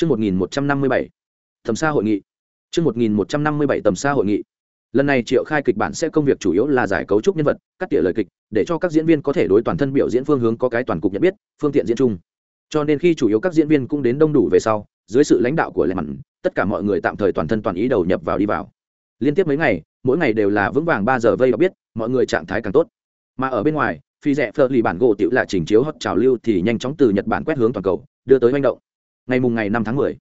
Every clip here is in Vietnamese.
Chương 1157. Tầm xa hội nghị. Chương 1157 tầm xa hội nghị. Lần này Triệu Khai kịch bản sẽ công việc chủ yếu là giải cấu trúc nhân vật, cắt tỉa lời kịch, để cho các diễn viên có thể đối toàn thân biểu diễn phương hướng có cái toàn cục nhận biết, phương tiện diễn chung. Cho nên khi chủ yếu các diễn viên cũng đến đông đủ về sau, dưới sự lãnh đạo của Lệ Mẫn, tất cả mọi người tạm thời toàn thân toàn ý đầu nhập vào đi vào. Liên tiếp mấy ngày, mỗi ngày đều là vững vàng ba giờ vây biết, mọi người trạng thái càng tốt. Mà ở bên ngoài, phi rẻ Fleur lì bản gỗ tiểu là trình chiếu hot trào lưu thì nhanh chóng từ Nhật Bản quét hướng toàn cầu, đưa tới hoành động ngày mùng ngày năm tháng 10.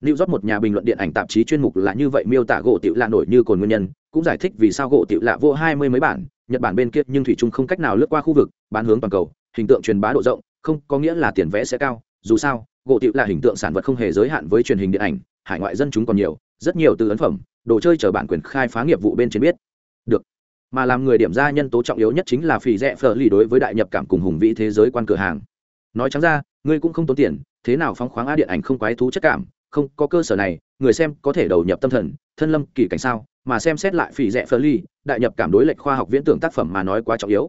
Lưu York một nhà bình luận điện ảnh tạp chí chuyên mục là như vậy miêu tả gỗ tiểu lạ nổi như cồn nguyên nhân, cũng giải thích vì sao gỗ tiểu lạ vô hai mươi mấy bản, Nhật Bản bên kia nhưng thủy chung không cách nào lướt qua khu vực, bán hướng toàn cầu, hình tượng truyền bá độ rộng, không có nghĩa là tiền vẽ sẽ cao, dù sao, gỗ tiểu là hình tượng sản vật không hề giới hạn với truyền hình điện ảnh, hải ngoại dân chúng còn nhiều, rất nhiều từ ấn phẩm, đồ chơi chờ bản quyền khai phá nghiệp vụ bên trên biết. Được. Mà làm người điểm ra nhân tố trọng yếu nhất chính là phỉ rẻ phở lì đối với đại nhập cảm cùng hùng vĩ thế giới quan cửa hàng. Nói trắng ra, ngươi cũng không tốn tiền, thế nào phóng khoáng á điện ảnh không quái thú chất cảm, không, có cơ sở này, người xem có thể đầu nhập tâm thần, thân lâm, kỳ cảnh sao, mà xem xét lại phỉ rẻ phơ ly đại nhập cảm đối lệch khoa học viễn tưởng tác phẩm mà nói quá trọng yếu.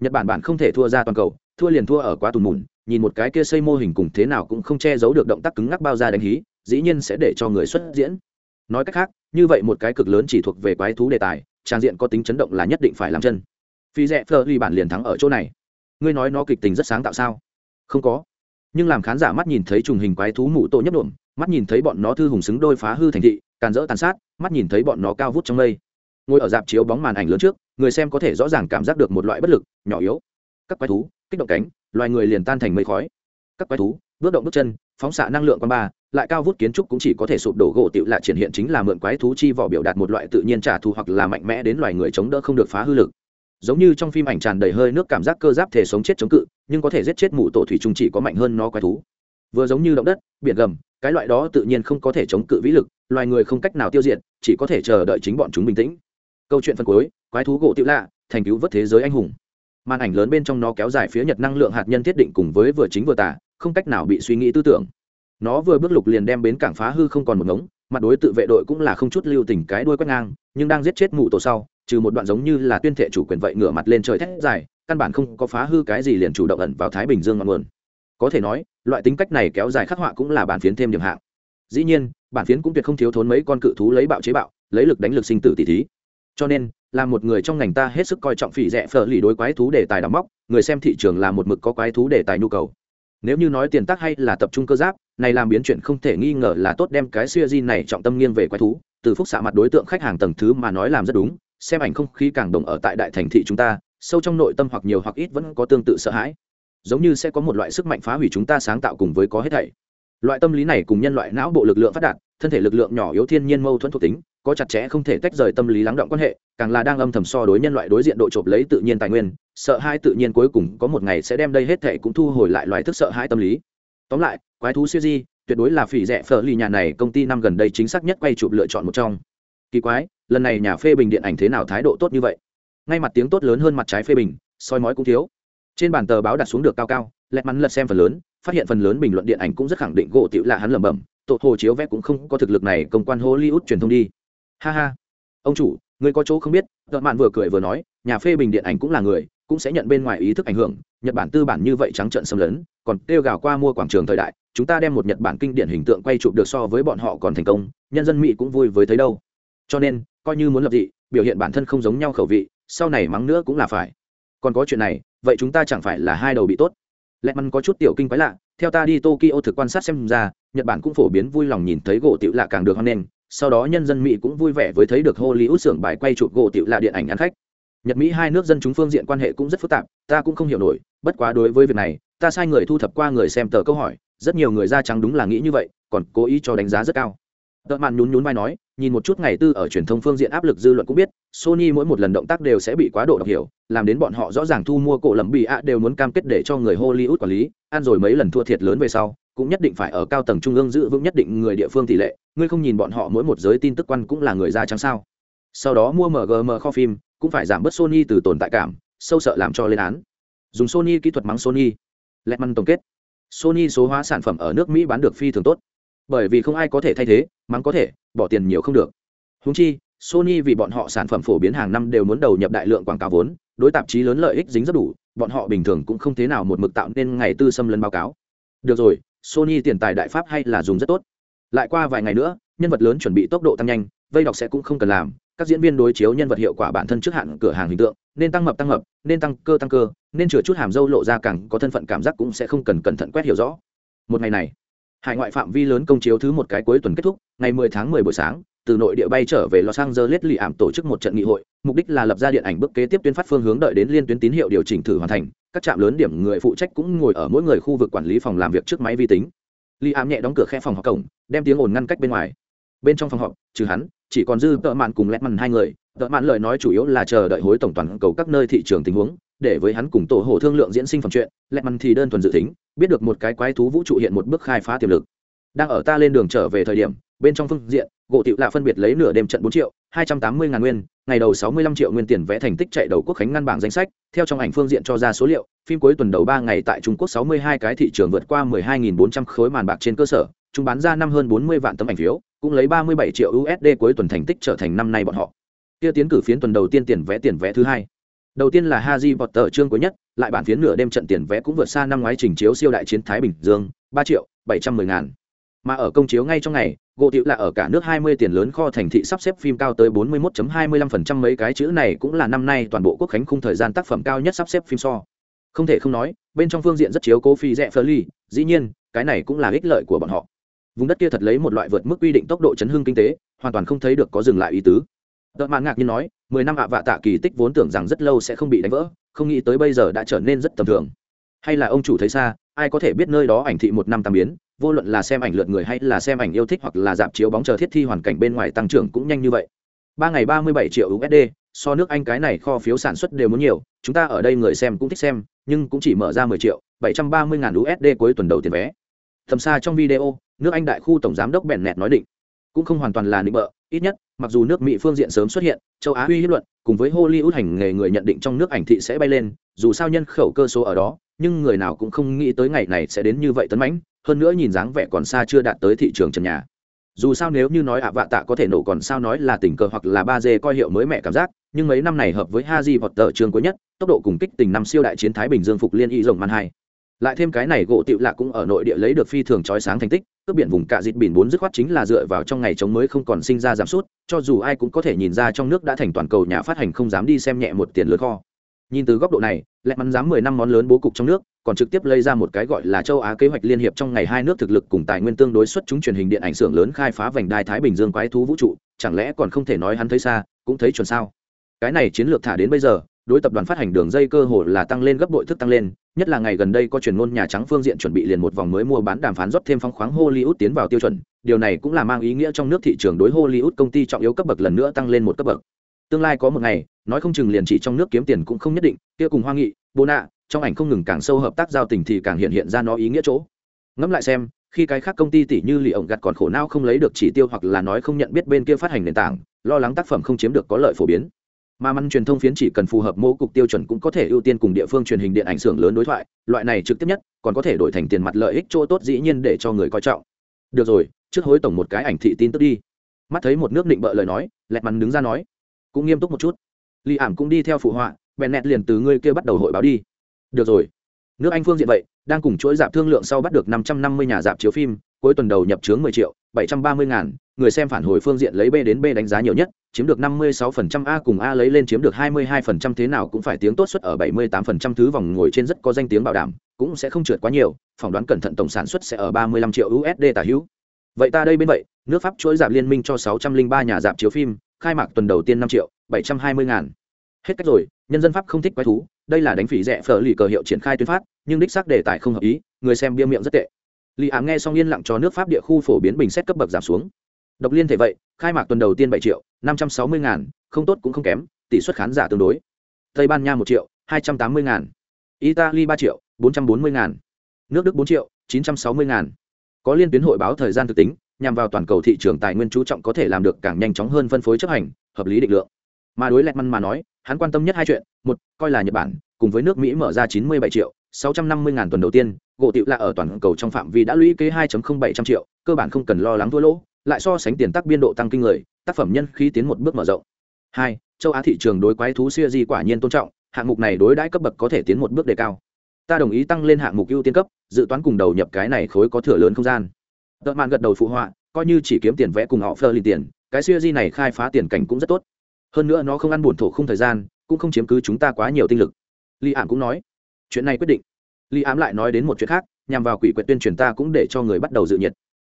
Nhật bản bản không thể thua ra toàn cầu, thua liền thua ở quá tùn mùn, nhìn một cái kia xây mô hình cùng thế nào cũng không che giấu được động tác cứng ngắc bao ra đánh hí, dĩ nhiên sẽ để cho người xuất diễn. Nói cách khác, như vậy một cái cực lớn chỉ thuộc về quái thú đề tài, trang diện có tính chấn động là nhất định phải làm chân. Phi rẽ phơ ly bản liền thắng ở chỗ này. Ngươi nói nó kịch tình rất sáng tạo sao? Không có nhưng làm khán giả mắt nhìn thấy trùng hình quái thú mụ tổ nhấp độm mắt nhìn thấy bọn nó thư hùng xứng đôi phá hư thành thị, càn rỡ tàn sát, mắt nhìn thấy bọn nó cao vút trong mây. Ngồi ở dạp chiếu bóng màn ảnh lớn trước, người xem có thể rõ ràng cảm giác được một loại bất lực, nhỏ yếu. Các quái thú, kích động cánh, loài người liền tan thành mây khói. Các quái thú, bước động bước chân, phóng xạ năng lượng quan ba, lại cao vút kiến trúc cũng chỉ có thể sụp đổ gỗ tựu lạ triển hiện chính là mượn quái thú chi vỏ biểu đạt một loại tự nhiên trả thù hoặc là mạnh mẽ đến loài người chống đỡ không được phá hư lực giống như trong phim ảnh tràn đầy hơi nước cảm giác cơ giáp thể sống chết chống cự, nhưng có thể giết chết mụ tổ thủy trùng chỉ có mạnh hơn nó quái thú. Vừa giống như động đất, biển gầm, cái loại đó tự nhiên không có thể chống cự vĩ lực, loài người không cách nào tiêu diệt, chỉ có thể chờ đợi chính bọn chúng bình tĩnh. Câu chuyện phân cuối, quái thú gỗ tiểu lạ, thành cứu vớt thế giới anh hùng. Màn ảnh lớn bên trong nó kéo dài phía nhật năng lượng hạt nhân thiết định cùng với vừa chính vừa tả, không cách nào bị suy nghĩ tư tưởng. Nó vừa bước lục liền đem bến cảng phá hư không còn một ngống, mặt đối tự vệ đội cũng là không chút lưu tình cái đuôi quét ngang, nhưng đang giết chết mụ tổ sau trừ một đoạn giống như là tuyên thệ chủ quyền vậy ngửa mặt lên trời thét dài, căn bản không có phá hư cái gì liền chủ động ẩn vào thái bình dương ngọn nguồn. Có thể nói, loại tính cách này kéo dài khắc họa cũng là bản phiến thêm điểm hạng. Dĩ nhiên, bản phiến cũng tuyệt không thiếu thốn mấy con cự thú lấy bạo chế bạo, lấy lực đánh lực sinh tử tỷ thí. Cho nên, là một người trong ngành ta hết sức coi trọng phỉ rẻ phở lì đối quái thú đề tài đắm móc, người xem thị trường là một mực có quái thú đề tài nhu cầu. Nếu như nói tiền tác hay là tập trung cơ giáp, này làm biến chuyển không thể nghi ngờ là tốt đem cái siêu di này trọng tâm nghiêng về quái thú, từ phúc xạ mặt đối tượng khách hàng tầng thứ mà nói làm rất đúng xem ảnh không khí càng đồng ở tại đại thành thị chúng ta, sâu trong nội tâm hoặc nhiều hoặc ít vẫn có tương tự sợ hãi. Giống như sẽ có một loại sức mạnh phá hủy chúng ta sáng tạo cùng với có hết thảy. Loại tâm lý này cùng nhân loại não bộ lực lượng phát đạt, thân thể lực lượng nhỏ yếu thiên nhiên mâu thuẫn thuộc tính, có chặt chẽ không thể tách rời tâm lý lắng động quan hệ, càng là đang âm thầm so đối nhân loại đối diện độ chộp lấy tự nhiên tài nguyên, sợ hai tự nhiên cuối cùng có một ngày sẽ đem đây hết thảy cũng thu hồi lại loài thức sợ hai tâm lý. Tóm lại, quái thú siêu di, tuyệt đối là phỉ rẻ phở lì nhà này công ty năm gần đây chính xác nhất quay chụp lựa chọn một trong. Kỳ quái lần này nhà phê bình điện ảnh thế nào thái độ tốt như vậy? Ngay mặt tiếng tốt lớn hơn mặt trái phê bình, soi mói cũng thiếu. Trên bản tờ báo đặt xuống được cao cao, lẹt mắn lật xem phần lớn, phát hiện phần lớn bình luận điện ảnh cũng rất khẳng định gỗ tiểu là hắn lẩm bẩm tội hồ chiếu vẽ cũng không có thực lực này, công quan hollywood truyền thông đi. Ha ha. Ông chủ, người có chỗ không biết. Đợt mạn vừa cười vừa nói, nhà phê bình điện ảnh cũng là người, cũng sẽ nhận bên ngoài ý thức ảnh hưởng, nhật bản tư bản như vậy trắng trợn xâm lấn, còn kêu gào qua mua quảng trường thời đại, chúng ta đem một nhật bản kinh điển hình tượng quay chụp được so với bọn họ còn thành công, nhân dân mỹ cũng vui với thấy đâu. Cho nên coi như muốn lập dị, biểu hiện bản thân không giống nhau khẩu vị, sau này mắng nữa cũng là phải. Còn có chuyện này, vậy chúng ta chẳng phải là hai đầu bị tốt? Lẽ mắn có chút tiểu kinh quái lạ, theo ta đi tokyo thực quan sát xem ra, nhật bản cũng phổ biến vui lòng nhìn thấy gỗ tiểu lạ càng được hoan nghênh, sau đó nhân dân mỹ cũng vui vẻ với thấy được hollywood xưởng bài quay chụp gỗ tiểu lạ điện ảnh ăn khách. Nhật mỹ hai nước dân chúng phương diện quan hệ cũng rất phức tạp, ta cũng không hiểu nổi, bất quá đối với việc này, ta sai người thu thập qua người xem tờ câu hỏi, rất nhiều người da trắng đúng là nghĩ như vậy, còn cố ý cho đánh giá rất cao tợ mạn nhún nhún vai nói, nhìn một chút ngày tư ở truyền thông phương diện áp lực dư luận cũng biết, sony mỗi một lần động tác đều sẽ bị quá độ đọc hiểu, làm đến bọn họ rõ ràng thu mua cổ lầm bị ạ đều muốn cam kết để cho người hollywood quản lý, ăn rồi mấy lần thua thiệt lớn về sau, cũng nhất định phải ở cao tầng trung ương giữ vững nhất định người địa phương tỷ lệ, ngươi không nhìn bọn họ mỗi một giới tin tức quan cũng là người da trắng sao. Sau đó mua mgm kho phim, cũng phải giảm bớt sony từ tồn tại cảm, sâu sợ làm cho lên án. Dùng sony kỹ thuật mắng sony. Lẹt măn tổng kết. Sony số hóa sản phẩm ở nước mỹ bán được phi thường tốt bởi vì không ai có thể thay thế, mắng có thể, bỏ tiền nhiều không được. Húng chi, sony vì bọn họ sản phẩm phổ biến hàng năm đều muốn đầu nhập đại lượng quảng cáo vốn, đối tạp chí lớn lợi ích dính rất đủ, bọn họ bình thường cũng không thế nào một mực tạo nên ngày tư xâm lấn báo cáo. Được rồi, sony tiền tài đại pháp hay là dùng rất tốt. Lại qua vài ngày nữa, nhân vật lớn chuẩn bị tốc độ tăng nhanh, vây đọc sẽ cũng không cần làm, các diễn viên đối chiếu nhân vật hiệu quả bản thân trước hạn cửa hàng hình tượng, nên tăng mập tăng mập, nên tăng cơ tăng cơ, nên chừa chút hàm dâu lộ ra càng có thân phận cảm giác cũng sẽ không cần cẩn thận quét hiểu rõ. Một ngày này hải ngoại phạm vi lớn công chiếu thứ một cái cuối tuần kết thúc ngày 10 tháng 10 buổi sáng từ nội địa bay trở về Los Angeles lì ảm tổ chức một trận nghị hội, mục đích là lập ra điện ảnh bước kế tiếp tuyên phát phương hướng đợi đến liên tuyến tín hiệu điều chỉnh thử hoàn thành, các trạm lớn điểm người phụ trách cũng ngồi ở mỗi người khu vực quản lý phòng làm việc trước máy vi tính. Lì ảm nhẹ đóng cửa khe phòng họp cổng, đem tiếng ồn ngăn cách bên ngoài. Bên trong phòng họp, trừ hắn, chỉ còn dư Tợ Mạn cùng Lẹt mằn hai người. Tợ Mạn lời nói chủ yếu là chờ đợi hối tổng toàn cầu các nơi thị trường tình huống, để với hắn cùng tổ hồ thương lượng diễn sinh phẩm chuyện. Lẹt mặn thì đơn thuần dự tính, biết được một cái quái thú vũ trụ hiện một bước khai phá tiềm lực. Đang ở ta lên đường trở về thời điểm, bên trong phương diện gỗ tiệu lạ phân biệt lấy nửa đêm trận bốn triệu hai trăm tám mươi ngàn nguyên ngày đầu sáu mươi lăm triệu nguyên tiền vẽ thành tích chạy đầu quốc khánh ngăn bảng danh sách theo trong ảnh phương diện cho ra số liệu phim cuối tuần đầu ba ngày tại trung quốc sáu mươi hai cái thị trường vượt qua mười hai nghìn bốn trăm khối màn bạc trên cơ sở chúng bán ra năm hơn bốn mươi vạn tấm ảnh phiếu cũng lấy ba mươi bảy triệu usd cuối tuần thành tích trở thành năm nay bọn họ kia tiến cử phiến tuần đầu tiên tiền vé tiền vé thứ hai. Đầu tiên là Haji Potter chương cuối nhất, lại bản phiến nửa đêm trận tiền vé cũng vượt xa năm ngoái trình chiếu siêu đại chiến thái bình dương, ba triệu bảy trăm mười ngàn. Mà ở công chiếu ngay trong ngày gỗ tiểu là ở cả nước 20 tiền lớn kho thành thị sắp xếp phim cao tới 41.25% mấy cái chữ này cũng là năm nay toàn bộ quốc khánh khung thời gian tác phẩm cao nhất sắp xếp phim so. Không thể không nói, bên trong phương diện rất chiếu cố phi rẻ phơ ly dĩ nhiên, cái này cũng là ích lợi của bọn họ. Vùng đất kia thật lấy một loại vượt mức quy định tốc độ chấn hương kinh tế, hoàn toàn không thấy được có dừng lại ý tứ. Đợt mạn ngạc nhiên nói, 10 năm ạ vạ tạ kỳ tích vốn tưởng rằng rất lâu sẽ không bị đánh vỡ, không nghĩ tới bây giờ đã trở nên rất tầm thường. Hay là ông chủ thấy xa, ai có thể biết nơi đó ảnh thị một năm tam biến, vô luận là xem ảnh lượt người hay là xem ảnh yêu thích hoặc là dạp chiếu bóng chờ thiết thi hoàn cảnh bên ngoài tăng trưởng cũng nhanh như vậy. Ba ngày ba mươi bảy triệu usd so nước anh cái này kho phiếu sản xuất đều muốn nhiều chúng ta ở đây người xem cũng thích xem nhưng cũng chỉ mở ra mười triệu bảy trăm ba mươi ngàn usd cuối tuần đầu tiền vé. Tầm xa trong video nước anh đại khu tổng giám đốc bèn nẹt nói định cũng không hoàn toàn là nịnh bợ, ít nhất, mặc dù nước mỹ phương diện sớm xuất hiện, châu á uy hiếp luận, cùng với hollywood hành nghề người nhận định trong nước ảnh thị sẽ bay lên, dù sao nhân khẩu cơ số ở đó, nhưng người nào cũng không nghĩ tới ngày này sẽ đến như vậy tấn mãnh, hơn nữa nhìn dáng vẻ còn xa chưa đạt tới thị trường trần nhà. Dù sao nếu như nói ạ vạ tạ có thể nổ còn sao nói là tình cờ hoặc là ba d coi hiệu mới mẹ cảm giác, nhưng mấy năm này hợp với ha di vọt tờ trường cuối nhất, tốc độ cùng kích tình năm siêu đại chiến thái bình dương phục liên y rồng man hai lại thêm cái này gỗ tựu lạ cũng ở nội địa lấy được phi thường trói sáng thành tích, cướp biển vùng cạ dịt biển bốn dứt khoát chính là dựa vào trong ngày chống mới không còn sinh ra giảm sút, cho dù ai cũng có thể nhìn ra trong nước đã thành toàn cầu nhà phát hành không dám đi xem nhẹ một tiền lớn kho. Nhìn từ góc độ này lẹ mắn dám mười năm món lớn bố cục trong nước, còn trực tiếp lấy ra một cái gọi là châu á kế hoạch liên hiệp trong ngày hai nước thực lực cùng tài nguyên tương đối xuất chúng truyền hình điện ảnh xưởng lớn khai phá vành đai thái bình dương quái thú vũ trụ, chẳng lẽ còn không thể nói hắn thấy xa, cũng thấy chuẩn sao? Cái này chiến lược thả đến bây giờ, đối tập đoàn phát hành đường dây cơ hồ là tăng lên gấp bội thức tăng lên nhất là ngày gần đây có truyền ngôn nhà trắng phương diện chuẩn bị liền một vòng mới mua bán đàm phán rót thêm phong khoáng hollywood tiến vào tiêu chuẩn. Điều này cũng là mang ý nghĩa trong nước thị trường đối hollywood công ty trọng yếu cấp bậc lần nữa tăng lên một cấp bậc. Tương lai có một ngày nói không chừng liền chỉ trong nước kiếm tiền cũng không nhất định kia cùng hoa nghị Bona, trong ảnh không ngừng càng sâu hợp tác giao tình thì càng hiện hiện ra nó ý nghĩa chỗ. Ngẫm lại xem khi cái khác công ty tỷ như lì ổng gặt còn khổ não không lấy được chỉ tiêu hoặc là nói không nhận biết bên kia phát hành nền tảng lo lắng tác phẩm không chiếm được có lợi phổ biến mà măn truyền thông phiến chỉ cần phù hợp mô cục tiêu chuẩn cũng có thể ưu tiên cùng địa phương truyền hình điện ảnh xưởng lớn đối thoại, loại này trực tiếp nhất, còn có thể đổi thành tiền mặt lợi ích chỗ tốt dĩ nhiên để cho người coi trọng. Được rồi, trước hối tổng một cái ảnh thị tin tức đi. Mắt thấy một nước định bợ lời nói, lẹt mắn đứng ra nói, cũng nghiêm túc một chút. Ly ảm cũng đi theo phụ họa, bèn nẹt liền từ ngươi kia bắt đầu hội báo đi. Được rồi. Nước anh phương diện vậy, đang cùng chuỗi dạp thương lượng sau bắt được năm trăm năm mươi nhà dạp chiếu phim, cuối tuần đầu nhập chướng mười triệu bảy trăm ba mươi ngàn người xem phản hồi phương diện lấy b đến b đánh giá nhiều nhất, chiếm được năm mươi sáu phần trăm, a cùng a lấy lên chiếm được hai mươi hai phần trăm, thế nào cũng phải tiếng tốt suất ở bảy mươi tám phần trăm, thứ vòng ngồi trên rất có danh tiếng bảo đảm, cũng sẽ không trượt quá nhiều, phỏng đoán cẩn thận tổng sản xuất sẽ ở ba mươi lăm triệu usd tả hữu. Vậy ta đây bên vậy, nước pháp chuỗi giảm liên minh cho sáu trăm linh ba nhà dạp chiếu phim, khai mạc tuần đầu tiên năm triệu, bảy trăm hai mươi ngàn. Hết cách rồi, nhân dân pháp không thích quái thú, đây là đánh phỉ rẻ phở lì cờ hiệu triển khai tuyên phát, nhưng đích xác đề tài không hợp ý, người xem bia miệng rất tệ. Lý ám nghe xong yên lặng cho nước pháp địa khu phổ biến bình xét cấp bậc giảm xuống độc liên thể vậy, khai mạc tuần đầu tiên bảy triệu, năm trăm sáu mươi ngàn, không tốt cũng không kém, tỷ suất khán giả tương đối. Tây ban nha một triệu, hai trăm tám mươi ngàn. Italy ba triệu, bốn trăm bốn mươi ngàn. Nước đức bốn triệu, chín trăm sáu mươi ngàn. Có liên tuyến hội báo thời gian thực tính, nhằm vào toàn cầu thị trường tài nguyên chú trọng có thể làm được càng nhanh chóng hơn phân phối chấp hành, hợp lý định lượng. Mà đối lẹt măn mà nói, hắn quan tâm nhất hai chuyện, một, coi là nhật bản, cùng với nước mỹ mở ra chín mươi bảy triệu, sáu trăm năm mươi ngàn tuần đầu tiên, gỗ tiệu là ở toàn cầu trong phạm vi đã lũy kế hai bảy trăm triệu, cơ bản không cần lo lắng thua lỗ lại so sánh tiền tác biên độ tăng kinh người, tác phẩm nhân khí tiến một bước mở rộng. Hai, châu á thị trường đối quái thú siêu di quả nhiên tôn trọng, hạng mục này đối đãi cấp bậc có thể tiến một bước đề cao. Ta đồng ý tăng lên hạng mục ưu tiên cấp, dự toán cùng đầu nhập cái này khối có thừa lớn không gian. Tợ mạn gật đầu phụ họa, coi như chỉ kiếm tiền vẽ cùng họ phơ lì tiền, cái siêu di này khai phá tiền cảnh cũng rất tốt. Hơn nữa nó không ăn buồn thổ không thời gian, cũng không chiếm cứ chúng ta quá nhiều tinh lực. Li ảm cũng nói, chuyện này quyết định. Li ám lại nói đến một chuyện khác, nhằm vào quỷ quyệt tuyên truyền ta cũng để cho người bắt đầu dự nhiệt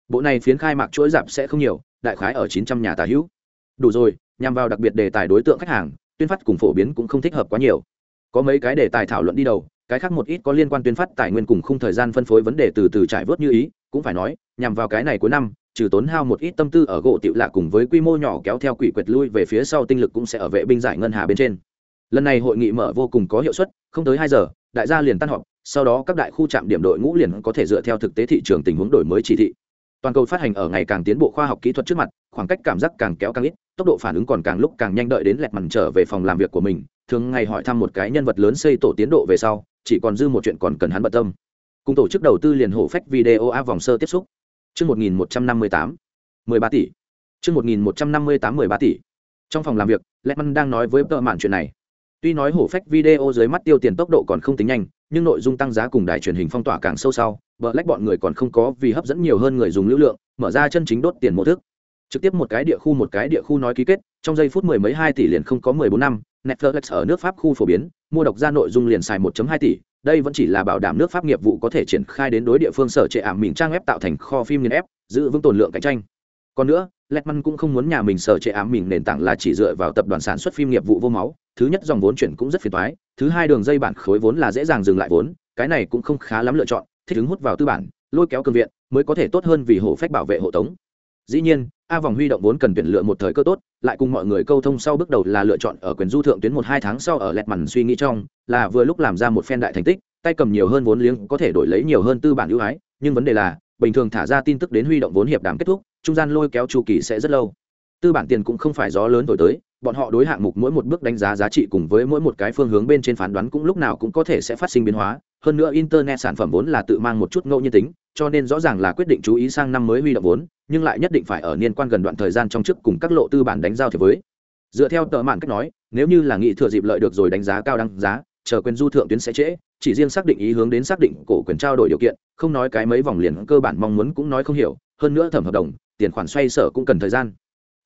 bộ này phiến khai mạc chuỗi dạp sẽ không nhiều, đại khái ở chín trăm nhà tà hữu. Đủ rồi, nhằm vào đặc biệt đề tài đối tượng khách hàng, tuyên phát cùng phổ biến cũng không thích hợp quá nhiều. Có mấy cái đề tài thảo luận đi đầu, cái khác một ít có liên quan tuyên phát tài nguyên cùng khung thời gian phân phối vấn đề từ từ trải vớt như ý, cũng phải nói, nhằm vào cái này cuối năm, trừ tốn hao một ít tâm tư ở gỗ tiểu lạ cùng với quy mô nhỏ kéo theo quỷ quyệt lui về phía sau tinh lực cũng sẽ ở vệ binh giải ngân hà bên trên. Lần này hội nghị mở vô cùng có hiệu suất, không tới hai giờ, đại gia liền tan họp, sau đó các đại khu trạm điểm đội ngũ liền có thể dựa theo thực tế thị trường tình huống đổi mới chỉ thị toàn cầu phát hành ở ngày càng tiến bộ khoa học kỹ thuật trước mặt khoảng cách cảm giác càng kéo càng ít tốc độ phản ứng còn càng lúc càng nhanh đợi đến lẹt mằn trở về phòng làm việc của mình thường ngày hỏi thăm một cái nhân vật lớn xây tổ tiến độ về sau chỉ còn dư một chuyện còn cần hắn bận tâm cùng tổ chức đầu tư liền hổ phách video a vòng sơ tiếp xúc Trước 1158, 13 tỷ. Trước 1158 13 tỷ. Trong phòng làm việc, Lehman đang nói với tợ mạn chuyện này. Tuy nói hổ phách video dưới mắt tiêu tiền tốc độ còn không tính nhanh, nhưng nội dung tăng giá cùng đài truyền hình phong tỏa càng sâu sau, bờ lách bọn người còn không có vì hấp dẫn nhiều hơn người dùng lưu lượng, mở ra chân chính đốt tiền mô thức. Trực tiếp một cái địa khu một cái địa khu nói ký kết, trong giây phút mười mấy hai tỷ liền không có mười bốn năm, Netflix ở nước Pháp khu phổ biến, mua độc ra nội dung liền xài 1.2 tỷ, đây vẫn chỉ là bảo đảm nước Pháp nghiệp vụ có thể triển khai đến đối địa phương sở trệ ảm mình trang web tạo thành kho phim nghiên ép, giữ vững tồn lượng cạnh tranh. Còn nữa, Letman cũng không muốn nhà mình sở chế ám mình nền tảng là chỉ dựa vào tập đoàn sản xuất phim nghiệp vụ vô máu, thứ nhất dòng vốn chuyển cũng rất phiền toái, thứ hai đường dây bản khối vốn là dễ dàng dừng lại vốn, cái này cũng không khá lắm lựa chọn, thích ứng hút vào tư bản, lôi kéo cường viện, mới có thể tốt hơn vì hộ phách bảo vệ hộ tống. Dĩ nhiên, A vòng huy động vốn cần tuyển lựa một thời cơ tốt, lại cùng mọi người câu thông sau bước đầu là lựa chọn ở quyền du thượng tuyến một hai tháng sau ở lẹt suy nghĩ trong, là vừa lúc làm ra một phen đại thành tích, tay cầm nhiều hơn vốn liếng có thể đổi lấy nhiều hơn tư bản ưu ái, nhưng vấn đề là, bình thường thả ra tin tức đến huy động vốn hiệp đàm kết thúc, trung gian lôi kéo chu kỳ sẽ rất lâu. Tư bản tiền cũng không phải gió lớn thổi tới, bọn họ đối hạng mục mỗi một bước đánh giá giá trị cùng với mỗi một cái phương hướng bên trên phán đoán cũng lúc nào cũng có thể sẽ phát sinh biến hóa, hơn nữa internet sản phẩm vốn là tự mang một chút ngẫu nhiên tính, cho nên rõ ràng là quyết định chú ý sang năm mới huy động vốn, nhưng lại nhất định phải ở niên quan gần đoạn thời gian trong trước cùng các lộ tư bản đánh giao thì với dựa theo tờ mạn cách nói nếu như là nghị thừa dịp lợi được rồi đánh giá cao đăng giá chờ quyền du thượng tuyến sẽ trễ, chỉ riêng xác định ý hướng đến xác định cổ quyền trao đổi điều kiện, không nói cái mấy vòng liền cơ bản mong muốn cũng nói không hiểu, hơn nữa thẩm hợp đồng, tiền khoản xoay sở cũng cần thời gian.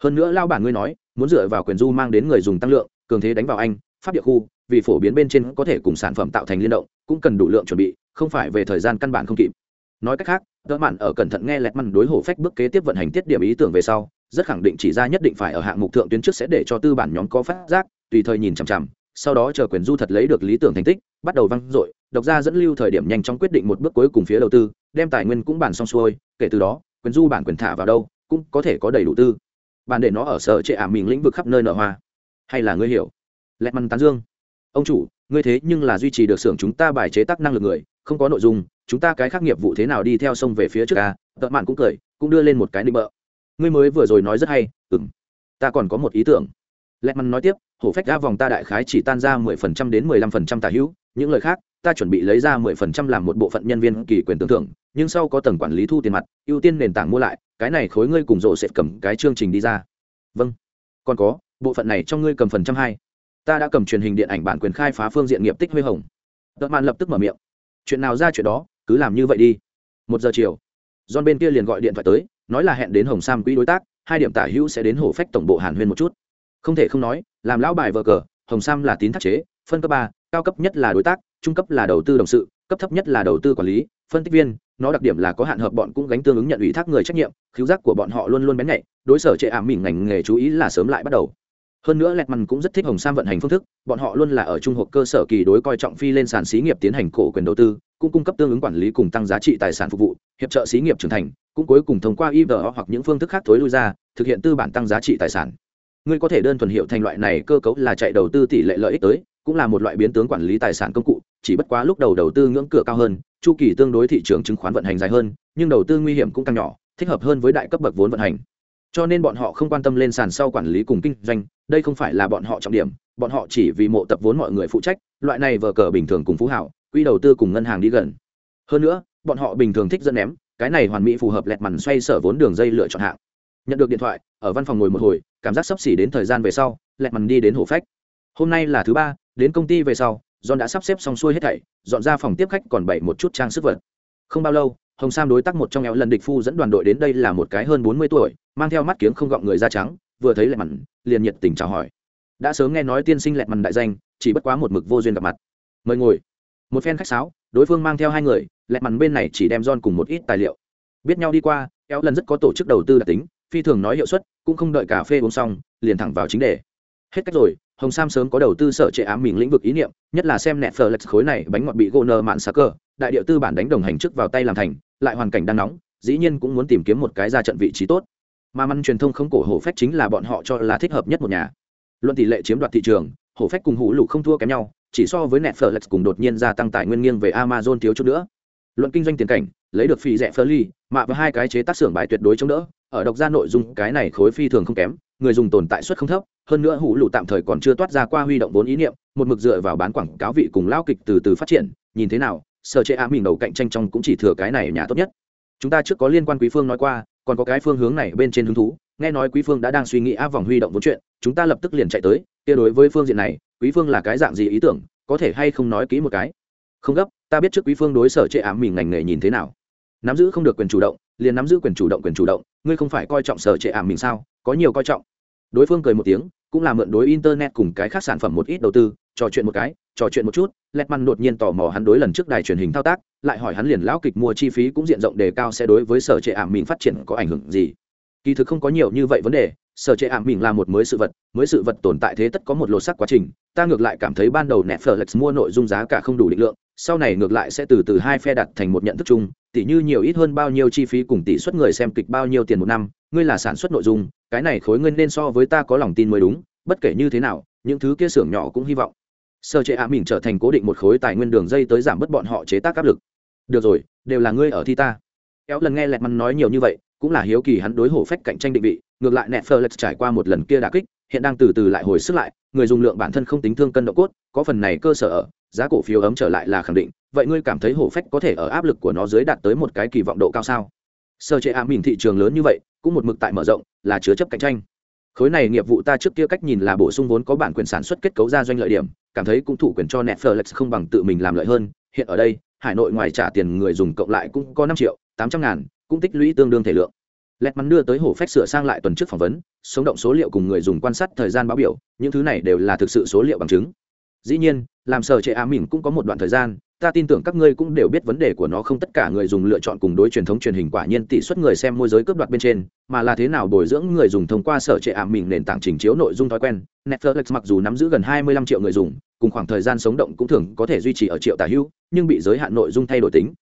Hơn nữa lao bản ngươi nói, muốn dựa vào quyền du mang đến người dùng tăng lượng, cường thế đánh vào anh, pháp địa khu, vì phổ biến bên trên có thể cùng sản phẩm tạo thành liên động, cũng cần đủ lượng chuẩn bị, không phải về thời gian căn bản không kịp. Nói cách khác đỡ mạn ở cẩn thận nghe lẹt mặn đối hổ phách bước kế tiếp vận hành tiết điểm ý tưởng về sau, rất khẳng định chỉ ra nhất định phải ở hạng mục thượng tuyến trước sẽ để cho tư bản nhóm có phát giác, tùy thời nhìn chằm chằm sau đó chờ quyền du thật lấy được lý tưởng thành tích, bắt đầu văng dội, độc ra dẫn lưu thời điểm nhanh chóng quyết định một bước cuối cùng phía đầu tư, đem tài nguyên cũng bản xong xuôi, kể từ đó, quyền du bản quyền thả vào đâu, cũng có thể có đầy đủ tư. Bản để nó ở sở trệ ảm mình lĩnh vực khắp nơi nở hoa. Hay là ngươi hiểu? Lẹt măn tán dương. Ông chủ, ngươi thế nhưng là duy trì được xưởng chúng ta bài chế tác năng lực người, không có nội dung, chúng ta cái khác nghiệp vụ thế nào đi theo sông về phía trước ca tợ mạn cũng cười, cũng đưa lên một cái định bợ. Ngươi mới vừa rồi nói rất hay ừng ta còn có một ý tưởng. Lẹt măn nói tiếp hổ phách đã vòng ta đại khái chỉ tan ra mười phần trăm đến mười lăm phần trăm tả hữu. Những lời khác, ta chuẩn bị lấy ra mười phần trăm làm một bộ phận nhân viên kỳ quyền tưởng thưởng nhưng sau có tầng quản lý thu tiền mặt, ưu tiên nền tảng mua lại, cái này khối ngươi cùng rộ sẽ cầm cái chương trình đi ra. Vâng. Còn có, bộ phận này cho ngươi cầm phần trăm hai. Ta đã cầm truyền hình điện ảnh bản quyền khai phá phương diện nghiệp tích huy hồng. Tợ mạn lập tức mở miệng. Chuyện nào ra chuyện đó, cứ làm như vậy đi. Một giờ chiều, john bên kia liền gọi điện thoại tới, nói là hẹn đến hồng sam quỹ đối tác, hai điểm tả hữu sẽ đến hổ phách tổng bộ hàn huyên một chút. Không thể không nói làm lão bài vợ cờ, hồng sam là tín thác chế, phân cấp ba, cao cấp nhất là đối tác, trung cấp là đầu tư đồng sự, cấp thấp nhất là đầu tư quản lý, phân tích viên, nó đặc điểm là có hạn hợp bọn cũng gánh tương ứng nhận ủy thác người trách nhiệm, khiếu giác của bọn họ luôn luôn bén nhạy, đối sở trệ ảm mình ngành nghề chú ý là sớm lại bắt đầu. Hơn nữa lẹt mằn cũng rất thích hồng sam vận hành phương thức, bọn họ luôn là ở trung hộp cơ sở kỳ đối coi trọng phi lên sàn xí nghiệp tiến hành cổ quyền đầu tư, cũng cung cấp tương ứng quản lý cùng tăng giá trị tài sản phục vụ, hiệp trợ xí nghiệp trưởng thành, cũng cuối cùng thông qua ivo hoặc những phương thức khác thối lui ra, thực hiện tư bản tăng giá trị tài sản ngươi có thể đơn thuần hiệu thành loại này cơ cấu là chạy đầu tư tỷ lệ lợi ích tới, cũng là một loại biến tướng quản lý tài sản công cụ, chỉ bất quá lúc đầu đầu tư ngưỡng cửa cao hơn, chu kỳ tương đối thị trường chứng khoán vận hành dài hơn, nhưng đầu tư nguy hiểm cũng tăng nhỏ, thích hợp hơn với đại cấp bậc vốn vận hành. Cho nên bọn họ không quan tâm lên sàn sau quản lý cùng kinh doanh, đây không phải là bọn họ trọng điểm, bọn họ chỉ vì mộ tập vốn mọi người phụ trách, loại này vờ cờ bình thường cùng phú hảo, quỹ đầu tư cùng ngân hàng đi gần. Hơn nữa, bọn họ bình thường thích dẫn ném, cái này hoàn mỹ phù hợp lẹt mằn xoay sở vốn đường dây lựa chọn hạng. Nhận được điện thoại, ở văn phòng ngồi một hồi cảm giác sắp xỉ đến thời gian về sau lẹt mằn đi đến hồ phách. Hôm nay là thứ ba, đến công ty về sau, john đã sắp xếp xong xuôi hết thảy, dọn ra phòng tiếp khách còn bảy một chút trang sức vật. Không bao lâu, hồng sam đối tác một trong éo lần địch phu dẫn đoàn đội đến đây là một cái hơn bốn mươi tuổi, mang theo mắt kiếng không gọng người da trắng, vừa thấy lẹt mằn, liền nhiệt tình chào hỏi. Đã sớm nghe nói tiên sinh lẹt mằn đại danh, chỉ bất quá một mực vô duyên gặp mặt. Mời ngồi. Một phen khách sáo, đối phương mang theo hai người lẹt mằn bên này chỉ đem John cùng một ít tài liệu. Biết nhau đi qua éo lần rất có tổ chức đầu tư đặc tính phi thường nói hiệu suất, cũng không đợi cà phê uống xong, liền thẳng vào chính đề. Hết cách rồi, hồng sam sớm có đầu tư sở trệ ám mình lĩnh vực ý niệm, nhất là xem nẹt phờ lệch khối này bánh ngọt bị gô nơ mạn xà cơ, đại điệu tư bản đánh đồng hành trước vào tay làm thành, lại hoàn cảnh đang nóng, dĩ nhiên cũng muốn tìm kiếm một cái ra trận vị trí tốt. Mà măn truyền thông không cổ hổ phách chính là bọn họ cho là thích hợp nhất một nhà. Luận tỷ lệ chiếm đoạt thị trường, hổ phách cùng hủ lục không thua kém nhau, chỉ so với nẹt phờ lệch cùng đột nhiên gia tăng tài nguyên nghiêng về amazon thiếu chút nữa. Luận kinh doanh tiền cảnh, lấy được phi rẻ phơ ly mạ và hai cái chế tác xưởng bài tuyệt đối chống đỡ ở độc gia nội dung, cái này khối phi thường không kém, người dùng tồn tại suất không thấp, hơn nữa hủ lụ tạm thời còn chưa toát ra qua huy động vốn ý niệm, một mực dựa vào bán quảng cáo vị cùng lao kịch từ từ phát triển, nhìn thế nào, sở chế á mình đầu cạnh tranh trong cũng chỉ thừa cái này nhà tốt nhất. Chúng ta trước có liên quan quý phương nói qua, còn có cái phương hướng này bên trên hứng thú, nghe nói quý phương đã đang suy nghĩ áp vòng huy động vốn chuyện, chúng ta lập tức liền chạy tới, kia đối với phương diện này, quý phương là cái dạng gì ý tưởng, có thể hay không nói kỹ một cái? Không gấp, ta biết trước quý phương đối sở chế ám mình ngành nghề nhìn thế nào. Nắm giữ không được quyền chủ động liền nắm giữ quyền chủ động quyền chủ động, ngươi không phải coi trọng sở trệ ảm mình sao? Có nhiều coi trọng. Đối phương cười một tiếng, cũng là mượn đối internet cùng cái khác sản phẩm một ít đầu tư, trò chuyện một cái, trò chuyện một chút lẹt măn đột nhiên tò mò hắn đối lần trước đài truyền hình thao tác, lại hỏi hắn liền lão kịch mua chi phí cũng diện rộng đề cao sẽ đối với sở trệ ảm mình phát triển có ảnh hưởng gì kỳ thực không có nhiều như vậy vấn đề, sở trệ ảm mình là một mới sự vật, mới sự vật tồn tại thế tất có một lột sắc quá trình, ta ngược lại cảm thấy ban đầu netflix mua nội dung giá cả không đủ định lượng, sau này ngược lại sẽ từ từ hai phe đặt thành một nhận thức chung tỷ như nhiều ít hơn bao nhiêu chi phí cùng tỷ suất người xem kịch bao nhiêu tiền một năm, ngươi là sản xuất nội dung, cái này khối ngươi nên so với ta có lòng tin mới đúng, bất kể như thế nào, những thứ kia xưởng nhỏ cũng hy vọng. Sơ chế ạ mình trở thành cố định một khối tài nguyên đường dây tới giảm bớt bọn họ chế tác áp lực. Được rồi, đều là ngươi ở thi ta. Kéo lần nghe lẹt mắn nói nhiều như vậy cũng là hiếu kỳ hắn đối hổ phách cạnh tranh định vị, ngược lại netflix trải qua một lần kia đà kích, hiện đang từ từ lại hồi sức lại, người dùng lượng bản thân không tính thương cân độ cốt, có phần này cơ sở ở, giá cổ phiếu ấm trở lại là khẳng định, vậy ngươi cảm thấy hổ phách có thể ở áp lực của nó dưới đạt tới một cái kỳ vọng độ cao sao? Sơ chế ám mình thị trường lớn như vậy, cũng một mực tại mở rộng, là chứa chấp cạnh tranh. Khối này nghiệp vụ ta trước kia cách nhìn là bổ sung vốn có bản quyền sản xuất kết cấu ra doanh lợi điểm, cảm thấy cũng thủ quyền cho netflix không bằng tự mình làm lợi hơn, hiện ở đây, hải nội ngoài trả tiền người dùng cộng lại cũng có năm triệu tám trăm ngàn cũng tích lũy tương đương thể lượng. Lẹt mắn đưa tới hổ phách sửa sang lại tuần trước phỏng vấn, sống động số liệu cùng người dùng quan sát thời gian báo biểu, những thứ này đều là thực sự số liệu bằng chứng. Dĩ nhiên, làm sở trệ ám mình cũng có một đoạn thời gian, ta tin tưởng các ngươi cũng đều biết vấn đề của nó không tất cả người dùng lựa chọn cùng đối truyền thống truyền hình quả nhiên tỷ suất người xem môi giới cướp đoạt bên trên, mà là thế nào bồi dưỡng người dùng thông qua sở trệ ảm mình nền tảng trình chiếu nội dung thói quen. Netflix mặc dù nắm giữ gần 25 triệu người dùng, cùng khoảng thời gian sống động cũng thường có thể duy trì ở triệu tả hữu, nhưng bị giới hạn nội dung thay đổi tính.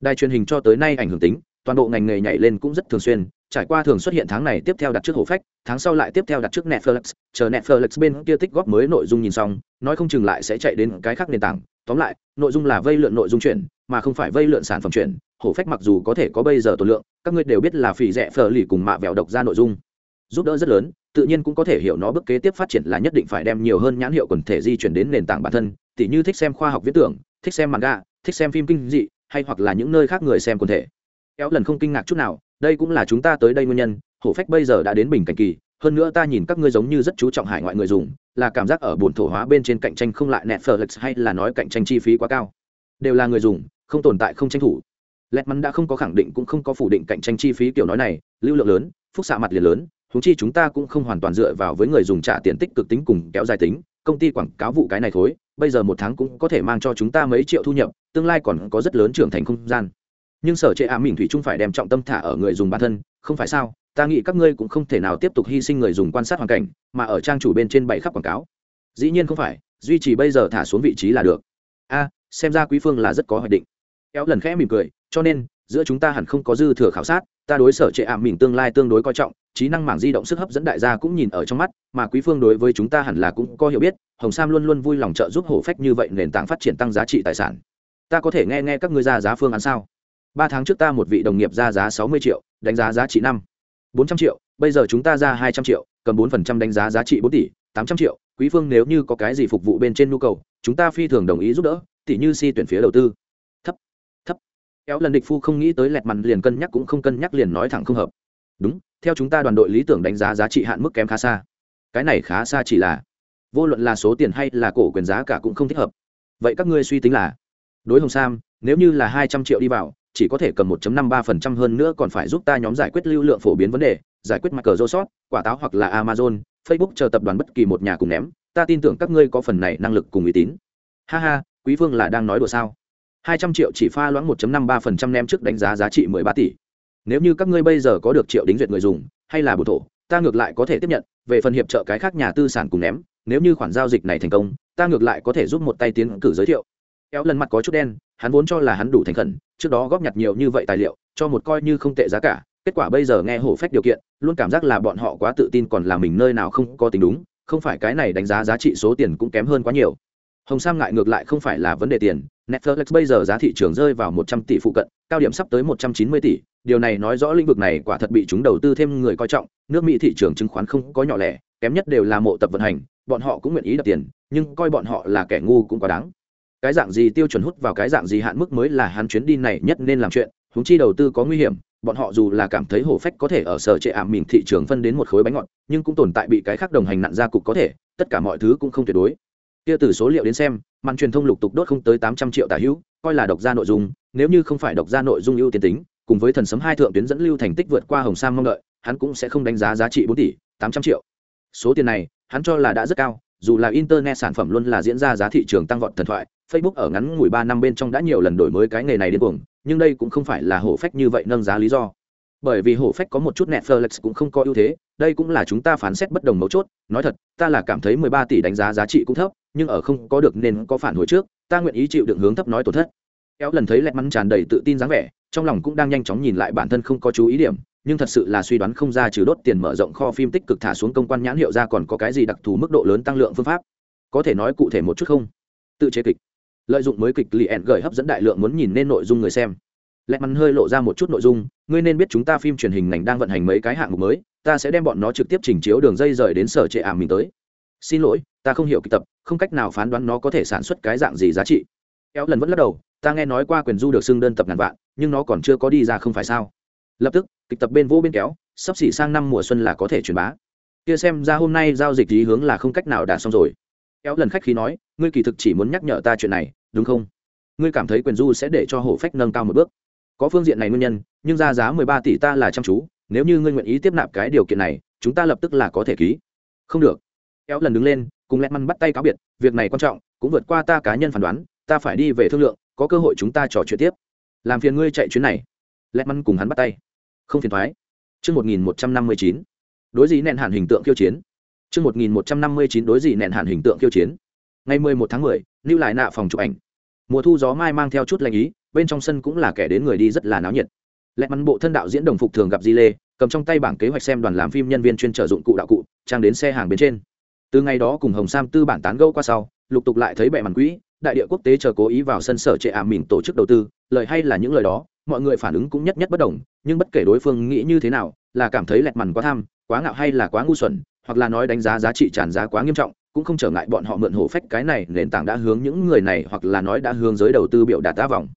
Đài truyền hình cho tới nay ảnh hưởng tính toàn bộ ngành nghề nhảy lên cũng rất thường xuyên, trải qua thường xuất hiện tháng này tiếp theo đặt trước hổ phách, tháng sau lại tiếp theo đặt trước netflix, chờ netflix bên kia tích góp mới nội dung nhìn xong, nói không chừng lại sẽ chạy đến cái khác nền tảng. Tóm lại, nội dung là vây lượn nội dung chuyển, mà không phải vây lượn sản phẩm chuyển. Hổ phách mặc dù có thể có bây giờ tổ lượng, các ngươi đều biết là phỉ rẻ phờ lì cùng mạ vẹo độc ra nội dung. Giúp đỡ rất lớn, tự nhiên cũng có thể hiểu nó bước kế tiếp phát triển là nhất định phải đem nhiều hơn nhãn hiệu quần thể di chuyển đến nền tảng bản thân, tỉ như thích xem khoa học viễn tưởng, thích xem manga, thích xem phim kinh dị, hay hoặc là những nơi khác người xem quần thể. Éo lần không kinh ngạc chút nào, đây cũng là chúng ta tới đây nguyên nhân, hổ phách bây giờ đã đến bình cảnh kỳ, hơn nữa ta nhìn các ngươi giống như rất chú trọng hải ngoại người dùng, là cảm giác ở bồn thổ hóa bên trên cạnh tranh không lại Netflix hay là nói cạnh tranh chi phí quá cao. Đều là người dùng, không tồn tại không tranh thủ. Lẹt mắn đã không có khẳng định cũng không có phủ định cạnh tranh chi phí kiểu nói này, lưu lượng lớn, phúc xạ mặt liền lớn húng chi chúng ta cũng không hoàn toàn dựa vào với người dùng trả tiền tích cực tính cùng kéo dài tính, công ty quảng cáo vụ cái này thối, bây giờ một tháng cũng có thể mang cho chúng ta mấy triệu thu nhập, tương lai còn có rất lớn trưởng thành không gian nhưng sở trệ ảm mình thủy chung phải đem trọng tâm thả ở người dùng bản thân, không phải sao? Ta nghĩ các ngươi cũng không thể nào tiếp tục hy sinh người dùng quan sát hoàn cảnh, mà ở trang chủ bên trên bảy khắp quảng cáo. Dĩ nhiên không phải, duy trì bây giờ thả xuống vị trí là được. A, xem ra quý phương là rất có hoạch định. Kéo lần khẽ mỉm cười, cho nên, giữa chúng ta hẳn không có dư thừa khảo sát, ta đối sở trệ ảm mình tương lai tương đối coi trọng, trí năng mảng di động sức hấp dẫn đại gia cũng nhìn ở trong mắt, mà quý phương đối với chúng ta hẳn là cũng có hiểu biết, hồng sam luôn luôn vui lòng trợ giúp hổ phách như vậy nền tảng phát triển tăng giá trị tài sản. Ta có thể nghe nghe các ngươi ra giá phương án sao? Ba tháng trước ta một vị đồng nghiệp ra giá sáu mươi triệu, đánh giá giá trị năm. bốn trăm triệu, bây giờ chúng ta ra hai trăm triệu, cầm bốn phần trăm đánh giá giá trị bốn tỷ, tám trăm triệu. Quý phương nếu như có cái gì phục vụ bên trên nhu cầu, chúng ta phi thường đồng ý giúp đỡ tỷ như si tuyển phía đầu tư. Thấp thấp. Kéo lần địch phu không nghĩ tới lẹt mằn liền cân nhắc cũng không cân nhắc liền nói thẳng không hợp. Đúng, theo chúng ta đoàn đội lý tưởng đánh giá giá trị hạn mức kém khá xa. Cái này khá xa chỉ là, vô luận là số tiền hay là cổ quyền giá cả cũng không thích hợp. Vậy các ngươi suy tính là đối hồng sam, nếu như là hai trăm triệu đi vào, chỉ có thể cầm 1.53% hơn nữa còn phải giúp ta nhóm giải quyết lưu lượng phổ biến vấn đề, giải quyết mặt cờ rô quả táo hoặc là amazon, facebook chờ tập đoàn bất kỳ một nhà cùng ném, ta tin tưởng các ngươi có phần này năng lực cùng uy tín. Ha ha, quý vương là đang nói đùa sao? Hai trăm triệu chỉ pha loãng 1.53% ném trước đánh giá giá trị 13 tỷ. Nếu như các ngươi bây giờ có được triệu đính duyệt người dùng, hay là bổ thổ, ta ngược lại có thể tiếp nhận, về phần hiệp trợ cái khác nhà tư sản cùng ném, nếu như khoản giao dịch này thành công, ta ngược lại có thể giúp một tay tiến cử giới thiệu kéo lần mặt có chút đen, hắn vốn cho là hắn đủ thành khẩn, trước đó góp nhặt nhiều như vậy tài liệu, cho một coi như không tệ giá cả, kết quả bây giờ nghe hổ phách điều kiện, luôn cảm giác là bọn họ quá tự tin còn là mình nơi nào không có tính đúng, không phải cái này đánh giá giá trị số tiền cũng kém hơn quá nhiều. Hồng sam ngại ngược lại không phải là vấn đề tiền, netflix bây giờ giá thị trường rơi vào một trăm tỷ phụ cận, cao điểm sắp tới một trăm chín mươi tỷ, điều này nói rõ lĩnh vực này quả thật bị chúng đầu tư thêm người coi trọng, nước mỹ thị trường chứng khoán không có nhỏ lẻ, kém nhất đều là mộ tập vận hành, bọn họ cũng nguyện ý đặt tiền, nhưng coi bọn họ là kẻ ngu cũng quá đáng cái dạng gì tiêu chuẩn hút vào cái dạng gì hạn mức mới là hắn chuyến đi này nhất nên làm chuyện húng chi đầu tư có nguy hiểm, bọn họ dù là cảm thấy hổ phách có thể ở sở trệ ảm mình thị trường phân đến một khối bánh ngọt, nhưng cũng tồn tại bị cái khác đồng hành nặn ra cục có thể, tất cả mọi thứ cũng không tuyệt đối. Kia từ số liệu đến xem, màn truyền thông lục tục đốt không tới tám trăm triệu tả hữu, coi là độc ra nội dung, nếu như không phải độc ra nội dung ưu tiên tính, cùng với thần sấm hai thượng tuyến dẫn lưu thành tích vượt qua hồng sam mong đợi, hắn cũng sẽ không đánh giá giá trị bốn tỷ, tám trăm triệu. Số tiền này, hắn cho là đã rất cao, dù là internet sản phẩm luôn là diễn ra giá thị trường tăng vọt thần thoại facebook ở ngắn ngủi ba năm bên trong đã nhiều lần đổi mới cái nghề này điên cuồng, nhưng đây cũng không phải là hổ phách như vậy nâng giá lý do. Bởi vì hổ phách có một chút netflix cũng không có ưu thế, đây cũng là chúng ta phán xét bất đồng mấu chốt. Nói thật, ta là cảm thấy mười ba tỷ đánh giá giá trị cũng thấp, nhưng ở không có được nên có phản hồi trước, ta nguyện ý chịu đựng hướng thấp nói tổn thất. Kéo lần thấy lẹt mắn tràn đầy tự tin dáng vẻ, trong lòng cũng đang nhanh chóng nhìn lại bản thân không có chú ý điểm, nhưng thật sự là suy đoán không ra trừ đốt tiền mở rộng kho phim tích cực thả xuống công quan nhãn hiệu ra còn có cái gì đặc thù mức độ lớn tăng lượng phương pháp. Có thể nói cụ thể một chút không? Tự chế kịch lợi dụng mới kịch lì ẹn gửi hấp dẫn đại lượng muốn nhìn nên nội dung người xem. Lẹ mắn hơi lộ ra một chút nội dung, ngươi nên biết chúng ta phim truyền hình ngành đang vận hành mấy cái hạng mục mới, ta sẽ đem bọn nó trực tiếp trình chiếu đường dây rời đến sở trệ ảm mình tới. Xin lỗi, ta không hiểu kịch tập, không cách nào phán đoán nó có thể sản xuất cái dạng gì giá trị. Kéo lần vẫn lắc đầu, ta nghe nói qua quyền du được xưng đơn tập ngàn vạn, nhưng nó còn chưa có đi ra không phải sao? Lập tức, kịch tập bên vô bên kéo, sắp xỉ sang năm mùa xuân là có thể truyền bá. Kia xem ra hôm nay giao dịch ý hướng là không cách nào đạt xong rồi. Kéo lần khách khí nói, ngươi kỳ thực chỉ muốn nhắc nhở ta chuyện này đúng không? Ngươi cảm thấy quyền du sẽ để cho hổ phách nâng cao một bước. Có phương diện này nguyên nhân nhưng ra giá mười ba tỷ ta là chăm chú nếu như ngươi nguyện ý tiếp nạp cái điều kiện này chúng ta lập tức là có thể ký. Không được. Kéo lần đứng lên cùng lẹt măn bắt tay cáo biệt việc này quan trọng cũng vượt qua ta cá nhân phán đoán ta phải đi về thương lượng có cơ hội chúng ta trò chuyện tiếp. Làm phiền ngươi chạy chuyến này. Lẹt măn cùng hắn bắt tay. Không phiền thoái. Trước 1159, đối gì nẹn hạn hình tượng khiêu chiến. Trước 1159 đối gì nẹn hạn hình tượng khiêu chiến. Ngày 11 tháng 10, lưu lại nạ phòng chụp ảnh. Mùa thu gió mai mang theo chút lạnh ý, bên trong sân cũng là kẻ đến người đi rất là náo nhiệt. Lẹt mắn bộ thân đạo diễn đồng phục thường gặp Di Lê, cầm trong tay bảng kế hoạch xem đoàn làm phim nhân viên chuyên trở dụng cụ đạo cụ, trang đến xe hàng bên trên. Từ ngày đó cùng Hồng Sam tư bản tán gẫu qua sau, lục tục lại thấy bệ màn quỹ, đại địa quốc tế chờ cố ý vào sân sở trệ ảm mình tổ chức đầu tư, lời hay là những lời đó, mọi người phản ứng cũng nhất nhất bất đồng nhưng bất kể đối phương nghĩ như thế nào là cảm thấy lẹt mằn quá tham quá ngạo hay là quá ngu xuẩn hoặc là nói đánh giá giá trị tràn giá quá nghiêm trọng cũng không trở ngại bọn họ mượn hổ phách cái này, nền tảng đã hướng những người này hoặc là nói đã hướng giới đầu tư biểu đạt tá vòng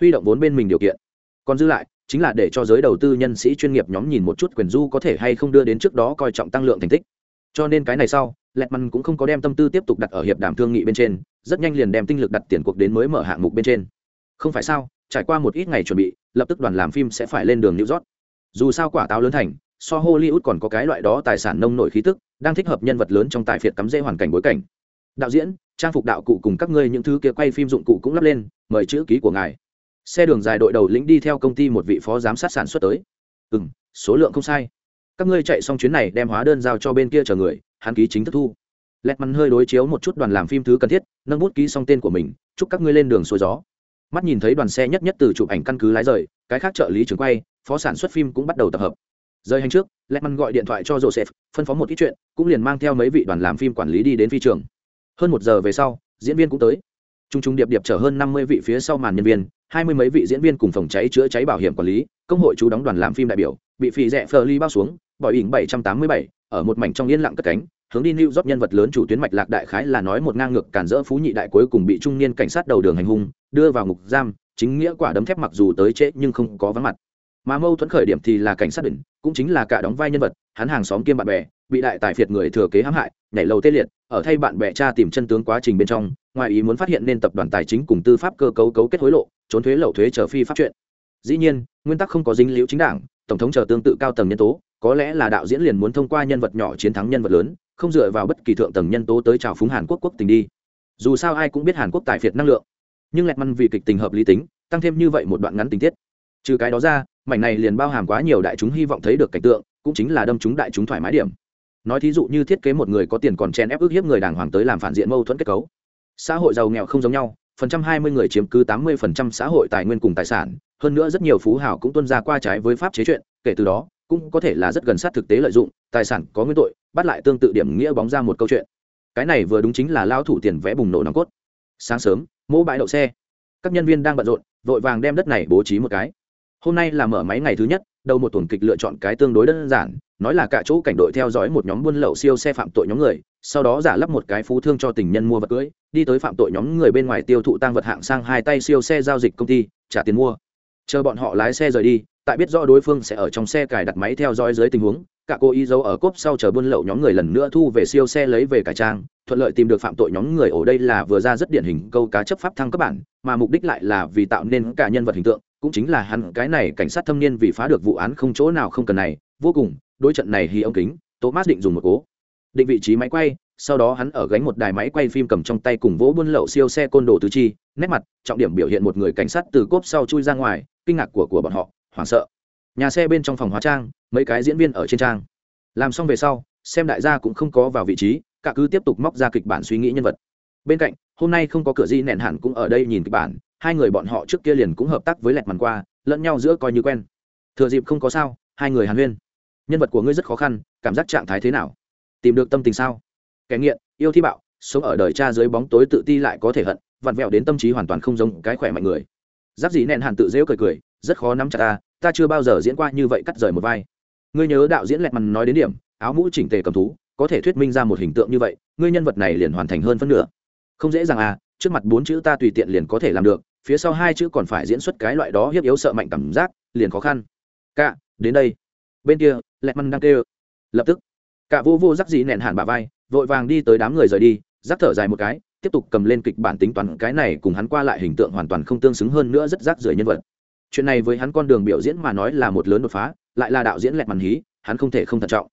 huy động vốn bên mình điều kiện. Còn dư lại, chính là để cho giới đầu tư nhân sĩ chuyên nghiệp nhóm nhìn một chút quyền du có thể hay không đưa đến trước đó coi trọng tăng lượng thành tích. Cho nên cái này sau lẹt măn cũng không có đem tâm tư tiếp tục đặt ở hiệp đàm thương nghị bên trên, rất nhanh liền đem tinh lực đặt tiền cuộc đến mới mở hạng mục bên trên. Không phải sao, trải qua một ít ngày chuẩn bị, lập tức đoàn làm phim sẽ phải lên đường new york. Dù sao quả táo lớn thành so hollywood còn có cái loại đó tài sản nông nổi khí tức, đang thích hợp nhân vật lớn trong tài phiệt cắm rễ hoàn cảnh bối cảnh. Đạo diễn, trang phục đạo cụ cùng các ngươi những thứ kia quay phim dụng cụ cũng lắp lên, mời chữ ký của ngài. Xe đường dài đội đầu lĩnh đi theo công ty một vị phó giám sát sản xuất tới. Ừ m số lượng không sai. Các ngươi chạy xong chuyến này đem hóa đơn giao cho bên kia chờ người, hắn ký chính thức thu. Lẹt mắn hơi đối chiếu một chút đoàn làm phim thứ cần thiết, nâng bút ký xong tên của mình, chúc các ngươi lên đường xuôi gió. Mắt nhìn thấy đoàn xe nhất nhất từ chụp ảnh căn cứ lái rời, cái khác trợ lý trường quay, phó sản xuất phim cũng bắt đầu tập hợp rời hành trước lẹt gọi điện thoại cho joseph phân phó một ít chuyện cũng liền mang theo mấy vị đoàn làm phim quản lý đi đến phi trường hơn một giờ về sau diễn viên cũng tới t r u n g t r u n g điệp điệp chở hơn năm mươi vị phía sau màn nhân viên hai mươi mấy vị diễn viên cùng phòng cháy chữa cháy bảo hiểm quản lý công hội chú đóng đoàn làm phim đại biểu bị phì rẽ phờ ly bao xuống bỏi ỉng bảy trăm tám mươi bảy ở một mảnh trong yên lặng cất cánh hướng đi New York nhân vật lớn chủ tuyến mạch lạc đại khái là nói một ngang ngược cản rỡ phú nhị đại cuối cùng bị trung niên cảnh sát đầu đường hành hung, đưa vào ngục giam, chính nghĩa quả đấm thép mặc dù tới trễ nhưng không có vắng mặt. Mà mâu thuẫn khởi điểm thì là cảnh sát đỉnh, cũng chính là cả đóng vai nhân vật, hắn hàng xóm kiêm bạn bè, bị đại tài phiệt người thừa kế hãm hại, nhảy lầu tê liệt, ở thay bạn bè tra tìm chân tướng quá trình bên trong ngoài ý muốn phát hiện nên tập đoàn tài chính cùng tư pháp cơ cấu cấu kết hối lộ trốn thuế lậu thuế chờ phi pháp chuyện. Dĩ nhiên nguyên tắc không có dính liễu chính đảng tổng thống chờ tương tự cao tầng nhân tố có lẽ là đạo diễn liền muốn thông qua nhân vật nhỏ chiến thắng nhân vật lớn không dựa vào bất kỳ thượng tầng nhân tố tới trào phúng hàn quốc quốc tình đi. Dù sao ai cũng biết hàn quốc tài phiệt năng lượng. Nhưng lẹt măn vì kịch tình hợp lý tính tăng thêm như vậy một đoạn ngắn tình tiết. Trừ cái đó ra mảnh này liền bao hàm quá nhiều đại chúng hy vọng thấy được cảnh tượng, cũng chính là đâm chúng đại chúng thoải mái điểm. Nói thí dụ như thiết kế một người có tiền còn chen ép ức hiếp người đàng hoàng tới làm phản diện mâu thuẫn kết cấu. Xã hội giàu nghèo không giống nhau, phần trăm hai mươi người chiếm cứ tám mươi phần trăm xã hội tài nguyên cùng tài sản, hơn nữa rất nhiều phú hào cũng tuân ra qua trái với pháp chế chuyện, kể từ đó, cũng có thể là rất gần sát thực tế lợi dụng, tài sản có nguyên tội, bắt lại tương tự điểm nghĩa bóng ra một câu chuyện. Cái này vừa đúng chính là lao thủ tiền vẽ bùng nổ nòng cốt. Sáng sớm, mỗ bãi đậu xe. Các nhân viên đang bận rộn, vội vàng đem đất này bố trí một cái hôm nay là mở máy ngày thứ nhất, đầu một tuần kịch lựa chọn cái tương đối đơn giản, nói là cả chỗ cảnh đội theo dõi một nhóm buôn lậu siêu xe phạm tội nhóm người, sau đó giả lắp một cái phú thương cho tình nhân mua vật cưới, đi tới phạm tội nhóm người bên ngoài tiêu thụ tăng vật hạng sang hai tay siêu xe giao dịch công ty, trả tiền mua. Chờ bọn họ lái xe rời đi, tại biết rõ đối phương sẽ ở trong xe cài đặt máy theo dõi dưới tình huống, cả cô ý giấu ở cốp sau chờ buôn lậu nhóm người lần nữa thu về siêu xe lấy về cải trang, thuận lợi tìm được phạm tội nhóm người ở đây là vừa ra rất điển hình câu cá chấp pháp thăng cấp bản, mà mục đích lại là vì tạo nên cả nhân vật hình tượng cũng chính là hắn cái này cảnh sát thâm niên vì phá được vụ án không chỗ nào không cần này, vô cùng, đối trận này hy ông kính, thomas định dùng một cố. Định vị trí máy quay, sau đó hắn ở gánh một đài máy quay phim cầm trong tay cùng vỗ buôn lậu siêu xe côn đồ tứ chi, nét mặt, trọng điểm biểu hiện một người cảnh sát từ cốp sau chui ra ngoài, kinh ngạc của của bọn họ, hoảng sợ. Nhà xe bên trong phòng hóa trang, mấy cái diễn viên ở trên trang. Làm xong về sau, xem đại gia cũng không có vào vị trí, cả cứ tiếp tục móc ra kịch bản suy nghĩ nhân vật. Bên cạnh, hôm nay không có cửa di nẹn hẳn cũng ở đây nhìn kịch bản hai người bọn họ trước kia liền cũng hợp tác với lẹt màn qua, lẫn nhau giữa coi như quen. Thừa dịp không có sao, hai người hàn huyên. Nhân vật của ngươi rất khó khăn, cảm giác trạng thái thế nào? Tìm được tâm tình sao? Kẻ nghiện, yêu thi bạo, sống ở đời cha dưới bóng tối tự ti lại có thể hận, vặn vẹo đến tâm trí hoàn toàn không giống cái khỏe mạnh người. Giáp dĩ nẹn hàn tự dễu cười cười, rất khó nắm chặt ta ta chưa bao giờ diễn qua như vậy cắt rời một vai. Ngươi nhớ đạo diễn lẹt mằn nói đến điểm, áo mũ chỉnh tề cầm thú, có thể thuyết minh ra một hình tượng như vậy, ngươi nhân vật này liền hoàn thành hơn phân nửa. Không dễ dàng à trước mặt bốn chữ ta tùy tiện liền có thể làm được phía sau hai chữ còn phải diễn xuất cái loại đó hiếp yếu sợ mạnh cảm giác, liền khó khăn. Cạ đến đây. Bên kia lẹt măn đang kêu. Lập tức, cả vô vô rắc gì nẹn hẳn bà vai, vội vàng đi tới đám người rời đi, rắc thở dài một cái, tiếp tục cầm lên kịch bản tính toán cái này cùng hắn qua lại hình tượng hoàn toàn không tương xứng hơn nữa rất rác rưởi nhân vật. Chuyện này với hắn con đường biểu diễn mà nói là một lớn đột phá, lại là đạo diễn lẹt màn hí, hắn không thể không thận trọng.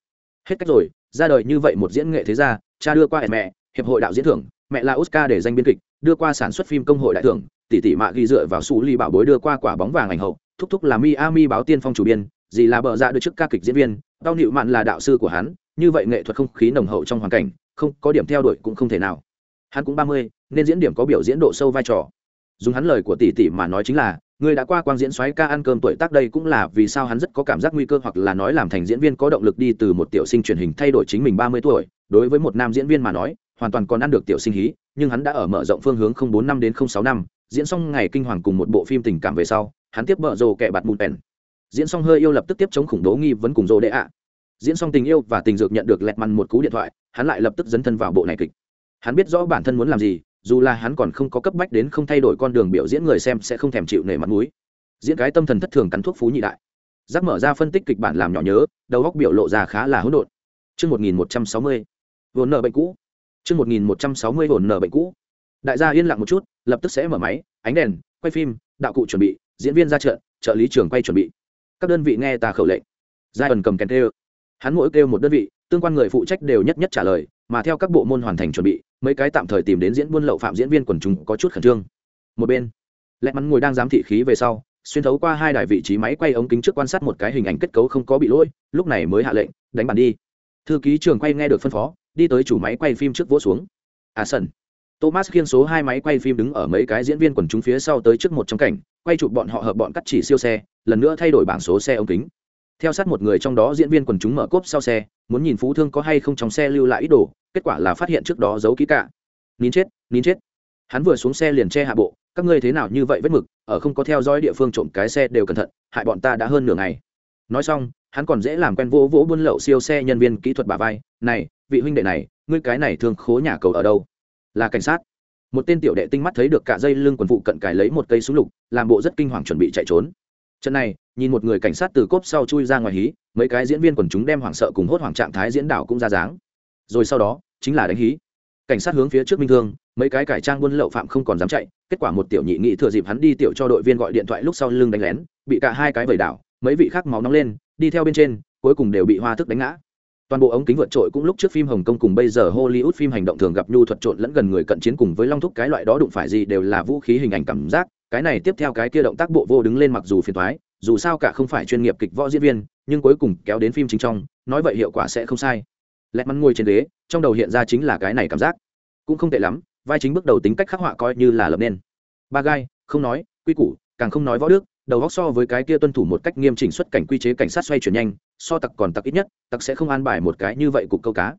Hết cách rồi, ra đời như vậy một diễn nghệ thế gia, cha đưa qua mẹ, hiệp hội đạo diễn thưởng, mẹ là oscar để danh biên kịch, đưa qua sản xuất phim công hội đại thưởng tỷ tỷ mạ ghi dựa vào su ly bảo bối đưa qua quả bóng vàng ảnh hậu, thúc thúc là miami báo tiên phong chủ biên gì là bờ ra dạ được trước ca kịch diễn viên, đau nịu mạn là đạo sư của hắn, như vậy nghệ thuật không khí nồng hậu trong hoàn cảnh, không có điểm theo đuổi cũng không thể nào. Hắn cũng ba mươi, nên diễn điểm có biểu diễn độ sâu vai trò. Dùng hắn lời của tỷ tỷ mà nói chính là, người đã qua quang diễn xoáy ca ăn cơm tuổi tác đây cũng là vì sao hắn rất có cảm giác nguy cơ hoặc là nói làm thành diễn viên có động lực đi từ một tiểu sinh truyền hình thay đổi chính mình ba mươi tuổi. Đối với một nam diễn viên mà nói, hoàn toàn còn ăn được tiểu sinh hí, nhưng hắn đã ở mở rộng phương hướng không bốn năm đến không sáu năm diễn xong ngày kinh hoàng cùng một bộ phim tình cảm về sau, hắn tiếp bợ rồ kẻ bạt mụn pèn diễn xong hơi yêu lập tức tiếp chống khủng bố nghi vấn cùng rồ đệ ạ. Diễn xong tình yêu và tình dược nhận được lẹt măn một cú điện thoại, hắn lại lập tức dấn thân vào bộ này kịch. Hắn biết rõ bản thân muốn làm gì, dù là hắn còn không có cấp bách đến không thay đổi con đường biểu diễn người xem sẽ không thèm chịu nể mặt mũi. Diễn cái tâm thần thất thường cắn thuốc phú nhị đại. Giác mở ra phân tích kịch bản làm nhỏ nhớ, đầu góc biểu lộ ra khá là hỗn độn. Chương một nghìn một trăm sáu mươi vồn nợ bệnh cũ. Chương một nghìn một trăm sáu mươi vồn nợ bệnh cũ đại gia yên lặng một chút, lập tức sẽ mở máy, ánh đèn, quay phim, đạo cụ chuẩn bị, diễn viên ra trận, trợ lý trường quay chuẩn bị. Các đơn vị nghe ta khẩu lệnh. Giai ẩn cầm kèn kêu hắn mỗi kêu một đơn vị, tương quan người phụ trách đều nhất nhất trả lời, mà theo các bộ môn hoàn thành chuẩn bị, mấy cái tạm thời tìm đến diễn buôn lậu phạm diễn viên quần chúng có chút khẩn trương. Một bên, lẹt mắn ngồi đang giám thị khí về sau, xuyên thấu qua hai đài vị trí máy quay ống kính trước quan sát một cái hình ảnh kết cấu không có bị lỗi, lúc này mới hạ lệnh, đánh bàn đi. Thư ký trường quay nghe được phân phó, đi tới chủ máy quay phim trước vỗ xuống. À sân thomas khiên số hai máy quay phim đứng ở mấy cái diễn viên quần chúng phía sau tới trước một trong cảnh, quay chụp bọn họ hợp bọn cắt chỉ siêu xe, lần nữa thay đổi bảng số xe ống kính. Theo sát một người trong đó diễn viên quần chúng mở cốp sau xe, muốn nhìn phú thương có hay không trong xe lưu lại ít đồ, kết quả là phát hiện trước đó giấu kỹ cả. Nín chết nín chết. Hắn vừa xuống xe liền che hạ bộ, các ngươi thế nào như vậy vết mực, ở không có theo dõi địa phương trộm cái xe đều cẩn thận, hại bọn ta đã hơn nửa ngày. Nói xong, hắn còn dễ làm quen vỗ vỗ buôn lậu siêu xe nhân viên kỹ thuật bà vai, này, vị huynh đệ này, ngươi cái này thường khố nhà cầu ở đâu? Là cảnh sát. Một tên tiểu đệ tinh mắt thấy được cả dây lưng quần phụ cận cài lấy một cây súng lục, làm bộ rất kinh hoàng chuẩn bị chạy trốn. Trận này, nhìn một người cảnh sát từ cốp sau chui ra ngoài hí, mấy cái diễn viên quần chúng đem hoảng sợ cùng hốt hoảng trạng thái diễn đảo cũng ra dáng. Rồi sau đó, chính là đánh hí. Cảnh sát hướng phía trước minh thương, mấy cái cải trang buôn lậu phạm không còn dám chạy, kết quả một tiểu nhị nghị thừa dịp hắn đi tiểu cho đội viên gọi điện thoại lúc sau lưng đánh lén, bị cả hai cái vẩy đảo, mấy vị khác máu nóng lên, đi theo bên trên, cuối cùng đều bị hoa thức đánh ngã toàn bộ ống kính vượt trội cũng lúc trước phim hồng kông cùng bây giờ hollywood phim hành động thường gặp nhu thuật trộn lẫn gần người cận chiến cùng với long thúc, cái loại đó đụng phải gì đều là vũ khí hình ảnh cảm giác. Cái này tiếp theo cái kia động tác bộ vô đứng lên mặc dù phiền thoái dù sao cả không phải chuyên nghiệp kịch võ diễn viên, nhưng cuối cùng kéo đến phim chính trong, nói vậy hiệu quả sẽ không sai. Lẹt mắn ngồi trên ghế, trong đầu hiện ra chính là cái này cảm giác. Cũng không tệ lắm, vai chính bước đầu tính cách khắc họa coi như là lập nên. Ba gai, không nói, quy củ, càng không nói võ đức đầu góc so với cái kia tuân thủ một cách nghiêm chỉnh xuất cảnh quy chế cảnh sát xoay chuyển nhanh, so tặc còn tặc ít nhất, tặc sẽ không an bài một cái như vậy cục câu cá.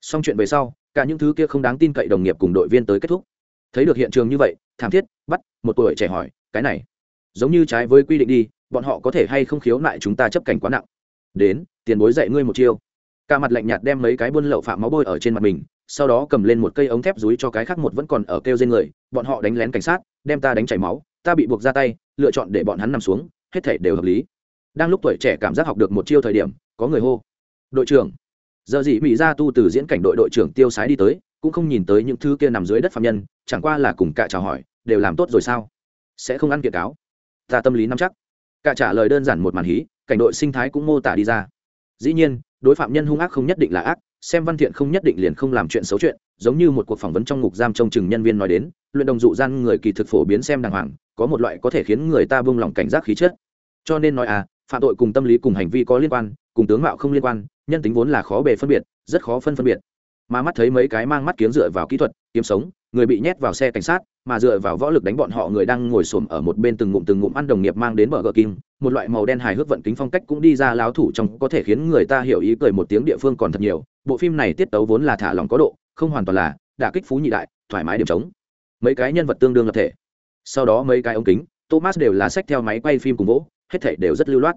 Xong chuyện về sau, cả những thứ kia không đáng tin cậy đồng nghiệp cùng đội viên tới kết thúc. Thấy được hiện trường như vậy, thảm thiết, bắt, một tuổi trẻ hỏi, cái này, giống như trái với quy định đi, bọn họ có thể hay không khiếu nại chúng ta chấp cảnh quá nặng? Đến, tiền bối dạy ngươi một chiêu. Cả mặt lạnh nhạt đem mấy cái buôn lậu phạm máu bôi ở trên mặt mình, sau đó cầm lên một cây ống thép dúi cho cái khác một vẫn còn ở kêu trên người, bọn họ đánh lén cảnh sát, đem ta đánh chảy máu ta bị buộc ra tay, lựa chọn để bọn hắn nằm xuống, hết thể đều hợp lý. Đang lúc tuổi trẻ cảm giác học được một chiêu thời điểm, có người hô, đội trưởng. Giờ gì mỹ ra tu từ diễn cảnh đội đội trưởng tiêu sái đi tới, cũng không nhìn tới những thứ kia nằm dưới đất phạm nhân, chẳng qua là cùng cả chào hỏi, đều làm tốt rồi sao? Sẽ không ăn kiệt cáo? Ta tâm lý nắm chắc. Cả trả lời đơn giản một màn hí, cảnh đội sinh thái cũng mô tả đi ra. Dĩ nhiên, đối phạm nhân hung ác không nhất định là ác xem văn thiện không nhất định liền không làm chuyện xấu chuyện, giống như một cuộc phỏng vấn trong ngục giam trông chừng nhân viên nói đến, luyện đồng dụ gian người kỳ thực phổ biến xem đàng hoàng, có một loại có thể khiến người ta buông lỏng cảnh giác khí chất. Cho nên nói à phạm tội cùng tâm lý cùng hành vi có liên quan, cùng tướng mạo không liên quan, nhân tính vốn là khó bề phân biệt, rất khó phân phân biệt. Mà mắt thấy mấy cái mang mắt kiếm dựa vào kỹ thuật, kiếm sống, người bị nhét vào xe cảnh sát mà dựa vào võ lực đánh bọn họ người đang ngồi xổm ở một bên từng ngụm từng ngụm ăn đồng nghiệp mang đến bờ gờ kim một loại màu đen hài hước vận kính phong cách cũng đi ra láo thủ trong có thể khiến người ta hiểu ý cười một tiếng địa phương còn thật nhiều. Bộ phim này tiết tấu vốn là thả lòng có độ, không hoàn toàn là, đả kích phú nhị đại, thoải mái điểm trống. Mấy cái nhân vật tương đương lập thể. Sau đó mấy cái ống kính, thomas đều là sách theo máy quay phim cùng vỗ, hết thể đều rất lưu loát.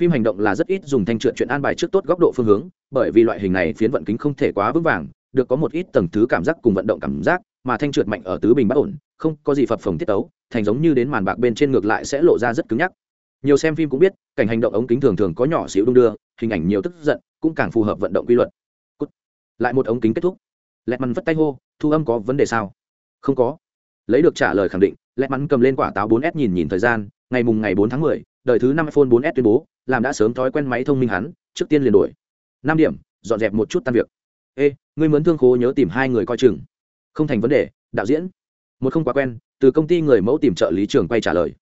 Phim hành động là rất ít dùng thanh trượt chuyện an bài trước tốt góc độ phương hướng, bởi vì loại hình này phiến vận kính không thể quá vững vàng, được có một ít tầng thứ cảm giác cùng vận động cảm giác, mà thanh trượt mạnh ở tứ bình bất ổn không có gì phập phồng tiết tấu thành giống như đến màn bạc bên trên ngược lại sẽ lộ ra rất cứng nhắc. Nhiều xem phim cũng biết cảnh hành động ống kính thường thường có nhỏ xíu đung đưa hình ảnh nhiều tức giận cũng càng phù hợp vận động quy luật、Cút. Lại một ống kính kết thúc. Lẹt mắn vất tay hô thu âm có vấn đề sao? Không có. Lấy được trả lời khẳng định lẹt mắn cầm lên quả táo 4S nhìn nhìn thời gian ngày mùng ngày 4 tháng 10, đời thứ năm iPhone 4S tuyên bố làm đã sớm thói quen máy thông minh hắn trước tiên liền đổi. Năm điểm dọn dẹp một chút tan việc. Ê ngươi mướn thương khố nhớ tìm hai người coi chừng. Không thành vấn đề đạo diễn một không quá quen, từ công ty người mẫu tìm trợ lý trường quay trả lời.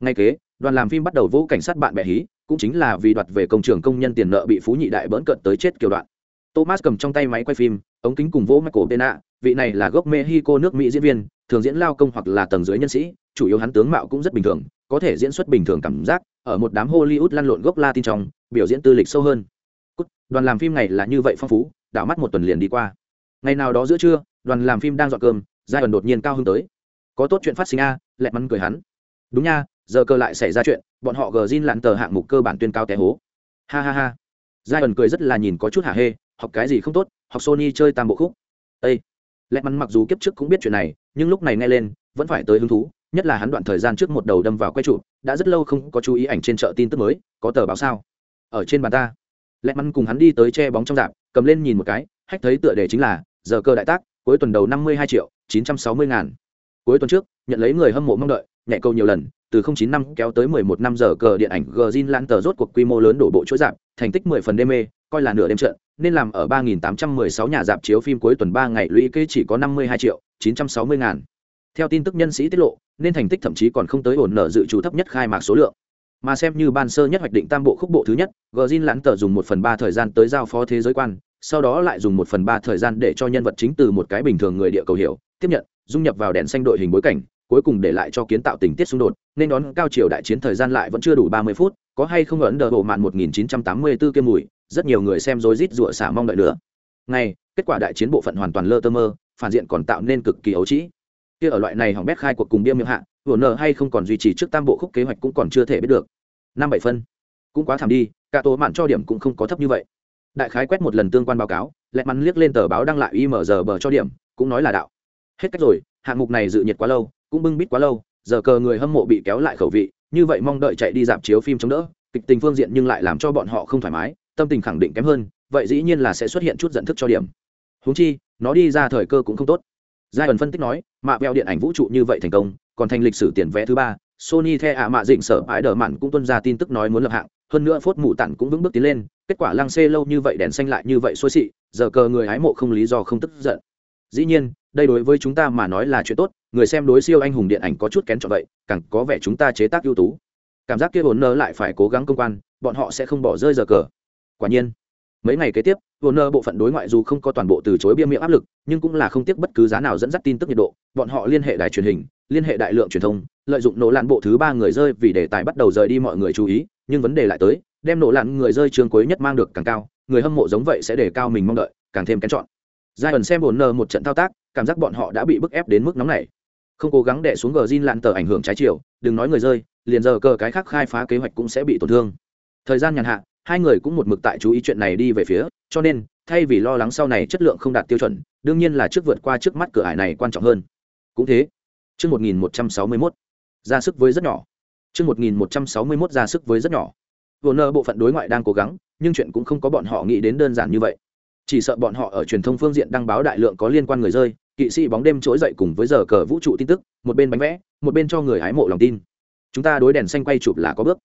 Ngay kế, đoàn làm phim bắt đầu vỗ cảnh sát bạn bè hí, cũng chính là vì đoạt về công trường công nhân tiền nợ bị phú nhị đại bỡn cận tới chết kiểu đoạn. Thomas cầm trong tay máy quay phim, ống kính cùng vỗ michael pena vị này là gốc mexico nước mỹ diễn viên, thường diễn lao công hoặc là tầng dưới nhân sĩ, chủ yếu hắn tướng mạo cũng rất bình thường, có thể diễn xuất bình thường cảm giác, ở một đám hollywood lăn lộn gốc latin trong, biểu diễn tư lịch sâu hơn. Đoàn làm phim này là như vậy phong phú, đảo mắt một tuần liền đi qua. Ngày nào đó giữa trưa, đoàn làm phim đang dọn cơm giai ẩn đột nhiên cao hơn tới. Có tốt chuyện phát sinh a à, lẹ mắn cười hắn. Đúng nha giờ cơ lại xảy ra chuyện bọn họ gờ zin lặn tờ hạng mục cơ bản tuyên cao té hố. Ha ha ha. Giai ẩn cười rất là nhìn có chút hả hê học cái gì không tốt học sony chơi tam bộ khúc. Ây lẹt mắn mặc dù kiếp trước cũng biết chuyện này nhưng lúc này nghe lên vẫn phải tới hứng thú nhất là hắn đoạn thời gian trước một đầu đâm vào quay trụ đã rất lâu không có chú ý ảnh trên chợ tin tức mới có tờ báo sao? Ở trên bàn ta. Lẹt mắn cùng hắn đi tới che bóng trong dạp cầm lên nhìn một cái hách thấy tựa đề chính là giờ cơ đại tác cuối tuần đầu năm mươi hai triệu chín trăm sáu mươi ngàn cuối tuần trước nhận lấy người hâm mộ mong đợi nhẹ câu nhiều lần từ không chín năm kéo tới mười một năm giờ cờ điện ảnh Gjin Lãng tờ rốt cuộc quy mô lớn đổ bộ chuỗi dạp, thành tích mười phần đêm mê, coi là nửa đêm trận, nên làm ở ba nghìn tám trăm mười sáu nhà dạp chiếu phim cuối tuần ba ngày lũy kế chỉ có năm mươi hai triệu chín trăm sáu mươi ngàn. Theo tin tức nhân sĩ tiết lộ, nên thành tích thậm chí còn không tới ổn nợ dự trù thấp nhất khai mạc số lượng. Mà xem như ban sơ nhất hoạch định tam bộ khúc bộ thứ nhất, Gjin Lãng tờ dùng một phần ba thời gian tới giao phó thế giới quan, sau đó lại dùng một phần ba thời gian để cho nhân vật chính từ một cái bình thường người địa cầu hiểu, tiếp nhận, dung nhập vào đèn xanh đội hình bối cảnh, cuối cùng để lại cho kiến tạo tình tiết xung đột, nên đón cao triều đại chiến thời gian lại vẫn chưa đủ ba mươi phút, có hay không ấn đờ bộ mạn một nghìn chín trăm tám mươi 1984 kiêm mùi, rất nhiều người xem rối rít rụa xả mong đợi nữa. Ngay, kết quả đại chiến bộ phận hoàn toàn lơ tơ mơ, phản diện còn tạo nên cực kỳ ấu trĩ. Kia ở loại này hỏng bét khai cuộc cùng bia miệng hạ, vừa nở hay không còn duy trì trước tam bộ khúc kế hoạch cũng còn chưa thể biết được. Năm bảy phân. Cũng quá thảm đi cả tổ mạn cho điểm cũng không có thấp như vậy đại khái quét một lần tương quan báo cáo, lẹ mắn liếc lên tờ báo đăng lại img bờ cho điểm, cũng nói là đạo. Hết cách rồi, hạng mục này dự nhiệt quá lâu, cũng bưng bít quá lâu, giờ cờ người hâm mộ bị kéo lại khẩu vị, như vậy mong đợi chạy đi dạp chiếu phim chống đỡ, kịch tình phương diện nhưng lại làm cho bọn họ không thoải mái, tâm tình khẳng định kém hơn, vậy dĩ nhiên là sẽ xuất hiện chút giận thức cho điểm. Húng chi, nó đi ra thời cơ cũng không tốt. Giai ẩn phân tích nói, mạ veo điện ảnh vũ trụ như vậy thành công, còn thành lịch sử tiền vẽ thứ ba sony the ạ mạ dịnh sở bãi đỡ mặn cũng tuân ra tin tức nói muốn lập hạng, hơn nữa phốt mụ tặng cũng vững bước tiến lên, kết quả lăng xê lâu như vậy đèn xanh lại như vậy xuôi xị, giờ cờ người hái mộ không lý do không tức giận. Dĩ nhiên, đây đối với chúng ta mà nói là chuyện tốt, người xem đối siêu anh hùng điện ảnh có chút kén chọn vậy, càng có vẻ chúng ta chế tác ưu tú. Cảm giác kia vốn nơ lại phải cố gắng công quan, bọn họ sẽ không bỏ rơi giờ cờ. Quả nhiên mấy ngày kế tiếp vốn nơ bộ phận đối ngoại dù không có toàn bộ từ chối bia miệng áp lực, nhưng cũng là không tiếc bất cứ giá nào dẫn dắt tin tức nhiệt độ. Bọn họ liên hệ đài truyền hình, liên hệ đại lượng truyền thông, lợi dụng nổ lạn bộ thứ ba người rơi vì đề tài bắt đầu rời đi mọi người chú ý, nhưng vấn đề lại tới, đem nổ lạn người rơi trường cuối nhất mang được càng cao, người hâm mộ giống vậy sẽ đề cao mình mong đợi, càng thêm kén chọn. Giai ẩn xem bồn nơ một trận thao tác, cảm giác bọn họ đã bị bức ép đến mức nóng này không cố gắng đè xuống gờ zin lạn tờ ảnh hưởng trái chiều, đừng nói người rơi, liền giờ cờ cái khác khai phá kế hoạch cũng sẽ bị tổn thương. Thời gian nhàn hạ hai người cũng một mực tại chú ý chuyện này đi về phía cho nên thay vì lo lắng sau này chất lượng không đạt tiêu chuẩn đương nhiên là trước vượt qua trước mắt cửa ải này quan trọng hơn cũng thế Chương 1161. Ra sức với rất nhỏ. Chương 1161 ra sức với rất nhỏ. Warner bộ phận đối ngoại đang cố gắng, nhưng chuyện cũng không có bọn họ nghĩ đến đơn giản như vậy. Chỉ sợ bọn họ ở truyền thông phương diện đăng báo đại lượng có liên quan người rơi, kỵ sĩ bóng đêm trỗi dậy cùng với giờ cờ vũ trụ tin tức, một bên bánh vẽ, một bên cho người hái mộ lòng tin. Chúng ta đối đèn xanh quay chụp là có bước.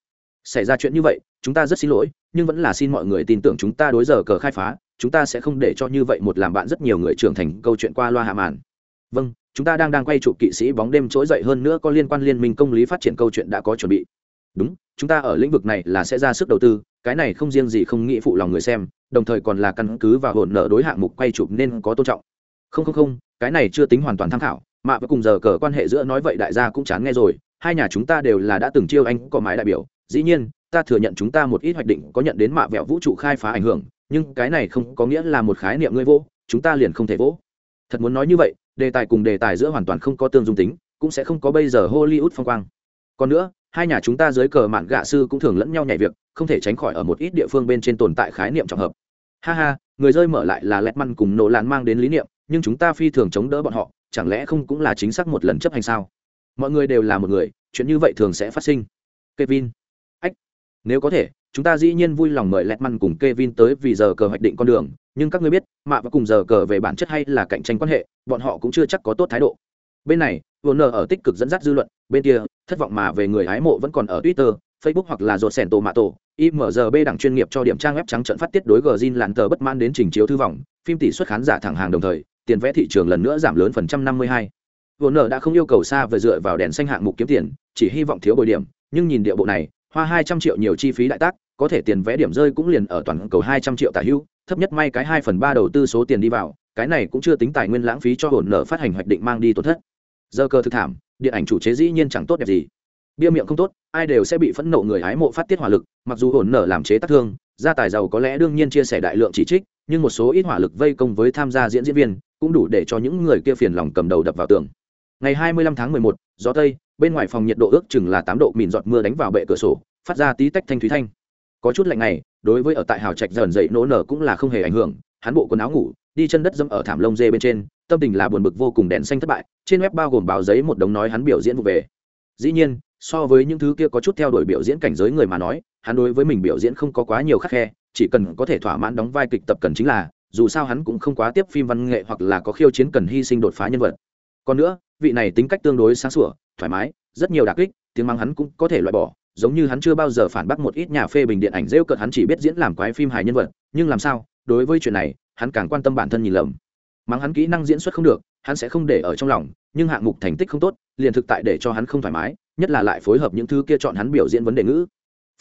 Xảy ra chuyện như vậy, chúng ta rất xin lỗi, nhưng vẫn là xin mọi người tin tưởng chúng ta đối giờ cờ khai phá, chúng ta sẽ không để cho như vậy một làm bạn rất nhiều người trưởng thành câu chuyện qua loa hạ màn. Vâng, chúng ta đang đang quay chụp kỵ sĩ bóng đêm trỗi dậy hơn nữa có liên quan liên minh công lý phát triển câu chuyện đã có chuẩn bị đúng chúng ta ở lĩnh vực này là sẽ ra sức đầu tư cái này không riêng gì không nghĩ phụ lòng người xem đồng thời còn là căn cứ và hỗn nợ đối hạng mục quay chụp nên có tôn trọng không không không cái này chưa tính hoàn toàn tham khảo mà với cùng giờ cờ quan hệ giữa nói vậy đại gia cũng chán nghe rồi hai nhà chúng ta đều là đã từng chiêu anh có mãi đại biểu dĩ nhiên, ta thừa nhận chúng ta một ít hoạch định có nhận đến mạ vẹo vũ trụ khai phá ảnh hưởng, nhưng cái này không có nghĩa là một khái niệm ngươi vô, chúng ta liền không thể vỗ thật muốn nói như vậy, đề tài cùng đề tài giữa hoàn toàn không có tương dung tính, cũng sẽ không có bây giờ hollywood phong quang. Còn nữa, hai nhà chúng ta dưới cờ mạn gạ sư cũng thường lẫn nhau nhảy việc, không thể tránh khỏi ở một ít địa phương bên trên tồn tại khái niệm trọng hợp. Ha ha, người rơi mở lại là lẹt măn cùng nổ làn mang đến lý niệm, nhưng chúng ta phi thường chống đỡ bọn họ, chẳng lẽ không cũng là chính xác một lần chấp hành sao? Mọi người đều là một người, chuyện như vậy thường sẽ phát sinh. Kevin nếu có thể, chúng ta dĩ nhiên vui lòng mời lẹt măn cùng kevin tới vì giờ cờ hoạch định con đường, nhưng các ngươi biết, mạ và cùng giờ cờ về bản chất hay là cạnh tranh quan hệ, bọn họ cũng chưa chắc có tốt thái độ. Bên này, Warner ở tích cực dẫn dắt dư luận, bên kia, thất vọng mà về người hái mộ vẫn còn ở twitter, facebook hoặc là rột sẻn tổ mạ tổ imgb đảng chuyên nghiệp cho điểm trang web trắng trận phát tiết đối gờ zin làn tờ bất mãn đến trình chiếu thư vọng phim tỷ suất khán giả thẳng hàng đồng thời, tiền vẽ thị trường lần nữa giảm lớn phần trăm năm mươi hai. Warner đã không yêu cầu xa về dựa vào đèn xanh hạng mục kiếm tiền, chỉ hy vọng thiếu bồi điểm, nhưng nhìn địa bộ này hoa hai trăm triệu nhiều chi phí đại tác có thể tiền vẽ điểm rơi cũng liền ở toàn cầu hai trăm triệu tả hữu thấp nhất may cái hai phần ba đầu tư số tiền đi vào cái này cũng chưa tính tài nguyên lãng phí cho hồn nợ phát hành hoạch định mang đi tổn thất. Giờ cơ thực thảm điện ảnh chủ chế dĩ nhiên chẳng tốt đẹp gì. Bia miệng không tốt ai đều sẽ bị phẫn nộ người hái mộ phát tiết hỏa lực mặc dù hồn nở làm chế tác thương gia tài giàu có lẽ đương nhiên chia sẻ đại lượng chỉ trích nhưng một số ít hỏa lực vây công với tham gia diễn diễn viên cũng đủ để cho những người kia phiền lòng cầm đầu đập vào tường. Ngày 25 tháng 11, gió tây bên ngoài phòng nhiệt độ ước chừng là 8 độ mìn giọt mưa đánh vào bệ cửa sổ, phát ra tí tách thanh thúy thanh. Có chút lạnh này đối với ở tại hào trạch dần dậy nỗ nở cũng là không hề ảnh hưởng, hắn bộ quần áo ngủ, đi chân đất dâm ở thảm lông dê bên trên, tâm tình là buồn bực vô cùng đèn xanh thất bại, trên web bao gồm báo giấy một đống nói hắn biểu diễn vụ về. Dĩ nhiên, so với những thứ kia có chút theo đuổi biểu diễn cảnh giới người mà nói, hắn đối với mình biểu diễn không có quá nhiều khắc khe, chỉ cần có thể thỏa mãn đóng vai kịch tập cần chính là, dù sao hắn cũng không quá tiếp phim văn nghệ hoặc là có khiêu chiến cần hy sinh đột phá nhân vật. Còn nữa, vị này tính cách tương đối sáng sủa thoải mái, rất nhiều đặc kích, tiếng mắng hắn cũng có thể loại bỏ, giống như hắn chưa bao giờ phản bác một ít nhà phê bình điện ảnh rêu cợt hắn chỉ biết diễn làm quái phim hài nhân vật, nhưng làm sao, đối với chuyện này, hắn càng quan tâm bản thân nhìn lầm. Mắng hắn kỹ năng diễn xuất không được, hắn sẽ không để ở trong lòng, nhưng hạng mục thành tích không tốt, liền thực tại để cho hắn không thoải mái, nhất là lại phối hợp những thứ kia chọn hắn biểu diễn vấn đề ngữ.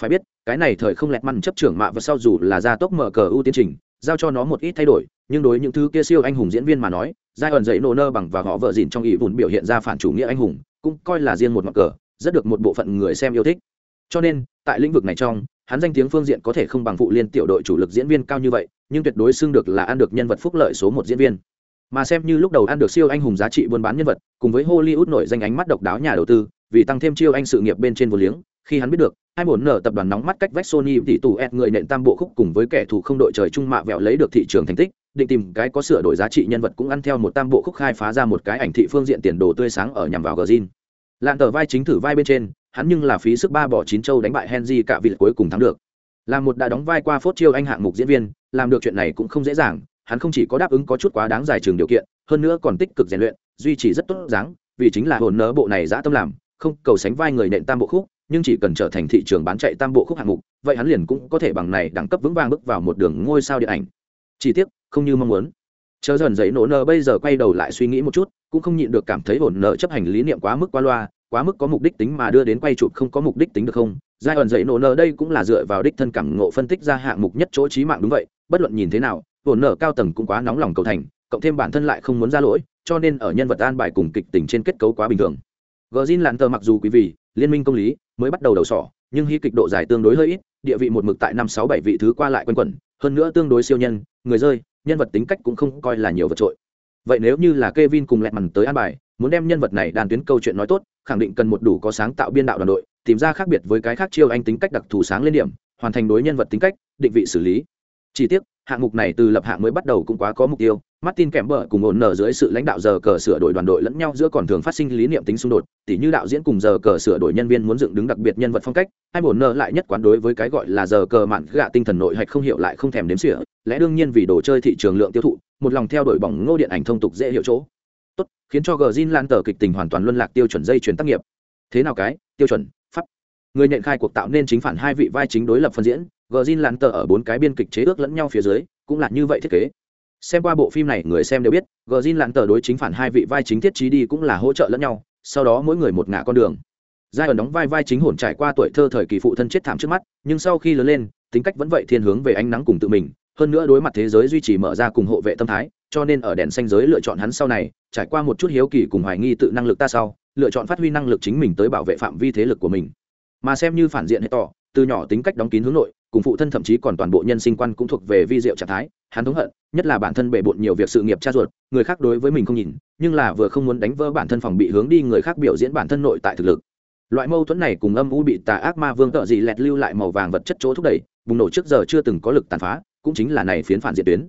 Phải biết, cái này thời không lẹt măn chấp trưởng mạ và sau dù là gia tốc mở cờ ưu tiến trình, giao cho nó một ít thay đổi, nhưng đối những thứ kia siêu anh hùng diễn viên mà nói giai ẩn dậy nổ nơ bằng và họ vợ dìn trong ý vùn biểu hiện ra phản chủ nghĩa anh hùng cũng coi là riêng một mặt cờ, rất được một bộ phận người xem yêu thích. Cho nên, tại lĩnh vực này trong, hắn danh tiếng phương diện có thể không bằng phụ liên tiểu đội chủ lực diễn viên cao như vậy, nhưng tuyệt đối xưng được là ăn được nhân vật phúc lợi số một diễn viên. Mà xem như lúc đầu ăn được siêu anh hùng giá trị buôn bán nhân vật, cùng với hollywood nổi danh ánh mắt độc đáo nhà đầu tư, vì tăng thêm chiêu anh sự nghiệp bên trên vô liếng, khi hắn biết được, hai bốn nở tập đoàn nóng mắt cách vách sony tỷ tù ed người nện tam bộ khúc cùng với kẻ thù không đội trời trung mạ vẹo lấy được thị trường thành tích định tìm cái có sửa đổi giá trị nhân vật cũng ăn theo một tam bộ khúc khai phá ra một cái ảnh thị phương diện tiền đồ tươi sáng ở nhằm vào gờ zin lạn tờ vai chính thử vai bên trên, hắn nhưng là phí sức ba bỏ chín châu đánh bại henry cả vị cuối cùng thắng được. Là một đã đóng vai qua phốt chiêu anh hạng mục diễn viên, làm được chuyện này cũng không dễ dàng, hắn không chỉ có đáp ứng có chút quá đáng dài trường điều kiện, hơn nữa còn tích cực rèn luyện, duy trì rất tốt dáng, vì chính là hồn nỡ bộ này dã tâm làm, không cầu sánh vai người nện tam bộ khúc, nhưng chỉ cần trở thành thị trường bán chạy tam bộ khúc hạng mục, vậy hắn liền cũng có thể bằng này đẳng cấp vững vàng bước vào một đường ngôi sao điện ảnh chi tiết không như mong muốn. Chờ dần giấy nổ nơ, bây giờ quay đầu lại suy nghĩ một chút, cũng không nhịn được cảm thấy ổn nợ chấp hành lý niệm quá mức qua loa, quá mức có mục đích tính mà đưa đến quay chụp không có mục đích tính được không? Giai ẩn dậy nổ nơ đây cũng là dựa vào đích thân cảm ngộ phân tích ra hạng mục nhất chỗ trí mạng đúng vậy, bất luận nhìn thế nào, ổn nợ cao tầng cũng quá nóng lòng cầu thành, cộng thêm bản thân lại không muốn ra lỗi, cho nên ở nhân vật an bài cùng kịch tình trên kết cấu quá bình thường. Gờ zin lặn tờ mặc dù quý vị, liên minh công lý, mới bắt đầu đầu sỏ, nhưng hy kịch độ dài tương đối hơi ít, địa vị một mực tại năm sáu bảy vị thứ qua lại quanh quẩn hơn nữa tương đối siêu nhân, người rơi, nhân vật tính cách cũng không coi là nhiều vượt trội. Vậy nếu như là Kevin cùng lẹt mằn tới an bài, muốn đem nhân vật này đàn tuyến câu chuyện nói tốt, khẳng định cần một đủ có sáng tạo biên đạo đoàn đội, tìm ra khác biệt với cái khác chiêu anh tính cách đặc thù sáng lên điểm, hoàn thành đối nhân vật tính cách, định vị xử lý. Chi tiết hạng mục này từ lập hạng mới bắt đầu cũng quá có mục tiêu martin kèm bờ cùng ổn nở dưới sự lãnh đạo giờ cờ sửa đổi đoàn đội lẫn nhau giữa còn thường phát sinh lý niệm tính xung đột, tỉ như đạo diễn cùng giờ cờ sửa đổi nhân viên muốn dựng đứng đặc biệt nhân vật phong cách, hai ổn nở lại nhất quán đối với cái gọi là giờ cờ mạn gạ tinh thần nội hạch không hiểu lại không thèm đếm xỉa, lẽ đương nhiên vì đồ chơi thị trường lượng tiêu thụ, một lòng theo đuổi bỏng ngô điện ảnh thông tục dễ hiểu chỗ. Tốt, khiến cho Gjin lan tờ kịch tình hoàn toàn luân lạc tiêu chuẩn dây chuyển tác nghiệp. Thế nào cái? Tiêu chuẩn, pháp. Người nhận khai cuộc tạo nên chính phản hai vị vai chính đối lập phân diễn Gjin lan tờ ở bốn cái biên kịch chế ước lẫn nhau phía dưới, cũng là như vậy thiết kế xem qua bộ phim này, người xem đều biết gờ zin lặn tờ đối chính phản hai vị vai chính thiết trí đi cũng là hỗ trợ lẫn nhau, sau đó mỗi người một ngã con đường. Giai ẩn đóng vai vai chính hồn trải qua tuổi thơ thời kỳ phụ thân chết thảm trước mắt, nhưng sau khi lớn lên, tính cách vẫn vậy thiên hướng về ánh nắng cùng tự mình, hơn nữa đối mặt thế giới duy trì mở ra cùng hộ vệ tâm thái, cho nên ở đèn xanh giới lựa chọn hắn sau này, trải qua một chút hiếu kỳ cùng hoài nghi tự năng lực ta sau, lựa chọn phát huy năng lực chính mình tới bảo vệ phạm vi thế lực của mình. Mà xem như phản diện hệ tỏ, từ nhỏ tính cách đóng kín hướng nội cùng phụ thân thậm chí còn toàn bộ nhân sinh quan cũng thuộc về vi diệu trạng thái, hắn thống hận, nhất là bản thân bề bộn nhiều việc sự nghiệp cha ruột, người khác đối với mình không nhìn, nhưng là vừa không muốn đánh vỡ bản thân phòng bị hướng đi người khác biểu diễn bản thân nội tại thực lực. Loại mâu thuẫn này cùng âm u bị tà ác ma vương tợ dị lẹt lưu lại màu vàng vật chất chỗ thúc đẩy, bùng nổ trước giờ chưa từng có lực tàn phá, cũng chính là này phiến phản diện tuyến.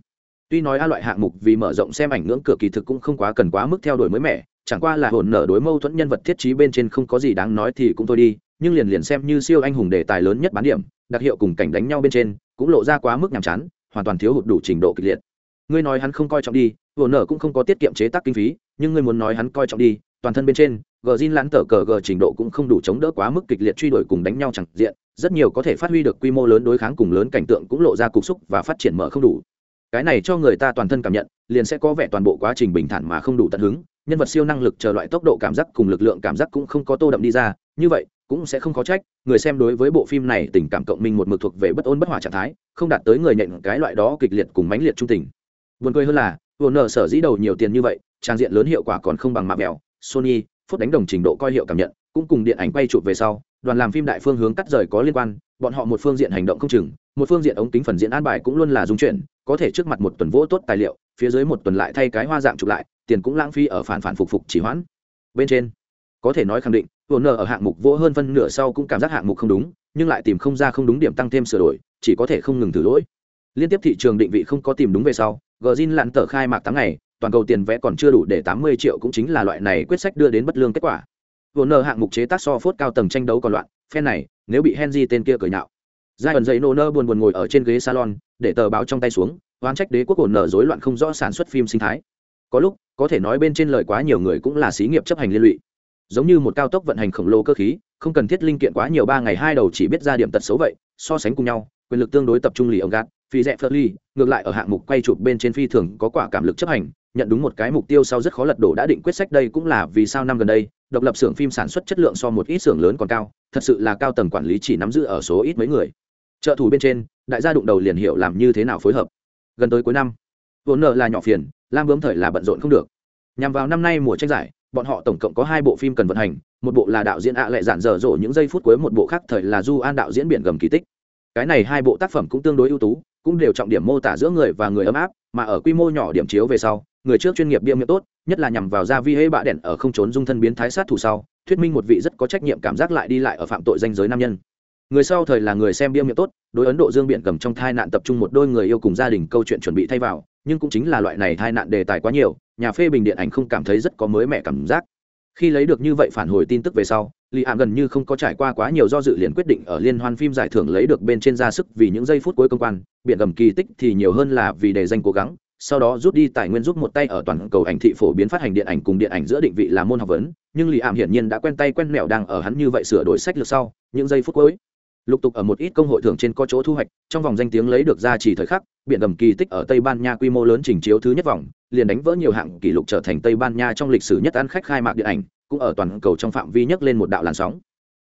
Tuy nói a loại hạng mục vì mở rộng xem ảnh ngưỡng cửa kỳ thực cũng không quá cần quá mức theo đuổi mới mẻ, chẳng qua là hồn nở đối mâu thuẫn nhân vật thiết trí bên trên không có gì đáng nói thì cũng thôi đi, nhưng liền liền xem như siêu anh hùng đề tài lớn nhất bán điểm đặc hiệu cùng cảnh đánh nhau bên trên, cũng lộ ra quá mức nhàm chán, hoàn toàn thiếu hụt đủ trình độ kịch liệt. Ngươi nói hắn không coi trọng đi, vừa nở cũng không có tiết kiệm chế tác kinh phí, nhưng ngươi muốn nói hắn coi trọng đi, toàn thân bên trên, gờ zin lãn tờ cờ gờ trình độ cũng không đủ chống đỡ quá mức kịch liệt truy đuổi cùng đánh nhau chẳng diện, rất nhiều có thể phát huy được quy mô lớn đối kháng cùng lớn cảnh tượng cũng lộ ra cục xúc và phát triển mở không đủ. Cái này cho người ta toàn thân cảm nhận, liền sẽ có vẻ toàn bộ quá trình bình thản mà không đủ tận hứng, nhân vật siêu năng lực chờ loại tốc độ cảm giác cùng lực lượng cảm giác cũng không có tô đậm đi ra, như vậy cũng sẽ không có trách, người xem đối với bộ phim này tình cảm cộng minh một mực thuộc về bất ôn bất hòa trạng thái, không đạt tới người nhận cái loại đó kịch liệt cùng mãnh liệt trung tình. Buồn cười hơn là, vừa nợ sở dĩ đầu nhiều tiền như vậy, trang diện lớn hiệu quả còn không bằng mạ mèo, sony phút đánh đồng trình độ coi hiệu cảm nhận, cũng cùng điện ảnh quay chụp về sau, đoàn làm phim đại phương hướng cắt rời có liên quan, bọn họ một phương diện hành động không chừng, một phương diện ống kính phần diễn an bài cũng luôn là dung chuyển, có thể trước mặt một tuần vỗ tốt tài liệu, phía dưới một tuần lại thay cái hoa dạng chụp lại, tiền cũng lãng phí ở phản phản phục phục chỉ hoãn. Bên trên, có thể nói khẳng định hồn nợ ở hạng mục vỗ hơn phân nửa sau cũng cảm giác hạng mục không đúng, nhưng lại tìm không ra không đúng điểm tăng thêm sửa đổi, chỉ có thể không ngừng thử lỗi. Liên tiếp thị trường định vị không có tìm đúng về sau gờ lặn tờ khai mạc tháng ngày, toàn cầu tiền vẽ còn chưa đủ để tám mươi triệu cũng chính là loại này quyết sách đưa đến bất lương kết quả. Vốn nợ hạng mục chế tác so phốt cao tầng tranh đấu còn loạn, phen này, nếu bị henry tên kia cười nhạo. Giai ẩn dậy nô nơ buồn buồn ngồi ở trên ghế salon, để tờ báo trong tay xuống, oán trách đế quốc ổn nở rối loạn không rõ sản xuất phim sinh thái. Có lúc, có thể nói bên trên lời quá nhiều người cũng là xí nghiệp chấp hành liên lụy giống như một cao tốc vận hành khổng lồ cơ khí, không cần thiết linh kiện quá nhiều ba ngày hai đầu chỉ biết ra điểm tật xấu vậy, so sánh cùng nhau, quyền lực tương đối tập trung lì ông gạt, phi rẽ phật ly ngược lại ở hạng mục quay chụp bên trên phi thường có quả cảm lực chấp hành, nhận đúng một cái mục tiêu sau rất khó lật đổ đã định quyết sách đây cũng là vì sao năm gần đây, độc lập xưởng phim sản xuất chất lượng so một ít xưởng lớn còn cao, thật sự là cao tầng quản lý chỉ nắm giữ ở số ít mấy người. Trợ thủ bên trên, đại gia đụng đầu liền hiểu làm như thế nào phối hợp. Gần tới cuối năm vốn nợ là nhỏ phiền, lam bướm thời là bận rộn không được. Nhằm vào năm nay mùa tranh giải bọn họ tổng cộng có hai bộ phim cần vận hành, một bộ là đạo diễn ạ à lệ giản dở dỗ những giây phút cuối, một bộ khác thời là du an đạo diễn biển gầm kỳ tích. Cái này hai bộ tác phẩm cũng tương đối ưu tú, cũng đều trọng điểm mô tả giữa người và người ấm áp, mà ở quy mô nhỏ điểm chiếu về sau, người trước chuyên nghiệp bia miệng tốt, nhất là nhằm vào gia vi hễ bạ đèn ở không trốn dung thân biến thái sát thủ sau, thuyết minh một vị rất có trách nhiệm cảm giác lại đi lại ở phạm tội danh giới nam nhân. Người sau thời là người xem bia miệng tốt, đối ấn độ dương biển cầm trong thai nạn tập trung một đôi người yêu cùng gia đình câu chuyện chuẩn bị thay vào, nhưng cũng chính là loại này thai nạn đề tài quá nhiều nhà phê bình điện ảnh không cảm thấy rất có mới mẻ cảm giác. Khi lấy được như vậy phản hồi tin tức về sau lì ạn gần như không có trải qua quá nhiều do dự liền quyết định ở liên hoan phim giải thưởng lấy được bên trên ra sức vì những giây phút cuối công quan, biện gầm kỳ tích thì nhiều hơn là vì đề danh cố gắng, sau đó rút đi tài nguyên giúp một tay ở toàn cầu ảnh thị phổ biến phát hành điện ảnh cùng điện ảnh giữa định vị là môn học vấn, nhưng lì ảm hiển nhiên đã quen tay quen mẹo đang ở hắn như vậy sửa đổi sách lược sau, những giây phút cuối lục tục ở một ít công hội thường trên có chỗ thu hoạch, trong vòng danh tiếng lấy được ra chỉ thời khắc, biển gầm kỳ tích ở tây ban nha quy mô lớn trình chiếu thứ nhất vòng, liền đánh vỡ nhiều hạng kỷ lục trở thành tây ban nha trong lịch sử nhất ăn khách khai mạc điện ảnh, cũng ở toàn cầu trong phạm vi nhấc lên một đạo làn sóng.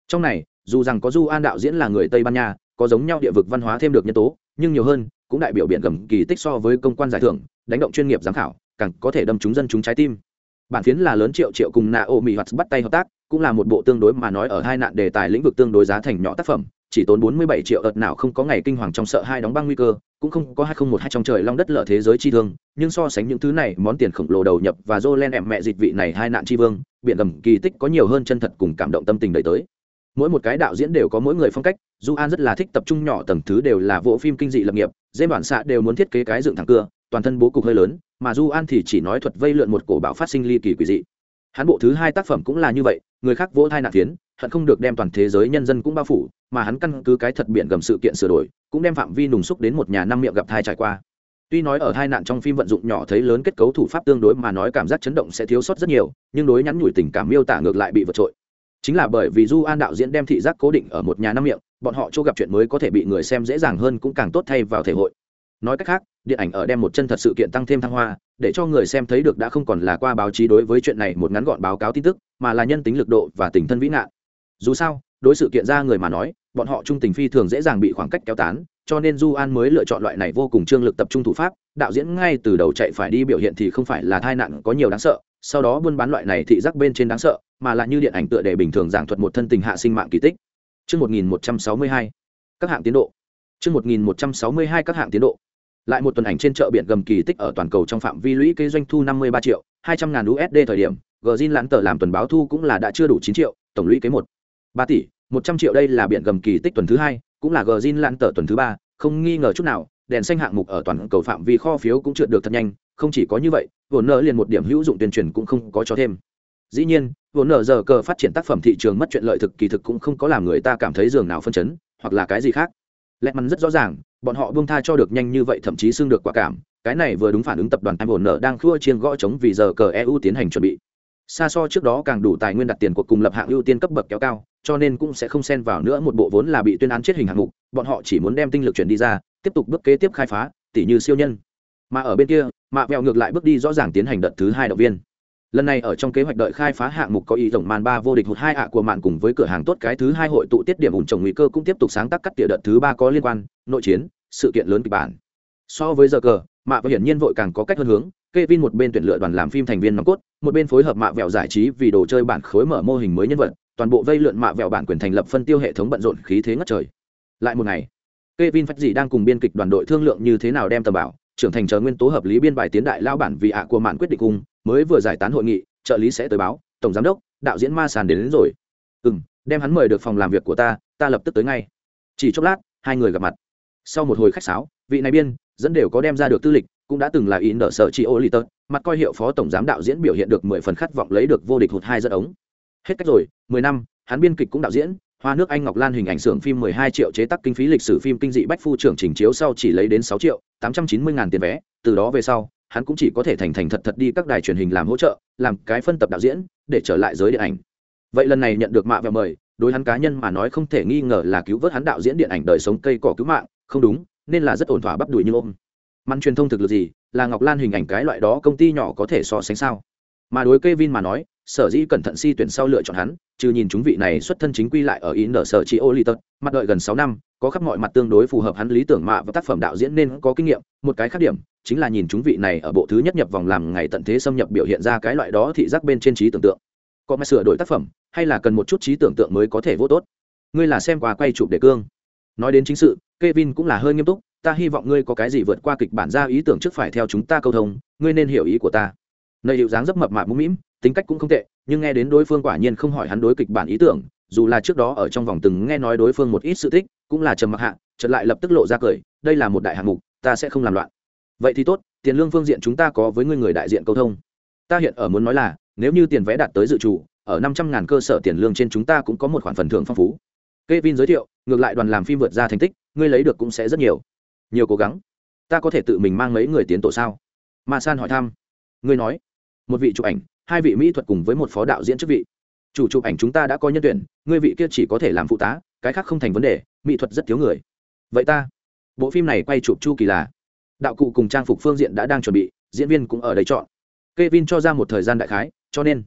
Trong này, dù rằng có du an đạo diễn là người tây ban nha, có giống nhau địa vực văn hóa thêm được nhân tố, nhưng nhiều hơn, cũng đại biểu biển gầm kỳ tích so với công quan giải thưởng, đánh động chuyên nghiệp giám khảo, càng có thể đâm trúng dân chúng trái tim. Bản phiến là lớn triệu triệu cùng nạ ô mỹ hoạt bắt tay hợp tác, cũng là một bộ tương đối mà nói ở hai nạn đề tài lĩnh vực tương đối giá thành nhỏ tác phẩm chỉ tốn 47 triệu ợt nào không có ngày kinh hoàng trong sợ hai đóng băng nguy cơ, cũng không có 2012 trong trời long đất lở thế giới chi thương, nhưng so sánh những thứ này, món tiền khổng lồ đầu nhập và Jolene em mẹ dịch vị này hai nạn chi vương biện gầm kỳ tích có nhiều hơn chân thật cùng cảm động tâm tình đầy tới. Mỗi một cái đạo diễn đều có mỗi người phong cách du an rất là thích tập trung nhỏ tầng thứ đều là vỗ phim kinh dị lập nghiệp dễ bản xạ đều muốn thiết kế cái dựng thẳng cưa, toàn thân bố cục hơi lớn, mà du an thì chỉ nói thuật vây lượn một cổ bão phát sinh ly kỳ quỷ dị. Hắn bộ thứ hai tác phẩm cũng là như vậy, người khác vỗ thai nạn tiến hận không được đem toàn thế giới nhân dân cũng bao phủ, mà hắn căn cứ cái thật biện gầm sự kiện sửa đổi, cũng đem phạm vi nùng xúc đến một nhà năm miệng gặp thai trải qua. Tuy nói ở hai nạn trong phim vận dụng nhỏ thấy lớn kết cấu thủ pháp tương đối mà nói cảm giác chấn động sẽ thiếu sót rất nhiều, nhưng đối nhắn nhủi tình cảm miêu tả ngược lại bị vượt trội. Chính là bởi vì du an đạo diễn đem thị giác cố định ở một nhà năm miệng, bọn họ chỗ gặp chuyện mới có thể bị người xem dễ dàng hơn cũng càng tốt thay vào thể hội. Nói cách khác, điện ảnh ở đem một chân thật sự kiện tăng thêm thăng hoa, để cho người xem thấy được đã không còn là qua báo chí đối với chuyện này một ngắn gọn báo cáo tin tức, mà là nhân tính lực độ và tình thân vĩ nạn dù sao đối sự kiện ra người mà nói bọn họ trung tình phi thường dễ dàng bị khoảng cách kéo tán cho nên du an mới lựa chọn loại này vô cùng trương lực tập trung thủ pháp đạo diễn ngay từ đầu chạy phải đi biểu hiện thì không phải là tai nạn có nhiều đáng sợ sau đó buôn bán loại này thị giác bên trên đáng sợ mà là như điện ảnh tựa đề bình thường giảng thuật một thân tình hạ sinh mạng kỳ tích Trước 1162, các hạng tiến độ. Trước 1162 các hạng tiến độ. Lại một tuần ảnh trên chợ biển gầm kỳ tích ở toàn cầu trong phạm vi lũy kế doanh thu 53 triệu, 200 ngàn USD thời điểm, Gjin lãn tờ làm tuần báo thu cũng là đã chưa đủ 9 triệu, tổng lũy kế 1. 3 tỷ, 100 triệu đây là biển gầm kỳ tích tuần thứ hai, cũng là Gjin lãn tờ tuần thứ ba, không nghi ngờ chút nào, đèn xanh hạng mục ở toàn cầu phạm vi kho phiếu cũng trượt được thật nhanh, không chỉ có như vậy, vốn nợ liền một điểm hữu dụng tuyên truyền cũng không có cho thêm. Dĩ nhiên, vốn nợ giờ cờ phát triển tác phẩm thị trường mất chuyện lợi thực kỳ thực cũng không có làm người ta cảm thấy giường nào phân chấn, hoặc là cái gì khác. Lẹt mắn rất rõ ràng, bọn họ buông tha cho được nhanh như vậy thậm chí xưng được quả cảm, cái này vừa đúng phản ứng tập đoàn Time vốn nợ đang khua chiên gõ chống vì giờ cờ EU tiến hành chuẩn bị. Xa so trước đó càng đủ tài nguyên đặt tiền cuộc cùng lập hạng ưu tiên cấp bậc kéo cao, cho nên cũng sẽ không xen vào nữa một bộ vốn là bị tuyên án chết hình hạng mục, bọn họ chỉ muốn đem tinh lực chuyển đi ra, tiếp tục bước kế tiếp khai phá, tỉ như siêu nhân. Mà ở bên kia mạ vẹo ngược lại bước đi rõ ràng tiến hành đợt thứ hai động viên. Lần này ở trong kế hoạch đợi khai phá hạng mục có ý rộng màn ba vô địch hụt hai ạ của mạn cùng với cửa hàng tốt cái thứ hai hội tụ tiết điểm ủn trồng nguy cơ cũng tiếp tục sáng tác cắt tỉa đợt thứ ba có liên quan nội chiến sự kiện lớn kịch bản. So với giờ cờ mạ và hiển nhiên vội càng có cách hơn hướng Kevin một bên tuyển lựa đoàn làm phim thành viên nòng cốt, một bên phối hợp mạ vẹo giải trí vì đồ chơi bản khối mở mô hình mới nhân vật, toàn bộ vây lượn mạ vẹo bản quyền thành lập phân tiêu hệ thống bận rộn khí thế ngất trời. Lại một ngày, Kevin Phách gì đang cùng biên kịch đoàn đội thương lượng như thế nào đem tầm bảo, trưởng thành chờ nguyên tố hợp lý biên bài tiến đại lao bản vì ạ của mạn quyết định cùng mới vừa giải tán hội nghị trợ lý sẽ tới báo tổng giám đốc đạo diễn ma sàn đến, đến rồi. Ừm, đem hắn mời được phòng làm việc của ta ta lập tức tới ngay. Chỉ chốc lát hai người gặp mặt. Sau một hồi khách sáo vị này biên dẫn đều có đem ra được tư lịch cũng đã từng là ý nợ sợ chị ô lì tật mặt coi hiệu phó tổng giám đạo diễn biểu hiện được mười phần khát vọng lấy được vô địch hụt hai dẫn ống. Hết cách rồi, mười năm, hắn biên kịch cũng đạo diễn, hoa nước anh ngọc lan hình ảnh xưởng phim 12 triệu chế tác kinh phí lịch sử phim kinh dị bách phu trưởng trình chiếu sau chỉ lấy đến sáu triệu 890 ngàn tiền vé, từ đó về sau, hắn cũng chỉ có thể thành thành thật thật đi các đài truyền hình làm hỗ trợ, làm cái phân tập đạo diễn, để trở lại giới điện ảnh. Vậy lần này nhận được mạ vẹo mời, đối hắn cá nhân mà nói không thể nghi ngờ là cứu vớt hắn đạo diễn điện ảnh đời sống cây cỏ cứu mạng, không đúng, nên là rất ổn thỏa bắp đùi như ôm mặn truyền thông thực lực gì, là ngọc lan hình ảnh cái loại đó công ty nhỏ có thể so sánh sao? Mà đối Kevin mà nói, sở dĩ cẩn thận si tuyển sau lựa chọn hắn, trừ nhìn chúng vị này xuất thân chính quy lại ở ý nở sở chỉ ô lì tật mặt đợi gần sáu năm, có khắp mọi mặt tương đối phù hợp hắn lý tưởng mạ và tác phẩm đạo diễn nên có kinh nghiệm. Một cái khác điểm, chính là nhìn chúng vị này ở bộ thứ nhất nhập vòng làm ngày tận thế xâm nhập biểu hiện ra cái loại đó thị giác bên trên trí tưởng tượng. Có mà sửa đổi tác phẩm, hay là cần một chút trí tưởng tượng mới có thể vô tốt? Ngươi là xem qua quay chụp đề cương. Nói đến chính sự, Kevin cũng là hơi nghiêm túc ta hy vọng ngươi có cái gì vượt qua kịch bản ra ý tưởng trước phải theo chúng ta câu thông ngươi nên hiểu ý của ta. Nơi hiệu dáng rất mập mạp mũm mĩm tính cách cũng không tệ nhưng nghe đến đối phương quả nhiên không hỏi hắn đối kịch bản ý tưởng dù là trước đó ở trong vòng từng nghe nói đối phương một ít sự thích cũng là trầm mặc hạ chợt lại lập tức lộ ra cười đây là một đại hạng mục ta sẽ không làm loạn. Vậy thì tốt tiền lương phương diện chúng ta có với ngươi người đại diện câu thông. Ta hiện ở muốn nói là nếu như tiền vé đạt tới dự trù ở năm trăm ngàn cơ sở tiền lương trên chúng ta cũng có một khoản phần thưởng phong phú. Kevin giới thiệu, ngược lại đoàn làm phim vượt ra thành tích, ngươi lấy được cũng sẽ rất nhiều. Nhiều cố gắng. Ta có thể tự mình mang mấy người tiến tổ sao? ma san hỏi thăm. Ngươi nói. Một vị chụp ảnh, hai vị mỹ thuật cùng với một phó đạo diễn chức vị. Chủ chụp ảnh chúng ta đã có nhân tuyển, ngươi vị kia chỉ có thể làm phụ tá, cái khác không thành vấn đề, mỹ thuật rất thiếu người. Vậy ta? Bộ phim này quay chụp chu kỳ là. Đạo cụ cùng trang phục phương diện đã đang chuẩn bị, diễn viên cũng ở đây chọn. K e vin cho ra một thời gian đại khái, cho nên.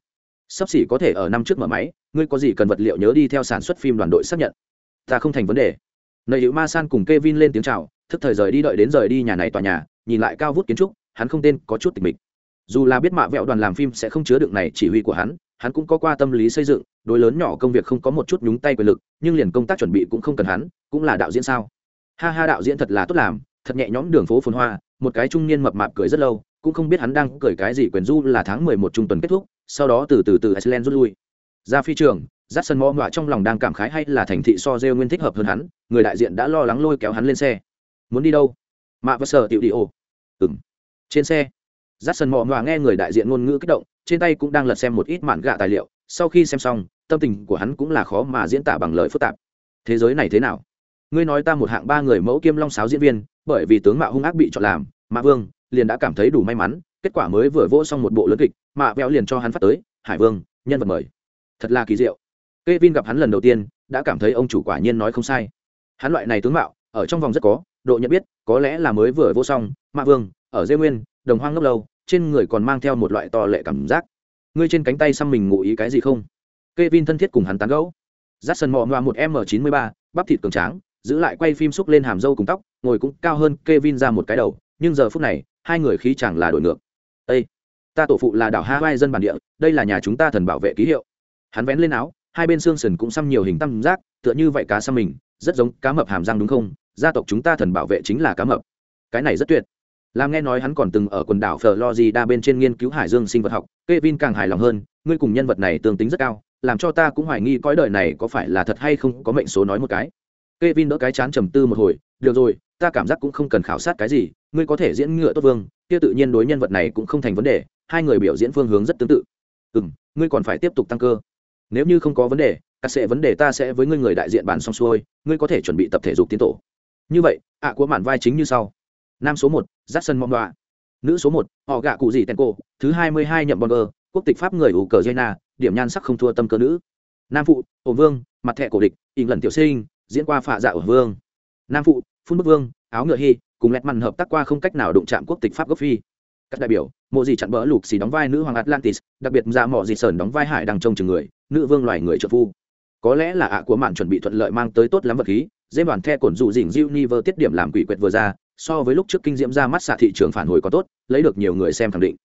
Sắp xỉ có thể ở năm trước mở máy, ngươi có gì cần vật liệu nhớ đi theo sản xuất phim đoàn đội xác nhận. Ta không thành vấn đề. Nợ hữu ma san cùng k e vin lên tiếng c h à o thức thời rời đi đợi đến rời đi nhà này tòa nhà, nhìn lại cao vút kiến trúc, hắn không tên có chút tình mịch. Dù là biết mạ vẹo đoàn làm phim sẽ không chứa đựng này chỉ huy của hắn hắn cũng có qua tâm lý xây dựng, đối lớn nhỏ công việc không có một chút nhúng tay quyền lực, nhưng liền công tác chuẩn bị cũng không cần hắn, cũng là đạo diễn sao? Ha ha, đạo diễn thật là tốt làm, thật nhẹ nhõm đường phố phồn hoa, một cái trung niên mập mạp cười rất lâu, cũng không biết hắn đang cười cái gì quyền du là tháng mười một trung tuần kết thúc, sau đó từ từ từ iceland rút lui. Ra phi trường dắt sân mò mọa trong lòng đang cảm khái hay là thành thị so rêu nguyên thích hợp hơn hắn, người đại diện đã lo lắng lôi kéo hắn lên xe muốn đi đâu? Mạ và sở tiểu đi ô ừng trên xe dắt sân mò ngọa nghe người đại diện ngôn ngữ kích động, trên tay cũng đang lật xem một ít mạn gạ tài liệu. Sau khi xem xong, tâm tình của hắn cũng là khó mà diễn tả bằng lời phức tạp. Thế giới này thế nào? Ngươi nói ta một hạng ba người mẫu kiêm long sáo diễn viên, bởi vì tướng mạo hung ác bị chọn làm, mạ vương liền đã cảm thấy đủ may mắn, kết quả mới vừa vỗ xong một bộ lớn kịch, mạ véo liền cho hắn phát tới, hải vương, nhân vật mời. Thật là kỳ diệu. K e vin gặp hắn lần đầu tiên, đã cảm thấy ông chủ quả nhiên nói không sai. Hắn loại này tướng mạo, ở trong vòng rất có độ nhận biết, có lẽ là mới vừa vô xong mạ vương, ở dê nguyên, đồng hoang ngốc lâu, trên người còn mang theo một loại to lệ cảm giác. Ngươi trên cánh tay xăm mình ngụ ý cái gì không? K e vin thân thiết cùng hắn tán gẫu. Rát sần mò ngoa một m chín mươi ba bắp thịt cường tráng, giữ lại quay phim xúc lên hàm râu cùng tóc, ngồi cũng cao hơn k e vin ra một cái đầu, nhưng giờ phút này, hai người khí chẳng là đổi ngược. Ây ta tổ phụ là đảo hawaii dân bản địa, đây là nhà chúng ta thần bảo vệ ký hiệu. Hắn vén lên áo, hai bên xương sườn cũng xăm nhiều hình tam giác, tựa như vậy cá xăm mình, rất giống cá mập hàm răng đúng không? Gia tộc chúng ta thần bảo vệ chính là cá mập cái này rất tuyệt làm nghe nói hắn còn từng ở quần đảo Florida bên trên nghiên cứu hải dương sinh vật học, Kevin càng hài lòng hơn, ngươi cùng nhân vật này tương tính rất cao, làm cho ta cũng hoài nghi cõi đời này có phải là thật hay không có mệnh số nói một cái. Kevin đỡ cái chán trầm tư một hồi, được rồi, ta cảm giác cũng không cần khảo sát cái gì, ngươi có thể diễn ngựa tốt vương, kia tự nhiên đối nhân vật này cũng không thành vấn đề, hai người biểu diễn phương hướng rất tương tự. Ừm, ngươi còn phải tiếp tục tăng cơ. Nếu như không có vấn đề, các sẽ vấn đề ta sẽ với ngươi người đại diện bàn xong xuôi, ngươi có thể chuẩn bị tập thể dục tiến tổ. Như vậy, ạ của màn vai chính như sau. Nam số một jackson mong đoạ nữ số một họ gạ cụ gì tên cô. Thứ hai mươi hai nhậm bonner quốc tịch pháp người ủ cờ jena điểm nhan sắc không thua tâm cơ nữ. Nam phụ ổ vương mặt thẻ cổ địch ỉn lần tiểu sinh diễn qua phạ dạ ổ vương. Nam phụ phun bức vương áo ngựa hy cùng lẹt mằn hợp tác qua không cách nào đụng chạm quốc tịch pháp gốc phi. Các đại biểu mộ gì chặn bỡ lục xì đóng vai nữ hoàng atlantis đặc biệt ra mỏ gì sờn đóng vai hải đang trông chừng người nữ vương loài người trợ phu. Có lẽ là ạ của mạn chuẩn bị thuận lợi mang tới tốt lắm vật khí dễ đoàn the cổn dụ dỉnh diêu ni vơ tiết điểm làm quỷ quyệt vừa ra, so với lúc trước kinh diễm ra mắt xạ thị trường phản hồi có tốt, lấy được nhiều người xem khẳng định.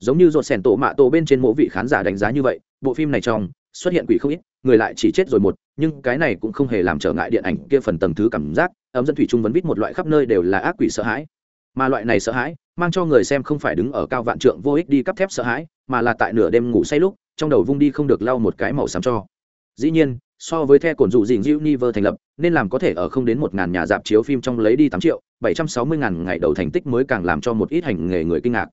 Giống như rột sẻn tổ mạ tổ bên trên mỗi vị khán giả đánh giá như vậy, bộ phim này trong, xuất hiện quỷ không ít, người lại chỉ chết rồi một, nhưng cái này cũng không hề làm trở ngại điện ảnh kia phần tầng thứ cảm giác, ấm dân thủy trung vấn vít một loại khắp nơi đều là ác quỷ sợ hãi. Mà loại này sợ hãi, mang cho người xem không phải đứng ở cao vạn trượng vô ích đi cắp thép sợ hãi, mà là tại nửa đêm ngủ say lúc, trong đầu vung đi không được lau một cái màu xám cho. Dĩ nhiên so với the cồn dụ dình univer thành lập, nên làm có thể ở không đến một ngàn nhà dạp chiếu phim trong lấy đi tám triệu, bảy trăm sáu mươi ngàn ngày đầu thành tích mới càng làm cho một ít hành nghề người kinh ngạc.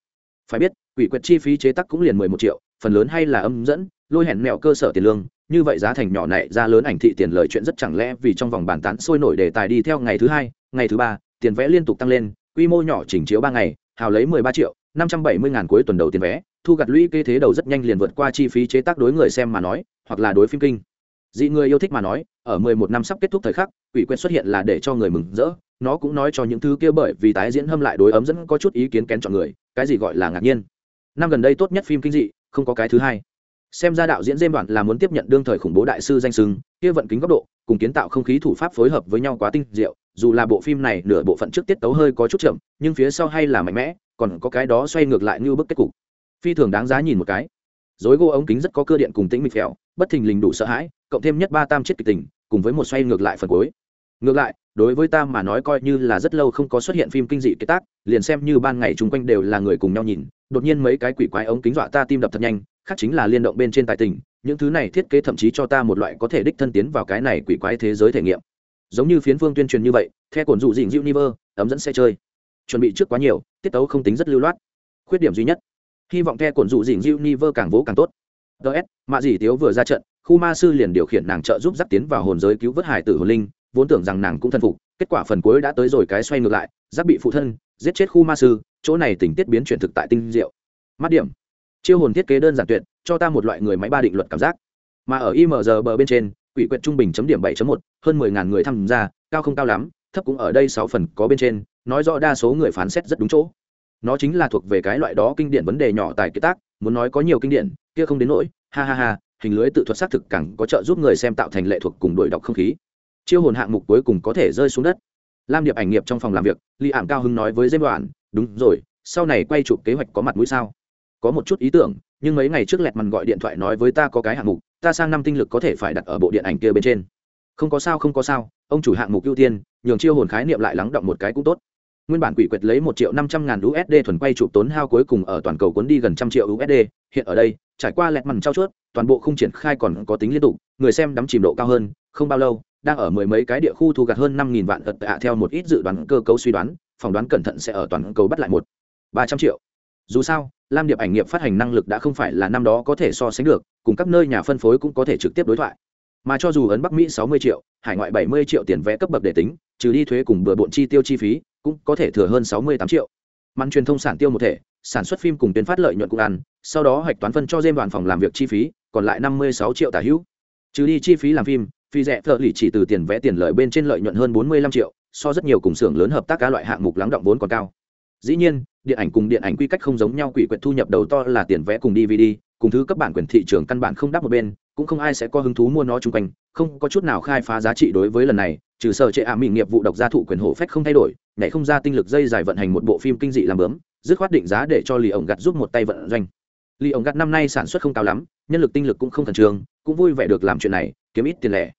Phải biết, quỷ quyệt chi phí chế tác cũng liền mười một triệu, phần lớn hay là âm dẫn, lôi hẹn mẹo cơ sở tiền lương, như vậy giá thành nhỏ này ra lớn ảnh thị tiền lời chuyện rất chẳng lẽ vì trong vòng bàn tán sôi nổi đề tài đi theo ngày thứ hai, ngày thứ ba, tiền vẽ liên tục tăng lên, quy mô nhỏ chỉnh chiếu ba ngày, hào lấy mười ba triệu, năm trăm bảy mươi ngàn cuối tuần đầu tiền vé, thu gặt lũy kê thế đầu rất nhanh liền vượt qua chi phí chế tác đối người xem mà nói, hoặc là đối phim kinh dị người yêu thích mà nói, ở mười một năm sắp kết thúc thời khắc, quỷ quyệt xuất hiện là để cho người mừng rỡ. Nó cũng nói cho những thứ kia bởi vì tái diễn hâm lại đối ấm dẫn có chút ý kiến kén chọn người, cái gì gọi là ngạc nhiên. Năm gần đây tốt nhất phim kinh dị, không có cái thứ hai. Xem ra đạo diễn dêm đoạn là muốn tiếp nhận đương thời khủng bố đại sư danh sưng kia vận kính góc độ, cùng kiến tạo không khí thủ pháp phối hợp với nhau quá tinh diệu, dù là bộ phim này nửa bộ phận trước tiết tấu hơi có chút chậm, nhưng phía sau hay là mạnh mẽ, còn có cái đó xoay ngược lại như bức kết cục. Phi thường đáng giá nhìn một cái dối gỗ ống kính rất có cơ điện cùng tĩnh mịch phèo, bất thình lình đủ sợ hãi, cộng thêm nhất ba tam chết kịch tình, cùng với một xoay ngược lại phần cuối. Ngược lại, đối với ta mà nói coi như là rất lâu không có xuất hiện phim kinh dị kế tác, liền xem như ban ngày chung quanh đều là người cùng nhau nhìn, đột nhiên mấy cái quỷ quái ống kính dọa ta tim đập thật nhanh, khác chính là liên động bên trên tài tình, những thứ này thiết kế thậm chí cho ta một loại có thể đích thân tiến vào cái này quỷ quái thế giới thể nghiệm. Giống như phiến phương tuyên truyền như vậy theo cồn dụ dịnh univer ấm dẫn xe chơi. Chuẩn bị trước quá nhiều, tiết tấu không tính rất lưu loát. Khuyết điểm duy nhất hy vọng the cồn dụ dịnh dịu niver càng vỗ càng tốt. Ts mạ dì tiếu vừa ra trận khu ma sư liền điều khiển nàng trợ giúp dắt tiến vào hồn giới cứu vớt hải tử hồn linh vốn tưởng rằng nàng cũng thân phục kết quả phần cuối đã tới rồi cái xoay ngược lại giáp bị phụ thân giết chết khu ma sư chỗ này tình tiết biến chuyển thực tại tinh diệu. Mắt điểm. Chiêu hồn thiết kế đơn giản tuyệt cho ta một loại người máy ba định luật cảm giác. Mà ở img bờ bên trên quỷ quyệt trung bình chấm điểm 7.1, hơn 10.000 người tham gia cao không cao lắm thấp cũng ở đây 6 phần có bên trên nói rõ đa số người phán xét rất đúng chỗ nó chính là thuộc về cái loại đó kinh điển vấn đề nhỏ tài kế tác, muốn nói có nhiều kinh điển, kia không đến nỗi, ha ha ha, hình lưới tự thuật xác thực càng có trợ giúp người xem tạo thành lệ thuộc cùng đổi đọc không khí. Chiêu hồn hạng mục cuối cùng có thể rơi xuống đất. Lam điệp ảnh nghiệp trong phòng làm việc ly ảm cao hưng nói với dêm đoạn, đúng rồi, sau này quay chụp kế hoạch có mặt mũi sao? Có một chút ý tưởng, nhưng mấy ngày trước lẹt mằn gọi điện thoại nói với ta có cái hạng mục, ta sang năm tinh lực có thể phải đặt ở bộ điện ảnh kia bên trên. Không có sao, không có sao, ông chủ hạng mục ưu tiên, nhường chiêu hồn khái niệm lại lắng động một cái cũng tốt nguyên bản quỷ quyệt lấy một triệu năm trăm ngàn usd thuần quay chụp tốn hao cuối cùng ở toàn cầu cuốn đi gần trăm triệu usd hiện ở đây, trải qua lẹt mằn trao chuốt, toàn bộ không triển khai còn có tính liên tục, người xem đắm chìm độ cao hơn, không bao lâu, đang ở mười mấy cái địa khu thu gặt hơn năm nghìn vạn ật tạ theo một ít dự đoán cơ cấu suy đoán, phỏng đoán cẩn thận sẽ ở toàn cầu bắt lại một ba trăm triệu. Dù sao, lam điệp ảnh nghiệp phát hành năng lực đã không phải là năm đó có thể so sánh được, cùng các nơi nhà phân phối cũng có thể trực tiếp đối thoại mà cho dù ấn bắc mỹ sáu mươi triệu, hải ngoại bảy mươi triệu tiền vé cấp bậc để tính, trừ đi thuế cùng bừa bộn chi tiêu chi phí, cũng có thể thừa hơn sáu mươi tám triệu. Màn truyền thông sản tiêu một thể, sản xuất phim cùng tuyến phát lợi nhuận cũng ăn, sau đó hạch toán phân cho dêm đoàn phòng làm việc chi phí, còn lại năm mươi sáu triệu tả hữu. Trừ đi chi phí làm phim phi rẻ thợ lì chỉ từ tiền vẽ tiền lợi bên trên lợi nhuận hơn bốn mươi lăm triệu, so rất nhiều cùng xưởng lớn hợp tác các loại hạng mục lắng động vốn còn cao. Dĩ nhiên, điện ảnh cùng điện ảnh quy cách không giống nhau, quỷ quyệt thu nhập đầu to là tiền vẽ cùng dvd cùng thứ cấp bản quyền thị trường căn bản không đáp một bên cũng không ai sẽ có hứng thú mua nó chung quanh, không có chút nào khai phá giá trị đối với lần này, trừ sở trệ ả à mỹ nghiệp vụ độc gia thụ quyền hộ phách không thay đổi, nhảy không ra tinh lực dây dài vận hành một bộ phim kinh dị làm bướm, dứt khoát định giá để cho lì ổng gặt giúp một tay vận doanh. Lì ổng gặt năm nay sản xuất không cao lắm, nhân lực tinh lực cũng không thần trường cũng vui vẻ được làm chuyện này, kiếm ít tiền lẻ.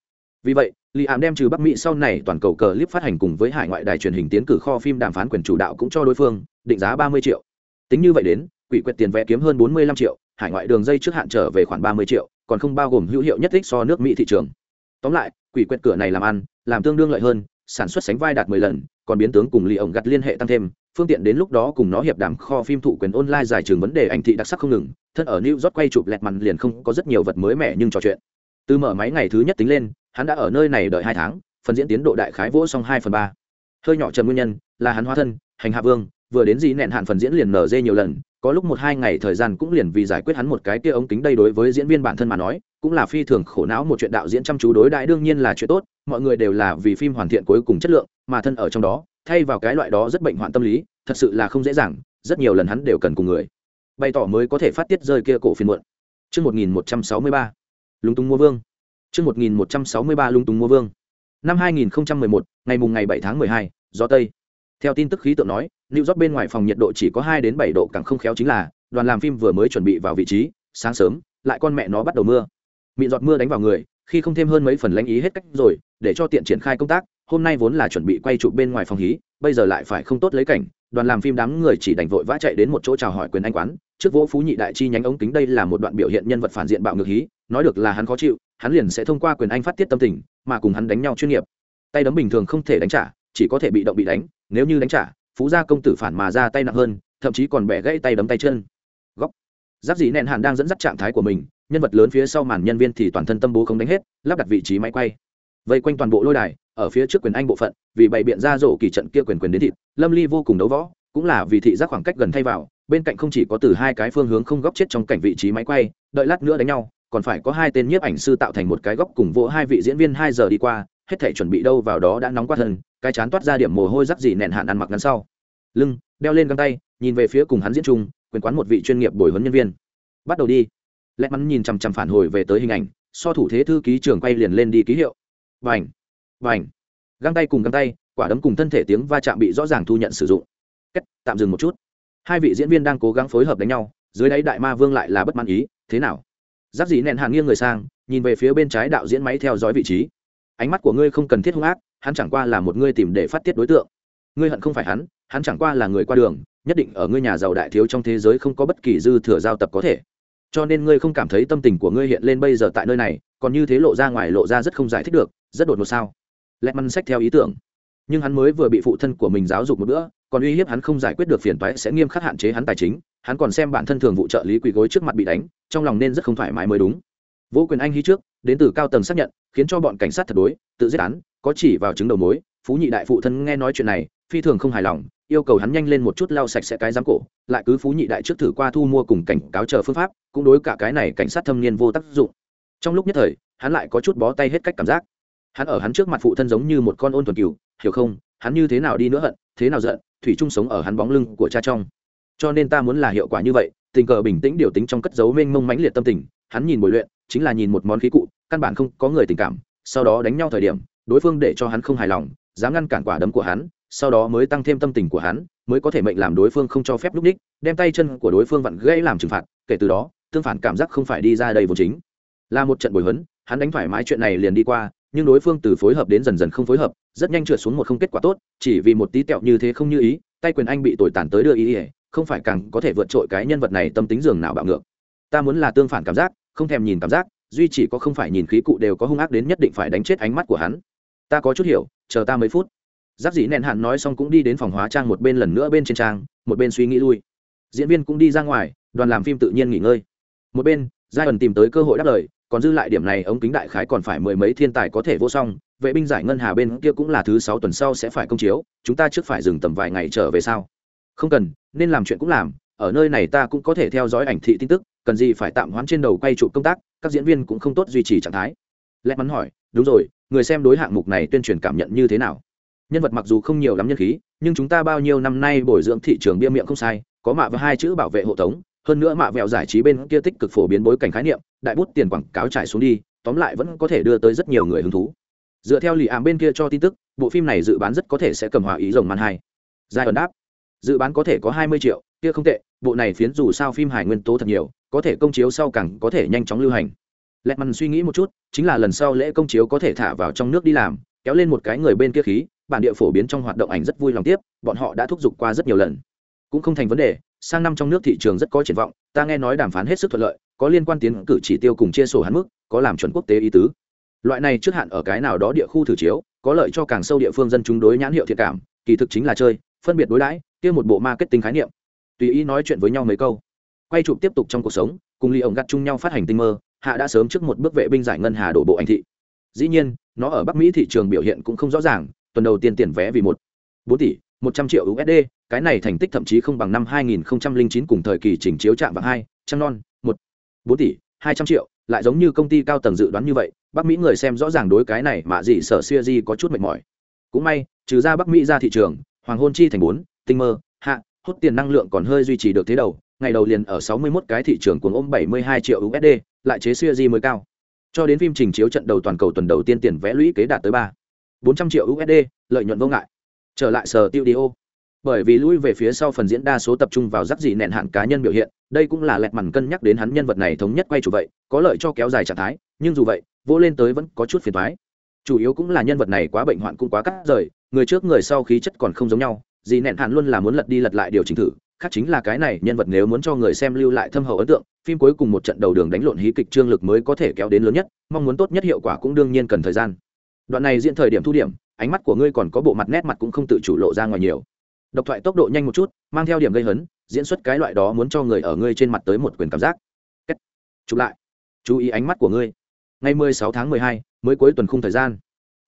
Vì vậy, lì ảm đem trừ bắc mỹ sau này toàn cầu cờ clip phát hành cùng với hải ngoại đài truyền hình tiến cử kho phim đàm phán quyền chủ đạo cũng cho đối phương, định giá ba mươi triệu. Tính như vậy đến quỷ quyệt tiền vẽ kiếm hơn bốn mươi lăm triệu, hải ngoại đường dây trước hạn trở về khoảng ba mươi triệu còn không bao gồm hữu hiệu nhất thích so nước mỹ thị trường. Tóm lại, quỷ quyệt cửa này làm ăn, làm tương đương lợi hơn, sản xuất sánh vai đạt mười lần, còn biến tướng cùng lì ổng gặt liên hệ tăng thêm, phương tiện đến lúc đó cùng nó hiệp đàm kho phim thụ quyền online giải trường vấn đề ảnh thị đặc sắc không ngừng, thân ở new york quay chụp lẹt mặt liền không có rất nhiều vật mới mẻ nhưng trò chuyện. Từ mở máy ngày thứ nhất tính lên, hắn đã ở nơi này đợi hai tháng, phần diễn tiến độ đại khái vỗ xong hai phần ba. Hơi nhỏ trần nguyên nhân, là hắn hóa thân, hành hạ vương, vừa đến gì nẹn hạn phần diễn liền nở dê nhiều lần có lúc một hai ngày thời gian cũng liền vì giải quyết hắn một cái kia ống kính đây đối với diễn viên bản thân mà nói cũng là phi thường khổ não một chuyện đạo diễn chăm chú đối đại đương nhiên là chuyện tốt mọi người đều là vì phim hoàn thiện cuối cùng chất lượng mà thân ở trong đó thay vào cái loại đó rất bệnh hoạn tâm lý thật sự là không dễ dàng rất nhiều lần hắn đều cần cùng người bày tỏ mới có thể phát tiết rơi kia cổ phiên muộn Trước 1163, lúng túng mua vương. Trước 1163 lung tung mua vương. Năm 2011, ngày mùng ngày 7 tháng 12, gió Tây. Theo tin tức khí tượng nói, New York bên ngoài phòng nhiệt độ chỉ có 2 đến 7 độ càng không khéo chính là, đoàn làm phim vừa mới chuẩn bị vào vị trí, sáng sớm, lại con mẹ nó bắt đầu mưa. Mịn giọt mưa đánh vào người, khi không thêm hơn mấy phần lãnh ý hết cách rồi, để cho tiện triển khai công tác, hôm nay vốn là chuẩn bị quay trụ bên ngoài phòng hí, bây giờ lại phải không tốt lấy cảnh, đoàn làm phim đám người chỉ đành vội vã chạy đến một chỗ chào hỏi quyền anh quán, trước vỗ phú nhị đại chi nhánh ống kính đây là một đoạn biểu hiện nhân vật phản diện bạo ngược hí, nói được là hắn khó chịu, hắn liền sẽ thông qua quyền anh phát tiết tâm tình mà cùng hắn đánh nhau chuyên nghiệp tay đấm bình thường không thể đánh trả chỉ có thể bị động bị đánh nếu như đánh trả phú gia công tử phản mà ra tay nặng hơn, thậm chí còn bẻ gãy tay đấm tay chân. Góc. Giáp dị nện hàn đang dẫn dắt trạng thái của mình, nhân vật lớn phía sau màn nhân viên thì toàn thân tâm bố không đánh hết, lắp đặt vị trí máy quay. Vây quanh toàn bộ lôi đài, ở phía trước quyền anh bộ phận, vì bày biện ra rổ kỳ trận kia quyền quyền đến thịt, lâm ly vô cùng đấu võ, cũng là vì thị giác khoảng cách gần thay vào, bên cạnh không chỉ có từ hai cái phương hướng không góc chết trong cảnh vị trí máy quay, đợi lát nữa đánh nhau, còn phải có hai tên nhiếp ảnh sư tạo thành một cái góc cùng vỗ hai vị diễn viên hai giờ đi qua, hết thể chuẩn bị đâu vào đó đã nóng quá thân cái chán toát ra điểm mồ hôi rắc gì nẹn hạn ăn mặc ngắn sau. Lưng, đeo lên găng tay, nhìn về phía cùng hắn diễn chung, quyền quán một vị chuyên nghiệp bồi huấn nhân viên. Bắt đầu đi. Lẹ mắn nhìn chằm chằm phản hồi về tới hình ảnh, so thủ thế thư ký trường quay liền lên đi ký hiệu. Vành vành găng tay cùng găng tay, quả đấm cùng thân thể tiếng va chạm bị rõ ràng thu nhận sử dụng. Cách tạm dừng một chút. Hai vị diễn viên đang cố gắng phối hợp đánh nhau, dưới đáy đại ma vương lại là bất mãn ý, thế nào? Giáp dị nẹn hàng nghiêng người sang, nhìn về phía bên trái đạo diễn máy theo dõi vị trí. Ánh mắt của ngươi không cần thiết hung ác hắn chẳng qua là một ngươi tìm để phát tiết đối tượng. Ngươi hận không phải hắn hắn chẳng qua là người qua đường, nhất định ở ngươi nhà giàu đại thiếu trong thế giới không có bất kỳ dư thừa giao tập có thể. Cho nên ngươi không cảm thấy tâm tình của ngươi hiện lên bây giờ tại nơi này, còn như thế lộ ra ngoài lộ ra rất không giải thích được, rất đột ngột sao? Lẹt măn sách theo ý tưởng. Nhưng hắn mới vừa bị phụ thân của mình giáo dục một bữa, còn uy hiếp hắn không giải quyết được phiền toái sẽ nghiêm khắc hạn chế hắn tài chính, hắn còn xem bản thân thường vụ trợ lý quỳ gối trước mặt bị đánh, trong lòng nên rất không thoải mái mới đúng. Vũ quyền anh hy trước, đến từ cao tầng xác nhận, khiến cho bọn cảnh sát thật đối, tự giết án có chỉ vào chứng đầu mối, phú nhị đại phụ thân nghe nói chuyện này, phi thường không hài lòng, yêu cầu hắn nhanh lên một chút lau sạch sẽ cái giám cổ, lại cứ phú nhị đại trước thử qua thu mua cùng cảnh cáo chờ phương pháp, cũng đối cả cái này cảnh sát thâm niên vô tác dụng. Trong lúc nhất thời, hắn lại có chút bó tay hết cách cảm giác. Hắn ở hắn trước mặt phụ thân giống như một con ôn thuần cừu, hiểu không, hắn như thế nào đi nữa hận, thế nào giận, thủy chung sống ở hắn bóng lưng của cha trong. Cho nên ta muốn là hiệu quả như vậy, tình cờ bình tĩnh điều tính trong cất dấu mênh mông mãnh liệt tâm tình, hắn nhìn bồi luyện, chính là nhìn một món khí cụ, căn bản không có người tình cảm, sau đó đánh nhau thời điểm đối phương để cho hắn không hài lòng, dám ngăn cản quả đấm của hắn, sau đó mới tăng thêm tâm tình của hắn, mới có thể mệnh làm đối phương không cho phép lúc đích, đem tay chân của đối phương vặn gãy làm trừng phạt, kể từ đó, tương phản cảm giác không phải đi ra đây vốn chính. Là một trận bồi huấn, hắn đánh thoải mái chuyện này liền đi qua, nhưng đối phương từ phối hợp đến dần dần không phối hợp, rất nhanh trượt xuống một không kết quả tốt, chỉ vì một tí tẹo như thế không như ý, tay quyền anh bị tồi tàn tới đưa ý ỉa không phải càng có thể vượt trội cái nhân vật này tâm tính dường nào bạo ngược. Ta muốn là tương phản cảm giác, không thèm nhìn cảm giác, duy chỉ có không phải nhìn khí cụ đều có hung ác đến nhất định phải đánh chết ánh mắt của hắn ta có chút hiểu, chờ ta mấy phút. Giáp dĩ nẹn hạn nói xong cũng đi đến phòng hóa trang một bên lần nữa bên trên trang, một bên suy nghĩ lui. Diễn viên cũng đi ra ngoài, đoàn làm phim tự nhiên nghỉ ngơi. Một bên giai ẩn tìm tới cơ hội đáp lời, còn dư lại điểm này ống kính đại khái còn phải mười mấy thiên tài có thể vô song, vệ binh giải ngân hà bên kia cũng là thứ sáu tuần sau sẽ phải công chiếu, chúng ta trước phải dừng tầm vài ngày trở về sau không cần, nên làm chuyện cũng làm, ở nơi này ta cũng có thể theo dõi ảnh thị tin tức, cần gì phải tạm hoãn trên đầu quay trụ công tác, các diễn viên cũng không tốt duy trì trạng thái. Lẽ mắn hỏi, đúng rồi người xem đối hạng mục này tuyên truyền cảm nhận như thế nào? Nhân vật mặc dù không nhiều lắm nhân khí, nhưng chúng ta bao nhiêu năm nay bồi dưỡng thị trường bia miệng không sai, có mạ và hai chữ bảo vệ hộ tống, hơn nữa mạ vẹo giải trí bên kia tích cực phổ biến bối cảnh khái niệm, đại bút tiền quảng cáo trải xuống đi, tóm lại vẫn có thể đưa tới rất nhiều người hứng thú. Dựa theo lì ảm bên kia cho tin tức, bộ phim này dự bán rất có thể sẽ cầm hòa ý rồng màn hai. Giai ẩn đáp, dự bán có thể có hai mươi triệu, kia không tệ, bộ này phiến dù sao phim hài nguyên tố thật nhiều, có thể công chiếu sau càng có thể nhanh chóng lưu hành lẹt mằn suy nghĩ một chút, chính là lần sau lễ công chiếu có thể thả vào trong nước đi làm, kéo lên một cái người bên kia khí, bản địa phổ biến trong hoạt động ảnh rất vui lòng tiếp, bọn họ đã thúc giục qua rất nhiều lần. Cũng không thành vấn đề, sang năm trong nước thị trường rất có triển vọng, ta nghe nói đàm phán hết sức thuận lợi, có liên quan tiến cử chỉ tiêu cùng chia sổ hạn mức, có làm chuẩn quốc tế ý tứ. Loại này trước hạn ở cái nào đó địa khu thử chiếu, có lợi cho càng sâu địa phương dân chúng đối nhãn hiệu thiệt cảm, kỳ thực chính là chơi, phân biệt đối đãi, kia một bộ marketing khái niệm. Tùy ý nói chuyện với nhau mấy câu. Quay chụp tiếp tục trong cuộc sống, cùng ly ổng gặt chung nhau phát hành tinh mơ hạ đã sớm trước một bước vệ binh giải ngân hà đổ bộ anh thị. Dĩ nhiên nó ở bắc mỹ thị trường biểu hiện cũng không rõ ràng tuần đầu tiên tiền vé vì một bốn tỷ một trăm triệu usd cái này thành tích thậm chí không bằng năm hai nghìn chín cùng thời kỳ chỉnh chiếu chạm và hai trăm non một bốn tỷ hai trăm triệu lại giống như công ty cao tầng dự đoán như vậy bắc mỹ người xem rõ ràng đối cái này mà gì sở siêu di có chút mệt mỏi. Cũng may trừ ra bắc mỹ ra thị trường hoàng hôn chi thành bốn tinh mơ hạ hút tiền năng lượng còn hơi duy trì được thế đầu ngày đầu liền ở 61 cái thị trường cuồng ôm 72 triệu USD, lại chế siêu mới cao. Cho đến phim trình chiếu trận đầu toàn cầu tuần đầu tiên tiền vẽ lũy kế đạt tới 3 400 triệu USD, lợi nhuận vô ngại. Trở lại sở studio. Bởi vì lũi về phía sau phần diễn đa số tập trung vào rắc dị nện hạn cá nhân biểu hiện, đây cũng là lẹt mằn cân nhắc đến hắn nhân vật này thống nhất quay chủ vậy, có lợi cho kéo dài trạng thái, nhưng dù vậy, vô lên tới vẫn có chút phiền toái. Chủ yếu cũng là nhân vật này quá bệnh hoạn cũng quá cắt rời, người trước người sau khí chất còn không giống nhau, dị nện hạn luôn là muốn lật đi lật lại điều chỉnh thử, khác chính là cái này nhân vật nếu muốn cho người xem lưu lại thâm hậu ấn tượng phim cuối cùng một trận đầu đường đánh lộn hí kịch trương lực mới có thể kéo đến lớn nhất mong muốn tốt nhất hiệu quả cũng đương nhiên cần thời gian. Đoạn này diễn thời điểm thu điểm ánh mắt của ngươi còn có bộ mặt nét mặt cũng không tự chủ lộ ra ngoài nhiều. Độc thoại tốc độ nhanh một chút mang theo điểm gây hấn diễn xuất cái loại đó muốn cho người ở ngươi trên mặt tới một quyền cảm giác. Kết. chụp lại. Chú ý ánh mắt của ngươi. Ngày 16 tháng 12, mới cuối tuần khung thời gian.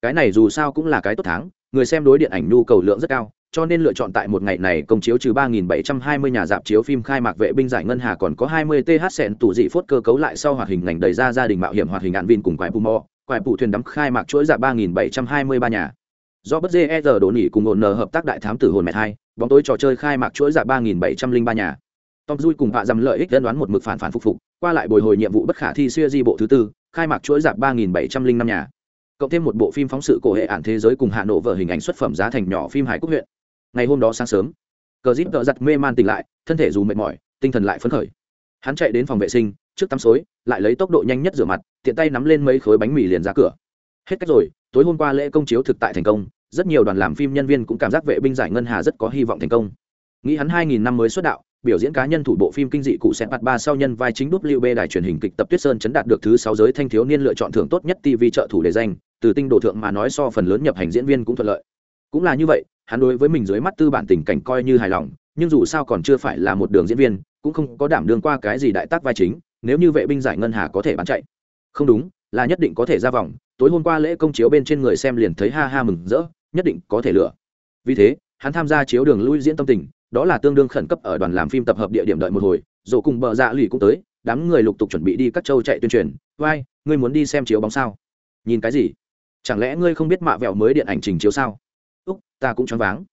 Cái này dù sao cũng là cái tốt tháng người xem đối điện ảnh nhu cầu lượng rất cao cho nên lựa chọn tại một ngày này công chiếu trừ 3.720 nhà dạp chiếu phim khai mạc vệ binh giải ngân hà còn có 20 th sẹn tủ dị phốt cơ cấu lại sau hoạt hình ngành đầy ra gia đình mạo hiểm hoạt hình ạn vin cùng quái pumo, quái bù thuyền đắm khai mạc chuỗi dạp 3.723 nhà. Do bất dê e giờ đổ nỉ cùng ổn nờ hợp tác đại thám tử hồn mẹ hai bóng tối trò chơi khai mạc chuỗi dạp 3.703 nhà. Tom dui cùng vạ dầm lợi ích đơn đoán một mực phản phản phục phục qua lại bồi hồi nhiệm vụ bất khả thi xuyên di bộ thứ tư khai mạc chuỗi dạp 3.705 nhà. Cộng thêm một bộ phim phóng sự cổ hệ ảnh thế giới cùng hạ nổ vở hình ảnh xuất phẩm giá thành nhỏ phim hải quốc huyện ngày hôm đó sáng sớm cờ dít tợ giặt mê man tỉnh lại thân thể dù mệt mỏi tinh thần lại phấn khởi. Hắn chạy đến phòng vệ sinh trước tắm xối lại lấy tốc độ nhanh nhất rửa mặt tiện tay nắm lên mấy khối bánh mì liền ra cửa. Hết cách rồi tối hôm qua lễ công chiếu thực tại thành công rất nhiều đoàn làm phim nhân viên cũng cảm giác vệ binh giải ngân hà rất có hy vọng thành công. Nghĩ hắn hai nghìn năm mới xuất đạo biểu diễn cá nhân thủ bộ phim kinh dị cụ sẽ mặt ba sau nhân vai chính WB đài truyền hình kịch tập Tuyết Sơn chấn đạt được thứ sáu giới thanh thiếu niên lựa chọn thưởng tốt nhất TV trợ thủ đề danh, từ tinh đồ thượng mà nói so phần lớn nhập hành diễn viên cũng thuận lợi. Cũng là như vậy, hắn đối với mình dưới mắt tư bản tình cảnh coi như hài lòng, nhưng dù sao còn chưa phải là một đường diễn viên, cũng không có đảm đương qua cái gì đại tác vai chính, nếu như vệ binh giải ngân hà có thể bán chạy. Không đúng, là nhất định có thể ra vòng, tối hôm qua lễ công chiếu bên trên người xem liền thấy ha ha mừng rỡ, nhất định có thể lựa. Vì thế, hắn tham gia chiếu đường lui diễn tâm tình, đó là tương đương khẩn cấp ở đoàn làm phim tập hợp địa điểm đợi một hồi, rồi cùng bờ dạ lì cũng tới, đám người lục tục chuẩn bị đi các châu chạy tuyên truyền. Vai, ngươi muốn đi xem chiếu bóng sao? Nhìn cái gì? Chẳng lẽ ngươi không biết mạ vẹo mới điện ảnh trình chiếu sao? Úc, ta cũng choáng váng.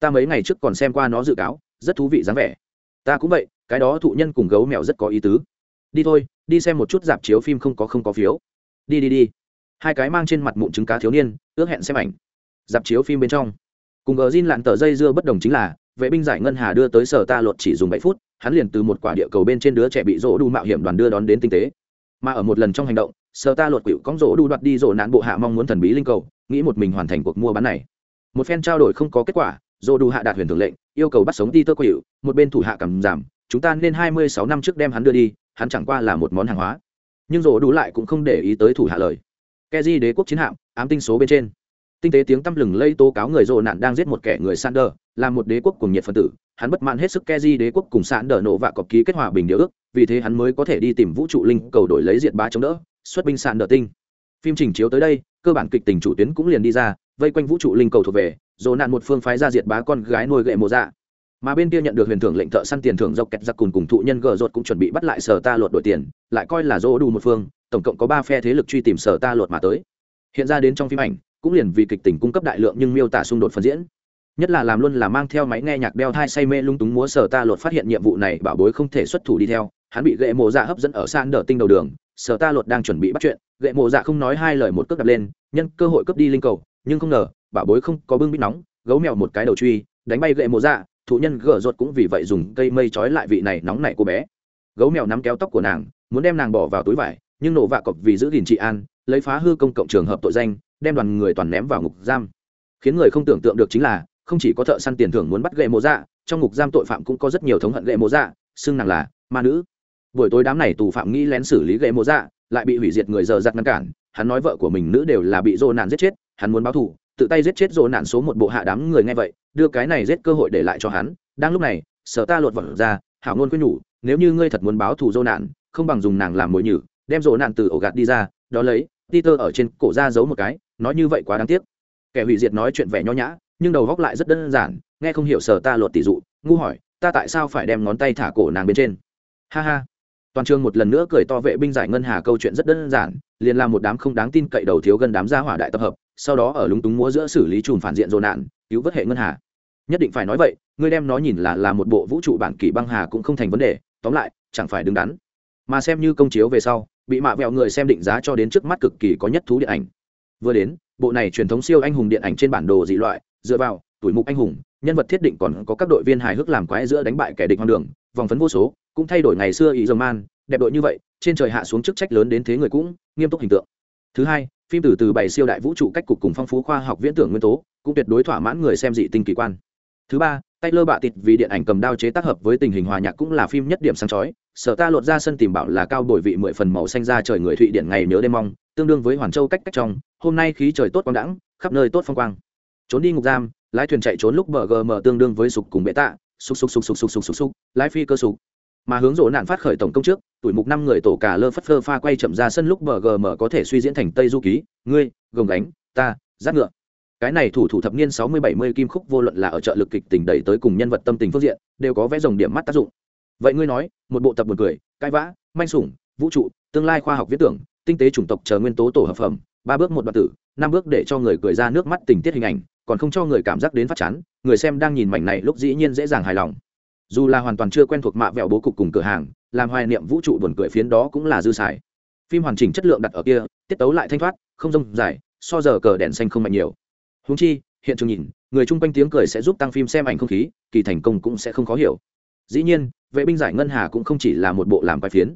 Ta mấy ngày trước còn xem qua nó dự cáo, rất thú vị dáng vẻ. Ta cũng vậy, cái đó thụ nhân cùng gấu mèo rất có ý tứ. Đi thôi, đi xem một chút dạp chiếu phim không có không có phiếu. Đi đi đi. Hai cái mang trên mặt mụn trứng cá thiếu niên, ước hẹn xem ảnh. Dạp chiếu phim bên trong. Cùng gờ zin lặn tờ dây dưa bất đồng chính là, vệ binh giải ngân hà đưa tới sở ta lột chỉ dùng bảy phút, hắn liền từ một quả địa cầu bên trên đứa trẻ bị rỗ đu mạo hiểm đoàn đưa đón đến tinh tế. Mà ở một lần trong hành động, sở ta lột quỵu cóng rỗ đu đoạt đi rỗ nạn bộ hạ mong muốn thần bí linh cầu, nghĩ một mình hoàn thành cuộc mua bán này một phen trao đổi không có kết quả, dô đu hạ đạt huyền thường lệnh, yêu cầu bắt sống đi tơ quỵu một bên thủ hạ cầm giảm, chúng ta nên hai mươi sáu năm trước đem hắn đưa đi, hắn chẳng qua là một món hàng hóa. Nhưng dô đủ lại cũng không để ý tới thủ hạ lời. Ke di đế quốc chiến hạm, ám tinh số bên trên. Tinh tế tiếng tăm lừng lây tố cáo người dô nạn đang giết một kẻ người sander là một đế quốc cùng nhiệt phân tử. Hắn bất mãn hết sức ke di đế quốc cùng sạn đờ nổ và cọc ký kết hòa bình điều ước, vì thế hắn mới có thể đi tìm vũ trụ linh cầu đổi lấy diện bá chống đỡ, xuất binh sạn đờ tinh. Phim trình chiếu tới đây, cơ bản kịch tình chủ tuyến cũng liền đi ra vây quanh vũ trụ linh cầu thuộc về, dồ nạn một phương phái ra diệt bá con gái nuôi gậy mộ dạ. Mà bên kia nhận được huyền thưởng lệnh thợ săn tiền thưởng dọc kẹt giặc cùng cùng thụ nhân gờ rột cũng chuẩn bị bắt lại sở ta lột đổi tiền, lại coi là dỗ đủ một phương, tổng cộng có ba phe thế lực truy tìm sở ta lột mà tới. Hiện ra đến trong phim ảnh, cũng liền vì kịch tình cung cấp đại lượng nhưng miêu tả xung đột phần diễn. Nhất là làm luôn là mang theo máy nghe nhạc đeo thai say mê lung túng múa sở ta lột phát hiện nhiệm vụ này bảo bối không thể xuất thủ đi theo, hắn bị gậy mộ dạ hấp dẫn ở san đờ tinh đầu đường, sở ta lột đang chuẩn bị bắt chuyện, gậy mộ dạ không nói hai lời một cước đập lên, nhân cơ hội cướp đi linh cầu nhưng không ngờ bảo bối không có bưng bít nóng, gấu mèo một cái đầu truy, đánh bay gậy mộ dạ thụ nhân gỡ ruột cũng vì vậy dùng cây mây trói lại vị này nóng nảy cô bé. Gấu mèo nắm kéo tóc của nàng, muốn đem nàng bỏ vào túi vải, nhưng nổ vạ cọc vì giữ gìn trị an, lấy phá hư công cộng trường hợp tội danh, đem đoàn người toàn ném vào ngục giam. Khiến người không tưởng tượng được chính là, không chỉ có thợ săn tiền thưởng muốn bắt gậy mộ dạ trong ngục giam tội phạm cũng có rất nhiều thống hận gậy mộ dạ xưng nàng là ma nữ. Buổi tối đám này tù phạm nghĩ lén xử lý gậy mộ dạ lại bị hủy diệt người giờ giặt ngăn cản, hắn nói vợ của mình nữ đều là bị dô nạn giết chết hắn muốn báo thù, tự tay giết chết dô nạn số một bộ hạ đám người nghe vậy, đưa cái này giết cơ hội để lại cho hắn. Đang lúc này, sở ta lột vật ra, hảo ngôn quyết nhủ, nếu như ngươi thật muốn báo thù dô nạn, không bằng dùng nàng làm mồi nhử, đem dô nạn từ ổ gạt đi ra, đó lấy, peter ở trên cổ ra giấu một cái, nói như vậy quá đáng tiếc. Kẻ hủy diệt nói chuyện vẻ nho nhã, nhưng đầu góc lại rất đơn giản, nghe không hiểu sở ta lột tỷ dụ, ngu hỏi, ta tại sao phải đem ngón tay thả cổ nàng bên trên? Ha ha. Toàn trường một lần nữa cười to vệ binh giải ngân hà câu chuyện rất đơn giản, liền làm một đám không đáng tin cậy đầu thiếu gần đám gia hỏa đại tập hợp sau đó ở lúng túng múa giữa xử lý chùm phản diện dồn nạn, cứu vớt hệ ngân hà. Nhất định phải nói vậy, ngươi đem nó nhìn là là một bộ vũ trụ bản kỷ băng hà cũng không thành vấn đề, tóm lại, chẳng phải đứng đắn. Mà xem như công chiếu về sau, bị mạ vẹo người xem định giá cho đến trước mắt cực kỳ có nhất thú điện ảnh. Vừa đến, bộ này truyền thống siêu anh hùng điện ảnh trên bản đồ dị loại, dựa vào, tuổi mục anh hùng, nhân vật thiết định còn có các đội viên hài hước làm quái giữa đánh bại kẻ địch hoang đường, vòng phấn vô số, cũng thay đổi ngày xưa ý dầu man, đẹp đội như vậy, trên trời hạ xuống chức trách lớn đến thế người cũng nghiêm túc hình tượng. Thứ hai phim từ từ bảy siêu đại vũ trụ cách cục cùng phong phú khoa học viễn tưởng nguyên tố cũng tuyệt đối thỏa mãn người xem dị tinh kỳ quan thứ ba tay lơ bạ tịt vì điện ảnh cầm đao chế tác hợp với tình hình hòa nhạc cũng là phim nhất điểm sáng chói sở ta lột ra sân tìm bảo là cao đổi vị mười phần màu xanh ra trời người thụy điện ngày nhớ đêm mong tương đương với hoàn châu cách cách trong hôm nay khí trời tốt quang đãng khắp nơi tốt phong quang trốn đi ngục giam lái thuyền chạy trốn lúc bờ gm tương đương với sục cùng bệ tạ sục sục sục sục sục sục sục sục lái phi cơ sục mà hướng rộ nạn phát khởi tổng công trước, tuổi mục năm người tổ cả lơ phất phơ pha quay chậm ra sân lúc bờ gm có thể suy diễn thành tây du ký. Ngươi, gồng gánh, ta giáp ngựa. Cái này thủ thủ thập niên sáu mươi bảy mươi kim khúc vô luận là ở trợ lực kịch tình đẩy tới cùng nhân vật tâm tình phương diện, đều có vẽ dòng điểm mắt tác dụng. Vậy ngươi nói, một bộ tập buồn cười, cãi vã, manh sủng, vũ trụ, tương lai khoa học viễn tưởng, tinh tế chủng tộc chờ nguyên tố tổ hợp phẩm, ba bước một đoạn tử, năm bước để cho người cười ra nước mắt tình tiết hình ảnh, còn không cho người cảm giác đến phát chán, người xem đang nhìn mảnh này lúc dĩ nhiên dễ dàng hài lòng dù là hoàn toàn chưa quen thuộc mạ vẹo bố cục cùng cửa hàng, làm hoài niệm vũ trụ buồn cười phiến đó cũng là dư xài. Phim hoàn chỉnh chất lượng đặt ở kia, tiết tấu lại thanh thoát, không rông dài, so giờ cờ đèn xanh không mạnh nhiều. Húng chi, hiện trường nhìn, người chung quanh tiếng cười sẽ giúp tăng phim xem ảnh không khí, kỳ thành công cũng sẽ không khó hiểu. Dĩ nhiên, vệ binh giải ngân hà cũng không chỉ là một bộ làm bài phiến.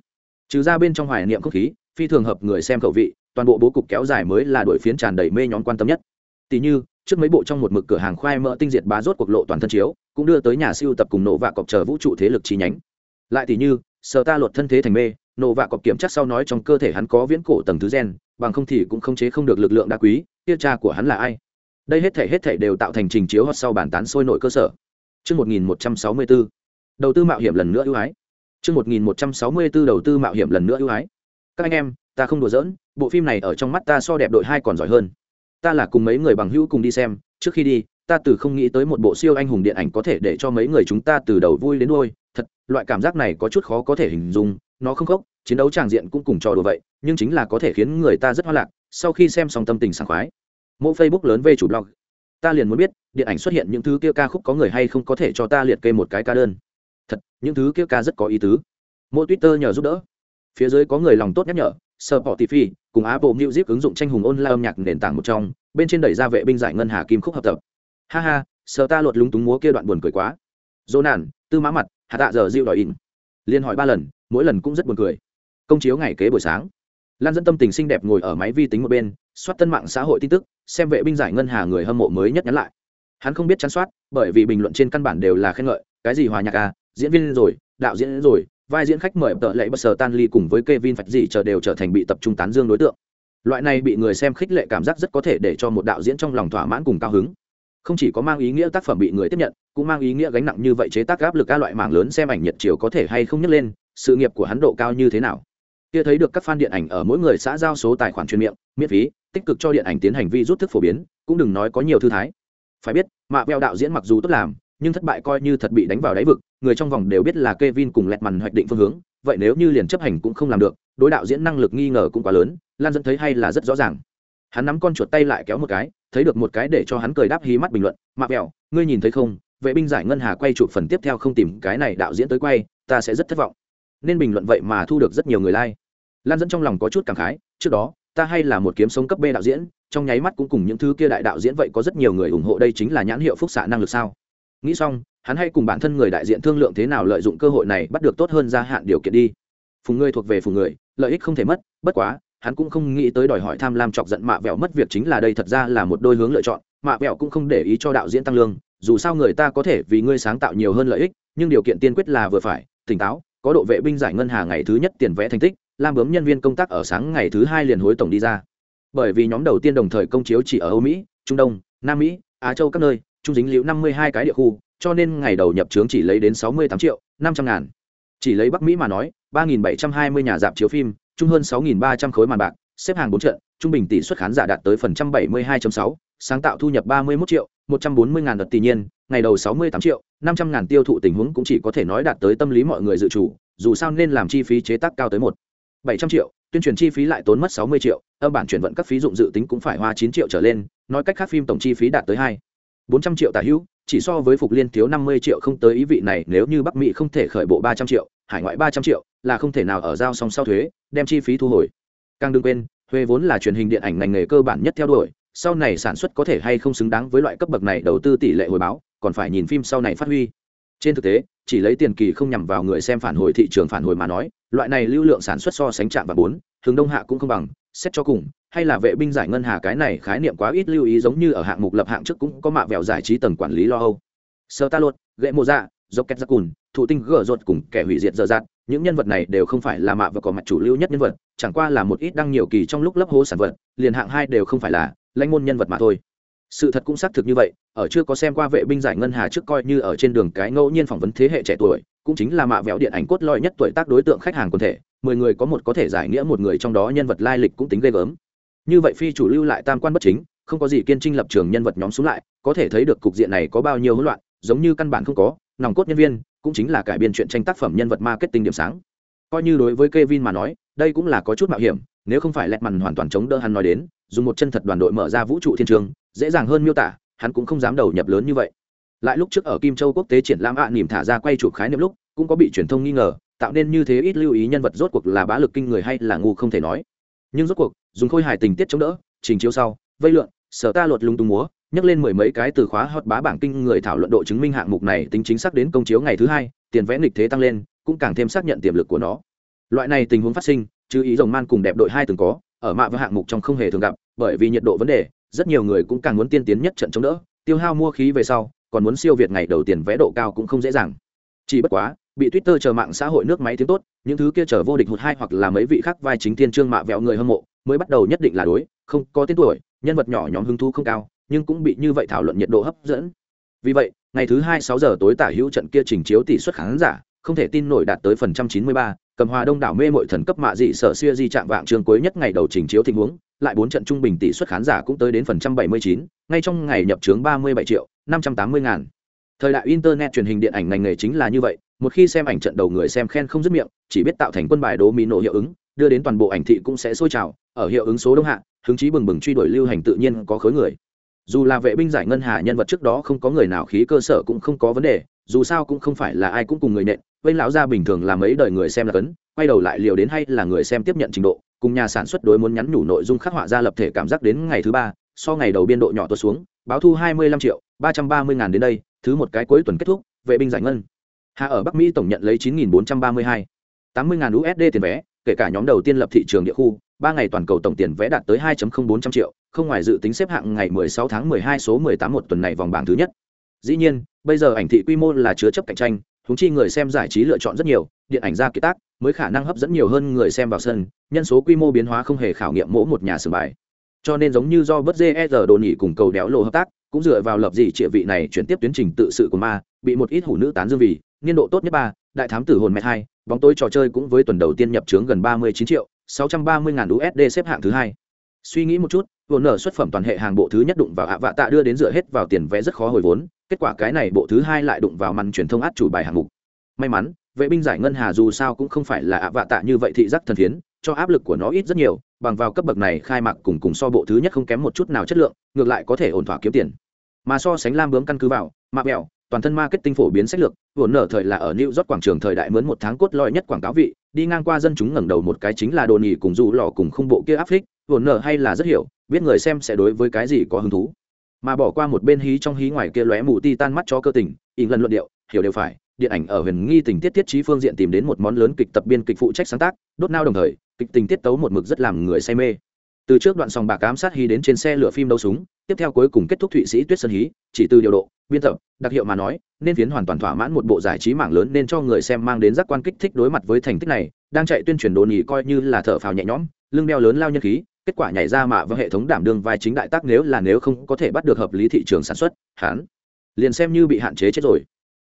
Trừ ra bên trong hoài niệm không khí, phi thường hợp người xem khẩu vị, toàn bộ bố cục kéo dài mới là đội phiến tràn đầy mê nhóm quan tâm nhất. Tỷ như trước mấy bộ trong một mực cửa hàng khoai mỡ tinh diệt bá rốt cuộc lộ toàn thân chiếu cũng đưa tới nhà siêu tập cùng nổ vạ cọc chờ vũ trụ thế lực chi nhánh lại thì như sở ta luật thân thế thành mê nổ vạ cọc kiểm chắc sau nói trong cơ thể hắn có viễn cổ tầng thứ gen bằng không thì cũng không chế không được lực lượng đa quý tiêu cha của hắn là ai đây hết thể hết thể đều tạo thành trình chiếu hot sau bản tán sôi nổi cơ sở Trước 1164, đầu tư mạo hiểm lần nữa ưu ái. Trước 1164 đầu tư mạo hiểm lần nữa ưu ái. Các anh em, ta không đùa giỡn, bộ phim này ở trong mắt ta so đẹp đội hai còn giỏi hơn. Ta là cùng mấy người bằng hữu cùng đi xem, trước khi đi, ta từ không nghĩ tới một bộ siêu anh hùng điện ảnh có thể để cho mấy người chúng ta từ đầu vui đến đôi thật loại cảm giác này có chút khó có thể hình dung nó không khóc chiến đấu tràng diện cũng cùng trò đùa vậy nhưng chính là có thể khiến người ta rất hoa lạc sau khi xem xong tâm tình sảng khoái. Mỗi facebook lớn về chủ blog ta liền muốn biết điện ảnh xuất hiện những thứ kia ca khúc có người hay không có thể cho ta liệt kê một cái ca đơn. Thật những thứ kia ca rất có ý tứ. Mỗi twitter nhờ giúp đỡ. Phía dưới có người lòng tốt nhắc nhở Spotify cùng Apple Music ứng dụng tranh hùng online âm nhạc nền tảng một trong, bên trên đẩy ra vệ binh giải ngân hà kim khúc hợp tập. Ha ha, sở ta luật lúng túng múa kia đoạn buồn cười quá. Dỗ nản, tư mã mặt, hạ tạ giờ dịu đòi in. Liên hỏi ba lần, mỗi lần cũng rất buồn cười. Công chiếu ngày kế buổi sáng, Lan dẫn tâm tình xinh đẹp ngồi ở máy vi tính một bên, soát tân mạng xã hội tin tức, xem vệ binh giải ngân hà người hâm mộ mới nhất nhắn lại. Hắn không biết chán soát, bởi vì bình luận trên căn bản đều là khen ngợi, cái gì hòa nhạc à, diễn viên rồi, đạo diễn rồi, vai diễn khách mời tợ lệ bất sờ tan ly cùng với Kevin Phạch gì chờ đều trở thành bị tập trung tán dương đối tượng. Loại này bị người xem khích lệ cảm giác rất có thể để cho một đạo diễn trong lòng thỏa mãn cùng cao hứng. Không chỉ có mang ý nghĩa tác phẩm bị người tiếp nhận, cũng mang ý nghĩa gánh nặng như vậy chế tác áp lực các loại mảng lớn xem ảnh nhật chiều có thể hay không nhấc lên, sự nghiệp của hắn độ cao như thế nào. Kia thấy được các fan điện ảnh ở mỗi người xã giao số tài khoản chuyên miệng, miễn phí, tích cực cho điện ảnh tiến hành vi rút thức phổ biến, cũng đừng nói có nhiều thư thái. Phải biết, mạ veo đạo diễn mặc dù tốt làm, nhưng thất bại coi như thật bị đánh vào đáy vực, người trong vòng đều biết là Kevin cùng lẹt màn hoạch định phương hướng, vậy nếu như liền chấp hành cũng không làm được, đối đạo diễn năng lực nghi ngờ cũng quá lớn, Lan dẫn thấy hay là rất rõ ràng. Hắn nắm con chuột tay lại kéo một cái, thấy được một cái để cho hắn cười đáp hí mắt bình luận, "Mạ Bèo, ngươi nhìn thấy không, vệ binh giải ngân hà quay chụp phần tiếp theo không tìm cái này đạo diễn tới quay, ta sẽ rất thất vọng." Nên bình luận vậy mà thu được rất nhiều người like. Lan dẫn trong lòng có chút cảm khái, trước đó, ta hay là một kiếm sống cấp B đạo diễn, trong nháy mắt cũng cùng những thứ kia đại đạo diễn vậy có rất nhiều người ủng hộ đây chính là nhãn hiệu phúc xạ năng lực sao? Nghĩ xong, hắn hay cùng bản thân người đại diện thương lượng thế nào lợi dụng cơ hội này bắt được tốt hơn gia hạn điều kiện đi. Phùng ngươi thuộc về phùng người lợi ích không thể mất bất quá hắn cũng không nghĩ tới đòi hỏi tham lam chọc giận mạ vẹo mất việc chính là đây thật ra là một đôi hướng lựa chọn mạ vẹo cũng không để ý cho đạo diễn tăng lương dù sao người ta có thể vì ngươi sáng tạo nhiều hơn lợi ích nhưng điều kiện tiên quyết là vừa phải tỉnh táo có độ vệ binh giải ngân hà ngày thứ nhất tiền vẽ thành tích lam bướm nhân viên công tác ở sáng ngày thứ hai liền hối tổng đi ra. Bởi vì nhóm đầu tiên đồng thời công chiếu chỉ ở âu mỹ trung đông nam mỹ á châu các nơi trung dính liễu năm mươi hai cái địa khu, cho nên ngày đầu nhập trướng chỉ lấy đến sáu mươi tám triệu, năm trăm ngàn. Chỉ lấy bắc mỹ mà nói, ba nghìn bảy trăm hai mươi nhà dạp chiếu phim, chung hơn sáu nghìn ba trăm khối màn bạc, xếp hàng bốn trận, trung bình tỷ suất khán giả đạt tới phần trăm bảy mươi hai sáu, sáng tạo thu nhập ba mươi một triệu, một trăm bốn mươi ngàn đợt tỷ nhiên, ngày đầu sáu mươi tám triệu, năm trăm ngàn tiêu thụ tình huống cũng chỉ có thể nói đạt tới tâm lý mọi người dự chủ dù sao nên làm chi phí chế tác cao tới một, bảy trăm triệu, tuyên truyền chi phí lại tốn mất sáu mươi triệu, âm bản chuyển vận các phí dụng dự tính cũng phải hoa chín triệu trở lên, nói cách khác phim tổng chi phí đạt tới hai bốn trăm triệu tả hữu, chỉ so với phục liên thiếu năm mươi triệu không tới ý vị này, nếu như bắc mỹ không thể khởi bộ ba trăm triệu, hải ngoại ba trăm triệu, là không thể nào ở giao song sau thuế, đem chi phí thu hồi. Càng đừng quên thuê vốn là truyền hình điện ảnh ngành nghề cơ bản nhất theo đuổi, sau này sản xuất có thể hay không xứng đáng với loại cấp bậc này đầu tư tỷ lệ hồi báo, còn phải nhìn phim sau này phát huy trên thực tế, chỉ lấy tiền kỳ không nhằm vào người xem phản hồi thị trường phản hồi mà nói, loại này lưu lượng sản xuất so sánh chạm và bốn thường đông hạ cũng không bằng, xét cho cùng, hay là vệ binh giải ngân hà cái này khái niệm quá ít lưu ý giống như ở hạng mục lập hạng trước cũng có mạ vẹo giải trí tầng quản lý lo âu. Sơ ta luật gậy mô dạ dốc két giặc cùn, thụ tinh gỡ ruột cùng kẻ hủy diệt dở dạt, những nhân vật này đều không phải là mạ và có mặt chủ lưu nhất nhân vật, chẳng qua là một ít đăng nhiều kỳ trong lúc lấp hố sản vật, liền hạng hai đều không phải là lãnh môn nhân vật mà thôi. Sự thật cũng xác thực như vậy ở chưa có xem qua vệ binh giải ngân hà trước coi như ở trên đường cái ngẫu nhiên phỏng vấn thế hệ trẻ tuổi, cũng chính là mạ vẹo điện ảnh cốt lõi nhất tuổi tác đối tượng khách hàng quần thể, mười người có một có thể giải nghĩa một người trong đó nhân vật lai lịch cũng tính ghê gớm. Như vậy phi chủ lưu lại tam quan bất chính, không có gì kiên trinh lập trường nhân vật nhóm xuống lại, có thể thấy được cục diện này có bao nhiêu hỗn loạn, giống như căn bản không có, nòng cốt nhân viên cũng chính là cải biên chuyện tranh tác phẩm nhân vật marketing điểm sáng. Coi như đối với Kevin mà nói, đây cũng là có chút mạo hiểm, nếu không phải lẹt mằn hoàn toàn chống đỡ hắn nói đến, dùng một chân thật đoàn đội mở ra vũ trụ thiên trường, dễ dàng hơn miêu tả hắn cũng không dám đầu nhập lớn như vậy. Lại lúc trước ở kim châu quốc tế triển lãm ạ à, nỉm thả ra quay chụp khái niệm lúc cũng có bị truyền thông nghi ngờ tạo nên như thế ít lưu ý nhân vật rốt cuộc là bá lực kinh người hay là ngu không thể nói. Nhưng rốt cuộc dùng khôi hài tình tiết chống đỡ trình chiếu sau vây lượn sở ta luật lung tung múa nhắc lên mười mấy cái từ khóa hot bá bảng kinh người thảo luận độ chứng minh hạng mục này tính chính xác đến công chiếu ngày thứ hai tiền vẽ nghịch thế tăng lên cũng càng thêm xác nhận tiềm lực của nó. Loại này tình huống phát sinh chứ ý rồng man cùng đẹp đội hai từng có ở mạ với hạng mục trong không hề thường gặp bởi vì nhiệt độ vấn đề rất nhiều người cũng càng muốn tiên tiến nhất trận chống đỡ, tiêu hao mua khí về sau, còn muốn siêu việt ngày đầu tiền vẽ độ cao cũng không dễ dàng. Chỉ bất quá, bị twitter chờ mạng xã hội nước máy tiếng tốt, những thứ kia chờ vô địch hụt hai hoặc là mấy vị khác vai chính thiên trương mạ vẹo người hâm mộ, mới bắt đầu nhất định là đối, không có tên tuổi, nhân vật nhỏ nhóm hứng thú không cao, nhưng cũng bị như vậy thảo luận nhiệt độ hấp dẫn. Vì vậy, ngày thứ hai sáu giờ tối tả hữu trận kia trình chiếu tỷ suất khán giả, không thể tin nổi đạt tới phần trăm chín mươi ba, cầm hòa đông đảo mê mội thần cấp mạ dị sở xưa di trạng vạng trường cuối nhất ngày đầu trình chiếu tình huống lại bốn trận trung bình tỷ suất khán giả cũng tới đến phần trăm bảy mươi chín, ngay trong ngày nhập trướng ba mươi bảy triệu, năm trăm tám mươi ngàn. Thời đại internet truyền hình điện ảnh ngành nghề chính là như vậy, một khi xem ảnh trận đầu người xem khen không dứt miệng, chỉ biết tạo thành quân bài đố mỹ nổ hiệu ứng, đưa đến toàn bộ ảnh thị cũng sẽ sôi trào, ở hiệu ứng số đông hạ, hứng chí bừng bừng truy đuổi lưu hành tự nhiên có khối người. Dù là vệ binh giải ngân hà nhân vật trước đó không có người nào khí cơ sở cũng không có vấn đề, dù sao cũng không phải là ai cũng cùng người nện vây lão gia bình thường là mấy đời người xem là cấn, quay đầu lại liều đến hay là người xem tiếp nhận trình độ cùng nhà sản xuất đối muốn nhắn nhủ nội dung khắc họa ra lập thể cảm giác đến ngày thứ ba so ngày đầu biên độ nhỏ tuột xuống báo thu hai mươi lăm triệu ba trăm ba mươi ngàn đến đây thứ một cái cuối tuần kết thúc vệ binh giải ngân hạ ở bắc mỹ tổng nhận lấy chín nghìn bốn trăm ba mươi hai tám mươi ngàn usd tiền vé kể cả nhóm đầu tiên lập thị trường địa khu ba ngày toàn cầu tổng tiền vé đạt tới 2 400 triệu, không ngoài dự tính xếp hạng ngày 16 tháng 12 số 18 một tuần này vòng bảng thứ nhất. Dĩ nhiên, bây giờ ảnh thị quy mô là chứa chấp cạnh tranh, huống chi người xem giải trí lựa chọn rất nhiều, điện ảnh ra ký tác mới khả năng hấp dẫn nhiều hơn người xem vào sân, nhân số quy mô biến hóa không hề khảo nghiệm mỗ một nhà sử bài. Cho nên giống như do bất GR đồ nhị cùng cầu đéo lộ hợp tác, cũng dựa vào lập gì trịa vị này chuyển tiếp tuyến trình tự sự của ma, bị một ít hủ nữ tán dương vì, niên độ tốt nhất ba, đại thám tử hồn mẹ hai, bóng tối trò chơi cũng với tuần đầu tiên nhập trướng gần 39 triệu, 630 ngàn USD xếp hạng thứ hai. Suy nghĩ một chút, vốn nở xuất phẩm toàn hệ hàng bộ thứ nhất đụng vào ạ vạ tạ đưa đến dựa hết vào tiền vẽ rất khó hồi vốn, kết quả cái này bộ thứ hai lại đụng vào màn truyền thông át chủ bài hạng mục. May mắn, vệ binh giải ngân hà dù sao cũng không phải là ạ vạ tạ như vậy thị giác thần thiến, cho áp lực của nó ít rất nhiều, bằng vào cấp bậc này khai mạc cùng cùng so bộ thứ nhất không kém một chút nào chất lượng, ngược lại có thể ổn thỏa kiếm tiền. Mà so sánh Lam bướm căn cứ vào, mạc mẹo, toàn thân marketing phổ biến sách lược, vốn nở thời là ở New York quảng trường thời đại mướn một tháng cốt lõi nhất quảng cáo vị, đi ngang qua dân chúng ngẩng đầu một cái chính là đồ nhì cùng dù lò cùng không bộ kia áp phích, vốn nở hay là rất hiểu, biết người xem sẽ đối với cái gì có hứng thú. Mà bỏ qua một bên hí trong hí ngoài kia lóe mù ti tan mắt cho cơ tình, ỉn lần luận điệu, hiểu đều phải, điện ảnh ở huyền nghi tình tiết tiết trí phương diện tìm đến một món lớn kịch tập biên kịch phụ trách sáng tác, đốt nao đồng thời, kịch tình tiết tấu một mực rất làm người say mê. Từ trước đoạn sòng bạc ám sát hí đến trên xe lửa phim đấu súng tiếp theo cuối cùng kết thúc thụy sĩ tuyết sơn hí chỉ từ điều độ biên tập đặc hiệu mà nói nên phiến hoàn toàn thỏa mãn một bộ giải trí mạng lớn nên cho người xem mang đến giác quan kích thích đối mặt với thành tích này đang chạy tuyên truyền đồn nhì coi như là thở phào nhẹ nhõm lưng đeo lớn lao nhân khí kết quả nhảy ra mạ với hệ thống đảm đương vai chính đại tác nếu là nếu không có thể bắt được hợp lý thị trường sản xuất, hắn liền xem như bị hạn chế chết rồi.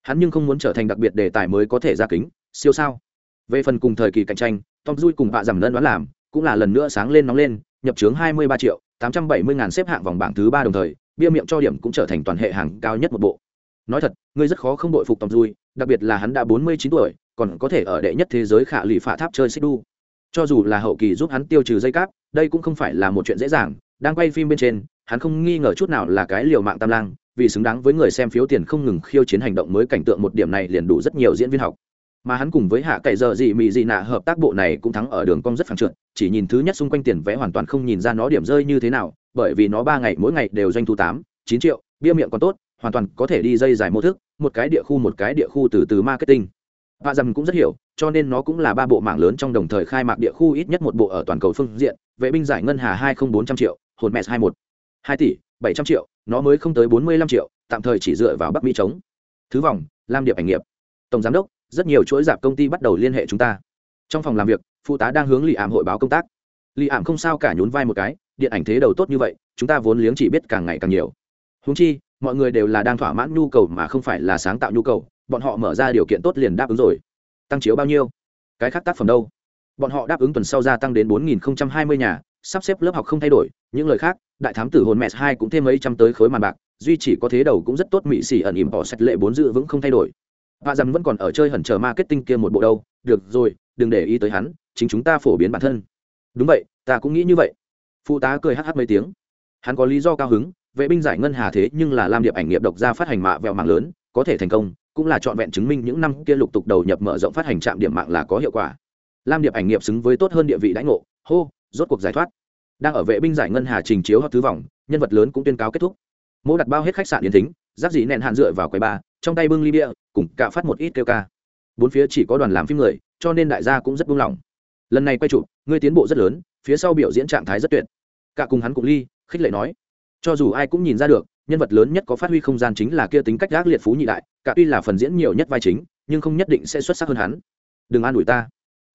Hắn nhưng không muốn trở thành đặc biệt đề tài mới có thể ra kính, siêu sao? Về phần cùng thời kỳ cạnh tranh, tom dui cùng vạ giảm lân đoán làm, cũng là lần nữa sáng lên nóng lên, nhập trướng 23 triệu 870 ngàn xếp hạng vòng bảng thứ ba đồng thời, bia miệng cho điểm cũng trở thành toàn hệ hàng cao nhất một bộ. Nói thật, ngươi rất khó không đội phục Tom dui đặc biệt là hắn đã 49 tuổi, còn có thể ở đệ nhất thế giới khả lụy phạ tháp chơi xích đu cho dù là hậu kỳ giúp hắn tiêu trừ dây cáp, đây cũng không phải là một chuyện dễ dàng, đang quay phim bên trên, hắn không nghi ngờ chút nào là cái liều mạng tam lang, vì xứng đáng với người xem phiếu tiền không ngừng khiêu chiến hành động mới cảnh tượng một điểm này liền đủ rất nhiều diễn viên học. Mà hắn cùng với hạ cậy giờ gì mị gì nạ hợp tác bộ này cũng thắng ở đường cong rất phẳng trượt, chỉ nhìn thứ nhất xung quanh tiền vé hoàn toàn không nhìn ra nó điểm rơi như thế nào, bởi vì nó ba ngày mỗi ngày đều doanh thu tám, chín triệu, bia miệng còn tốt, hoàn toàn có thể đi dây dài mô thức, một cái địa khu một cái địa khu từ từ marketing và rằng cũng rất hiểu, cho nên nó cũng là ba bộ mạng lớn trong đồng thời khai mạc địa khu ít nhất một bộ ở toàn cầu phương diện, vệ binh giải ngân hà hai không bốn trăm triệu, hồn mẹ hai một. Hai tỷ, bảy trăm triệu, nó mới không tới bốn mươi lăm triệu, tạm thời chỉ dựa vào bắc mỹ chống. Thứ vòng, lam điệp ảnh nghiệp. Tổng giám đốc, rất nhiều chuỗi giảm công ty bắt đầu liên hệ chúng ta. Trong phòng làm việc, phụ tá đang hướng lì ảm hội báo công tác. Lì ảm không sao cả nhún vai một cái, điện ảnh thế đầu tốt như vậy, chúng ta vốn liếng chỉ biết càng ngày càng nhiều. Húng chi, mọi người đều là đang thỏa mãn nhu cầu mà không phải là sáng tạo nhu cầu bọn họ mở ra điều kiện tốt liền đáp ứng rồi. Tăng chiếu bao nhiêu? Cái khác tác phẩm đâu? Bọn họ đáp ứng tuần sau gia tăng đến 4020 nhà, sắp xếp lớp học không thay đổi. Những lời khác, đại thám tử hồn mẹ hai cũng thêm mấy trăm tới khối màn bạc, duy chỉ có thế đầu cũng rất tốt mỹ xỉ ẩn ỉm bỏ sạch lệ bốn dự vững không thay đổi. Và rằng vẫn còn ở chơi hẩn chờ marketing kia một bộ đâu. Được rồi, đừng để ý tới hắn, chính chúng ta phổ biến bản thân. Đúng vậy, ta cũng nghĩ như vậy. Phụ tá cười hh mấy tiếng. Hắn có lý do cao hứng, vệ binh giải ngân hà thế nhưng là làm điệp ảnh nghiệp độc ra phát hành mạ vẹo mạng lớn có thể thành công, cũng là trọn vẹn chứng minh những năm kia lục tục đầu nhập mở rộng phát hành trạm điểm mạng là có hiệu quả. Lam điệp ảnh nghiệp xứng với tốt hơn địa vị đãi ngộ, hô, rốt cuộc giải thoát. Đang ở vệ binh giải ngân hà trình chiếu hợp thứ vòng, nhân vật lớn cũng tuyên cáo kết thúc. Mỗ đặt bao hết khách sạn yến thính, giáp dị nẹn hạn dựa vào quầy ba, trong tay bưng ly bia, cùng cả phát một ít kêu ca. Bốn phía chỉ có đoàn làm phim người, cho nên đại gia cũng rất buông lỏng. Lần này quay chụp ngươi tiến bộ rất lớn, phía sau biểu diễn trạng thái rất tuyệt. Cả cùng hắn cùng ly, khích lệ nói, cho dù ai cũng nhìn ra được nhân vật lớn nhất có phát huy không gian chính là kia tính cách gác liệt phú nhị đại, cả tuy là phần diễn nhiều nhất vai chính, nhưng không nhất định sẽ xuất sắc hơn hắn. Đừng an ủi ta.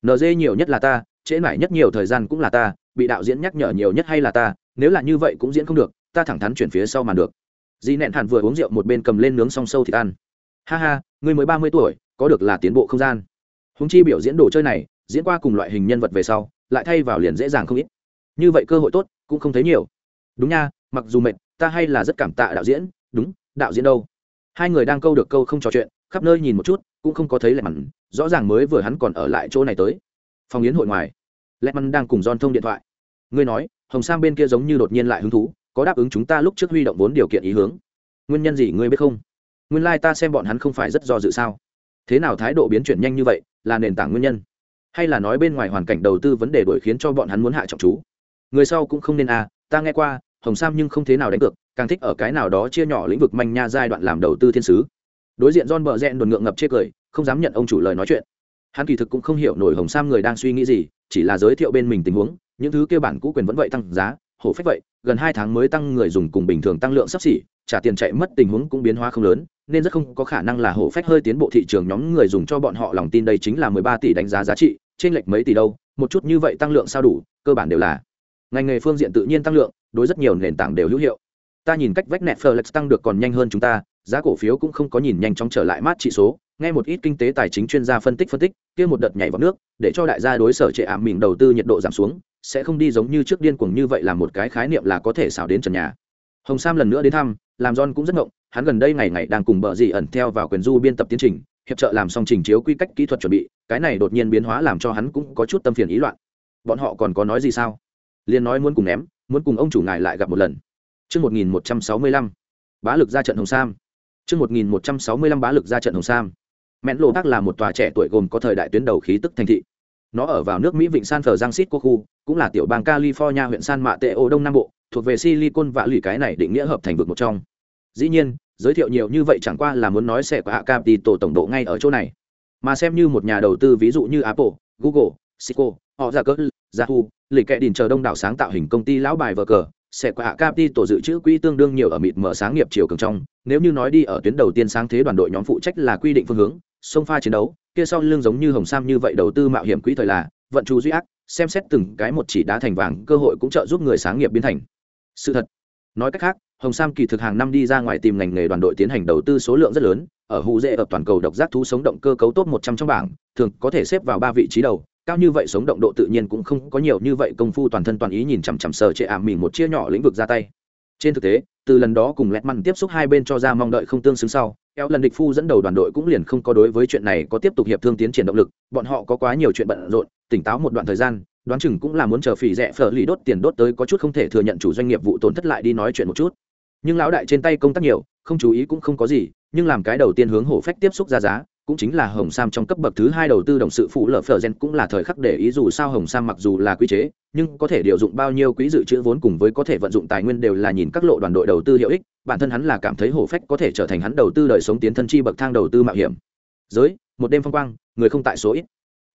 Nd nhiều nhất là ta, trễ mãi nhất nhiều thời gian cũng là ta, bị đạo diễn nhắc nhở nhiều nhất hay là ta, nếu là như vậy cũng diễn không được, ta thẳng thắn chuyển phía sau màn được. Di nẹn hẳn vừa uống rượu một bên cầm lên nướng song sâu thịt ăn. Ha ha ngươi mới ba mươi tuổi, có được là tiến bộ không gian. Húng chi biểu diễn đồ chơi này, diễn qua cùng loại hình nhân vật về sau, lại thay vào liền dễ dàng không ít. Như vậy cơ hội tốt, cũng không thấy nhiều. Đúng nha, mặc dù mệt ta hay là rất cảm tạ đạo diễn, đúng, đạo diễn đâu? Hai người đang câu được câu không trò chuyện, khắp nơi nhìn một chút, cũng không có thấy lẹ mặn rõ ràng mới vừa hắn còn ở lại chỗ này tới. Phòng yến hội ngoài lẹ mặn đang cùng don thông điện thoại. Ngươi nói, hồng sang bên kia giống như đột nhiên lại hứng thú, có đáp ứng chúng ta lúc trước huy động vốn điều kiện ý hướng. Nguyên nhân gì ngươi biết không? Nguyên lai、like、ta xem bọn hắn không phải rất do dự sao? Thế nào thái độ biến chuyển nhanh như vậy, là nền tảng nguyên nhân? Hay là nói bên ngoài hoàn cảnh đầu tư vấn đề đổi khiến cho bọn hắn muốn hạ trọng chú? Người sau cũng không nên à ta nghe qua hồng sam nhưng không thế nào đánh cược, càng thích ở cái nào đó chia nhỏ lĩnh vực manh nha giai đoạn làm đầu tư thiên sứ. Đối diện john bờ rẽn đồn ngượng ngập chê cười, không dám nhận ông chủ lời nói chuyện. Hắn kỳ thực cũng không hiểu nổi hồng sam người đang suy nghĩ gì, chỉ là giới thiệu bên mình tình huống, những thứ kêu bản cũ quyền vẫn vậy tăng giá, hổ phách vậy, gần hai tháng mới tăng người dùng cùng bình thường tăng lượng sắp xỉ, trả tiền chạy mất tình huống cũng biến hóa không lớn, nên rất không có khả năng là hổ phách hơi tiến bộ thị trường nhóm người dùng cho bọn họ lòng tin đây chính là mười ba tỷ đánh giá giá trị trên lệch mấy tỷ đâu, một chút như vậy tăng lượng sao đủ, cơ bản đều là ngành nghề phương diện tự nhiên tăng lượng, đối rất nhiều nền tảng đều hữu hiệu. Ta nhìn cách vách netflix tăng được còn nhanh hơn chúng ta, giá cổ phiếu cũng không có nhìn nhanh chóng trở lại mát trị số, nghe một ít kinh tế tài chính chuyên gia phân tích phân tích, kia một đợt nhảy vào nước, để cho đại gia đối sở trệ ảm mình đầu tư nhiệt độ giảm xuống, sẽ không đi giống như trước điên cuồng như vậy là một cái khái niệm là có thể xảo đến trần nhà. Hồng sam lần nữa đến thăm, làm john cũng rất ngộng, hắn gần đây ngày ngày đang cùng bờ dì ẩn theo vào quyền du biên tập tiến trình, hiệp trợ làm xong trình chiếu quy cách kỹ thuật chuẩn bị, cái này đột nhiên biến hóa làm cho hắn cũng có chút tâm phiền ý loạn. Bọn họ còn có nói gì sao? Liền nói muốn cùng ném muốn cùng ông chủ ngài lại gặp một lần Trương một nghìn một trăm sáu mươi lăm bá lực ra trận Hồng Sam. Trương một nghìn một trăm sáu mươi lăm bá lực ra trận Hồng Sam. Mẹn Lộ bác là một tòa trẻ tuổi gồm có thời đại tuyến đầu khí tức thành thị. Nó ở vào nước Mỹ Vịnh San Francisco khu, cũng là tiểu bang California huyện San mạ tế ô Đông Nam Bộ, thuộc về Silicon và lì cái này định nghĩa hợp thành vực một trong. Dĩ nhiên, giới thiệu nhiều như vậy chẳng qua là muốn nói sẽ có hạ tổ tổng độ ngay ở chỗ này. Mà xem như một nhà đầu tư ví dụ như Apple, Google, Cisco, họ ra cỡ, Dạ Yahoo, lịch kệ đình chờ đông đảo sáng tạo hình công ty lão bài vờ cờ, sẽ qua hạ tổ dự trữ quỹ tương đương nhiều ở mịt mở sáng nghiệp chiều cường trong, nếu như nói đi ở tuyến đầu tiên sáng thế đoàn đội nhóm phụ trách là quy định phương hướng, sông pha chiến đấu, kia sau lưng giống như Hồng Sam như vậy đầu tư mạo hiểm quỹ thời là, vận chu duy ác, xem xét từng cái một chỉ đá thành vàng, cơ hội cũng trợ giúp người sáng nghiệp biến thành. Sự thật. Nói cách khác hồng sam kỳ thực hàng năm đi ra ngoài tìm ngành nghề đoàn đội tiến hành đầu tư số lượng rất lớn ở hụ dễ ở toàn cầu độc giác thú sống động cơ cấu tốt một trăm trong bảng thường có thể xếp vào ba vị trí đầu cao như vậy sống động độ tự nhiên cũng không có nhiều như vậy công phu toàn thân toàn ý nhìn chằm chằm sờ chệ ảm mình một chia nhỏ lĩnh vực ra tay. Trên thực tế, từ lần đó cùng lẹt măn tiếp xúc hai bên cho ra mong đợi không tương xứng sau eo lần địch phu dẫn đầu đoàn đội cũng liền không có đối với chuyện này có tiếp tục hiệp thương tiến triển động lực, bọn họ có quá nhiều chuyện bận rộn, tỉnh táo một đoạn thời gian, đoán chừng cũng là muốn chờ phỉ rẻ phở lì đốt tiền đốt tới có chút không thể thừa nhận chủ doanh nghiệp vụ tổn thất lại đi nói chuyện một chút. Nhưng lão đại trên tay công tác nhiều, không chú ý cũng không có gì, nhưng làm cái đầu tiên hướng hổ phách tiếp xúc ra giá cũng chính là hồng sam trong cấp bậc thứ hai đầu tư đồng sự phụ lở phở gen cũng là thời khắc để ý dù sao hồng sam mặc dù là quy chế, nhưng có thể điều dụng bao nhiêu quỹ dự trữ vốn cùng với có thể vận dụng tài nguyên đều là nhìn các lộ đoàn đội đầu tư hiệu ích, bản thân hắn là cảm thấy hổ phách có thể trở thành hắn đầu tư đời sống tiến thân chi bậc thang đầu tư mạo hiểm. Giới, một đêm phong quang, người không tại số ít.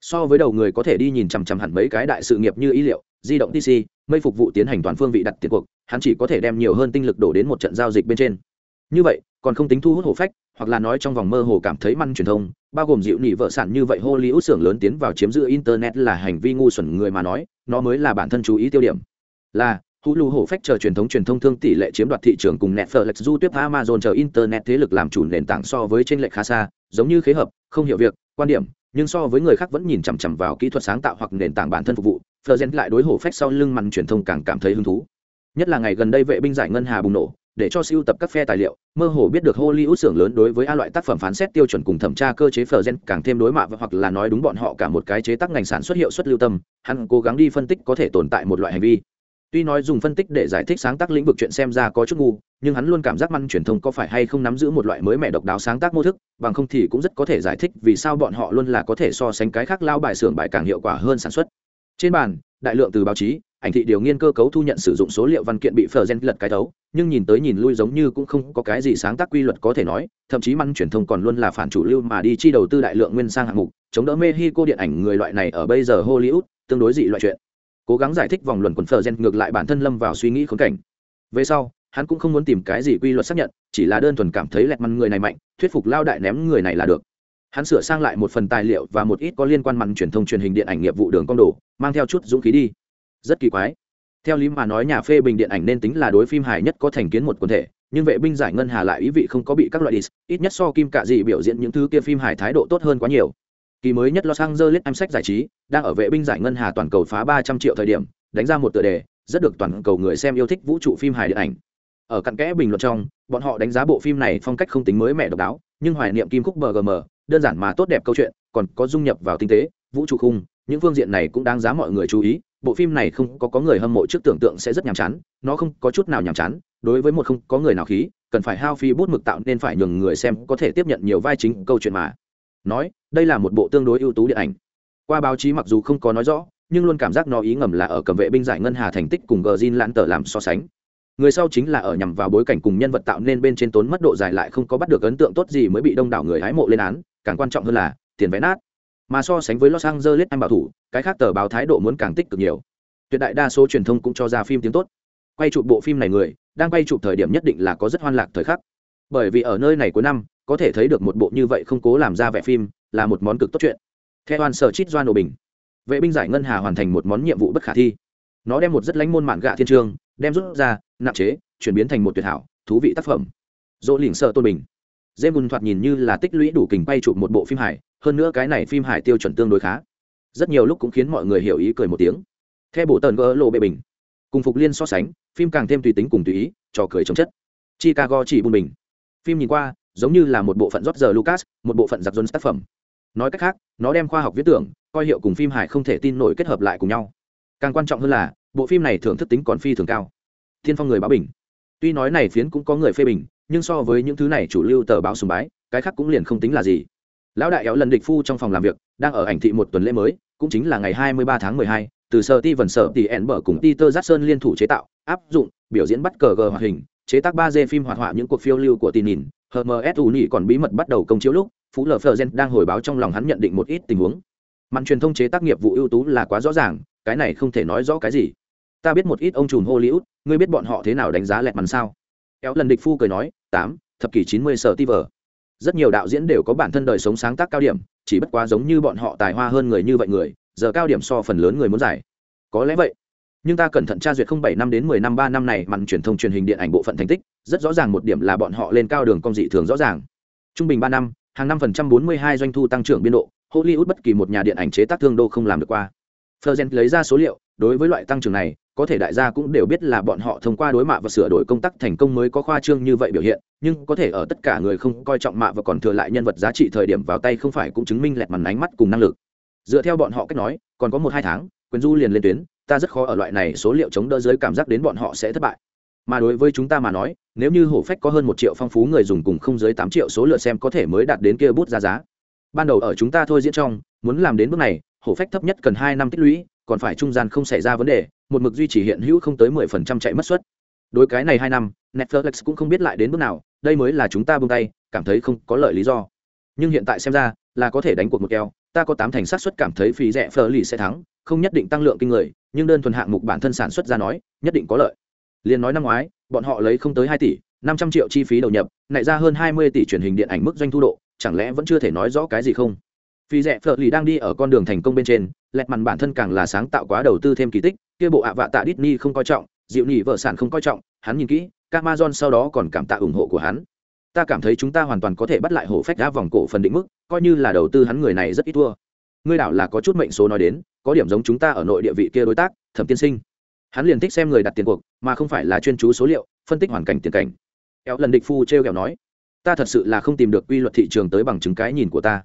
So với đầu người có thể đi nhìn chằm chằm hẳn mấy cái đại sự nghiệp như ý liệu, di động tc mây phục vụ tiến hành toàn phương vị đặt tiền cuộc, hắn chỉ có thể đem nhiều hơn tinh lực đổ đến một trận giao dịch bên trên. Như vậy, còn không tính thu hút hổ phách hoặc là nói trong vòng mơ hồ cảm thấy măn truyền thông bao gồm dịu nỉ vợ sản như vậy hollywood xưởng lớn tiến vào chiếm giữ internet là hành vi ngu xuẩn người mà nói nó mới là bản thân chú ý tiêu điểm. Là Hulu hổ phách chờ truyền thống truyền thông thương tỷ lệ chiếm đoạt thị trường cùng Netflix, du tiếp Amazon chờ internet thế lực làm chủ nền tảng so với trên lệch khá xa, giống như khế hợp, không hiểu việc, quan điểm, nhưng so với người khác vẫn nhìn chằm chằm vào kỹ thuật sáng tạo hoặc nền tảng bản thân phục vụ Fleur lại đối hổ phách sau lưng màn truyền thông càng cảm thấy hứng thú. Nhất là ngày gần đây vệ binh giải ngân hà bùng nổ để cho siêu tập các phe tài liệu, mơ hồ biết được hollywood xưởng lớn đối với a loại tác phẩm phán xét tiêu chuẩn cùng thẩm tra cơ chế phờ càng thêm đối mạ và hoặc là nói đúng bọn họ cả một cái chế tác ngành sản xuất hiệu suất lưu tâm, hắn cố gắng đi phân tích có thể tồn tại một loại hành vi. Tuy nói dùng phân tích để giải thích sáng tác lĩnh vực chuyện xem ra có chút ngu, nhưng hắn luôn cảm giác măn truyền thông có phải hay không nắm giữ một loại mới mẻ độc đáo sáng tác mô thức, bằng không thì cũng rất có thể giải thích vì sao bọn họ luôn là có thể so sánh cái khác lao bài xưởng bài càng hiệu quả hơn sản xuất. Trên bàn, đại lượng từ báo chí ảnh thị điều nghiên cơ cấu thu nhận sử dụng số liệu văn kiện bị phờ gen lật cái thấu, nhưng nhìn tới nhìn lui giống như cũng không có cái gì sáng tác quy luật có thể nói, thậm chí măn truyền thông còn luôn là phản chủ lưu mà đi chi đầu tư đại lượng nguyên sang hạng mục, chống đỡ mexico điện ảnh người loại này ở bây giờ hollywood, tương đối dị loại chuyện. Cố gắng giải thích vòng luận quần phờ gen ngược lại bản thân lâm vào suy nghĩ khốn cảnh. Về sau, hắn cũng không muốn tìm cái gì quy luật xác nhận, chỉ là đơn thuần cảm thấy lẹt măn người này mạnh, thuyết phục lao đại ném người này là được. Hắn sửa sang lại một phần tài liệu và một ít có liên quan mặn truyền thông truyền hình điện ảnh nghiệp vụ đường con đồ, mang theo chút dũng khí đi rất kỳ quái. Theo lý mà nói, nhà phê bình điện ảnh nên tính là đối phim hài nhất có thành kiến một quần thể, nhưng vệ binh giải ngân hà lại ý vị không có bị các loại dis, ít nhất so kim cạ Dị biểu diễn những thứ kia phim hài thái độ tốt hơn quá nhiều. Kỳ mới nhất los angeles em sách giải trí, đang ở vệ binh giải ngân hà toàn cầu phá ba trăm triệu thời điểm, đánh ra một tựa đề, rất được toàn cầu người xem yêu thích vũ trụ phim hài điện ảnh. Ở cặn kẽ bình luận trong, bọn họ đánh giá bộ phim này phong cách không tính mới mẻ độc đáo, nhưng hoài niệm kim khúc bgm đơn giản mà tốt đẹp câu chuyện, còn có dung nhập vào tinh tế, vũ trụ khung, những phương diện này cũng đáng giá mọi người chú ý bộ phim này không có có người hâm mộ trước tưởng tượng sẽ rất nhàm chán, nó không có chút nào nhàm chán, đối với một không có người nào khí, cần phải hao phí bút mực tạo nên phải nhường người xem có thể tiếp nhận nhiều vai chính câu chuyện mà. Nói, đây là một bộ tương đối ưu tú điện ảnh. Qua báo chí mặc dù không có nói rõ, nhưng luôn cảm giác nó ý ngầm là ở cầm vệ binh giải ngân hà thành tích cùng gờ zin lãn tờ làm so sánh. Người sau chính là ở nhằm vào bối cảnh cùng nhân vật tạo nên bên trên tốn mất độ dài lại không có bắt được ấn tượng tốt gì mới bị đông đảo người hái mộ lên án, càng quan trọng hơn là tiền vé nát mà so sánh với los angeles anh bảo thủ, cái khác tờ báo thái độ muốn càng tích cực nhiều. Tuyệt đại đa số truyền thông cũng cho ra phim tiếng tốt. Quay chụp bộ phim này người, đang quay chụp thời điểm nhất định là có rất hoan lạc thời khắc. Bởi vì ở nơi này cuối năm, có thể thấy được một bộ như vậy không cố làm ra vẻ phim, là một món cực tốt chuyện. Theo hoàn sở chít doan nổ bình, vệ binh giải ngân hà hoàn thành một món nhiệm vụ bất khả thi. Nó đem một rất lánh môn mạn gạ thiên trường, đem rút ra, nặng chế, chuyển biến thành một tuyệt hảo, thú vị tác phẩm. Dỗ lỉnh sợ tôn bình. James Gunn thoạt nhìn như là tích lũy đủ kình bay chụp một bộ phim hài hơn nữa cái này phim hải tiêu chuẩn tương đối khá. Rất nhiều lúc cũng khiến mọi người hiểu ý cười một tiếng. Theo bộ tần gỡ lộ bệ bình, cùng phục liên so sánh, phim càng thêm tùy tính cùng tùy ý, trò cười chống chất. Chicago chỉ bùng bình. Phim nhìn qua, giống như là một bộ phận rót giờ lucas, một bộ phận giặc jones tác phẩm. Nói cách khác, nó đem khoa học viết tưởng, coi hiệu cùng phim hải không thể tin nổi kết hợp lại cùng nhau. Càng quan trọng hơn là, bộ phim này thưởng thức tính còn phi thường cao. Thiên phong người báo bình. Tuy nói này phiến cũng có người phê bình, nhưng so với những thứ này chủ lưu tờ báo sùng bái, cái khác cũng liền không tính là gì lão đại éo lần địch phu trong phòng làm việc đang ở ảnh thị một tuần lễ mới cũng chính là ngày 23 tháng 12, từ sở ti vần sở tỷ ẻn bở cùng peter jackson liên thủ chế tạo áp dụng biểu diễn bắt cờ gờ hoạt hình chế tác 3 d phim hoạt họa những cuộc phiêu lưu của tin nhìn hmsu nhị còn bí mật bắt đầu công chiếu lúc phú lờ phờ gen đang hồi báo trong lòng hắn nhận định một ít tình huống. Màn truyền thông chế tác nghiệp vụ ưu tú là quá rõ ràng cái này không thể nói rõ cái gì. Ta biết một ít ông trùm hollywood ngươi biết bọn họ thế nào đánh giá lẹt màn sao? Éo lần địch phu cười nói tám thập kỷ chín mươi sở ti vờ rất nhiều đạo diễn đều có bản thân đời sống sáng tác cao điểm, chỉ bất quá giống như bọn họ tài hoa hơn người như vậy người, giờ cao điểm so phần lớn người muốn giải. Có lẽ vậy. Nhưng ta cẩn thận tra duyệt không bảy năm đến mười năm ba năm này màn truyền thông truyền hình điện ảnh bộ phận thành tích, rất rõ ràng một điểm là bọn họ lên cao đường công dị thường rõ ràng. Trung bình ba năm, hàng năm phần trăm bốn mươi hai doanh thu tăng trưởng biên độ, hollywood bất kỳ một nhà điện ảnh chế tác thương đô không làm được qua. Fergen lấy ra số liệu, đối với loại tăng trưởng này có thể đại gia cũng đều biết là bọn họ thông qua đối mạ và sửa đổi công tác thành công mới có khoa trương như vậy biểu hiện, nhưng có thể ở tất cả người không coi trọng mạ và còn thừa lại nhân vật giá trị thời điểm vào tay không phải cũng chứng minh lẹt màn ánh mắt cùng năng lực. Dựa theo bọn họ cách nói, còn có một hai tháng, quyền du liền lên tuyến, ta rất khó ở loại này số liệu chống đỡ dưới cảm giác đến bọn họ sẽ thất bại. Mà đối với chúng ta mà nói, nếu như hổ phách có hơn một triệu phong phú người dùng cùng không dưới tám triệu số lượt xem có thể mới đạt đến kia bút ra giá. Ban đầu ở chúng ta thôi diễn trong, muốn làm đến bước này, hổ phách thấp nhất cần hai năm tích lũy, còn phải trung gian không xảy ra vấn đề một mực duy trì hiện hữu không tới mười phần trăm chạy mất suất. Đối cái này hai năm netflix cũng không biết lại đến bước nào đây mới là chúng ta buông tay cảm thấy không có lợi lý do. Nhưng hiện tại xem ra là có thể đánh cuộc một kèo, ta có tám thành xác suất cảm thấy phí rẻ phờ lì sẽ thắng không nhất định tăng lượng kinh người nhưng đơn thuần hạng mục bản thân sản xuất ra nói nhất định có lợi. Liên nói năm ngoái bọn họ lấy không tới hai tỷ năm trăm triệu chi phí đầu nhập lại ra hơn hai mươi tỷ truyền hình điện ảnh mức doanh thu độ chẳng lẽ vẫn chưa thể nói rõ cái gì không? Phi rẻ phở lì đang đi ở con đường thành công bên trên, lẹt màn bản thân càng là sáng tạo quá đầu tư thêm kỳ tích, kia bộ ạ vạ tạ Disney không coi trọng dịu nhị vợ sản không coi trọng, hắn nhìn kỹ, Amazon sau đó còn cảm tạ ủng hộ của hắn. Ta cảm thấy chúng ta hoàn toàn có thể bắt lại hổ phách đá vòng cổ phần định mức, coi như là đầu tư hắn người này rất ít thua. Ngươi đảo là có chút mệnh số nói đến, có điểm giống chúng ta ở nội địa vị kia đối tác, thẩm tiên sinh. Hắn liền thích xem người đặt tiền cuộc, mà không phải là chuyên chú số liệu, phân tích hoàn cảnh tiền cảnh. Kéo lần địch phu treo kẹo nói, ta thật sự là không tìm được quy luật thị trường tới bằng chứng cái nhìn của ta.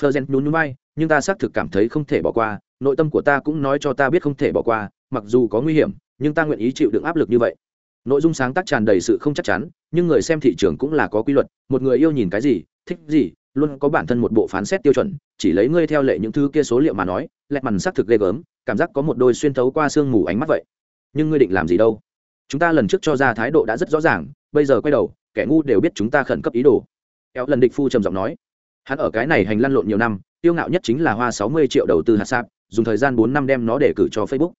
Florent nhún nhún vai, nhưng ta xác thực cảm thấy không thể bỏ qua, nội tâm của ta cũng nói cho ta biết không thể bỏ qua, mặc dù có nguy hiểm, nhưng ta nguyện ý chịu đựng áp lực như vậy. Nội dung sáng tác tràn đầy sự không chắc chắn, nhưng người xem thị trường cũng là có quy luật, một người yêu nhìn cái gì, thích gì, luôn có bản thân một bộ phán xét tiêu chuẩn, chỉ lấy ngươi theo lệ những thứ kia số liệu mà nói, lẹt mằn xác thực ghê gớm, cảm giác có một đôi xuyên thấu qua xương mù ánh mắt vậy. Nhưng ngươi định làm gì đâu? Chúng ta lần trước cho ra thái độ đã rất rõ ràng, bây giờ quay đầu, kẻ ngu đều biết chúng ta khẩn cấp ý đồ. Kéo lần địch phu trầm giọng nói hắn ở cái này hành lăn lộn nhiều năm, tiêu ngạo nhất chính là hoa sáu mươi triệu đầu tư hạt sạp, dùng thời gian bốn năm đem nó để cử cho facebook.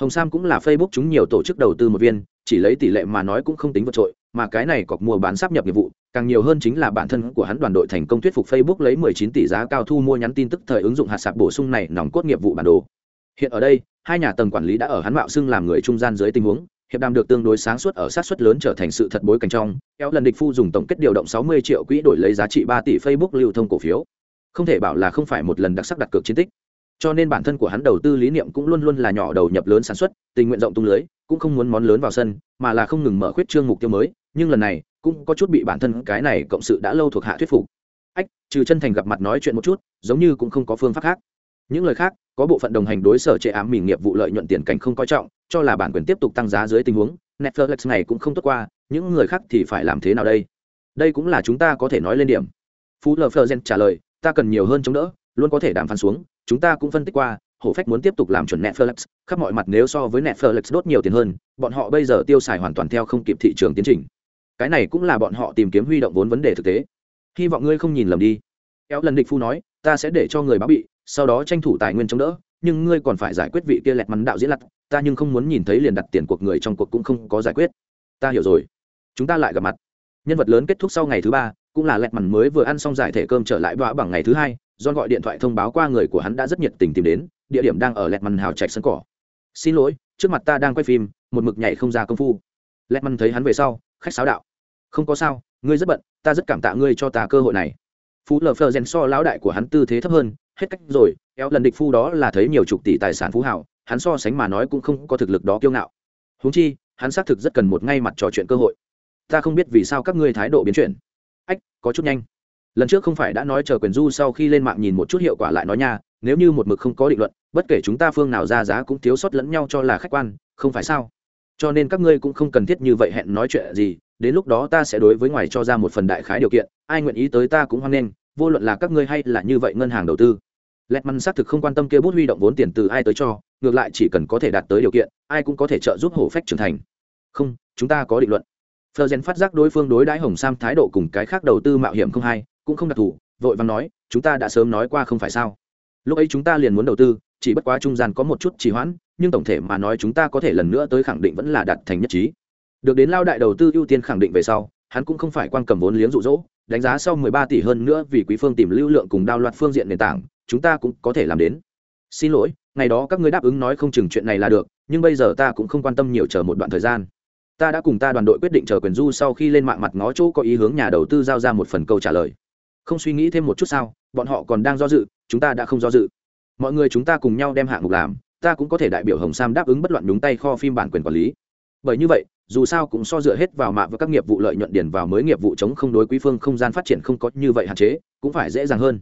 Hồng sam cũng là facebook chúng nhiều tổ chức đầu tư một viên, chỉ lấy tỷ lệ mà nói cũng không tính vượt trội, mà cái này cọc mua bán sắp nhập nghiệp vụ, càng nhiều hơn chính là bản thân của hắn đoàn đội thành công thuyết phục facebook lấy 19 tỷ giá cao thu mua nhắn tin tức thời ứng dụng hạt sạp bổ sung này nòng cốt nghiệp vụ bản đồ. Hiện ở đây, hai nhà tầng quản lý đã ở hắn mạo xưng làm người trung gian dưới tình huống hiệp đàm được tương đối sáng suốt ở sát suất lớn trở thành sự thật bối cảnh trong. Kéo lần địch phu dùng tổng kết điều động 60 triệu quỹ đổi lấy giá trị 3 tỷ facebook lưu thông cổ phiếu. Không thể bảo là không phải một lần đặc sắc đặt cược chiến tích. Cho nên bản thân của hắn đầu tư lý niệm cũng luôn luôn là nhỏ đầu nhập lớn sản xuất, tình nguyện rộng tung lưới, cũng không muốn món lớn vào sân, mà là không ngừng mở khuyết trương mục tiêu mới. Nhưng lần này, cũng có chút bị bản thân cái này cộng sự đã lâu thuộc hạ thuyết phục. Ách, trừ chân thành gặp mặt nói chuyện một chút, giống như cũng không có phương pháp khác. Những lời khác, có bộ phận đồng hành đối sở chế ám mình nghiệp vụ lợi nhuận tiền cảnh không coi trọng cho là bản quyền tiếp tục tăng giá dưới tình huống, netflix này cũng không tốt qua, những người khác thì phải làm thế nào đây? Đây cũng là chúng ta có thể nói lên điểm. Phú lờ phờ trả lời, ta cần nhiều hơn chống đỡ, luôn có thể đàm phán xuống, chúng ta cũng phân tích qua, hổ phách muốn tiếp tục làm chuẩn netflix, khắp mọi mặt nếu so với netflix đốt nhiều tiền hơn, bọn họ bây giờ tiêu xài hoàn toàn theo không kịp thị trường tiến trình. Cái này cũng là bọn họ tìm kiếm huy động vốn vấn đề thực tế. Hy vọng ngươi không nhìn lầm đi. Kéo lần địch phu nói, ta sẽ để cho người báo bị, sau đó tranh thủ tài nguyên chống đỡ nhưng ngươi còn phải giải quyết vị kia lẹt mắn đạo diễn lặt ta nhưng không muốn nhìn thấy liền đặt tiền cuộc người trong cuộc cũng không có giải quyết ta hiểu rồi chúng ta lại gặp mặt nhân vật lớn kết thúc sau ngày thứ ba cũng là lẹt mằn mới vừa ăn xong giải thể cơm trở lại đọa bằng ngày thứ hai John gọi điện thoại thông báo qua người của hắn đã rất nhiệt tình tìm đến, địa điểm đang ở lẹt mắn hào trạch sân cỏ. "Xin lỗi, trước mặt ta đang quay phim, một mực nhảy không ra công phu." lẹt mắn thấy hắn về sau, khách sáo đạo: "Không có sao, ngươi rất bận, ta rất cảm tạ ngươi cho ta cơ hội này." Phú Lở phờ rèn so lão đại của hắn tư thế thấp hơn, hết cách rồi, éo lần địch phu đó là thấy nhiều chục tỷ tài sản phú hào, hắn so sánh mà nói cũng không có thực lực đó kiêu ngạo. Huống chi, hắn xác thực rất cần một ngay mặt trò chuyện cơ hội. Ta không biết vì sao các ngươi thái độ biến chuyển. Ách, có chút nhanh lần trước không phải đã nói chờ quyền du sau khi lên mạng nhìn một chút hiệu quả lại nói nha nếu như một mực không có định luận bất kể chúng ta phương nào ra giá cũng thiếu sót lẫn nhau cho là khách quan không phải sao cho nên các ngươi cũng không cần thiết như vậy hẹn nói chuyện gì đến lúc đó ta sẽ đối với ngoài cho ra một phần đại khái điều kiện ai nguyện ý tới ta cũng hoan nghênh vô luận là các ngươi hay là như vậy ngân hàng đầu tư Letman xác thực không quan tâm kia bút huy động vốn tiền từ ai tới cho, ngược lại chỉ cần có thể đạt tới điều kiện, ai cũng có thể trợ giúp hổ phách trưởng thành. Không, chúng ta có định luận. Fleur phát giác đối phương đối đãi Hồng Sam thái độ cùng cái khác đầu tư mạo hiểm không hay, cũng không đặc thù vội vàng nói chúng ta đã sớm nói qua không phải sao lúc ấy chúng ta liền muốn đầu tư chỉ bất quá trung gian có một chút trì hoãn nhưng tổng thể mà nói chúng ta có thể lần nữa tới khẳng định vẫn là đạt thành nhất trí được đến lao đại đầu tư ưu tiên khẳng định về sau hắn cũng không phải quan cầm vốn liếng rụ rỗ đánh giá sau 13 tỷ hơn nữa vì quý phương tìm lưu lượng cùng đao loạt phương diện nền tảng chúng ta cũng có thể làm đến. Xin lỗi, ngày đó các ngươi đáp ứng nói không chừng chuyện này là được, nhưng bây giờ ta cũng không quan tâm nhiều chờ một đoạn thời gian. Ta đã cùng ta đoàn đội quyết định chờ quyền du sau khi lên mạng mặt ngó chỗ có ý hướng nhà đầu tư giao ra một phần câu trả lời. Không suy nghĩ thêm một chút sao, bọn họ còn đang do dự, chúng ta đã không do dự. Mọi người chúng ta cùng nhau đem hạng mục làm, ta cũng có thể đại biểu hồng sam đáp ứng bất loạn đúng tay kho phim bản quyền quản lý. Bởi như vậy, dù sao cũng so dựa hết vào mạng và các nghiệp vụ lợi nhuận điển vào mới nghiệp vụ chống không đối quý phương không gian phát triển không có như vậy hạn chế, cũng phải dễ dàng hơn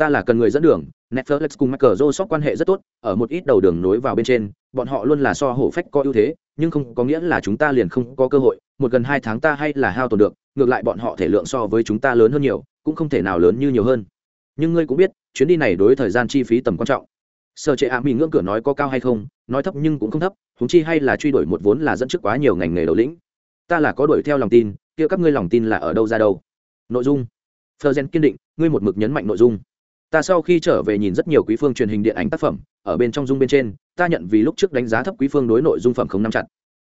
ta là cần người dẫn đường, netflix cùng michael joseph quan hệ rất tốt, ở một ít đầu đường nối vào bên trên, bọn họ luôn là so hổ phách có ưu thế, nhưng không có nghĩa là chúng ta liền không có cơ hội, một gần hai tháng ta hay là hao tồn được, ngược lại bọn họ thể lượng so với chúng ta lớn hơn nhiều, cũng không thể nào lớn như nhiều hơn. Nhưng ngươi cũng biết, chuyến đi này đối thời gian chi phí tầm quan trọng. Sở trệ ạ mỹ ngưỡng cửa nói có cao hay không, nói thấp nhưng cũng không thấp húng chi hay là truy đuổi một vốn là dẫn trước quá nhiều ngành nghề đầu lĩnh. Ta là có đuổi theo lòng tin, kia các ngươi lòng tin là ở đâu ra đâu? Nội dung. Phờ gen kiên định, ngươi một mực nhấn mạnh nội dung ta sau khi trở về nhìn rất nhiều quý phương truyền hình điện ảnh tác phẩm, ở bên trong dung bên trên, ta nhận vì lúc trước đánh giá thấp quý phương đối nội dung phẩm không nắm chặt.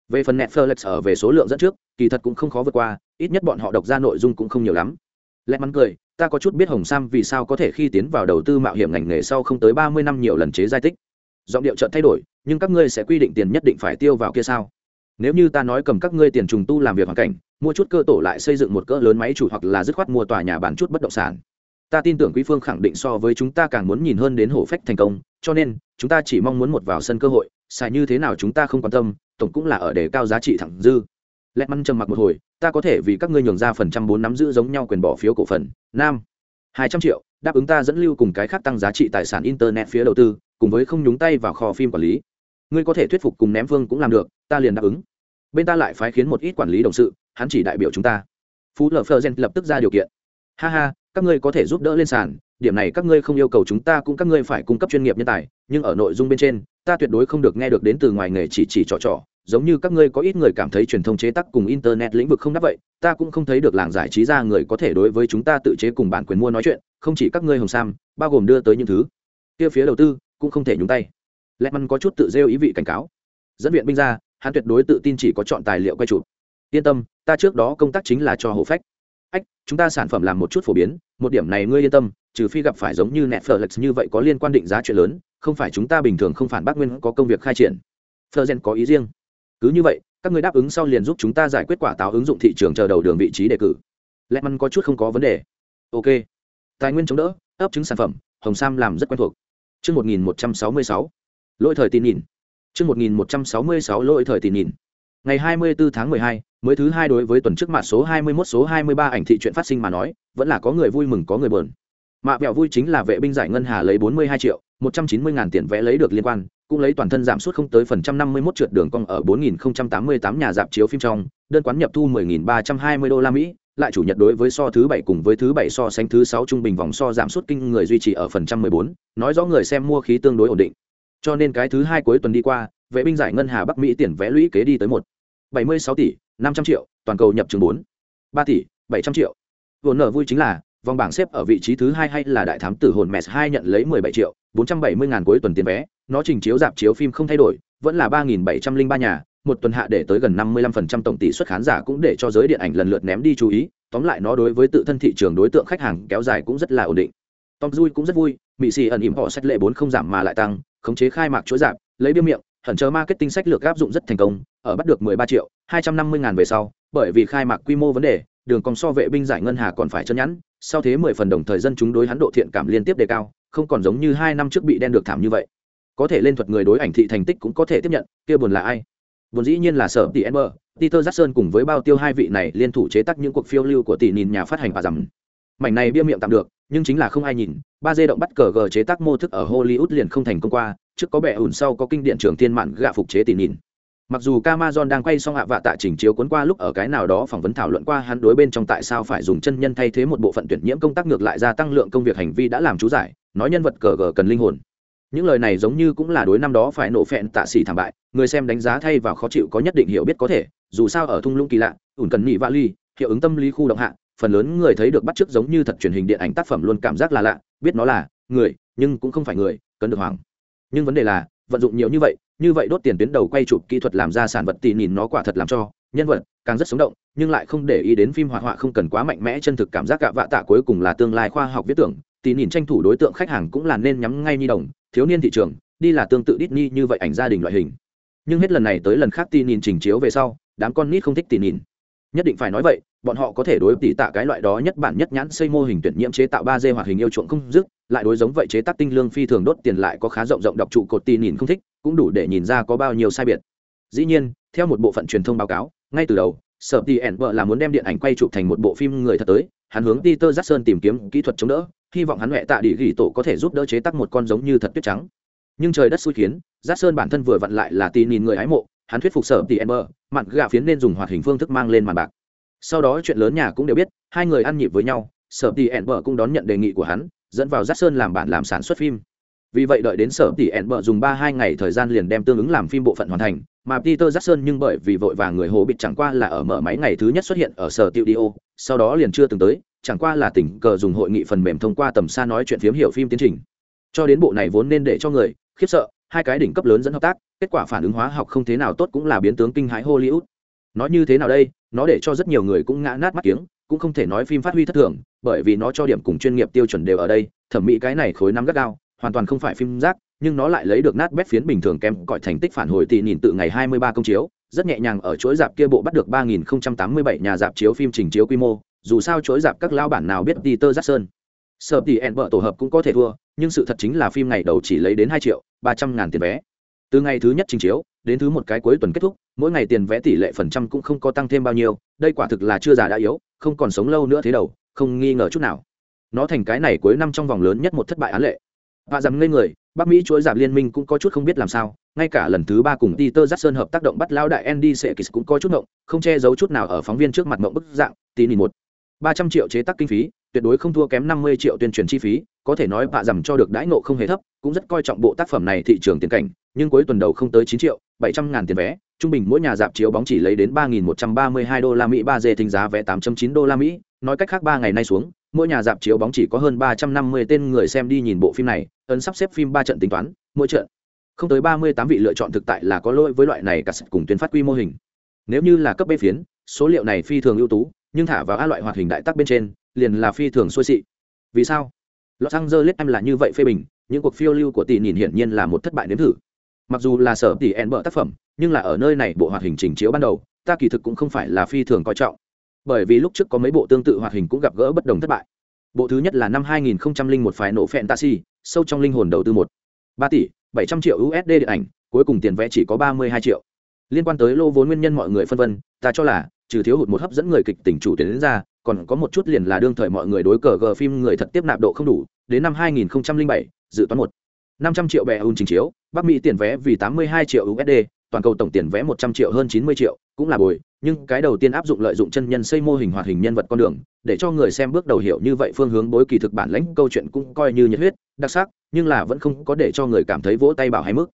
Về phần netflix ở về số lượng dẫn trước, kỳ thật cũng không khó vượt qua, ít nhất bọn họ đọc ra nội dung cũng không nhiều lắm. Lẽ mắn cười, ta có chút biết hồng sam vì sao có thể khi tiến vào đầu tư mạo hiểm ngành nghề sau không tới ba mươi năm nhiều lần chế giai tích. Giọng điệu chợt thay đổi, nhưng các ngươi sẽ quy định tiền nhất định phải tiêu vào kia sao? Nếu như ta nói cầm các ngươi tiền trùng tu làm việc hoàn cảnh, mua chút cơ tổ lại xây dựng một cỡ lớn máy chủ hoặc là dứt khoát mua tòa nhà bán chút bất động sản ta tin tưởng quý phương khẳng định so với chúng ta càng muốn nhìn hơn đến hổ phách thành công, cho nên, chúng ta chỉ mong muốn một vào sân cơ hội, xài như thế nào chúng ta không quan tâm, tổng cũng là ở đề cao giá trị thẳng dư. Lẹt măn trầm mặc một hồi, ta có thể vì các ngươi nhường ra phần trăm bốn nắm giữ giống nhau quyền bỏ phiếu cổ phần, nam. Hai trăm triệu, đáp ứng ta dẫn lưu cùng cái khác tăng giá trị tài sản internet phía đầu tư, cùng với không nhúng tay vào kho phim quản lý. Ngươi có thể thuyết phục cùng ném phương cũng làm được, ta liền đáp ứng. Bên ta lại phái khiến một ít quản lý đồng sự, hắn chỉ đại biểu chúng ta. Phú lờ Phơ gen lập tức ra điều kiện. Ha ha các ngươi có thể giúp đỡ lên sàn, điểm này các ngươi không yêu cầu chúng ta cũng các ngươi phải cung cấp chuyên nghiệp nhân tài, nhưng ở nội dung bên trên, ta tuyệt đối không được nghe được đến từ ngoài nghề chỉ chỉ trò trò, giống như các ngươi có ít người cảm thấy truyền thông chế tác cùng internet lĩnh vực không đáp vậy, ta cũng không thấy được làng giải trí ra người có thể đối với chúng ta tự chế cùng bản quyền mua nói chuyện, không chỉ các ngươi hồng sam, bao gồm đưa tới những thứ kia phía đầu tư cũng không thể nhúng tay. Lẽ măn có chút tự rêu ý vị cảnh cáo. Dẫn viện binh ra, hắn tuyệt đối tự tin chỉ có chọn tài liệu quay chụp. Yên tâm, ta trước đó công tác chính là cho hổ phách chúng ta sản phẩm làm một chút phổ biến, một điểm này ngươi yên tâm, trừ phi gặp phải giống như netflix như vậy có liên quan định giá chuyện lớn, không phải chúng ta bình thường không phản bác nguyên có công việc khai triển Fleur có ý riêng cứ như vậy, các người đáp ứng sau liền giúp chúng ta giải quyết quả táo ứng dụng thị trường chờ đầu đường vị trí đề cử lẽ măn có chút không có vấn đề ok tài nguyên chống đỡ, ấp trứng sản phẩm, hồng sam làm rất quen thuộc Chương 1166. Lỗi thời tin nhìn. Chương 1166 lỗi thời tin nhìn. Ngày 24 tháng 12, mới thứ hai đối với tuần trước mặt số 21 số 23 ảnh thị chuyện phát sinh mà nói, vẫn là có người vui mừng có người buồn. Mạ vẹo vui chính là vệ binh giải ngân hà lấy 42 triệu, 190 ngàn tiền vẽ lấy được liên quan, cũng lấy toàn thân giảm suất không tới phần trăm 51 trượt đường cong ở 4088 nhà dạp chiếu phim trong, đơn quán nhập thu 10320 đô la Mỹ, lại chủ nhật đối với so thứ bảy cùng với thứ bảy so sánh thứ sáu trung bình vòng so giảm suất kinh người duy trì ở phần trăm 14, nói rõ người xem mua khí tương đối ổn định. Cho nên cái thứ hai cuối tuần đi qua, vệ binh giải ngân hà Bắc Mỹ tiền vẽ lũy kế đi tới 1 76 tỷ, 500 triệu, toàn cầu nhập trường 4 3 tỷ, 700 triệu. Vốn nợ vui chính là vòng bảng xếp ở vị trí thứ hai hay là đại thám tử hồn mess hai nhận lấy 17 triệu 470 ngàn cuối tuần tiền vé. Nó trình chiếu dạp chiếu phim không thay đổi vẫn là 3.703 nhà một tuần hạ để tới gần 55% tổng tỷ suất khán giả cũng để cho giới điện ảnh lần lượt ném đi chú ý. Tóm lại nó đối với tự thân thị trường đối tượng khách hàng kéo dài cũng rất là ổn định. Tom vui cũng rất vui mỹ xì ẩn ỉm họ sách lệ bốn không giảm mà lại tăng khống chế khai mạc chuỗi giảm lấy bia miệng hẳn chờ marketing sách lược áp dụng rất thành công ở bắt được 13 triệu 250 ngàn về sau bởi vì khai mạc quy mô vấn đề đường cong so vệ binh giải ngân hà còn phải chân nhắn, sau thế mười phần đồng thời dân chúng đối hắn độ thiện cảm liên tiếp đề cao không còn giống như hai năm trước bị đen được thảm như vậy. Có thể lên thuật người đối ảnh thị thành tích cũng có thể tiếp nhận kia buồn là ai? Buồn dĩ nhiên là sở tỷ ember peter jackson cùng với bao tiêu hai vị này liên thủ chế tác những cuộc phiêu lưu của tỷ nhìn nhà phát hành và rằng mảnh này bia miệng tạm được, nhưng chính là không ai nhìn. Ba dê động bắt cờ gờ chế tác mô thức ở hollywood liền không thành công qua, trước có bẻ ủn sau có kinh điện trưởng thiên mạn gạ phục chế tỉ nhìn mặc dù Camazon đang quay xong hạ vạ tạ chỉnh chiếu cuốn qua lúc ở cái nào đó phỏng vấn thảo luận qua, hắn đối bên trong tại sao phải dùng chân nhân thay thế một bộ phận tuyển nhiễm công tác ngược lại gia tăng lượng công việc hành vi đã làm chú giải, nói nhân vật cờ gờ cần linh hồn. Những lời này giống như cũng là đối năm đó phải nổ phẹn tạ xỉ thảm bại, người xem đánh giá thay vào khó chịu có nhất định hiểu biết có thể, dù sao ở thung lũng kỳ lạ ủn cần nhị vali hiệu ứng tâm lý khu động hạ phần lớn người thấy được bắt chước giống như thật truyền hình điện ảnh tác phẩm luôn cảm giác là lạ, biết nó là người, nhưng cũng không phải người cần được hoàng. Nhưng vấn đề là, vận dụng nhiều như vậy như vậy đốt tiền tuyến đầu quay chụp kỹ thuật làm ra sản vật tỉ nhìn nó quả thật làm cho nhân vật càng rất sống động, nhưng lại không để ý đến phim hoạt họa không cần quá mạnh mẽ chân thực cảm giác gạ vạ tạ cuối cùng là tương lai khoa học viết tưởng. Tỉ nhìn tranh thủ đối tượng khách hàng cũng là nên nhắm ngay nhi đồng, thiếu niên thị trường, đi là tương tự Disney như vậy ảnh gia đình loại hình. Nhưng hết lần này tới lần khác tỉ nhìn trình chiếu về sau, đám con nít không thích tỉ nhìn nhất định phải nói vậy, bọn họ có thể đối tỷ tạ cái loại đó nhất bản nhất nhãn xây mô hình tuyển nhiễm chế tạo ba d hoạt hình yêu chuộng không dứt, lại đối giống vậy chế tác tinh lương phi thường đốt tiền lại có khá rộng rộng đọc trụ cột tin nhìn không thích, cũng đủ để nhìn ra có bao nhiêu sai biệt. Dĩ nhiên, theo một bộ phận truyền thông báo cáo, ngay từ đầu, sở tỉ ẻn vợ là muốn đem điện ảnh quay chụp thành một bộ phim người thật tới, hắn hướng peter jackson tìm kiếm kỹ thuật chống đỡ, hy vọng hắn huệ tạ địa ghi tổ có thể giúp đỡ chế tác một con giống như thật tuyết trắng. Nhưng trời đất xui khiến, jackson bản thân vừa vặn lại là tì nhìn người hái mộ hắn thuyết phục sở tỉ ẻn vợ mặn gạ phiến nên dùng hoạt hình phương thức mang lên màn bạc. Sau đó chuyện lớn nhà cũng đều biết, hai người ăn nhịp với nhau, sở tỉ ẻn cũng đón nhận đề nghị của hắn, dẫn vào Giác Sơn làm bản làm sản xuất phim. Vì vậy đợi đến sở tỷ ẻn bợ dùng ba hai ngày thời gian liền đem tương ứng làm phim bộ phận hoàn thành, mà peter jackson nhưng bởi vì vội vàng người hồ bịt chẳng qua là ở mở máy ngày thứ nhất xuất hiện ở sở tiêu dio sau đó liền chưa từng tới, chẳng qua là tình cờ dùng hội nghị phần mềm thông qua tầm xa nói chuyện phiếm hiểu phim tiến trình. Cho đến bộ này vốn nên để cho người, khiếp sợ, hai cái đỉnh cấp lớn dẫn hợp tác kết quả phản ứng hóa học không thế nào tốt cũng là biến tướng kinh hãi hollywood. Nói như thế nào đây? Nó để cho rất nhiều người cũng ngã nát mắt kiếng, cũng không thể nói phim phát huy thất thường, bởi vì nó cho điểm cùng chuyên nghiệp tiêu chuẩn đều ở đây, thẩm mỹ cái này khối năm gắt gao, hoàn toàn không phải phim rác, nhưng nó lại lấy được nát bét phiến bình thường kém cõi thành tích phản hồi tỷ nhìn tự ngày 23 công chiếu, rất nhẹ nhàng ở chuỗi dạp kia bộ bắt được 3087 nhà dạp chiếu phim trình chiếu quy mô, dù sao chuỗi dạp các lao bản nào biết Peter Jackson. Sợ tỷ ẹn vợ tổ hợp cũng có thể thua, nhưng sự thật chính là phim ngày đầu chỉ lấy đến 2 triệu 300 ngàn tiền vé từ ngày thứ nhất trình chiếu, đến thứ một cái cuối tuần kết thúc, mỗi ngày tiền vé tỷ lệ phần trăm cũng không có tăng thêm bao nhiêu, đây quả thực là chưa già đã yếu, không còn sống lâu nữa thế đầu, không nghi ngờ chút nào. Nó thành cái này cuối năm trong vòng lớn nhất một thất bại án lệ. Và dằm ngây người, bắc mỹ chuỗi giảm liên minh cũng có chút không biết làm sao, ngay cả lần thứ ba cùng peter jackson hợp tác động bắt lao đại andy sekis cũng có chút ngộng, không che giấu chút nào ở phóng viên trước mặt ngộng bức dạng tí nỉ một. ba trăm triệu chế tác kinh phí tuyệt đối không thua kém năm mươi triệu tuyên truyền chi phí, có thể nói bạ dằm cho được đãi nộ không hề thấp, cũng rất coi trọng bộ tác phẩm này thị trường tiền cảnh, nhưng cuối tuần đầu không tới chín triệu bảy trăm ngàn tiền vé, trung bình mỗi nhà dạp chiếu bóng chỉ lấy đến ba nghìn một trăm ba mươi hai đô la mỹ, ba dê thính giá vé tám chín đô la mỹ, nói cách khác ba ngày nay xuống, mỗi nhà dạp chiếu bóng chỉ có hơn ba trăm năm mươi tên người xem đi nhìn bộ phim này, ấn sắp xếp phim ba trận tính toán, mỗi trận không tới ba mươi tám vị lựa chọn thực tại là có lỗi với loại này cả cùng tuyên phát quy mô hình. Nếu như là cấp b phiến, số liệu này phi thường ưu tú, nhưng thả vào a loại hoạt hình đại tác bên trên liền là phi thường xuôi xị. Vì sao? Los angeles em là như vậy phê bình, những cuộc phiêu lưu của tỷ nhìn hiển nhiên là một thất bại nếm thử. Mặc dù là sở tỷ en bợ tác phẩm, nhưng là ở nơi này bộ hoạt hình trình chiếu ban đầu, ta kỳ thực cũng không phải là phi thường coi trọng. Bởi vì lúc trước có mấy bộ tương tự hoạt hình cũng gặp gỡ bất đồng thất bại. Bộ thứ nhất là năm 2001 phải nổ fantasy, sâu trong linh hồn đầu tư một. Ba tỷ, bảy trăm triệu usd điện ảnh, cuối cùng tiền vẽ chỉ có ba mươi hai triệu. Liên quan tới lô vốn nguyên nhân mọi người phân vân, ta cho là, trừ thiếu hụt một hấp dẫn người kịch tỉnh chủ tuyến đến ra còn có một chút liền là đương thời mọi người đối cờ gờ phim người thật tiếp nạp độ không đủ đến năm 2007, dự toán một. 500 triệu bè un trình chiếu bắc mỹ tiền vé vì 82 triệu usd toàn cầu tổng tiền vé 100 triệu hơn 90 triệu cũng là bồi nhưng cái đầu tiên áp dụng lợi dụng chân nhân xây mô hình hoạt hình nhân vật con đường để cho người xem bước đầu hiểu như vậy phương hướng bối kỳ thực bản lãnh câu chuyện cũng coi như nhiệt huyết đặc sắc nhưng là vẫn không có để cho người cảm thấy vỗ tay bảo hay mức.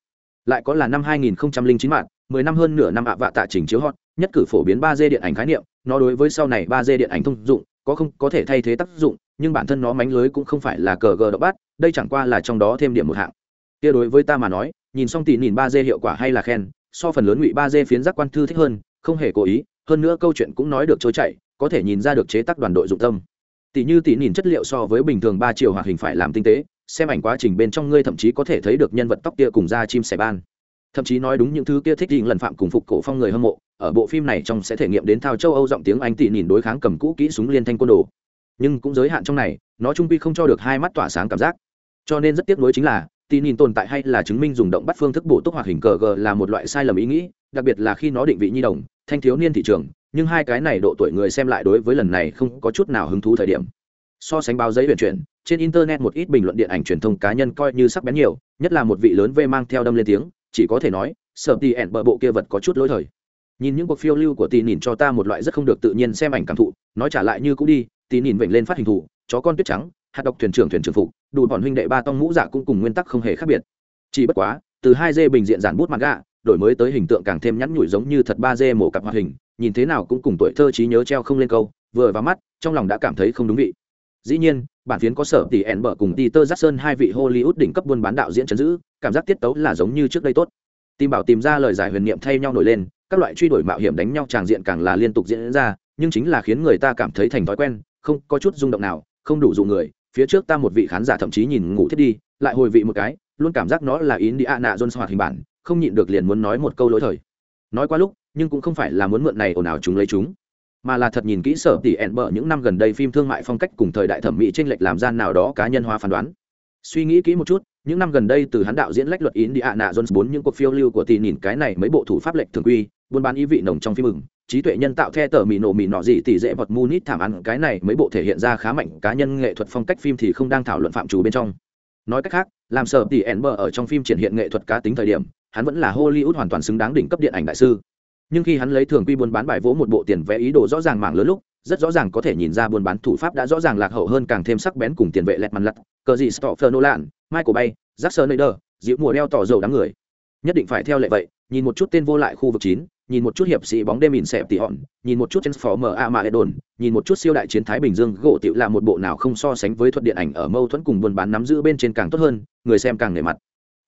Lại có là năm 2009 mạng 10 năm hơn nửa năm ạ vạ tạ trình chiếu hot nhất cử phổ biến 3D điện ảnh khái niệm nó đối với sau này 3D điện ảnh thông dụng có không có thể thay thế tác dụng nhưng bản thân nó mánh lưới cũng không phải là cờ gờ độc bát, đây chẳng qua là trong đó thêm điểm một hạng. Kia đối với ta mà nói nhìn xong tỷ nhìn 3D hiệu quả hay là khen so phần lớn ngụy 3D phiến giác quan thư thích hơn không hề cố ý hơn nữa câu chuyện cũng nói được trôi chảy có thể nhìn ra được chế tác đoàn đội dụng tâm. Tỷ như tỷ nhìn chất liệu so với bình thường ba chiều hoạt hình phải làm tinh tế xem ảnh quá trình bên trong ngươi thậm chí có thể thấy được nhân vật tóc kia cùng da chim sẻ ban thậm chí nói đúng những thứ kia thích gì lần phạm cùng phục cổ phong người hâm mộ, ở bộ phim này trong sẽ thể nghiệm đến thao châu âu giọng tiếng anh tỉ nhìn đối kháng cầm cũ kỹ súng liên thanh côn đồ. Nhưng cũng giới hạn trong này, nó trung quy không cho được hai mắt tỏa sáng cảm giác. Cho nên rất tiếc nuối chính là, tỉ nhìn tồn tại hay là chứng minh dùng động bắt phương thức bổ túc hoạt hình cờ g là một loại sai lầm ý nghĩ, đặc biệt là khi nó định vị nhi đồng, thanh thiếu niên thị trường, nhưng hai cái này độ tuổi người xem lại đối với lần này không có chút nào hứng thú thời điểm. So sánh báo giấy huyền chuyển, trên internet một ít bình luận điện ảnh truyền thông cá nhân coi như sắc bén nhiều, nhất là một vị lớn vê mang theo đâm lên tiếng chỉ có thể nói sợ tì ẻn bờ bộ kia vật có chút lỗi thời. Nhìn những cuộc phiêu lưu của tì nhìn cho ta một loại rất không được tự nhiên xem ảnh cảm thụ, nói trả lại như cũ đi, tì nhìn vểnh lên phát hình thủ chó con tuyết trắng, hạt độc thuyền trưởng thuyền trưởng phục, đủ bọn huynh đệ ba tông mũ dạ cũng cùng nguyên tắc không hề khác biệt. Chỉ bất quá, từ hai dê bình diện giản bút mặt gạ đổi mới tới hình tượng càng thêm nhắn nhủi giống như thật ba dê mổ cặp hoạt hình, nhìn thế nào cũng cùng tuổi thơ trí nhớ treo không lên câu, vừa vào mắt, trong lòng đã cảm thấy không đúng vị dĩ nhiên bản phiến có sở tỷ ẻn bở cùng Peter Jackson hai vị Hollywood đỉnh cấp buôn bán đạo diễn chấn giữ, cảm giác tiết tấu là giống như trước đây tốt. Tìm bảo tìm ra lời giải huyền niệm thay nhau nổi lên, các loại truy đuổi mạo hiểm đánh nhau tràng diện càng là liên tục diễn ra, nhưng chính là khiến người ta cảm thấy thành thói quen, không có chút rung động nào, không đủ dụ người. Phía trước ta một vị khán giả thậm chí nhìn ngủ thiết đi, lại hồi vị một cái, luôn cảm giác nó là Indiana Jones hoạt hình bản, không nhịn được liền muốn nói một câu lỗi thời. Nói qua lúc, nhưng cũng không phải là muốn mượn này ồn ào chúng lấy chúng mà là thật nhìn kỹ sở tỷ ẹn bở những năm gần đây phim thương mại phong cách cùng thời đại thẩm mỹ tranh lệch làm gian nào đó cá nhân hóa phán đoán. Suy nghĩ kỹ một chút, những năm gần đây từ hắn đạo diễn lách luật yến đi ạ nạ jones bốn những cuộc phiêu lưu của tỷ nhìn cái này mấy bộ thủ pháp lệch thường quy, buôn bán ý vị nồng trong phim mừng, trí tuệ nhân tạo the tờ mì nổ mì nọ gì tỷ dễ vật munit thảm ăn, cái này mấy bộ thể hiện ra khá mạnh, cá nhân nghệ thuật phong cách phim thì không đang thảo luận phạm chủ bên trong. Nói cách khác, làm sở tỷ ẹn bở ở trong phim triển hiện nghệ thuật cá tính thời điểm, hắn vẫn là hollywood hoàn toàn xứng đáng đỉnh cấp điện ảnh đại sư nhưng khi hắn lấy thường quy buôn bán bài vỗ một bộ tiền vẽ ý đồ rõ ràng mảng lớn lúc, rất rõ ràng có thể nhìn ra buôn bán thủ pháp đã rõ ràng lạc hậu hơn càng thêm sắc bén cùng tiền vệ lẹt mặt lặt, cờ gì stopher nolan michael bay jackson nader dịu mùa đeo tỏ dầu đám người. Nhất định phải theo lệ vậy, nhìn một chút tên vô lại khu vực chín, nhìn một chút hiệp sĩ bóng đêm mìn xẹp tỉ hòn, nhìn một chút transformer a mà đồn nhìn một chút siêu đại chiến thái bình dương, gỗ tiểu là một bộ nào không so sánh với thuật điện ảnh ở mâu thuẫn cùng buôn bán nắm giữ bên trên càng tốt hơn, người xem càng nể mặt.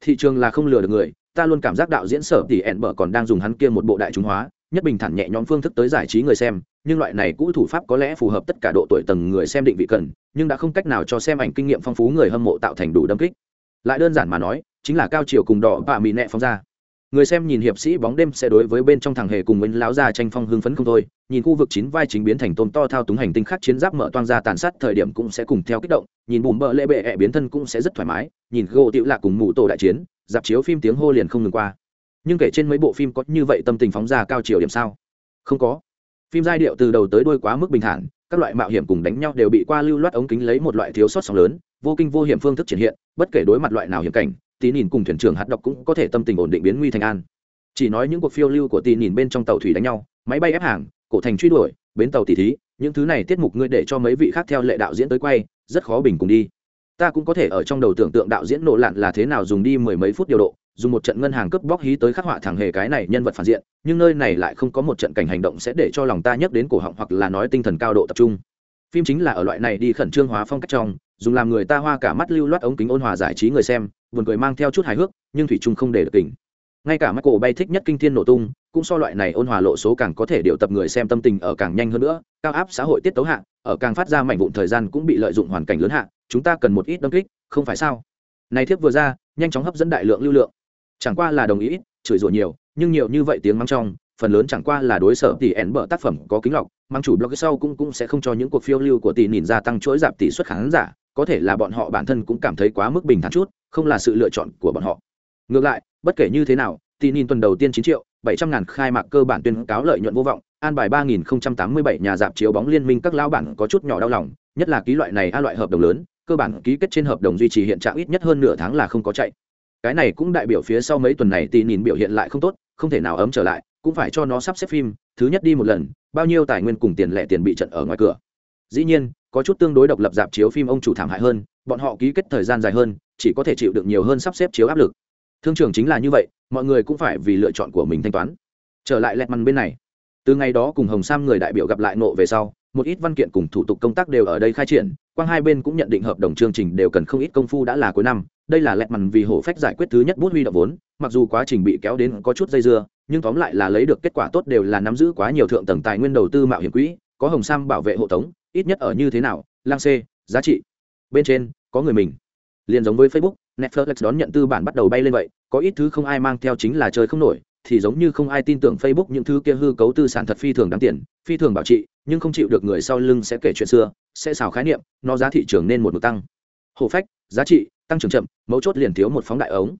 Thị trường là không lừa được người ta luôn cảm giác đạo diễn sở tỷ ẹn bở còn đang dùng hắn kia một bộ đại chúng hóa, nhất bình thản nhẹ nhõm phương thức tới giải trí người xem, nhưng loại này cũ thủ pháp có lẽ phù hợp tất cả độ tuổi tầng người xem định vị cần, nhưng đã không cách nào cho xem ảnh kinh nghiệm phong phú người hâm mộ tạo thành đủ đâm kích. Lại đơn giản mà nói, chính là cao chiều cùng đỏ và mì nẹ phóng ra. Người xem nhìn hiệp sĩ bóng đêm sẽ đối với bên trong thằng hề cùng nguyễn láo ra tranh phong hưng phấn không thôi, nhìn khu vực chín vai chính biến thành tôm to thao túng hành tinh khác chiến giáp mở toang ra tàn sát thời điểm cũng sẽ cùng theo kích động, nhìn bùm bợ lệ bệ ẹ biến thân cũng sẽ rất thoải mái, nhìn gỗ tiểu lạc cùng mụ tổ đại chiến dạp chiếu phim tiếng hô liền không ngừng qua. Nhưng kể trên mấy bộ phim có như vậy tâm tình phóng ra cao chiều điểm sao? Không có. Phim giai điệu từ đầu tới đuôi quá mức bình thản, các loại mạo hiểm cùng đánh nhau đều bị qua lưu loát ống kính lấy một loại thiếu sót sóng lớn, vô kinh vô hiểm phương thức triển hiện, bất kể đối mặt loại nào hiểm cảnh, tí nhìn cùng thuyền trưởng hạt độc cũng có thể tâm tình ổn định biến nguy thành an. Chỉ nói những cuộc phiêu lưu của tí nhìn bên trong tàu thủy đánh nhau, máy bay ép hàng, cổ thành truy đuổi, bến tàu tỉ thí, những thứ này tiết mục ngươi để cho mấy vị khác theo lệ đạo diễn tới quay, rất khó bình cùng đi ta cũng có thể ở trong đầu tưởng tượng đạo diễn nổ lặn là thế nào dùng đi mười mấy phút điều độ, dùng một trận ngân hàng cướp bóc hí tới khắc họa thẳng hề cái này nhân vật phản diện, nhưng nơi này lại không có một trận cảnh hành động sẽ để cho lòng ta nhắc đến cổ họng hoặc là nói tinh thần cao độ tập trung. Phim chính là ở loại này đi khẩn trương hóa phong cách trong, dùng làm người ta hoa cả mắt lưu loát ống kính ôn hòa giải trí người xem, buồn cười mang theo chút hài hước, nhưng thủy chung không để được tỉnh. Ngay cả mắt cổ bay thích nhất kinh thiên nổ tung, cũng so loại này ôn hòa lộ số càng có thể điều tập người xem tâm tình ở càng nhanh hơn nữa, cao áp xã hội tiết tấu hạ ở càng phát ra mảnh vụn thời gian cũng bị lợi dụng hoàn cảnh lớn hạ, chúng ta cần một ít đâm kích, không phải sao? Này thiếp vừa ra, nhanh chóng hấp dẫn đại lượng lưu lượng. Chẳng qua là đồng ý, chửi rủa nhiều, nhưng nhiều như vậy tiếng mắng trong, phần lớn chẳng qua là đối sở tỷ ẻn bở tác phẩm có kính lọc mang chủ blog sau cũng cũng sẽ không cho những cuộc phiêu lưu của tỷ nhìn gia tăng chuỗi giảm tỷ suất khán giả, có thể là bọn họ bản thân cũng cảm thấy quá mức bình thản chút, không là sự lựa chọn của bọn họ. Ngược lại, bất kể như thế nào, tỷ nhìn tuần đầu tiên chín triệu bảy trăm ngàn khai mạc cơ bản tuyên cáo lợi nhuận vô vọng an bài ba nghìn tám mươi bảy nhà dạp chiếu bóng liên minh các lao bản có chút nhỏ đau lòng, nhất là ký loại này a loại hợp đồng lớn, cơ bản ký kết trên hợp đồng duy trì hiện trạng ít nhất hơn nửa tháng là không có chạy. Cái này cũng đại biểu phía sau mấy tuần này tỷ nhìn biểu hiện lại không tốt, không thể nào ấm trở lại, cũng phải cho nó sắp xếp phim, thứ nhất đi một lần, bao nhiêu tài nguyên cùng tiền lẻ tiền bị trận ở ngoài cửa. Dĩ nhiên, có chút tương đối độc lập dạp chiếu phim ông chủ thảm hại hơn, bọn họ ký kết thời gian dài hơn, chỉ có thể chịu được nhiều hơn sắp xếp chiếu áp lực. Thương trường chính là như vậy, mọi người cũng phải vì lựa chọn của mình thanh toán. Trở lại lẹt mằn bên này từ ngày đó cùng hồng sam người đại biểu gặp lại nộ về sau, một ít văn kiện cùng thủ tục công tác đều ở đây khai triển, quang hai bên cũng nhận định hợp đồng chương trình đều cần không ít công phu đã là cuối năm, đây là lẹt mằn vì hổ phách giải quyết thứ nhất bút huy động vốn, mặc dù quá trình bị kéo đến có chút dây dưa, nhưng tóm lại là lấy được kết quả tốt đều là nắm giữ quá nhiều thượng tầng tài nguyên đầu tư mạo hiểm quỹ, có hồng sam bảo vệ hộ tống, ít nhất ở như thế nào, lang c, giá trị. Bên trên, có người mình. Liền giống với facebook, netflix đón nhận tư bản bắt đầu bay lên vậy, có ít thứ không ai mang theo chính là chơi không nổi thì giống như không ai tin tưởng facebook những thứ kia hư cấu tư sản thật phi thường đáng tiền, phi thường bảo trị, nhưng không chịu được người sau lưng sẽ kể chuyện xưa, sẽ xào khái niệm, nó giá thị trường nên một mực tăng. Hồ phách, giá trị, tăng trưởng chậm, mấu chốt liền thiếu một phóng đại ống.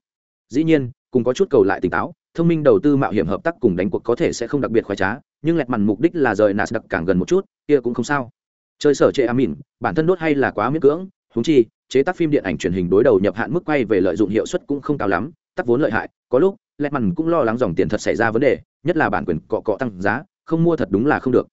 Dĩ nhiên, cùng có chút cầu lại tỉnh táo, thông minh đầu tư mạo hiểm hợp tác cùng đánh cuộc có thể sẽ không đặc biệt khoái trá, nhưng lẹt mằn mục đích là rời nasdaq càng gần một chút, kia cũng không sao. Chơi sở trệ amin, bản thân đốt hay là quá miễn cưỡng húng chi, chế tác phim điện ảnh truyền hình đối đầu nhập hạn mức quay về lợi dụng hiệu suất cũng không cao lắm tắc vốn lợi hại, có lúc lẹ mằn cũng lo lắng dòng tiền thật xảy ra vấn đề, nhất là bản quyền cọ cọ tăng giá, không mua thật đúng là không được.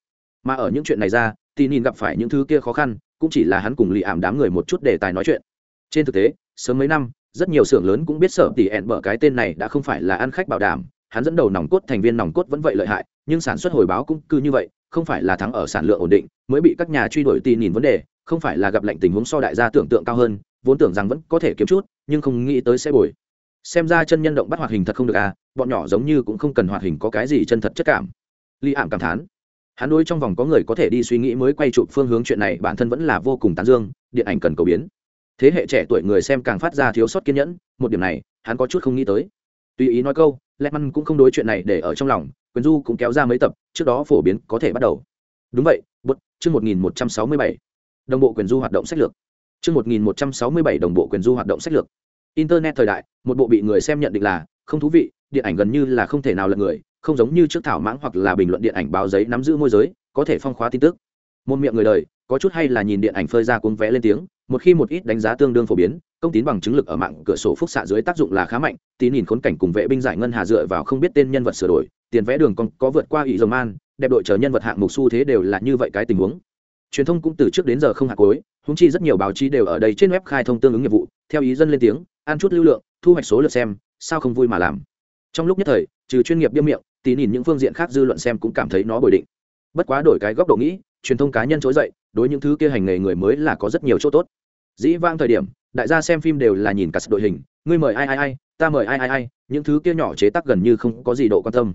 Mà ở những chuyện này ra tì nhìn gặp phải những thứ kia khó khăn, cũng chỉ là hắn cùng lì ảm đám người một chút để tài nói chuyện. Trên thực tế, sớm mấy năm, rất nhiều xưởng lớn cũng biết sở tỷ ẹn bở cái tên này đã không phải là ăn khách bảo đảm, hắn dẫn đầu nòng cốt thành viên nòng cốt vẫn vậy lợi hại, nhưng sản xuất hồi báo cũng cứ như vậy, không phải là thắng ở sản lượng ổn định, mới bị các nhà truy đuổi tì nhìn vấn đề, không phải là gặp lệnh tình huống so đại gia tưởng tượng cao hơn, vốn tưởng rằng vẫn có thể kiếm chút, nhưng không nghĩ tới sẽ bồi xem ra chân nhân động bắt hoạt hình thật không được à bọn nhỏ giống như cũng không cần hoạt hình có cái gì chân thật chất cảm. Li ảm cảm thán. Hắn đối trong vòng có người có thể đi suy nghĩ mới quay chụp phương hướng chuyện này bản thân vẫn là vô cùng tán dương, điện ảnh cần cầu biến. Thế hệ trẻ tuổi người xem càng phát ra thiếu sót kiên nhẫn, một điểm này, hắn có chút không nghĩ tới. Tùy ý nói câu lẹ măn cũng không đối chuyện này để ở trong lòng, quyền du cũng kéo ra mấy tập, trước đó phổ biến có thể bắt đầu. Đúng vậy, bút, chương một nghìn một trăm sáu mươi bảy. Đồng bộ quyền du hoạt động sách lược. Chương một nghìn một trăm sáu mươi bảy đồng bộ quyền du hoạt động sách lược internet thời đại, một bộ bị người xem nhận định là không thú vị, điện ảnh gần như là không thể nào lật người, không giống như trước thảo mãng hoặc là bình luận điện ảnh báo giấy nắm giữ môi giới, có thể phong khóa tin tức. Môn miệng người đời, có chút hay là nhìn điện ảnh phơi ra cuốn vẽ lên tiếng, một khi một ít đánh giá tương đương phổ biến, công tín bằng chứng lực ở mạng cửa sổ phúc xạ dưới tác dụng là khá mạnh tín nhìn khốn cảnh cùng vệ binh giải ngân hà dựa vào không biết tên nhân vật sửa đổi, tiền vẽ đường còn có vượt qua ỵ dầu man, đẹp đội chờ nhân vật hạng mục xu thế đều là như vậy cái tình huống. Truyền thông cũng từ trước đến giờ không hạ cối húng chi rất nhiều báo chí đều ở đây trên web khai thông tương ứng nghiệp vụ, theo ý dân lên tiếng ăn chút lưu lượng, thu hoạch số lượt xem, sao không vui mà làm. Trong lúc nhất thời, trừ chuyên nghiệp biêm miệng, tí nhìn những phương diện khác dư luận xem cũng cảm thấy nó bồi định. Bất quá đổi cái góc độ nghĩ, truyền thông cá nhân trỗi dậy, đối những thứ kia hành nghề người mới là có rất nhiều chỗ tốt. Dĩ vang thời điểm, đại gia xem phim đều là nhìn cả sự đội hình, ngươi mời ai ai ai, ta mời ai ai ai, những thứ kia nhỏ chế tác gần như không có gì độ quan tâm.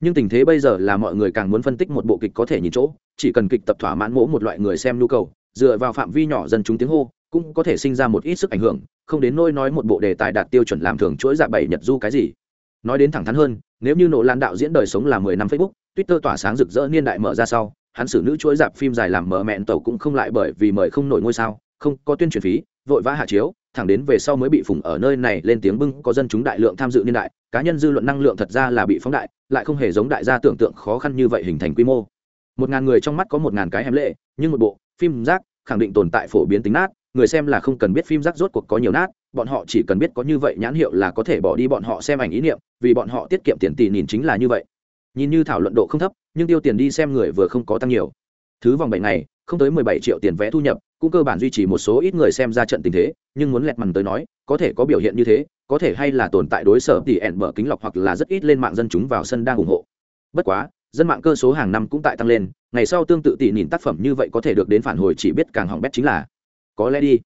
Nhưng tình thế bây giờ là mọi người càng muốn phân tích một bộ kịch có thể nhìn chỗ, chỉ cần kịch tập thỏa mãn mỗ một loại người xem nhu cầu, dựa vào phạm vi nhỏ dân chúng tiếng hô cũng có thể sinh ra một ít sức ảnh hưởng, không đến nôi nói một bộ đề tài đạt tiêu chuẩn làm thường chuỗi dạ bảy nhật du cái gì. Nói đến thẳng thắn hơn, nếu như nộ lan đạo diễn đời sống là mười năm facebook, twitter tỏa sáng rực rỡ niên đại mở ra sau, hắn xử nữ chuỗi dạp phim dài làm mở mẹn tàu cũng không lại bởi vì mời không nổi ngôi sao, không có tuyên truyền phí, vội vã hạ chiếu, thẳng đến về sau mới bị phủng ở nơi này lên tiếng bưng, có dân chúng đại lượng tham dự niên đại, cá nhân dư luận năng lượng thật ra là bị phóng đại, lại không hề giống đại gia tưởng tượng khó khăn như vậy hình thành quy mô. Một ngàn người trong mắt có một ngàn cái hẻm lệ, nhưng một bộ, phim rác, khẳng định tồn tại phổ biến tính nát người xem là không cần biết phim rác rốt cuộc có nhiều nát, bọn họ chỉ cần biết có như vậy nhãn hiệu là có thể bỏ đi bọn họ xem ảnh ý niệm, vì bọn họ tiết kiệm tiền tỷ nhìn chính là như vậy. Nhìn như thảo luận độ không thấp, nhưng tiêu tiền đi xem người vừa không có tăng nhiều. Thứ vòng bảy ngày, không tới mười bảy triệu tiền vé thu nhập, cũng cơ bản duy trì một số ít người xem ra trận tình thế, nhưng muốn lẹt mằn tới nói, có thể có biểu hiện như thế, có thể hay là tồn tại đối sở tỷ ẻn mở kính lọc hoặc là rất ít lên mạng dân chúng vào sân đang ủng hộ. Bất quá, dân mạng cơ số hàng năm cũng tại tăng lên, ngày sau tương tự tỷ nhìn tác phẩm như vậy có thể được đến phản hồi chỉ biết càng hỏng bét chính là có lẽ đi.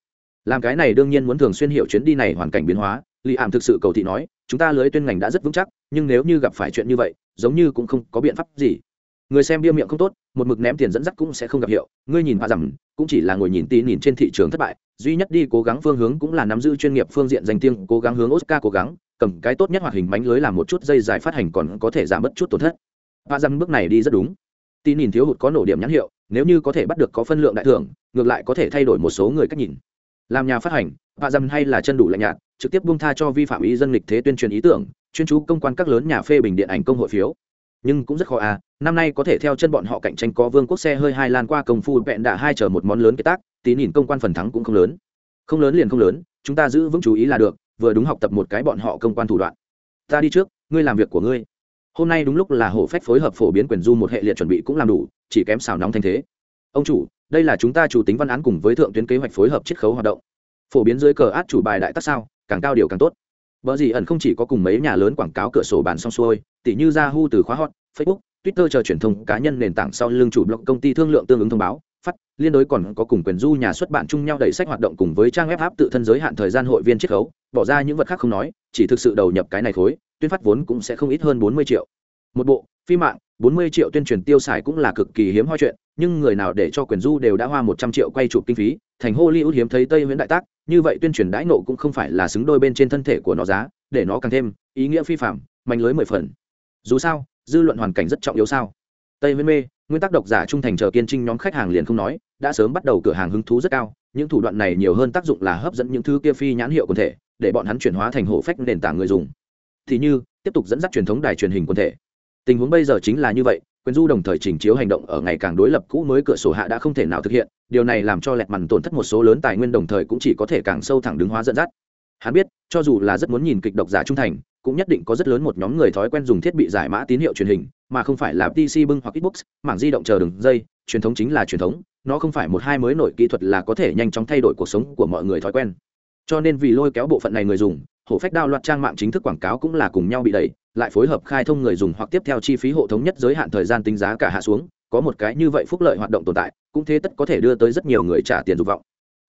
Làm cái này đương nhiên muốn thường xuyên hiểu chuyến đi này hoàn cảnh biến hóa lì ảm thực sự cầu thị nói, chúng ta lưới tuyên ngành đã rất vững chắc, nhưng nếu như gặp phải chuyện như vậy, giống như cũng không có biện pháp gì. Người xem bia miệng không tốt, một mực ném tiền dẫn dắt cũng sẽ không gặp hiệu. Ngươi nhìn bà rằng, cũng chỉ là ngồi nhìn tí nhìn trên thị trường thất bại, duy nhất đi cố gắng phương hướng cũng là nắm giữ chuyên nghiệp phương diện danh tiếng, cố gắng hướng oscar cố gắng, cầm cái tốt nhất hoạt hình bánh lưới làm một chút dây dài phát hành còn có thể giảm bớt chút tổn thất. Bà rằng bước này đi rất đúng. Tí nhìn thiếu hụt có nổ điểm nhãn hiệu nếu như có thể bắt được có phân lượng đại thưởng, ngược lại có thể thay đổi một số người cách nhìn. Làm nhà phát hành, vạ dầm hay là chân đủ lạnh nhạt, trực tiếp buông tha cho vi phạm ý dân lịch thế tuyên truyền ý tưởng, chuyên chú công quan các lớn nhà phê bình điện ảnh công hội phiếu. Nhưng cũng rất khó à năm nay có thể theo chân bọn họ cạnh tranh có vương quốc xe hơi hai lan qua công phu vẹn đạ hai chờ một món lớn cái tác, tí nhìn công quan phần thắng cũng không lớn. Không lớn liền không lớn, chúng ta giữ vững chú ý là được, vừa đúng học tập một cái bọn họ công quan thủ đoạn. Ta đi trước, ngươi làm việc của ngươi. Hôm nay đúng lúc là hổ phách phối hợp phổ biến quyền du một hệ liệt chuẩn bị cũng làm đủ chỉ kém xào nóng thanh thế. Ông chủ đây là chúng ta chủ tính văn án cùng với thượng tuyến kế hoạch phối hợp chiết khấu hoạt động. Phổ biến dưới cờ át chủ bài đại tác sao càng cao điều càng tốt. Bở gì ẩn không chỉ có cùng mấy nhà lớn quảng cáo cửa sổ bàn xong xuôi, tỉ như Yahoo từ khóa hot, Facebook, Twitter chờ truyền thông cá nhân nền tảng sau lưng chủ blog công ty thương lượng tương ứng thông báo, phát, liên đối còn có cùng quyền du nhà xuất bản chung nhau đẩy sách hoạt động cùng với trang web áp tự thân giới hạn thời gian hội viên chiết khấu, bỏ ra những vật khác không nói, chỉ thực sự đầu nhập cái này khối, tuyên phát vốn cũng sẽ không ít hơn 40 triệu. Một bộ, phim mạng, 40 triệu tuyên truyền tiêu xài cũng là cực kỳ hiếm hoi chuyện, nhưng người nào để cho quyền du đều đã hoa 100 triệu quay chụp kinh phí, thành Hollywood hiếm thấy Tây Nguyễn đại tác, như vậy tuyên truyền đãi nộ cũng không phải là xứng đôi bên trên thân thể của nó giá, để nó càng thêm ý nghĩa phi phạm mạnh lưới mười phần. Dù sao dư luận hoàn cảnh rất trọng yếu sao? Tây nguyên mê nguyên tắc độc giả trung thành chờ kiên trinh nhóm khách hàng liền không nói đã sớm bắt đầu cửa hàng hứng thú rất cao những thủ đoạn này nhiều hơn tác dụng là hấp dẫn những thứ kia phi nhãn hiệu quần thể để bọn hắn chuyển hóa thành hổ phách nền tảng người dùng. Thì như tiếp tục dẫn dắt truyền thống đài truyền hình quần thể tình huống bây giờ chính là như vậy, quyền du đồng thời chỉnh chiếu hành động ở ngày càng đối lập cũ mới cửa sổ hạ đã không thể nào thực hiện, điều này làm cho lẹt mằn tổn thất một số lớn tài nguyên đồng thời cũng chỉ có thể càng sâu thẳng đứng hóa dẫn dắt. Hắn biết, cho dù là rất muốn nhìn kịch độc giả trung thành, cũng nhất định có rất lớn một nhóm người thói quen dùng thiết bị giải mã tín hiệu truyền hình, mà không phải là pc bưng hoặc xbox, mảng di động chờ đường dây, truyền thống chính là truyền thống, nó không phải một hai mới nổi kỹ thuật là có thể nhanh chóng thay đổi cuộc sống của mọi người thói quen. Cho nên vì lôi kéo bộ phận này người dùng, hổ phách đao loạt trang mạng chính thức quảng cáo cũng là cùng nhau bị đẩy lại phối hợp khai thông người dùng hoặc tiếp theo chi phí hộ thống nhất giới hạn thời gian tính giá cả hạ xuống có một cái như vậy phúc lợi hoạt động tồn tại cũng thế tất có thể đưa tới rất nhiều người trả tiền dục vọng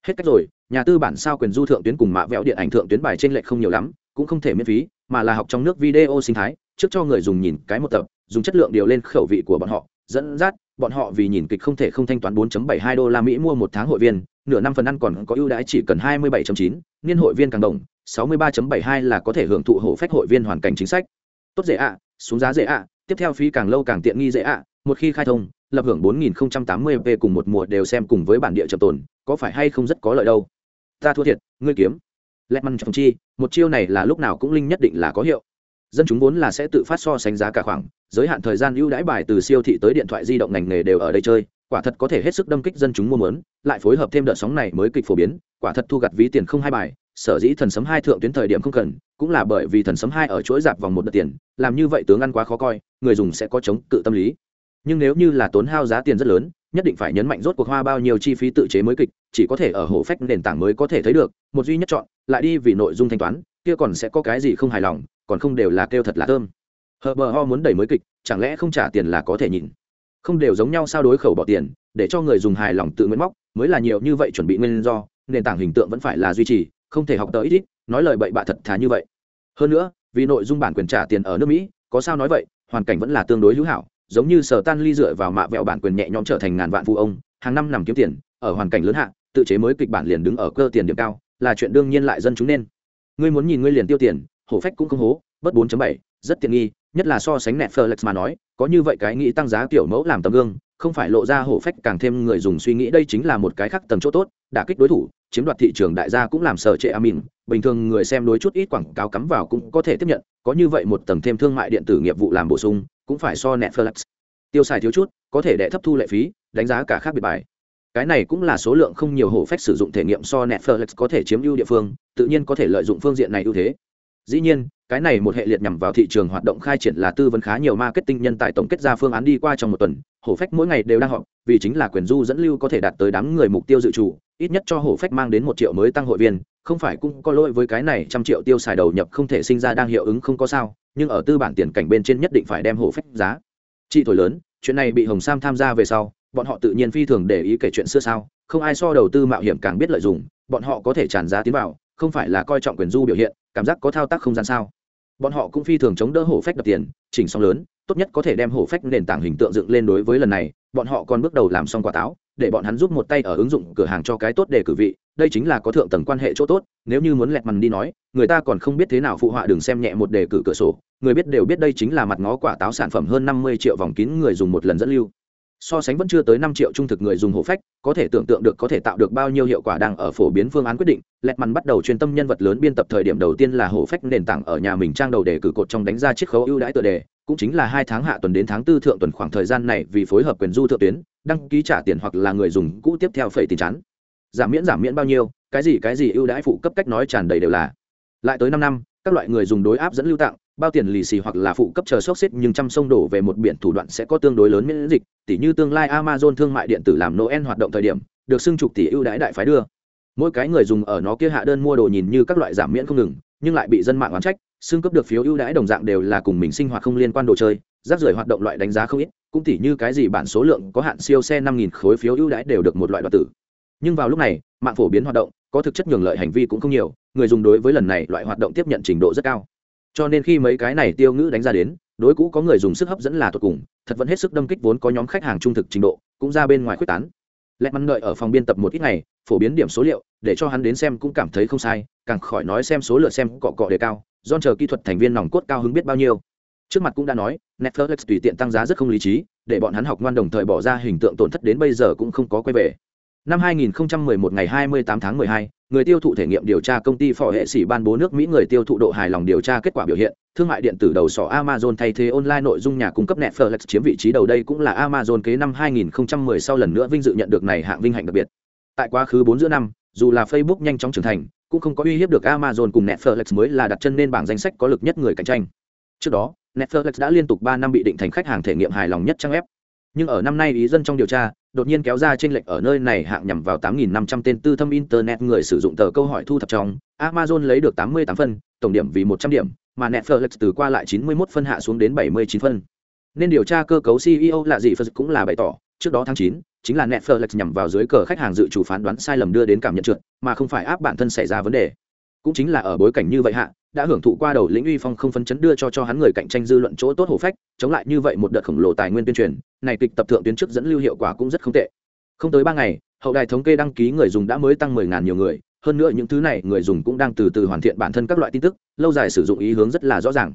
hết cách rồi nhà tư bản sao quyền du thượng tuyến cùng mạ vẹo điện ảnh thượng tuyến bài trên lệch không nhiều lắm cũng không thể miễn phí mà là học trong nước video sinh thái trước cho người dùng nhìn cái một tập dùng chất lượng điều lên khẩu vị của bọn họ dẫn dắt bọn họ vì nhìn kịch không thể không thanh toán 4.72 đô la Mỹ mua một tháng hội viên, nửa năm phần ăn còn có ưu đãi chỉ cần 27.9, niên hội viên càng đồng, 63.72 là có thể hưởng thụ hổ phách hội viên hoàn cảnh chính sách. Tốt dễ ạ, xuống giá dễ ạ, tiếp theo phí càng lâu càng tiện nghi dễ ạ, một khi khai thông, lập hưởng 4080p cùng một mùa đều xem cùng với bản địa chậm tồn, có phải hay không rất có lợi đâu. Ta thua thiệt, ngươi kiếm. Lẹt măn trọng chi, một chiêu này là lúc nào cũng linh nhất định là có hiệu. Dân chúng vốn là sẽ tự phát so sánh giá cả khoảng, giới hạn thời gian ưu đãi bài từ siêu thị tới điện thoại di động ngành nghề đều ở đây chơi, quả thật có thể hết sức đâm kích dân chúng mua muốn, lại phối hợp thêm đợt sóng này mới kịch phổ biến, quả thật thu gặt ví tiền không hai bài, sở dĩ thần sấm hai thượng tuyến thời điểm không cần, cũng là bởi vì thần sấm hai ở chuỗi dạp vòng một đợt tiền, làm như vậy tướng ăn quá khó coi, người dùng sẽ có chống cự tâm lý. Nhưng nếu như là tốn hao giá tiền rất lớn nhất định phải nhấn mạnh rốt cuộc hoa bao nhiêu chi phí tự chế mới kịch chỉ có thể ở hổ phách nền tảng mới có thể thấy được một duy nhất chọn lại đi vì nội dung thanh toán kia còn sẽ có cái gì không hài lòng còn không đều là kêu thật là thơm. Hờ bờ ho muốn đẩy mới kịch chẳng lẽ không trả tiền là có thể nhìn không đều giống nhau sao đối khẩu bỏ tiền để cho người dùng hài lòng tự nguyện móc mới là nhiều như vậy chuẩn bị nguyên do nền tảng hình tượng vẫn phải là duy trì không thể học tới ít ít nói lời bậy bạ thật thà như vậy. Hơn nữa vì nội dung bản quyền trả tiền ở nước mỹ có sao nói vậy hoàn cảnh vẫn là tương đối hữu hảo giống như sở tan ly dựa vào mạ vẹo bản quyền nhẹ nhõm trở thành ngàn vạn phụ ông hàng năm nằm kiếm tiền ở hoàn cảnh lớn hạ tự chế mới kịch bản liền đứng ở cơ tiền điểm cao là chuyện đương nhiên lại dân chúng nên. Ngươi muốn nhìn ngươi liền tiêu tiền hổ phách cũng không hố bất 4.7, rất tiện nghi nhất là so sánh Netflix mà nói có như vậy cái nghĩ tăng giá kiểu mẫu làm tấm gương không phải lộ ra hổ phách càng thêm người dùng suy nghĩ đây chính là một cái khác tầm chỗ tốt đả kích đối thủ chiếm đoạt thị trường đại gia cũng làm sợ trệ amin bình thường người xem đối chút ít quảng cáo cắm vào cũng có thể tiếp nhận, có như vậy một tầng thêm thương mại điện tử nghiệp vụ làm bổ sung, cũng phải so netflix. Tiêu xài thiếu chút, có thể đệ thấp thu lệ phí, đánh giá cả khác biệt bài. Cái này cũng là số lượng không nhiều hổ phách sử dụng thể nghiệm so netflix có thể chiếm ưu địa phương, tự nhiên có thể lợi dụng phương diện này ưu thế. Dĩ nhiên cái này một hệ liệt nhằm vào thị trường hoạt động khai triển là tư vấn khá nhiều marketing nhân tài tổng kết ra phương án đi qua trong một tuần. Hổ phách mỗi ngày đều đang họp, vì chính là quyền du dẫn lưu có thể đạt tới đám người mục tiêu dự trù, ít nhất cho hổ phách mang đến một triệu mới tăng hội viên, không phải cũng có lỗi với cái này trăm triệu tiêu xài đầu nhập không thể sinh ra đang hiệu ứng không có sao, nhưng ở tư bản tiền cảnh bên trên nhất định phải đem hổ phách giá. Trị thổi lớn, chuyện này bị hồng sam tham gia về sau, bọn họ tự nhiên phi thường để ý kể chuyện xưa sao không ai so đầu tư mạo hiểm càng biết lợi dụng, bọn họ có thể tràn giá tiến vào, không phải là coi trọng quyền du biểu hiện, cảm giác có thao tác không gian sao bọn họ cũng phi thường chống đỡ hổ phách đập tiền, chỉnh xong lớn, tốt nhất có thể đem hổ phách nền tảng hình tượng dựng lên đối với lần này, bọn họ còn bước đầu làm xong quả táo, để bọn hắn giúp một tay ở ứng dụng cửa hàng cho cái tốt để cử vị, đây chính là có thượng tầng quan hệ chỗ tốt, nếu như muốn lẹt mằn đi nói, người ta còn không biết thế nào phụ họa đừng xem nhẹ một đề cử cửa sổ, người biết đều biết đây chính là mặt ngó quả táo sản phẩm hơn năm mươi triệu vòng kín người dùng một lần dẫn lưu so sánh vẫn chưa tới năm triệu trung thực người dùng hộ phách, có thể tưởng tượng được có thể tạo được bao nhiêu hiệu quả đang ở phổ biến phương án quyết định. Lẹt mằn bắt đầu chuyên tâm nhân vật lớn biên tập thời điểm đầu tiên là hộ phách nền tảng ở nhà mình trang đầu để cử cột trong đánh ra chiết khấu ưu đãi tựa đề, cũng chính là hai tháng hạ tuần đến tháng tư thượng tuần khoảng thời gian này vì phối hợp quyền du thượng tuyến, đăng ký trả tiền hoặc là người dùng cũ tiếp theo phẩy tiền chắn giảm miễn giảm miễn bao nhiêu, cái gì cái gì ưu đãi phụ cấp cách nói tràn đầy đều là. Lại tới năm năm, các loại người dùng đối áp dẫn lưu tặng bao tiền lì xì hoặc là phụ cấp chờ sốc xếp nhưng chăm sông đổ về một biển thủ đoạn sẽ có tương đối lớn miễn dịch tỷ như tương lai amazon thương mại điện tử làm noel hoạt động thời điểm, được xưng chục tỷ ưu đãi đại phái đưa. Mỗi cái người dùng ở nó kia hạ đơn mua đồ nhìn như các loại giảm miễn không ngừng, nhưng lại bị dân mạng oán trách, xưng cấp được phiếu ưu đãi đồng dạng đều là cùng mình sinh hoạt không liên quan đồ chơi, rác rưởi hoạt động loại đánh giá không ít, cũng tỷ như cái gì bản số lượng có hạn siêu xe năm nghìn khối phiếu ưu đãi đều được một loại đoạt tử. Nhưng vào lúc này, mạng phổ biến hoạt động, có thực chất nhường lợi hành vi cũng không nhiều, người dùng đối với lần này loại hoạt động tiếp nhận trình độ rất cao cho nên khi mấy cái này tiêu ngữ đánh ra đến, đối cũ có người dùng sức hấp dẫn là tột cùng, thật vẫn hết sức đâm kích vốn có nhóm khách hàng trung thực trình độ, cũng ra bên ngoài quyết tán. Lẹt mắn ngợi ở phòng biên tập một ít ngày, phổ biến điểm số liệu, để cho hắn đến xem cũng cảm thấy không sai, càng khỏi nói xem số lượt xem cọ cọ đề cao do chờ kỹ thuật thành viên nòng cốt cao hứng biết bao nhiêu. Trước mặt cũng đã nói, netflix tùy tiện tăng giá rất không lý trí, để bọn hắn học ngoan đồng thời bỏ ra hình tượng tổn thất đến bây giờ cũng không có quay về năm 2011 ngày 28 tháng 12, người tiêu thụ thể nghiệm điều tra công ty phò hệ sĩ ban bố nước mỹ người tiêu thụ độ hài lòng điều tra kết quả biểu hiện thương mại điện tử đầu sỏ amazon thay thế online nội dung nhà cung cấp netflix chiếm vị trí đầu đây cũng là amazon kế năm 2010 sau lần nữa vinh dự nhận được này hạng vinh hạnh đặc biệt. Tại quá khứ bốn giữa năm dù là facebook nhanh chóng trưởng thành cũng không có uy hiếp được amazon cùng netflix mới là đặt chân lên bảng danh sách có lực nhất người cạnh tranh. Trước đó netflix đã liên tục ba năm bị định thành khách hàng thể nghiệm hài lòng nhất trang web. Nhưng ở năm nay ý dân trong điều tra đột nhiên kéo ra trên lệch ở nơi này hạng nhằm vào 8.500 tên tư thâm internet người sử dụng tờ câu hỏi thu thập trong. Amazon lấy được 88 phân tổng điểm vì 100 điểm mà netflix từ qua lại 91 phân hạ xuống đến 79 phân. Nên điều tra cơ cấu ceo là gì phân cũng là bày tỏ trước đó tháng 9, chính là netflix nhằm vào dưới cờ khách hàng dự chủ phán đoán sai lầm đưa đến cảm nhận trượt mà không phải áp bản thân xảy ra vấn đề cũng chính là ở bối cảnh như vậy hạ, đã hưởng thụ qua đầu lĩnh uy phong không phấn chấn đưa cho cho hắn người cạnh tranh dư luận chỗ tốt hổ phách, chống lại như vậy một đợt khổng lồ tài nguyên tuyên truyền, này kịch tập thượng tuyến trước dẫn lưu hiệu quả cũng rất không tệ. Không tới ba ngày, hậu đài thống kê đăng ký người dùng đã mới tăng mười ngàn nhiều người, hơn nữa những thứ này người dùng cũng đang từ từ hoàn thiện bản thân các loại tin tức, lâu dài sử dụng ý hướng rất là rõ ràng.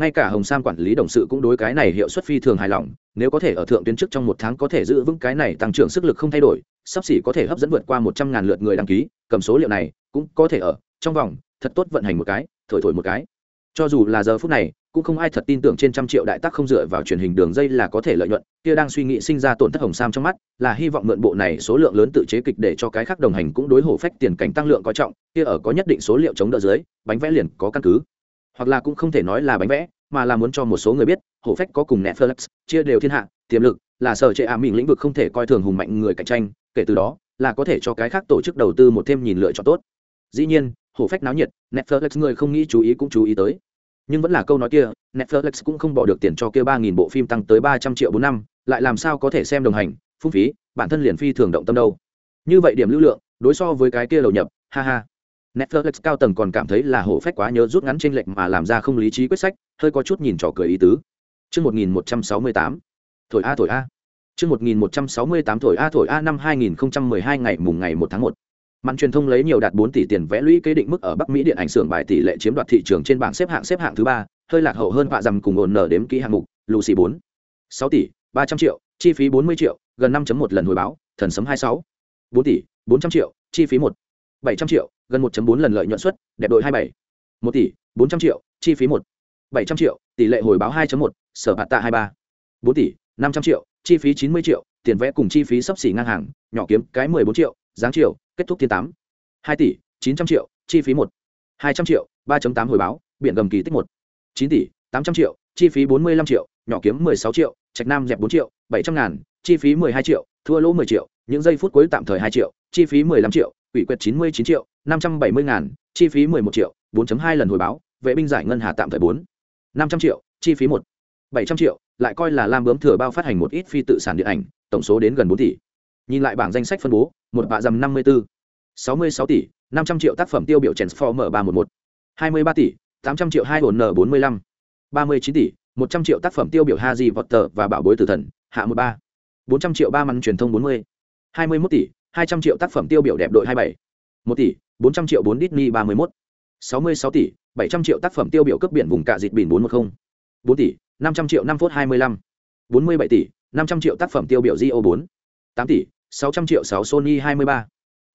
Ngay cả hồng sam quản lý đồng sự cũng đối cái này hiệu suất phi thường hài lòng, nếu có thể ở thượng tuyến trước trong một tháng có thể giữ vững cái này tăng trưởng sức lực không thay đổi, sắp xỉ có thể hấp dẫn vượt qua một trăm ngàn lượt người đăng ký, cầm số liệu này cũng có thể ở trong vòng, thật tốt vận hành một cái, thổi thổi một cái. Cho dù là giờ phút này, cũng không ai thật tin tưởng trên trăm triệu đại tác không dựa vào truyền hình đường dây là có thể lợi nhuận. Kia đang suy nghĩ sinh ra tổn thất hồng sam trong mắt, là hy vọng mượn bộ này số lượng lớn tự chế kịch để cho cái khác đồng hành cũng đối hổ phách tiền cảnh tăng lượng có trọng. Kia ở có nhất định số liệu chống đỡ dưới, bánh vẽ liền có căn cứ. Hoặc là cũng không thể nói là bánh vẽ, mà là muốn cho một số người biết, hổ phách có cùng netflix, chia đều thiên hạ, tiềm lực, là sở trệ ả mình lĩnh vực không thể coi thường hùng mạnh người cạnh tranh. Kể từ đó, là có thể cho cái khác tổ chức đầu tư một thêm nhìn lựa chọn tốt. Dĩ nhiên hổ phách náo nhiệt netflix người không nghĩ chú ý cũng chú ý tới. Nhưng vẫn là câu nói kia netflix cũng không bỏ được tiền cho kia ba nghìn bộ phim tăng tới ba trăm triệu bốn năm lại làm sao có thể xem đồng hành phung phí bản thân liền phi thường động tâm đâu. Như vậy điểm lưu lượng đối so với cái kia đầu nhập ha ha. Netflix cao tầng còn cảm thấy là hổ phách quá nhớ rút ngắn trên lệch mà làm ra không lý trí quyết sách hơi có chút nhìn trò cười ý tứ. Trước 1168, thổi A thổi A. Trước 1168 thổi A thổi A năm 2012 ngày mùng ngày 1 tháng 1. Màn truyền thông lấy nhiều đạt 4 tỷ tiền vẽ lũy kế định mức ở Bắc Mỹ điện ảnh xưởng bài tỷ lệ chiếm đoạt thị trường trên bảng xếp hạng xếp hạng thứ ba, hơi lạc hậu hơn vạ dầm cùng ổn nở đếm kỹ hạng mục, Lucy 4. 6 tỷ, 300 triệu, chi phí 40 triệu, gần 5.1 lần hồi báo, thần sấm 26. 4 tỷ, 400 triệu, chi phí 1. 700 triệu, gần 1.4 lần lợi nhuận suất, đẹp đội 27. 1 tỷ, 400 triệu, chi phí 1. 700 triệu, tỷ lệ hồi báo 2.1, sở hạt tạ 23. 4 tỷ, 500 triệu, chi phí 90 triệu, tiền vẽ cùng chi phí sắp xỉ ngang hàng, nhỏ kiếm cái 14 triệu, dáng triệu, kết thúc thiên tám. Hai tỷ, chín trăm triệu, chi phí một. Hai trăm triệu, ba tám hồi báo, biển gầm kỳ tích một. Chín tỷ, tám trăm triệu, chi phí bốn mươi năm triệu, nhỏ kiếm mười sáu triệu, trạch nam dẹp bốn triệu, bảy trăm ngàn, chi phí mười hai triệu, thua lỗ mười triệu, những giây phút cuối tạm thời hai triệu, chi phí mười lăm triệu, ủy quyệt chín mươi chín triệu, năm trăm bảy mươi ngàn, chi phí mười một triệu, bốn hai lần hồi báo, vệ binh giải ngân hà tạm thời bốn. Năm trăm triệu, chi phí một. Bảy trăm triệu, lại coi là lam bướm thừa bao phát hành một ít phi tự sản điện ảnh, tổng số đến gần bốn tỷ nhìn lại bảng danh sách phân bố một bạ dầm năm mươi bốn sáu mươi sáu tỷ năm trăm triệu tác phẩm tiêu biểu transformer ba một một hai mươi ba tỷ tám trăm triệu hai hồn n bốn mươi lăm ba mươi chín tỷ một trăm triệu tác phẩm tiêu biểu ha di vọt tờ và bảo bối tử thần hạ một ba bốn trăm triệu ba măn truyền thông bốn mươi hai mươi mốt tỷ hai trăm triệu tác phẩm tiêu biểu đẹp đội hai bảy một tỷ bốn trăm triệu bốn Disney ba mươi mốt sáu mươi sáu tỷ bảy trăm triệu tác phẩm tiêu biểu cấp biển vùng cạ dịt biển bốn một không bốn tỷ năm trăm triệu năm phút hai mươi lăm bốn mươi bảy tỷ năm trăm triệu tác phẩm tiêu biểu Rio 4. 8 tỷ, 600 triệu 6 Sony 23.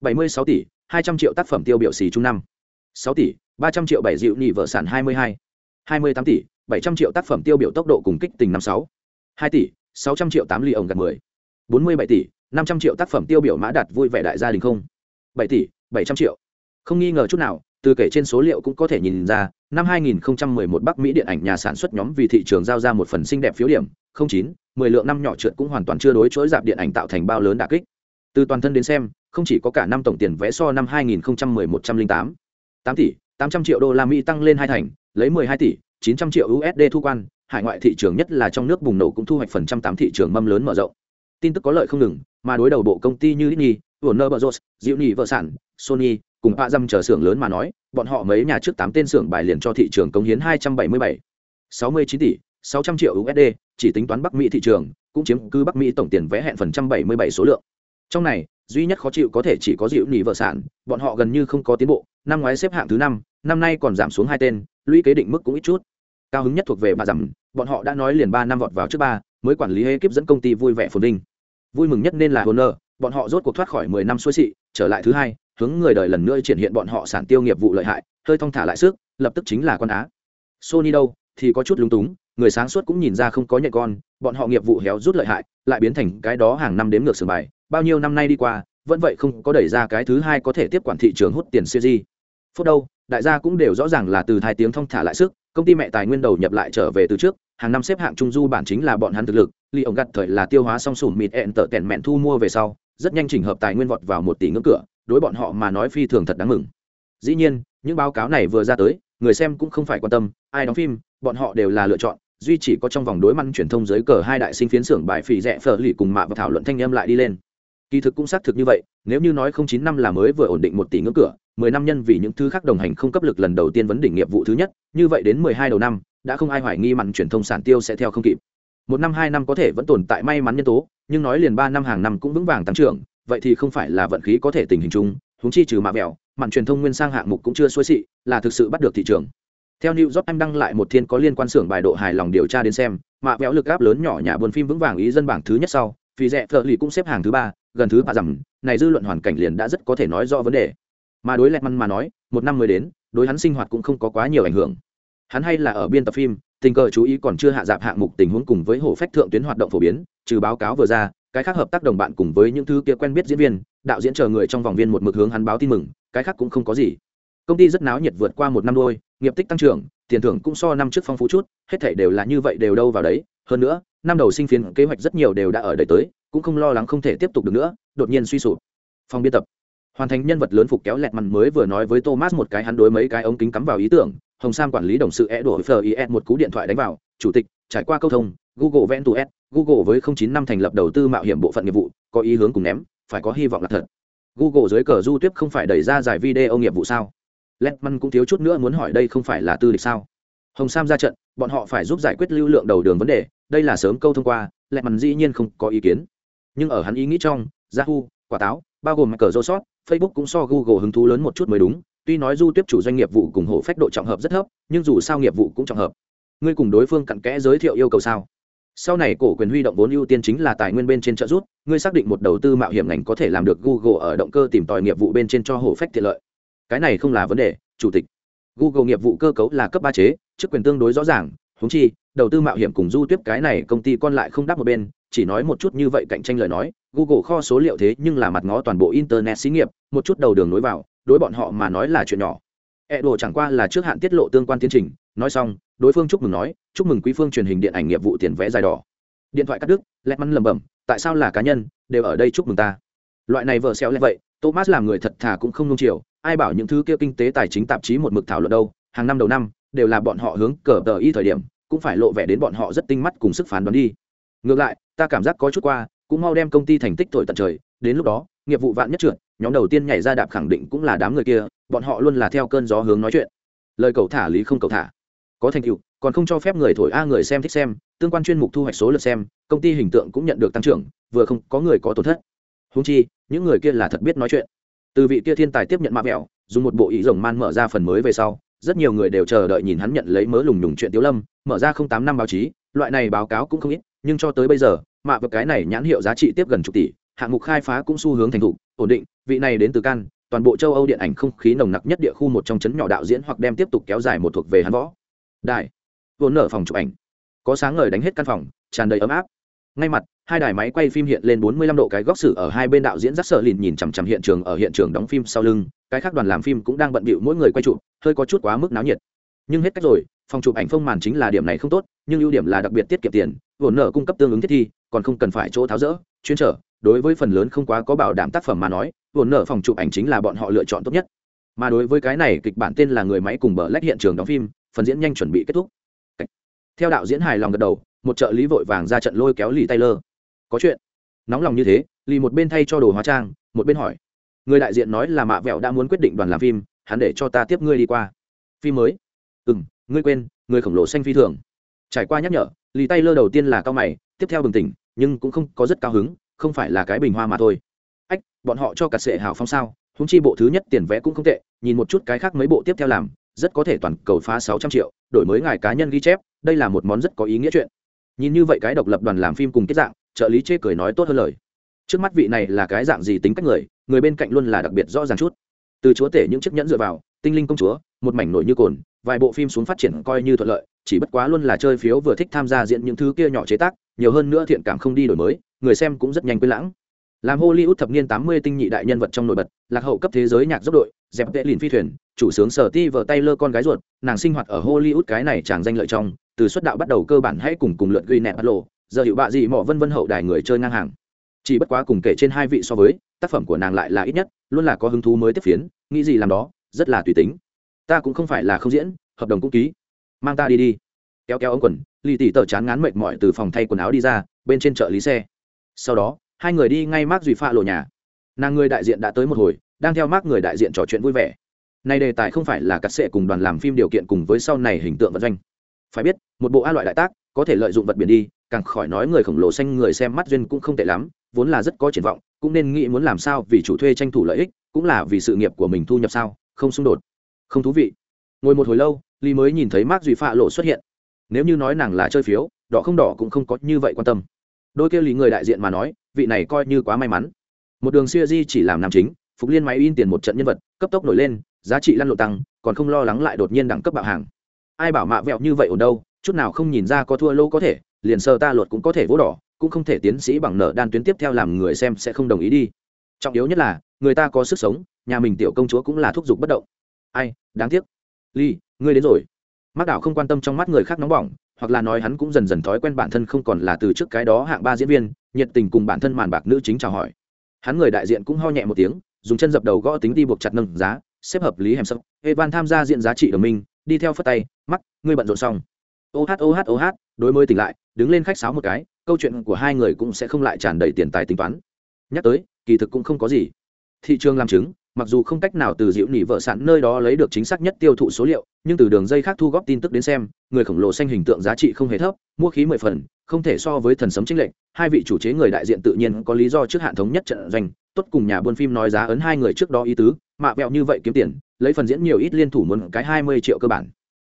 76 tỷ, 200 triệu tác phẩm tiêu biểu xì trung năm. 6 tỷ, 300 triệu bảy dịu nhị vợ sản 22. 28 tỷ, 700 triệu tác phẩm tiêu biểu tốc độ cùng kích tình năm sáu. 2 tỷ, 600 triệu 8 ly ổng gần 10. 47 tỷ, 500 triệu tác phẩm tiêu biểu mã đạt vui vẻ đại gia đình không. 7 tỷ, 700 triệu. Không nghi ngờ chút nào, từ kể trên số liệu cũng có thể nhìn ra, năm 2011 Bắc Mỹ điện ảnh nhà sản xuất nhóm vì thị trường giao ra một phần xinh đẹp phiếu điểm, 09, 10 lượng năm nhỏ trượt cũng hoàn toàn chưa đối chối dạp điện ảnh tạo thành bao lớn đả kích. Từ toàn thân đến xem, không chỉ có cả năm tổng tiền vé so năm 2011 108, 8 tỷ, 800 triệu đô la Mỹ tăng lên hai thành, lấy 12 tỷ, 900 triệu USD thu quan, hải ngoại thị trường nhất là trong nước bùng nổ cũng thu hoạch phần trăm tám thị trường mâm lớn mở rộng. Tin tức có lợi không ngừng, mà đối đầu bộ công ty như Disney, Warner Bros, Disney vợ sản, Sony, cùng Pạ dăm chờ xưởng lớn mà nói, bọn họ mấy nhà trước tám tên xưởng bài liền cho thị trường cống hiến 277, 69 tỷ, 600 triệu USD, chỉ tính toán Bắc Mỹ thị trường, cũng chiếm cứ Bắc Mỹ tổng tiền vé hẹn phần trăm 77 số lượng. Trong này, duy nhất khó chịu có thể chỉ có dịu nỉ vợ sản, bọn họ gần như không có tiến bộ, năm ngoái xếp hạng thứ năm, năm nay còn giảm xuống hai tên, lũy kế định mức cũng ít chút. Cao hứng nhất thuộc về bà Dầm, bọn họ đã nói liền ba năm vọt vào trước ba, mới quản lý kiếp dẫn công ty vui vẻ phồn vinh. Vui mừng nhất nên là Honor, bọn họ rốt cuộc thoát khỏi 10 năm xuôi xị, trở lại thứ hai, hướng người đời lần nữa triển hiện bọn họ sản tiêu nghiệp vụ lợi hại, hơi thong thả lại sức, lập tức chính là con á. Sony đâu, thì có chút lúng túng, người sáng suốt cũng nhìn ra không có nhận con, bọn họ nghiệp vụ héo rút lợi hại, lại biến thành cái đó hàng năm đếm ngược sườn bài, bao nhiêu năm nay đi qua, vẫn vậy không có đẩy ra cái thứ hai có thể tiếp quản thị trường hút tiền siêu di. Phút đâu, đại gia cũng đều rõ ràng là từ hai tiếng thong thả lại sức, công ty mẹ tài nguyên đầu nhập lại trở về từ trước, hàng năm xếp hạng trung du bản chính là bọn hắn thực lực, Ly ông gặt thời là tiêu hóa song sủn mịt ẹn tợ tèn mẹn thu mua về sau, rất nhanh chỉnh hợp tài nguyên vọt vào một tỷ ngưỡng cửa, đối bọn họ mà nói phi thường thật đáng mừng. Dĩ nhiên, những báo cáo này vừa ra tới, người xem cũng không phải quan tâm, ai đóng phim, bọn họ đều là lựa chọn, duy chỉ có trong vòng đối măn truyền thông giới cờ hai đại sinh phiến xưởng bài phỉ rẻ phở lì cùng mạ và thảo luận thanh âm lại đi lên. Kỳ thực cũng xác thực như vậy, nếu như nói không chín năm là mới vừa ổn định một tỷ ngưỡng cửa, mười năm nhân vì những thứ khác đồng hành không cấp lực lần đầu tiên vấn đỉnh nghiệp vụ thứ nhất, như vậy đến mười hai đầu năm, đã không ai hoài nghi mặn truyền thông sản tiêu sẽ theo không kịp. Một năm hai năm có thể vẫn tồn tại may mắn nhân tố, nhưng nói liền ba năm hàng năm cũng vững vàng tăng trưởng, vậy thì không phải là vận khí có thể tình hình chung, húng chi trừ mạ mèo, mặn truyền thông nguyên sang hạng mục cũng chưa xuôi xị, là thực sự bắt được thị trường. Theo New job Times đăng lại một thiên có liên quan xưởng bài độ hài lòng điều tra đến xem, mạ vẹo lực áp lớn nhỏ nhà buồn phim vững vàng ý dân bảng thứ nhất sau, vì rẻ thợ lì cũng xếp hàng thứ ba, gần thứ ba rằng, này dư luận hoàn cảnh liền đã rất có thể nói rõ vấn đề. Mà đối Lẹt Măn mà nói, một năm mới đến, đối hắn sinh hoạt cũng không có quá nhiều ảnh hưởng. Hắn hay là ở biên tập phim, tình cờ chú ý còn chưa hạ dạp hạng mục tình huống cùng với hổ phách thượng tuyến hoạt động phổ biến, trừ báo cáo vừa ra, cái khác hợp tác đồng bạn cùng với những thứ kia quen biết diễn viên, đạo diễn chờ người trong vòng viên một mực hướng hắn báo tin mừng, cái khác cũng không có gì. Công ty rất náo nhiệt vượt qua một năm đôi, nghiệp tích tăng trưởng, tiền thưởng cũng so năm trước phong phú chút, hết thảy đều là như vậy đều đâu vào đấy, hơn nữa, năm đầu sinh phiến kế hoạch rất nhiều đều đã ở đời tới, cũng không lo lắng không thể tiếp tục được nữa, đột nhiên suy sụp. Phòng biên tập, hoàn thành nhân vật lớn phục kéo lẹt mằn mới vừa nói với Thomas một cái hắn đối mấy cái ống kính cắm vào ý tưởng, Hồng Sam quản lý đồng sự e đổi FIS một cú điện thoại đánh vào, chủ tịch, trải qua câu thông, Google Venture, Google với 09 năm thành lập đầu tư mạo hiểm bộ phận nghiệp vụ, có ý hướng cùng ném, phải có hy vọng là thật. Google dưới cờ du tiếp không phải đẩy ra giải video nghiệp vụ sao? Letman cũng thiếu chút nữa muốn hỏi đây không phải là tư địch sao? Hồng Sam ra trận, bọn họ phải giúp giải quyết lưu lượng đầu đường vấn đề, đây là sớm câu thông qua, Letman dĩ nhiên không có ý kiến. Nhưng ở hắn ý nghĩ trong, Yahoo, quả táo, bao gồm cờ Microsoft, Facebook cũng so Google hứng thú lớn một chút mới đúng, tuy nói du tiếp chủ doanh nghiệp vụ cùng hộ phách độ trọng hợp rất thấp, nhưng dù sao nghiệp vụ cũng trọng hợp. Ngươi cùng đối phương cặn kẽ giới thiệu yêu cầu sao? Sau này cổ quyền huy động vốn ưu tiên chính là tài nguyên bên trên trợ rút, ngươi xác định một đầu tư mạo hiểm ngành có thể làm được Google ở động cơ tìm tòi nghiệp vụ bên trên cho hổ phách tiện lợi. Cái này không là vấn đề, chủ tịch. Google nghiệp vụ cơ cấu là cấp ba chế, chức quyền tương đối rõ ràng, huống chi, đầu tư mạo hiểm cùng du tiếp cái này công ty còn lại không đáp một bên, chỉ nói một chút như vậy cạnh tranh lời nói, Google kho số liệu thế nhưng là mặt ngó toàn bộ internet xí nghiệp, một chút đầu đường nối vào, đối bọn họ mà nói là chuyện nhỏ. e đồ chẳng qua là trước hạn tiết lộ tương quan tiến trình, nói xong, đối phương chúc mừng nói, chúc mừng quý phương truyền hình điện ảnh nghiệp vụ tiền vẽ dài đỏ. Điện thoại cắt đứt, lẹt mắn lẩm bẩm, tại sao là cá nhân, đều ở đây chúc mừng ta. Loại này vợ xéo lẽ vậy, Thomas làm người thật thà cũng không nung chiều, ai bảo những thứ kia kinh tế tài chính tạp chí một mực thảo luận đâu, hàng năm đầu năm đều là bọn họ hướng cờ tờ y thời điểm, cũng phải lộ vẻ đến bọn họ rất tinh mắt cùng sức phán đoán đi. Ngược lại, ta cảm giác có chút qua, cũng mau đem công ty thành tích thổi tận trời, đến lúc đó, nghiệp vụ vạn nhất trượt, nhóm đầu tiên nhảy ra đạp khẳng định cũng là đám người kia, bọn họ luôn là theo cơn gió hướng nói chuyện. Lời cầu thả lý không cầu thả. Có thành tựu, còn không cho phép người thổi a người xem thích xem, tương quan chuyên mục thu hoạch số lượt xem, công ty hình tượng cũng nhận được tăng trưởng, vừa không có người có tổn thất. Huống chi, những người kia là thật biết nói chuyện. Từ vị kia thiên tài tiếp nhận mạ mẹo, dùng một bộ ý rồng man mở ra phần mới về sau, rất nhiều người đều chờ đợi nhìn hắn nhận lấy mớ lùng nhùng chuyện Tiếu Lâm, mở ra không tám năm báo chí, loại này báo cáo cũng không ít, nhưng cho tới bây giờ, mạ vật cái này nhãn hiệu giá trị tiếp gần chục tỷ hạng mục khai phá cũng xu hướng thành thục ổn định vị này đến từ can toàn bộ châu âu điện ảnh không khí nồng nặc nhất địa khu một trong chấn nhỏ đạo diễn hoặc đem tiếp tục kéo dài một thuộc về hắn võ đài. Vốn nở phòng chụp ảnh. Có sáng ngời đánh hết căn phòng, tràn đầy ấm áp. Ngay mặt, hai đài máy quay phim hiện lên 45 độ cái góc xử ở hai bên đạo diễn dắt sợ lìn nhìn chằm chằm hiện trường ở hiện trường đóng phim sau lưng, cái khác đoàn làm phim cũng đang bận bịu mỗi người quay chụp, hơi có chút quá mức náo nhiệt. Nhưng hết cách rồi, phòng chụp ảnh phông màn chính là điểm này không tốt, nhưng ưu điểm là đặc biệt tiết kiệm tiền vốn nợ cung cấp tương ứng thiết thi, còn không cần phải chỗ tháo rỡ, chuyên trở. Đối với phần lớn không quá có bảo đảm tác phẩm mà nói vốn nợ phòng chụp ảnh chính là bọn họ lựa chọn tốt nhất. Mà đối với cái này, kịch bản tên là người máy cùng bờ lách hiện trường đóng phim phần diễn nhanh chuẩn bị kết thúc. Theo đạo diễn hài lòng gật đầu, một trợ lý vội vàng ra trận lôi kéo lì taylor. Có chuyện. Nóng lòng như thế lì một bên thay cho đồ hóa trang, một bên hỏi. Người đại diện nói là mạ vẹo đã muốn quyết định đoàn làm phim, hắn để cho ta tiếp ngươi đi qua. Phim mới. Ừ m ngươi quên, người khổng lồ xanh phi thường. Trải qua nhắc nhở lì tay lơ đầu tiên là cao mày, tiếp theo bừng tỉnh, nhưng cũng không có rất cao hứng, không phải là cái bình hoa mà thôi. Ách, bọn họ cho cả sệ hào phong sao húng chi bộ thứ nhất tiền vẽ cũng không tệ, nhìn một chút cái khác mấy bộ tiếp theo làm rất có thể toàn cầu phá sáu trăm triệu, đổi mới ngài cá nhân ghi chép, đây là một món rất có ý nghĩa chuyện. Nhìn như vậy cái độc lập đoàn làm phim cùng kết dạng, trợ lý chê cười nói tốt hơn lời. Trước mắt vị này là cái dạng gì tính cách người người bên cạnh luôn là đặc biệt rõ ràng chút. Từ chúa tể những chiếc nhẫn dựa vào, tinh linh công chúa, một mảnh nổi như cồn, vài bộ phim xuống phát triển coi như thuận lợi, chỉ bất quá luôn là chơi phiếu vừa thích tham gia diễn những thứ kia nhỏ chế tác, nhiều hơn nữa thiện cảm không đi đổi mới, người xem cũng rất nhanh quên lãng làm hollywood thập niên tám mươi tinh nhị đại nhân vật trong nổi bật, lạc hậu cấp thế giới nhạc dốc đội, dẹp tệ lìn phi thuyền, chủ sướng sở ti vợ tay lơ con gái ruột, nàng sinh hoạt ở hollywood cái này chàng danh lợi trong, từ xuất đạo bắt đầu cơ bản hãy cùng cùng lượt ghi nẹt bắt lộ, giờ hiệu bạ gì mỏ vân vân hậu đài người chơi ngang hàng. Chỉ bất quá cùng kể trên hai vị so với, tác phẩm của nàng lại là ít nhất, luôn là có hứng thú mới tiếp phiến, nghĩ gì làm đó, rất là tùy tính. Ta cũng không phải là không diễn, hợp đồng cũng ký. Mang ta đi đi. Kéo kéo ống quần, lì tỉ tờ chán ngán mệt mỏi từ phòng thay quần áo đi ra, bên trên chợ lý xe. Sau đó hai người đi ngay mác duy pha lộ nhà. Nàng người đại diện đã tới một hồi, đang theo mác người đại diện trò chuyện vui vẻ. Nay đề tài không phải là cắt sệ cùng đoàn làm phim điều kiện cùng với sau này hình tượng vận doanh. Phải biết, một bộ a loại đại tác, có thể lợi dụng vật biển đi, càng khỏi nói người khổng lồ xanh người xem mắt duyên cũng không tệ lắm, vốn là rất có triển vọng, cũng nên nghĩ muốn làm sao vì chủ thuê tranh thủ lợi ích, cũng là vì sự nghiệp của mình thu nhập sao, không xung đột. Không thú vị. Ngồi một hồi lâu ly mới nhìn thấy mác duy pha lộ xuất hiện. Nếu như nói nàng là chơi phiếu, đỏ không đỏ cũng không có như vậy quan tâm. Đôi kia lý người đại diện mà nói vị này coi như quá may mắn. Một đường siêu di chỉ làm nam chính, phục liên máy in tiền một trận nhân vật, cấp tốc nổi lên, giá trị lăn lộ tăng, còn không lo lắng lại đột nhiên đẳng cấp bạo hàng. Ai bảo mạ vẹo như vậy ở đâu, chút nào không nhìn ra có thua lâu có thể, liền sơ ta luật cũng có thể vỗ đỏ, cũng không thể tiến sĩ bằng nợ đan tuyến tiếp theo làm người xem sẽ không đồng ý đi. Trọng yếu nhất là, người ta có sức sống, nhà mình tiểu công chúa cũng là thúc giục bất động. Ai, đáng tiếc. Ly, ngươi đến rồi. Mắc đảo không quan tâm trong mắt người khác nóng bỏng hoặc là nói hắn cũng dần dần thói quen bản thân không còn là từ trước cái đó hạng ba diễn viên, nhiệt tình cùng bản thân màn bạc nữ chính chào hỏi. Hắn người đại diện cũng ho nhẹ một tiếng, dùng chân dập đầu gõ tính đi buộc chặt nâng giá, xếp hợp lý hèm sấp evan tham gia diện giá trị đồng minh, đi theo phất tay, mắc, ngươi bận rộn xong. Ô hát ô hát ô hát. Đối mới tỉnh lại, đứng lên khách sáo một cái, câu chuyện của hai người cũng sẽ không lại tràn đầy tiền tài tính toán. Nhắc tới, kỳ thực cũng không có gì. Thị trường làm chứng mặc dù không cách nào từ dịu nỉ vợ sẵn nơi đó lấy được chính xác nhất tiêu thụ số liệu, nhưng từ đường dây khác thu góp tin tức đến xem, người khổng lồ xanh hình tượng giá trị không hề thấp, mua khí mười phần, không thể so với thần sấm chính lệnh hai vị chủ chế người đại diện tự nhiên có lý do trước hạn thống nhất trận doanh, tốt cùng nhà buôn phim nói giá ấn hai người trước đó ý tứ, mạ vẹo như vậy kiếm tiền, lấy phần diễn nhiều ít liên thủ muốn cái hai mươi triệu cơ bản.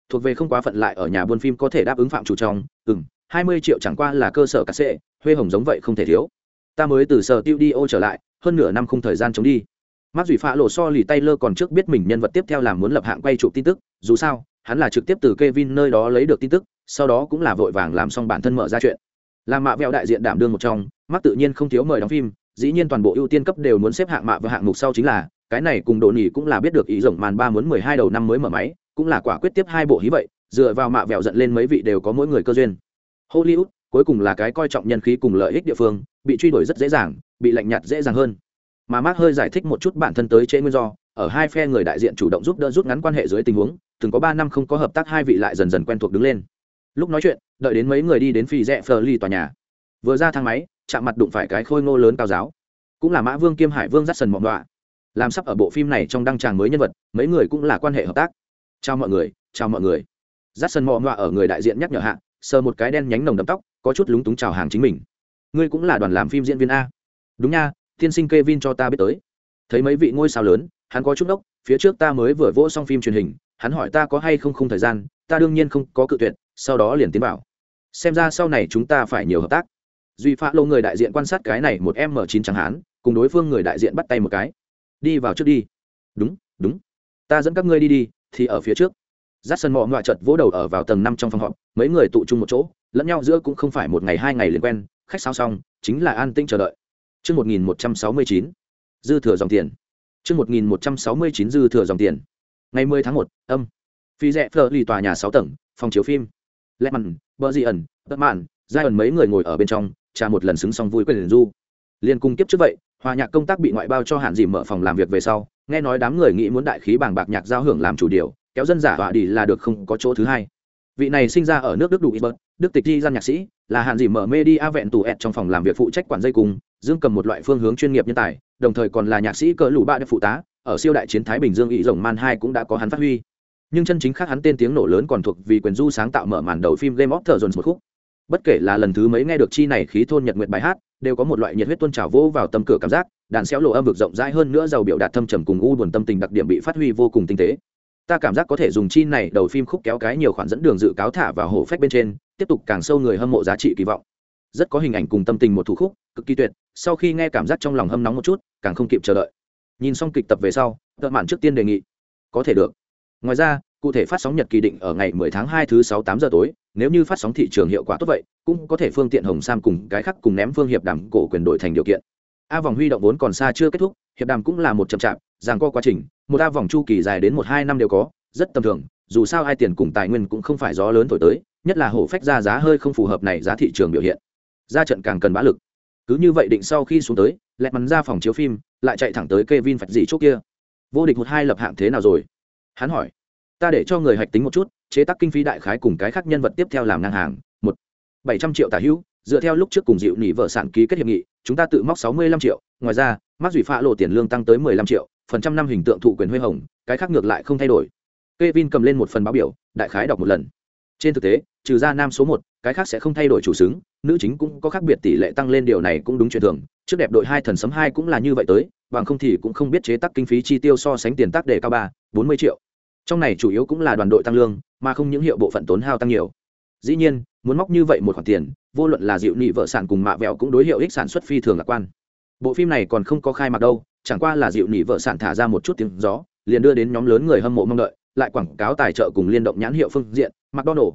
Thuộc về không quá phận lại ở nhà buôn phim có thể đáp ứng phạm chủ trong ừ hai mươi triệu chẳng qua là cơ sở cà sệ, huê hồng giống vậy không thể thiếu. Ta mới từ sở tiêu đi ô trở lại, hơn nửa năm không thời gian chống đi. Mắt Duy Phạ lộ so lì Taylor còn trước biết mình nhân vật tiếp theo là muốn lập hạng quay chụp tin tức, dù sao, hắn là trực tiếp từ Kevin nơi đó lấy được tin tức, sau đó cũng là vội vàng làm xong bản thân mở ra chuyện. Làm mạ vẹo đại diện đảm đương một trong, mắt tự nhiên không thiếu mời đóng phim, dĩ nhiên toàn bộ ưu tiên cấp đều muốn xếp hạng mạ và hạng mục sau chính là, cái này cùng Đồ Nhỉ cũng là biết được ý rộng màn ba muốn mười hai đầu năm mới mở máy, cũng là quả quyết tiếp hai bộ hí vậy, dựa vào mạ vẹo giận lên mấy vị đều có mỗi người cơ duyên. Hollywood, cuối cùng là cái coi trọng nhân khí cùng lợi ích địa phương, bị truy đuổi rất dễ dàng, bị lạnh nhạt dễ dàng hơn mà mark hơi giải thích một chút bản thân tới trễ nguyên do. Ở hai phe người đại diện chủ động giúp đỡ rút ngắn quan hệ dưới tình huống, từng có ba năm không có hợp tác hai vị lại dần dần quen thuộc đứng lên. Lúc nói chuyện, đợi đến mấy người đi đến phi rẽ phờ ly tòa nhà. Vừa ra thang máy, chạm mặt đụng phải cái khôi ngô lớn cao giáo. Cũng là mã vương kiêm hải vương dắt sần mọng đọa. Làm sắp ở bộ phim này trong đăng tràng mới nhân vật, mấy người cũng là quan hệ hợp tác. Chào mọi người, chào mọi người. Dắt sần mọng đọa ở người đại diện nhắc nhở hạ, sờ một cái đen nhánh nồng đậm tóc, có chút lúng túng chào hàng chính mình. Ngươi cũng là đoàn làm phim diễn viên a. Đúng nha tiên sinh Kevin cho ta biết tới. Thấy mấy vị ngôi sao lớn, hắn có chút đốc, phía trước ta mới vừa vỗ xong phim truyền hình, hắn hỏi ta có hay không không thời gian, ta đương nhiên không có cự tuyệt, sau đó liền tiến bảo. Xem ra sau này chúng ta phải nhiều hợp tác. duy pha lô người đại diện quan sát cái này một m chín chẳng hán cùng đối phương người đại diện bắt tay một cái đi vào trước đi đúng đúng ta dẫn các ngươi đi đi thì ở phía trước Dát sân mọ ngoại chợt vỗ đầu ở vào tầng năm trong phòng họp, mấy người tụ chung một chỗ, lẫn nhau giữa cũng không phải một ngày hai ngày liền quen, khách sao xong, chính là an tĩnh chờ đợi. Chương 1169. Dư thừa dòng tiền. Chương 1169 dư thừa dòng tiền. Ngày 10 tháng 1, âm. Phi rẻ phở lì tòa nhà 6 tầng, phòng chiếu phim. Lẹ mặn, bờ gì ẩn, tật mạn, giai ẩn mấy người ngồi ở bên trong, trà một lần xứng xong vui quên liền du. Liên cung kiếp trước vậy, hòa nhạc công tác bị ngoại bao cho hạn dìm mở phòng làm việc về sau, nghe nói đám người nghĩ muốn đại khí bảng bạc nhạc giao hưởng làm chủ điều, kéo dân giả họa đi là được không có chỗ thứ hai vị này sinh ra ở nước đức đủ ít bớt đức tịch di gian nhạc sĩ là hạn Dị mở media vẹn tù ẹt trong phòng làm việc phụ trách quản dây cùng dương cầm một loại phương hướng chuyên nghiệp nhân tài, đồng thời còn là nhạc sĩ cỡ lũ ba đức phụ tá, ở siêu đại chiến thái bình dương ỵ rồng man hai cũng đã có hắn phát huy. Nhưng chân chính khác hắn tên tiếng nổ lớn còn thuộc vì quyền du sáng tạo mở màn đầu phim game of dồn một khúc. Bất kể là lần thứ mấy nghe được chi này khí thôn nhật nguyệt bài hát, đều có một loại nhiệt huyết tuôn trào vô vào tâm cửa cảm giác, đàn xéo lộ âm vực rộng rãi hơn nữa giàu biểu đạt thâm trầm cùng u buồn tâm tình đặc điểm bị phát huy vô cùng tinh tế. Ta cảm giác có thể dùng chi này đầu phim khúc kéo cái nhiều khoản dẫn đường dự cáo thả vào hổ phách bên trên tiếp tục càng sâu người hâm mộ giá trị kỳ vọng. Rất có hình ảnh cùng tâm tình một thủ khúc, cực kỳ tuyệt, sau khi nghe cảm giác trong lòng hâm nóng một chút, càng không kịp chờ đợi. Nhìn xong kịch tập về sau, tợ mạn trước tiên đề nghị, có thể được. Ngoài ra, cụ thể phát sóng nhật kỳ định ở ngày 10 tháng 2 thứ 6 8 giờ tối, nếu như phát sóng thị trường hiệu quả tốt vậy, cũng có thể phương tiện hồng sam cùng cái khác cùng ném phương hiệp đàm cổ quyền đổi thành điều kiện. A vòng huy động vốn còn xa chưa kết thúc, hiệp đàm cũng là một chậm chạp giảng co quá trình, một a vòng chu kỳ dài đến một hai năm đều có, rất tầm thường, dù sao hai tiền cùng tài nguyên cũng không phải gió lớn thổi tới nhất là hổ phách ra giá hơi không phù hợp này giá thị trường biểu hiện. Ra trận càng cần bá lực. Cứ như vậy định sau khi xuống tới lẹt mắn ra phòng chiếu phim, lại chạy thẳng tới Kevin phạch gì chỗ kia. Vô địch một hai lập hạng thế nào rồi? Hắn hỏi. Ta để cho người hạch tính một chút, chế tác kinh phí đại khái cùng cái khác nhân vật tiếp theo làm ngang hàng. Một, bảy trăm triệu tả hữu, dựa theo lúc trước cùng dịu nỉ vợ sản ký kết hiệp nghị, chúng ta tự móc sáu mươi lăm triệu. Ngoài ra mắc dùy pha lộ tiền lương tăng tới mười lăm triệu, phần trăm năm hình tượng thụ quyền huê hồng, cái khác ngược lại không thay đổi. Kevin cầm lên một phần báo biểu, đại khái đọc một lần. Trên thực tế trừ ra nam số một, cái khác sẽ không thay đổi chủ xứng, nữ chính cũng có khác biệt tỷ lệ tăng lên, điều này cũng đúng chuyện thường. Trước đẹp đội hai thần sấm hai cũng là như vậy tới, bằng không thì cũng không biết chế tác kinh phí chi tiêu so sánh tiền tác đề cao ba, bốn mươi triệu. Trong này chủ yếu cũng là đoàn đội tăng lương, mà không những hiệu bộ phận tốn hao tăng nhiều. Dĩ nhiên, muốn móc như vậy một khoản tiền, vô luận là dịu nị vợ sản cùng mạ vẹo cũng đối hiệu ích sản xuất phi thường lạc quan. Bộ phim này còn không có khai mạc đâu, chẳng qua là dịu nị vợ sản thả ra một chút tiếng gió, liền đưa đến nhóm lớn người hâm mộ mong đợi, lại quảng cáo tài trợ cùng liên động nhãn hiệu phương diện, mcdonald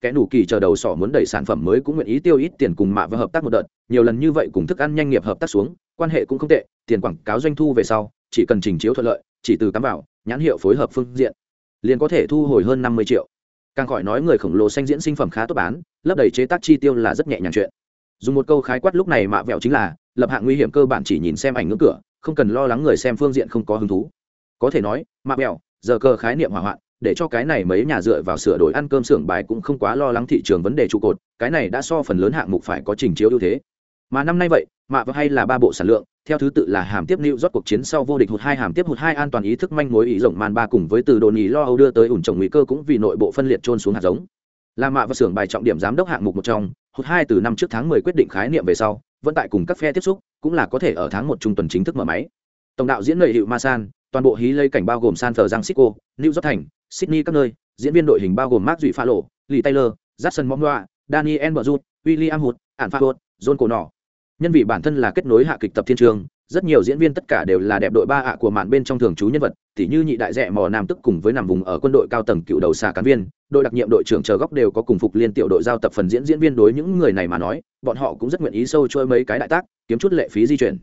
kẻ đủ kỳ chờ đầu sỏ muốn đẩy sản phẩm mới cũng nguyện ý tiêu ít tiền cùng mạ và hợp tác một đợt, nhiều lần như vậy cùng thức ăn nhanh nghiệp hợp tác xuống, quan hệ cũng không tệ, tiền quảng cáo doanh thu về sau, chỉ cần trình chiếu thuận lợi, chỉ từ cắm vào, nhãn hiệu phối hợp phương diện, liền có thể thu hồi hơn năm mươi triệu. Càng khỏi nói người khổng lồ xanh diễn sinh phẩm khá tốt bán, lấp đầy chế tác chi tiêu là rất nhẹ nhàng chuyện. Dùng một câu khái quát lúc này mạ vẹo chính là, lập hạng nguy hiểm cơ bản chỉ nhìn xem ảnh ngưỡng cửa, không cần lo lắng người xem phương diện không có hứng thú. Có thể nói, mạ vẹo, giờ cơ khái niệm hỏa hoạn để cho cái này mấy nhà dựa vào sửa đổi ăn cơm xưởng bài cũng không quá lo lắng thị trường vấn đề trụ cột, cái này đã so phần lớn hạng mục phải có trình chiếu ưu thế. Mà năm nay vậy, mạ và hay là ba bộ sản lượng, theo thứ tự là hàm tiếp lưu rót cuộc chiến sau vô địch hụt hai, hàm tiếp hụt hai an toàn ý thức manh mối ý rộng màn ba cùng với từ đồn ý lo âu đưa tới ủn trồng nguy cơ cũng vì nội bộ phân liệt trôn xuống hạt giống. Là mạ và xưởng bài trọng điểm giám đốc hạng mục một trong, hụt hai từ năm trước tháng mười quyết định khái niệm về sau, vẫn tại cùng các phe tiếp xúc, cũng là có thể ở tháng một trung tuần chính thức mở máy. Tổng đạo diễn lợi hiệu ma san, toàn bộ hí lây cảnh bao gồm san francisco, new york thành sydney các nơi diễn viên đội hình bao gồm mark duy pha lộ lee taylor jackson Momoa, daniel bờ william hood ản pha john cổ nỏ nhân vị bản thân là kết nối hạ kịch tập thiên trường rất nhiều diễn viên tất cả đều là đẹp đội ba ạ của mạn bên trong thường trú nhân vật tỉ như nhị đại rẻ mò nam tức cùng với nằm vùng ở quân đội cao tầng cựu đầu xà cán viên đội đặc nhiệm đội trưởng chờ góc đều có cùng phục liên tiểu đội giao tập phần diễn diễn viên đối những người này mà nói bọn họ cũng rất nguyện ý sâu chơi mấy cái đại tác kiếm chút lệ phí di chuyển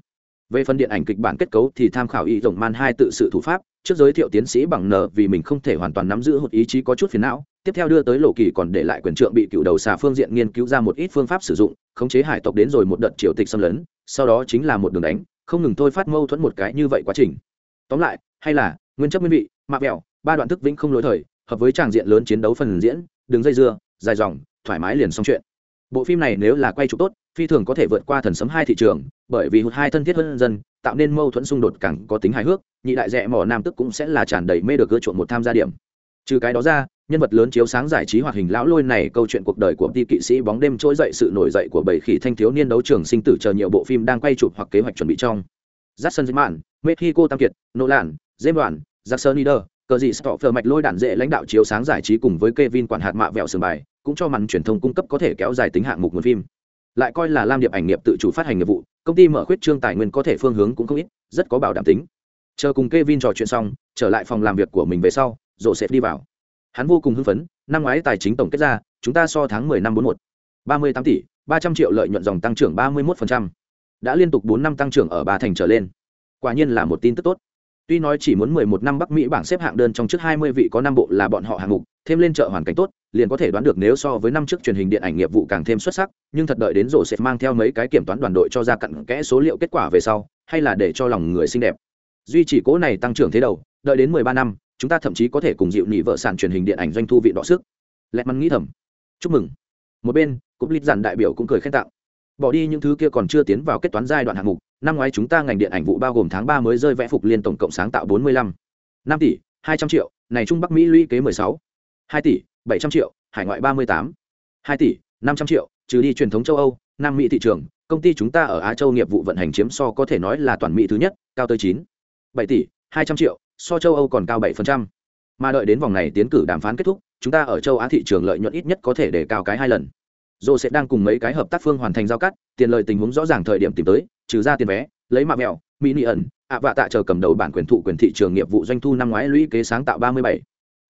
về phần điện ảnh kịch bản kết cấu thì tham khảo ý rộng man hai tự sự thủ pháp, trước giới thiệu tiến sĩ bằng nờ vì mình không thể hoàn toàn nắm giữ một ý chí có chút phiền não, tiếp theo đưa tới lộ kỳ còn để lại quyền trượng bị cựu đầu xà phương diện nghiên cứu ra một ít phương pháp sử dụng, khống chế hải tộc đến rồi một đợt triều tịch xâm lấn, sau đó chính là một đường đánh, không ngừng thôi phát mâu thuẫn một cái như vậy quá trình. Tóm lại, hay là, nguyên chất nguyên vị, mạc vẹo, ba đoạn thức vĩnh không lối thời, hợp với tràng diện lớn chiến đấu phần diễn, đường dây dưa, dài dòng, thoải mái liền xong chuyện. Bộ phim này nếu là quay chụp tốt phi thường có thể vượt qua thần sấm hai thị trường bởi vì hụt hai thân thiết hơn dân tạo nên mâu thuẫn xung đột càng có tính hài hước nhị đại rẽ mỏ nam tức cũng sẽ là tràn đầy mê được ưa chuộng một tham gia điểm. Trừ cái đó ra nhân vật lớn chiếu sáng giải trí hoạt hình lão lôi này câu chuyện cuộc đời của ti kỵ sĩ bóng đêm trỗi dậy sự nổi dậy của bảy khỉ thanh thiếu niên đấu trường sinh tử chờ nhiều bộ phim đang quay chụp hoặc kế hoạch chuẩn bị trong. Jackson Zimmerman, Mexico Tam Kiệt, Nolan, James Wan, Jackson Nieder, cờ gì Stoffer mạch lôi đạn dễ lãnh đạo chiếu sáng giải trí cùng với Kevin quản hạt mạ vẹo sườn bài, cũng cho màn truyền thông cung cấp có thể kéo dài tính hạng mục nguồn phim lại coi là lam điệp ảnh nghiệp tự chủ phát hành nghiệp vụ, công ty mở khuyết trương tài nguyên có thể phương hướng cũng không ít, rất có bảo đảm tính. Chờ cùng k e vin trò chuyện xong, trở lại phòng làm việc của mình về sau rộ sẽ đi vào. Hắn vô cùng hưng phấn, năm ngoái tài chính tổng kết ra, chúng ta so tháng 10 năm 41 38 tỷ 300 triệu lợi nhuận dòng tăng trưởng 31%. đã liên tục bốn năm tăng trưởng ở ba thành trở lên. Quả nhiên là một tin tức tốt tuy nói chỉ muốn 11 năm bắc mỹ bảng xếp hạng đơn trong trước 20 vị có năm bộ là bọn họ hạng mục, thêm lên trợ hoàn cảnh tốt, liền có thể đoán được nếu so với năm trước truyền hình điện ảnh nghiệp vụ càng thêm xuất sắc, nhưng thật đợi đến rổ sẽ mang theo mấy cái kiểm toán đoàn đội cho ra cặn kẽ số liệu kết quả về sau, hay là để cho lòng người xinh đẹp. Duy chỉ cố này tăng trưởng thế đầu, đợi đến 13 năm, chúng ta thậm chí có thể cùng dịu nị vợ sản truyền hình điện ảnh doanh thu vị đọ sức. Lẹt mắn nghĩ thầm. Chúc mừng. Một bên, cúp lịch giản đại biểu cũng cười khen tặng. Bỏ đi những thứ kia còn chưa tiến vào kết toán giai đoạn hạng mục năm ngoái chúng ta ngành điện ảnh vụ bao gồm tháng ba mới rơi vẽ phục liên tổng cộng sáng tạo bốn mươi lăm. năm tỷ, hai trăm triệu, này trung bắc mỹ lũy kế mười sáu. hai tỷ, bảy trăm triệu, hải ngoại ba mươi tám. hai tỷ, năm trăm triệu, trừ đi truyền thống châu âu, nam mỹ thị trường, công ty chúng ta ở á châu nghiệp vụ vận hành chiếm so có thể nói là toàn mỹ thứ nhất, cao tới chín. bảy tỷ, hai trăm triệu, so châu âu còn cao bảy phần trăm. Mà đợi đến vòng này tiến cử đàm phán kết thúc, chúng ta ở châu á thị trường lợi nhuận ít nhất có thể để cao cái hai lần dồ sẽ đang cùng mấy cái hợp tác phương hoàn thành giao cắt, tiền lời tình huống rõ ràng thời điểm tìm tới, trừ ra tiền vé, lấy mạ mẹo mini ẩn, ạ vạ tạ chờ cầm đầu bản quyền thụ quyền thị trường nghiệp vụ doanh thu năm ngoái lũy kế sáng tạo ba mươi bảy.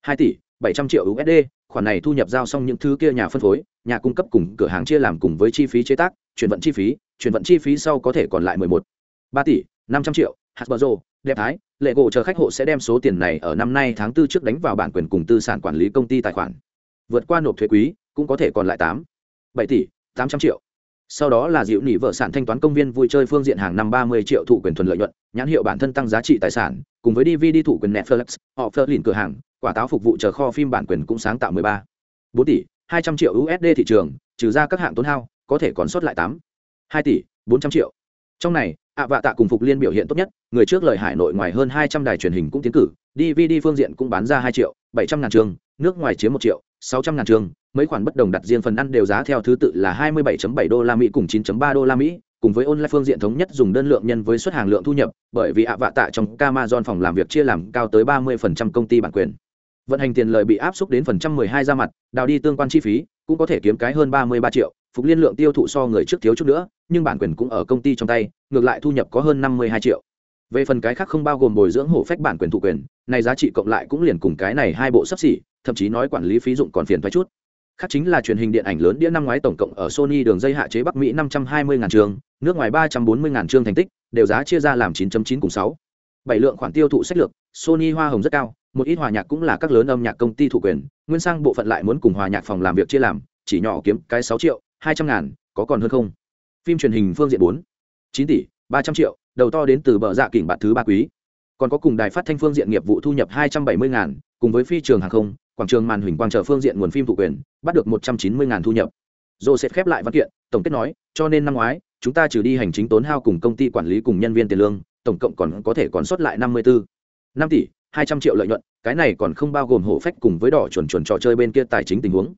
Hai tỷ, bảy trăm triệu usd khoản này thu nhập giao xong những thứ kia nhà phân phối, nhà cung cấp cùng cửa hàng chia làm cùng với chi phí chế tác, chuyển vận chi phí, chuyển vận chi phí sau có thể còn lại mười một. Ba tỷ, năm trăm triệu, hasbro, đẹp thái lệ gỗ chờ khách hộ sẽ đem số tiền này ở năm nay tháng tư trước đánh vào bản quyền cùng tư sản quản lý công ty tài khoản. Vượt qua nộp thuế quý, cũng có thể còn lại tám bảy tỷ, tám trăm triệu. Sau đó là dịu nỉ vợ sản thanh toán công viên vui chơi phương diện hàng năm ba mươi triệu thụ quyền thuần lợi nhuận, nhãn hiệu bản thân tăng giá trị tài sản, cùng với dvd thụ quyền netflix, họ phơ lìn cửa hàng, quả táo phục vụ chờ kho phim bản quyền cũng sáng tạo mười ba. bốn tỷ, hai trăm triệu usd thị trường, trừ ra các hạng tốn hao, có thể còn sót lại tám. Hai tỷ, bốn trăm triệu. Trong này, ạ vạ tạ cùng phục liên biểu hiện tốt nhất, người trước lời hải nội ngoài hơn hai trăm đài truyền hình cũng tiến cử, dvd phương diện cũng bán ra hai triệu bảy trăm ngàn trường, nước ngoài chiếm một triệu sáu trăm ngàn trường mấy khoản bất đồng đặt riêng phần ăn đều giá theo thứ tự là 27.7 đô la Mỹ cùng 9.3 đô la Mỹ, cùng với online phương diện thống nhất dùng đơn lượng nhân với suất hàng lượng thu nhập, bởi vì ạ vạ tạ trong Amazon phòng làm việc chia làm cao tới 30% công ty bản quyền. Vận hành tiền lợi bị áp xúc đến phần trăm 12 ra mặt, đào đi tương quan chi phí, cũng có thể kiếm cái hơn 33 triệu, phục liên lượng tiêu thụ so người trước thiếu chút nữa, nhưng bản quyền cũng ở công ty trong tay, ngược lại thu nhập có hơn 52 triệu. Về phần cái khác không bao gồm bồi dưỡng hộ phách bản quyền thụ quyền, này giá trị cộng lại cũng liền cùng cái này hai bộ sắp xỉ, thậm chí nói quản lý phí dụng còn phiền toái chút khác chính là truyền hình điện ảnh lớn đĩa năm ngoái tổng cộng ở sony đường dây hạ chế bắc mỹ năm trăm hai mươi ngàn trường, nước ngoài ba trăm bốn mươi ngàn trường thành tích, đều giá chia ra làm 9.9 cùng sáu. Bảy lượng khoản tiêu thụ sách lược, sony hoa hồng rất cao, một ít hòa nhạc cũng là các lớn âm nhạc công ty thủ quyền, nguyên sang bộ phận lại muốn cùng hòa nhạc phòng làm việc chia làm, chỉ nhỏ kiếm cái sáu triệu, hai trăm ngàn, có còn hơn không? Phim truyền hình phương diện bốn, chín tỷ, ba trăm triệu, đầu to đến từ bờ dạ kỉnh bạn thứ ba quý. Còn có cùng đài phát thanh phương diện nghiệp vụ thu nhập hai trăm bảy mươi ngàn, cùng với phi trường hàng không quảng trường màn hình quang trở phương diện nguồn phim thụ quyền, bắt được một trăm chín mươi thu nhập. Joseph khép lại văn kiện, tổng kết nói, cho nên năm ngoái, chúng ta trừ đi hành chính tốn hao cùng công ty quản lý cùng nhân viên tiền lương, tổng cộng còn có thể còn sót lại năm mươi bốn năm tỷ, hai trăm triệu lợi nhuận, cái này còn không bao gồm hổ phách cùng với đỏ chuẩn chuẩn trò chơi bên kia tài chính tình huống.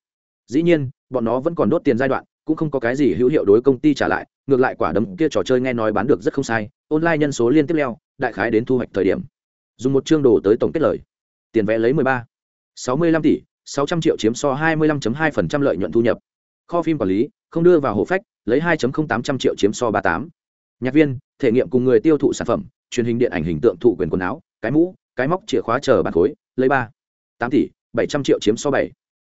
Dĩ nhiên, bọn nó vẫn còn đốt tiền giai đoạn, cũng không có cái gì hữu hiệu đối công ty trả lại, ngược lại quả đấm kia trò chơi nghe nói bán được rất không sai, online nhân số liên tiếp leo, đại khái đến thu hoạch thời điểm. Dùng một chương đồ tới tổng kết lời. Tiền vẽ lấy mười ba. 65 tỷ 600 triệu chiếm so 25.2% lợi nhuận thu nhập. Kho phim quản lý, không đưa vào hộ phách, lấy 2.0800 triệu chiếm so 38 nhạc viên, thể nghiệm cùng người tiêu thụ sản phẩm, truyền hình điện ảnh hình tượng thụ quyền quần áo, cái mũ, cái móc chìa khóa chờ bàn khối lấy 3 8 tỷ 700 triệu chiếm so 7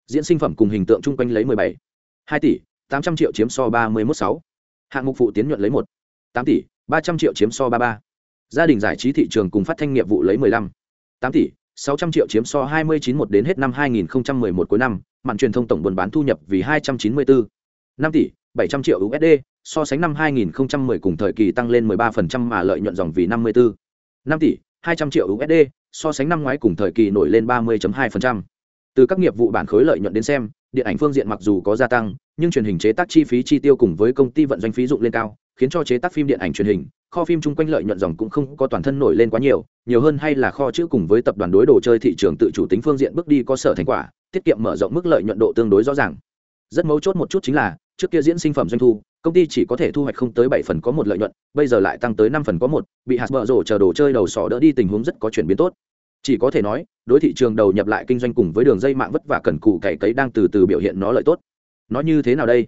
diễn sinh phẩm cùng hình tượng chung quanh lấy 17 2 tỷ 800 triệu chiếm so 31 6 hạng mục phụ tiến nhuận lấy 1 8 tỷ 300 triệu chiếm so 33 gia đình giải trí thị trường cùng phát thanh nghiệp vụ lấy 15 8 tỷ 600 triệu chiếm so 29 một đến hết năm 2011 cuối năm, màn truyền thông tổng buôn bán thu nhập vì 294 5 tỷ 700 triệu USD, so sánh năm 2010 cùng thời kỳ tăng lên 13% mà lợi nhuận dòng vì 54 5 tỷ 200 triệu USD, so sánh năm ngoái cùng thời kỳ nổi lên 30.2%. Từ các nghiệp vụ bản khối lợi nhuận đến xem, điện ảnh phương diện mặc dù có gia tăng, nhưng truyền hình chế tác chi phí chi tiêu cùng với công ty vận doanh phí dụng lên cao, khiến cho chế tác phim điện ảnh truyền hình, kho phim chung quanh lợi nhuận dòng cũng không có toàn thân nổi lên quá nhiều nhiều hơn hay là kho chữ cùng với tập đoàn đối đồ chơi thị trường tự chủ tính phương diện bước đi có sở thành quả tiết kiệm mở rộng mức lợi nhuận độ tương đối rõ ràng. Rất mấu chốt một chút chính là trước kia diễn sinh phẩm doanh thu công ty chỉ có thể thu hoạch không tới bảy phần có một lợi nhuận bây giờ lại tăng tới năm phần có một bị hạt bợ rổ chờ đồ chơi đầu sỏ đỡ đi tình huống rất có chuyển biến tốt. Chỉ có thể nói đối thị trường đầu nhập lại kinh doanh cùng với đường dây mạng vất vả cần cù cày cấy đang từ từ biểu hiện nó lợi tốt. Nó như thế nào đây?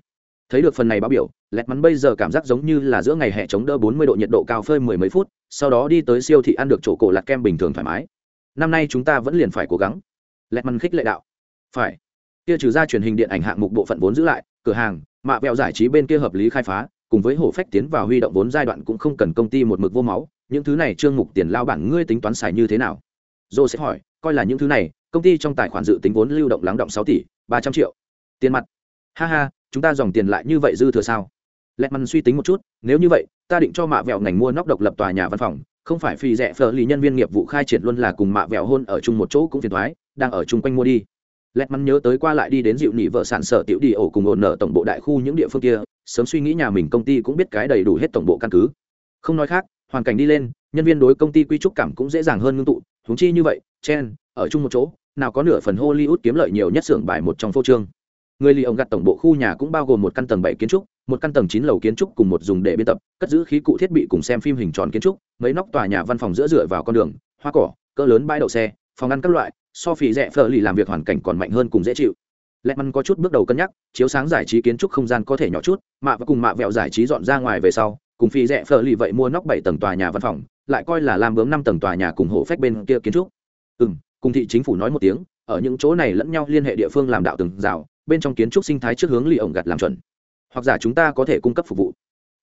Thấy được phần này báo biểu lẹt mắn bây giờ cảm giác giống như là giữa ngày hè chống đỡ bốn mươi độ nhiệt độ cao phơi mười mấy phút, sau đó đi tới siêu thị ăn được chỗ cổ lạt kem bình thường thoải mái. Năm nay chúng ta vẫn liền phải cố gắng. Lẹt mắn khích lệ đạo. Phải. Kia trừ ra truyền hình điện ảnh hạng mục bộ phận vốn giữ lại, cửa hàng, mạ vẹo giải trí bên kia hợp lý khai phá, cùng với hổ phách tiến vào huy động vốn giai đoạn cũng không cần công ty một mực vô máu, những thứ này trương mục tiền lao bản ngươi tính toán xài như thế nào? Dô sẽ hỏi, coi là những thứ này, công ty trong tài khoản dự tính vốn lưu động lắng động sáu tỷ ba trăm triệu. Tiền mặt. Ha ha, chúng ta dòng tiền lại như vậy dư thừa sao? Lẹt mằn suy tính một chút, nếu như vậy, ta định cho mạ vẹo ngành mua nóc độc lập tòa nhà văn phòng, không phải phi rẻ phở lì nhân viên nghiệp vụ khai triển luôn là cùng mạ vẹo hôn ở chung một chỗ cũng phiền thoái, đang ở chung quanh mua đi. Lẹt măn nhớ tới qua lại đi đến dịu nỉ vợ sản sở tiểu đi ổ cùng ổn nợ tổng bộ đại khu những địa phương kia, sớm suy nghĩ nhà mình công ty cũng biết cái đầy đủ hết tổng bộ căn cứ. Không nói khác, hoàn cảnh đi lên, nhân viên đối công ty quy trúc cảm cũng dễ dàng hơn ngưng tụ thúng chi như vậy, chen, ở chung một chỗ, nào có nửa phần hollywood kiếm lợi nhiều nhất xưởng bài một trong phô trương người lì ông gặt tổng bộ khu nhà cũng bao gồm một căn tầng bảy kiến trúc, một căn tầng chín lầu kiến trúc cùng một dùng để biên tập, cất giữ khí cụ thiết bị cùng xem phim hình tròn kiến trúc, mấy nóc tòa nhà văn phòng giữa dựa vào con đường, hoa cỏ, cỡ lớn bãi đậu xe, phòng ăn các loại, so phì rẻ phở lì làm việc hoàn cảnh còn mạnh hơn cùng dễ chịu. Lẹ măn có chút bước đầu cân nhắc, chiếu sáng giải trí kiến trúc không gian có thể nhỏ chút, mạ và cùng mạ vẹo giải trí dọn ra ngoài về sau, cùng phì rẻ phở lì vậy mua nóc bảy tầng tòa nhà văn phòng, lại coi là làm bướm năm tầng tòa nhà cùng hộ phách bên kia kiến trúc. Ừ cùng thị chính phủ nói một tiếng, ở những chỗ này lẫn nhau liên hệ địa phương làm đạo từng rào bên trong kiến trúc sinh thái trước hướng lì ổng gặt làm chuẩn. Hoặc giả chúng ta có thể cung cấp phục vụ.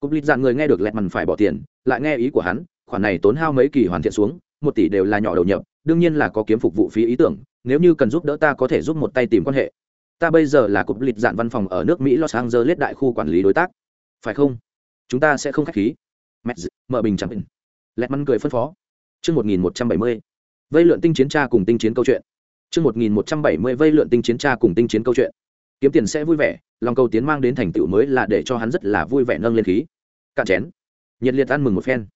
Cục lịch dạng người nghe được lẹt mằn phải bỏ tiền, lại nghe ý của hắn, khoản này tốn hao mấy kỳ hoàn thiện xuống, một tỷ đều là nhỏ đầu nhập, đương nhiên là có kiếm phục vụ phí ý tưởng, nếu như cần giúp đỡ ta có thể giúp một tay tìm quan hệ. Ta bây giờ là cục lịch dạng văn phòng ở nước mỹ los angeles đại khu quản lý đối tác. Phải không? Chúng ta sẽ không khách khí. Mẹ mở bình chẳng bình. Lẹt mắn cười phân phó. Chương một nghìn một trăm bảy mươi. Vây lượn tinh chiến tra cùng tinh chiến câu chuyện. Chương một nghìn một trăm bảy mươi vây lượn tinh chiến tra cùng tinh chiến câu chuyện kiếm tiền sẽ vui vẻ, lòng cầu tiến mang đến thành tựu mới là để cho hắn rất là vui vẻ nâng lên khí. Cạn chén. Nhiệt liệt ăn mừng một phen.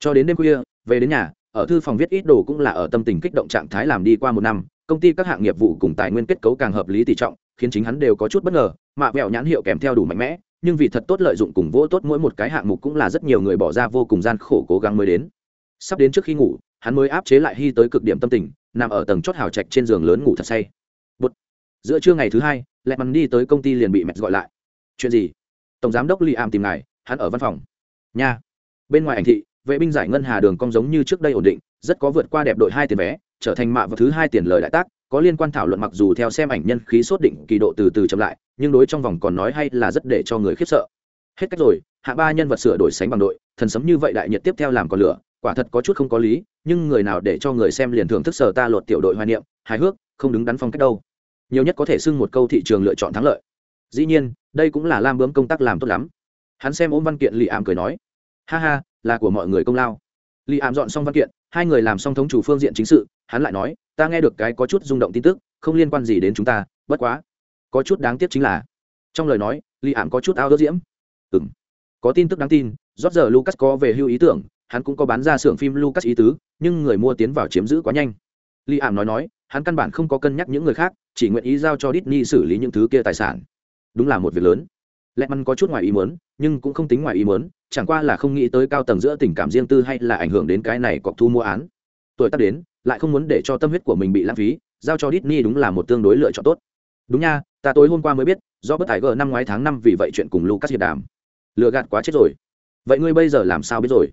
Cho đến đêm khuya, về đến nhà, ở thư phòng viết ít đồ cũng là ở tâm tình kích động trạng thái làm đi qua một năm, công ty các hạng nghiệp vụ cùng tài nguyên kết cấu càng hợp lý tỷ trọng, khiến chính hắn đều có chút bất ngờ, mạ vẹo nhãn hiệu kèm theo đủ mạnh mẽ, nhưng vì thật tốt lợi dụng cùng vỗ tốt mỗi một cái hạng mục cũng là rất nhiều người bỏ ra vô cùng gian khổ cố gắng mới đến. Sắp đến trước khi ngủ, hắn mới áp chế lại hy tới cực điểm tâm tình, nằm ở tầng chót hào trạch trên giường lớn ngủ thật say. Bột. giữa trưa ngày thứ hai lẹ mắn đi tới công ty liền bị mẹ gọi lại. Chuyện gì? Tổng giám đốc li am tìm ngài, hắn ở văn phòng. Nha. Bên ngoài ảnh thị, vệ binh giải ngân hà đường cong giống như trước đây ổn định, rất có vượt qua đẹp đội hai tiền vé, trở thành mạ và thứ hai tiền lời đại tác, có liên quan thảo luận mặc dù theo xem ảnh nhân khí sốt định, kỳ độ từ từ chậm lại, nhưng đối trong vòng còn nói hay là rất để cho người khiếp sợ. Hết cách rồi, hạ ba nhân vật sửa đổi sánh bằng đội, thần sấm như vậy đại nhiệt tiếp theo làm còn lửa, quả thật có chút không có lý, nhưng người nào để cho người xem liền thưởng thức sở ta lột tiểu đội hoài niệm, hài hước, không đứng đắn phong cách đâu nhiều nhất có thể xưng một câu thị trường lựa chọn thắng lợi. Dĩ nhiên, đây cũng là lam bướm công tác làm tốt lắm. Hắn xem ôm văn kiện lì ảm cười nói, ha ha, là của mọi người công lao. Lì ảm dọn xong văn kiện, hai người làm xong thống chủ phương diện chính sự, hắn lại nói, ta nghe được cái có chút rung động tin tức, không liên quan gì đến chúng ta, bất quá, có chút đáng tiếc chính là. Trong lời nói lì ảm có chút ao đốt diễm. Ừ m có tin tức đáng tin rót giờ lucas có về hưu ý tưởng, hắn cũng có bán ra xưởng phim lucas ý tứ, nhưng người mua tiến vào chiếm giữ quá nhanh. Lì ảm nói nói, hắn căn bản không có cân nhắc những người khác chỉ nguyện ý giao cho Disney xử lý những thứ kia tài sản. Đúng là một việc lớn. Lẹ măn có chút ngoài ý muốn nhưng cũng không tính ngoài ý muốn chẳng qua là không nghĩ tới cao tầng giữa tình cảm riêng tư hay là ảnh hưởng đến cái này cọc thu mua án. Tuổi tác đến lại không muốn để cho tâm huyết của mình bị lãng phí giao cho Disney đúng là một tương đối lựa chọn tốt. Đúng nha ta tối hôm qua mới biết do bất tài gở năm ngoái tháng năm vì vậy chuyện cùng lucas hiệp đàm. Lừa gạt quá chết rồi. Vậy ngươi bây giờ làm sao biết rồi?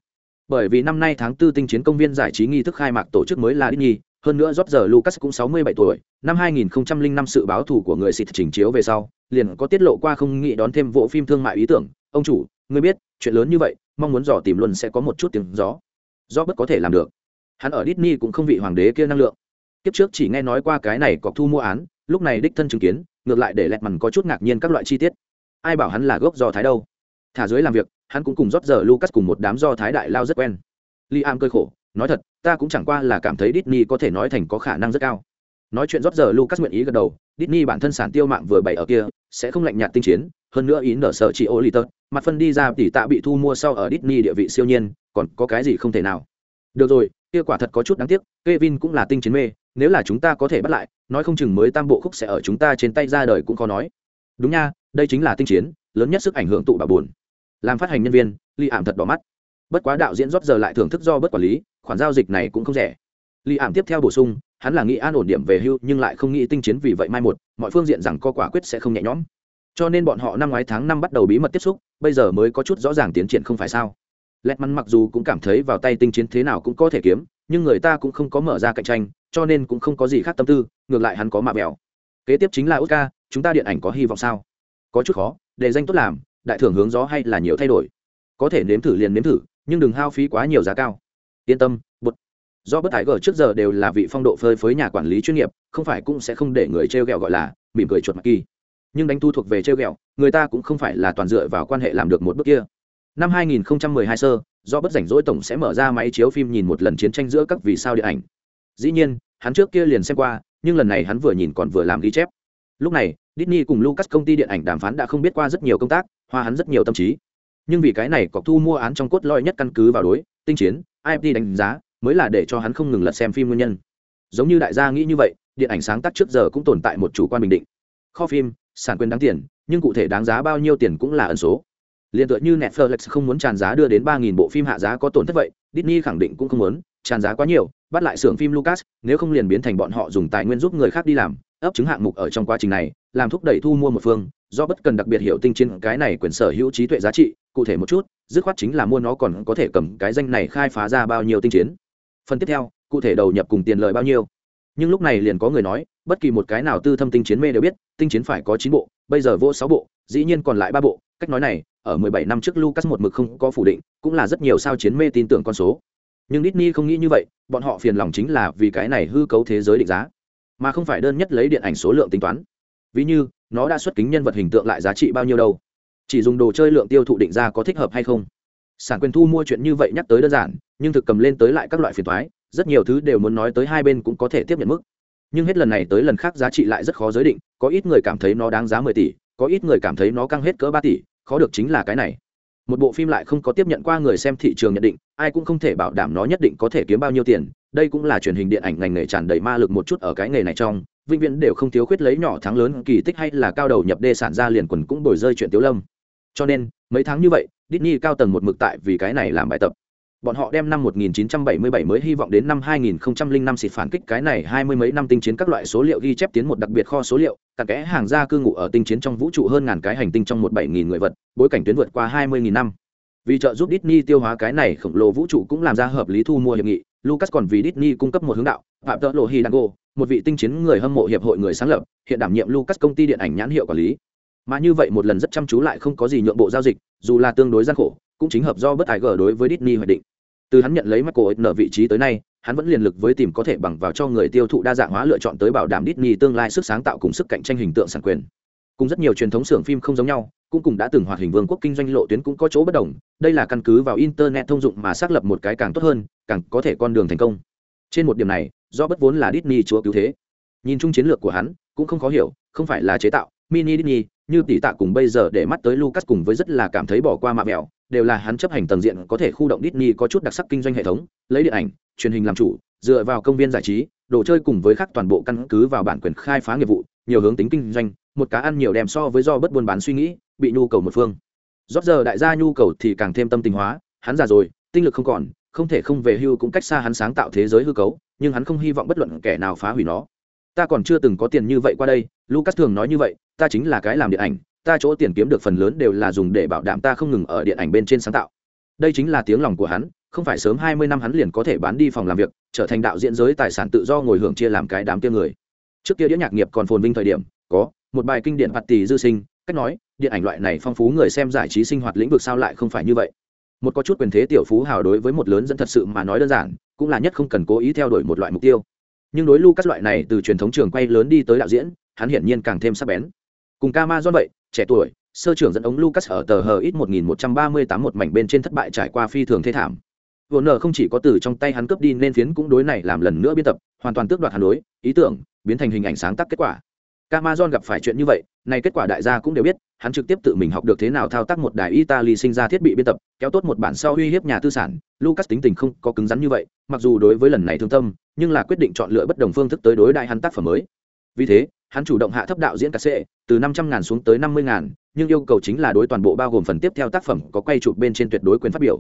Bởi vì năm nay tháng tư tinh chiến công viên giải trí nghi thức khai mạc tổ chức mới là Disney, hơn nữa rót giờ Lucas cũng 67 tuổi, năm 2005 sự báo thù của người xịt trình chiếu về sau, liền có tiết lộ qua không nghĩ đón thêm bộ phim thương mại ý tưởng, ông chủ, ngươi biết, chuyện lớn như vậy, mong muốn dò tìm luôn sẽ có một chút tiếng gió. Do bất có thể làm được. Hắn ở Disney cũng không vị hoàng đế kia năng lượng. Kiếp trước chỉ nghe nói qua cái này cọc thu mua án, lúc này đích thân chứng kiến, ngược lại để lẹt mằn có chút ngạc nhiên các loại chi tiết. Ai bảo hắn là gốc do thái đâu? Thả dưới làm việc, hắn cũng cùng rót giờ Lucas cùng một đám do thái đại lao rất quen. Liam cơi khổ, nói thật, ta cũng chẳng qua là cảm thấy Disney có thể nói thành có khả năng rất cao. Nói chuyện rót giờ Lucas nguyện ý gật đầu, Disney bản thân sản tiêu mạng vừa bày ở kia, sẽ không lạnh nhạt tinh chiến, hơn nữa ý nở sợ chỉ Oliver, mặt phân đi ra tỷ tạ bị thu mua sau ở Disney địa vị siêu nhiên, còn có cái gì không thể nào. Được rồi, kia quả thật có chút đáng tiếc, Kevin cũng là tinh chiến mê, nếu là chúng ta có thể bắt lại, nói không chừng mới tam bộ khúc sẽ ở chúng ta trên tay ra đời cũng khó nói. Đúng nha, đây chính là tinh chiến, lớn nhất sức ảnh hưởng tụ bà buồn làm phát hành nhân viên ly ảm thật đỏ mắt bất quá đạo diễn rót giờ lại thưởng thức do bất quản lý khoản giao dịch này cũng không rẻ. Li ảm tiếp theo bổ sung, hắn là nghĩ an ổn điểm về hưu nhưng lại không nghĩ tinh chiến vì vậy mai một, mọi phương diện rằng co quả quyết sẽ không nhẹ nhõm. Cho nên bọn họ năm ngoái tháng năm bắt đầu bí mật tiếp xúc, bây giờ mới có chút rõ ràng tiến triển không phải sao? Lẹt mắn mặc dù cũng cảm thấy vào tay tinh chiến thế nào cũng có thể kiếm, nhưng người ta cũng không có mở ra cạnh tranh, cho nên cũng không có gì khác tâm tư, ngược lại hắn có mạ bèo kế tiếp chính là oscar, chúng ta điện ảnh có hy vọng sao? Có chút khó, để danh tốt làm, đại thưởng hướng gió hay là nhiều thay đổi? Có thể nếm thử liền nếm thử, nhưng đừng hao phí quá nhiều giá cao yên tâm bột do bất thái gờ trước giờ đều là vị phong độ phơi phới nhà quản lý chuyên nghiệp, không phải cũng sẽ không để người t r e o g ẹ o gọi là mỉm cười chuột mặt kỳ. Nhưng đánh thu thuộc về t r e o g ẹ o người ta cũng không phải là toàn dựa vào quan hệ làm được một bước kia. Năm 2012 sơ, do bất rảnh rỗi tổng sẽ mở ra máy chiếu phim nhìn một lần chiến tranh giữa các vì sao điện ảnh. Dĩ nhiên, hắn trước kia liền xem qua, nhưng lần này hắn vừa nhìn còn vừa làm ghi chép. Lúc này, Disney cùng Lucas công ty điện ảnh đàm phán đã không biết qua rất nhiều công tác, hoa hắn rất nhiều tâm trí nhưng vì cái này cọc thu mua án trong cốt lõi nhất căn cứ vào đối tinh chiến ip đánh giá mới là để cho hắn không ngừng lật xem phim nguyên nhân. Giống như đại gia nghĩ như vậy điện ảnh sáng tác trước giờ cũng tồn tại một chủ quan bình định. Kho phim sản quyền đáng tiền nhưng cụ thể đáng giá bao nhiêu tiền cũng là ẩn số. Liền tựa như Netflix không muốn tràn giá đưa đến ba nghìn bộ phim hạ giá có tổn thất vậy, Disney khẳng định cũng không muốn, tràn giá quá nhiều, bắt lại xưởng phim Lucas, nếu không liền biến thành bọn họ dùng tài nguyên giúp người khác đi làm, ấp chứng hạng mục ở trong quá trình này, làm thúc đẩy thu mua một phương, do bất cần đặc biệt hiểu tinh chiến cái này quyền sở hữu trí tuệ giá trị, cụ thể một chút, dứt khoát chính là mua nó còn có thể cầm cái danh này khai phá ra bao nhiêu tinh chiến. Phần tiếp theo, cụ thể đầu nhập cùng tiền lợi bao nhiêu. Nhưng lúc này liền có người nói, bất kỳ một cái nào tư thâm tinh chiến mê đều biết, tinh chiến phải có chín bộ, bây giờ vô sáu bộ, dĩ nhiên còn lại ba bộ, cách nói này, ở 17 năm trước Lucas một mực không có phủ định, cũng là rất nhiều sao chiến mê tin tưởng con số. Nhưng Disney không nghĩ như vậy, bọn họ phiền lòng chính là vì cái này hư cấu thế giới định giá, mà không phải đơn nhất lấy điện ảnh số lượng tính toán. Ví như, nó đã xuất kính nhân vật hình tượng lại giá trị bao nhiêu đâu? Chỉ dùng đồ chơi lượng tiêu thụ định ra có thích hợp hay không? Sản quyền thu mua chuyện như vậy nhắc tới đơn giản, nhưng thực cầm lên tới lại các loại phiền toái, rất nhiều thứ đều muốn nói tới hai bên cũng có thể tiếp nhận mức. Nhưng hết lần này tới lần khác giá trị lại rất khó giới định, có ít người cảm thấy nó đáng giá 10 tỷ, có ít người cảm thấy nó căng hết cỡ ba tỷ, khó được chính là cái này một bộ phim lại không có tiếp nhận qua người xem thị trường nhận định ai cũng không thể bảo đảm nó nhất định có thể kiếm bao nhiêu tiền đây cũng là truyền hình điện ảnh ngành nghề tràn đầy ma lực một chút ở cái nghề này trong vĩnh viễn đều không thiếu khuyết lấy nhỏ thắng lớn kỳ tích hay là cao đầu nhập đê sản ra liền quần cũng đổi rơi chuyện tiếu lâm cho nên, mấy tháng như vậy, Disney cao tầng một mực tại vì cái này làm bài tập. Bọn họ đem năm 1977 mới hy vọng đến năm 2005 xịt phản kích cái này hai mươi mấy năm tinh chiến các loại số liệu ghi chép tiến một đặc biệt kho số liệu cả kẽ hàng gia cư ngụ ở tinh chiến trong vũ trụ hơn ngàn cái hành tinh trong một bảy nghìn người vật, bối cảnh tuyến vượt qua hai mươi nghìn năm. Vì trợ giúp Disney tiêu hóa cái này khổng lồ vũ trụ cũng làm ra hợp lý thu mua hiệp nghị, Lucas còn vì Disney cung cấp một hướng đạo, phạm tợ lộ Hidalgo, một vị tinh chiến người hâm mộ hiệp hội người sáng lập, hiện đảm nhiệm Lucas công ty điện ảnh nhãn hiệu quản lý mà như vậy một lần rất chăm chú lại không có gì nhượng bộ giao dịch, dù là tương đối gian khổ, cũng chính hợp do bất tài gở đối với Disney hoạch định. Từ hắn nhận lấy Michael nở vị trí tới nay, hắn vẫn liền lực với tìm có thể bằng vào cho người tiêu thụ đa dạng hóa lựa chọn tới bảo đảm Disney tương lai sức sáng tạo cùng sức cạnh tranh hình tượng sản quyền. Cùng rất nhiều truyền thống xưởng phim không giống nhau, cũng cùng đã từng hoạt hình vương quốc kinh doanh lộ tuyến cũng có chỗ bất đồng, đây là căn cứ vào internet thông dụng mà xác lập một cái càng tốt hơn, càng có thể con đường thành công. Trên một điểm này, do bất vốn là Disney chúa cứu thế. Nhìn chung chiến lược của hắn, cũng không khó hiểu, không phải là chế tạo, mini Disney như tỷ tạ cùng bây giờ để mắt tới Lucas cùng với rất là cảm thấy bỏ qua mạ mẹo, đều là hắn chấp hành tầng diện có thể khu động Disney có chút đặc sắc kinh doanh hệ thống, lấy điện ảnh, truyền hình làm chủ, dựa vào công viên giải trí, đồ chơi cùng với khác toàn bộ căn cứ vào bản quyền khai phá nghiệp vụ, nhiều hướng tính kinh doanh, một cá ăn nhiều đem so với do bất buôn bán suy nghĩ, bị nhu cầu một phương. Rốt giờ đại gia nhu cầu thì càng thêm tâm tình hóa, hắn già rồi, tinh lực không còn, không thể không về hưu cũng cách xa hắn sáng tạo thế giới hư cấu, nhưng hắn không hy vọng bất luận kẻ nào phá hủy nó. Ta còn chưa từng có tiền như vậy qua đây lucas thường nói như vậy, ta chính là cái làm điện ảnh, ta chỗ tiền kiếm được phần lớn đều là dùng để bảo đảm ta không ngừng ở điện ảnh bên trên sáng tạo. Đây chính là tiếng lòng của hắn, không phải sớm hai mươi năm hắn liền có thể bán đi phòng làm việc, trở thành đạo diễn giới tài sản tự do ngồi hưởng chia làm cái đám kia người. Trước kia đĩa nhạc nghiệp còn phồn vinh thời điểm, có một bài kinh điển phạt tỷ dư sinh, cách nói, điện ảnh loại này phong phú người xem giải trí sinh hoạt lĩnh vực sao lại không phải như vậy? Một có chút quyền thế tiểu phú hào đối với một lớn dẫn thật sự mà nói đơn giản, cũng là nhất không cần cố ý theo đuổi một loại mục tiêu. Nhưng đối lưu các loại này từ truyền thống trường quay lớn đi tới đạo diễn hắn hiển nhiên càng thêm sắc bén. Cùng ca do vậy trẻ tuổi sơ trưởng dẫn ống lucas ở tờ hờ ít 1138 một mảnh bên trên thất bại trải qua phi thường thế thảm. Vốn nở không chỉ có từ trong tay hắn cướp đi nên phiến cũng đối này làm lần nữa biên tập hoàn toàn tước đoạt hắn đối ý tưởng biến thành hình ảnh sáng tác kết quả. Amazon gặp phải chuyện như vậy, này kết quả đại gia cũng đều biết, hắn trực tiếp tự mình học được thế nào thao tác một đài Italy sinh ra thiết bị biên tập, kéo tốt một bản sau uy hiếp nhà tư sản, Lucas tính tình không có cứng rắn như vậy, mặc dù đối với lần này thương tâm, nhưng là quyết định chọn lựa bất đồng phương thức tới đối đại hắn tác phẩm mới. Vì thế, hắn chủ động hạ thấp đạo diễn cà sệ, từ 500 ngàn xuống tới 50 ngàn, nhưng yêu cầu chính là đối toàn bộ bao gồm phần tiếp theo tác phẩm có quay chụp bên trên tuyệt đối quyền phát biểu.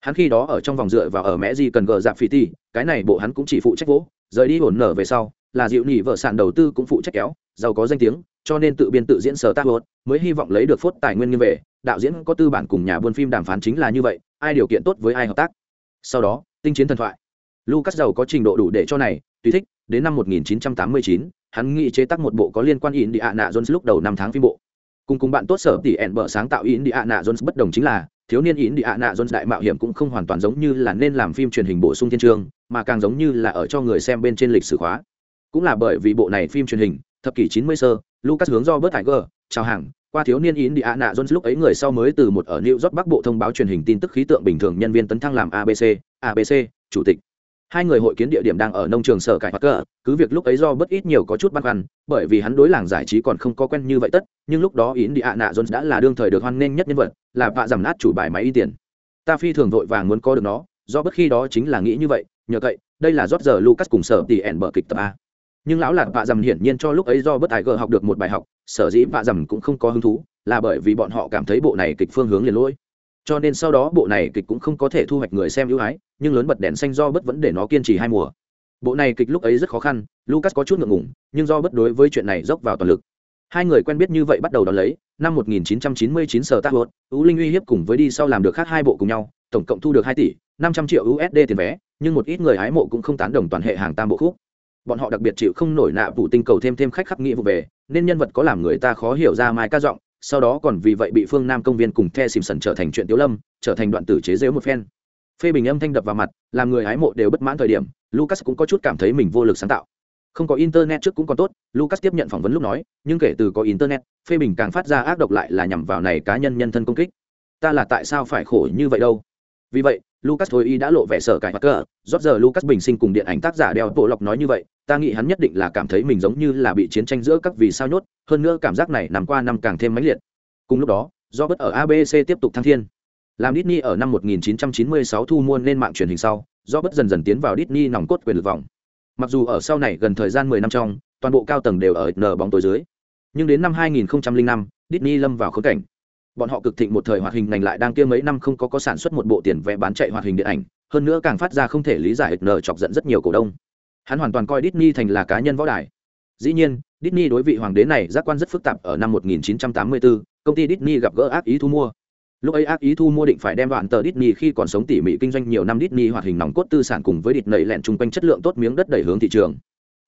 Hắn khi đó ở trong vòng dựa và ở mẹ gì cần gờ dạp phi ti, cái này bộ hắn cũng chỉ phụ trách vỗ, rời đi ổn nở về sau, là dịu nỉ vợ sản đầu tư cũng phụ trách kéo giàu có danh tiếng cho nên tự biên tự diễn sở tác hốt mới hy vọng lấy được phốt tài nguyên như về đạo diễn có tư bản cùng nhà buôn phim đàm phán chính là như vậy ai điều kiện tốt với ai hợp tác. Sau đó tinh chiến thần thoại. Lucas giàu có trình độ đủ để cho này tùy thích đến năm 1989, hắn nghĩ chế tác một bộ có liên quan Indiana Jones lúc đầu năm tháng phim bộ cùng cùng bạn tốt sở tỷ ẻn bở sáng tạo Indiana Jones bất đồng chính là thiếu niên Indiana Jones đại mạo hiểm cũng không hoàn toàn giống như là nên làm phim truyền hình bổ sung thiên trường mà càng giống như là ở cho người xem bên trên lịch sử khóa cũng là bởi vì bộ này phim truyền hình thập kỷ 90 sơ lucas hướng do bớt tiger chào hàng qua thiếu niên Indiana Jones lúc ấy người sau mới từ một ở New York Bắc Bộ thông báo truyền hình tin tức khí tượng bình thường nhân viên tấn thăng làm ABC, ABC, chủ tịch. Hai người hội kiến địa điểm đang ở nông trường sở cải hoặc cờ, cứ việc lúc ấy do bất ít nhiều có chút băn khoăn, bởi vì hắn đối làng giải trí còn không có quen như vậy tất, nhưng lúc đó Indiana Jones đã là đương thời được hoan nghênh nhất nhân vật, là vạ giảm nát chủ bài máy y tiền. Ta phi thường vội vàng muốn có được nó, do bất khi đó chính là nghĩ như vậy, nhờ vậy, đây là rót giờ Lucas cùng sở tỷ ẻn bở kịch tập A nhưng lão lạc vạ dầm hiển nhiên cho lúc ấy do bất tài gờ học được một bài học sở dĩ vạ dầm cũng không có hứng thú là bởi vì bọn họ cảm thấy bộ này kịch phương hướng liền lỗi cho nên sau đó bộ này kịch cũng không có thể thu hoạch người xem ưu ái, nhưng lớn bật đèn xanh do bất vẫn để nó kiên trì hai mùa. Bộ này kịch lúc ấy rất khó khăn, lucas có chút ngượng ngủng nhưng do bất đối với chuyện này dốc vào toàn lực. Hai người quen biết như vậy bắt đầu đón lấy, năm 1999 sở tác hốt ú linh uy hiếp cùng với đi sau làm được khác hai bộ cùng nhau, tổng cộng thu được hai tỷ 500 triệu usd tiền vé, nhưng một ít người hái mộ cũng không tán đồng toàn hệ hàng tam bộ khúc. Bọn họ đặc biệt chịu không nổi nạ vụ tinh cầu thêm thêm khách khắc nghĩa vụ về, nên nhân vật có làm người ta khó hiểu ra mai ca giọng sau đó còn vì vậy bị phương nam công viên cùng the xìm sần trở thành chuyện tiếu lâm, trở thành đoạn tử chế dễu một phen. Phê bình âm thanh đập vào mặt, làm người hái mộ đều bất mãn thời điểm, lucas cũng có chút cảm thấy mình vô lực sáng tạo. Không có internet trước cũng còn tốt, lucas tiếp nhận phỏng vấn lúc nói, nhưng kể từ có internet, phê bình càng phát ra ác độc lại là nhằm vào này cá nhân nhân thân công kích. Ta là tại sao phải khổ như vậy đâu? Vì vậy, lucas thôi y đã lộ vẻ sợ cải cờ rót giờ lucas bình sinh cùng điện ảnh tác giả đeo bộ lọc nói như vậy ta nghĩ hắn nhất định là cảm thấy mình giống như là bị chiến tranh giữa các vì sao nhốt, hơn nữa cảm giác này nằm qua năm càng thêm mãnh liệt. Cùng lúc đó do bất ở abc tiếp tục thăng thiên. Làm Disney ở năm 1996 thu mua nên mạng truyền hình sau do bất dần dần tiến vào Disney nòng cốt quyền lực vòng. Mặc dù ở sau này gần thời gian 10 năm trong, toàn bộ cao tầng đều ở nở bóng tối dưới. Nhưng đến năm 2005 Disney lâm vào khốn cảnh. Bọn họ cực thịnh một thời hoạt hình ngành lại đang kia mấy năm không có có sản xuất một bộ tiền vẽ bán chạy hoạt hình điện ảnh, hơn nữa càng phát ra không thể lý giải nở chọc giận rất nhiều cổ đông hắn hoàn toàn coi Disney thành là cá nhân võ đài. Dĩ nhiên Disney đối vị hoàng đế này giác quan rất phức tạp ở năm 1984, công ty Disney gặp gỡ ác ý thu mua. Lúc ấy ác ý thu mua định phải đem đoạn tờ Disney khi còn sống tỉ mỉ kinh doanh nhiều năm Disney hoạt hình nòng cốt tư sản cùng với địt nảy lẹn chung quanh chất lượng tốt miếng đất đẩy hướng thị trường.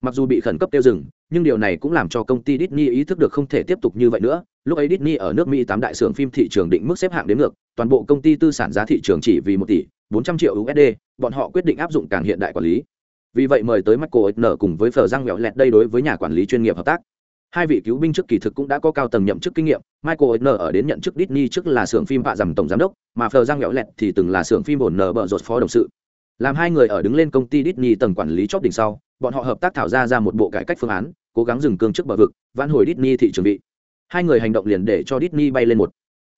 Mặc dù bị khẩn cấp tiêu dừng nhưng điều này cũng làm cho công ty Disney ý thức được không thể tiếp tục như vậy nữa. Lúc ấy Disney ở nước Mỹ tám đại xưởng phim thị trường định mức xếp hạng đến ngược toàn bộ công ty tư sản giá thị trường chỉ vì một tỷ bốn trăm triệu USD bọn họ quyết định áp dụng càng hiện đại quản lý vì vậy mời tới Michael Eisner cùng với Phở Giang mẹo Lẹt đây đối với nhà quản lý chuyên nghiệp hợp tác. Hai vị cứu binh trước kỳ thực cũng đã có cao tầng nhậm chức kinh nghiệm. Michael Eisner ở đến nhận chức Disney trước là xưởng phim vạ dầm tổng giám đốc, mà phờ giang mẹo lẹt thì từng là xưởng phim bổn nở bợ rột phó đồng sự. Làm hai người ở đứng lên công ty Disney tầng quản lý chóp đỉnh sau, bọn họ hợp tác thảo ra ra một bộ cải cách phương án, cố gắng dừng cương trước bờ vực, vãn hồi Disney thị trường vị. Hai người hành động liền để cho Disney bay lên một.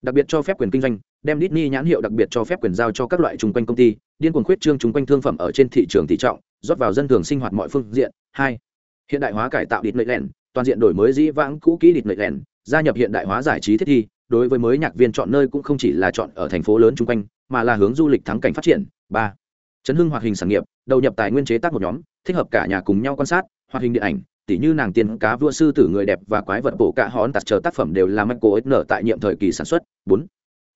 Đặc biệt cho phép quyền kinh doanh đem Disney nhãn hiệu đặc biệt cho phép quyền giao cho các loại chung quanh công ty, điên cuồng khuyết trương chung quanh thương phẩm ở trên thị trường tỷ trọng, rót vào dân thường sinh hoạt mọi phương diện. Hai, hiện đại hóa cải tạo Disney lẹn toàn diện đổi mới dĩ vãng cũ kỹ địt nệ lẻn gia nhập hiện đại hóa giải trí thiết thi, đối với mới nhạc viên chọn nơi cũng không chỉ là chọn ở thành phố lớn chung quanh, mà là hướng du lịch thắng cảnh phát triển. Ba, chấn hưng hoạt hình sản nghiệp, đầu nhập tài nguyên chế tác một nhóm, thích hợp cả nhà cùng nhau quan sát, hoạt hình điện ảnh, tỉ như nàng tiên cá vua sư tử người đẹp và quái vật bộ cả hón tạt chờ tác phẩm đều là Michael nở tại nhiệm thời kỳ sản xuất. Bốn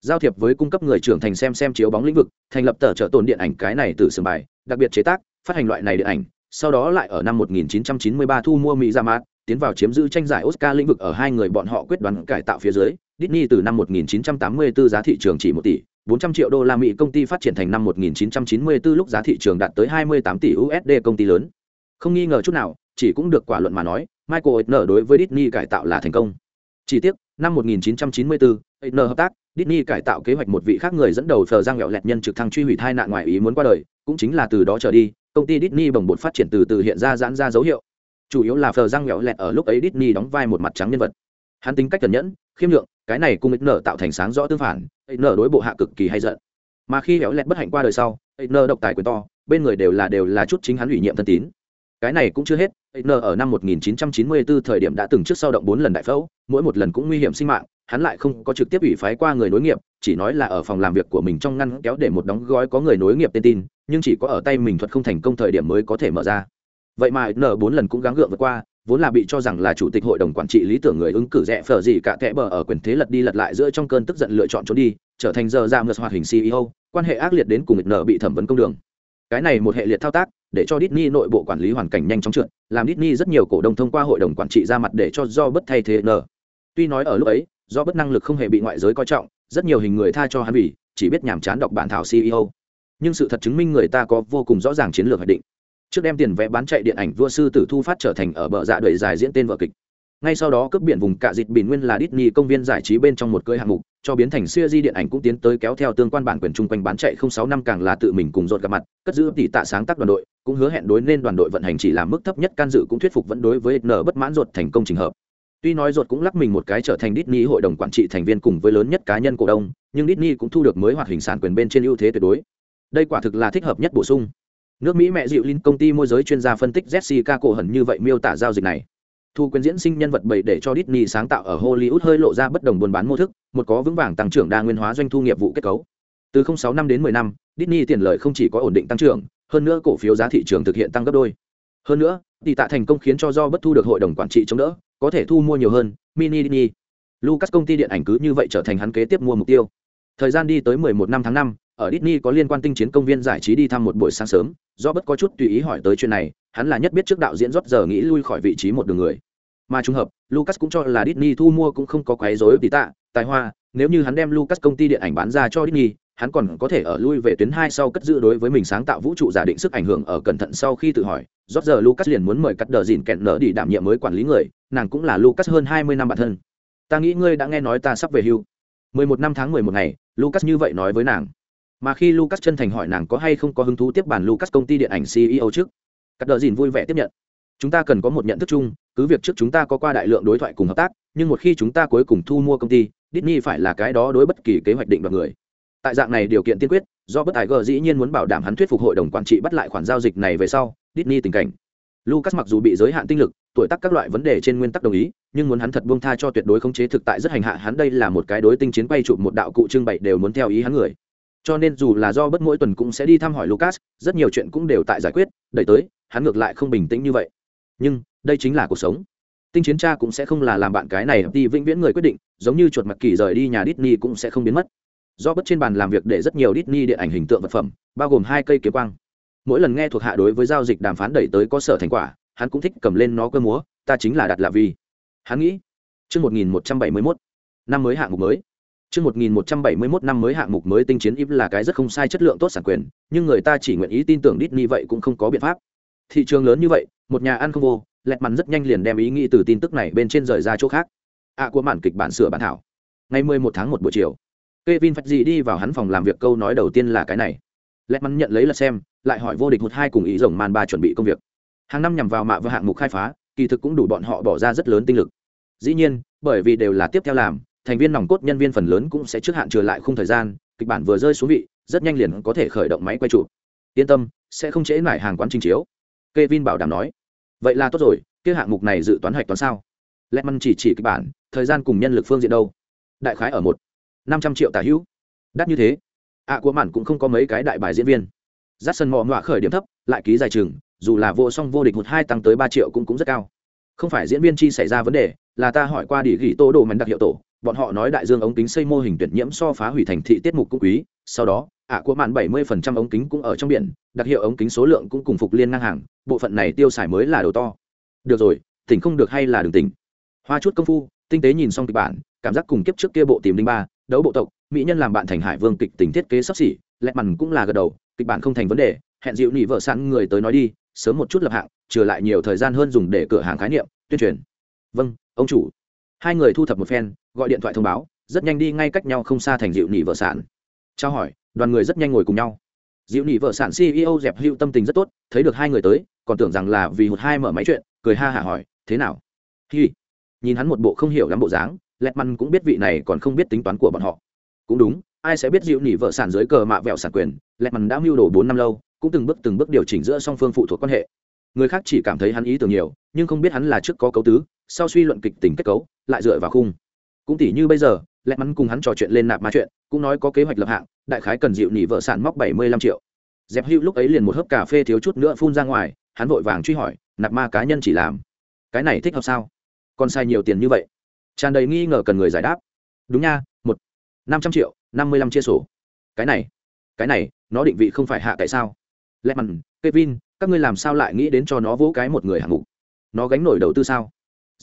giao thiệp với cung cấp người trưởng thành xem xem chiếu bóng lĩnh vực thành lập tờ trợ tồn điện ảnh cái này từ sườn bài đặc biệt chế tác phát hành loại này điện ảnh sau đó lại ở năm 1993 thu mua mỹ ra mát tiến vào chiếm giữ tranh giải Oscar lĩnh vực ở hai người bọn họ quyết đoán cải tạo phía dưới. Disney từ năm 1984 giá thị trường chỉ một tỷ 400 triệu đô la Mỹ công ty phát triển thành năm 1994 lúc giá thị trường đạt tới 28 tỷ USD công ty lớn. Không nghi ngờ chút nào, chỉ cũng được quả luận mà nói, Michael Eisner đối với Disney cải tạo là thành công. Chỉ tiếc, năm 1994, N hợp tác, Disney cải tạo kế hoạch một vị khác người dẫn đầu phờ giang lẹo lẹt nhân trực thăng truy hủy thai nạn ngoại ý muốn qua đời, cũng chính là từ đó trở đi, công ty Disney bồng bột phát triển từ từ hiện ra giãn ra dấu hiệu. Chủ yếu là phờ răng lẹo lẹt ở lúc ấy Disney đóng vai một mặt trắng nhân vật. Hắn tính cách cẩn nhẫn khiêm lượng cái này cùng N tạo thành sáng rõ tương phản N đối bộ hạ cực kỳ hay giận. Mà khi lẹo lẹt bất hạnh qua đời sau N độc tài quyền to bên người đều là đều là chút chính hắn ủy nhiệm thân tín cái này cũng chưa hết, N ở năm 1994 thời điểm đã từng trước sau động bốn lần đại phẫu, mỗi một lần cũng nguy hiểm sinh mạng, hắn lại không có trực tiếp ủy phái qua người nối nghiệp, chỉ nói là ở phòng làm việc của mình trong ngăn kéo để một đóng gói có người nối nghiệp tên tin, nhưng chỉ có ở tay mình thuật không thành công thời điểm mới có thể mở ra. Vậy mà n bốn lần cũng gắng gượng vượt qua, vốn là bị cho rằng là chủ tịch hội đồng quản trị lý tưởng người ứng cử rẽ phở gì cả kẽ bờ ở quyền thế lật đi lật lại giữa trong cơn tức giận lựa chọn trốn đi, trở thành giờ ra ngược hoạt hình ceo quan hệ ác liệt đến cùng N bị thẩm vấn công đường. Cái này một hệ liệt thao tác để cho Disney nội bộ quản lý hoàn cảnh nhanh chóng trượt, làm Disney rất nhiều cổ đông thông qua hội đồng quản trị ra mặt để cho do bất thay thế nở. Tuy nói ở lúc ấy, do bất năng lực không hề bị ngoại giới coi trọng, rất nhiều hình người tha cho hắn vì chỉ biết nhàm chán đọc bản thảo CEO. Nhưng sự thật chứng minh người ta có vô cùng rõ ràng chiến lược hoạch định. Trước đem tiền vẽ bán chạy điện ảnh vua sư tử thu phát trở thành ở bờ dạ đuổi dài diễn tên vở kịch. Ngay sau đó cướp biển vùng cạ dịch bình nguyên là Disney công viên giải trí bên trong một cưới hạng mục, cho biến thành siêu di điện ảnh cũng tiến tới kéo theo tương quan bản quyền chung quanh bán chạy không sáu năm càng là tự mình cùng dột gặp mặt, cất giữ tỷ tạ sáng tác đoàn đội, cũng hứa hẹn đối nên đoàn đội vận hành chỉ làm mức thấp nhất can dự cũng thuyết phục vẫn đối với nở bất mãn dột thành công trình hợp. Tuy nói dột cũng lắc mình một cái trở thành Disney hội đồng quản trị thành viên cùng với lớn nhất cá nhân cổ đông, nhưng Disney cũng thu được mới hoạt hình sản quyền bên trên ưu thế tuyệt đối. Đây quả thực là thích hợp nhất bổ sung. Nước Mỹ mẹ dịu Linh công ty môi giới chuyên gia phân tích Jessica cổ hẳn như vậy miêu tả giao dịch này thu quyền diễn sinh nhân vật bảy để cho Disney sáng tạo ở Hollywood hơi lộ ra bất đồng buôn bán mô thức, một có vững vàng tăng trưởng đa nguyên hóa doanh thu nghiệp vụ kết cấu. Từ 06 năm đến 10 năm, Disney tiền lợi không chỉ có ổn định tăng trưởng, hơn nữa cổ phiếu giá thị trường thực hiện tăng gấp đôi. Hơn nữa, tỷ tạ thành công khiến cho do bất thu được hội đồng quản trị chống đỡ, có thể thu mua nhiều hơn, mini Disney. Lucas công ty điện ảnh cứ như vậy trở thành hắn kế tiếp mua mục tiêu. Thời gian đi tới 11 năm tháng 5, ở Disney có liên quan tinh chiến công viên giải trí đi thăm một buổi sáng sớm, do bất có chút tùy ý hỏi tới chuyện này, hắn là nhất biết trước đạo diễn rót giờ nghĩ lui khỏi vị trí một đường người. Mà trùng hợp, lucas cũng cho là disney thu mua cũng không có quấy rối tỷ tạ, tài hoa, nếu như hắn đem lucas công ty điện ảnh bán ra cho disney, hắn còn có thể ở lui về tuyến hai sau cất giữ đối với mình sáng tạo vũ trụ giả định sức ảnh hưởng ở cẩn thận sau khi tự hỏi. Rót giờ lucas liền muốn mời cắt đờ dìn kẹn nở đi đảm nhiệm mới quản lý người, nàng cũng là lucas hơn hai mươi năm bản thân. Ta nghĩ ngươi đã nghe nói ta sắp về hưu. mười một năm tháng mười một ngày, lucas như vậy nói với nàng. Mà khi lucas chân thành hỏi nàng có hay không có hứng thú tiếp bản lucas công ty điện ảnh ceo trước cắt đờ dìn vui vẻ tiếp nhận. Chúng ta cần có một nhận thức chung, cứ việc trước chúng ta có qua đại lượng đối thoại cùng hợp tác, nhưng một khi chúng ta cuối cùng thu mua công ty, Disney phải là cái đó đối bất kỳ kế hoạch định đoạt người. Tại dạng này điều kiện tiên quyết do bất tài g dĩ nhiên muốn bảo đảm hắn thuyết phục hội đồng quản trị bắt lại khoản giao dịch này về sau, Disney tình cảnh. Lucas mặc dù bị giới hạn tinh lực, tuổi tác các loại vấn đề trên nguyên tắc đồng ý, nhưng muốn hắn thật buông tha cho tuyệt đối khống chế thực tại rất hành hạ, hắn đây là một cái đối tinh chiến quay chụp một đạo cụ trưng bày đều muốn theo ý hắn người cho nên dù là do bất mỗi tuần cũng sẽ đi thăm hỏi lucas, rất nhiều chuyện cũng đều tại giải quyết đẩy tới, hắn ngược lại không bình tĩnh như vậy. Nhưng, đây chính là cuộc sống. Tinh chiến cha cũng sẽ không là làm bạn cái này đi vĩnh viễn người quyết định, giống như chuột mặt kỳ rời đi nhà Disney cũng sẽ không biến mất. Do bất trên bàn làm việc để rất nhiều Disney điện ảnh hình tượng vật phẩm, bao gồm hai cây kiếm quang. Mỗi lần nghe thuộc hạ đối với giao dịch đàm phán đẩy tới có sở thành quả, hắn cũng thích cầm lên nó cơ múa, ta chính là đặt là vì. Hắn nghĩ, chương 1171 năm mới hạng mục mới. Trước 1171 năm mới hạng mục mới tinh chiến im là cái rất không sai chất lượng tốt sản quyền nhưng người ta chỉ nguyện ý tin tưởng Disney vậy cũng không có biện pháp thị trường lớn như vậy một nhà ăn không vô lẹt mặn rất nhanh liền đem ý nghĩ từ tin tức này bên trên rời ra chỗ khác à, của màn kịch bản sửa bản thảo ngày mười một tháng 1 buổi chiều Kevin Phật gì đi vào hắn phòng làm việc câu nói đầu tiên là cái này. Lẹt mặn nhận lấy là xem, lại hỏi vô địch một hai cùng ý rồng man ba chuẩn bị công việc. Hàng năm nhằm vào mạ và hạng mục khai phá, kỳ thực cũng đủ bọn họ bỏ ra rất lớn tinh lực. Dĩ nhiên, bởi vì đều là tiếp theo làm, thành viên nòng cốt nhân viên phần lớn cũng sẽ trước hạn trừ lại khung thời gian, kịch bản vừa rơi xuống vị, rất nhanh liền có thể khởi động máy quay chụp. Yên tâm, sẽ không trễ nải hàng quán trình chiếu. Kevin bảo đảm nói. Vậy là tốt rồi kia hạng mục này dự toán hoạch toán sao? Lẹt măn chỉ chỉ kịch bản thời gian cùng nhân lực phương diện đâu? Đại khái ở một năm trăm triệu tả hữu. Đắt như thế. Ạ à, của mạn cũng không có mấy cái đại bài diễn viên. Giắt sân mò ngọa khởi điểm thấp lại ký dài chừng dù là vô song vô địch một hai tăng tới ba triệu cũng cũng rất cao. Không phải diễn viên chi xảy ra vấn đề là ta hỏi qua địa gỉ tô đồ mảnh đặc hiệu tổ bọn họ nói đại dương ống kính xây mô hình tuyển nhiễm so phá hủy thành thị tiết mục cũng quý, sau đó ạ của mạn bảy mươi phần trăm ống kính cũng ở trong biển, đặc hiệu ống kính số lượng cũng cùng phục liên ngang hàng, bộ phận này tiêu xài mới là đầu to. Được rồi, tỉnh không được hay là đừng tỉnh? Hoa chút công phu, tinh tế nhìn xong kịch bản, cảm giác cùng kiếp trước kia bộ tìm linh ba, đấu bộ tộc, mỹ nhân làm bạn thành hải vương kịch tình thiết kế sắp xỉ lẹ mằn cũng là gật đầu, kịch bản không thành vấn đề, hẹn dịu nỉ vợ sẵn người tới nói đi, sớm một chút lập hạng, trừ lại nhiều thời gian hơn dùng để cửa hàng khái niệm, tuyên truyền. Vâng ông chủ hai người thu thập một phen, gọi điện thoại thông báo, rất nhanh đi ngay cách nhau không xa thành dịu nỉ vợ sản. Trao hỏi, đoàn người rất nhanh ngồi cùng nhau. Dịu nỉ vợ sản ceo dẹp hữu tâm tình rất tốt, thấy được hai người tới, còn tưởng rằng là vì một hai mở máy chuyện, cười ha hả hỏi, thế nào? Hi. Nhìn hắn một bộ không hiểu lắm bộ dáng, lẹt măn cũng biết vị này còn không biết tính toán của bọn họ. Cũng đúng, ai sẽ biết dịu nỉ vợ sản dưới cờ mạ vẹo sản quyền? Lẹt măn đã mưu đồ bốn năm lâu, cũng từng bước từng bước điều chỉnh giữa song phương phụ thuộc quan hệ. Người khác chỉ cảm thấy hắn ý tưởng nhiều, nhưng không biết hắn là trước có cấu tứ, sau suy luận kịch tính kết cấu lại dựa vào khung. Cũng tỉ như bây giờ lẹ mắn cùng hắn trò chuyện lên nạp ma chuyện, cũng nói có kế hoạch lập hạng, đại khái cần dịu nỉ vợ sản móc bảy mươi lăm triệu. Dẹp hữu lúc ấy liền một hớp cà phê thiếu chút nữa phun ra ngoài, hắn vội vàng truy hỏi, nạp ma cá nhân chỉ làm. Cái này thích hợp sao? Còn sai nhiều tiền như vậy? Tràn đầy nghi ngờ cần người giải đáp. Đúng nha, một, năm trăm triệu, năm mươi lăm chia sổ. Cái này cái này, nó định vị không phải hạ tại sao? Lẹ mắn, kevin, các ngươi làm sao lại nghĩ đến cho nó vỗ cái một người hạng mục? Nó gánh nổi đầu tư sao?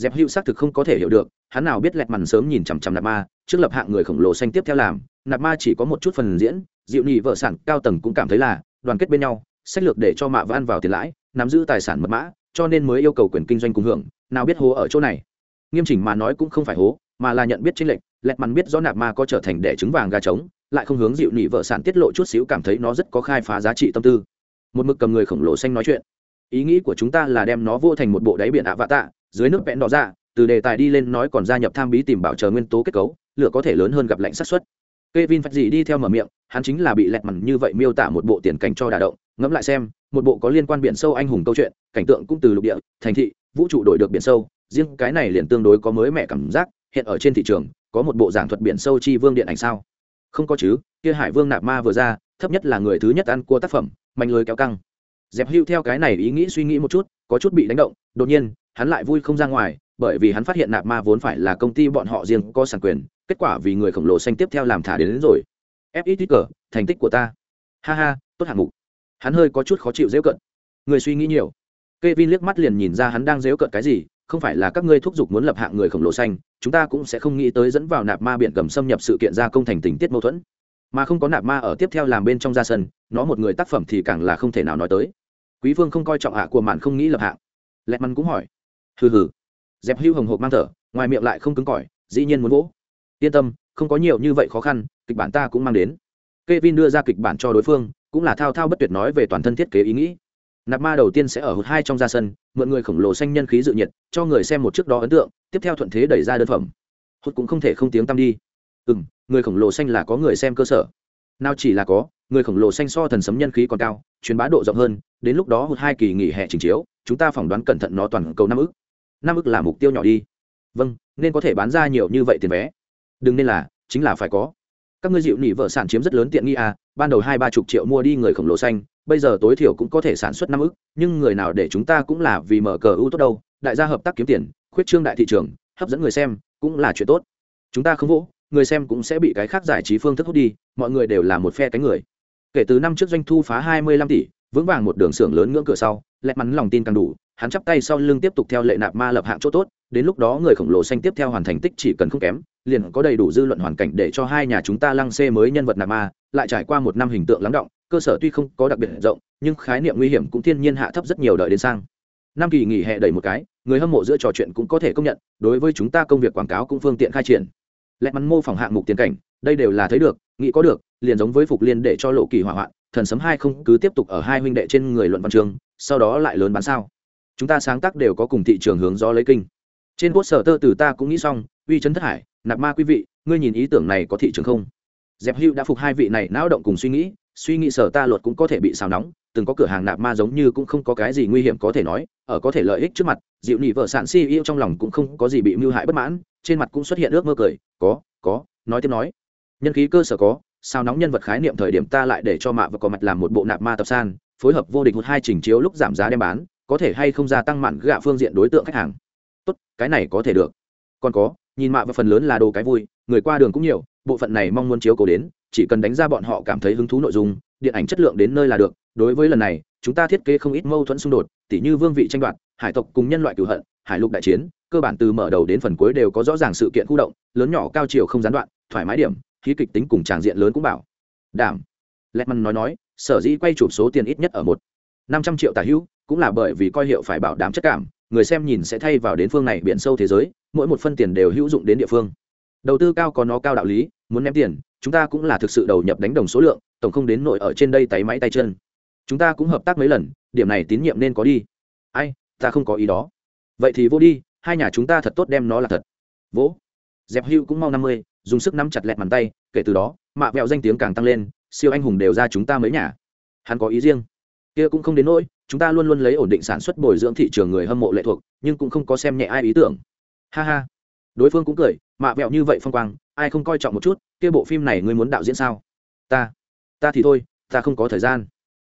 Dẹp hữu xác thực không có thể hiểu được, hắn nào biết lẹt mằn sớm nhìn chằm chằm nạp ma, trước lập hạng người khổng lồ xanh tiếp theo làm, nạp ma chỉ có một chút phần diễn dịu nhị vợ sản cao tầng cũng cảm thấy là, đoàn kết bên nhau, sách lược để cho mạ van vào tiền lãi, nắm giữ tài sản mật mã, cho nên mới yêu cầu quyền kinh doanh cùng hưởng, nào biết hố ở chỗ này. Nghiêm chỉnh mà nói cũng không phải hố, mà là nhận biết chính lệnh lẹt mằn biết do nạp ma có trở thành đẻ trứng vàng gà trống, lại không hướng dịu nhị vợ sản tiết lộ chút xíu cảm thấy nó rất có khai phá giá trị tâm tư. Một mực cầm người khổng lồ xanh nói chuyện. Ý nghĩ của chúng ta là đem nó vô thành một bộ đáy biển ạ vạ tạ dưới nước vẽn đỏ ra từ đề tài đi lên nói còn gia nhập tham bí tìm bảo chờ nguyên tố kết cấu lửa có thể lớn hơn gặp lạnh sát xuất Kevin phật gì đi theo mở miệng, hắn chính là bị lẹt mằn như vậy miêu tả một bộ tiền cảnh cho đả động, ngẫm lại xem, một bộ có liên quan biển sâu anh hùng câu chuyện, cảnh tượng cũng từ lục địa, thành thị, vũ trụ đổi được biển sâu, riêng cái này liền tương đối có mới mẻ cảm giác, hiện ở trên thị trường, có một bộ giảng thuật biển sâu chi vương điện ảnh sao? Không có chứ, kia Hải Vương nạp ma vừa ra, thấp nhất là người thứ nhất ăn cua tác phẩm, mạnh lưới kéo căng. Dẹp Hưu theo cái này ý nghĩ suy nghĩ một chút, có chút bị đánh động, đột nhiên, hắn lại vui không ra ngoài, bởi vì hắn phát hiện nạp ma vốn phải là công ty bọn họ riêng có sản quyền kết quả vì người khổng lồ xanh tiếp theo làm thả đến, đến rồi. Fit cờ thành tích của ta. Ha ha tốt hạng mục. Hắn hơi có chút khó chịu dễ cận. Người suy nghĩ nhiều. K e vin liếc mắt liền nhìn ra hắn đang dễ cận cái gì không phải là các ngươi thúc giục muốn lập hạng người khổng lồ xanh chúng ta cũng sẽ không nghĩ tới dẫn vào nạp ma biện cầm xâm nhập sự kiện gia công thành tình tiết mâu thuẫn mà không có nạp ma ở tiếp theo làm bên trong gia sân, nó một người tác phẩm thì càng là không thể nào nói tới. Quý vương không coi trọng hạ của mạn không nghĩ lập hạng. Lẹt măn cũng hỏi. Hừ hừ. Dẹp hưu hồng hộp mang thở, ngoài miệng lại không cứng cỏi, dĩ nhiên muốn vỗ. Yên tâm, không có nhiều như vậy khó khăn, kịch bản ta cũng mang đến. K e vin đưa ra kịch bản cho đối phương, cũng là thao thao bất tuyệt nói về toàn thân thiết kế ý nghĩ. Nạp ma đầu tiên sẽ ở hụt hai trong ra sân, mượn người khổng lồ xanh nhân khí dự nhiệt, cho người xem một trước đó ấn tượng, tiếp theo thuận thế đẩy ra đơn phẩm. Hụt cũng không thể không tiếng tăm đi ừ m người khổng lồ xanh là có người xem cơ sở. Nào chỉ là có, người khổng lồ xanh so thần sấm nhân khí còn cao, truyền bá độ rộng hơn, đến lúc đó hụt hai kỳ nghỉ hè trình chiếu, chúng ta phỏng đoán cẩn thận nó toàn cầu năm ức. Năm ức là mục tiêu nhỏ đi. Vâng nên có thể bán ra nhiều như vậy tiền vé. Đừng nên là, chính là phải có. Các ngươi dịu nỉ vợ sản chiếm rất lớn tiện nghi à ban đầu hai ba chục triệu mua đi người khổng lồ xanh, bây giờ tối thiểu cũng có thể sản xuất năm ức, nhưng người nào để chúng ta cũng là vì mở cờ ưu tốt đâu. Đại gia hợp tác kiếm tiền, khuyết trương đại thị trường, hấp dẫn người xem, cũng là chuyện tốt. Chúng ta không vỗ người xem cũng sẽ bị cái khác giải trí phương thức hút đi, mọi người đều là một phe cánh người. Kể từ năm trước doanh thu phá hai mươi lăm tỷ, vững vàng một đường xưởng lớn ngưỡng cửa sau lẹt mắn lòng tin càng đủ, hắn chắp tay sau lưng tiếp tục theo lệ nạp ma lập hạng chỗ tốt, đến lúc đó người khổng lồ xanh tiếp theo hoàn thành tích chỉ cần không kém, liền có đầy đủ dư luận hoàn cảnh để cho hai nhà chúng ta lăng xê mới nhân vật nạp ma, lại trải qua một năm hình tượng lắng động, cơ sở tuy không có đặc biệt rộng, nhưng khái niệm nguy hiểm cũng thiên nhiên hạ thấp rất nhiều đợi đến sang. Năm kỳ nghỉ hè đẩy một cái, người hâm mộ giữa trò chuyện cũng có thể công nhận, đối với chúng ta công việc quảng cáo cũng phương tiện khai triển lẹt mắn mô phỏng hạng mục tiền cảnh, đây đều là thấy được, nghĩ có được, liền giống với phục liên để cho lộ kỳ hỏa hoạn, thần sấm hai không cứ tiếp tục ở hai huynh đệ trên người luận văn trường, sau đó lại lớn bán sao. Chúng ta sáng tác đều có cùng thị trường hướng do lấy kinh. Trên quốc sở tơ từ ta cũng nghĩ xong, uy chấn thất hải, nạp ma quý vị, ngươi nhìn ý tưởng này có thị trường không? Dẹp hữu đã phục hai vị này não động cùng suy nghĩ suy nghĩ sở ta luật cũng có thể bị xào nóng, từng có cửa hàng nạp ma giống như cũng không có cái gì nguy hiểm có thể nói, ở có thể lợi ích trước mặt, dịu nị vợ sản si yêu trong lòng cũng không có gì bị mưu hại bất mãn trên mặt cũng xuất hiện ước mơ cười, có có, nói tiếp nói. Nhân khí cơ sở có, sao nóng nhân vật khái niệm thời điểm ta lại để cho mạ và có mặt làm một bộ nạp ma tập san, phối hợp vô địch một hai trình chiếu lúc giảm giá đem bán, có thể hay không gia tăng mặn gạ phương diện đối tượng khách hàng? Tốt, cái này có thể được. Còn có, nhìn mạ và phần lớn là đồ cái vui, người qua đường cũng nhiều, bộ phận này mong muốn chiếu cầu đến, chỉ cần đánh ra bọn họ cảm thấy hứng thú nội dung, điện ảnh chất lượng đến nơi là được. Đối với lần này, chúng ta thiết kế không ít mâu thuẫn xung đột, tỉ như vương vị tranh đoạt, hải tộc cùng nhân loại cửu hận hải lục đại chiến, cơ bản từ mở đầu đến phần cuối đều có rõ ràng sự kiện khu động, lớn nhỏ cao chiều không gián đoạn, thoải mái điểm, khí kịch tính cùng tràng diện lớn cũng bảo. Đảm. Lẹt măn nói nói, sở dĩ quay chụp số tiền ít nhất ở một, năm trăm triệu tả hữu, cũng là bởi vì coi hiệu phải bảo đảm chất cảm, người xem nhìn sẽ thay vào đến phương này biển sâu thế giới, mỗi một phân tiền đều hữu dụng đến địa phương. Đầu tư cao có nó cao đạo lý, muốn ném tiền, chúng ta cũng là thực sự đầu nhập đánh đồng số lượng, tổng không đến nội ở trên đây tay máy tay chân. Chúng ta cũng hợp tác mấy lần, điểm này tín nhiệm nên có đi. Ai, ta không có ý đó vậy thì vô đi, hai nhà chúng ta thật tốt đem nó là thật. Vỗ. Dẹp hưu cũng mau năm mươi, dùng sức nắm chặt lẹt bàn tay, kể từ đó, mạ vẹo danh tiếng càng tăng lên, siêu anh hùng đều ra chúng ta mới nhà. Hắn có ý riêng. Kia cũng không đến nỗi, chúng ta luôn luôn lấy ổn định sản xuất bồi dưỡng thị trường người hâm mộ lệ thuộc, nhưng cũng không có xem nhẹ ai ý tưởng. Ha ha. Đối phương cũng cười, mạ vẹo như vậy phong quang, ai không coi trọng một chút, kia bộ phim này ngươi muốn đạo diễn sao? Ta. Ta thì thôi, ta không có thời gian.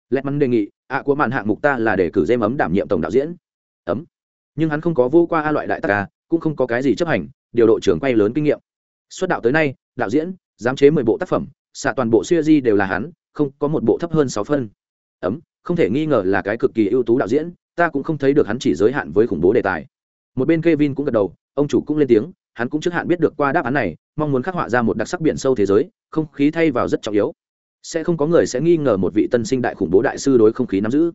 Lẹt mắn đề nghị, ạ của màn hạng mục ta là để cử dêm ấm đảm nhiệm tổng đạo diễn. Ấm nhưng hắn không có vô qua a loại đại tác ca cũng không có cái gì chấp hành, điều độ trưởng quay lớn kinh nghiệm. Xuất đạo tới nay, đạo diễn, giám chế mười bộ tác phẩm, xạ toàn bộ siêu di đều là hắn, không có một bộ thấp hơn sáu phân. Ấm, không thể nghi ngờ là cái cực kỳ ưu tú đạo diễn, ta cũng không thấy được hắn chỉ giới hạn với khủng bố đề tài. Một bên Kevin cũng gật đầu, ông chủ cũng lên tiếng, hắn cũng trước hạn biết được qua đáp án này, mong muốn khắc họa ra một đặc sắc biển sâu thế giới, không khí thay vào rất trọng yếu. Sẽ không có người sẽ nghi ngờ một vị tân sinh đại khủng bố đại sư đối không khí nắm giữ.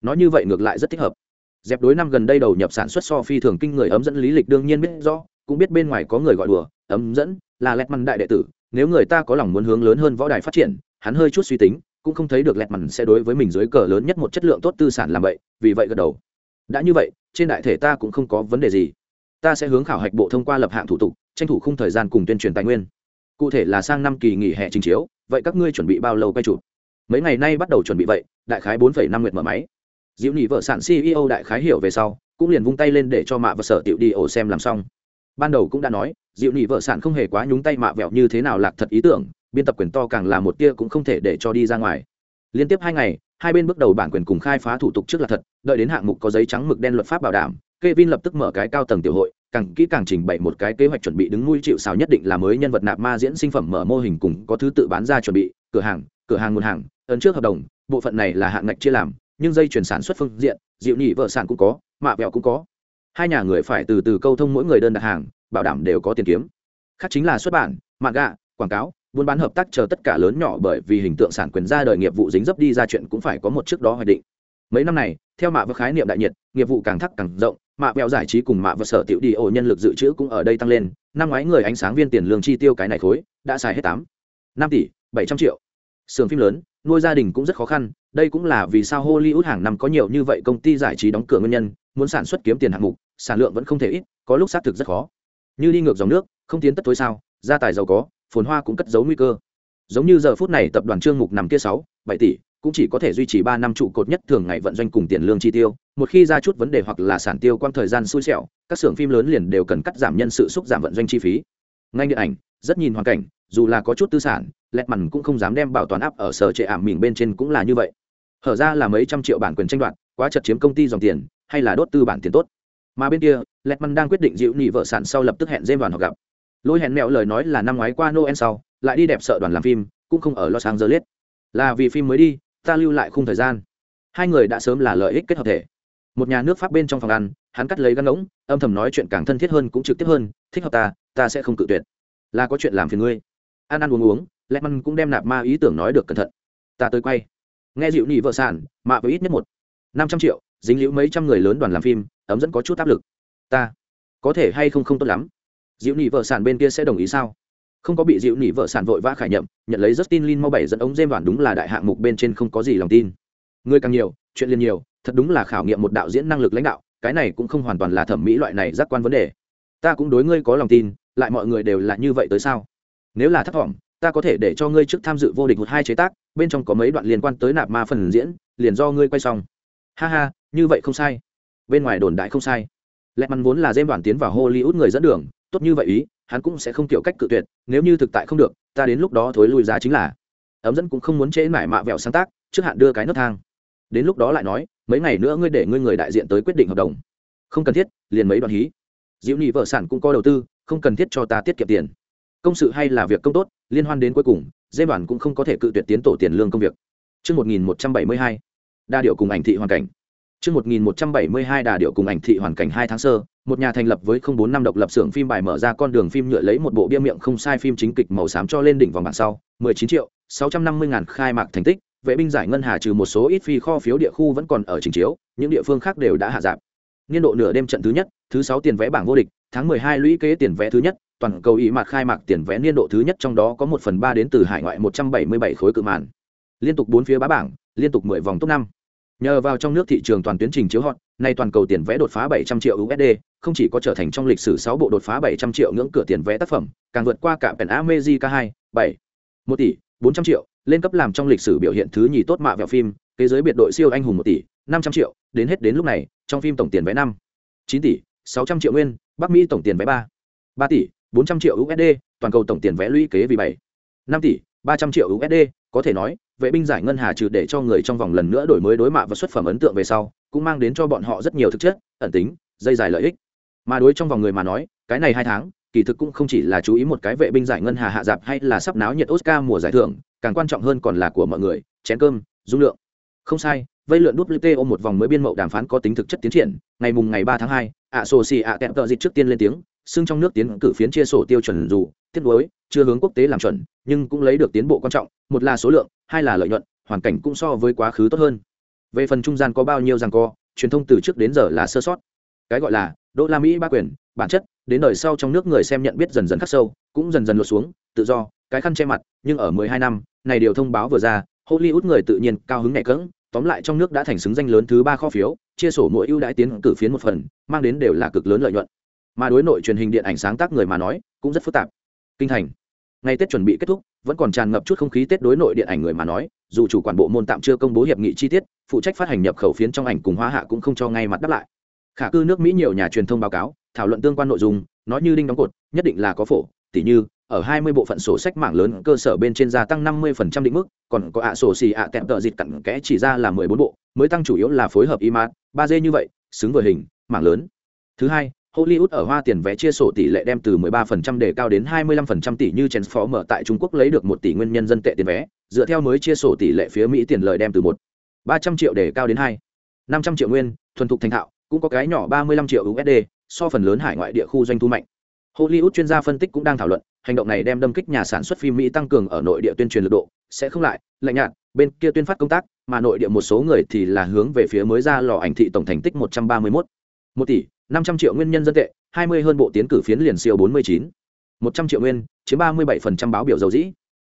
Nói như vậy ngược lại rất thích hợp dẹp đối năm gần đây đầu nhập sản xuất so phi thường kinh người ấm dẫn lý lịch đương nhiên biết rõ, cũng biết bên ngoài có người gọi đùa, ấm dẫn là lẹt mằn đại đệ tử, nếu người ta có lòng muốn hướng lớn hơn võ đài phát triển, hắn hơi chút suy tính, cũng không thấy được lẹt mằn sẽ đối với mình dưới cờ lớn nhất một chất lượng tốt tư sản làm vậy, vì vậy gật đầu. Đã như vậy, trên đại thể ta cũng không có vấn đề gì. Ta sẽ hướng khảo hạch bộ thông qua lập hạng thủ tục, tranh thủ khung thời gian cùng tuyên truyền tài nguyên. Cụ thể là sang năm kỳ nghỉ hè trình chiếu, vậy các ngươi chuẩn bị bao lâu quay chụp? Mấy ngày nay bắt đầu chuẩn bị vậy, đại khái bốn năm nguyệt mở máy diệu nhị vợ sản ceo đại khái hiểu về sau cũng liền vung tay lên để cho mạ và sở tiểu đi ổ xem làm xong. Ban đầu cũng đã nói diệu nhị vợ sản không hề quá nhúng tay mạ vẹo như thế nào lạc thật ý tưởng biên tập quyền to càng là một tia cũng không thể để cho đi ra ngoài. Liên tiếp hai ngày hai bên bước đầu bản quyền cùng khai phá thủ tục trước là thật đợi đến hạng mục có giấy trắng mực đen luật pháp bảo đảm Kevin lập tức mở cái cao tầng tiểu hội, càng kỹ càng trình bày một cái kế hoạch chuẩn bị đứng nuôi chịu sào nhất định là mới nhân vật nạp ma diễn sinh phẩm mở mô hình cùng có thứ tự bán ra chuẩn bị, cửa hàng, cửa hàng nguồn hàng, ấn trước hợp đồng, bộ phận này là hạng ngạch chia làm, nhưng dây chuyển sản xuất phương diện, dịu nhị vợ sản cũng có, mạ vẹo cũng có. Hai nhà người phải từ từ câu thông mỗi người đơn đặt hàng, bảo đảm đều có tiền kiếm. Khác chính là xuất bản, mạng gạ, quảng cáo, buôn bán hợp tác chờ tất cả lớn nhỏ bởi vì hình tượng sản quyền ra đời nghiệp vụ dính dấp đi ra chuyện cũng phải có một trước đó hoạch định mấy năm này theo mạ và khái niệm đại nhiệt nghiệp vụ càng thắc càng rộng mạ vẹo giải trí cùng mạ và sở tiểu đi ổ nhân lực dự trữ cũng ở đây tăng lên năm ngoái người ánh sáng viên tiền lương chi tiêu cái này khối đã xài hết tám năm tỷ bảy trăm triệu sưởng phim lớn nuôi gia đình cũng rất khó khăn, đây cũng là vì sao hollywood hàng năm có nhiều như vậy công ty giải trí đóng cửa nguyên nhân, muốn sản xuất kiếm tiền hạng mục, sản lượng vẫn không thể ít, có lúc xác thực rất khó. Như đi ngược dòng nước, không tiến tất tối sao, gia tài giàu có, phồn hoa cũng cất giấu nguy cơ. Giống như giờ phút này tập đoàn trương mục nằm kia sáu, bảy tỷ, cũng chỉ có thể duy trì ba năm trụ cột nhất thường ngày vận doanh cùng tiền lương chi tiêu, một khi ra chút vấn đề hoặc là sản tiêu quang thời gian xui xẻo, các xưởng phim lớn liền đều cần cắt giảm nhân sự xúc giảm vận doanh chi phí. Ngay điện ảnh, rất nhìn hoàn cảnh dù là có chút tư sản lẹt mằn cũng không dám đem bảo toàn áp ở sở trệ ảm mình bên trên cũng là như vậy. Hở ra là mấy trăm triệu bản quyền tranh đoạt, quá chật chiếm công ty dòng tiền, hay là đốt tư bản tiền tốt. Mà bên kia lẹt mằn đang quyết định dịu nhị vợ sản sau lập tức hẹn dêm đoàn họ gặp. Lôi hẹn mẹo lời nói là năm ngoái qua noel sau, lại đi đẹp sợ đoàn làm phim, cũng không ở los angeles. Là vì phim mới đi, ta lưu lại khung thời gian. Hai người đã sớm là lợi ích kết hợp thể. Một nhà nước pháp bên trong phòng ăn, hắn cắt lấy gắn ngỗng âm thầm nói chuyện càng thân thiết hơn cũng trực tiếp hơn, thích hợp ta ta sẽ không cự tuyệt. Là có chuyện làm phiền ngươi ăn ăn uống uống, lẹ măn cũng đem nạp ma ý tưởng nói được cẩn thận. Ta tới quay. Nghe dịu nhị vợ sản mạ với ít nhất một. Năm trăm triệu, dính liễu mấy trăm người lớn đoàn làm phim, ấm dẫn có chút áp lực. Ta. Có thể hay không không tốt lắm. Dịu nhị vợ sản bên kia sẽ đồng ý sao? Không có bị dịu Nị vợ sản vội vã khải nhậm, nhận lấy justin lin mau bảy dẫn ống dêm đoàn đúng là đại hạng mục bên trên không có gì lòng tin. Người càng nhiều, chuyện liền nhiều, thật đúng là khảo nghiệm một đạo diễn năng lực lãnh đạo, cái này cũng không hoàn toàn là thẩm mỹ loại này giác quan vấn đề. Ta cũng đối ngươi có lòng tin, lại mọi người đều là như vậy tới sao? Nếu là thất vọng, ta có thể để cho ngươi trước tham dự vô địch một hai chế tác, bên trong có mấy đoạn liên quan tới nạp ma phần diễn, liền do ngươi quay xong. Ha ha, như vậy không sai. Bên ngoài đồn đại không sai. Lẹ mắn vốn là dêm đoàn tiến vào hollywood người dẫn đường, tốt như vậy ý, hắn cũng sẽ không kiểu cách cự tuyệt, nếu như thực tại không được, ta đến lúc đó thối lui giá chính là. Ấm dẫn cũng không muốn chế mải mạ vẹo sáng tác, trước hạn đưa cái nấc thang. Đến lúc đó lại nói, mấy ngày nữa ngươi để ngươi người đại diện tới quyết định hợp đồng. Không cần thiết, liền mấy đoạn hí. Diễu nhị vợ sản cũng có đầu tư, không cần thiết cho ta tiết kiệm tiền công sự hay là việc công tốt liên hoan đến cuối cùng dây bản cũng không có thể cự tuyệt tiến tổ tiền lương công việc Trước 1172, đa điệu cùng ảnh thị hoàn cảnh. Trước 1172 đà điệu cùng ảnh thị hoàn cảnh 2 tháng sơ, một nhà thành lập với 04 năm độc lập xưởng phim bài mở ra con đường phim nhựa lấy một bộ bia miệng không sai phim chính kịch màu xám cho lên đỉnh vòng bảng sau, 19 triệu, 650 ngàn khai mạc thành tích, vệ binh giải ngân hà trừ một số ít phi kho phiếu địa khu vẫn còn ở trình chiếu, những địa phương khác đều đã hạ giảm. Niên độ nửa đêm trận thứ nhất, thứ 6 tiền vé bảng vô địch, tháng 12 lũy kế tiền vé thứ nhất, toàn cầu ý mạc khai mạc tiền vé niên độ thứ nhất trong đó có một phần ba đến từ hải ngoại 177 khối cự màn. Liên tục bốn phía bá bảng, liên tục 10 vòng top năm. nhờ vào trong nước thị trường toàn tuyến trình chiếu hot nay toàn cầu tiền vé đột phá 700 triệu usd không chỉ có trở thành trong lịch sử 6 bộ đột phá 700 triệu ngưỡng cửa tiền vé tác phẩm càng vượt qua cả pèn America 2, 7, 1 tỷ 400 triệu lên cấp làm trong lịch sử biểu hiện thứ nhì tốt mạ vẹo phim thế giới biệt đội siêu anh hùng 1 tỷ 500 triệu đến hết đến lúc này trong phim tổng tiền vé 5, 9 tỷ 600 triệu nguyên bắc mỹ tổng tiền vé 3, 3 tỷ 400 triệu usd toàn cầu tổng tiền vé lũy kế vì 7, 5 tỷ 300 triệu usd có thể nói vệ binh giải ngân hà trừ để cho người trong vòng lần nữa đổi mới đối mạ và xuất phẩm ấn tượng về sau cũng mang đến cho bọn họ rất nhiều thực chất ẩn tính dây dài lợi ích. Mà đối trong vòng người mà nói cái này hai tháng kỳ thực cũng không chỉ là chú ý một cái vệ binh giải ngân hà hạ dạp hay là sắp náo nhiệt oscar mùa giải thưởng càng quan trọng hơn còn là của mọi người chén cơm dung lượng. Không sai vây lượn WTO một vòng mới biên mậu đàm phán có tính thực chất tiến triển ngày mùng ngày ba tháng hai ạ sổ xì ạ kẹm tợ dịch trước tiên lên tiếng xưng trong nước tiến cử phiến chia sổ tiêu chuẩn dù tiết đối chưa hướng quốc tế làm chuẩn, nhưng cũng lấy được tiến bộ quan trọng, một là số lượng, hai là lợi nhuận, hoàn cảnh cũng so với quá khứ tốt hơn. Về phần trung gian có bao nhiêu rằng co, truyền thông từ trước đến giờ là sơ sót. Cái gọi là đô la mỹ ba quyền, bản chất, đến đời sau trong nước người xem nhận biết dần dần khắc sâu, cũng dần dần lột xuống, tự do, cái khăn che mặt, nhưng ở mười hai năm, này điều thông báo vừa ra, hollywood người tự nhiên cao hứng nhẹ cỡng tóm lại trong nước đã thành xứng danh lớn thứ ba kho phiếu, chia sổ mỗi ưu đãi tiến cử phiến một phần, mang đến đều là cực lớn lợi nhuận mà đối nội truyền hình điện ảnh sáng tác người mà nói cũng rất phức tạp. Kinh thành. Ngày tết chuẩn bị kết thúc vẫn còn tràn ngập chút không khí tết đối nội điện ảnh người mà nói dù chủ quản bộ môn tạm chưa công bố hiệp nghị chi tiết phụ trách phát hành nhập khẩu phiến trong ảnh cùng hóa hạ cũng không cho ngay mặt đáp lại. Khả cư nước mỹ nhiều nhà truyền thông báo cáo thảo luận tương quan nội dung nói như đinh đóng cột nhất định là có phổ tỉ như ở 20 bộ phận sổ sách mạng lớn cơ sở bên trên gia tăng 50% định mức, còn có ạ sổ xì ạ tẹm tợ dịch cặn kẽ chỉ ra là 14 bộ, mới tăng chủ yếu là phối hợp IMAX, 3D như vậy, xứng vừa hình, mạng lớn. Thứ hai, Hollywood ở hoa tiền vé chia sổ tỷ lệ đem từ 13% để cao đến 25% tỷ như Transformer tại Trung Quốc lấy được 1 tỷ nguyên nhân dân tệ tiền vé, dựa theo mới chia sổ tỷ lệ phía Mỹ tiền lợi đem từ 1 300 triệu để cao đến 2 500 triệu nguyên, thuần thục thành thạo, cũng có cái nhỏ 35 triệu USD, so phần lớn hải ngoại địa khu doanh thu mạnh. Hollywood chuyên gia phân tích cũng đang thảo luận, hành động này đem đâm kích nhà sản xuất phim Mỹ tăng cường ở nội địa tuyên truyền lực độ, sẽ không lại lạnh nhạt, bên kia tuyên phát công tác, mà nội địa một số người thì là hướng về phía mới ra lò ảnh thị tổng thành tích 131. 1 tỷ, 500 triệu nguyên nhân dân tệ, 20 hơn bộ tiến cử phiến liền siêu 49. 100 triệu nguyên, chiếm 37% báo biểu dầu dĩ.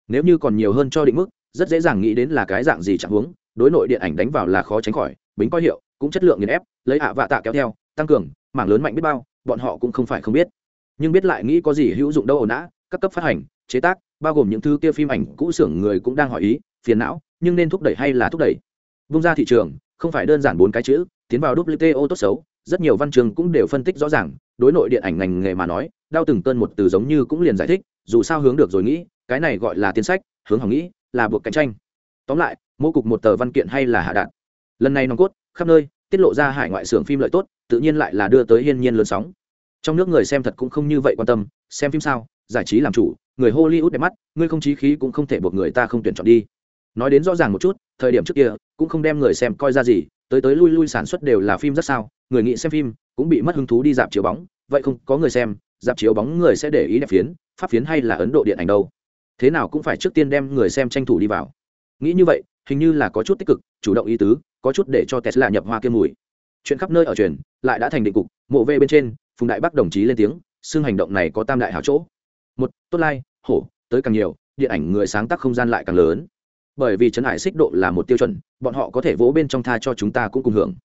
Nếu như còn nhiều hơn cho định mức, rất dễ dàng nghĩ đến là cái dạng gì chẳng huống, đối nội điện ảnh đánh vào là khó tránh khỏi, bính coi hiệu, cũng chất lượng nghiền ép, lấy ạ vạ tạ kéo theo, tăng cường, mảng lớn mạnh biết bao, bọn họ cũng không phải không biết nhưng biết lại nghĩ có gì hữu dụng đâu ổn nã các cấp phát hành chế tác bao gồm những thứ kia phim ảnh cũ xưởng người cũng đang hỏi ý phiền não nhưng nên thúc đẩy hay là thúc đẩy vung ra thị trường không phải đơn giản bốn cái chữ tiến vào wto tốt xấu, rất nhiều văn chương cũng đều phân tích rõ ràng, đối nội điện ảnh ngành nghề mà nói, đau từng cơn một từ giống như cũng liền giải thích, dù sao hướng được rồi nghĩ, cái này gọi là tiến sách, hướng hỏng nghĩ, là buộc cạnh tranh. Tóm lại mô cục một tờ văn kiện hay là hạ đạn. Lần này nòng cốt, khắp nơi, tiết lộ ra hải ngoại xưởng phim lợi tốt, tự nhiên lại là đưa tới hiên nhiên lớn sóng. Trong nước người xem thật cũng không như vậy quan tâm, xem phim sao, giải trí làm chủ, người hollywood đẹp mắt, ngươi không chí khí cũng không thể buộc người ta không tuyển chọn đi. Nói đến rõ ràng một chút, thời điểm trước kia, cũng không đem người xem coi ra gì tới tới lui lui sản xuất đều là phim rất sao, người nghĩ xem phim cũng bị mất hứng thú đi dạp chiếu bóng, vậy không, có người xem, dạp chiếu bóng người sẽ để ý đẹp phiến, pháp phiến hay là ấn độ điện ảnh đâu? Thế nào cũng phải trước tiên đem người xem tranh thủ đi vào. Nghĩ như vậy, hình như là có chút tích cực, chủ động ý tứ, có chút để cho tesla nhập hoa kiêm mùi. Chuyện khắp nơi ở truyền, lại đã thành định cục, mộ về bên trên, phùng đại bắc đồng chí lên tiếng xương hành động này có tam đại hảo chỗ. Một, tốt lai, hổ, tới càng nhiều, điện ảnh người sáng tác không gian lại càng lớn bởi vì trấn hải xích độ là một tiêu chuẩn, bọn họ có thể vỗ bên trong tha cho chúng ta cũng cùng hưởng.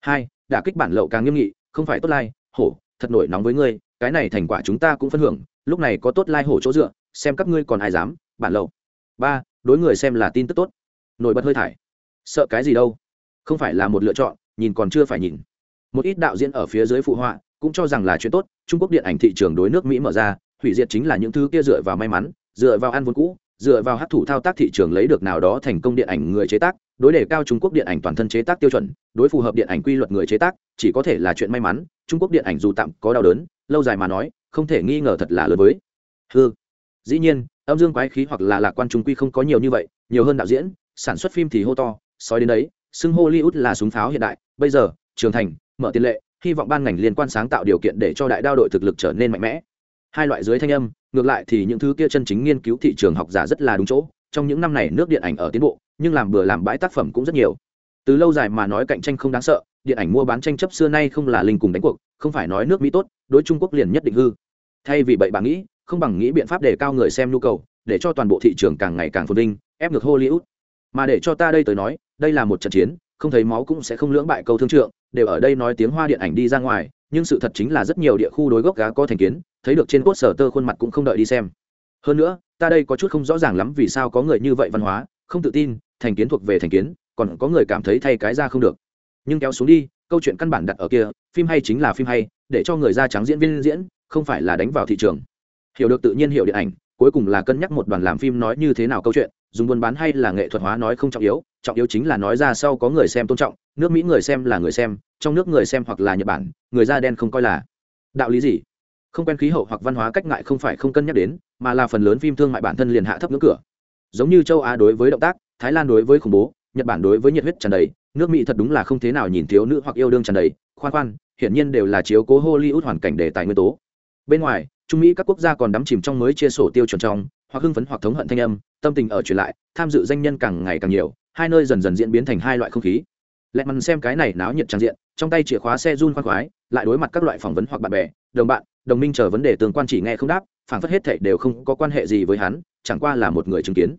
Hai, đả kích bản lậu càng nghiêm nghị, không phải tốt lai, hổ, thật nổi nóng với ngươi, cái này thành quả chúng ta cũng phân hưởng, lúc này có tốt lai hổ chỗ dựa, xem các ngươi còn ai dám, bản lậu. Ba, đối người xem là tin tức tốt. Nổi bật hơi thải. Sợ cái gì đâu? Không phải là một lựa chọn, nhìn còn chưa phải nhìn. Một ít đạo diễn ở phía dưới phụ họa cũng cho rằng là chuyện tốt, trung quốc điện ảnh thị trường đối nước mỹ mở ra, hủy diệt chính là những thứ kia dựa vào may mắn, dựa vào ăn vốn cũ dựa vào hát thủ thao tác thị trường lấy được nào đó thành công điện ảnh người chế tác, đối đề cao trung quốc điện ảnh toàn thân chế tác tiêu chuẩn, đối phù hợp điện ảnh quy luật người chế tác, chỉ có thể là chuyện may mắn, trung quốc điện ảnh dù tạm có đau đớn, lâu dài mà nói, không thể nghi ngờ thật là lớn với ừ. dĩ nhiên, âm dương quái khí hoặc là lạc quan trung quy không có nhiều như vậy, nhiều hơn đạo diễn, sản xuất phim thì hô to, sói đến đấy, xưng hollywood là súng pháo hiện đại, bây giờ trường thành, mở tiền lệ, hy vọng ban ngành liên quan sáng tạo điều kiện để cho đại đao đội thực lực trở nên mạnh mẽ hai loại dưới thanh âm ngược lại thì những thứ kia chân chính nghiên cứu thị trường học giả rất là đúng chỗ, trong những năm này nước điện ảnh ở tiến bộ, nhưng làm bừa làm bãi tác phẩm cũng rất nhiều. Từ lâu dài mà nói cạnh tranh không đáng sợ, điện ảnh mua bán tranh chấp xưa nay không là linh cùng đánh cuộc, không phải nói nước mỹ tốt, đối trung quốc liền nhất định hư. Thay vì bậy bà nghĩ, không bằng nghĩ biện pháp để cao người xem nhu cầu, để cho toàn bộ thị trường càng ngày càng phồn vinh, ép ngược hollywood. Mà để cho ta đây tới nói, đây là một trận chiến, không thấy máu cũng sẽ không lưỡng bại câu thương trượng, đều ở đây nói tiếng hoa điện ảnh đi ra ngoài, nhưng sự thật chính là rất nhiều địa khu đối gốc gá có thành kiến thấy được trên cốt sở tơ khuôn mặt cũng không đợi đi xem. Hơn nữa, ta đây có chút không rõ ràng lắm vì sao có người như vậy văn hóa, không tự tin, thành kiến thuộc về thành kiến, còn có người cảm thấy thay cái ra không được. Nhưng kéo xuống đi, câu chuyện căn bản đặt ở kia, phim hay chính là phim hay, để cho người da trắng diễn viên diễn, không phải là đánh vào thị trường. Hiểu được tự nhiên hiểu điện ảnh, cuối cùng là cân nhắc một đoàn làm phim nói như thế nào câu chuyện, dùng buôn bán hay là nghệ thuật hóa nói không trọng yếu trọng yếu chính là nói ra sau có người xem tôn trọng, nước mỹ người xem là người xem, trong nước người xem hoặc là nhật bản, người da đen không coi là. Đạo lý gì? Không quen khí hậu hoặc văn hóa cách ngại không phải không cân nhắc đến, mà là phần lớn phim thương mại bản thân liền hạ thấp ngưỡng cửa. Giống như châu á đối với động tác, thái lan đối với khủng bố, nhật bản đối với nhiệt huyết tràn đầy, nước mỹ thật đúng là không thế nào nhìn thiếu nữ hoặc yêu đương tràn đầy, khoan khoan, hiển nhiên đều là chiếu cố hollywood hoàn cảnh đề tài nguyên tố. Bên ngoài, trung mỹ các quốc gia còn đắm chìm trong mới chia sổ tiêu chuẩn trong, hoặc hưng phấn hoặc thống hận thanh âm, tâm tình ở truyền lại, tham dự danh nhân càng ngày càng nhiều, hai nơi dần dần diễn biến thành hai loại không khí. Lẹ mằn xem cái này náo nhiệt trang diện, trong tay chìa khóa xe run khoan khoái, lại đối mặt các loại phỏng vấn hoặc bạn bè, đồng bạn đồng minh chờ vấn đề tương quan chỉ nghe không đáp phản phất hết thệ đều không có quan hệ gì với hắn chẳng qua là một người chứng kiến.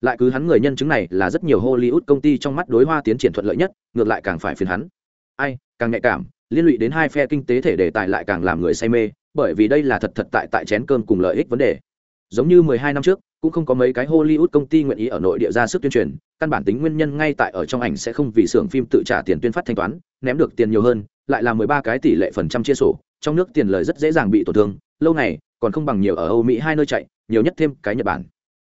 Lại cứ hắn người nhân chứng này là rất nhiều hollywood công ty trong mắt đối hoa tiến triển thuận lợi nhất ngược lại càng phải phiền hắn. Ai càng nhạy cảm liên lụy đến hai phe kinh tế thể đề tài lại càng làm người say mê bởi vì đây là thật thật tại tại chén cơm cùng lợi ích vấn đề. Giống như mười hai năm trước cũng không có mấy cái Hollywood công ty nguyện ý ở nội địa ra sức tuyên truyền, căn bản tính nguyên nhân ngay tại ở trong ảnh sẽ không vì xưởng phim tự trả tiền tuyên phát thanh toán, ném được tiền nhiều hơn, lại là mười ba cái tỷ lệ phần trăm chia sổ, trong nước tiền lời rất dễ dàng bị tổn thương, lâu này còn không bằng nhiều ở Âu Mỹ hai nơi chạy, nhiều nhất thêm cái Nhật Bản.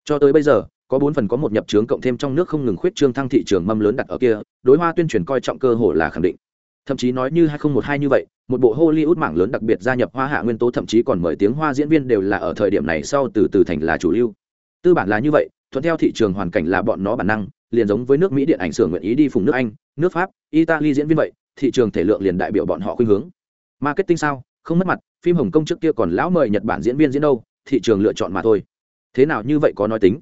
Cho tới bây giờ, có bốn phần có một nhập trướng cộng thêm trong nước không ngừng khuyết trương thăng thị trường mâm lớn đặt ở kia, đối hoa tuyên truyền coi trọng cơ hội là khẳng định. Thậm chí nói như 2012 như vậy, một bộ Hollywood mảng lớn đặc biệt gia nhập hoa hạ nguyên tố thậm chí còn mời tiếng hoa diễn viên đều là ở thời điểm này sau từ từ thành là chủ lưu tư bản là như vậy thuận theo thị trường hoàn cảnh là bọn nó bản năng liền giống với nước mỹ điện ảnh xưởng nguyện ý đi phùng nước anh nước pháp italy diễn viên vậy thị trường thể lượng liền đại biểu bọn họ khuynh hướng marketing sao? Không mất mặt phim hồng kông trước kia còn lão mời nhật bản diễn viên diễn đâu thị trường lựa chọn mà thôi. Thế nào như vậy có nói tính?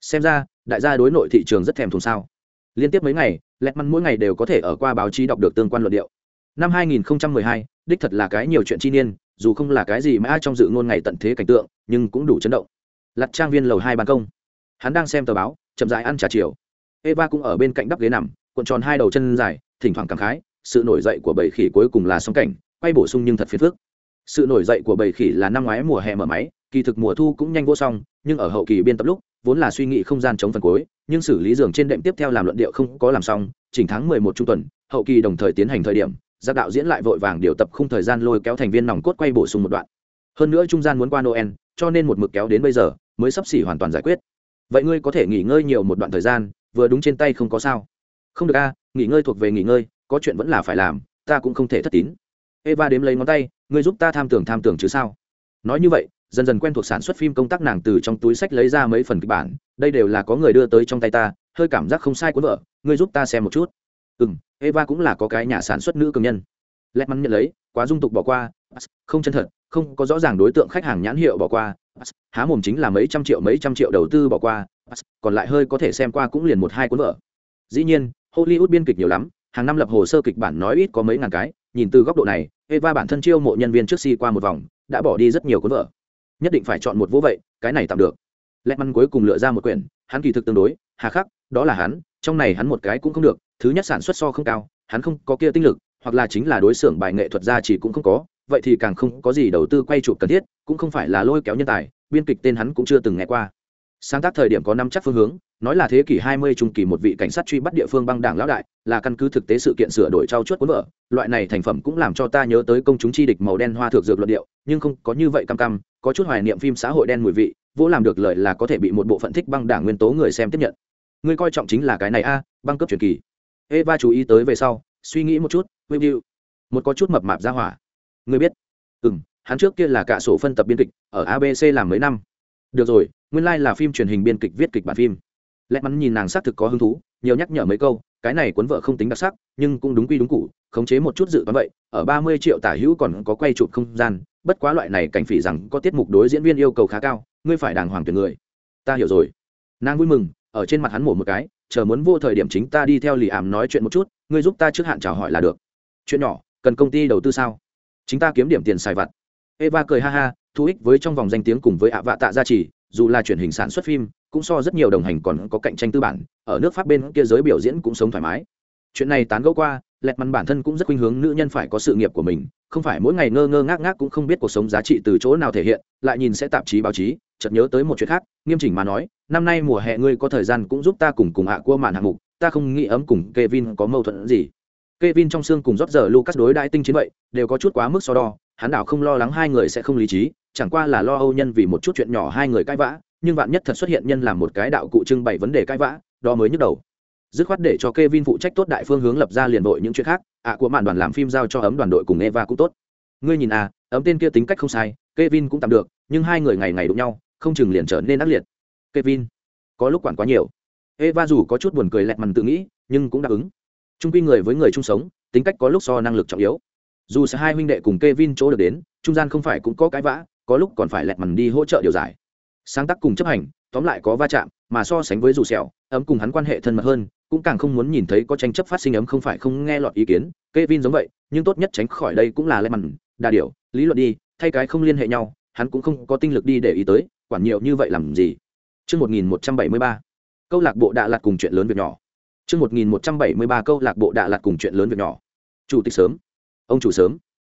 Xem ra đại gia đối nội thị trường rất thèm thuồng sao. Liên tiếp mấy ngày lẹt măn mỗi ngày đều có thể ở qua báo chí đọc được tương quan luận điệu. Năm 2012, đích thật là cái nhiều chuyện chi niên dù không là cái gì mà ai trong dự ngôn ngày tận thế cảnh tượng nhưng cũng đủ chấn động. Lặt trang viên lầu hai ban công. Hắn đang xem tờ báo chậm dài ăn trà chiều. Eva cũng ở bên cạnh đắp ghế nằm cuộn tròn hai đầu chân dài thỉnh thoảng cảm khái sự nổi dậy của bầy khỉ cuối cùng là sóng cảnh quay bổ sung nhưng thật phiền phức. Sự nổi dậy của bầy khỉ là năm ngoái mùa hè mở máy, kỳ thực mùa thu cũng nhanh vô xong nhưng ở hậu kỳ biên tập lúc, vốn là suy nghĩ không gian chống phần cuối, nhưng xử lý giường trên đệm tiếp theo làm luận điệu không có làm xong, chỉnh tháng mười một trung tuần, hậu kỳ đồng thời tiến hành thời điểm, giác đạo diễn lại vội vàng điều tập khung thời gian lôi kéo thành viên nòng cốt quay bổ sung một đoạn. Hơn nữa trung gian muốn qua noel, cho nên một mực kéo đến bây giờ, mới sắp xỉ hoàn toàn giải quyết. Vậy ngươi có thể nghỉ ngơi nhiều một đoạn thời gian, vừa đúng trên tay không có sao. Không được a, nghỉ ngơi thuộc về nghỉ ngơi, có chuyện vẫn là phải làm, ta cũng không thể thất tín eva đếm lấy ngón tay, ngươi giúp ta tham tưởng tham tưởng chứ sao? Nói như vậy, dần dần quen thuộc sản xuất phim công tác nàng từ trong túi sách lấy ra mấy phần kịch bản, đây đều là có người đưa tới trong tay ta, hơi cảm giác không sai cuốn vợ, ngươi giúp ta xem một chút. Ừ m eva cũng là có cái nhà sản xuất nữ cường nhân. Lẹt mắn nhận lấy, quá dung tục bỏ qua không chân thật, không có rõ ràng đối tượng khách hàng nhãn hiệu bỏ qua há mồm chính là mấy trăm triệu mấy trăm triệu đầu tư bỏ qua còn lại hơi có thể xem qua cũng liền một hai cuốn vở dĩ nhiên, hollywood biên kịch nhiều lắm, hàng năm lập hồ sơ kịch bản nói ít có mấy ngàn cái nhìn từ góc độ này, eva bản thân chiêu mộ nhân viên trước si qua một vòng, đã bỏ đi rất nhiều cuốn vở. Nhất định phải chọn một vũ vậy, cái này tạm được. Lẹt măn cuối cùng lựa ra một quyển, hắn kỳ thực tương đối, hà khắc, đó là hắn, trong này hắn một cái cũng không được, thứ nhất sản xuất so không cao, hắn không có kia tinh lực, hoặc là chính là đối xưởng bài nghệ thuật ra chỉ cũng không có, vậy thì càng không có gì đầu tư quay chụp cần thiết, cũng không phải là lôi kéo nhân tài, biên kịch tên hắn cũng chưa từng nghe qua. Sáng tác thời điểm có năm chắc phương hướng nói là thế kỷ 20 trung kỳ một vị cảnh sát truy bắt địa phương băng đảng lão đại, là căn cứ thực tế sự kiện sửa đổi trao chuốt cuốn vợ loại này thành phẩm cũng làm cho ta nhớ tới công chúng chi địch màu đen hoa thược dược luận điệu, nhưng không có như vậy cam cam, có chút hoài niệm phim xã hội đen mùi vị, vô làm được lời là có thể bị một bộ phận thích băng đảng nguyên tố người xem tiếp nhận. Người coi trọng chính là cái này a, băng cấp truyền kỳ. Eva chú ý tới về sau, suy nghĩ một chút view một có chút mập mạp ra hỏa. Người biết. Ừm, hắn trước kia là cả sổ phân tập biên kịch, ở abc làm mấy năm. Được rồi, nguyên lai là phim truyền hình biên kịch viết kịch bản phim lẽ mắn nhìn nàng xác thực có hứng thú, nhiều nhắc nhở mấy câu, cái này cuốn vợ không tính đặc sắc, nhưng cũng đúng quy đúng cụ, khống chế một chút dự toán vậy, ở ba mươi triệu tả hữu còn có quay chụp không gian, bất quá loại này cảnh phỉ rằng có tiết mục đối diễn viên yêu cầu khá cao, ngươi phải đàng hoàng tuyển người. Ta hiểu rồi. Nàng vui mừng, ở trên mặt hắn mổ một cái, chờ muốn vô thời điểm chính ta đi theo lì ảm nói chuyện một chút, ngươi giúp ta trước hạn chào hỏi là được. Chuyện nhỏ, cần công ty đầu tư sao? Chính ta kiếm điểm tiền xài vặt. Eva cười ha ha, thu ích với trong vòng danh tiếng cùng với ạ vạ tạ gia trì, dù là truyền hình sản xuất phim cũng so rất nhiều đồng hành còn có cạnh tranh tư bản ở nước pháp bên kia giới biểu diễn cũng sống thoải mái. Chuyện này tán gẫu qua lẹt mắn bản thân cũng rất khuynh hướng nữ nhân phải có sự nghiệp của mình không phải mỗi ngày ngơ ngơ ngác ngác cũng không biết cuộc sống giá trị từ chỗ nào thể hiện lại nhìn sẽ tạp chí báo chí chợt nhớ tới một chuyện khác nghiêm chỉnh mà nói năm nay mùa hè ngươi có thời gian cũng giúp ta cùng cùng hạ cua màn hạng mục ta không nghĩ ấm cùng Kevin có mâu thuẫn gì. Kevin trong xương cùng rót giờ Lucas đối đại tinh chiến vậy, đều có chút quá mức so đo, hắn đảo không lo lắng hai người sẽ không lý trí, chẳng qua là lo âu nhân vì một chút chuyện nhỏ hai người cãi vã, nhưng vạn nhất thật xuất hiện nhân làm một cái đạo cụ trưng bày vấn đề cãi vã đó mới nhức đầu dứt khoát để cho Kevin phụ trách tốt đại phương hướng lập ra liền đội những chuyện khác, ạ của màn đoàn làm phim giao cho ấm đoàn đội cùng Eva cũng tốt. Ngươi nhìn à, ấm tên kia tính cách không sai, Kevin cũng tạm được, nhưng hai người ngày ngày đụng nhau, không chừng liền trở nên ác liệt. Kevin, có lúc quản quá nhiều. Eva dù có chút buồn cười lẹt mằn tự nghĩ, nhưng cũng đáp ứng. Trung quy người với người chung sống, tính cách có lúc so năng lực trọng yếu. Dù sẽ hai huynh đệ cùng Kevin chỗ được đến, trung gian không phải cũng có cái vã, có lúc còn phải lẹt mằn đi hỗ trợ điều giải. Sáng tác cùng chấp hành, tóm lại có va chạm, mà so sánh với dù sẹo, ấm cùng hắn quan hệ thân mật hơn, cũng càng không muốn nhìn thấy có tranh chấp phát sinh ấm không phải không nghe lọt ý kiến Kevin giống vậy nhưng tốt nhất tránh khỏi đây cũng là lẽ mặn đa điều lý luận đi thay cái không liên hệ nhau hắn cũng không có tinh lực đi để ý tới quản nhiều như vậy làm gì Trước 1173, câu lạc bộ đạ lạt cùng chuyện lớn việc nhỏ. Trước 1173 câu lạc bộ đạ lạt cùng chuyện lớn việc nhỏ. Chủ tịch sớm. Ông chủ sớm.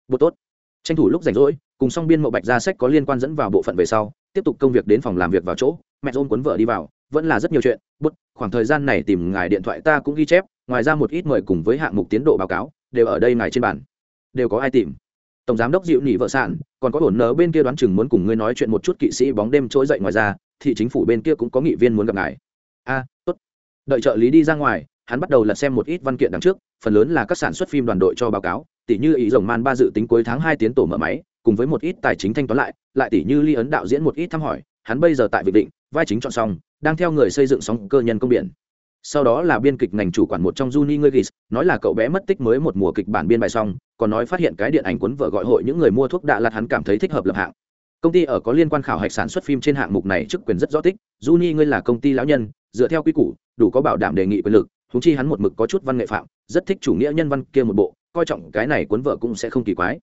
Bộ tốt. Tranh thủ lúc rảnh rỗi, cùng song biên mộ bạch ra sách có liên quan dẫn vào bộ phận về sau, tiếp tục công việc đến phòng làm việc vào chỗ, mẹ ôm cuốn vợ đi vào, vẫn là rất nhiều chuyện bút khoảng thời gian này tìm ngài điện thoại ta cũng ghi chép ngoài ra một ít mời cùng với hạng mục tiến độ báo cáo đều ở đây ngài trên bản đều có ai tìm? Tổng giám đốc dịu nỉ vợ sản còn có ổn nở bên kia đoán chừng muốn cùng ngươi nói chuyện một chút kỵ sĩ bóng đêm trỗi dậy ngoài ra thì chính phủ bên kia cũng có nghị viên muốn gặp ngài. A tốt. Đợi trợ lý đi ra ngoài hắn bắt đầu lật xem một ít văn kiện đằng trước phần lớn là các sản xuất phim đoàn đội cho báo cáo tỷ như ý rồng man ba dự tính cuối tháng hai tiến tổ mở máy cùng với một ít tài chính thanh toán lại lại tỷ như ly ấn đạo diễn một ít thăm hỏi hắn bây giờ tại vị định vai chính chọn xong đang theo người xây dựng sóng cơ nhân công biển sau đó là biên kịch ngành chủ quản một trong Juni Ngegis, nói là cậu bé mất tích mới một mùa kịch bản biên bài xong, còn nói phát hiện cái điện ảnh cuốn vợ gọi hội những người mua thuốc đạ lạt hắn cảm thấy thích hợp lập hạng. Công ty ở có liên quan khảo hạch sản xuất phim trên hạng mục này chức quyền rất rõ tích, Juni ngươi là công ty lão nhân, dựa theo quy củ, đủ có bảo đảm đề nghị quyền lực, huống chi hắn một mực có chút văn nghệ phạm, rất thích chủ nghĩa nhân văn kia một bộ, coi trọng cái này cuốn vợ cũng sẽ không kỳ quái.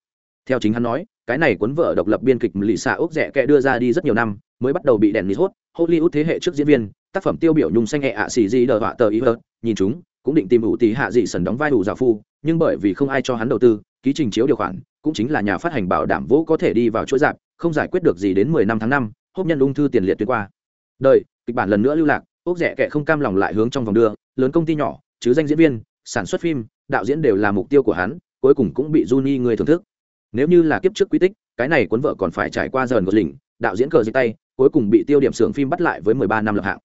Theo chính hắn nói, cái này cuốn vợ độc lập biên kịch lì xạ ốc rẻ kẻ đưa ra đi rất nhiều năm, mới bắt đầu bị đèn nít hốt, hollywood thế hệ trước diễn viên tác phẩm tiêu biểu nhung xanh hệ ạ xì gì đờ họa tờ ý hớt nhìn chúng cũng định tìm ủ tí hạ dị sần đóng vai đủ giả phu nhưng bởi vì không ai cho hắn đầu tư ký trình chiếu điều khoản cũng chính là nhà phát hành bảo đảm vũ có thể đi vào chuỗi dạp không giải quyết được gì đến mười năm tháng năm hốt nhân ung thư tiền liệt tuyến qua. Đời kịch bản lần nữa lưu lạc ốc rẻ kệ không cam lòng lại hướng trong vòng đưa lớn công ty nhỏ chứ danh diễn viên sản xuất phim đạo diễn đều là mục tiêu của hắn cuối cùng cũng bị Juni người thưởng thức nếu như là kiếp trước quy tích, cái này cuốn vợ còn phải trải qua dần gột lỉnh, đạo diễn cờ dưới tay, cuối cùng bị tiêu điểm xưởng phim bắt lại với 13 năm lập hạng.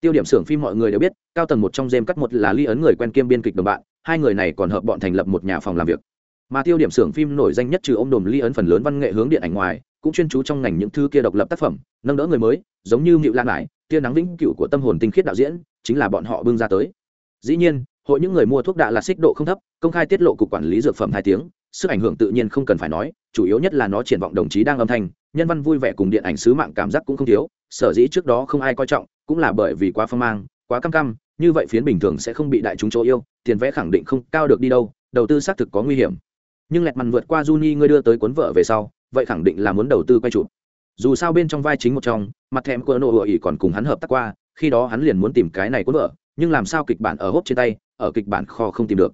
Tiêu điểm xưởng phim mọi người đều biết, cao tầng một trong dêm cắt một là ly ấn người quen kiêm biên kịch đồng bạn, hai người này còn hợp bọn thành lập một nhà phòng làm việc. Mà tiêu điểm xưởng phim nổi danh nhất trừ ông đồm ly ấn phần lớn văn nghệ hướng điện ảnh ngoài, cũng chuyên chú trong ngành những thứ kia độc lập tác phẩm, nâng đỡ người mới, giống như mịu lan lại tia nắng vĩnh cựu của tâm hồn tinh khiết đạo diễn, chính là bọn họ bưng ra tới. Dĩ nhiên, hội những người mua thuốc đạ là xích độ không thấp, công khai tiết lộ cục quản lý dược phẩm hai tiếng sức ảnh hưởng tự nhiên không cần phải nói, chủ yếu nhất là nó triển vọng đồng chí đang âm thanh, nhân văn vui vẻ cùng điện ảnh sứ mạng cảm giác cũng không thiếu, sở dĩ trước đó không ai coi trọng, cũng là bởi vì quá phong mang, quá cam cam như vậy phiến bình thường sẽ không bị đại chúng chỗ yêu, tiền vẽ khẳng định không cao được đi đâu, đầu tư xác thực có nguy hiểm. Nhưng lẹt mằn vượt qua Juni ngươi đưa tới cuốn vợ về sau, vậy khẳng định là muốn đầu tư quay chụp. Dù sao bên trong vai chính một trong, mặt thèm của nội ỉ còn cùng hắn hợp tác qua, khi đó hắn liền muốn tìm cái này cuốn vợ nhưng làm sao kịch bản ở hốp trên tay, ở kịch bản kho không tìm được.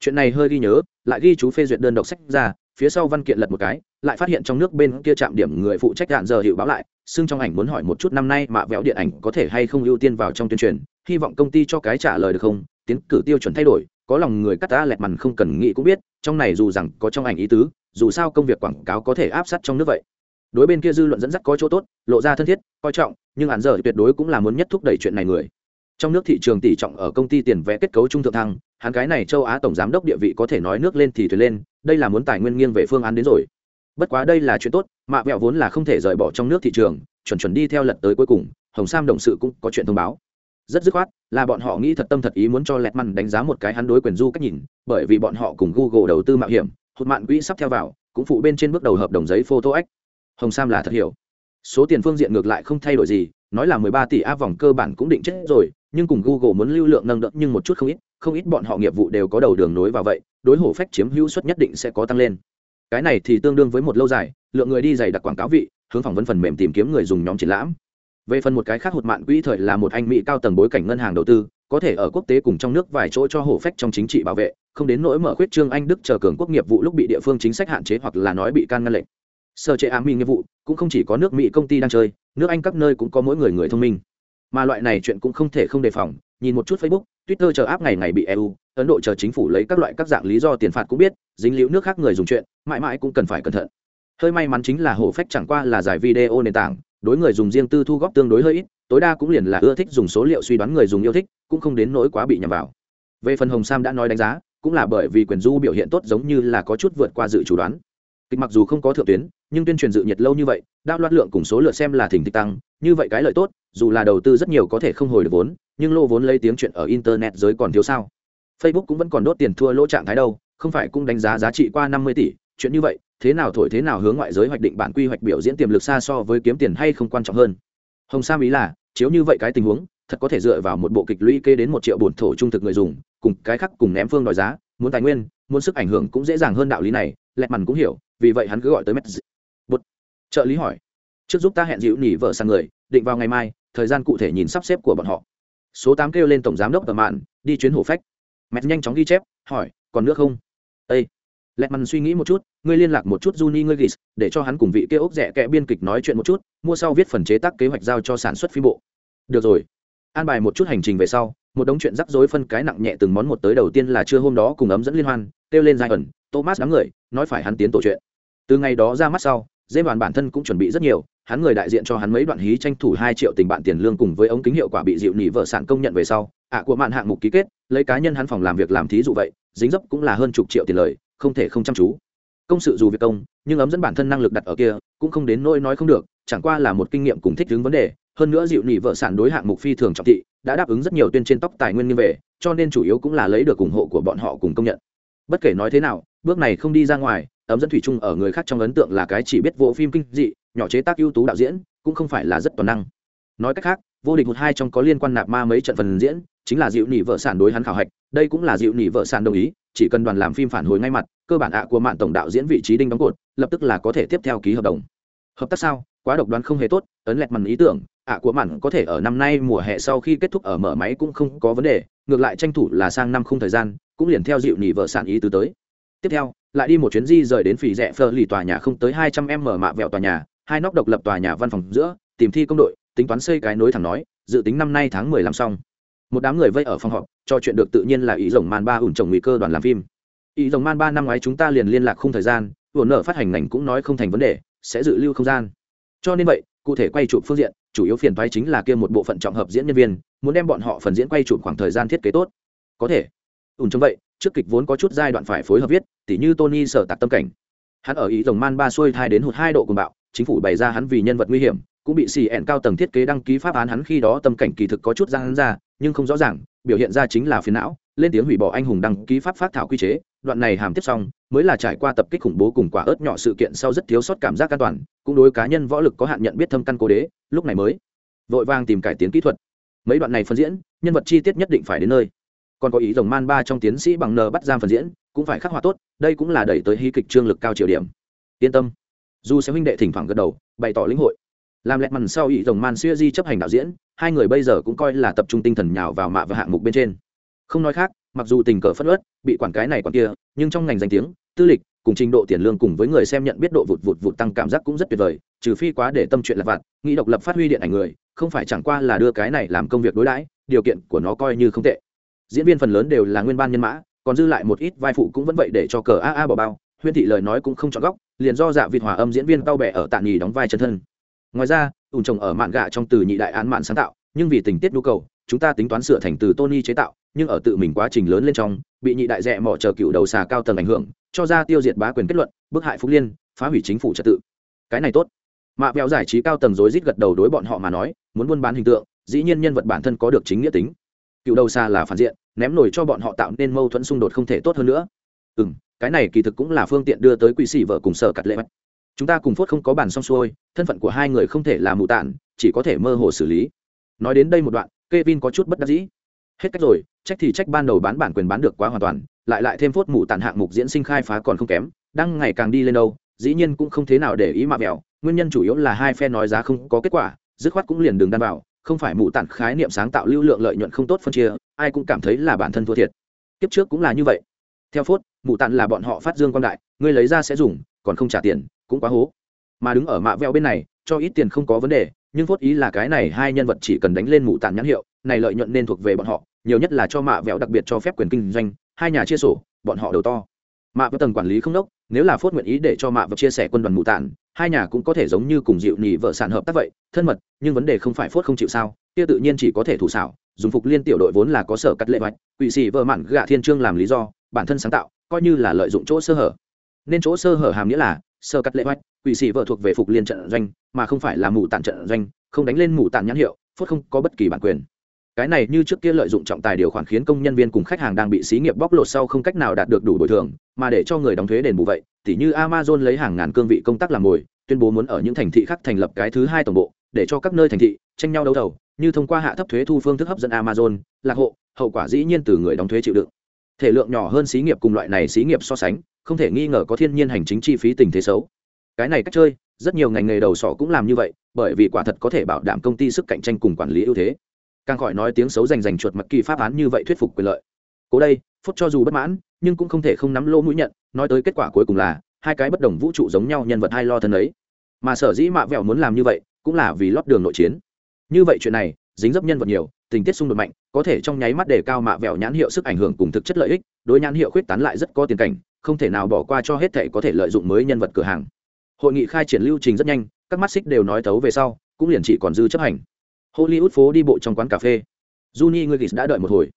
Chuyện này hơi ghi nhớ lại ghi chú phê duyệt đơn độc sách ra, phía sau văn kiện lật một cái, lại phát hiện trong nước bên kia chạm điểm người phụ trách đạn giờ hiệu báo lại, xưng trong ảnh muốn hỏi một chút năm nay mạ vẹo điện ảnh có thể hay không ưu tiên vào trong tuyên truyền, hy vọng công ty cho cái trả lời được không, tiến cử tiêu chuẩn thay đổi, có lòng người cắt ta lẹt mằn không cần nghĩ cũng biết, trong này dù rằng có trong ảnh ý tứ, dù sao công việc quảng cáo có thể áp sát trong nước vậy. Đối bên kia dư luận dẫn dắt có chỗ tốt, lộ ra thân thiết, coi trọng, nhưng hạn giờ tuyệt đối cũng là muốn nhất thúc đẩy chuyện này người. Trong nước thị trường tỷ trọng ở công ty tiền vẽ kết cấu trung thượng thăng hắn cái này châu á tổng giám đốc địa vị có thể nói nước lên thì thuyền lên, đây là muốn tài nguyên nghiêng về phương án đến rồi. Bất quá đây là chuyện tốt, mạ vẹo vốn là không thể rời bỏ trong nước thị trường, chuẩn chuẩn đi theo lật tới cuối cùng, hồng sam đồng sự cũng có chuyện thông báo. Rất dứt khoát, là bọn họ nghĩ thật tâm thật ý muốn cho lẹt măn đánh giá một cái hắn đối quyền du cách nhìn, bởi vì bọn họ cùng google đầu tư mạo hiểm, hụt mạn quỹ sắp theo vào, cũng phụ bên trên bước đầu hợp đồng giấy photo ếch hồng sam là thật hiểu. Số tiền phương diện ngược lại không thay đổi gì, nói là 13 tỷ áp vòng cơ bản cũng định chết rồi, nhưng cùng google muốn lưu lượng nâng đỡ nhưng một chút không ít không ít bọn họ nghiệp vụ đều có đầu đường nối vào vậy, đối hổ phách chiếm hữu suất nhất định sẽ có tăng lên. Cái này thì tương đương với một lâu dài, lượng người đi dày đặc quảng cáo vị, hướng phỏng vấn phần mềm tìm kiếm người dùng nhóm triển lãm. Về phần một cái khác hụt mạn quỹ thời là một anh mỹ cao tầng bối cảnh ngân hàng đầu tư, có thể ở quốc tế cùng trong nước vài chỗ cho hổ phách trong chính trị bảo vệ, không đến nỗi mở khuyết trương anh đức chờ cường quốc nghiệp vụ lúc bị địa phương chính sách hạn chế hoặc là nói bị can ngăn lệnh. Sơ chế ám minh nghiệp vụ, cũng không chỉ có nước mỹ công ty đang chơi, nước anh các nơi cũng có mỗi người người thông minh. Mà loại này chuyện cũng không thể không đề phòng nhìn một chút facebook, twitter chờ áp ngày ngày bị eu ấn độ chờ chính phủ lấy các loại các dạng lý do tiền phạt cũng biết, dính liễu nước khác người dùng chuyện, mãi mãi cũng cần phải cẩn thận. Hơi may mắn chính là hổ phách chẳng qua là giải video nền tảng, đối người dùng riêng tư thu góp tương đối hơi ít, tối đa cũng liền là ưa thích dùng số liệu suy đoán người dùng yêu thích, cũng không đến nỗi quá bị nhầm vào. Về phần hồng sam đã nói đánh giá, cũng là bởi vì quyền du biểu hiện tốt giống như là có chút vượt qua dự chủ đoán. Kịch mặc dù không có thượng tuyến, nhưng tuyên truyền dự nhiệt lâu như vậy đao loạt lượng cùng số lượt xem là thỉnh thích tăng, như vậy cái lợi tốt dù là đầu tư rất nhiều có thể không hồi được vốn, nhưng lô vốn lấy tiếng chuyện ở internet giới còn thiếu sao? Facebook cũng vẫn còn đốt tiền thua lỗ trạng thái đâu, không phải cũng đánh giá giá trị qua năm mươi tỷ? Chuyện như vậy, thế nào thổi thế nào hướng ngoại giới hoạch định bản quy hoạch biểu diễn tiềm lực xa so với kiếm tiền hay không quan trọng hơn? Hồng sam ý là, chiếu như vậy cái tình huống, thật có thể dựa vào một bộ kịch lũy kê đến một triệu bổn thổ trung thực người dùng, cùng cái khác cùng ném phương đòi giá, muốn tài nguyên, muốn sức ảnh hưởng cũng dễ dàng hơn đạo lý này, lẹt mằn cũng hiểu, vì vậy hắn cứ gọi tới mét bút trợ lý hỏi, trước giúp ta hẹn dịu nỉ vợ sang người, định vào ngày mai thời gian cụ thể nhìn sắp xếp của bọn họ. Số tám kêu lên tổng giám đốc tờ mạn, đi chuyến hổ phách. Mét nhanh chóng ghi chép, hỏi, còn nước không? Ây lẹt mằn suy nghĩ một chút, ngươi liên lạc một chút Juni ngươi gis để cho hắn cùng vị kia ốc rẻ kẽ biên kịch nói chuyện một chút, mua sau viết phần chế tác kế hoạch giao cho sản xuất phim bộ. Được rồi. An bài một chút hành trình về sau, một đống chuyện rắc rối phân cái nặng nhẹ từng món một tới đầu tiên là trưa hôm đó cùng ấm dẫn liên hoan, kêu lên giai ẩn thomas đám người, nói phải hắn tiến tổ chuyện. Từ ngày đó ra mắt sau dễ đoàn bản thân cũng chuẩn bị rất nhiều hắn người đại diện cho hắn mấy đoạn hí tranh thủ hai triệu tình bạn tiền lương cùng với ống kính hiệu quả bị dịu nỉ vợ sản công nhận về sau, ạ của mạn hạng mục ký kết, lấy cá nhân hắn phòng làm việc làm thí dụ vậy, dính dấp cũng là hơn chục triệu tiền lời, không thể không chăm chú. Công sự dù việc công, nhưng ấm dẫn bản thân năng lực đặt ở kia, cũng không đến nỗi nói không được, chẳng qua là một kinh nghiệm cùng thích ứng vấn đề. Hơn nữa dịu nỉ vợ sản đối hạng mục phi thường trọng thị, đã đáp ứng rất nhiều tuyên trên tóc tài nguyên như về, cho nên chủ yếu cũng là lấy được ủng hộ của bọn họ cùng công nhận. Bất kể nói thế nào, bước này không đi ra ngoài, ấm dẫn thủy chung ở người khác trong ấn tượng là cái chỉ biết vỗ phim kinh dị nhỏ chế tác ưu tú đạo diễn, cũng không phải là rất toàn năng. Nói cách khác, vô địch một hai trong có liên quan nạp ma mấy trận phần diễn, chính là dịu nỉ vợ sản đối hắn khảo hạch, đây cũng là dịu nỉ vợ sản đồng ý, chỉ cần đoàn làm phim phản hồi ngay mặt, cơ bản ạ của mạng tổng đạo diễn vị trí đinh đóng cột, lập tức là có thể tiếp theo ký hợp đồng. Hợp tác sao? Quá độc đoán không hề tốt, ấn lẹt mằn ý tưởng, ạ của mặn có thể ở năm nay mùa hè sau khi kết thúc ở mở máy cũng không có vấn đề, ngược lại tranh thủ là sang năm không thời gian, cũng liền theo dịu nỉ vợ sản ý tứ tới. Tiếp theo, lại đi một chuyến di rời đến phỉ rẽ phờ lì tòa nhà không tới hai trăm m mạ vẹo tòa nhà hai nóc độc lập tòa nhà văn phòng giữa, tìm thi công đội, tính toán xây cái nối thẳng nói, dự tính năm nay tháng mười làm xong. Một đám người vây ở phòng họp, cho chuyện được tự nhiên là ý rồng man ba ủn trồng nguy cơ đoàn làm phim. Ý rồng man ba năm ngoái chúng ta liền liên lạc không thời gian ủn nợ phát hành ngành cũng nói không thành vấn đề, sẽ dự lưu không gian. Cho nên vậy, cụ thể quay chụp phương diện, chủ yếu phiền toái chính là kia một bộ phận trọng hợp diễn nhân viên, muốn đem bọn họ phần diễn quay chụp khoảng thời gian thiết kế tốt. Có thể. Ủn trong vậy, trước kịch vốn có chút giai đoạn phải phối hợp viết, tỉ như tony sở tạc tâm cảnh. Hắn ở ý rồng man ba xuôi thai đến hụt hai độ cùng bạo chính phủ bày ra hắn vì nhân vật nguy hiểm, cũng bị xì ẹn cao tầng thiết kế đăng ký pháp án hắn khi đó tâm cảnh kỳ thực có chút ra hắn ra, nhưng không rõ ràng, biểu hiện ra chính là phiền não, lên tiếng hủy bỏ anh hùng đăng ký pháp phát thảo quy chế, đoạn này hàm tiếp xong, mới là trải qua tập kích khủng bố cùng quả ớt nhỏ sự kiện sau rất thiếu sót cảm giác an toàn, cũng đối cá nhân võ lực có hạn nhận biết thâm căn cố đế, lúc này mới vội vàng tìm cải tiến kỹ thuật. Mấy đoạn này phân diễn, nhân vật chi tiết nhất định phải đến nơi. Còn có ý rồng man ba trong tiến sĩ bằng n bắt giam phần diễn, cũng phải khắc họa tốt, đây cũng là đẩy tới hy kịch trương lực cao triều điểm. Yên tâm dù sẽ huynh đệ thỉnh thoảng gật đầu, bày tỏ lĩnh hội. Làm lẹt mằn sau ý rồng man siêu di chấp hành đạo diễn, hai người bây giờ cũng coi là tập trung tinh thần nhào vào mạ và hạng mục bên trên. Không nói khác, mặc dù tình cờ phất ớt bị quản cái này quản kia, nhưng trong ngành danh tiếng, tư lịch, cùng trình độ tiền lương cùng với người xem nhận biết độ vụt vụt vụt tăng cảm giác cũng rất tuyệt vời, trừ phi quá để tâm chuyện lặt vặt, nghĩ độc lập phát huy điện ảnh người, không phải chẳng qua là đưa cái này làm công việc đối đãi, điều kiện của nó coi như không tệ. Diễn viên phần lớn đều là nguyên ban nhân mã, còn dư lại một ít vai phụ cũng vẫn vậy để cho cờ a a bỏ bao, huyên thị lời nói cũng không chọn góc liền do dạ vịt hòa âm diễn viên tao bẻ ở tạ nghỉ đóng vai chân thân. Ngoài ra ùn trồng ở mạn gạ trong từ nhị đại án mạn sáng tạo, nhưng vì tình tiết nhu cầu, chúng ta tính toán sửa thành từ tony chế tạo, nhưng ở tự mình quá trình lớn lên trong, bị nhị đại rẽ mỏ chờ cựu đầu xà cao tầng ảnh hưởng, cho ra tiêu diệt bá quyền kết luận, bức hại phúc liên, phá hủy chính phủ trật tự. Cái này tốt. Mạ béo giải trí cao tầng rối rít gật đầu đối bọn họ mà nói, muốn buôn bán hình tượng, dĩ nhiên nhân vật bản thân có được chính nghĩa tính. Cựu đầu xa là phản diện, ném nổi cho bọn họ tạo nên mâu thuẫn xung đột không thể tốt hơn nữa. Ừ m cái này kỳ thực cũng là phương tiện đưa tới quỷ sĩ vợ cùng sở cắt lệ mắt chúng ta cùng phốt không có bàn xong xuôi, thân phận của hai người không thể là mù tản chỉ có thể mơ hồ xử lý. Nói đến đây một đoạn k e vin có chút bất đắc dĩ. Hết cách rồi, trách thì trách ban đầu bán bản quyền bán được quá hoàn toàn, lại lại thêm phốt mù tản hạng mục diễn sinh khai phá còn không kém, đang ngày càng đi lên đâu, dĩ nhiên cũng không thế nào để ý mạ mẹo nguyên nhân chủ yếu là hai phe nói giá không có kết quả, dứt khoát cũng liền đường đan vào, không phải mù tản khái niệm sáng tạo lưu lượng lợi nhuận không tốt phân chia, ai cũng cảm thấy là bản thân thua thiệt. Kiếp trước cũng là như vậy theo phốt mù tản là bọn họ phát dương quan đại, ngươi lấy ra sẽ dùng, còn không trả tiền, cũng quá hố. Mà đứng ở mạ veo bên này, cho ít tiền không có vấn đề, nhưng phốt ý là cái này hai nhân vật chỉ cần đánh lên mù tản nhãn hiệu, này lợi nhuận nên thuộc về bọn họ, nhiều nhất là cho mạ vẹo đặc biệt cho phép quyền kinh doanh, hai nhà chia sổ, bọn họ đầu to. Mạ với tầng quản lý không đốc, nếu là phốt nguyện ý để cho mạ vẹo chia sẻ quân đoàn mù tản hai nhà cũng có thể giống như cùng dịu nhì vợ sản hợp tác vậy, thân mật, nhưng vấn đề không phải phốt không chịu sao, kia tự nhiên chỉ có thể thủ xảo, dùng phục liên tiểu đội vốn là có sở cắt lệ vạch quỵ sĩ vợ mặn gạ thiên trương làm lý do bản thân sáng tạo coi như là lợi dụng chỗ sơ hở. Nên chỗ sơ hở hàm nghĩa là sơ cắt lệ hoạch, quỷ sĩ vợ thuộc về phục liên trận doanh mà không phải là mù tàn trận doanh không đánh lên mù tàn nhãn hiệu phốt không có bất kỳ bản quyền. Cái này như trước kia lợi dụng trọng tài điều khoản khiến công nhân viên cùng khách hàng đang bị xí nghiệp bóc lột sau không cách nào đạt được đủ bồi thường mà để cho người đóng thuế đền bù vậy thì như amazon lấy hàng ngàn cương vị công tác làm mồi tuyên bố muốn ở những thành thị khác thành lập cái thứ hai tổng bộ để cho các nơi thành thị tranh nhau đấu đầu như thông qua hạ thấp thuế thu phương thức hấp dẫn amazon lạc hộ hậu quả dĩ nhiên từ người đóng thuế chịu đựng thể lượng nhỏ hơn xí nghiệp cùng loại này xí nghiệp so sánh, không thể nghi ngờ có thiên nhiên hành chính chi phí tình thế xấu. Cái này cách chơi, rất nhiều ngành nghề đầu sỏ cũng làm như vậy, bởi vì quả thật có thể bảo đảm công ty sức cạnh tranh cùng quản lý ưu thế. Càng khỏi nói tiếng xấu rành rành chuột mặc kỳ pháp án như vậy thuyết phục quyền lợi. Cố đây, phút cho dù bất mãn, nhưng cũng không thể không nắm lỗ mũi nhận, nói tới kết quả cuối cùng là, hai cái bất đồng vũ trụ giống nhau nhân vật hai lo thân ấy. Mà sở dĩ mạ vẹo muốn làm như vậy, cũng là vì lót đường nội chiến. Như vậy chuyện này, dính dấp nhân vật nhiều, tình tiết xung đột mạnh có thể trong nháy mắt đề cao mạ vẹo nhãn hiệu sức ảnh hưởng cùng thực chất lợi ích, đối nhãn hiệu khuyết tán lại rất có tiền cảnh, không thể nào bỏ qua cho hết thể có thể lợi dụng mới nhân vật cửa hàng. Hội nghị khai triển lưu trình rất nhanh, các mắt xích đều nói tấu về sau, cũng liền chỉ còn dư chấp hành. Hollywood phố đi bộ trong quán cà phê. Juni ngươi đã đợi một hồi.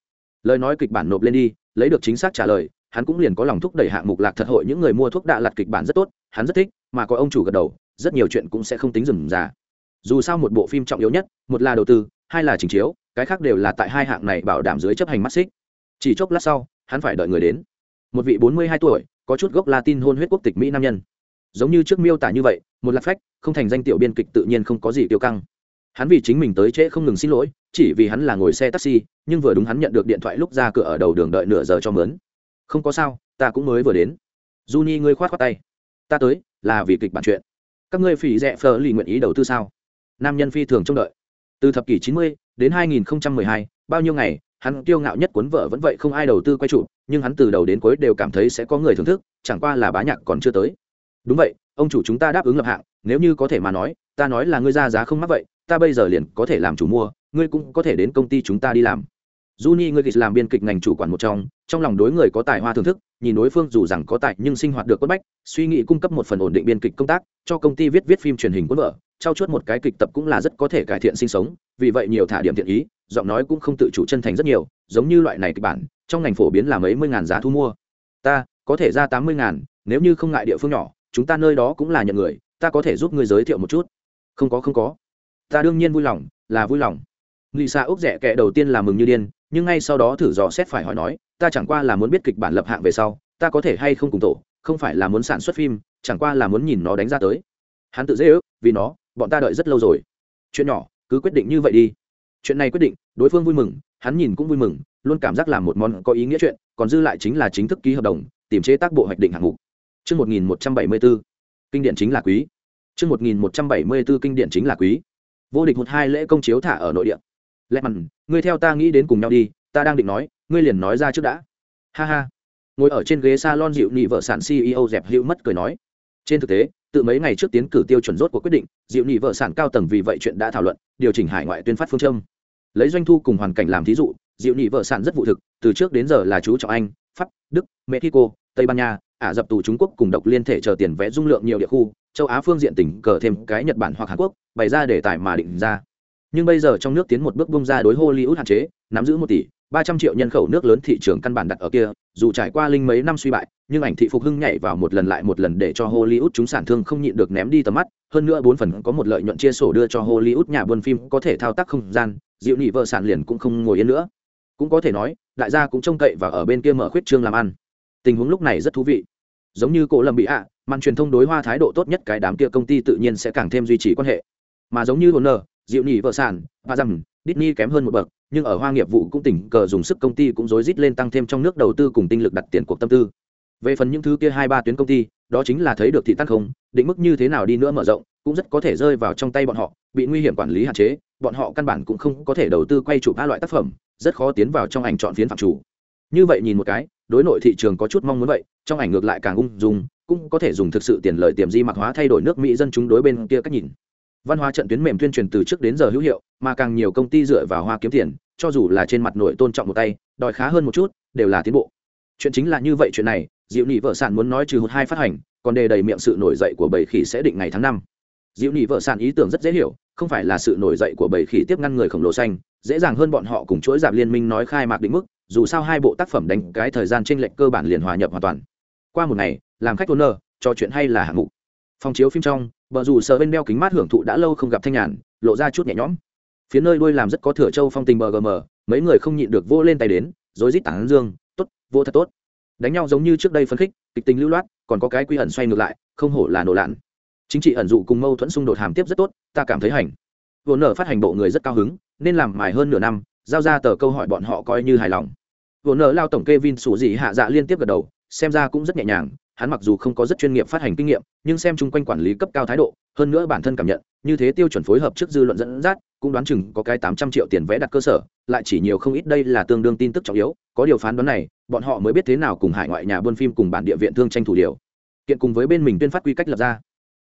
Lời nói kịch bản nộp lên đi, lấy được chính xác trả lời, hắn cũng liền có lòng thúc đẩy hạng mục lạc thật hội những người mua thuốc đạ lặt kịch bản rất tốt, hắn rất thích, mà có ông chủ gật đầu, rất nhiều chuyện cũng sẽ không tính dừng già dù sao một bộ phim trọng yếu nhất, một là đầu tư, hai là trình chiếu cái khác đều là tại hai hạng này bảo đảm dưới chấp hành mắt xích. Chỉ chốc lát sau, hắn phải đợi người đến. Một vị bốn mươi hai tuổi, có chút gốc latin hôn huyết quốc tịch mỹ nam nhân. Giống như trước miêu tả như vậy, một lạc phách, không thành danh tiểu biên kịch tự nhiên không có gì tiêu căng. Hắn vì chính mình tới trễ không ngừng xin lỗi, chỉ vì hắn là ngồi xe taxi, nhưng vừa đúng hắn nhận được điện thoại lúc ra cửa ở đầu đường đợi nửa giờ cho mướn. Không có sao, ta cũng mới vừa đến. Juni, ngươi khoát khoát tay. Ta tới, là vì kịch bản chuyện. Các ngươi phỉ rẽ phờ lì nguyện ý đầu tư sao? Nam nhân phi thường trông đợi. Từ thập kỷ 90 đến 2012, bao nhiêu ngày hắn kiêu ngạo nhất cuốn vợ vẫn vậy không ai đầu tư quay trụ nhưng hắn từ đầu đến cuối đều cảm thấy sẽ có người thưởng thức chẳng qua là bá nhạc còn chưa tới. Đúng vậy ông chủ chúng ta đáp ứng lập hạng nếu như có thể mà nói ta nói là ngươi ra giá không mắc vậy ta bây giờ liền có thể làm chủ mua ngươi cũng có thể đến công ty chúng ta đi làm. Juni ngươi làm biên kịch ngành chủ quản một trong, trong lòng đối người có tài hoa thưởng thức, nhìn đối phương dù rằng có tài nhưng sinh hoạt được quất bách, suy nghĩ cung cấp một phần ổn định biên kịch công tác, cho công ty viết viết phim truyền hình cuốn vở, trao chuốt một cái kịch tập cũng là rất có thể cải thiện sinh sống, vì vậy nhiều thả điểm thiện ý, giọng nói cũng không tự chủ chân thành rất nhiều, giống như loại này kịch bản, trong ngành phổ biến là mấy mươi ngàn giá thu mua. Ta có thể ra tám mươi ngàn, nếu như không ngại địa phương nhỏ, chúng ta nơi đó cũng là nhận người, ta có thể giúp ngươi giới thiệu một chút. Không có không có. Ta đương nhiên vui lòng, là vui lòng. Lisa ốc rẻ kẻ đầu tiên là mừng như điên, nhưng ngay sau đó thử dò xét phải hỏi nói ta chẳng qua là muốn biết kịch bản lập hạng về sau ta có thể hay không cùng tổ không phải là muốn sản xuất phim chẳng qua là muốn nhìn nó đánh ra tới. Hắn tự dễ ước vì nó bọn ta đợi rất lâu rồi. Chuyện nhỏ cứ quyết định như vậy đi. Chuyện này quyết định đối phương vui mừng hắn nhìn cũng vui mừng luôn cảm giác làm một món có ý nghĩa chuyện còn dư lại chính là chính thức ký hợp đồng tìm chế tác bộ hoạch định hạng mục. Trư một nghìn một trăm bảy mươi bốn, kinh điển chính là quý. Trư một nghìn một trăm bảy mươi bốn kinh điển chính là quý. Vô địch một hai lễ công chiếu thả ở nội địa. Lẹ mặn ngươi theo ta nghĩ đến cùng nhau đi ta đang định nói ngươi liền nói ra trước đã. Ha ha. Ngồi ở trên ghế s a lon dịu nị vợ sản ceo dẹp hữu mất cười nói. Trên thực tế từ mấy ngày trước tiến cử tiêu chuẩn rốt của quyết định, dịu nị vợ sản cao tầng vì vậy chuyện đã thảo luận, điều chỉnh hải ngoại tuyên phát phương châm. Lấy doanh thu cùng hoàn cảnh làm thí dụ, dịu nị vợ sản rất vụ thực, từ trước đến giờ là chú trọng anh, pháp, đức, mexico, tây ban nha, ả rập tù trung quốc cùng độc liên thể chờ tiền vẽ dung lượng nhiều địa khu, châu á phương diện tỉnh cờ thêm cái nhật bản hoặc hàn quốc, bày ra để tài mà định ra. Nhưng bây giờ trong nước tiến một bước bung ra đối hollywood hạn chế, nắm giữ một tỷ ba trăm triệu nhân khẩu nước lớn thị trường căn bản đặt ở kia dù trải qua linh mấy năm suy bại nhưng ảnh thị phục hưng nhảy vào một lần lại một lần để cho hollywood chúng sản thương không nhịn được ném đi tầm mắt hơn nữa bốn phần có một lợi nhuận chia sổ đưa cho hollywood nhà buôn phim có thể thao tác không gian dịu nhị vợ sản liền cũng không ngồi yên nữa. Cũng có thể nói đại gia cũng trông cậy và ở bên kia mở khuyết trương làm ăn. Tình huống lúc này rất thú vị. Giống như cổ lâm bị ạ màn truyền thông đối hoa thái độ tốt nhất cái đám kia công ty tự nhiên sẽ càng thêm duy trì quan hệ. Mà giống như Warner, dịu nhị vợ sản và rằng Disney kém hơn một bậc nhưng ở hoa nghiệp vụ cũng tỉnh cờ dùng sức công ty cũng rối rít lên tăng thêm trong nước đầu tư cùng tinh lực đặt tiền cuộc tâm tư. Về phần những thứ kia hai ba tuyến công ty, đó chính là thấy được thị tăng không, định mức như thế nào đi nữa mở rộng, cũng rất có thể rơi vào trong tay bọn họ, bị nguy hiểm quản lý hạn chế, bọn họ căn bản cũng không có thể đầu tư quay chụp ba loại tác phẩm, rất khó tiến vào trong ảnh chọn phiến phạm chủ. Như vậy nhìn một cái, đối nội thị trường có chút mong muốn vậy, trong ảnh ngược lại càng ung dung, cũng có thể dùng thực sự tiền lợi tiềm di mặc hóa thay đổi nước mỹ dân chúng đối bên kia cách nhìn văn hóa trận tuyến mềm tuyên truyền từ trước đến giờ hữu hiệu, mà càng nhiều công ty dựa vào hoa kiếm tiền, cho dù là trên mặt nội tôn trọng một tay, đòi khá hơn một chút, đều là tiến bộ. Chuyện chính là như vậy chuyện này, Diệu nị vợ sản muốn nói trừ hụt hai phát hành, còn đề đầy miệng sự nổi dậy của bầy khỉ sẽ định ngày tháng năm. Diệu nị vợ sản ý tưởng rất dễ hiểu, không phải là sự nổi dậy của bầy khỉ tiếp ngăn người khổng lồ xanh, dễ dàng hơn bọn họ cùng chuỗi giảm liên minh nói khai mạc định mức, dù sao hai bộ tác phẩm đánh cái thời gian tranh lệch cơ bản liền hòa nhập hoàn toàn. Qua một ngày, làm khách owner, trò chuyện hay là hạng mục. Phòng chiếu phim trong Bờ rủ sờ bên đeo kính mát hưởng thụ đã lâu không gặp thanh nhàn, lộ ra chút nhẹ nhõm. Phía nơi đuôi làm rất có thừa châu phong tình bgm mấy người không nhịn được vô lên tay đến, rối rít tảng dương, tốt vô thật tốt. Đánh nhau giống như trước đây phân khích, kịch tình lưu loát, còn có cái quy ẩn xoay ngược lại, không hổ là nổ lạn. Chính trị ẩn dụ cùng mâu thuẫn xung đột hàm tiếp rất tốt, ta cảm thấy hành. Vô nở phát hành bộ người rất cao hứng, nên làm mài hơn nửa năm, giao ra tờ câu hỏi bọn họ coi như hài lòng. Vô nở lao tổng kevin sủ gì hạ dạ liên tiếp gật đầu, xem ra cũng rất nhẹ nhàng hắn mặc dù không có rất chuyên nghiệp phát hành kinh nghiệm, nhưng xem chung quanh quản lý cấp cao thái độ, hơn nữa bản thân cảm nhận, như thế tiêu chuẩn phối hợp trước dư luận dẫn dắt, cũng đoán chừng có cái tám trăm triệu tiền vẽ đặt cơ sở, lại chỉ nhiều không ít đây là tương đương tin tức trọng yếu, có điều phán đoán này, bọn họ mới biết thế nào cùng hải ngoại nhà buôn phim cùng bản địa viện thương tranh thủ điều. Kiện cùng với bên mình tuyên phát quy cách lập ra.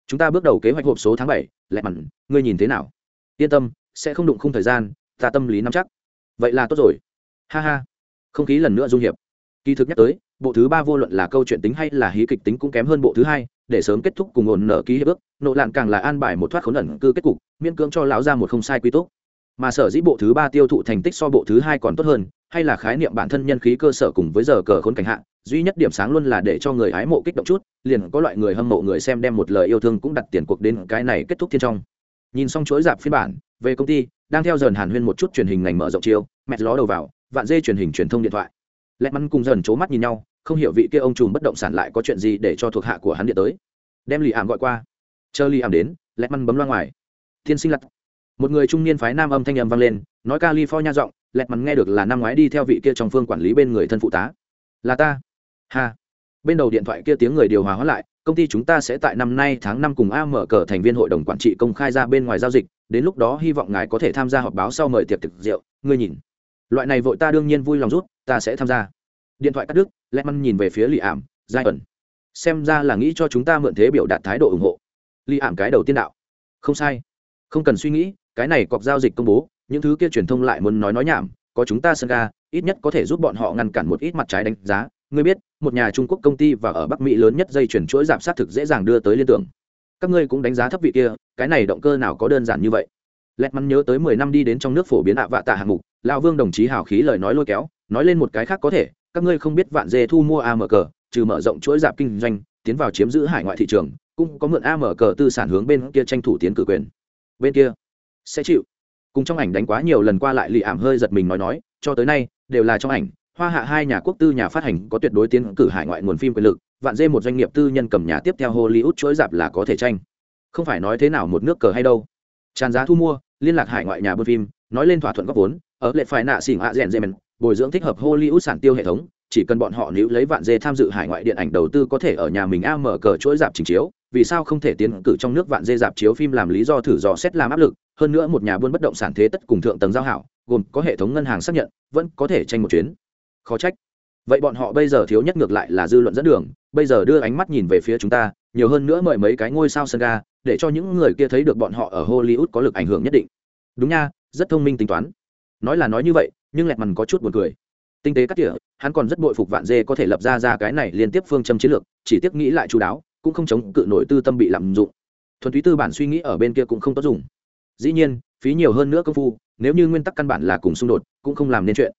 Chúng ta bước đầu kế hoạch hộp số tháng bảy, lẹ mặn, ngươi nhìn thế nào? Yên tâm, sẽ không đụng khung thời gian, ta tâm lý nắm chắc. Vậy là tốt rồi. Ha ha. Không khí lần nữa dung hiệp kỳ thực nhắc tới, bộ thứ ba vô luận là câu chuyện tính hay là hí kịch tính cũng kém hơn bộ thứ hai, để sớm kết thúc cùng ổn nở ký hiệp ước, nộ lạn càng là an bài một thoát khốn ẩn cư kết cục, miễn cưỡng cho lão ra một không sai quy tốt mà sở dĩ bộ thứ ba tiêu thụ thành tích so bộ thứ hai còn tốt hơn, hay là khái niệm bản thân nhân khí cơ sở cùng với giờ cờ khốn cảnh hạ, duy nhất điểm sáng luôn là để cho người hái mộ kích động chút, liền có loại người hâm mộ người xem đem một lời yêu thương cũng đặt tiền cuộc đến cái này kết thúc thiên trong. Nhìn xong chuỗi dạp phiên bản, về công ty, đang theo dần hàn huyên một chút truyền hình ngành mở rộng chiêu mẹt ló đầu vào, vạn dê truyền hình truyền thông điện thoại lẹt mắn cùng dần c mắt nhìn nhau, không hiểu vị kia ông trùm bất động sản lại có chuyện gì để cho thuộc hạ của hắn điện tới. Đem lì ảm gọi qua. Chờ lì ảm đến, lẹt mắn bấm loa ngoài. Thiên sinh lặt một người trung niên phái nam âm thanh âm vang lên, nói california giọng, lẹt mắn nghe được là năm ngoái đi theo vị kia trong phương quản lý bên người thân phụ tá. Là ta. Ha. Bên đầu điện thoại kia tiếng người điều hòa hóa lại, công ty chúng ta sẽ tại năm nay tháng năm cùng a mở cờ thành viên hội đồng quản trị công khai ra bên ngoài giao dịch, đến lúc đó hy vọng ngài có thể tham gia họp báo sau mời tiệc thực rượu. Ngươi nhìn. Loại này vội ta đương nhiên vui lòng rút ta sẽ tham gia. Điện thoại cắt đứt lẹ măn nhìn về phía lì ảm, giai ẩn. Xem ra là nghĩ cho chúng ta mượn thế biểu đạt thái độ ủng hộ. Lì ảm cái đầu tiên đạo. Không sai. Không cần suy nghĩ, cái này cọc giao dịch công bố, những thứ kia truyền thông lại muốn nói nói nhảm, có chúng ta sân ga, ít nhất có thể giúp bọn họ ngăn cản một ít mặt trái đánh giá. Ngươi biết, một nhà trung quốc công ty và ở bắc mỹ lớn nhất dây chuyển chuỗi giảm sát thực dễ dàng đưa tới liên tưởng. Các ngươi cũng đánh giá thấp vị kia, cái này động cơ nào có đơn giản như vậy? Lẹt mắn nhớ tới mười năm đi đến trong nước phổ biến ạ vạ tạ hạng mục, lão vương đồng chí hào khí lời nói lôi kéo nói lên một cái khác có thể các ngươi không biết vạn dê thu mua AMC, trừ mở rộng chuỗi dạp kinh doanh tiến vào chiếm giữ hải ngoại thị trường cũng có mượn AMC tư sản hướng bên kia tranh thủ tiến cử quyền. Bên kia sẽ chịu. Cùng trong ảnh đánh quá nhiều lần qua lại lì ảm hơi giật mình nói nói cho tới nay đều là trong ảnh hoa hạ hai nhà quốc tư nhà phát hành có tuyệt đối tiến cử hải ngoại nguồn phim quyền lực vạn dê một doanh nghiệp tư nhân cầm nhà tiếp theo hollywood chuỗi dạp là có thể tranh. Không phải nói thế nào một nước cờ hay đâu. Tràn giá thu mua liên lạc hải ngoại nhà bơm phim nói lên thỏa thuận góp vốn ở lệ phải nạ xỉn hạ rèn dê bồi dưỡng thích hợp hollywood sản tiêu hệ thống, chỉ cần bọn họ níu lấy vạn dê tham dự hải ngoại điện ảnh đầu tư có thể ở nhà mình a mở cờ chuỗi dạp trình chiếu, vì sao không thể tiến cử trong nước vạn dê dạp chiếu phim làm lý do thử dò xét làm áp lực, hơn nữa một nhà buôn bất động sản thế tất cùng thượng tầng giao hảo, gồm có hệ thống ngân hàng xác nhận, vẫn có thể tranh một chuyến. Khó trách. Vậy bọn họ bây giờ thiếu nhất ngược lại là dư luận dẫn đường, bây giờ đưa ánh mắt nhìn về phía chúng ta, nhiều hơn nữa mời mấy cái ngôi sao sân ga, để cho những người kia thấy được bọn họ ở hollywood có lực ảnh hưởng nhất định. Đúng nha, rất thông minh tính toán. Nói là nói như vậy nhưng lẹt mằn có chút buồn cười. Tinh tế cắt tỉa, hắn còn rất bội phục vạn dê có thể lập ra ra cái này liên tiếp phương châm chiến lược, chỉ tiếc nghĩ lại chú đáo, cũng không chống cự nổi tư tâm bị lạm dụng. Thuần túy tư bản suy nghĩ ở bên kia cũng không tốt dùng. Dĩ nhiên, phí nhiều hơn nữa công phu, nếu như nguyên tắc căn bản là cùng xung đột, cũng không làm nên chuyện.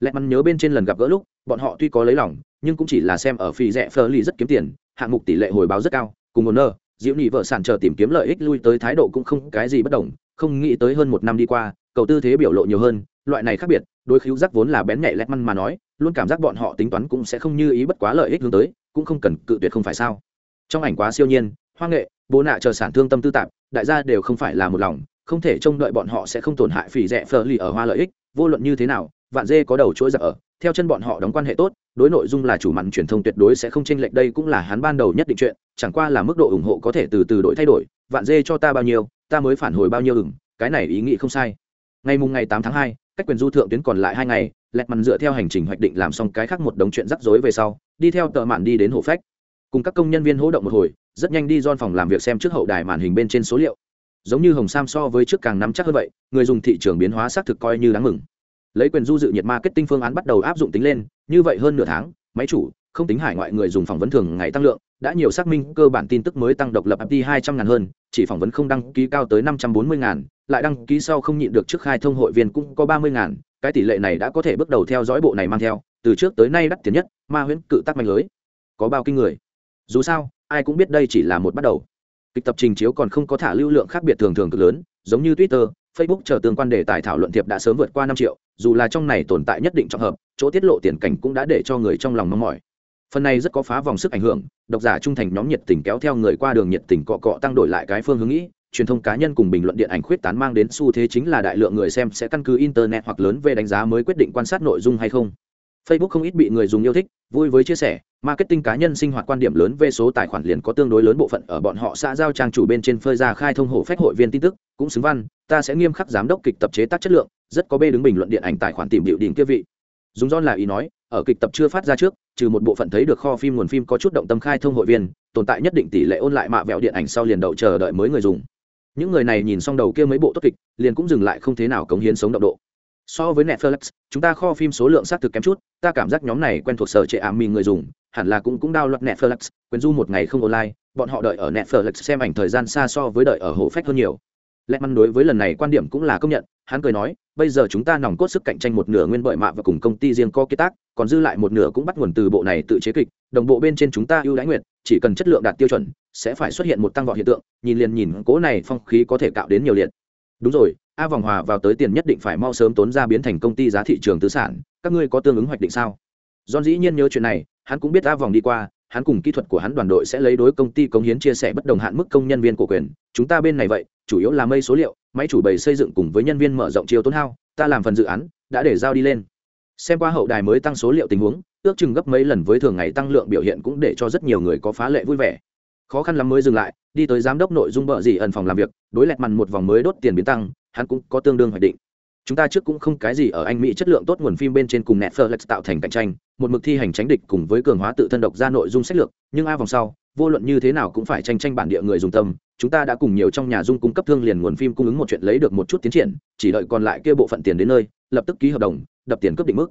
Lẹ mắn nhớ bên trên lần gặp gỡ lúc, bọn họ tuy có lấy lòng, nhưng cũng chỉ là xem ở phi rẻ phơ ly rất kiếm tiền, hạng mục tỷ lệ hồi báo rất cao, cùng một nơ diễu nhị vợ sản chờ tìm kiếm lợi ích lui tới thái độ cũng không cái gì bất đồng, không nghĩ tới hơn một năm đi qua, cầu tư thế biểu lộ nhiều hơn, loại này khác biệt đối khíu giác vốn là bén nhạy lẹt măn mà nói, luôn cảm giác bọn họ tính toán cũng sẽ không như ý bất quá lợi ích hướng tới, cũng không cần cự tuyệt không phải sao? Trong ảnh quá siêu nhiên, hoa nghệ, bố nạ chờ sản thương tâm tư tạp đại gia đều không phải là một lòng, không thể trông đợi bọn họ sẽ không tổn hại phỉ rẻ phờ lì ở hoa lợi ích, vô luận như thế nào, vạn dê có đầu chuỗi giặc ở, theo chân bọn họ đóng quan hệ tốt, đối nội dung là chủ mặn truyền thông tuyệt đối sẽ không chênh lệch đây cũng là hắn ban đầu nhất định chuyện, chẳng qua là mức độ ủng hộ có thể từ từ đổi thay đổi, vạn dê cho ta bao nhiêu, ta mới phản hồi bao nhiêu ừng cái này ý nghĩ không sai. Ngày mùng ngày tám tháng hai cách quyền du thượng tuyến còn lại hai ngày, lẹt mặn dựa theo hành trình hoạch định làm xong cái khác một đống chuyện rắc rối về sau, đi theo tờ mạn đi đến hồ phách. Cùng các công nhân viên hỗ động một hồi, rất nhanh đi don phòng làm việc xem trước hậu đài màn hình bên trên số liệu. Giống như hồng sam so với trước càng nắm chắc hơn vậy, người dùng thị trường biến hóa xác thực coi như đáng mừng. Lấy quyền du dự nhiệt marketing phương án bắt đầu áp dụng tính lên, như vậy hơn nửa tháng, máy chủ, không tính hải ngoại người dùng phỏng vấn thường ngày tăng lượng, đã nhiều xác minh cơ bản tin tức mới tăng độc lập FT hai trăm ngàn hơn, chỉ phỏng vấn không đăng ký cao tới năm trăm bốn mươi ngàn lại đăng ký sau không nhịn được trước khai thông hội viên cũng có ba mươi ngàn, cái tỷ lệ này đã có thể bước đầu theo dõi bộ này mang theo, từ trước tới nay đắt tiền nhất, ma huyễn cự tắc mạnh lưới. Có bao kinh người. Dù sao, ai cũng biết đây chỉ là một bắt đầu. Kịch tập trình chiếu còn không có thả lưu lượng khác biệt thường thường cực lớn, giống như twitter, facebook chờ tương quan đề tài thảo luận thiệp đã sớm vượt qua năm triệu, dù là trong này tồn tại nhất định trọng hợp, chỗ tiết lộ tiền cảnh cũng đã để cho người trong lòng mong mỏi. Phần này rất có phá vòng sức ảnh hưởng, độc giả trung thành nhóm nhiệt tình kéo theo người qua đường nhiệt tình cọ cọ tăng đổi lại cái phương hướng nghĩ truyền thông cá nhân cùng bình luận điện ảnh khuyết tán mang đến xu thế chính là đại lượng người xem sẽ căn cứ internet hoặc lớn về đánh giá mới quyết định quan sát nội dung hay không. Facebook không ít bị người dùng yêu thích, vui với chia sẻ, marketing cá nhân sinh hoạt quan điểm lớn về số tài khoản liền có tương đối lớn bộ phận ở bọn họ xã giao trang chủ bên trên phơi ra khai thông hộ phách hội viên tin tức, cũng xứng văn, ta sẽ nghiêm khắc giám đốc kịch tập chế tác chất lượng, rất có bê đứng bình luận điện ảnh tài khoản tìm điệu đỉnh kia vị. Dùng do là ý nói, ở kịch tập chưa phát ra trước, trừ một bộ phận thấy được kho phim nguồn phim có chút động tâm khai thông hội viên, tồn tại nhất định tỷ lệ ôn lại mạ vẹo điện ảnh sau liền đậu chờ đợi mới người dùng những người này nhìn xong đầu kia mấy bộ tốt kịch liền cũng dừng lại không thế nào cống hiến sống động độ. So với netflix chúng ta kho phim số lượng xác thực kém chút ta cảm giác nhóm này quen thuộc sở trệ ảm mì người dùng hẳn là cũng cũng đao loạt netflix quyền du một ngày không online bọn họ đợi ở netflix xem ảnh thời gian xa so với đợi ở Hộ phách hơn nhiều. Lẽ măn đối với lần này quan điểm cũng là công nhận hắn cười nói bây giờ chúng ta nòng cốt sức cạnh tranh một nửa nguyên bởi mạ và cùng công ty riêng co kế tác còn dư lại một nửa cũng bắt nguồn từ bộ này tự chế kịch đồng bộ bên trên chúng ta ưu đãi nguyện, chỉ cần chất lượng đạt tiêu chuẩn sẽ phải xuất hiện một tăng vọt hiện tượng, nhìn liền nhìn cố này phong khí có thể cạo đến nhiều liệt. Đúng rồi, a vòng hòa vào tới tiền nhất định phải mau sớm tốn ra biến thành công ty giá thị trường tư sản, các ngươi có tương ứng hoạch định sao? John dĩ nhiên nhớ chuyện này, hắn cũng biết a vòng đi qua, hắn cùng kỹ thuật của hắn đoàn đội sẽ lấy đối công ty công hiến chia sẻ bất đồng hạn mức công nhân viên của quyền, chúng ta bên này vậy, chủ yếu là mây số liệu, máy chủ bày xây dựng cùng với nhân viên mở rộng chiều tốn hao, ta làm phần dự án, đã để giao đi lên. Xem qua hậu đài mới tăng số liệu tình huống, ước chừng gấp mấy lần với thường ngày tăng lượng biểu hiện cũng để cho rất nhiều người có phá lệ vui vẻ khó khăn lắm mới dừng lại, đi tới giám đốc nội dung bợ gì ẩn phòng làm việc, đối lẹt mằn một vòng mới đốt tiền biến tăng, hắn cũng có tương đương hoạch định. Chúng ta trước cũng không cái gì ở anh mỹ chất lượng tốt nguồn phim bên trên cùng netflix tạo thành cạnh tranh, một mực thi hành tránh địch cùng với cường hóa tự thân độc ra nội dung sách lược, nhưng a vòng sau, vô luận như thế nào cũng phải tranh tranh bản địa người dùng tâm, chúng ta đã cùng nhiều trong nhà dung cung cấp thương liền nguồn phim cung ứng một chuyện lấy được một chút tiến triển, chỉ đợi còn lại kia bộ phận tiền đến nơi, lập tức ký hợp đồng, đập tiền cấp định mức.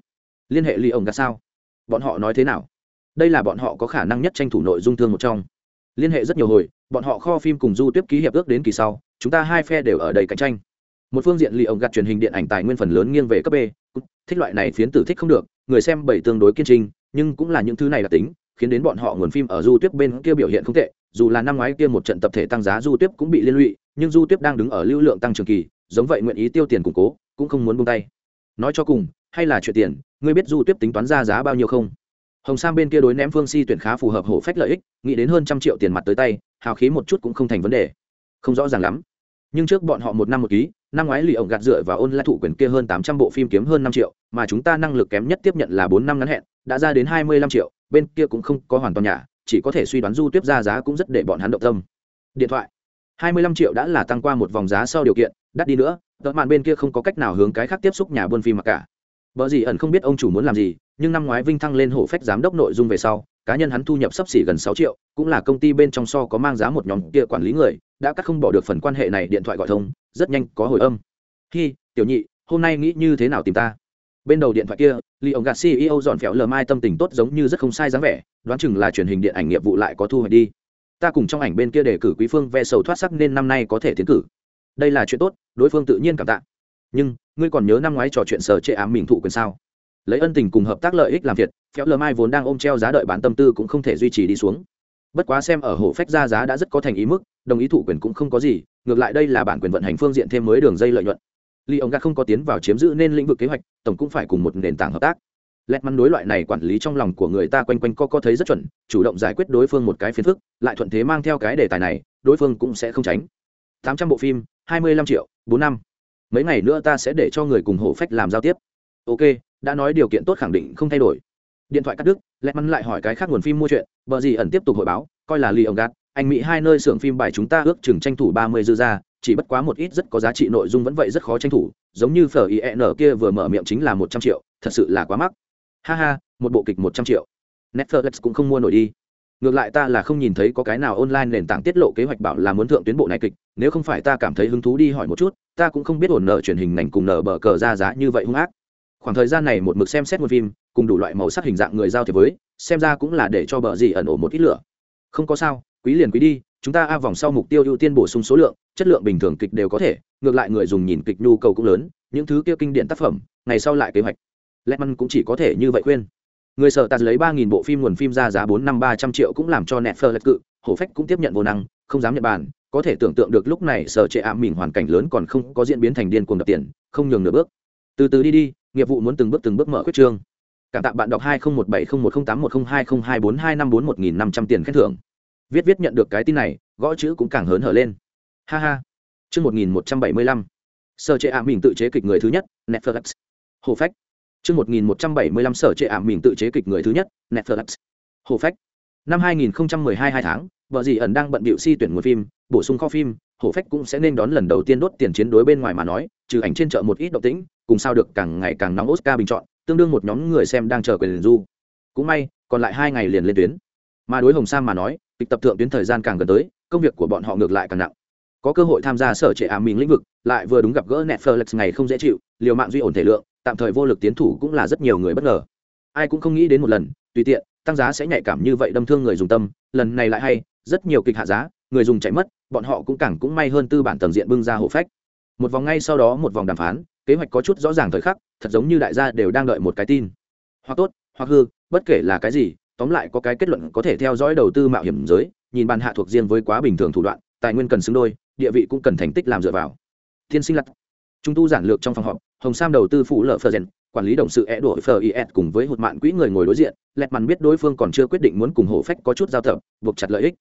Liên hệ ly ông ra sao bọn họ nói thế nào? Đây là bọn họ có khả năng nhất tranh thủ nội dung thương một trong liên hệ rất nhiều hồi, bọn họ kho phim cùng du tiếp ký hiệp ước đến kỳ sau, chúng ta hai phe đều ở đây cạnh tranh. Một phương diện lì ông gặt truyền hình điện ảnh tài nguyên phần lớn nghiêng về cấp b thích loại này phiến tử thích không được, người xem bảy tương đối kiên trinh, nhưng cũng là những thứ này là tính, khiến đến bọn họ nguồn phim ở du tiếp bên kia biểu hiện không tệ, dù là năm ngoái kia một trận tập thể tăng giá du tiếp cũng bị liên lụy, nhưng du tiếp đang đứng ở lưu lượng tăng trưởng kỳ, giống vậy nguyện ý tiêu tiền củng cố, cũng không muốn buông tay. Nói cho cùng, hay là chuyện tiền, ngươi biết du tiếp tính toán ra giá bao nhiêu không? Hồng sam bên kia đối ném phương si tuyển khá phù hợp hổ phách lợi ích, nghĩ đến hơn trăm triệu tiền mặt tới tay, hào khí một chút cũng không thành vấn đề. Không rõ ràng lắm. Nhưng trước bọn họ một năm một ký, năm ngoái lì ổng gạt dựa và ôn lại thủ quyền kia hơn tám trăm bộ phim kiếm hơn năm triệu, mà chúng ta năng lực kém nhất tiếp nhận là bốn năm ngắn hẹn, đã ra đến hai mươi lăm triệu, bên kia cũng không có hoàn toàn nhà chỉ có thể suy đoán du tiếp ra giá cũng rất để bọn hắn động tâm. Điện thoại. Hai mươi lăm triệu đã là tăng qua một vòng giá sau điều kiện, đắt đi nữa, tợ mạn bên kia không có cách nào hướng cái khác tiếp xúc nhà buôn phim mặc cả. Bở gì ẩn không biết ông chủ muốn làm gì, nhưng năm ngoái Vinh thăng lên hộ phách giám đốc nội dung về sau, cá nhân hắn thu nhập sắp xỉ gần sáu triệu, cũng là công ty bên trong so có mang giá một nhóm kia quản lý người, đã cắt không bỏ được phần quan hệ này điện thoại gọi thông, rất nhanh có hồi âm. "Hi, tiểu nhị, hôm nay nghĩ như thế nào tìm ta?" Bên đầu điện thoại kia, Lý ông gạt CEO dọn phèo lờ mai tâm tình tốt giống như rất không sai dáng vẻ, đoán chừng là truyền hình điện ảnh nghiệp vụ lại có thu hoạch đi. Ta cùng trong ảnh bên kia đề cử Quý Phương ve sầu thoát sắc nên năm nay có thể tiến cử. Đây là chuyện tốt, đối phương tự nhiên cảm tạ nhưng ngươi còn nhớ năm ngoái trò chuyện sở chệ ám mình thụ quyền sao? Lấy ân tình cùng hợp tác lợi ích làm việc phéo lơ mai vốn đang ôm treo giá đợi bán tâm tư cũng không thể duy trì đi xuống. Bất quá xem ở hồ phách ra giá đã rất có thành ý mức, đồng ý thụ quyền cũng không có gì, ngược lại đây là bản quyền vận hành phương diện thêm mới đường dây lợi nhuận. Ly ông gạt không có tiến vào chiếm giữ nên lĩnh vực kế hoạch, tổng cũng phải cùng một nền tảng hợp tác. Lẹt mắn đối loại này quản lý trong lòng của người ta quanh quanh co co thấy rất chuẩn, chủ động giải quyết đối phương một cái phiền phức, lại thuận thế mang theo cái đề tài này, đối phương cũng sẽ không tránh. Tám trăm bộ phim, hai mươi lăm triệu, bốn năm mấy ngày nữa ta sẽ để cho người cùng hổ phách làm giao tiếp. Ok, đã nói điều kiện tốt khẳng định không thay đổi. Điện thoại cắt đứt lẹ mắn lại hỏi cái khác nguồn phim mua chuyện. Bờ gì ẩn tiếp tục hội báo, coi là lì ông gạt. Anh mỹ hai nơi xưởng phim bài chúng ta ước chừng tranh thủ ba mươi dư ra, chỉ bất quá một ít rất có giá trị nội dung vẫn vậy rất khó tranh thủ, giống như phở ien kia vừa mở miệng chính là một trăm triệu, thật sự là quá mắc. Ha ha, một bộ kịch một trăm triệu. Netflix cũng không mua nổi đi ngược lại ta là không nhìn thấy có cái nào online nền tảng tiết lộ kế hoạch bảo là muốn thượng tuyến bộ này kịch, nếu không phải ta cảm thấy hứng thú đi hỏi một chút, ta cũng không biết ổn nợ truyền hình ngành cùng nợ bờ cờ ra giá như vậy hung ác. Khoảng thời gian này một mực xem xét một phim, cùng đủ loại màu sắc hình dạng người giao thiệp với, xem ra cũng là để cho bờ gì ẩn ổ một ít lửa. Không có sao, quý liền quý đi, chúng ta a vòng sau mục tiêu ưu tiên bổ sung số lượng, chất lượng bình thường kịch đều có thể, ngược lại người dùng nhìn kịch nhu cầu cũng lớn, những thứ kia kinh điển tác phẩm, ngày sau lại kế hoạch. Letman cũng chỉ có thể như vậy khuyên người sở tạt lấy ba nghìn bộ phim nguồn phim ra giá bốn năm ba trăm triệu cũng làm cho netflix cự hổ phách cũng tiếp nhận vô năng, không dám nhận bàn. Có thể tưởng tượng được lúc này sở trệ ảm mình hoàn cảnh lớn còn không có diễn biến thành điên cuồng đập tiền, không nhường nửa bước. Từ từ đi đi, nghiệp vụ muốn từng bước từng bước mở khuyết trương. Cảm tạ bạn đọc hai nghìn một bảy không một không tám một không hai không hai bốn hai năm bốn một nghìn năm trăm tiền khen thưởng. Viết viết nhận được cái tin này, gõ chữ cũng càng hớn hở lên. Ha ha. Chương một nghìn một trăm bảy mươi lăm. Sở trệ ảm mình tự chế kịch người thứ nhất, netflix. Hổ phách chương một nghìn một trăm bảy mươi lăm sở trệ ảm mình tự chế kịch người thứ nhất, netflix. Hồ phách. Năm hai nghìn hai hai tháng, vợ dì ẩn đang bận bịu si tuyển nguồn phim, bổ sung kho phim, Hồ phách cũng sẽ nên đón lần đầu tiên đốt tiền chiến đối bên ngoài mà nói, trừ ảnh trên chợ một ít động tĩnh, cùng sao được càng ngày càng nóng oscar bình chọn, tương đương một nhóm người xem đang chờ quyền du. Cũng may, còn lại hai ngày liền lên tuyến. Mà đối hồng sam mà nói, kịch tập thượng tuyến thời gian càng gần tới, công việc của bọn họ ngược lại càng nặng có cơ hội tham gia sở trệ ảm mình lĩnh vực, lại vừa đúng gặp gỡ netflix ngày không dễ chịu, liều mạng duy ổn thể lượng, tạm thời vô lực tiến thủ cũng là rất nhiều người bất ngờ. Ai cũng không nghĩ đến một lần, tùy tiện, tăng giá sẽ nhạy cảm như vậy đâm thương người dùng tâm, lần này lại hay, rất nhiều kịch hạ giá, người dùng chạy mất, bọn họ cũng càng cũng may hơn tư bản tầng diện bưng ra hộ phách. Một vòng ngay sau đó một vòng đàm phán, kế hoạch có chút rõ ràng thời khắc, thật giống như đại gia đều đang đợi một cái tin. Hoặc tốt, hoặc hư, bất kể là cái gì, tóm lại có cái kết luận có thể theo dõi đầu tư mạo hiểm giới, nhìn bàn hạ thuộc riêng với quá bình thường thủ đoạn tài nguyên cần xứng đôi, địa vị cũng cần thành tích làm dựa vào. Thiên sinh lặt chúng tu giản lược trong phòng họp, hồng sam đầu tư phụ lợ phờ rèn, quản lý đồng sự é đổi phờ is cùng với hụt mạn quỹ người ngồi đối diện, lẹt màn biết đối phương còn chưa quyết định muốn cùng hổ phách có chút giao thập buộc chặt lợi ích.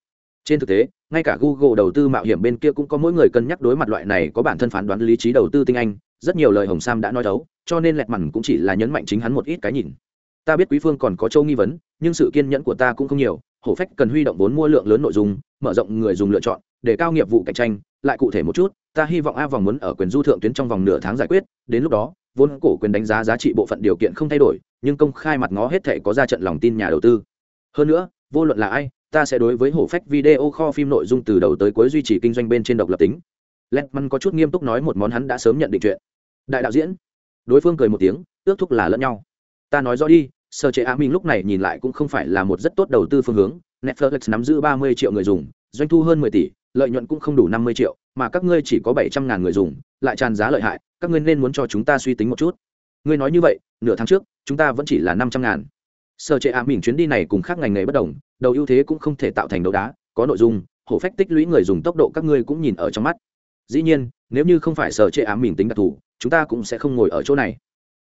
Trên thực tế, ngay cả google đầu tư mạo hiểm bên kia cũng có mỗi người cân nhắc đối mặt loại này có bản thân phán đoán lý trí đầu tư tinh anh, rất nhiều lời hồng sam đã nói đấu cho nên lẹt mằn cũng chỉ là nhấn mạnh chính hắn một ít cái nhìn. Ta biết quý phương còn có châu nghi vấn, nhưng sự kiên nhẫn của ta cũng không nhiều hổ phách cần huy động vốn mua lượng lớn nội dung, mở rộng người dùng lựa chọn để cao nghiệp vụ cạnh tranh, lại cụ thể một chút, ta hy vọng a vòng muốn ở quyền du thượng tuyến trong vòng nửa tháng giải quyết, đến lúc đó, vốn cổ quyền đánh giá giá trị bộ phận điều kiện không thay đổi, nhưng công khai mặt ngó hết thể có ra trận lòng tin nhà đầu tư. Hơn nữa, vô luận là ai, ta sẽ đối với hổ phách video kho phim nội dung từ đầu tới cuối duy trì kinh doanh bên trên độc lập tính. Letman có chút nghiêm túc nói một món hắn đã sớm nhận định chuyện. Đại đạo diễn. Đối phương cười một tiếng, ước thúc là lẫn nhau. Ta nói rõ đi sơ chế á minh lúc này nhìn lại cũng không phải là một rất tốt đầu tư phương hướng. Netflix nắm giữ ba mươi triệu người dùng, doanh thu hơn mười tỷ lợi nhuận cũng không đủ năm mươi triệu, mà các ngươi chỉ có bảy trăm ngàn người dùng, lại tràn giá lợi hại, các ngươi nên muốn cho chúng ta suy tính một chút. Ngươi nói như vậy, nửa tháng trước, chúng ta vẫn chỉ là năm trăm ngàn. Sở trệ ạ mình chuyến đi này cùng khác ngành nghề bất đồng, đầu ưu thế cũng không thể tạo thành đấu đá, có nội dung, hổ phách tích lũy người dùng tốc độ các ngươi cũng nhìn ở trong mắt. Dĩ nhiên, nếu như không phải sở trệ ám mình tính đặc thù, chúng ta cũng sẽ không ngồi ở chỗ này.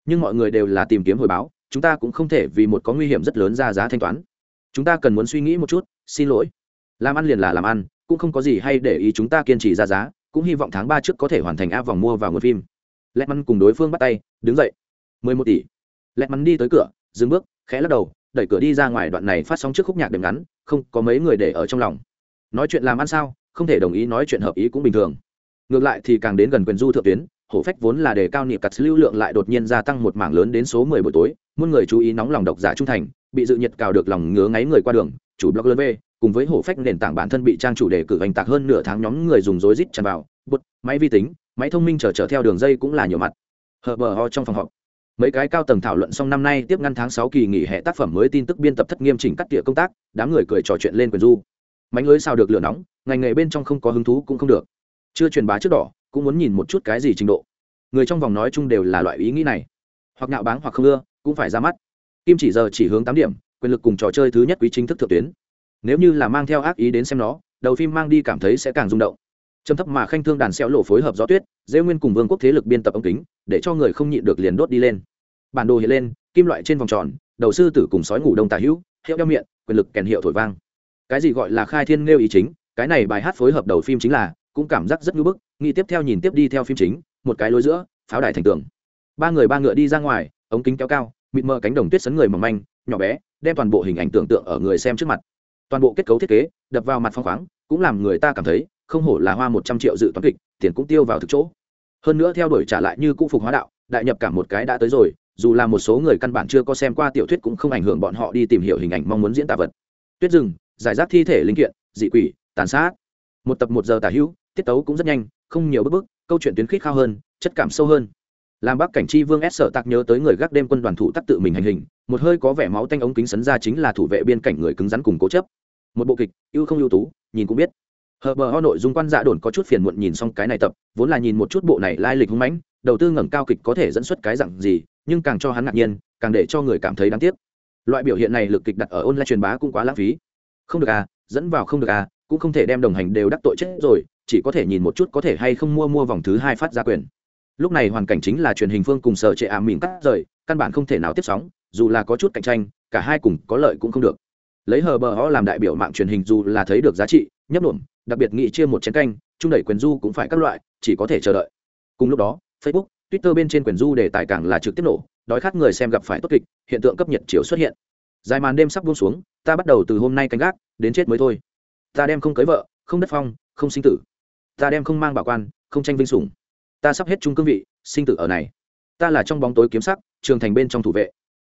Nhưng mọi người đều là tìm kiếm hồi báo, chúng ta cũng không thể vì một có nguy hiểm rất lớn ra giá thanh toán. Chúng ta cần muốn suy nghĩ một chút, xin lỗi. Làm ăn liền là làm ăn cũng không có gì hay để ý chúng ta kiên trì ra giá, cũng hy vọng tháng ba trước có thể hoàn thành áp vòng mua vào nguồn phim. Lẹt mắn cùng đối phương bắt tay, đứng dậy. Mười một tỷ. Lẹt mắn đi tới cửa, dừng bước, khẽ lắc đầu, đẩy cửa đi ra ngoài đoạn này phát sóng trước khúc nhạc đệm ngắn, không có mấy người để ở trong lòng. Nói chuyện làm ăn sao, không thể đồng ý nói chuyện hợp ý cũng bình thường. Ngược lại thì càng đến gần quyền du thượng tuyến, hổ phách vốn là đề cao niệm cặt lưu lượng lại đột nhiên gia tăng một mảng lớn đến số mười buổi tối, muôn người chú ý nóng lòng độc giả trung thành, bị dự nhiệt cào được lòng ngứa ngáy người qua đường chủ blog lớn v, cùng với hổ phách nền tảng bản thân bị trang chủ đề cử hành tạc hơn nửa tháng nhóm người dùng rối rít tràn vào. Bút máy vi tính, máy thông minh chở chở theo đường dây cũng là nhiều mặt. Hờ bờ ho trong phòng họp. Mấy cái cao tầng thảo luận xong năm nay tiếp ngăn tháng sáu kỳ nghỉ hè tác phẩm mới tin tức biên tập thất nghiêm chỉnh cắt tỉa công tác, đám người cười trò chuyện lên quyền du. Mánh lưới sao được lửa nóng, ngành nghề bên trong không có hứng thú cũng không được. Chưa truyền bá trước đỏ, cũng muốn nhìn một chút cái gì trình độ. Người trong vòng nói chung đều là loại ý nghĩ này. Hoặc nạo báng hoặc không ưa, cũng phải ra mắt. Kim chỉ giờ chỉ hướng tám điểm quyền lực cùng trò chơi thứ nhất quý chính thức thượng tuyến. Nếu như là mang theo ác ý đến xem nó, đầu phim mang đi cảm thấy sẽ càng rung động. Trầm thấp mà khanh thương đàn xeo lộ phối hợp gió tuyết dễ nguyên cùng vương quốc thế lực biên tập ống kính, để cho người không nhịn được liền đốt đi lên. Bản đồ hiện lên, kim loại trên vòng tròn, đầu sư tử cùng sói ngủ đông tà hữu, hiệu đeo miệng, quyền lực kèn hiệu thổi vang. Cái gì gọi là khai thiên nêu ý chính, cái này bài hát phối hợp đầu phim chính là, cũng cảm giác rất ngưỡng bức, nghĩ tiếp theo nhìn tiếp đi theo phim chính, một cái lối giữa, pháo đài thành tường. Ba người ba ngựa đi ra ngoài, ống kính kéo cao, mịt mờ cánh đồng tuyết sấn người mỏng manh, nhỏ bé đem toàn bộ hình ảnh tưởng tượng ở người xem trước mặt. Toàn bộ kết cấu thiết kế, đập vào mặt phong khoáng, cũng làm người ta cảm thấy không hổ là hoa một trăm triệu dự toán kịch, tiền cũng tiêu vào thực chỗ. Hơn nữa theo đuổi trả lại như cũ phục hóa đạo, đại nhập cả một cái đã tới rồi, dù là một số người căn bản chưa có xem qua tiểu thuyết cũng không ảnh hưởng bọn họ đi tìm hiểu hình ảnh mong muốn diễn tả vật. Tuyết rừng, giải rác thi thể linh kiện, dị quỷ, tàn sát. Một tập một giờ tả hữu, tiết tấu cũng rất nhanh, không nhiều bức bức, câu chuyện tuyến khích khao hơn, chất cảm sâu hơn. Làm bắc cảnh chi vương s sợ tạc nhớ tới người gác đêm quân đoàn thủ tắc tự mình hành hình một hơi có vẻ máu tanh ống kính sấn ra chính là thủ vệ biên cảnh người cứng rắn cùng cố chấp. Một bộ kịch, ưu không ưu tú, nhìn cũng biết. Hờ bờ ho nội dung quan dạ đồn có chút phiền muộn nhìn xong cái này tập, vốn là nhìn một chút bộ này lai lịch hung mãnh, đầu tư ngẩng cao kịch có thể dẫn xuất cái dặn gì, nhưng càng cho hắn ngạc nhiên, càng để cho người cảm thấy đáng tiếc. Loại biểu hiện này lực kịch đặt ở online truyền bá cũng quá lãng phí. Không được à dẫn vào không được à cũng không thể đem đồng hành đều đắc tội chết rồi, chỉ có thể nhìn một chút có thể hay không mua mua vòng thứ hai phát ra quyền. Lúc này hoàn cảnh chính là truyền hình phương cùng sở trệ ảm à cắt rời, căn bản không thể nào tiếp sóng dù là có chút cạnh tranh, cả hai cùng có lợi cũng không được. Lấy hờ bờ ho làm đại biểu mạng truyền hình dù là thấy được giá trị, nhấp nổm đặc biệt nghị chia một chén canh, trung đẩy quyền du cũng phải các loại, chỉ có thể chờ đợi. Cùng lúc đó, facebook, twitter bên trên quyền du đề tài càng là trực tiếp nổ, đói khát người xem gặp phải tốt kịch, hiện tượng cấp nhiệt chiều xuất hiện. Dài màn đêm sắp buông xuống, ta bắt đầu từ hôm nay canh gác, đến chết mới thôi. Ta đem không cưới vợ, không đất phong, không sinh tử. Ta đem không mang bảo quan, không tranh vinh sủng. Ta sắp hết trung cương vị, sinh tử ở này. Ta là trong bóng tối kiếm sắc, trường thành bên trong thủ vệ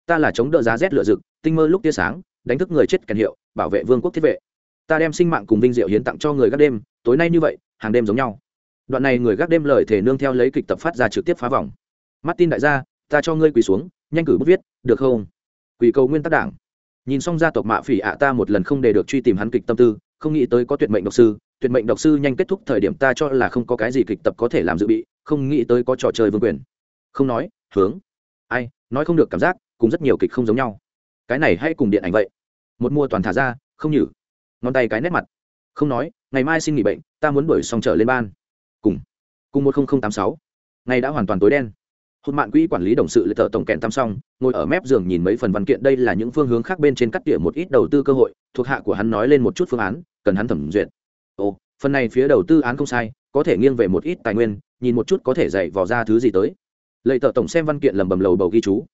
ta là chống đỡ giá rét lửa rực, tinh mơ lúc tia sáng, đánh thức người chết kèn hiệu, bảo vệ vương quốc thiết vệ. Ta đem sinh mạng cùng vinh diệu hiến tặng cho người gác đêm, tối nay như vậy, hàng đêm giống nhau. Đoạn này người gác đêm lời thể nương theo lấy kịch tập phát ra trực tiếp phá vòng. Martin đại gia, ta cho ngươi quỳ xuống, nhanh cử bút viết, được không? Quỳ cầu nguyên tắc đảng. Nhìn xong gia tộc mạ phỉ ạ, ta một lần không để được truy tìm hắn kịch tâm tư, không nghĩ tới có tuyệt mệnh độc sư, tuyệt mệnh độc sư nhanh kết thúc thời điểm ta cho là không có cái gì kịch tập có thể làm dự bị, không nghĩ tới có trò chơi vương quyền. Không nói, hướng. Ai, nói không được cảm giác cùng rất nhiều kịch không giống nhau. Cái này hay cùng điện ảnh vậy. Một mua toàn thả ra, không nhử. Ngón tay cái nét mặt. Không nói, ngày mai xin nghỉ bệnh, ta muốn đuổi xong trở lên ban. Cùng cùng một nghìn tám sáu. Ngày đã hoàn toàn tối đen. Hụt mạng quỹ quản lý đồng sự lệ tờ tổng kẹn tam xong, ngồi ở mép giường nhìn mấy phần văn kiện, đây là những phương hướng khác bên trên cắt tỉa một ít đầu tư cơ hội, thuộc hạ của hắn nói lên một chút phương án, cần hắn thẩm duyệt. Ồ, phần này phía đầu tư án không sai, có thể nghiêng về một ít tài nguyên, nhìn một chút có thể dạy vò ra thứ gì tới. Lệ tờ tổng xem văn kiện lầm bầm lầu bầu ghi chú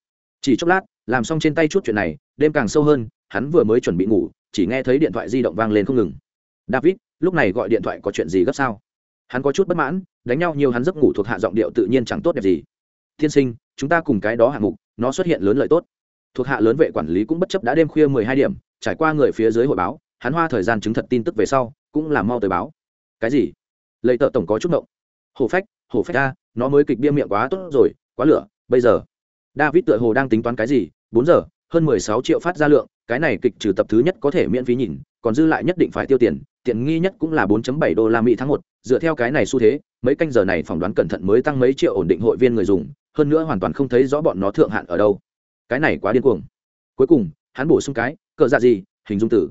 chỉ chốc lát, làm xong trên tay chút chuyện này, đêm càng sâu hơn, hắn vừa mới chuẩn bị ngủ, chỉ nghe thấy điện thoại di động vang lên không ngừng. David, lúc này gọi điện thoại có chuyện gì gấp sao? Hắn có chút bất mãn, đánh nhau nhiều hắn giấc ngủ thuộc hạ giọng điệu tự nhiên chẳng tốt đẹp gì. Tiên sinh, chúng ta cùng cái đó hạng mục, nó xuất hiện lớn lợi tốt. Thuộc hạ lớn vệ quản lý cũng bất chấp đã đêm khuya mười hai điểm, trải qua người phía dưới hội báo, hắn hoa thời gian chứng thật tin tức về sau, cũng làm mau tới báo. Cái gì? Lệ tợ tổng có chút động hồ phách hồ phách ta nó mới kịch bia miệng quá tốt rồi, quá lửa, bây giờ david tựa hồ đang tính toán cái gì, bốn giờ, hơn mười sáu triệu phát ra lượng, cái này kịch trừ tập thứ nhất có thể miễn phí nhìn, còn dư lại nhất định phải tiêu tiền, tiện nghi nhất cũng là 4.7 đô la Mỹ tháng một, dựa theo cái này xu thế, mấy canh giờ này phỏng đoán cẩn thận mới tăng mấy triệu ổn định hội viên người dùng, hơn nữa hoàn toàn không thấy rõ bọn nó thượng hạn ở đâu. Cái này quá điên cuồng. Cuối cùng, hắn bổ sung cái, cờ dạ gì, hình dung tử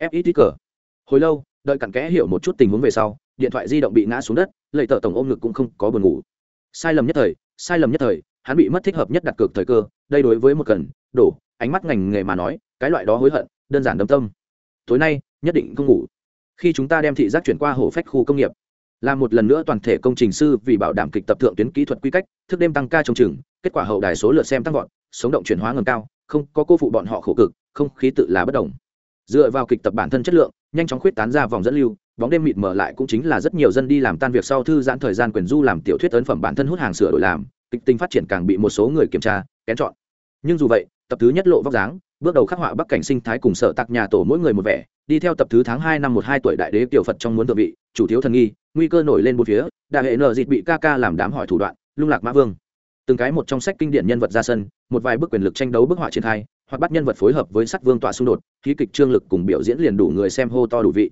fit cờ. Hồi lâu, đợi cặn kẽ hiểu một chút tình huống về sau, điện thoại di động bị ngã xuống đất, lệ tờ tổng ôm ngực cũng không có buồn ngủ. Sai lầm nhất thời, sai lầm nhất thời hắn bị mất thích hợp nhất đặt cược thời cơ, đây đối với một cần, đổ, ánh mắt ngành nghề mà nói, cái loại đó hối hận, đơn giản đâm tâm. Tối nay, nhất định không ngủ. Khi chúng ta đem thị giác chuyển qua hồ phách khu công nghiệp là một lần nữa toàn thể công trình sư vì bảo đảm kịch tập thượng tuyến kỹ thuật quy cách, thức đêm tăng ca trong chừng kết quả hậu đài số lượt xem tăng vọt, sống động chuyển hóa ngầm cao, không có cô phụ bọn họ khổ cực, không khí tự là bất đồng. Dựa vào kịch tập bản thân chất lượng, nhanh chóng khuyết tán ra vòng dẫn lưu, bóng đêm mịt mở lại cũng chính là rất nhiều dân đi làm tan việc sau thư giãn thời gian quyền du làm tiểu thuyết ấn phẩm bản thân hút hàng sửa đổi làm kịch tinh phát triển càng bị một số người kiểm tra, kén chọn. Nhưng dù vậy, tập thứ nhất lộ vóc dáng, bước đầu khắc họa bắc cảnh sinh thái cùng sở tạc nhà tổ mỗi người một vẻ, đi theo tập thứ tháng hai năm một hai tuổi đại đế tiểu phật trong muốn thượng vị, chủ thiếu thần nghi, nguy cơ nổi lên một phía đại hệ nợ dịt bị ca ca làm đám hỏi thủ đoạn, lung lạc mã vương. Từng cái một trong sách kinh điển nhân vật ra sân, một vài bức quyền lực tranh đấu bức họa triển khai, hoặc bắt nhân vật phối hợp với sắc vương tọa xung đột, khí kịch trương lực cùng biểu diễn liền đủ người xem hô to đủ vị.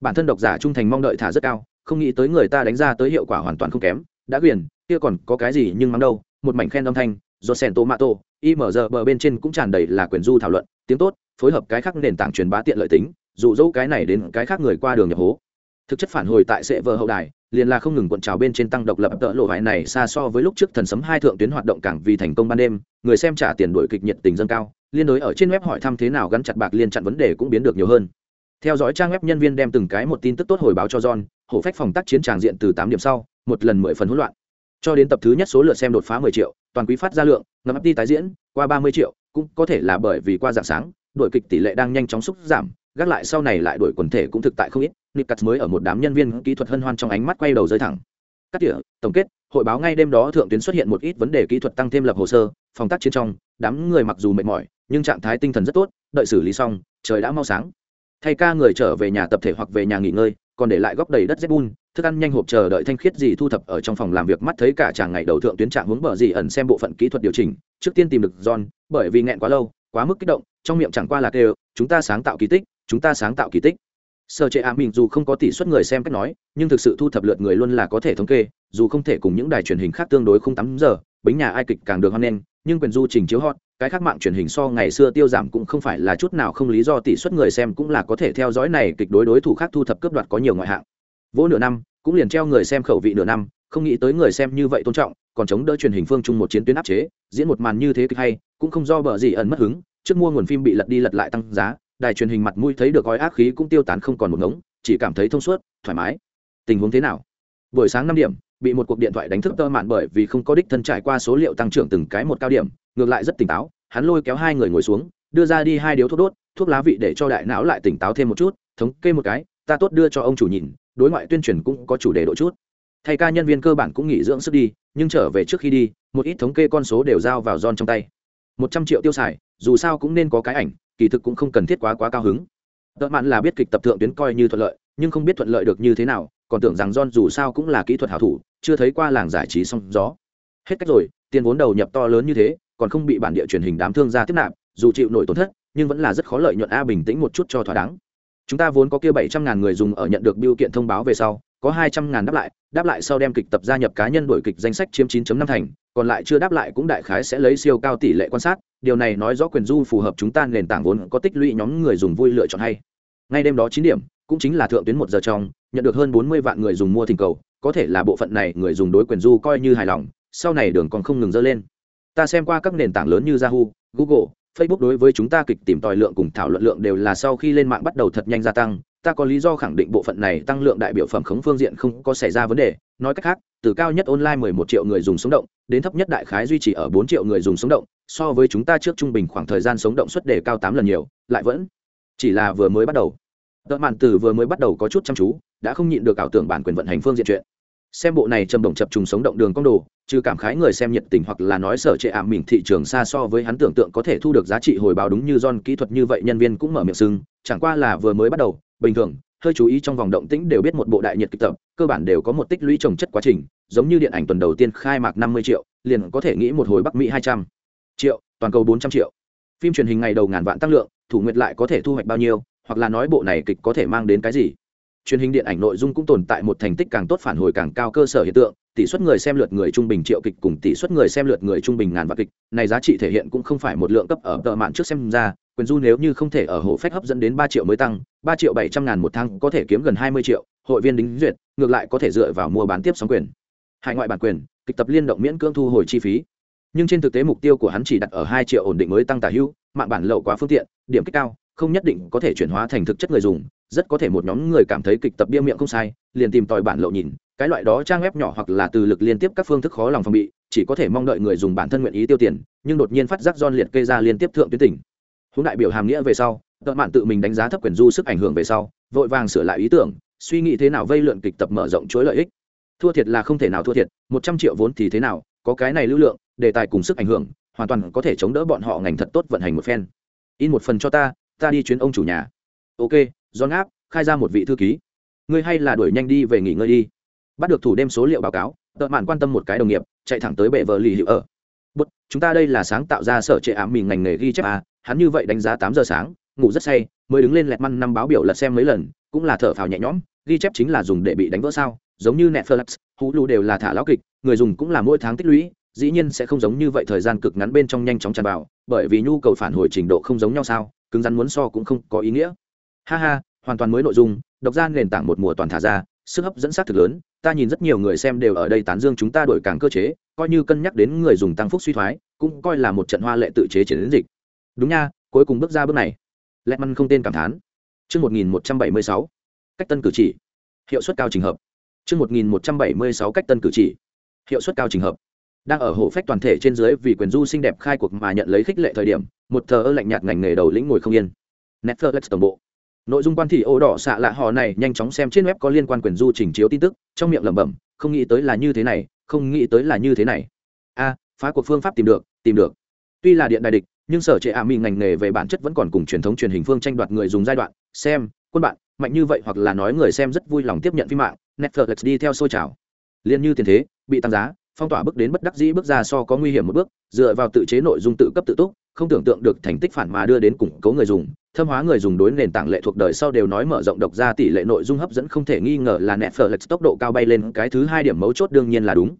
Bản thân độc giả trung thành mong đợi thả rất cao, không nghĩ tới người ta đánh ra tới hiệu quả hoàn toàn không kém, đã quyền kia còn có cái gì nhưng mắng đâu, một mảnh khen âm thanh, do sen tomato giờ bờ bên trên cũng tràn đầy là quyền du thảo luận, tiếng tốt, phối hợp cái khác nền tảng truyền bá tiện lợi tính, dụ dỗ cái này đến cái khác người qua đường nhập hố. Thực chất phản hồi tại sệ vờ hậu đài, liền là không ngừng cuộn trào bên trên tăng độc lập tợ lộ vải này xa so với lúc trước thần sấm hai thượng tuyến hoạt động càng vì thành công ban đêm, người xem trả tiền đuổi kịch nhiệt tình dâng cao, liên đối ở trên web hỏi thăm thế nào gắn chặt bạc liên chặn vấn đề cũng biến được nhiều hơn. Theo dõi trang web nhân viên đem từng cái một tin tức tốt hồi báo cho john, hổ phách phòng tác chiến tràng diện từ tám điểm sau, một lần mười phần hỗn loạn cho đến tập thứ nhất số lượt xem đột phá mười triệu, toàn quý phát ra lượng ngầm đi tái diễn, qua ba mươi triệu, cũng có thể là bởi vì qua dạng sáng, đội kịch tỷ lệ đang nhanh chóng xúc giảm, gác lại sau này lại đổi quần thể cũng thực tại không ít nick mới ở một đám nhân viên kỹ thuật hân hoan trong ánh mắt quay đầu rơi thẳng. Cắt tỉa, tổng kết, hội báo ngay đêm đó thượng tuyến xuất hiện một ít vấn đề kỹ thuật tăng thêm lập hồ sơ, phòng tác chiến trong, đám người mặc dù mệt mỏi, nhưng trạng thái tinh thần rất tốt, đợi xử lý xong, trời đã mau sáng. Thay ca người trở về nhà tập thể hoặc về nhà nghỉ ngơi, còn để lại góc đầy đất zbun thức ăn nhanh hộp chờ đợi thanh khiết gì thu thập ở trong phòng làm việc mắt thấy cả chàng ngày đầu thượng tuyến trạng hướng bờ gì ẩn xem bộ phận kỹ thuật điều chỉnh. Trước tiên tìm được john, bởi vì nghẹn quá lâu, quá mức kích động, trong miệng chẳng qua là kêu, chúng ta sáng tạo kỳ tích, chúng ta sáng tạo kỳ tích. Sở chế ạ mình dù không có tỷ suất người xem cách nói, nhưng thực sự thu thập lượt người luôn là có thể thống kê, dù không thể cùng những đài truyền hình khác tương đối không tắm giờ, bính nhà ai kịch càng được hoan nghênh, nhưng quyền du trình chiếu hot, cái khác mạng truyền hình so ngày xưa tiêu giảm cũng không phải là chút nào không lý do tỷ suất người xem cũng là có thể theo dõi này kịch đối đối thủ khác thu thập cướp đoạt có nhiều ngoại hạng vỗ nửa năm, cũng liền treo người xem khẩu vị nửa năm, không nghĩ tới người xem như vậy tôn trọng, còn chống đỡ truyền hình phương chung một chiến tuyến áp chế, diễn một màn như thế kịch hay, cũng không do bờ gì ẩn mất hứng, trước mua nguồn phim bị lật đi lật lại tăng giá, đài truyền hình mặt mũi thấy được gói ác khí cũng tiêu tán không còn một ngống, chỉ cảm thấy thông suốt, thoải mái. Tình huống thế nào? Buổi sáng năm điểm, bị một cuộc điện thoại đánh thức tơ mạn bởi vì không có đích thân trải qua số liệu tăng trưởng từng cái một cao điểm, ngược lại rất tỉnh táo, hắn lôi kéo hai người ngồi xuống, đưa ra đi hai điếu thuốc đốt, thuốc lá vị để cho đại não lại tỉnh táo thêm một chút, thống kê một cái, ta tốt đưa cho ông chủ nhìn đối ngoại tuyên truyền cũng có chủ đề độ chút. Thay ca nhân viên cơ bản cũng nghỉ dưỡng sức đi, nhưng trở về trước khi đi, một ít thống kê con số đều giao vào giòn trong tay. Một trăm triệu tiêu xài, dù sao cũng nên có cái ảnh, kỳ thực cũng không cần thiết quá quá cao hứng. Tợ mạn là biết kịch tập thượng tuyến coi như thuận lợi, nhưng không biết thuận lợi được như thế nào, còn tưởng rằng john dù sao cũng là kỹ thuật hảo thủ, chưa thấy qua làng giải trí song gió. Hết cách rồi, tiền vốn đầu nhập to lớn như thế, còn không bị bản địa truyền hình đám thương gia tiếp nạp, dù chịu nổi tổn thất, nhưng vẫn là rất khó lợi nhuận a bình tĩnh một chút cho thỏa đáng chúng ta vốn có kia bảy trăm ngàn người dùng ở nhận được biêu kiện thông báo về sau, có hai trăm ngàn đáp lại đáp lại sau đem kịch tập gia nhập cá nhân đổi kịch danh sách chiếm 9 năm thành, còn lại chưa đáp lại cũng đại khái sẽ lấy siêu cao tỷ lệ quan sát, điều này nói rõ quyền du phù hợp chúng ta nền tảng vốn có tích lũy nhóm người dùng vui lựa chọn hay. Ngay đêm đó chín điểm, cũng chính là thượng tuyến một giờ trong, nhận được hơn bốn mươi vạn người dùng mua thỉnh cầu, có thể là bộ phận này người dùng đối quyền du coi như hài lòng, sau này đường còn không ngừng dơ lên. Ta xem qua các nền tảng lớn như yahoo, google facebook đối với chúng ta kịch tìm tòi lượng cùng thảo luận lượng đều là sau khi lên mạng bắt đầu thật nhanh gia tăng, ta có lý do khẳng định bộ phận này tăng lượng đại biểu phẩm khống phương diện không có xảy ra vấn đề. Nói cách khác, từ cao nhất online 11 triệu người dùng sống động, đến thấp nhất đại khái duy trì ở 4 triệu người dùng sống động, so với chúng ta trước trung bình khoảng thời gian sống động suất đề cao 8 lần nhiều, lại vẫn chỉ là vừa mới bắt đầu. Tợ mạn từ vừa mới bắt đầu có chút chăm chú, đã không nhịn được ảo tưởng bản quyền vận hành phương diện chuyện xem bộ này trầm động chập trùng sống động đường cong đồ, trừ cảm khái người xem nhiệt tình hoặc là nói sở trệ ảm mình thị trường xa so với hắn tưởng tượng có thể thu được giá trị hồi báo đúng như don kỹ thuật như vậy, nhân viên cũng mở miệng sưng, chẳng qua là vừa mới bắt đầu, bình thường, hơi chú ý trong vòng động tĩnh đều biết một bộ đại nhiệt kịch tập, cơ bản đều có một tích lũy trồng chất quá trình, giống như điện ảnh tuần đầu tiên khai mạc năm mươi triệu, liền có thể nghĩ một hồi bắc mỹ hai trăm triệu, toàn cầu bốn trăm triệu. Phim truyền hình ngày đầu ngàn vạn tăng lượng, thủ nguyệt lại có thể thu hoạch bao nhiêu, hoặc là nói bộ này kịch có thể mang đến cái gì? Truyền hình điện ảnh nội dung cũng tồn tại một thành tích càng tốt phản hồi càng cao cơ sở hiện tượng, tỷ suất người xem lượt người trung bình triệu kịch cùng tỷ suất người xem lượt người trung bình ngàn vạn kịch, này giá trị thể hiện cũng không phải một lượng cấp ở tờ mạn trước xem ra, quyền du nếu như không thể ở hộ phách hấp dẫn đến ba triệu mới tăng, ba triệu bảy trăm ngàn một tháng có thể kiếm gần hai mươi triệu, hội viên đính duyệt, ngược lại có thể dựa vào mua bán tiếp sóng quyền. Hải ngoại bản quyền, kịch tập liên động miễn cưỡng thu hồi chi phí. Nhưng trên thực tế mục tiêu của hắn chỉ đặt ở hai triệu ổn định mới tăng tả hữu, mạng bản lậu quá phương tiện, điểm kích cao, không nhất định có thể chuyển hóa thành thực chất người dùng rất có thể một nhóm người cảm thấy kịch tập bia miệng không sai, liền tìm tòi bản lậu nhìn, cái loại đó trang web nhỏ hoặc là từ lực liên tiếp các phương thức khó lòng phòng bị, chỉ có thể mong đợi người dùng bản thân nguyện ý tiêu tiền, nhưng đột nhiên phát giác don liệt kê ra liên tiếp thượng tuyến tỉnh hướng đại biểu hàm nghĩa về sau, tợ mạn tự mình đánh giá thấp quyền du sức ảnh hưởng về sau, vội vàng sửa lại ý tưởng, suy nghĩ thế nào vây lượn kịch tập mở rộng chuỗi lợi ích. Thua thiệt là không thể nào thua thiệt, một trăm triệu vốn thì thế nào, có cái này lưu lượng, đề tài cùng sức ảnh hưởng, hoàn toàn có thể chống đỡ bọn họ ngành thật tốt vận hành một phen. In một phần cho ta ta đi chuyến ông chủ nhà. Ok do ngáp khai ra một vị thư ký. Ngươi hay là đuổi nhanh đi về nghỉ ngơi đi. Bắt được thủ đêm số liệu báo cáo tợ mạn quan tâm một cái đồng nghiệp chạy thẳng tới bệ vợ lì hiệu ở. Bút chúng ta đây là sáng tạo ra sở trệ ám mình ngành nghề ghi chép à, hắn như vậy đánh giá tám giờ sáng ngủ rất say mới đứng lên lẹt măn năm báo biểu lật xem mấy lần cũng là thở phào nhẹ nhõm ghi chép chính là dùng để bị đánh vỡ sao giống như netflix hulu đều là thả lão kịch người dùng cũng là mỗi tháng tích lũy dĩ nhiên sẽ không giống như vậy thời gian cực ngắn bên trong nhanh chóng tràn vào bởi vì nhu cầu phản hồi trình độ không giống nhau sao cứng rắn muốn so cũng không có ý nghĩa ha ha hoàn toàn mới nội dung độc ra nền tảng một mùa toàn thả ra sức hấp dẫn sát thực lớn ta nhìn rất nhiều người xem đều ở đây tán dương chúng ta đổi càng cơ chế coi như cân nhắc đến người dùng tăng phúc suy thoái cũng coi là một trận hoa lệ tự chế chiến dịch đúng nha cuối cùng bước ra bước này lẹt măn không tên cảm thán Trước 1176, cách tân cử chỉ. Hiệu suất cao trình hợp. Trước 1176 cách tân cử chỉ. Hiệu suất cao trình hợp. Đang ở hộ phách toàn thể trên dưới vì quyền du xinh đẹp khai cuộc mà nhận lấy khích lệ thời điểm, một thờ ơ lạnh nhạt ngành nghề đầu lĩnh ngồi không yên. Netflix tổng bộ. Nội dung quan thị ô đỏ xạ lạ họ này nhanh chóng xem trên web có liên quan quyền du trình chiếu tin tức, trong miệng lẩm bẩm, không nghĩ tới là như thế này, không nghĩ tới là như thế này. A, phá cuộc phương pháp tìm được, tìm được. Tuy là điện đại địch, nhưng sở trệ ạ mỹ ngành nghề về bản chất vẫn còn cùng truyền thống truyền hình phương tranh đoạt người dùng giai đoạn xem quân bạn mạnh như vậy hoặc là nói người xem rất vui lòng tiếp nhận phim mạng netflix đi theo xôi trào liên như tiền thế bị tăng giá phong tỏa bước đến bất đắc dĩ bước ra so có nguy hiểm một bước dựa vào tự chế nội dung tự cấp tự túc không tưởng tượng được thành tích phản mà đưa đến củng cố người dùng, thâm hóa người dùng đối nền tảng lệ thuộc đời sau đều nói mở rộng độc ra tỷ lệ nội dung hấp dẫn không thể nghi ngờ là netflix tốc độ cao bay lên cái thứ hai điểm mấu chốt đương nhiên là đúng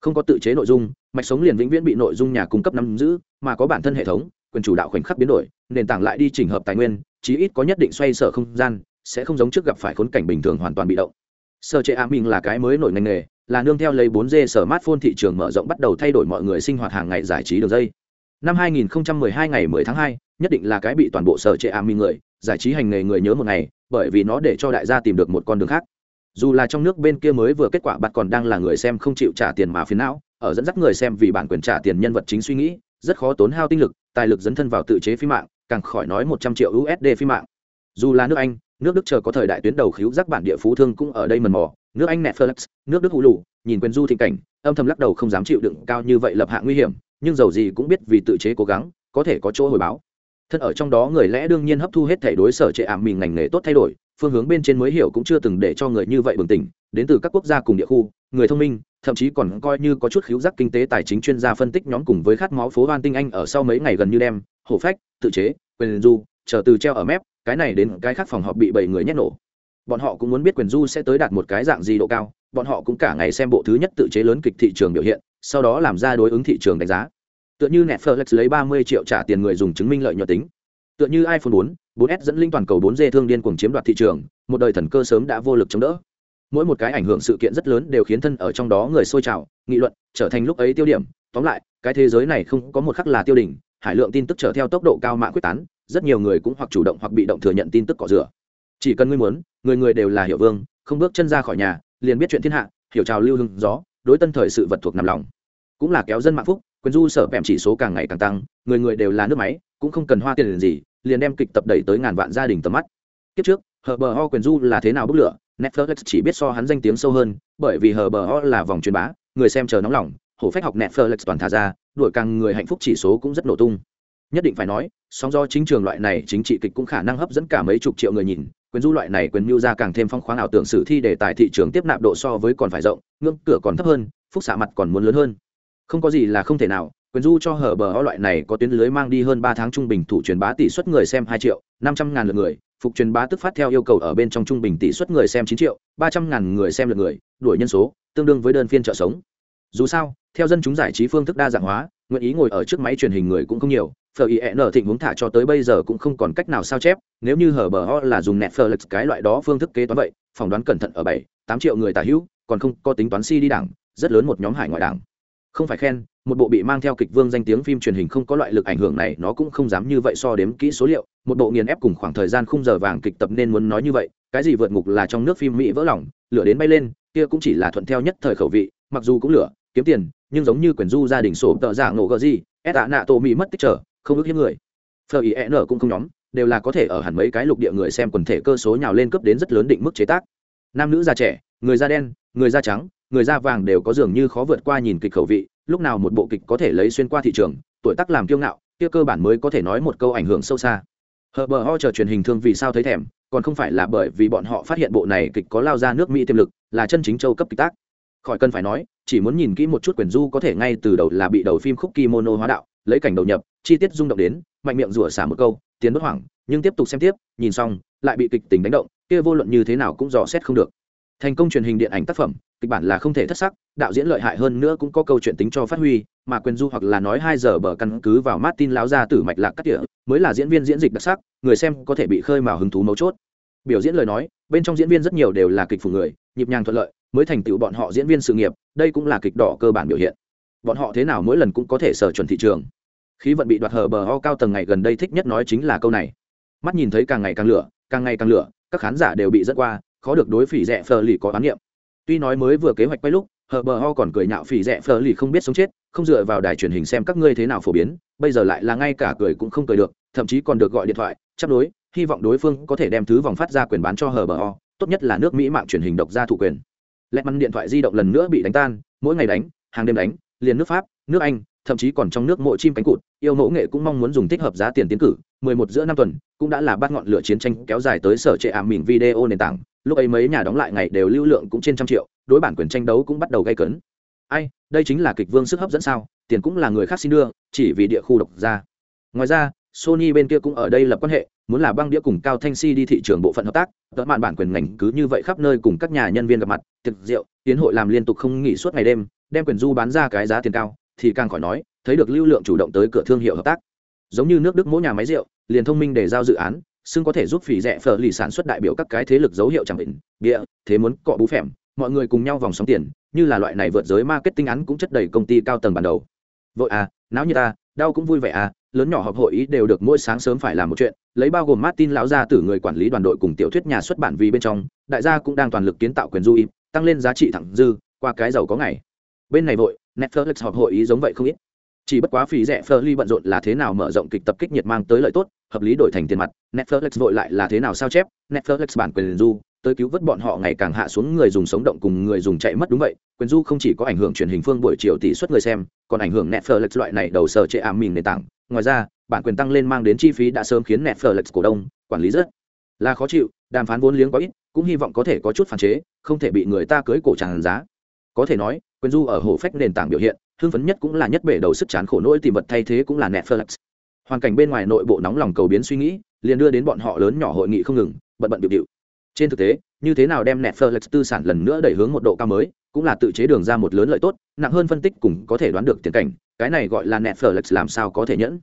không có tự chế nội dung, mạch sống liền vĩnh viễn bị nội dung nhà cung cấp nắm giữ, mà có bản thân hệ thống, quyền chủ đạo khoảnh khắc biến đổi, nền tảng lại đi chỉnh hợp tài nguyên, chí ít có nhất định xoay sở không gian, sẽ không giống trước gặp phải khốn cảnh bình thường hoàn toàn bị động sơ chế ám minh là cái mới nổi ngành nghề, là nương theo lấy 4G smartphone thị trường mở rộng bắt đầu thay đổi mọi người sinh hoạt hàng ngày giải trí đường dây. Năm 2012 ngày 10 tháng 2, nhất định là cái bị toàn bộ sở trệ ám người, giải trí hành nghề người nhớ một ngày, bởi vì nó để cho đại gia tìm được một con đường khác. Dù là trong nước bên kia mới vừa kết quả bạt còn đang là người xem không chịu trả tiền mà phiền não, ở dẫn dắt người xem vì bản quyền trả tiền nhân vật chính suy nghĩ, rất khó tốn hao tinh lực, tài lực dẫn thân vào tự chế phim mạng, càng khỏi nói 100 triệu USD phim mạng. Dù là nước Anh, nước Đức chờ có thời đại tuyến đầu khiếu giác bản địa phú thương cũng ở đây mần mò, nước anh netflix nước đức hulu lù nhìn quyền du thịnh cảnh âm thầm lắc đầu không dám chịu đựng cao như vậy lập hạng nguy hiểm nhưng dầu gì cũng biết vì tự chế cố gắng, có thể có chỗ hồi báo. Thân ở trong đó người lẽ đương nhiên hấp thu hết thể đối sở trệ ảm mình ngành nghề tốt thay đổi, phương hướng bên trên mới hiểu cũng chưa từng để cho người như vậy bừng tỉnh, đến từ các quốc gia cùng địa khu, người thông minh, thậm chí còn coi như có chút khiếu giác kinh tế tài chính chuyên gia phân tích nhóm cùng với khát máu phố van tinh anh ở sau mấy ngày gần như đem, hổ phách, tự chế, quyền du, chờ từ treo ở mép, cái này đến cái khác phòng họp bị bảy người nhét nổ bọn họ cũng muốn biết quyền du sẽ tới đạt một cái dạng gì độ cao bọn họ cũng cả ngày xem bộ thứ nhất tự chế lớn kịch thị trường biểu hiện sau đó làm ra đối ứng thị trường đánh giá. Tựa như netflix lấy ba mươi triệu trả tiền người dùng chứng minh lợi nhuận tính. Tựa như iphone 4, 4s dẫn linh toàn cầu 4 d thương điên cuồng chiếm đoạt thị trường một đời thần cơ sớm đã vô lực chống đỡ. Mỗi một cái ảnh hưởng sự kiện rất lớn đều khiến thân ở trong đó người sôi trào nghị luận trở thành lúc ấy tiêu điểm. Tóm lại cái thế giới này không có một khắc là tiêu đỉnh hải lượng tin tức trở theo tốc độ cao mạng quyết tán rất nhiều người cũng hoặc chủ động hoặc bị động thừa nhận tin tức cỏ rửa. Chỉ cần ngươi muốn người người đều là hiểu vương, không bước chân ra khỏi nhà, liền biết chuyện thiên hạ, hiểu trào lưu hưng gió, đối tân thời sự vật thuộc nằm lòng. Cũng là kéo dân mạng phúc, quyền du sở bẻm chỉ số càng ngày càng tăng, người người đều là nước máy, cũng không cần hoa tiền liền gì, liền đem kịch tập đẩy tới ngàn vạn gia đình tầm mắt. Kiếp trước hờ bờ ho quyền du là thế nào bức lửa, netflix chỉ biết so hắn danh tiếng sâu hơn, bởi vì hờ bờ ho là vòng truyền bá, người xem chờ nóng lòng, hổ phách học netflix toàn thả ra, đuổi càng người hạnh phúc chỉ số cũng rất nổ tung. Nhất định phải nói song do chính trường loại này chính trị kịch cũng khả năng hấp dẫn cả mấy chục triệu người nhìn quyền du loại này quyền mưu ra càng thêm phong khoáng ảo tưởng sử thi để tại thị trường tiếp nạp độ so với còn phải rộng, ngưỡng cửa còn thấp hơn, phúc xạ mặt còn muốn lớn hơn. Không có gì là không thể nào, quyền du cho hở bờ o loại này có tuyến lưới mang đi hơn ba tháng trung bình thủ truyền bá tỷ suất người xem hai triệu, năm trăm ngàn lượt người, phục truyền bá tức phát theo yêu cầu ở bên trong trung bình tỷ suất người xem chín triệu, ba trăm ngàn người xem lượt người, đuổi nhân số, tương đương với đơn phiên trợ sống. Dù sao, theo dân chúng giải trí phương thức đa dạng hóa nguyện ý ngồi ở trước máy truyền hình người cũng không nhiều phở yẹn n thịnh hướng thả cho tới bây giờ cũng không còn cách nào sao chép, nếu như hở bờ ho là dùng Netflix cái loại đó phương thức kế toán vậy, phỏng đoán cẩn thận ở 7, 8 triệu người tả hữu, còn không có tính toán CD đảng, rất lớn một nhóm hải ngoại đảng. Không phải khen, một bộ bị mang theo kịch vương danh tiếng phim truyền hình không có loại lực ảnh hưởng này, nó cũng không dám như vậy so đếm kỹ số liệu, một bộ nghiền ép cùng khoảng thời gian khung giờ vàng kịch tập nên muốn nói như vậy, cái gì vượt ngục là trong nước phim Mỹ vỡ lòng, lửa đến bay lên, kia cũng chỉ là thuận theo nhất thời khẩu vị, mặc dù cũng lửa, kiếm tiền, nhưng giống như quyền du gia đình sổ tợ giả ngộ gờ gì, ép tạ nạ tổ mỹ mất tích trở, không ước hiếp người phờ ý n cũng không nhóm, đều là có thể ở hẳn mấy cái lục địa người xem quần thể cơ số nhào lên cấp đến rất lớn định mức chế tác. Nam nữ già trẻ, người da đen, người da trắng, người da vàng đều có dường như khó vượt qua nhìn kịch khẩu vị, lúc nào một bộ kịch có thể lấy xuyên qua thị trường, tuổi tác làm kiêu ngạo, kia cơ bản mới có thể nói một câu ảnh hưởng sâu xa. Herbert Ho chờ truyền hình thương vì sao thấy thèm, còn không phải là bởi vì bọn họ phát hiện bộ này kịch có lao ra nước Mỹ tiềm lực, là chân chính châu cấp kịch tác. Khỏi cần phải nói, chỉ muốn nhìn kỹ một chút quyền du có thể ngay từ đầu là bị đầu phim khúc kimono hóa đạo, lấy cảnh đầu nhập, chi tiết rung động đến, mạnh miệng rủa xả một câu tiến bất hoảng nhưng tiếp tục xem tiếp nhìn xong lại bị kịch tính đánh động kia vô luận như thế nào cũng dò xét không được. Thành công truyền hình điện ảnh tác phẩm kịch bản là không thể thất sắc đạo diễn lợi hại hơn nữa cũng có câu chuyện tính cho phát huy mà quyền du hoặc là nói hai giờ bờ căn cứ vào martin láo ra từ mạch lạc cắt tỉa mới là diễn viên diễn dịch đặc sắc người xem có thể bị khơi mào hứng thú mấu chốt. Biểu diễn lời nói bên trong diễn viên rất nhiều đều là kịch phủ người nhịp nhàng thuận lợi mới thành tựu bọn họ diễn viên sự nghiệp, đây cũng là kịch đỏ cơ bản biểu hiện. Bọn họ thế nào mỗi lần cũng có thể sở chuẩn thị trường. Khí vận bị đoạt hờ bờ ho cao tầng ngày gần đây thích nhất nói chính là câu này. Mắt nhìn thấy càng ngày càng lửa, càng ngày càng lửa, các khán giả đều bị dẫn qua, khó được đối phỉ rẻ phờ lì có oán niệm. Tuy nói mới vừa kế hoạch quay lúc, hờ bờ ho còn cười nhạo phỉ rẻ phờ lì không biết sống chết, không dựa vào đài truyền hình xem các ngươi thế nào phổ biến, bây giờ lại là ngay cả cười cũng không cười được, thậm chí còn được gọi điện thoại chấp đối, hy vọng đối phương có thể đem thứ vòng phát ra quyền bán cho hờ bờ ho, tốt nhất là nước mỹ mạng truyền hình độc gia thủ quyền lẹt mắn điện thoại di động lần nữa bị đánh tan, mỗi ngày đánh, hàng đêm đánh, liền nước pháp, nước anh, thậm chí còn trong nước mỗi chim cánh cụt, yêu mẫu nghệ cũng mong muốn dùng thích hợp giá tiền tiến cử. 11 giữa năm tuần, cũng đã là bắt ngọn lửa chiến tranh kéo dài tới sở trệ ảm mình video nền tảng. Lúc ấy mấy nhà đóng lại ngày đều lưu lượng cũng trên trăm triệu, đối bản quyền tranh đấu cũng bắt đầu gây cấn. Ai, đây chính là kịch vương sức hấp dẫn sao? Tiền cũng là người khác xin đưa, chỉ vì địa khu độc ra. Ngoài ra, sony bên kia cũng ở đây lập quan hệ muốn là băng đĩa cùng cao thanh si đi thị trường bộ phận hợp tác tớ mạn bản quyền ngành cứ như vậy khắp nơi cùng các nhà nhân viên gặp mặt, tiệc rượu, tiến hội làm liên tục không nghỉ suốt ngày đêm, đem quyền du bán ra cái giá tiền cao, thì càng khỏi nói, thấy được lưu lượng chủ động tới cửa thương hiệu hợp tác. Giống như nước đức mỗi nhà máy rượu, liền thông minh để giao dự án, xưng có thể giúp phỉ rẻ phở lì sản xuất đại biểu các cái thế lực dấu hiệu chẳng định, bịa, thế muốn cọ bú phèm, mọi người cùng nhau vòng sóng tiền, như là loại này vượt giới marketing án cũng chất đầy công ty cao tầng bản đầu. Vội à não như ta đau cũng vui vẻ à lớn nhỏ họp hội ý đều được mỗi sáng sớm phải làm một chuyện, lấy bao gồm martin lão gia tử người quản lý đoàn đội cùng tiểu thuyết nhà xuất bản vì bên trong, đại gia cũng đang toàn lực kiến tạo quyền du im tăng lên giá trị thẳng dư, qua cái giàu có ngày. Bên này vội, netflix họp hội ý giống vậy không ít. Chỉ bất quá phí rẻ Furley bận rộn là thế nào mở rộng kịch tập kích nhiệt mang tới lợi tốt, hợp lý đổi thành tiền mặt, netflix vội lại là thế nào sao chép, netflix bản quyền du tới cứu vớt bọn họ ngày càng hạ xuống người dùng sống động cùng người dùng chạy mất đúng vậy, quyền du không chỉ có ảnh hưởng truyền hình phương buổi chiều tỷ suất người xem, còn ảnh hưởng netflix loại này đầu sở chế ảm mình nền tảng. Ngoài ra, bản quyền tăng lên mang đến chi phí đã sớm khiến netflix cổ đông, quản lý rất là khó chịu, đàm phán vốn liếng quá ít, cũng hy vọng có thể có chút phản chế, không thể bị người ta cưới cổ tràn giá. Có thể nói, quyền du ở hồ phách nền tảng biểu hiện, hưng phấn nhất cũng là nhất bể đầu sức chán khổ nỗi tìm vật thay thế cũng là netflix. Hoàn cảnh bên ngoài nội bộ nóng lòng cầu biến suy nghĩ, liền đưa đến bọn họ lớn nhỏ hội nghị không ngừng, bận bận điệu điệu trên thực tế, như thế nào đem netflix tư sản lần nữa đẩy hướng một độ cao mới, cũng là tự chế đường ra một lớn lợi tốt, nặng hơn phân tích cùng có thể đoán được tiền cảnh, cái này gọi là netflix làm sao có thể nhẫn.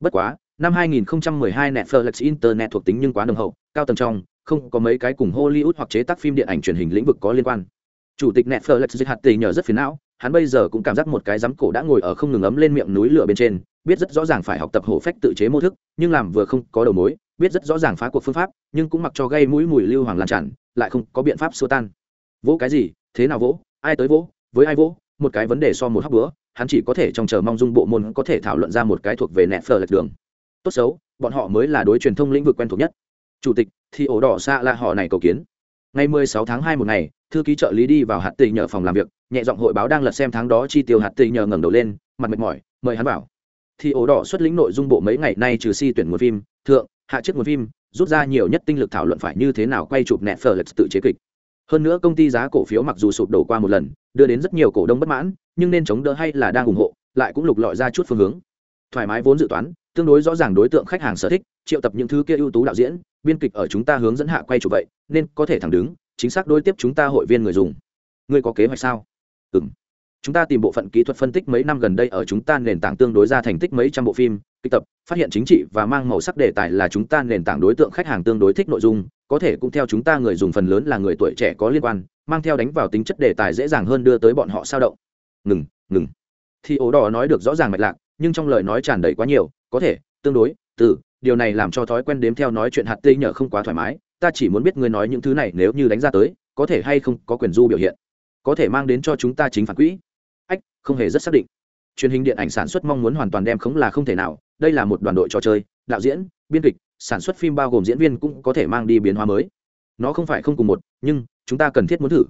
Bất quá, năm 2012 netflix internet thuộc tính nhưng quá nồng hậu, cao tầng trong, không có mấy cái cùng hollywood hoặc chế tác phim điện ảnh truyền hình lĩnh vực có liên quan. Chủ tịch netflix dịch hạt tì nhờ rất phiền não, hắn bây giờ cũng cảm giác một cái rắm cổ đã ngồi ở không ngừng ấm lên miệng núi lửa bên trên, biết rất rõ ràng phải học tập hổ phách tự chế mô thức, nhưng làm vừa không có đầu mối biết rất rõ ràng phá cuộc phương pháp, nhưng cũng mặc cho gây mũi mùi lưu hoàng lan tràn, lại không có biện pháp xua tan. Vỗ cái gì? Thế nào vỗ? Ai tới vỗ? Với ai vỗ? Một cái vấn đề so một hóc bữa, hắn chỉ có thể trong chờ mong dung bộ môn có thể thảo luận ra một cái thuộc về nẹt phờ lệch đường. Tốt xấu, bọn họ mới là đối truyền thông lĩnh vực quen thuộc nhất. Chủ tịch, thì ổ đỏ xa là họ này cầu kiến. Ngày 16 tháng 2 một ngày, thư ký trợ lý đi vào hạt tình nhờ phòng làm việc, nhẹ giọng hội báo đang lật xem tháng đó chi tiêu hạt tình nhờ ngẩng đầu lên, mặt mệt mỏi, mời hắn vào. Thì ổ đỏ xuất lĩnh nội dung bộ mấy ngày nay trừ si tuyển một phim, thượng hạ chiếc nguồn phim, rút ra nhiều nhất tinh lực thảo luận phải như thế nào quay chụp nẹt phở tự chế kịch. Hơn nữa công ty giá cổ phiếu mặc dù sụp đổ qua một lần, đưa đến rất nhiều cổ đông bất mãn, nhưng nên chống đỡ hay là đang ủng hộ, lại cũng lục lọi ra chút phương hướng. Thoải mái vốn dự toán, tương đối rõ ràng đối tượng khách hàng sở thích, triệu tập những thứ kia ưu tú đạo diễn, biên kịch ở chúng ta hướng dẫn hạ quay chụp vậy, nên có thể thẳng đứng, chính xác đối tiếp chúng ta hội viên người dùng. Ngươi có kế hoạch sao? Ừ chúng ta tìm bộ phận kỹ thuật phân tích mấy năm gần đây ở chúng ta nền tảng tương đối ra thành tích mấy trăm bộ phim kịch tập, phát hiện chính trị và mang màu sắc đề tài là chúng ta nền tảng đối tượng khách hàng tương đối thích nội dung, có thể cũng theo chúng ta người dùng phần lớn là người tuổi trẻ có liên quan, mang theo đánh vào tính chất đề tài dễ dàng hơn đưa tới bọn họ sao động. Ngừng ngừng. Thì ố đỏ nói được rõ ràng mạch lạc, nhưng trong lời nói tràn đầy quá nhiều, có thể, tương đối, từ, điều này làm cho thói quen đếm theo nói chuyện hạt tây nhở không quá thoải mái, ta chỉ muốn biết ngươi nói những thứ này nếu như đánh ra tới, có thể hay không có quyền du biểu hiện, có thể mang đến cho chúng ta chính phản quỹ. Ách, không hề rất xác định truyền hình điện ảnh sản xuất mong muốn hoàn toàn đem khống là không thể nào, đây là một đoàn đội trò chơi, đạo diễn, biên kịch, sản xuất phim bao gồm diễn viên cũng có thể mang đi biến hóa mới. Nó không phải không cùng một, nhưng chúng ta cần thiết muốn thử.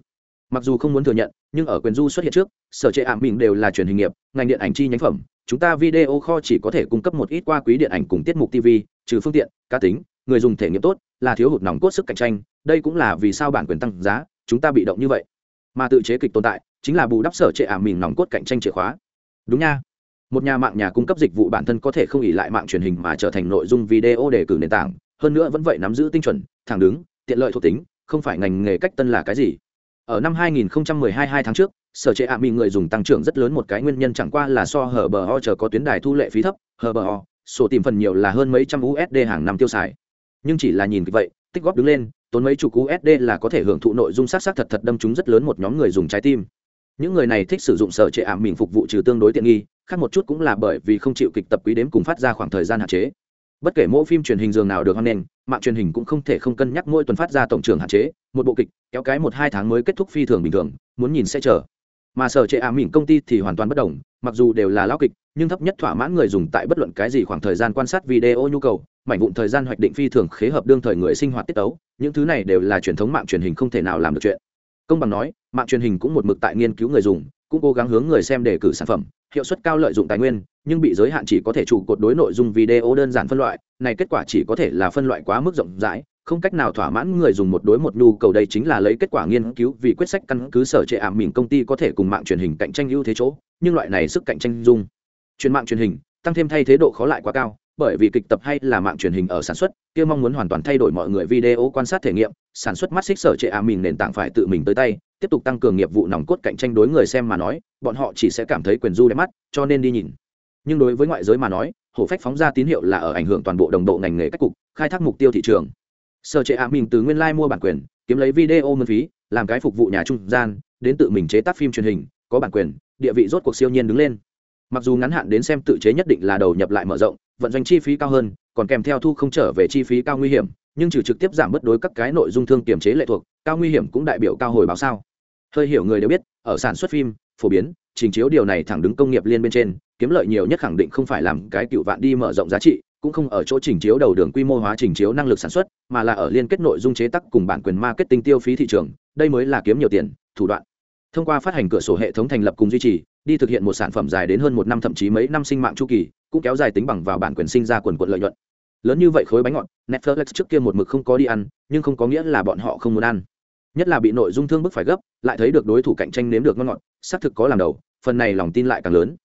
Mặc dù không muốn thừa nhận, nhưng ở quyền du xuất hiện trước, sở chế ảm mình đều là truyền hình nghiệp, ngành điện ảnh chi nhánh phẩm. Chúng ta video kho chỉ có thể cung cấp một ít qua quý điện ảnh cùng tiết mục tv trừ phương tiện, cá tính, người dùng thể nghiệm tốt, là thiếu hụt nòng cốt sức cạnh tranh. Đây cũng là vì sao bản quyền tăng giá, chúng ta bị động như vậy. Mà tự chế kịch tồn tại, chính là bù đắp sở trệ ảm mình nòng cốt cạnh tranh chìa khóa đúng nha. Một nhà mạng nhà cung cấp dịch vụ bản thân có thể không ỉ lại mạng truyền hình mà trở thành nội dung video để cử nền tảng. Hơn nữa vẫn vậy nắm giữ tinh chuẩn, thẳng đứng, tiện lợi thuộc tính, không phải ngành nghề cách tân là cái gì. Ở năm 2012 hai tháng trước, sở chế ạ mỹ người dùng tăng trưởng rất lớn một cái nguyên nhân chẳng qua là so hở bờ ho chờ có tuyến đài thu lệ phí thấp. Hở bờ ho sổ tìm phần nhiều là hơn mấy trăm usd hàng năm tiêu xài. Nhưng chỉ là nhìn vậy, tích góp đứng lên, tốn mấy chục usd là có thể hưởng thụ nội dung sát sát thật thật đâm chúng rất lớn một nhóm người dùng trái tim những người này thích sử dụng sở trệ ảm mình phục vụ trừ tương đối tiện nghi, khác một chút cũng là bởi vì không chịu kịch tập quý đếm cùng phát ra khoảng thời gian hạn chế. Bất kể mỗi phim truyền hình dường nào được hoan nghênh, mạng truyền hình cũng không thể không cân nhắc mỗi tuần phát ra tổng trường hạn chế, một bộ kịch kéo cái một hai tháng mới kết thúc phi thường bình thường, muốn nhìn sẽ chờ. Mà sở trệ ảm mình công ty thì hoàn toàn bất đồng, mặc dù đều là lao kịch, nhưng thấp nhất thỏa mãn người dùng tại bất luận cái gì khoảng thời gian quan sát video nhu cầu, mảnh vụn thời gian hoạch định phi thường khế hợp đương thời người sinh hoạt tiết tấu, những thứ này đều là truyền thống mạng truyền hình không thể nào làm được chuyện công bằng nói, mạng truyền hình cũng một mực tại nghiên cứu người dùng, cũng cố gắng hướng người xem đề cử sản phẩm, hiệu suất cao lợi dụng tài nguyên, nhưng bị giới hạn chỉ có thể trụ cột đối nội dung video đơn giản phân loại, này kết quả chỉ có thể là phân loại quá mức rộng rãi, không cách nào thỏa mãn người dùng một đối một nhu cầu đây chính là lấy kết quả nghiên cứu vì quyết sách căn cứ sở trệ ảm mình công ty có thể cùng mạng truyền hình cạnh tranh ưu thế chỗ, nhưng loại này sức cạnh tranh dung. Truyền mạng truyền hình, tăng thêm thay thế độ khó lại quá cao bởi vì kịch tập hay là mạng truyền hình ở sản xuất, kia mong muốn hoàn toàn thay đổi mọi người video quan sát thể nghiệm, sản xuất mắt xích sở trệ ảm mình nền tảng phải tự mình tới tay, tiếp tục tăng cường nghiệp vụ nòng cốt cạnh tranh đối người xem mà nói, bọn họ chỉ sẽ cảm thấy quyền du đẹp mắt, cho nên đi nhìn. Nhưng đối với ngoại giới mà nói, hổ phách phóng ra tín hiệu là ở ảnh hưởng toàn bộ đồng bộ ngành nghề cách cục, khai thác mục tiêu thị trường. Sở trệ ảm mình từ nguyên lai、like、mua bản quyền, kiếm lấy video miễn phí, làm cái phục vụ nhà trung gian, đến tự mình chế tác phim truyền hình, có bản quyền, địa vị rốt cuộc siêu nhiên đứng lên mặc dù ngắn hạn đến xem tự chế nhất định là đầu nhập lại mở rộng, vận doanh chi phí cao hơn, còn kèm theo thu không trở về chi phí cao nguy hiểm, nhưng trừ trực tiếp giảm bất đối các cái nội dung thương kiềm chế lệ thuộc, cao nguy hiểm cũng đại biểu cao hồi báo sao. Hơi hiểu người đều biết, ở sản xuất phim, phổ biến, trình chiếu điều này thẳng đứng công nghiệp liên bên trên, kiếm lợi nhiều nhất khẳng định không phải làm cái cựu vạn đi mở rộng giá trị, cũng không ở chỗ trình chiếu đầu đường quy mô hóa trình chiếu năng lực sản xuất, mà là ở liên kết nội dung chế tác cùng bản quyền marketing tiêu phí thị trường, đây mới là kiếm nhiều tiền, thủ đoạn. Thông qua phát hành cửa sổ hệ thống thành lập cùng duy trì đi thực hiện một sản phẩm dài đến hơn một năm, thậm chí mấy năm sinh mạng chu kỳ, cũng kéo dài tính bằng vào bản quyền sinh ra quần quận lợi nhuận. Lớn như vậy khối bánh ngọt, netflix trước kia một mực không có đi ăn, nhưng không có nghĩa là bọn họ không muốn ăn. Nhất là bị nội dung thương bức phải gấp, lại thấy được đối thủ cạnh tranh nếm được ngon ngọt, xác thực có làm đầu, phần này lòng tin lại càng lớn.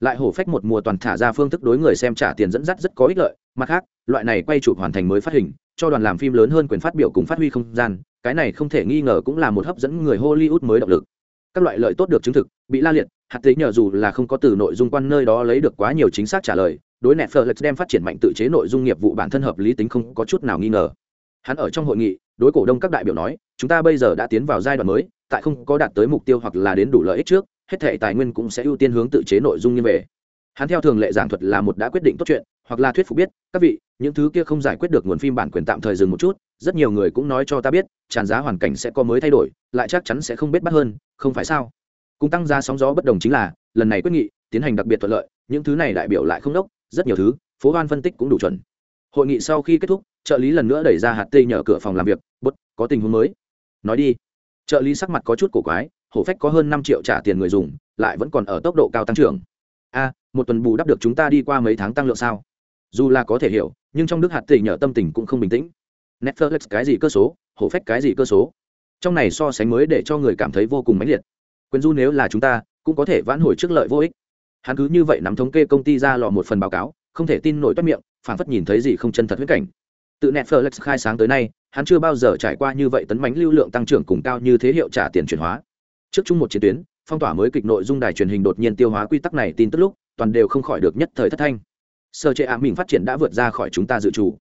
Lại hổ phách một mùa toàn thả ra phương thức đối người xem trả tiền dẫn dắt rất có ích lợi, mặt khác, loại này quay chụp hoàn thành mới phát hình, cho đoàn làm phim lớn hơn quyền phát biểu cùng phát huy không gian, cái này không thể nghi ngờ cũng là một hấp dẫn người hollywood mới động lực. Các loại lợi tốt được chứng thực, bị la liệt hạt tế nhờ dù là không có từ nội dung quan nơi đó lấy được quá nhiều chính xác trả lời, đối netflix đem phát triển mạnh tự chế nội dung nghiệp vụ bản thân hợp lý tính không có chút nào nghi ngờ. Hắn ở trong hội nghị, đối cổ đông các đại biểu nói, chúng ta bây giờ đã tiến vào giai đoạn mới, tại không có đạt tới mục tiêu hoặc là đến đủ lợi ích trước, hết thể tài nguyên cũng sẽ ưu tiên hướng tự chế nội dung như về. Hắn theo thường lệ giảng thuật là một đã quyết định tốt chuyện, hoặc là thuyết phục biết, các vị, những thứ kia không giải quyết được nguồn phim bản quyền tạm thời dừng một chút, rất nhiều người cũng nói cho ta biết, tràn giá hoàn cảnh sẽ có mới thay đổi, lại chắc chắn sẽ không biết bắt hơn, không phải sao? Cùng tăng giá sóng gió bất đồng chính là, lần này quyết nghị, tiến hành đặc biệt thuận lợi, những thứ này đại biểu lại không đốc, rất nhiều thứ, phố hoan phân tích cũng đủ chuẩn. Hội nghị sau khi kết thúc, trợ lý lần nữa đẩy ra hạt tây nhờ cửa phòng làm việc, bút, có tình huống mới. Nói đi. Trợ lý sắc mặt có chút cổ quái, hổ phách có hơn năm triệu trả tiền người dùng, lại vẫn còn ở tốc độ cao tăng trưởng. A, một tuần bù đắp được chúng ta đi qua mấy tháng tăng lượng sao? Dù là có thể hiểu, nhưng trong nước hạt tây nhờ tâm tình cũng không bình tĩnh. Netflix cái gì cơ số, hổ phách cái gì cơ số? Trong này so sánh mới để cho người cảm thấy vô cùng mãnh liệt quyền du nếu là chúng ta, cũng có thể vãn hồi trước lợi vô ích. Hắn cứ như vậy nắm thống kê công ty ra lò một phần báo cáo, không thể tin nổi toát miệng, phản phất nhìn thấy gì không chân thật huyết cảnh. Tự netflix khai sáng tới nay, hắn chưa bao giờ trải qua như vậy tấn bánh lưu lượng tăng trưởng cùng cao như thế hiệu trả tiền chuyển hóa. Trước chung một chiến tuyến, phong tỏa mới kịch nội dung đài truyền hình đột nhiên tiêu hóa quy tắc này tin tức lúc, toàn đều không khỏi được nhất thời thất thanh. Sơ chế ám mình phát triển đã vượt ra khỏi chúng ta dự trù.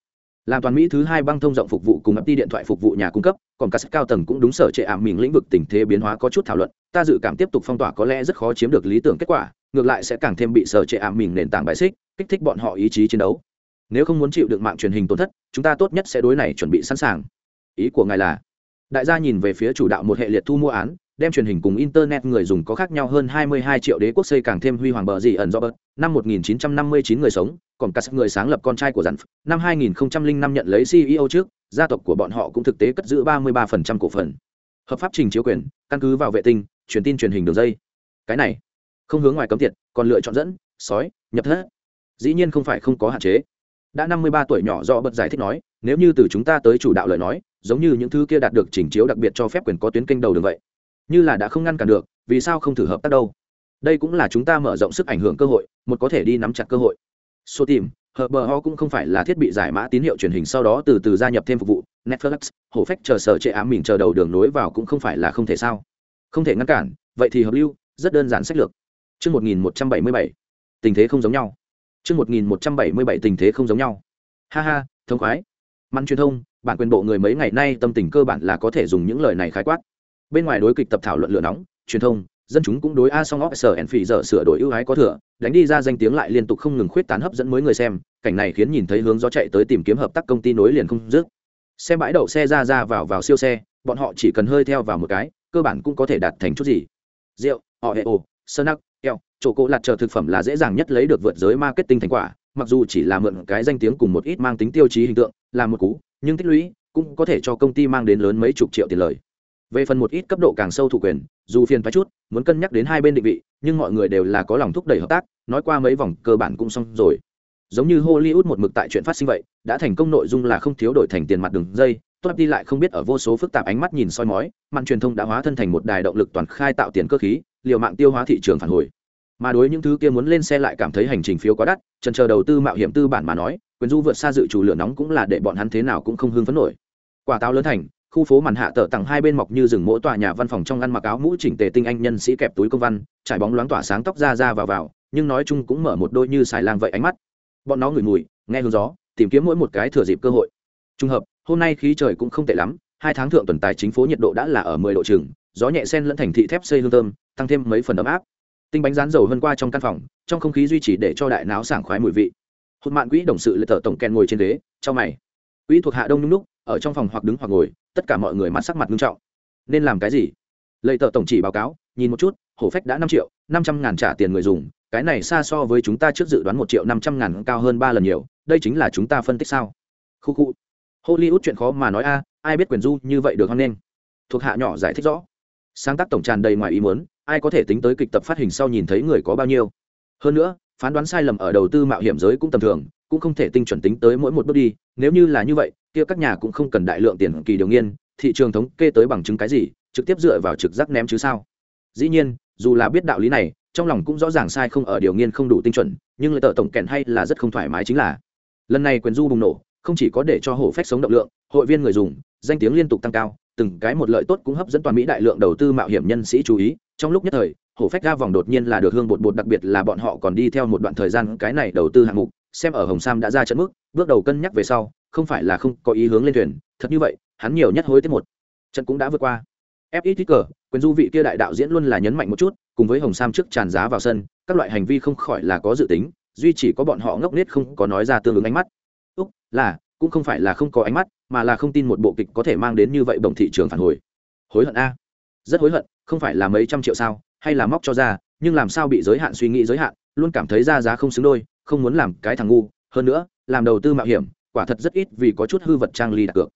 Làm toàn mỹ thứ hai băng thông rộng phục vụ cùng ấp đi điện thoại phục vụ nhà cung cấp còn cả cao tầng cũng đúng sở trệ ảm mình lĩnh vực tình thế biến hóa có chút thảo luận, ta dự cảm tiếp tục phong tỏa có lẽ rất khó chiếm được lý tưởng kết quả, ngược lại sẽ càng thêm bị sở trệ ảm mình nền tảng bài xích, kích thích bọn họ ý chí chiến đấu. Nếu không muốn chịu được mạng truyền hình tổn thất, chúng ta tốt nhất sẽ đối này chuẩn bị sẵn sàng. Ý của ngài là? Đại gia nhìn về phía chủ đạo một hệ liệt thu mua án đem truyền hình cùng internet người dùng có khác nhau hơn 22 triệu đế quốc xây càng thêm huy hoàng bờ gì ẩn Robert, năm 1959 người sống còn cả người sáng lập con trai của dặn năm 2005 nhận lấy CEO trước gia tộc của bọn họ cũng thực tế cất giữ 33% cổ phần. Hợp pháp trình chiếu quyền căn cứ vào vệ tinh truyền tin truyền hình đường dây. Cái này không hướng ngoài cấm tiệt còn lựa chọn dẫn sói nhập thất. Dĩ nhiên không phải không có hạn chế. Đã 53 tuổi nhỏ do bật giải thích nói nếu như từ chúng ta tới chủ đạo lời nói giống như những thứ kia đạt được chỉnh chiếu đặc biệt cho phép quyền có tuyến kênh đầu đường vậy như là đã không ngăn cản được vì sao không thử hợp tác đâu đây cũng là chúng ta mở rộng sức ảnh hưởng cơ hội một có thể đi nắm chặt cơ hội số tìm hợp bờ ho cũng không phải là thiết bị giải mã tín hiệu truyền hình sau đó từ từ gia nhập thêm phục vụ netflix hổ phách chờ sở chệ ám mình chờ đầu đường nối vào cũng không phải là không thể sao không thể ngăn cản vậy thì hợp lưu rất đơn giản sách lược Trước 1177, tình thế không giống nhau. Trước 1177 tình thế không giống nhau. Ha ha, thông khoái. Măn truyền thông, bản quyền bộ người mấy ngày nay tâm tình cơ bản là có thể dùng những lời này khái quát bên ngoài đối kịch tập thảo luận lửa nóng, truyền thông, dân chúng cũng đối a song óc sở ẩn phỉ dở sửa đổi ưu ái có thừa, đánh đi ra danh tiếng lại liên tục không ngừng khuyết tán hấp dẫn mới người xem, cảnh này khiến nhìn thấy hướng gió chạy tới tìm kiếm hợp tác công ty nối liền không dứt. Xe bãi đậu xe ra ra vào vào siêu xe, bọn họ chỉ cần hơi theo vào một cái, cơ bản cũng có thể đạt thành chút gì. Rượu, họ hệ ồ sơn nắc keo chỗ cỗ lạt chờ thực phẩm là dễ dàng nhất lấy được vượt giới marketing thành quả, mặc dù chỉ là mượn cái danh tiếng cùng một ít mang tính tiêu chí hình tượng, là một cú, nhưng tích lũy cũng có thể cho công ty mang đến lớn mấy chục triệu tiền lời về phần một ít cấp độ càng sâu thủ quyền, dù phiền phái chút, muốn cân nhắc đến hai bên định vị, nhưng mọi người đều là có lòng thúc đẩy hợp tác, nói qua mấy vòng cơ bản cũng xong rồi. Giống như hollywood một mực tại chuyện phát sinh vậy, đã thành công nội dung là không thiếu đổi thành tiền mặt đường dây tốt đi lại không biết ở vô số phức tạp ánh mắt nhìn soi mói, mạng truyền thông đã hóa thân thành một đài động lực toàn khai tạo tiền cơ khí, liều mạng tiêu hóa thị trường phản hồi. Mà đối những thứ kia muốn lên xe lại cảm thấy hành trình phiếu quá đắt, trần chờ đầu tư mạo hiểm tư bản mà nói, quyền du vượt xa dự chủ lửa nóng cũng là để bọn hắn thế nào cũng không hưng phấn nổi. Quả táo lớn thành khu phố màn hạ tờ tặng hai bên mọc như rừng mỗi tòa nhà văn phòng trong ăn mặc áo mũ chỉnh tề tinh anh nhân sĩ kẹp túi công văn, trải bóng loáng tỏa sáng tóc ra ra vào vào, nhưng nói chung cũng mở một đôi như xài lang vậy ánh mắt. Bọn nó ngửi mùi, nghe hướng gió, tìm kiếm mỗi một cái thừa dịp cơ hội. Trùng hợp, hôm nay khí trời cũng không tệ lắm, hai tháng thượng tuần tài chính phố nhiệt độ đã là ở mười độ chừng, gió nhẹ sen lẫn thành thị thép xây hương thơm, tăng thêm mấy phần ấm áp. Tinh bánh rán dầu hơn qua trong căn phòng, trong không khí duy trì để cho đại não sảng khoái mùi vị. Hụt mạn quỹ đồng sự lệ tờ tổng kèn ngồi trên ghế trong mày. Quỹ thuộc hạ đông nhung lúc ở trong phòng hoặc đứng hoặc ngồi tất cả mọi người mặt sắc mặt nghiêm trọng. Nên làm cái gì? Lệ tờ tổng chỉ báo cáo, nhìn một chút, hổ phách đã năm triệu, năm trăm ngàn trả tiền người dùng, cái này xa so với chúng ta trước dự đoán một triệu năm trăm ngàn cao hơn ba lần nhiều, đây chính là chúng ta phân tích sao? Khu khu. Hollywood chuyện khó mà nói a, ai biết quyền du như vậy được hoan nghênh? Thuộc hạ nhỏ giải thích rõ. Sáng tác tổng tràn đầy ngoài ý muốn, ai có thể tính tới kịch tập phát hình sau nhìn thấy người có bao nhiêu? Hơn nữa, phán đoán sai lầm ở đầu tư mạo hiểm giới cũng tầm thường cũng không thể tinh chuẩn tính tới mỗi một bước đi, nếu như là như vậy, kia các nhà cũng không cần đại lượng tiền kỳ điều nghiên, thị trường thống kê tới bằng chứng cái gì, trực tiếp dựa vào trực giác ném chứ sao? Dĩ nhiên, dù là biết đạo lý này, trong lòng cũng rõ ràng sai không ở điều nghiên không đủ tinh chuẩn, nhưng lời tờ tổng kèn hay là rất không thoải mái chính là, lần này quyền du bùng nổ, không chỉ có để cho hổ phách sống động lượng, hội viên người dùng, danh tiếng liên tục tăng cao, từng cái một lợi tốt cũng hấp dẫn toàn mỹ đại lượng đầu tư mạo hiểm nhân sĩ chú ý, trong lúc nhất thời, hổ phách ra vòng đột nhiên là được hương bột bột, đặc biệt là bọn họ còn đi theo một đoạn thời gian cái này đầu tư hạng mục xem ở hồng sam đã ra trận mức, bước đầu cân nhắc về sau, không phải là không có ý hướng lên thuyền, thật như vậy, hắn nhiều nhất hối tiết một. Trận cũng đã vượt qua. Fit thích cờ quyền du vị kia đại đạo diễn luôn là nhấn mạnh một chút, cùng với hồng sam trước tràn giá vào sân, các loại hành vi không khỏi là có dự tính, duy chỉ có bọn họ ngốc nết không có nói ra tương ứng ánh mắt. Úc, là, cũng không phải là không có ánh mắt, mà là không tin một bộ kịch có thể mang đến như vậy bổng thị trường phản hồi. Hối hận a. Rất hối hận, không phải là mấy trăm triệu sao, hay là móc cho ra, nhưng làm sao bị giới hạn suy nghĩ giới hạn, luôn cảm thấy ra giá không xứng đôi không muốn làm cái thằng ngu, hơn nữa, làm đầu tư mạo hiểm, quả thật rất ít vì có chút hư vật trang ly đặt cược.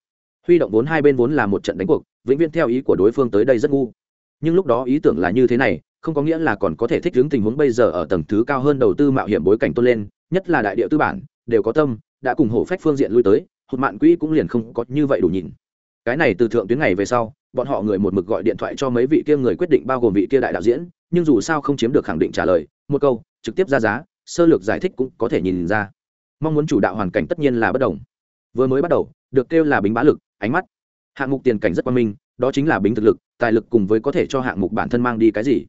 Huy động vốn hai bên vốn là một trận đánh cuộc, vĩnh viễn theo ý của đối phương tới đây rất ngu. Nhưng lúc đó ý tưởng là như thế này, không có nghĩa là còn có thể thích ứng tình huống bây giờ ở tầng thứ cao hơn đầu tư mạo hiểm bối cảnh tôn lên, nhất là đại địa tư bản, đều có tâm, đã cùng hổ phách phương diện lui tới, hụt mạn quỹ cũng liền không có như vậy đủ nhìn. Cái này từ thượng tuyến ngày về sau, bọn họ người một mực gọi điện thoại cho mấy vị kia người quyết định bao gồm vị kia đại đạo diễn, nhưng dù sao không chiếm được khẳng định trả lời, một câu, trực tiếp ra giá sơ lược giải thích cũng có thể nhìn ra. Mong muốn chủ đạo hoàn cảnh tất nhiên là bất đồng. Vừa mới bắt đầu, được kêu là bính bá lực, ánh mắt. Hạng mục tiền cảnh rất quan minh, đó chính là bính thực lực, tài lực cùng với có thể cho hạng mục bản thân mang đi cái gì.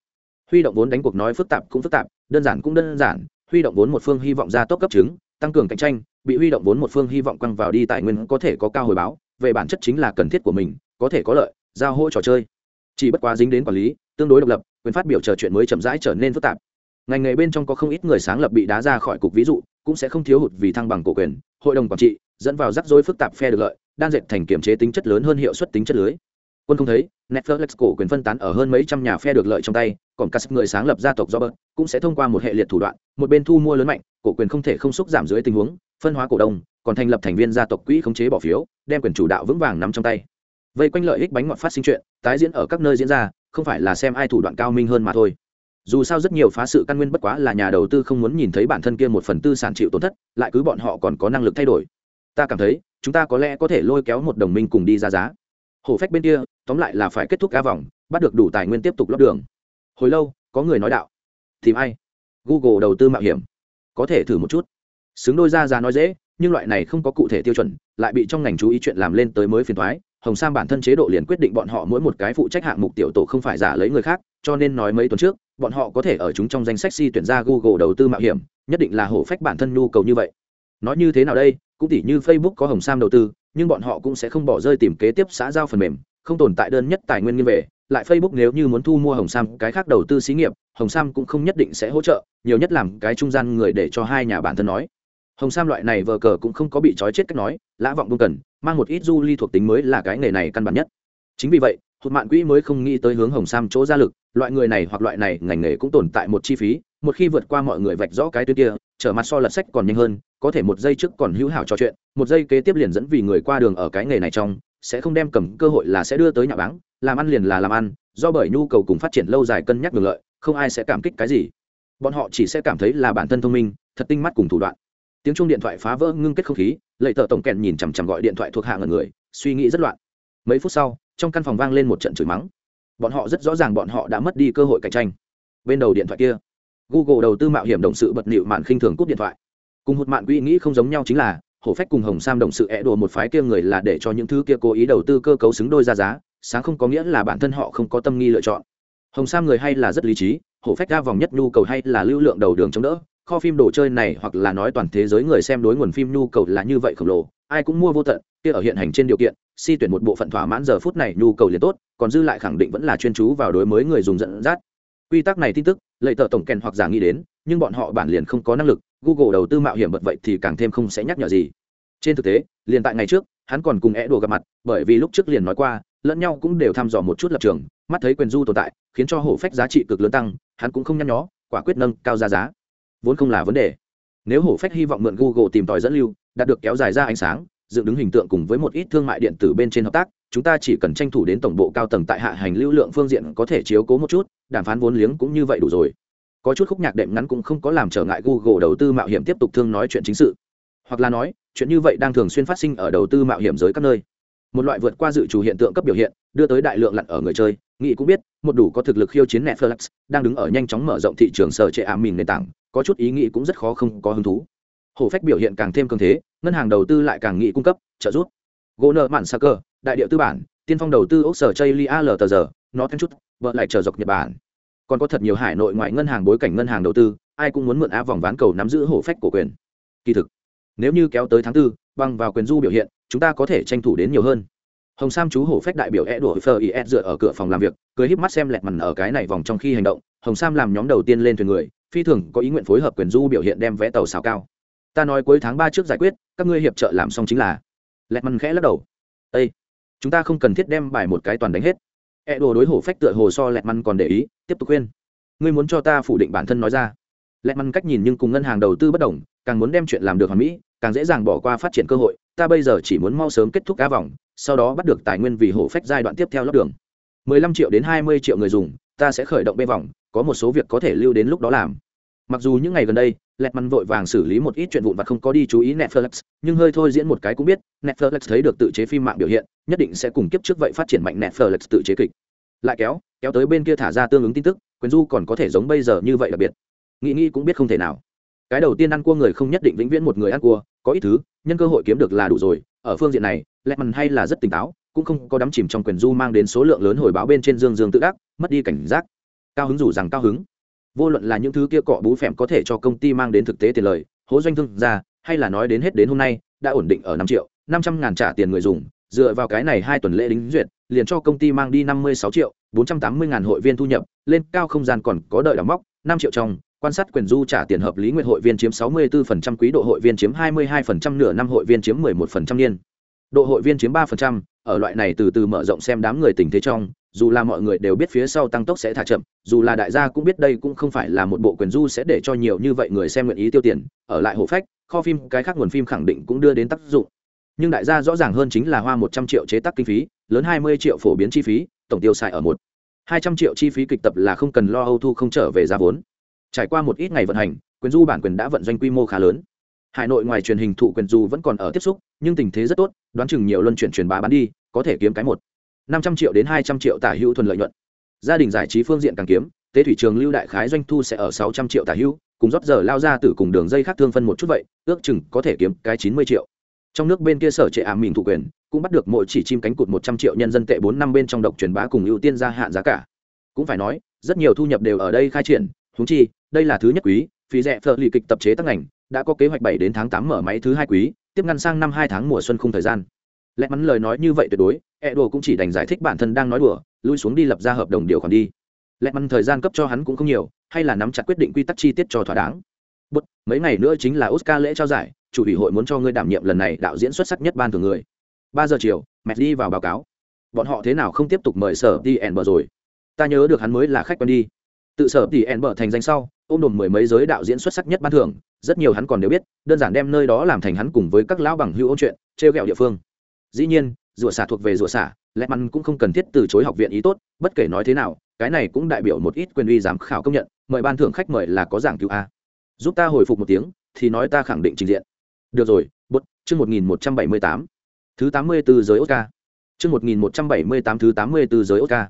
Huy động vốn đánh cuộc nói phức tạp cũng phức tạp, đơn giản cũng đơn giản, huy động vốn một phương hy vọng ra tốc cấp chứng, tăng cường cạnh tranh, bị huy động vốn một phương hy vọng quăng vào đi tài nguyên có thể có cao hồi báo, về bản chất chính là cần thiết của mình, có thể có lợi, giao hỗ trò chơi. Chỉ bất quá dính đến quản lý, tương đối độc lập, quyền phát biểu trò chuyện mới chậm rãi trở nên phức tạp ngành nghề bên trong có không ít người sáng lập bị đá ra khỏi cục ví dụ, cũng sẽ không thiếu hụt vì thăng bằng cổ quyền. Hội đồng quản trị dẫn vào rắc rối phức tạp phe được lợi đang dệt thành kiểm chế tính chất lớn hơn hiệu suất tính chất lưới. Quân không thấy, netflix cổ quyền phân tán ở hơn mấy trăm nhà phe được lợi trong tay, còn các người sáng lập gia tộc robert cũng sẽ thông qua một hệ liệt thủ đoạn, một bên thu mua lớn mạnh, cổ quyền không thể không xúc giảm dưới tình huống, phân hóa cổ đông, còn thành lập thành viên gia tộc quỹ khống chế bỏ phiếu, đem quyền chủ đạo vững vàng nắm trong tay. Vây quanh lợi ích bánh ngọt phát sinh chuyện, tái diễn ở các nơi diễn ra, không phải là xem ai thủ đoạn cao minh hơn mà thôi dù sao rất nhiều phá sự căn nguyên bất quá là nhà đầu tư không muốn nhìn thấy bản thân kia một phần tư sản chịu tổn thất, lại cứ bọn họ còn có năng lực thay đổi. Ta cảm thấy, chúng ta có lẽ có thể lôi kéo một đồng minh cùng đi ra giá. Hổ phách bên kia, tóm lại là phải kết thúc cá vòng, bắt được đủ tài nguyên tiếp tục lót đường. Hồi lâu, có người nói đạo. Tìm ai? Google đầu tư mạo hiểm. Có thể thử một chút. Xứng đôi ra giá nói dễ, nhưng loại này không có cụ thể tiêu chuẩn, lại bị trong ngành chú ý chuyện làm lên tới mới phiền thoái hồng sam bản thân chế độ liền quyết định bọn họ mỗi một cái phụ trách hạng mục tiểu tổ không phải giả lấy người khác, cho nên nói mấy tuần trước bọn họ có thể ở chúng trong danh sách si tuyển ra google đầu tư mạo hiểm, nhất định là hổ phách bản thân nhu cầu như vậy. Nói như thế nào đây, cũng tỉ như facebook có hồng sam đầu tư, nhưng bọn họ cũng sẽ không bỏ rơi tìm kế tiếp xã giao phần mềm, không tồn tại đơn nhất tài nguyên nghiêng về. Lại facebook nếu như muốn thu mua hồng sam, cái khác đầu tư xí nghiệp, hồng sam cũng không nhất định sẽ hỗ trợ, nhiều nhất làm cái trung gian người để cho hai nhà bản thân nói. Hồng sam loại này vờ cờ cũng không có bị trói chết cách nói, lã vọng không cần, mang một ít du ly thuộc tính mới là cái nghề này căn bản nhất. Chính vì vậy, hụt mạn quỹ mới không nghĩ tới hướng hồng sam chỗ ra lực loại người này hoặc loại này ngành nghề cũng tồn tại một chi phí, một khi vượt qua mọi người vạch rõ cái tuyến kia, trở mặt so lật sách còn nhanh hơn, có thể một giây trước còn hữu hảo trò chuyện, một giây kế tiếp liền dẫn vì người qua đường ở cái nghề này trong, sẽ không đem cầm cơ hội là sẽ đưa tới nhà báng, làm ăn liền là làm ăn, do bởi nhu cầu cùng phát triển lâu dài cân nhắc được lợi, không ai sẽ cảm kích cái gì. Bọn họ chỉ sẽ cảm thấy là bản thân thông minh, thật tinh mắt cùng thủ đoạn. Tiếng chuông điện thoại phá vỡ ngưng kết không khí, lệ tờ tổng kèn nhìn chằm chằm gọi điện thoại thuộc hạ ngần người, suy nghĩ rất loạn. Mấy phút sau, trong căn phòng vang lên một trận chửi mắng bọn họ rất rõ ràng bọn họ đã mất đi cơ hội cạnh tranh. Bên đầu điện thoại kia, google đầu tư mạo hiểm động sự bật nịu mạn khinh thường cúp điện thoại. Cùng hụt mạn quỹ nghĩ không giống nhau chính là, hổ phách cùng hồng sam động sự é đùa một phái kia người là để cho những thứ kia cố ý đầu tư cơ cấu xứng đôi ra giá, sáng không có nghĩa là bản thân họ không có tâm nghi lựa chọn. Hồng sam người hay là rất lý trí, hổ phách ra vòng nhất nhu cầu hay là lưu lượng đầu đường chống đỡ kho phim đồ chơi này hoặc là nói toàn thế giới người xem đối nguồn phim nhu cầu là như vậy khổng lồ, ai cũng mua vô tận, kia ở hiện hành trên điều kiện, si tuyển một bộ phận thỏa mãn giờ phút này nhu cầu liền tốt, còn dư lại khẳng định vẫn là chuyên chú vào đối mới người dùng dẫn dắt. Quy tắc này tin tức, lệ tờ tổng kèn hoặc giả nghĩ đến, nhưng bọn họ bản liền không có năng lực, google đầu tư mạo hiểm bật vậy thì càng thêm không sẽ nhắc nhở gì. Trên thực tế, liền tại ngày trước, hắn còn cùng é đồ gặp mặt, bởi vì lúc trước liền nói qua, lẫn nhau cũng đều thăm dò một chút lập trường, mắt thấy quyền du tồn tại, khiến cho hổ phách giá trị cực lớn tăng, hắn cũng không nhăn nhó, quả quyết nâng cao giá giá vốn không là vấn đề. Nếu hổ phách hy vọng mượn google tìm tòi dẫn lưu, đạt được kéo dài ra ánh sáng, dựng đứng hình tượng cùng với một ít thương mại điện tử bên trên hợp tác, chúng ta chỉ cần tranh thủ đến tổng bộ cao tầng tại hạ hành lưu lượng phương diện có thể chiếu cố một chút, đàm phán vốn liếng cũng như vậy đủ rồi. Có chút khúc nhạc đệm ngắn cũng không có làm trở ngại google đầu tư mạo hiểm tiếp tục thương nói chuyện chính sự. Hoặc là nói, chuyện như vậy đang thường xuyên phát sinh ở đầu tư mạo hiểm giới các nơi. Một loại vượt qua dự trù hiện tượng cấp biểu hiện, đưa tới đại lượng lặn ở người chơi nghị cũng biết, một đủ có thực lực khiêu chiến netflix đang đứng ở nhanh chóng mở rộng thị trường sở trệ ảm mình nền tảng, có chút ý nghĩ cũng rất khó không có hứng thú. Hổ phách biểu hiện càng thêm cường thế, ngân hàng đầu tư lại càng nghị cung cấp, trợ giúp. Gỗ nợ mạn sa cơ, đại điệu tư bản, tiên phong đầu tư ốc sở chây lia l tờ giờ nó thêm chút, vợ lại trở dọc nhật bản. Còn có thật nhiều hải nội ngoại ngân hàng bối cảnh ngân hàng đầu tư, ai cũng muốn mượn á vòng ván cầu nắm giữ hổ phách của quyền. Kỳ thực, nếu như kéo tới tháng tư băng vào quyền du biểu hiện, chúng ta có thể tranh thủ đến nhiều hơn hồng sam chú hổ phách đại biểu e đùa phờ is dựa ở cửa phòng làm việc, cười híp mắt xem lẹt mằn ở cái này vòng trong khi hành động. Hồng sam làm nhóm đầu tiên lên thuyền người, phi thường có ý nguyện phối hợp quyền du biểu hiện đem vé tàu xào cao. Ta nói cuối tháng ba trước giải quyết, các ngươi hiệp trợ làm xong chính là. Lẹt mằn khẽ lắc đầu. Â chúng ta không cần thiết đem bài một cái toàn đánh hết. E đùa đối hổ phách tựa hồ so lẹt mằn còn để ý, tiếp tục khuyên. Ngươi muốn cho ta phủ định bản thân nói ra. Lẹt mằn cách nhìn nhưng cùng ngân hàng đầu tư bất đồng, càng muốn đem chuyện làm được hoàn mỹ, càng dễ dàng bỏ qua phát triển cơ hội. Ta bây giờ chỉ muốn mau sớm kết thúc cá vòng sau đó bắt được tài nguyên vì hổ phách giai đoạn tiếp theo lót đường. 15 triệu đến 20 triệu người dùng, ta sẽ khởi động bê vòng, có một số việc có thể lưu đến lúc đó làm. Mặc dù những ngày gần đây lẹt măn vội vàng xử lý một ít chuyện vụn vặt không có đi chú ý netflix, nhưng hơi thôi diễn một cái cũng biết, netflix thấy được tự chế phim mạng biểu hiện, nhất định sẽ cùng kiếp trước vậy phát triển mạnh netflix tự chế kịch. Lại kéo kéo tới bên kia thả ra tương ứng tin tức, quyền du còn có thể giống bây giờ như vậy đặc biệt. Nghĩ nghĩ cũng biết không thể nào. Cái đầu tiên ăn cua người không nhất định vĩnh viễn một người ăn cua, có ít thứ nhân cơ hội kiếm được là đủ rồi, ở phương diện này lẹ mằn hay là rất tỉnh táo, cũng không có đắm chìm trong quyền du mang đến số lượng lớn hồi báo bên trên dương dương tự đắc, mất đi cảnh giác. Cao hứng dù rằng cao hứng. Vô luận là những thứ kia cọ bú phèm có thể cho công ty mang đến thực tế tiền lời, hố doanh thương ra, hay là nói đến hết đến hôm nay, đã ổn định ở năm triệu, năm trăm ngàn trả tiền người dùng, dựa vào cái này hai tuần lễ đính duyệt, liền cho công ty mang đi năm mươi sáu triệu, bốn trăm tám mươi ngàn hội viên thu nhập, lên cao không gian còn có đợi đóng móc, năm triệu trong quan sát quyền du trả tiền hợp lý nguyện hội viên chiếm 64%, quý độ hội viên chiếm 22%, nửa năm hội viên chiếm 11% niên. Độ hội viên chiếm 3%, ở loại này từ từ mở rộng xem đám người tình thế trong, dù là mọi người đều biết phía sau tăng tốc sẽ thả chậm, dù là đại gia cũng biết đây cũng không phải là một bộ quyền du sẽ để cho nhiều như vậy người xem nguyện ý tiêu tiền, ở lại hộ phách, kho phim cái khác nguồn phim khẳng định cũng đưa đến tác dụng. Nhưng đại gia rõ ràng hơn chính là hoa 100 triệu chế tác kinh phí, lớn 20 triệu phổ biến chi phí, tổng tiêu xài ở một 200 triệu chi phí kịch tập là không cần lo âu thu không trở về giá vốn trải qua một ít ngày vận hành, quyền du bản quyền đã vận doanh quy mô khá lớn. Hải nội ngoài truyền hình thụ quyền du vẫn còn ở tiếp xúc, nhưng tình thế rất tốt, đoán chừng nhiều luân chuyển truyền bá bán đi, có thể kiếm cái một. Năm trăm triệu đến hai trăm triệu tả hữu thuần lợi nhuận. Gia đình giải trí phương diện càng kiếm, tế thủy trường lưu đại khái doanh thu sẽ ở sáu trăm triệu tả hữu, cùng rót giờ lao ra từ cùng đường dây khác thương phân một chút vậy, ước chừng có thể kiếm cái chín mươi triệu. Trong nước bên kia sở trệ ảm mình thủ quyền, cũng bắt được mỗi chỉ chim cánh cụt một trăm triệu nhân dân tệ bốn năm bên trong độc truyền bá cùng ưu tiên gia hạn giá cả. Cũng phải nói, rất nhiều thu nhập đều ở đây khai triển húng chi đây là thứ nhất quý phí rẻ phở lì kịch tập chế tăng ngành đã có kế hoạch bảy đến tháng tám mở máy thứ hai quý tiếp ngăn sang năm hai tháng mùa xuân khung thời gian. Lẽ mắn lời nói như vậy tuyệt đối e đồ cũng chỉ đành giải thích bản thân đang nói đùa lui xuống đi lập ra hợp đồng điều khoản đi. Lẽ mắn thời gian cấp cho hắn cũng không nhiều hay là nắm chặt quyết định quy tắc chi tiết cho thỏa đáng. Bút, mấy ngày nữa chính là oscar lễ trao giải chủ ủy hội muốn cho ngươi đảm nhiệm lần này đạo diễn xuất sắc nhất ban thường người. Ba giờ chiều mẹ đi vào báo cáo. Bọn họ thế nào không tiếp tục mời sở đi ẻn bờ rồi? Ta nhớ được hắn mới là khách quen đi. Tự sở đi ẻn bở thành danh sau ôm đồn mười mấy giới đạo diễn xuất sắc nhất ban thưởng rất nhiều hắn còn đều biết đơn giản đem nơi đó làm thành hắn cùng với các lão bằng hưu ôn chuyện trêu ghẹo địa phương. Dĩ nhiên rủa xả thuộc về rủa xả lẽ mắn cũng không cần thiết từ chối học viện ý tốt bất kể nói thế nào cái này cũng đại biểu một ít quyền uy giám khảo công nhận mời ban thưởng khách mời là có giảng cứu a. Giúp ta hồi phục một tiếng thì nói ta khẳng định trình diện. Được rồi bút chương một nghìn một trăm bảy mươi tám. Thứ tám mươi 84 giới oscar. Trước 1178 thứ 84 giới Oscar.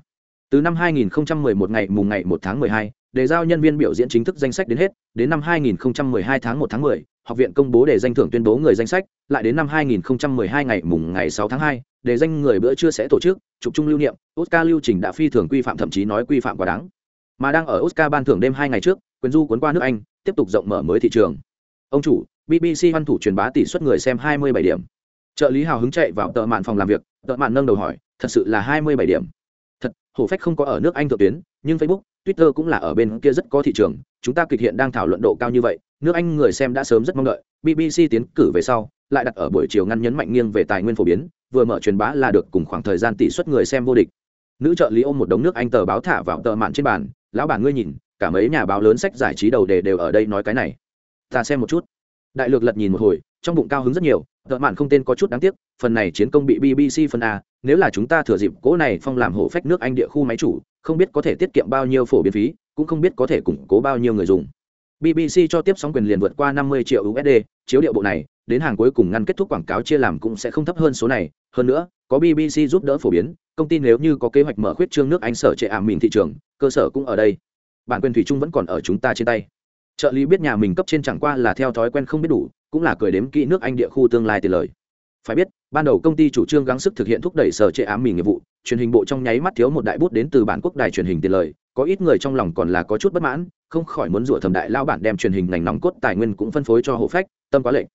Từ năm 2011 ngày mùng ngày 1 tháng 12, đề giao nhân viên biểu diễn chính thức danh sách đến hết, đến năm 2012 tháng 1 tháng 10, học viện công bố đề danh thưởng tuyên bố người danh sách, lại đến năm 2012 ngày mùng ngày 6 tháng 2, đề danh người bữa trưa sẽ tổ chức, chụp chung lưu niệm, Oscar lưu trình đã phi thường quy phạm thậm chí nói quy phạm quá đáng. Mà đang ở Oscar ban thưởng đêm 2 ngày trước, quyền du cuốn qua nước Anh, tiếp tục rộng mở mới thị trường. Ông chủ, BBC văn thủ truyền bá tỷ suất người xem 27 điểm. Trợ lý hào hứng chạy vào tờ mạn phòng làm việc, tờ mạn nâng đầu hỏi, thật sự là 27 điểm. Thật, hổ phách không có ở nước Anh thượng tuyến, nhưng Facebook, Twitter cũng là ở bên kia rất có thị trường, chúng ta kịch hiện đang thảo luận độ cao như vậy, nước Anh người xem đã sớm rất mong đợi, BBC tiến cử về sau, lại đặt ở buổi chiều ngăn nhấn mạnh nghiêng về tài nguyên phổ biến, vừa mở truyền bá là được cùng khoảng thời gian tỷ suất người xem vô địch. Nữ trợ lý ôm một đống nước Anh tờ báo thả vào tờ mạn trên bàn, lão bản ngươi nhìn, cả mấy nhà báo lớn sách giải trí đầu đề đều ở đây nói cái này. Ta xem một chút. Đại lược lật nhìn một hồi, trong bụng cao hứng rất nhiều, tờ mạn không tên có chút đáng tiếc, phần này chiến công bị BBC phần A, nếu là chúng ta thừa dịp cỗ này phong làm hổ phách nước Anh địa khu máy chủ, không biết có thể tiết kiệm bao nhiêu phổ biến phí, cũng không biết có thể củng cố bao nhiêu người dùng. BBC cho tiếp sóng quyền liền vượt qua 50 triệu USD, chiếu điệu bộ này, đến hàng cuối cùng ngăn kết thúc quảng cáo chia làm cũng sẽ không thấp hơn số này, hơn nữa, có BBC giúp đỡ phổ biến, công ty nếu như có kế hoạch mở khuyết trương nước Anh sở trệ ảm mình thị trường, cơ sở cũng ở đây. Bản quyền thủy chung vẫn còn ở chúng ta trên tay. Trợ lý biết nhà mình cấp trên chẳng qua là theo thói quen không biết đủ, cũng là cười đếm kỹ nước Anh địa khu tương lai tiền lời. Phải biết, ban đầu công ty chủ trương gắng sức thực hiện thúc đẩy sở chế ám mình nghiệp vụ, truyền hình bộ trong nháy mắt thiếu một đại bút đến từ bản quốc đài truyền hình tiền lời, có ít người trong lòng còn là có chút bất mãn, không khỏi muốn rủa thẩm đại lao bản đem truyền hình ngành nóng cốt tài nguyên cũng phân phối cho hộ phách, tâm quá lệnh.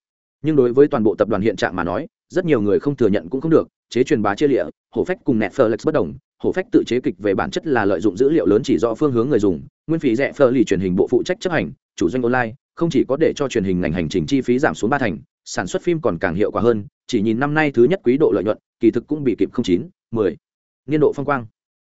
Nhưng đối với toàn bộ tập đoàn hiện trạng mà nói, rất nhiều người không thừa nhận cũng không được, chế truyền bá chia lịa, hộ phách cùng Netflix bất đồng, hộ phách tự chế kịch về bản chất là lợi dụng dữ liệu lớn chỉ rõ phương hướng người dùng, nguyên phí rẻ phơ lì truyền hình bộ phụ trách chấp hành, chủ doanh online, không chỉ có để cho truyền hình ngành hành trình chi phí giảm xuống ba thành, sản xuất phim còn càng hiệu quả hơn, chỉ nhìn năm nay thứ nhất quý độ lợi nhuận, kỳ thực cũng bị kịp không chín, mười. Niên độ phong quang.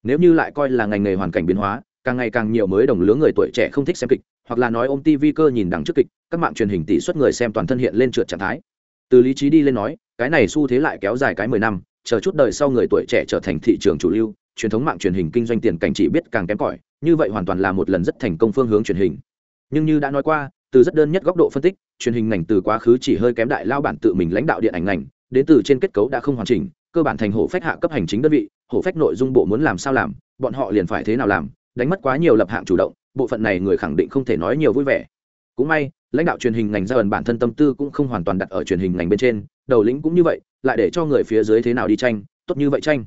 Nếu như lại coi là ngành nghề hoàn cảnh biến hóa, càng ngày càng nhiều mới đồng lứa người tuổi trẻ không thích xem kịch, hoặc là nói ôm TV cơ nhìn đằng trước kịch, các mạng truyền hình tỷ suất người xem toàn thân hiện lên trượt trạng thái. Từ lý trí đi lên nói, cái này xu thế lại kéo dài cái mười năm, chờ chút đời sau người tuổi trẻ trở thành thị trường chủ lưu, truyền thống mạng truyền hình kinh doanh tiền cảnh chỉ biết càng kém cỏi, như vậy hoàn toàn là một lần rất thành công phương hướng truyền hình. Nhưng như đã nói qua, từ rất đơn nhất góc độ phân tích, truyền hình ngành từ quá khứ chỉ hơi kém đại lao bản tự mình lãnh đạo điện ảnh ngành, đến từ trên kết cấu đã không hoàn chỉnh, cơ bản thành hổ phách hạ cấp hành chính đơn vị, hổ phách nội dung bộ muốn làm sao làm, bọn họ liền phải thế nào làm, đánh mất quá nhiều lập hạng chủ động, bộ phận này người khẳng định không thể nói nhiều vui vẻ. Cũng may, lãnh đạo truyền hình ngành ra ẩn bản thân tâm tư cũng không hoàn toàn đặt ở truyền hình ngành bên trên, đầu lĩnh cũng như vậy, lại để cho người phía dưới thế nào đi tranh, tốt như vậy tranh.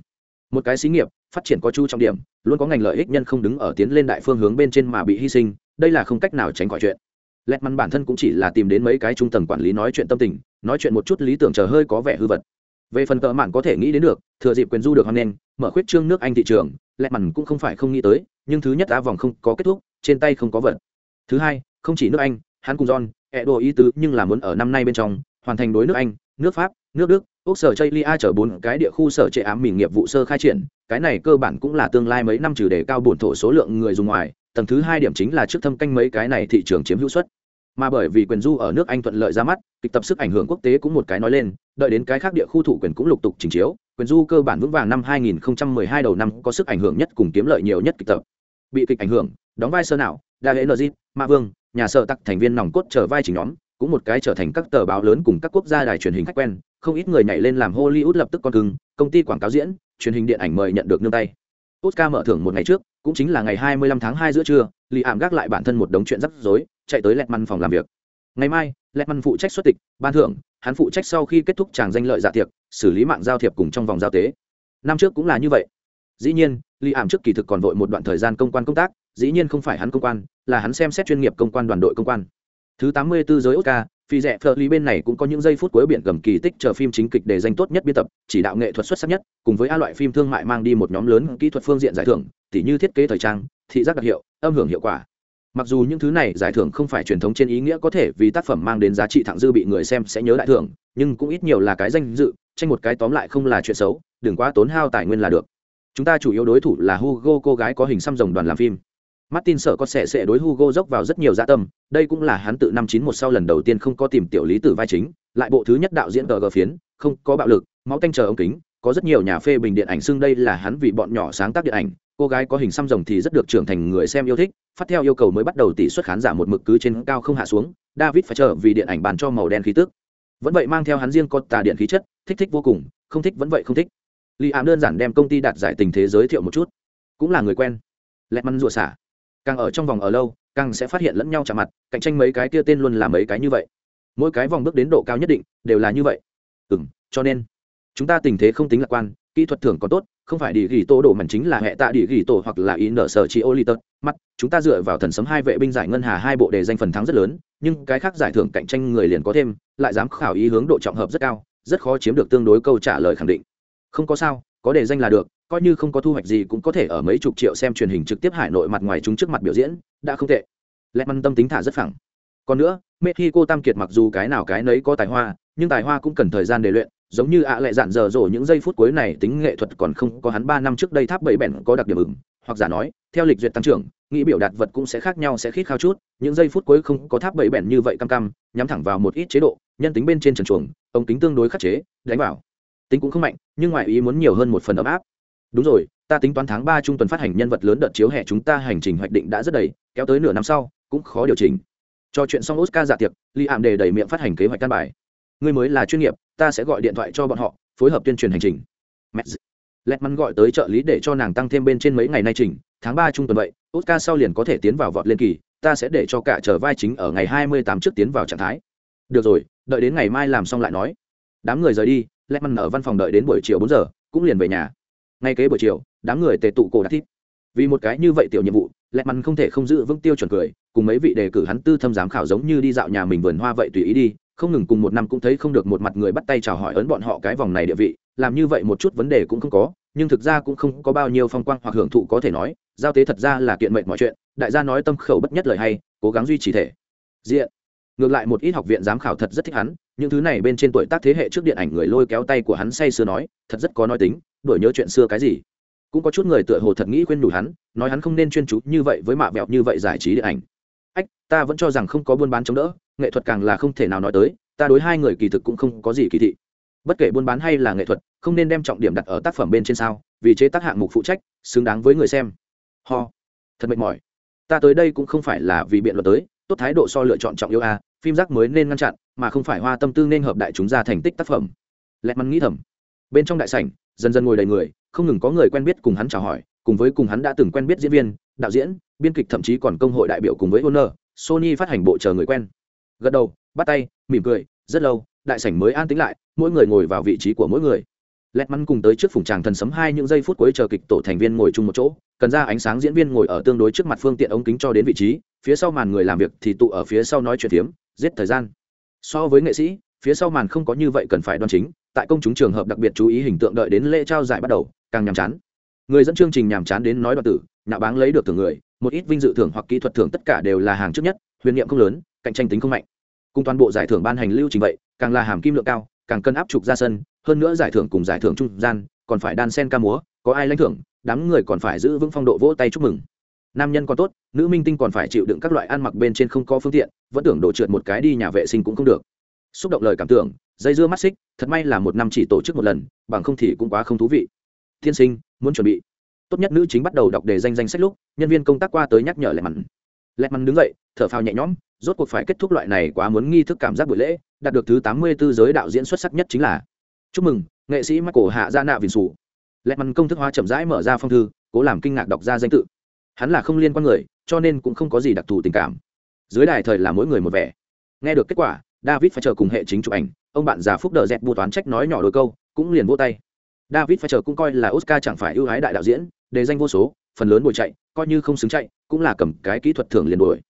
Một cái xí nghiệp, phát triển có chu trọng điểm, luôn có ngành lợi ích nhân không đứng ở tiến lên đại phương hướng bên trên mà bị hy sinh, đây là không cách nào tránh khỏi chuyện lẹt mắn bản thân cũng chỉ là tìm đến mấy cái trung tầng quản lý nói chuyện tâm tình, nói chuyện một chút lý tưởng chờ hơi có vẻ hư vật. Về phần cỡ mạn có thể nghĩ đến được, thừa dịp quyền du được hoan nghênh, mở khuyết trương nước anh thị trường, lẹt mắn cũng không phải không nghĩ tới, nhưng thứ nhất á vòng không có kết thúc, trên tay không có vật. Thứ hai, không chỉ nước anh, hắn cùng john ẹ đồ ý tứ nhưng là muốn ở năm nay bên trong, hoàn thành đối nước anh, nước pháp, nước đức, úc sở chây lia chở bốn cái địa khu sở trệ ám mình nghiệp vụ sơ khai triển, cái này cơ bản cũng là tương lai mấy năm trừ đề cao bổn thổ số lượng người dùng ngoài tầng thứ hai điểm chính là trước thâm canh mấy cái này thị trường chiếm hữu suất. Mà bởi vì quyền du ở nước anh thuận lợi ra mắt kịch tập sức ảnh hưởng quốc tế cũng một cái nói lên đợi đến cái khác địa khu thủ quyền cũng lục tục trình chiếu quyền du cơ bản vững vàng năm 2012 đầu năm có sức ảnh hưởng nhất cùng kiếm lợi nhiều nhất kịch tập. Bị kịch ảnh hưởng đóng vai sơ nào đa hệ nz ma vương nhà sợ tặc thành viên nòng cốt trở vai chính nhóm cũng một cái trở thành các tờ báo lớn cùng các quốc gia đài truyền hình khách quen không ít người nhảy lên làm hollywood lập tức con cưng công ty quảng cáo diễn truyền hình điện ảnh mời nhận được nương tay. Oscar mở thưởng một ngày trước, cũng chính là ngày 25 tháng 2 giữa trưa, Lý Ảm gác lại bản thân một đống chuyện rắc rối, chạy tới Lẹt Măn phòng làm việc. Ngày mai, Lẹt Măn phụ trách xuất tịch, ban thưởng, hắn phụ trách sau khi kết thúc tràng danh lợi dạ tiệc, xử lý mạng giao thiệp cùng trong vòng giao tế. Năm trước cũng là như vậy. Dĩ nhiên, Lý Ảm trước kỳ thực còn vội một đoạn thời gian công quan công tác, dĩ nhiên không phải hắn công quan, là hắn xem xét chuyên nghiệp công quan đoàn đội công quan. Thứ 84 giới Oscar, phi rẻ phở lý bên này cũng có những giây phút cuối biển gầm kỳ tích chờ phim chính kịch để danh tốt nhất biên tập chỉ đạo nghệ thuật xuất sắc nhất cùng với a loại phim thương mại mang đi một nhóm lớn kỹ thuật phương diện giải thưởng tỉ như thiết kế thời trang thị giác đặc hiệu âm hưởng hiệu quả. Mặc dù những thứ này giải thưởng không phải truyền thống trên ý nghĩa có thể vì tác phẩm mang đến giá trị thẳng dư bị người xem sẽ nhớ đại thưởng nhưng cũng ít nhiều là cái danh dự tranh một cái tóm lại không là chuyện xấu đừng quá tốn hao tài nguyên là được. Chúng ta chủ yếu đối thủ là hugo cô gái có hình xăm rồng đoàn làm phim. Martin sợ có sẽ sẽ đối Hugo dốc vào rất nhiều dạ tâm, đây cũng là hắn tự năm 91 sau lần đầu tiên không có tìm tiểu lý tử vai chính, lại bộ thứ nhất đạo diễn tờ phiến, không có bạo lực, máu tanh chờ ống kính, có rất nhiều nhà phê bình điện ảnh xưng đây là hắn vì bọn nhỏ sáng tác điện ảnh, cô gái có hình xăm rồng thì rất được trưởng thành người xem yêu thích, phát theo yêu cầu mới bắt đầu tỷ suất khán giả một mực cứ trên cao không hạ xuống, David phải chờ vì điện ảnh bàn cho màu đen khí tức. Vẫn vậy mang theo hắn riêng có tà điện khí chất, thích thích vô cùng, không thích vẫn vậy không thích. Li ám đơn giản đem công ty đạt giải tình thế giới thiệu một chút. Cũng là người quen. Lẹt măn rủa xả. Càng ở trong vòng ở lâu càng sẽ phát hiện lẫn nhau chạm mặt cạnh tranh mấy cái kia tên luôn là mấy cái như vậy. Mỗi cái vòng bước đến độ cao nhất định đều là như vậy. Ừ m cho nên chúng ta tình thế không tính lạc quan kỹ thuật thưởng còn tốt không phải đi ghi tổ đổ mảnh chính là hệ tạ đi ghi tổ hoặc là ý nở sở chi ô li tật. Mắt chúng ta dựa vào thần sấm hai vệ binh giải ngân hà hai bộ đề danh phần thắng rất lớn, nhưng cái khác giải thưởng cạnh tranh người liền có thêm, lại dám khảo ý hướng độ trọng hợp rất cao, rất khó chiếm được tương đối câu trả lời khẳng định. Không có sao, có đề danh là được, coi như không có thu hoạch gì cũng có thể ở mấy chục triệu xem truyền hình trực tiếp hải nội mặt ngoài chúng trước mặt biểu diễn, đã không tệ. Lẹt măn tâm tính thả rất phẳng. Còn nữa, mexico tam kiệt mặc dù cái nào cái nấy có tài hoa, nhưng tài hoa cũng cần thời gian để luyện giống như ạ à lại dạn dở dỗ những giây phút cuối này tính nghệ thuật còn không có hắn ba năm trước đây tháp bảy bẻn có đặc điểm ứng hoặc giả nói, theo lịch duyệt tăng trưởng, nghĩ biểu đạt vật cũng sẽ khác nhau sẽ khít khao chút, những giây phút cuối không có tháp bảy bẻn như vậy cam cam, nhắm thẳng vào một ít chế độ, nhân tính bên trên trần chuồng, ống kính tương đối khắc chế, đánh vào. Tính cũng không mạnh, nhưng ngoại ý muốn nhiều hơn một phần ấm áp. Đúng rồi, ta tính toán tháng ba trung tuần phát hành nhân vật lớn đợt chiếu hè chúng ta hành trình hoạch định đã rất đầy, kéo tới nửa năm sau, cũng khó điều chỉnh. Cho chuyện xong oscar dạ tiệc, li ảm đề đầy miệng phát hành kế hoạch căn bài. Ngươi mới là chuyên nghiệp ta sẽ gọi điện thoại cho bọn họ, phối hợp tuyên truyền hành trình. Lẹt mắn gọi tới trợ lý để cho nàng tăng thêm bên trên mấy ngày nay trình. Tháng ba trung tuần vậy, oscar sau liền có thể tiến vào vọt lên kỳ. Ta sẽ để cho cả trở vai chính ở ngày hai mươi tám trước tiến vào trạng thái. Được rồi, đợi đến ngày mai làm xong lại nói. Đám người rời đi, lẹt mắn ở văn phòng đợi đến buổi chiều bốn giờ, cũng liền về nhà. Ngay kế buổi chiều, đám người tề tụ cổ đạt thít. Vì một cái như vậy tiểu nhiệm vụ, lẹt mắn không thể không giữ vững tiêu chuẩn cười, cùng mấy vị đề cử hắn tư thâm giám khảo giống như đi dạo nhà mình vườn hoa vậy tùy ý đi không ngừng cùng một năm cũng thấy không được một mặt người bắt tay chào hỏi ấn bọn họ cái vòng này địa vị, làm như vậy một chút vấn đề cũng không có, nhưng thực ra cũng không có bao nhiêu phong quang hoặc hưởng thụ có thể nói. Giao tế thật ra là kiện mệnh mọi chuyện, đại gia nói tâm khẩu bất nhất lời hay, cố gắng duy trì thể. Diện. Ngược lại một ít học viện giám khảo thật rất thích hắn, những thứ này bên trên tuổi tác thế hệ trước điện ảnh người lôi kéo tay của hắn say sưa nói, thật rất có nói tính đổi nhớ chuyện xưa cái gì. Cũng có chút người tựa hồ thật nghĩ khuyên đủ hắn, nói hắn không nên chuyên chú như vậy với mạ vẹo như vậy giải trí điện ảnh. Ách, ta vẫn cho rằng không có buôn bán chống đỡ nghệ thuật càng là không thể nào nói tới, ta đối hai người kỳ thực cũng không có gì kỳ thị. Bất kể buôn bán hay là nghệ thuật, không nên đem trọng điểm đặt ở tác phẩm bên trên sao, vì chế tác hạng mục phụ trách, xứng đáng với người xem. Ho. Thật mệt mỏi. Ta tới đây cũng không phải là vì biện luận tới, tốt thái độ so lựa chọn trọng yêu a à, phim giác mới nên ngăn chặn, mà không phải hoa tâm tư nên hợp đại chúng ra thành tích tác phẩm. Lẹt mắn nghĩ thầm. Bên trong đại sảnh, dần dần ngồi đầy người, không ngừng có người quen biết cùng hắn chào hỏi, cùng với cùng hắn đã từng quen biết diễn viên, đạo diễn, biên kịch thậm chí còn công hội đại biểu cùng với honor sony phát hành bộ chờ người quen gật đầu, bắt tay, mỉm cười, rất lâu, đại sảnh mới an tĩnh lại, mỗi người ngồi vào vị trí của mỗi người. Lẹt mắn cùng tới trước phùng tràng thần sấm hai những giây phút cuối chờ kịch tổ thành viên ngồi chung một chỗ, cần ra ánh sáng diễn viên ngồi ở tương đối trước mặt phương tiện ống kính cho đến vị trí, phía sau màn người làm việc thì tụ ở phía sau nói chuyện phiếm, giết thời gian. So với nghệ sĩ, phía sau màn không có như vậy cần phải đoan chính, tại công chúng trường hợp đặc biệt chú ý hình tượng đợi đến lễ trao giải bắt đầu, càng nhàm chán. Người dẫn chương trình nhàm chán đến nói đoạn tử nhạ báng lấy được thưởng người, một ít vinh dự thưởng hoặc kỹ thuật thưởng tất cả đều là hàng trước nhất, huyền niệm không lớn cạnh tranh tính không mạnh. Cùng toàn bộ giải thưởng ban hành lưu trình vậy, càng là hàm kim lượng cao, càng cân áp trục ra sân, hơn nữa giải thưởng cùng giải thưởng trung gian, còn phải đan sen ca múa, có ai lãnh thưởng, đám người còn phải giữ vững phong độ vỗ tay chúc mừng. Nam nhân còn tốt, nữ minh tinh còn phải chịu đựng các loại ăn mặc bên trên không có phương tiện, vẫn tưởng đổ trượt một cái đi nhà vệ sinh cũng không được. Xúc động lời cảm tưởng, dây dưa mắt xích, thật may là một năm chỉ tổ chức một lần, bằng không thì cũng quá không thú vị. Tiên sinh, muốn chuẩn bị. Tốt nhất nữ chính bắt đầu đọc đề danh danh sách lúc, nhân viên công tác qua tới nhắc nhở lại mặn lẹ mặn đứng dậy, thở phào nhẹ nhõm, rốt cuộc phải kết thúc loại này quá muốn nghi thức cảm giác buổi lễ, đạt được thứ tám mươi 84 giới đạo diễn xuất sắc nhất chính là. Chúc mừng, nghệ sĩ michael hạ gia nạ vinh sủ. Lẹ mặn công thức hóa chậm rãi mở ra phong thư, cố làm kinh ngạc đọc ra danh tự. Hắn là không liên quan người, cho nên cũng không có gì đặc thù tình cảm. Dưới đài thời là mỗi người một vẻ. Nghe được kết quả, david phải chờ cùng hệ chính chụp ảnh, ông bạn già phúc đờ dẹp bù toán trách nói nhỏ đôi câu, cũng liền vô tay. David phải chờ cũng coi là oscar chẳng phải ưu ái đại đạo diễn, đề danh vô số, phần lớn buổi chạy coi như không xứng chạy, cũng là cầm cái kỹ thuật thường liền đuổi.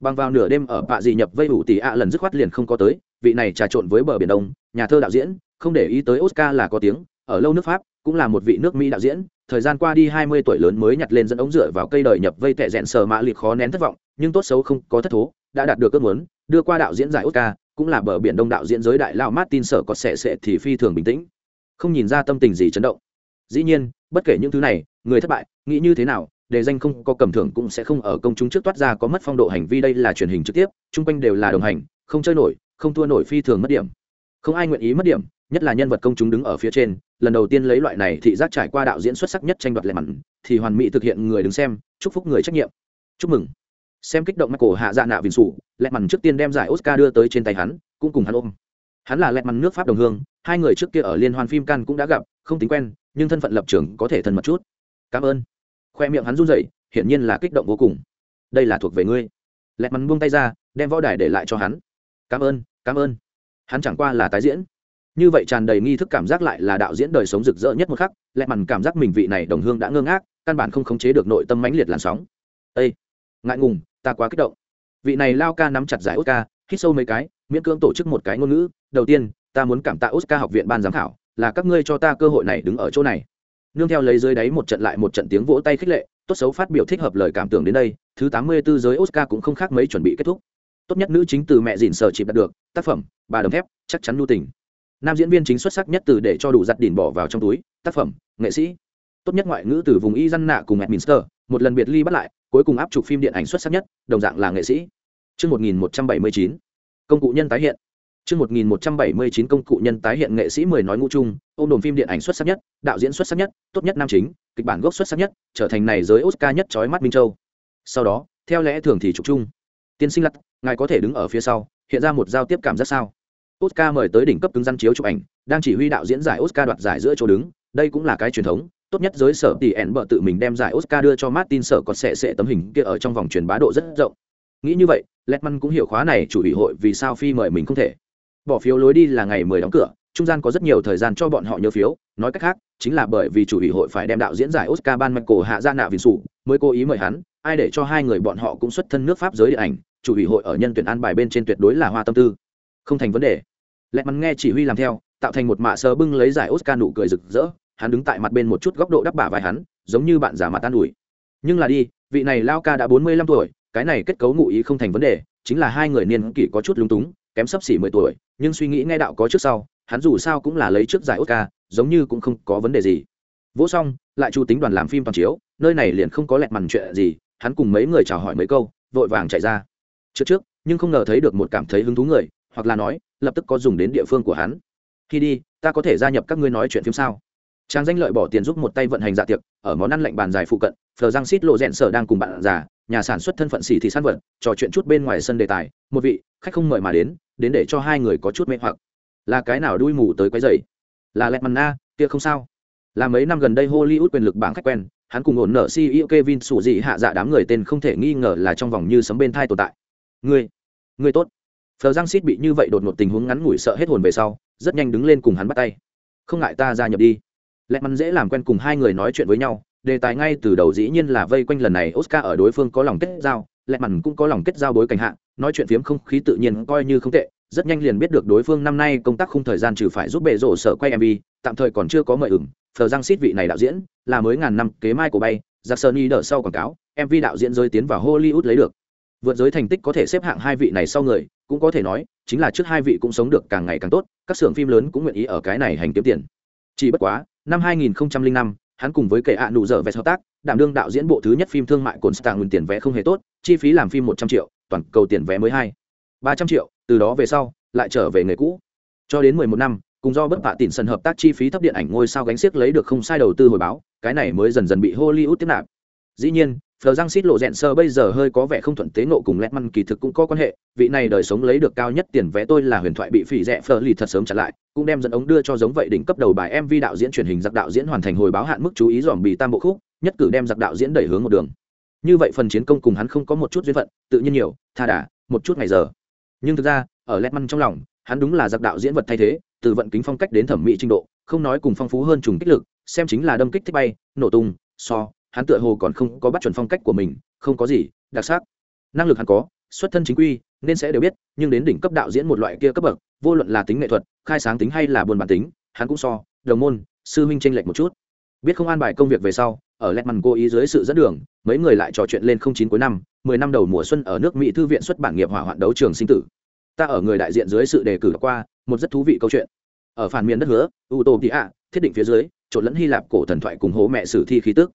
Bằng vào nửa đêm ở bạ dị nhập vây ủ tỷ ạ lần dứt khoát liền không có tới, vị này trà trộn với bờ biển đông, nhà thơ đạo diễn, không để ý tới oscar là có tiếng, ở lâu nước pháp, cũng là một vị nước mỹ đạo diễn, thời gian qua đi hai mươi tuổi lớn mới nhặt lên dẫn ống dựa vào cây đời nhập vây tệ rẽn sờ mã liệt khó nén thất vọng, nhưng tốt xấu không có thất thố, đã đạt được ước muốn, đưa qua đạo diễn giải oscar, cũng là bờ biển đông đạo diễn giới đại lao martin sở có sẻ sệ thì phi thường bình tĩnh. Không nhìn ra tâm tình gì chấn động. Dĩ nhiên, bất kể những thứ này, người thất bại, nghĩ như thế nào đề danh không có cầm thưởng cũng sẽ không ở công chúng trước toát ra có mất phong độ hành vi, đây là truyền hình trực tiếp, chung quanh đều là đồng hành, không chơi nổi, không thua nổi phi thường mất điểm. Không ai nguyện ý mất điểm, nhất là nhân vật công chúng đứng ở phía trên, lần đầu tiên lấy loại này thị giác trải qua đạo diễn xuất sắc nhất tranh đoạt lệ mặn, thì hoàn mỹ thực hiện người đứng xem, chúc phúc người trách nhiệm. Chúc mừng. Xem kích động mắt cổ hạ dạ nạ vinh sủ lẹ mặn trước tiên đem giải oscar đưa tới trên tay hắn, cũng cùng hắn ôm. Hắn là lẹt mằn nước pháp đồng hương, hai người trước kia ở liên hoan phim can cũng đã gặp, không tính quen, nhưng thân phận lập trường có thể thân mật chút. Cảm ơn khoe miệng hắn run rẩy, hiển nhiên là kích động vô cùng. Đây là thuộc về ngươi. Lẹt mắn buông tay ra, đem võ đài để lại cho hắn. Cảm ơn cảm ơn. Hắn chẳng qua là tái diễn. Như vậy tràn đầy nghi thức cảm giác lại là đạo diễn đời sống rực rỡ nhất một khắc lẹ mằn cảm giác mình vị này đồng hương đã ngơ ngác, căn bản không khống chế được nội tâm mãnh liệt làn sóng. Ây ngại ngùng, ta quá kích động. Vị này lao ca nắm chặt giải oscar, hít sâu mấy cái, miễn cưỡng tổ chức một cái ngôn ngữ. Đầu tiên, ta muốn cảm tạ oscar học viện ban giám khảo, là các ngươi cho ta cơ hội này đứng ở chỗ này nương theo lấy dưới đáy một trận lại một trận tiếng vỗ tay khích lệ tốt xấu phát biểu thích hợp lời cảm tưởng đến đây thứ tám mươi 84 giới oscar cũng không khác mấy chuẩn bị kết thúc. Tốt nhất nữ chính từ mẹ dìn sở chịp đạt được tác phẩm bà đồng thép chắc chắn lưu tình. Nam diễn viên chính xuất sắc nhất từ để cho đủ giặt đỉn bỏ vào trong túi tác phẩm nghệ sĩ. Tốt nhất ngoại ngữ từ vùng y dân nạ cùng Minster, một lần biệt ly bắt lại cuối cùng áp chụp phim điện ảnh xuất sắc nhất đồng dạng là nghệ sĩ. Trước 1179, công cụ nhân tái hiện. Trước 1179 công cụ nhân tái hiện nghệ sĩ 10 nói ngũ chung, ôm đồn phim điện ảnh xuất sắc nhất, đạo diễn xuất sắc nhất, tốt nhất nam chính, kịch bản gốc xuất sắc nhất, trở thành này giới Oscar nhất chói mắt Minh Châu. Sau đó, theo lẽ thường thì chụp chung. Tiên sinh lật, ngài có thể đứng ở phía sau, hiện ra một giao tiếp cảm giác sao? Oscar mời tới đỉnh cấp cứng rắn chiếu chụp ảnh, đang chỉ huy đạo diễn giải Oscar đoạt giải giữa chỗ đứng, đây cũng là cái truyền thống, tốt nhất giới sở tỷ ẻn bợ tự mình đem giải Oscar đưa cho Martin sở còn sẽ sẽ tấm hình kia ở trong vòng truyền bá độ rất rộng. Nghĩ như vậy, Letman cũng hiểu khóa này chủ ủy hội vì sao phi mời mình không thể. Bỏ phiếu lối đi là ngày 10 đóng cửa, trung gian có rất nhiều thời gian cho bọn họ nhớ phiếu, nói cách khác, chính là bởi vì chủ ủy hội phải đem đạo diễn giải Oscar ban Michael hạ ra nạ vì sủ, mới cố ý mời hắn, ai để cho hai người bọn họ cũng xuất thân nước Pháp giới điện ảnh, chủ ủy hội ở nhân tuyển an bài bên trên tuyệt đối là hoa tâm tư. Không thành vấn đề. Lẹt mắn nghe chỉ huy làm theo tạo thành một mạ sơ bưng lấy giải oscar nụ cười rực rỡ hắn đứng tại mặt bên một chút góc độ đắp bả vai hắn giống như bạn giả mặt tan ủi. Nhưng là đi vị này lao ca đã bốn mươi lăm tuổi cái này kết cấu ngụ ý không thành vấn đề chính là hai người niên kỷ có chút lung túng kém sấp xỉ mười tuổi, nhưng suy nghĩ nghe đạo có trước sau, hắn dù sao cũng là lấy trước giải oscar, giống như cũng không có vấn đề gì. Vỗ xong lại chu tính đoàn làm phim toàn chiếu, nơi này liền không có lẹt mằn chuyện gì, hắn cùng mấy người chào hỏi mấy câu, vội vàng chạy ra. Trước trước, nhưng không ngờ thấy được một cảm thấy hứng thú người, hoặc là nói, lập tức có dùng đến địa phương của hắn. Khi đi, ta có thể gia nhập các ngươi nói chuyện phim sao? Trang danh lợi bỏ tiền giúp một tay vận hành dạ tiệc, ở món ăn lạnh bàn dài phụ cận phờ giang xít lộ rẽn sở đang cùng bạn già, nhà sản xuất thân phận xỉ thị sản vật, trò chuyện chút bên ngoài sân đề tài. Một vị, khách không mời mà đến đến để cho hai người có chút mê hoặc. Là cái nào đuôi mù tới quấy dày là lẹt mằn na, kia không sao. Là mấy năm gần đây hollywood quyền lực bảng khách quen, hắn cùng ổn nợ ceo kevin sủ dị hạ dạ đám người tên không thể nghi ngờ là trong vòng như sấm bên thai tồn tại. Ngươi ngươi tốt. Phờ giang xít bị như vậy đột ngột tình huống ngắn ngủi sợ hết hồn về sau, rất nhanh đứng lên cùng hắn bắt tay. Không ngại ta gia nhập đi. Lẹt mắn dễ làm quen cùng hai người nói chuyện với nhau đề tài ngay từ đầu dĩ nhiên là vây quanh lần này oscar ở đối phương có lòng kết giao lẹ mằn cũng có lòng kết giao bối cảnh hạ nói chuyện phiếm không khí tự nhiên coi như không tệ rất nhanh liền biết được đối phương năm nay công tác không thời gian trừ phải giúp bệ rộ sở quay mv tạm thời còn chưa có mời ửng thờ giang xít vị này đạo diễn là mới ngàn năm kế mai của bay giặc sơn y đỡ sau quảng cáo mv đạo diễn rơi tiến vào hollywood lấy được. Vượt giới thành tích có thể xếp hạng hai vị này sau người cũng có thể nói chính là trước hai vị cũng sống được càng ngày càng tốt các xưởng phim lớn cũng nguyện ý ở cái này hành kiếm tiền. Chỉ bất quá năm 2005, hắn cùng với kẻ ạ nụ dở vẹt hợp tác, đảm đương đạo diễn bộ thứ nhất phim thương mại cồn stạng nguồn tiền vé không hề tốt, chi phí làm phim một trăm triệu, toàn cầu tiền vé mới hai, ba trăm triệu, từ đó về sau, lại trở về nghề cũ. Cho đến mười một năm, cùng do bất bạ tỉn sân hợp tác chi phí thấp điện ảnh ngôi sao gánh xiếc lấy được không sai đầu tư hồi báo, cái này mới dần dần bị hollywood tiếp nạp. Dĩ nhiên Phờ Giang xít lộ rèn sơ bây giờ hơi có vẻ không thuận tế nộ cùng Letman kỳ thực cũng có quan hệ, vị này đời sống lấy được cao nhất tiền vé tôi là huyền thoại bị phỉ rẻ Phờ lì thật sớm trả lại, cũng đem dẫn ống đưa cho giống vậy đỉnh cấp đầu bài MV đạo diễn truyền hình giặc đạo diễn hoàn thành hồi báo hạn mức chú ý dòm bị tam bộ khúc, nhất cử đem giặc đạo diễn đẩy hướng một đường. Như vậy phần chiến công cùng hắn không có một chút duyên phận, tự nhiên nhiều, tha đà, một chút ngày giờ. Nhưng thực ra, ở Letman trong lòng, hắn đúng là giặc đạo diễn vật thay thế, từ vận kính phong cách đến thẩm mỹ trình độ, không nói cùng phong phú hơn trùng kích lực, xem chính là đâm kích thích bay, nổ tung, so, hắn tựa hồ còn không có bắt chuẩn phong cách của mình, không có gì đặc sắc. Năng lực hắn có, xuất thân chính quy, nên sẽ đều biết, nhưng đến đỉnh cấp đạo diễn một loại kia cấp bậc, vô luận là tính nghệ thuật, khai sáng tính hay là buồn bản tính, hắn cũng so, đồng môn, sư huynh tranh lệch một chút. Biết không an bài công việc về sau, ở lẹt mằn cố ý dưới sự dẫn đường, mấy người lại trò chuyện lên không chín cuối năm, mười năm đầu mùa xuân ở nước mỹ thư viện xuất bản nghiệp hỏa hoạn đấu trường sinh tử. Ta ở người đại diện dưới sự đề cử qua, một rất thú vị câu chuyện. Ở phản miền đất hứa u tô tị ạ thiết định phía dưới, trộn lẫn hy lạp cổ thần thoại cùng hố mẹ sử thi khí tức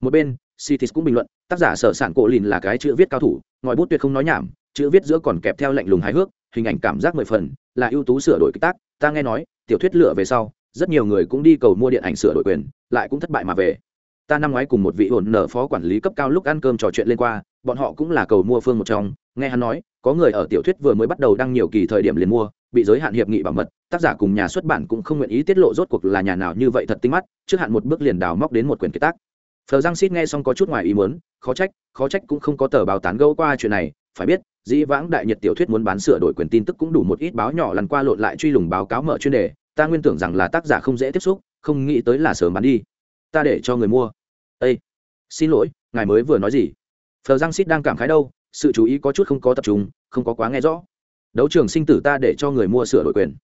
một bên, citis cũng bình luận, tác giả sở sản cổ lìn là cái chữ viết cao thủ, ngòi bút tuyệt không nói nhảm, chữ viết giữa còn kẹp theo lạnh lùng hài hước, hình ảnh cảm giác mười phần, là ưu tú sửa đổi kích tác. Ta nghe nói, tiểu thuyết lựa về sau, rất nhiều người cũng đi cầu mua điện ảnh sửa đổi quyền, lại cũng thất bại mà về. Ta năm ngoái cùng một vị ổn nở phó quản lý cấp cao lúc ăn cơm trò chuyện lên qua, bọn họ cũng là cầu mua phương một trong. Nghe hắn nói, có người ở tiểu thuyết vừa mới bắt đầu đăng nhiều kỳ thời điểm liền mua, bị giới hạn hiệp nghị bảo mật, tác giả cùng nhà xuất bản cũng không nguyện ý tiết lộ rốt cuộc là nhà nào như vậy thật tinh mắt, trước hạn một bước liền đào móc đến một quyển kiệt tác phờ giang xít nghe xong có chút ngoài ý muốn, khó trách khó trách cũng không có tờ báo tán gẫu qua chuyện này. Phải biết, dĩ vãng đại nhật tiểu thuyết muốn bán sửa đổi quyền tin tức cũng đủ một ít báo nhỏ lần qua lộn lại truy lùng báo cáo mở chuyên đề. Ta nguyên tưởng rằng là tác giả không dễ tiếp xúc, không nghĩ tới là sớm bán đi. Ta để cho người mua. Ây xin lỗi, ngài mới vừa nói gì? Phờ giang xít đang cảm khái đâu, sự chú ý có chút không có tập trung, không có quá nghe rõ. Đấu trường sinh tử ta để cho người mua sửa đổi quyền.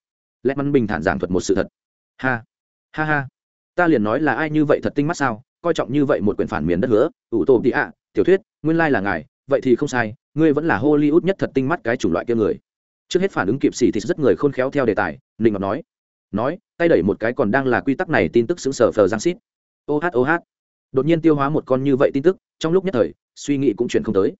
Lẽ mắn bình thản giảng thuật một sự thật. Ha ha ha. Ta liền nói là ai như vậy thật tinh mắt sao? Coi trọng như vậy một quyển phản miền đất hứa. Ủ tổ tị ạ, tiểu thuyết, nguyên lai là ngài, vậy thì không sai, ngươi vẫn là hollywood nhất thật tinh mắt cái chủng loại kia người. Trước hết phản ứng kịp xỉ thì rất người khôn khéo theo đề tài ninh ngọc nói. Nói, tay đẩy một cái còn đang là quy tắc này tin tức xứng sở phờ giang xít. Ô hát ô hát. Đột nhiên tiêu hóa một con như vậy tin tức, trong lúc nhất thời, suy nghĩ cũng chuyển không tới.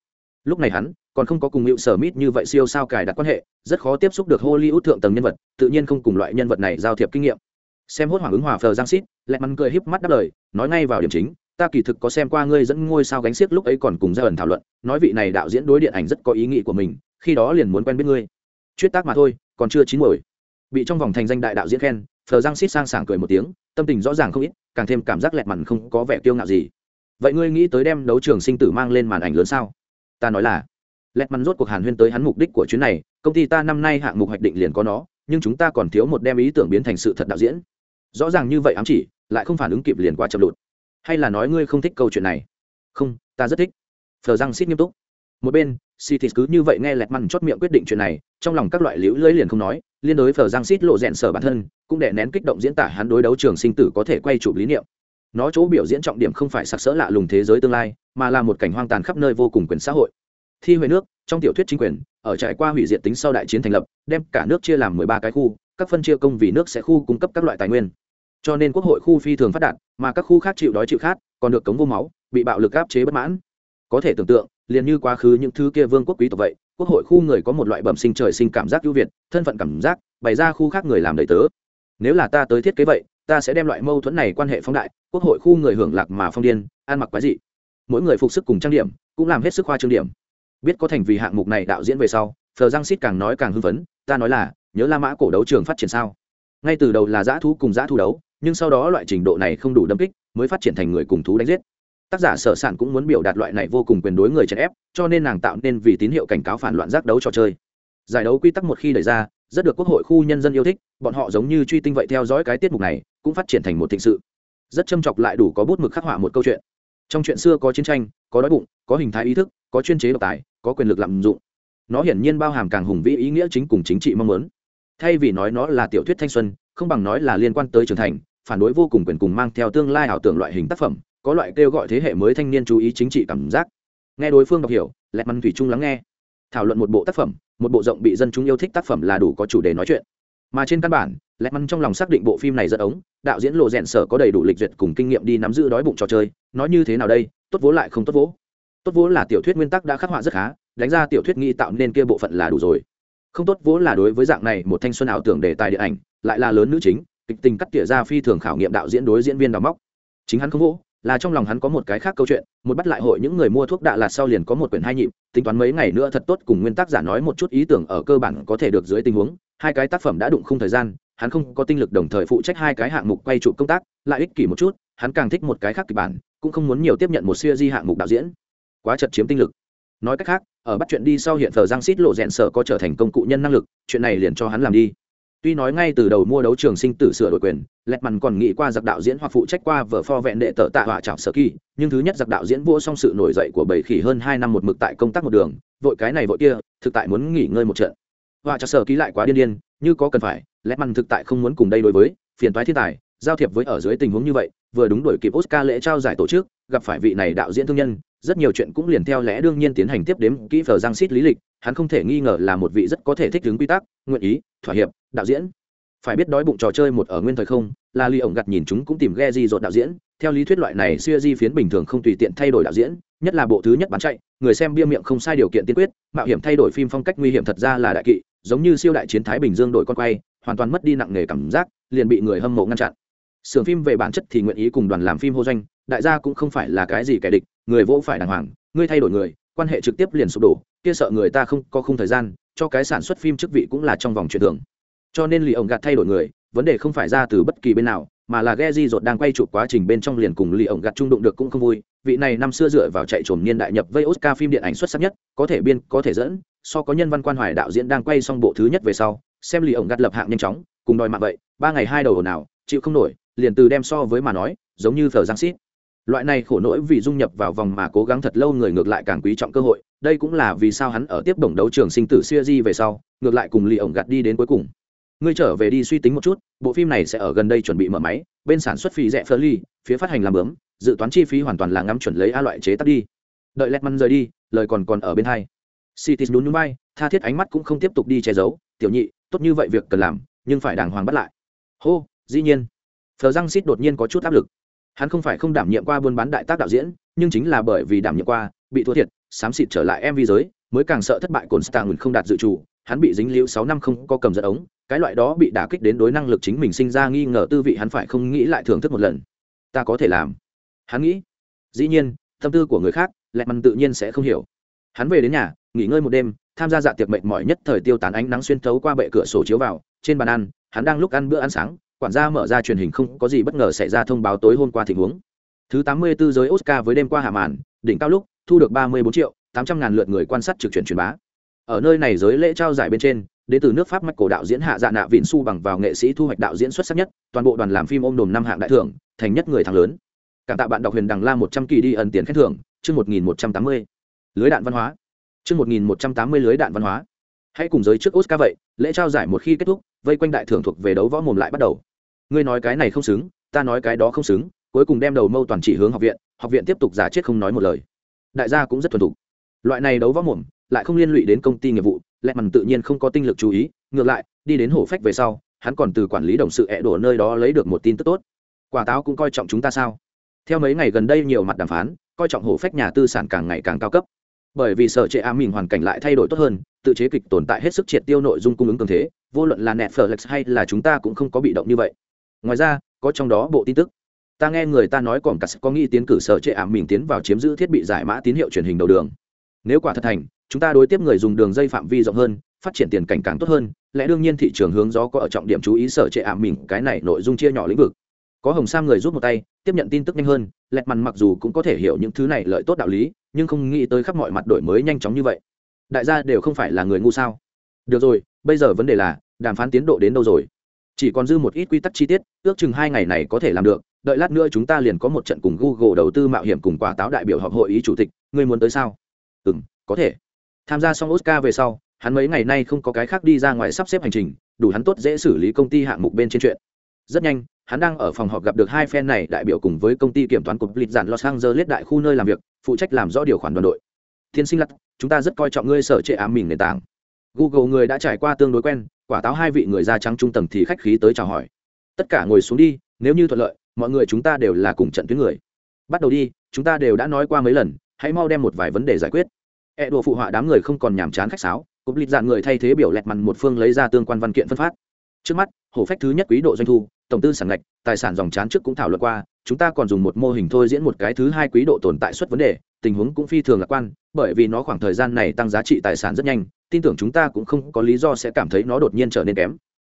Lúc này hắn, còn không có cùng hiệu sở mít như vậy siêu sao cài đặt quan hệ, rất khó tiếp xúc được hollywood thượng tầng nhân vật, tự nhiên không cùng loại nhân vật này giao thiệp kinh nghiệm xem hốt hoảng ứng hòa phờ giang xít, lẹ mắn cười híp mắt đáp lời, nói ngay vào điểm chính, ta kỳ thực có xem qua ngươi dẫn ngôi sao gánh xiếc lúc ấy còn cùng ra ẩn thảo luận, nói vị này đạo diễn đối điện ảnh rất có ý nghĩ của mình, khi đó liền muốn quen biết ngươi. Chuyết tác mà thôi, còn chưa chín mồi bị trong vòng thành danh đại đạo diễn khen, phờ giang xít sang sảng cười một tiếng, tâm tình rõ ràng không ít, càng thêm cảm giác lẹt mặn không có vẻ kiêu ngạo gì. Vậy ngươi nghĩ tới đem đấu trường sinh tử mang lên màn ảnh lớn sao? Ta nói là lẹt mặn rốt cuộc hàn huyên tới hắn mục đích của chuyến này, công ty ta năm nay hạng mục hoạch định liền có nó, nhưng chúng ta còn thiếu một đem ý tưởng biến thành sự thật đạo diễn rõ ràng như vậy ám chỉ, lại không phản ứng kịp liền quá chậm lụt. Hay là nói ngươi không thích câu chuyện này? Không, ta rất thích. Phờ răng xít nghiêm túc. Một bên si thịt cứ như vậy nghe lẹt măn chót miệng quyết định chuyện này, trong lòng các loại liễu lưỡi liền không nói, liên đối phờ răng xít lộ rẽn sở bản thân, cũng để nén kích động diễn tả hắn đối đấu trường sinh tử có thể quay chụp lý niệm. Nó chỗ biểu diễn trọng điểm không phải sặc sỡ lạ lùng thế giới tương lai, mà là một cảnh hoang tàn khắp nơi vô cùng quyền xã hội. Thi huệ nước, trong tiểu thuyết chính quyền, ở trải qua hủy diệt tính sau đại chiến thành lập, đem cả nước chia làm mười ba cái khu, các phân chia công vì nước sẽ khu cung cấp các loại tài nguyên cho nên quốc hội khu phi thường phát đạt, mà các khu khác chịu đói chịu khát, còn được cống vô máu, bị bạo lực áp chế bất mãn. Có thể tưởng tượng, liền như quá khứ những thứ kia vương quốc quý tộc vậy, quốc hội khu người có một loại bẩm sinh trời sinh cảm giác ưu việt, thân phận cảm giác, bày ra khu khác người làm đầy tớ. Nếu là ta tới thiết kế vậy, ta sẽ đem loại mâu thuẫn này quan hệ phóng đại, quốc hội khu người hưởng lạc mà phong điên, ăn mặc quái dị. Mỗi người phục sức cùng trang điểm, cũng làm hết sức khoa trương điểm. Biết có thành vì hạng mục này đạo diễn về sau, phờ giang xít càng nói càng hưng phấn, ta nói là, nhớ la mã cổ đấu trường phát triển sao? Ngay từ đầu là giã thú cùng giã thú đấu nhưng sau đó loại trình độ này không đủ đâm kích, mới phát triển thành người cùng thú đánh giết. Tác giả sở sản cũng muốn biểu đạt loại này vô cùng quyền đối người chèn ép, cho nên nàng tạo nên vì tín hiệu cảnh cáo phản loạn giác đấu trò chơi. Giải đấu quy tắc một khi đẩy ra, rất được quốc hội khu nhân dân yêu thích, bọn họ giống như truy tinh vậy theo dõi cái tiết mục này, cũng phát triển thành một thịnh sự. Rất châm chọc lại đủ có bút mực khắc họa một câu chuyện. Trong chuyện xưa có chiến tranh, có đói bụng, có hình thái ý thức, có chuyên chế độc tài, có quyền lực lạm dụng. Nó hiển nhiên bao hàm càng hùng vĩ ý nghĩa chính cùng chính trị mong muốn. Thay vì nói nó là tiểu thuyết thanh xuân, không bằng nói là liên quan tới trưởng thành phản đối vô cùng quyền cùng mang theo tương lai ảo tưởng loại hình tác phẩm, có loại kêu gọi thế hệ mới thanh niên chú ý chính trị cảm giác. Nghe đối phương đọc hiểu lẹt măn thủy chung lắng nghe. Thảo luận một bộ tác phẩm, một bộ rộng bị dân chúng yêu thích tác phẩm là đủ có chủ đề nói chuyện. Mà trên căn bản lẹt măn trong lòng xác định bộ phim này rất ống, đạo diễn lộ rèn sở có đầy đủ lịch duyệt cùng kinh nghiệm đi nắm giữ đói bụng trò chơi, nói như thế nào đây, tốt vố lại không tốt vố tốt vố là tiểu thuyết nguyên tắc đã khắc họa rất khá, đánh ra tiểu thuyết nghĩ tạo nên kia bộ phận là đủ rồi. Không tốt vố là đối với dạng này một thanh xuân ảo tưởng đề tài điện ảnh, lại là lớn nữ chính kịch tình cắt tỉa ra phi thường khảo nghiệm đạo diễn đối diễn viên đào móc. Chính hắn không vỗ, là trong lòng hắn có một cái khác câu chuyện, một bắt lại hội những người mua thuốc đạ lạt sau liền có một quyển hai nhịp, tính toán mấy ngày nữa thật tốt cùng nguyên tác giả nói một chút ý tưởng ở cơ bản có thể được dưới tình huống, hai cái tác phẩm đã đụng không thời gian, hắn không có tinh lực đồng thời phụ trách hai cái hạng mục quay trụ công tác, lại ích kỷ một chút, hắn càng thích một cái khác kịch bản, cũng không muốn nhiều tiếp nhận một siêu di hạng mục đạo diễn. Quá chật chiếm tinh lực. Nói cách khác, ở bắt chuyện đi sau hiện thờ giang xít lộ rẽn sợ có trở thành công cụ nhân năng lực, chuyện này liền cho hắn làm đi tuy nói ngay từ đầu mua đấu trường sinh tử sửa đổi quyền lẹt mằn còn nghĩ qua giặc đạo diễn hoặc phụ trách qua vở pho vẹn đệ tờ tạ họa chảo sở kỳ, nhưng thứ nhất giặc đạo diễn vua xong sự nổi dậy của bảy khỉ hơn hai năm một mực tại công tác một đường, vội cái này vội kia, thực tại muốn nghỉ ngơi một trận. Họa chảo sở kỳ lại quá điên điên, như có cần phải lẹt mằn thực tại không muốn cùng đây đối với, phiền toái thiên tài, giao thiệp với ở dưới tình huống như vậy, vừa đúng đổi kịp oscar lễ trao giải tổ chức, gặp phải vị này đạo diễn thương nhân, rất nhiều chuyện cũng liền theo lẽ đương nhiên tiến hành tiếp đếm kỹ phờ giang xít lý lịch hắn không thể nghi ngờ là một vị rất có thể thích ứng quy tắc, nguyện ý, thỏa hiệp, đạo diễn. Phải biết đói bụng trò chơi một ở nguyên thời không là ly ổng gặt nhìn chúng cũng tìm ghe di dột đạo diễn. Theo lý thuyết loại này Xưa di phiến bình thường không tùy tiện thay đổi đạo diễn, nhất là bộ thứ nhất bán chạy, người xem bia miệng không sai điều kiện tiên quyết, mạo hiểm thay đổi phim phong cách nguy hiểm thật ra là đại kỵ, giống như siêu đại chiến thái bình dương đổi con quay, hoàn toàn mất đi nặng nề cảm giác, liền bị người hâm mộ ngăn chặn. Sưởng phim về bản chất thì nguyện ý cùng đoàn làm phim hô doanh, đại gia cũng không phải là cái gì kẻ địch, người vỗ phải đàng hoàng ngươi thay đổi người quan hệ trực tiếp liền sụp đổ, kia sợ người ta không có khung thời gian, cho cái sản xuất phim chức vị cũng là trong vòng truyền thưởng. Cho nên lì ổng gạt thay đổi người, vấn đề không phải ra từ bất kỳ bên nào, mà là ghe di rột đang quay chụp quá trình bên trong liền cùng lì ổng gạt trung đụng được cũng không vui. Vị này năm xưa dựa vào chạy trồm niên đại nhập vây oscar phim điện ảnh xuất sắc nhất, có thể biên, có thể dẫn, so có nhân văn quan hoài đạo diễn đang quay xong bộ thứ nhất về sau, xem lì ổng gạt lập hạng nhanh chóng, cùng đòi mạng vậy, ba ngày hai đầu nào chịu không nổi, liền từ đem so với mà nói, giống như thờ giang xít loại này khổ nỗi vì dung nhập vào vòng mà cố gắng thật lâu người ngược lại càng quý trọng cơ hội, đây cũng là vì sao hắn ở tiếp đồng đấu trường sinh tử siêu di về sau, ngược lại cùng lì ổng gạt đi đến cuối cùng. Ngươi trở về đi suy tính một chút, bộ phim này sẽ ở gần đây chuẩn bị mở máy, bên sản xuất phí rẻ phơ ly phía phát hành làm bướm, dự toán chi phí hoàn toàn là ngắm chuẩn lấy a loại chế tắt đi. Đợi lẹt măn rời đi, lời còn còn ở bên hai. Citis nhún núi bay tha thiết ánh mắt cũng không tiếp tục đi che giấu, tiểu nhị, tốt như vậy việc cần làm, nhưng phải đàng hoàng bắt lại. Hô, dĩ nhiên. Thờ răng xít đột nhiên có chút áp lực hắn không phải không đảm nhiệm qua buôn bán đại tác đạo diễn, nhưng chính là bởi vì đảm nhiệm qua, bị thua thiệt, xám xịt trở lại mv giới, mới càng sợ thất bại cồn stang không đạt dự trù hắn bị dính liễu sáu năm không có cầm giật ống, cái loại đó bị đả kích đến đối năng lực chính mình sinh ra nghi ngờ tư vị hắn phải không nghĩ lại thưởng thức một lần. Ta có thể làm. Hắn nghĩ. Dĩ nhiên, tâm tư của người khác, lẹ mằn tự nhiên sẽ không hiểu. Hắn về đến nhà, nghỉ ngơi một đêm, tham gia dạ tiệc mệt mỏi nhất thời tiêu tán ánh nắng xuyên thấu qua bệ cửa sổ chiếu vào, trên bàn ăn, hắn đang lúc ăn bữa ăn sáng quản gia mở ra truyền hình không có gì bất ngờ xảy ra thông báo tối hôm qua tình huống. Thứ tám mươi 84 giới oscar với đêm qua hạ màn, đỉnh cao lúc, thu được ba mươi bốn triệu tám trăm ngàn lượt người quan sát trực chuyển truyền bá. Ở nơi này giới lễ trao giải bên trên, đến từ nước pháp mạch cổ đạo diễn hạ dạ nạ vịn su bằng vào nghệ sĩ thu hoạch đạo diễn xuất sắc nhất, toàn bộ đoàn làm phim ôm đồm năm hạng đại thưởng, thành nhất người thắng lớn. Cảm tạ bạn đọc huyền đằng la một trăm kỳ đi ẩn tiền khen thưởng, chương một nghìn một trăm tám mươi. Lưới đạn văn hóa. Chương một nghìn một trăm tám mươi lưới đạn văn hóa hãy cùng giới trước oscar vậy, lễ trao giải một khi kết thúc, vây quanh đại thưởng thuộc về đấu võ mồm lại bắt đầu. Ngươi nói cái này không xứng, ta nói cái đó không xứng, cuối cùng đem đầu mâu toàn chỉ hướng học viện học viện tiếp tục giả chết không nói một lời. Đại gia cũng rất thuần thục. Loại này đấu võ mồm, lại không liên lụy đến công ty nghiệp vụ lẹ mằn tự nhiên không có tinh lực chú ý, ngược lại, đi đến hổ phách về sau, hắn còn từ quản lý đồng sự ẹ đổ nơi đó lấy được một tin tức tốt. Quả táo cũng coi trọng chúng ta sao? Theo mấy ngày gần đây nhiều mặt đàm phán, coi trọng hổ phách nhà tư sản càng ngày càng cao cấp bởi vì sở trệ ám mình hoàn cảnh lại thay đổi tốt hơn, tự chế kịch tồn tại hết sức triệt tiêu nội dung cung ứng cường thế, vô luận là netflix hay là chúng ta cũng không có bị động như vậy. Ngoài ra, có trong đó bộ tin tức. Ta nghe người ta nói còn cả có nghĩ tiến cử sở trệ ảm mình tiến vào chiếm giữ thiết bị giải mã tín hiệu truyền hình đầu đường. Nếu quả thật thành, chúng ta đối tiếp người dùng đường dây phạm vi rộng hơn, phát triển tiền cảnh càng tốt hơn, lẽ đương nhiên thị trường hướng gió có ở trọng điểm chú ý sở trệ ảm mình, cái này nội dung chia nhỏ lĩnh vực có hồng sam người rút một tay, tiếp nhận tin tức nhanh hơn, lẹt mằn mặc dù cũng có thể hiểu những thứ này lợi tốt đạo lý, nhưng không nghĩ tới khắp mọi mặt đổi mới nhanh chóng như vậy. Đại gia đều không phải là người ngu sao? Được rồi, bây giờ vấn đề là, đàm phán tiến độ đến đâu rồi? Chỉ còn dư một ít quy tắc chi tiết, ước chừng hai ngày này có thể làm được, đợi lát nữa chúng ta liền có một trận cùng google đầu tư mạo hiểm cùng quả táo đại biểu họp hội ý chủ tịch, ngươi muốn tới sao? Ừ m có thể. Tham gia xong oscar về sau, hắn mấy ngày nay không có cái khác đi ra ngoài sắp xếp hành trình, đủ hắn tốt dễ xử lý công ty hạng mục bên trên chuyện. Rất nhanh hắn đang ở phòng họp gặp được hai phen này đại biểu cùng với công ty kiểm toán cục lịch giản los angeles đại khu nơi làm việc, phụ trách làm rõ điều khoản đoàn đội. Thiên sinh lắc chúng ta rất coi trọng ngươi sở trệ ám mình nền tảng. Google người đã trải qua tương đối quen, quả táo hai vị người da trắng trung tầng thì khách khí tới chào hỏi. Tất cả ngồi xuống đi, nếu như thuận lợi, mọi người chúng ta đều là cùng trận tuyến người. Bắt đầu đi, chúng ta đều đã nói qua mấy lần, hãy mau đem một vài vấn đề giải quyết. E đùa phụ họa đám người không còn nhàm chán khách sáo cục lịch dạn người thay thế biểu lẹt mằn một phương lấy ra tương quan văn kiện phân phát. Trước mắt, hổ phách thứ nhất quý độ doanh thu tổng tư sản ngạch, tài sản dòng chán trước cũng thảo luận qua, chúng ta còn dùng một mô hình thôi diễn một cái thứ hai quý độ tồn tại suất vấn đề, tình huống cũng phi thường lạc quan, bởi vì nó khoảng thời gian này tăng giá trị tài sản rất nhanh, tin tưởng chúng ta cũng không có lý do sẽ cảm thấy nó đột nhiên trở nên kém.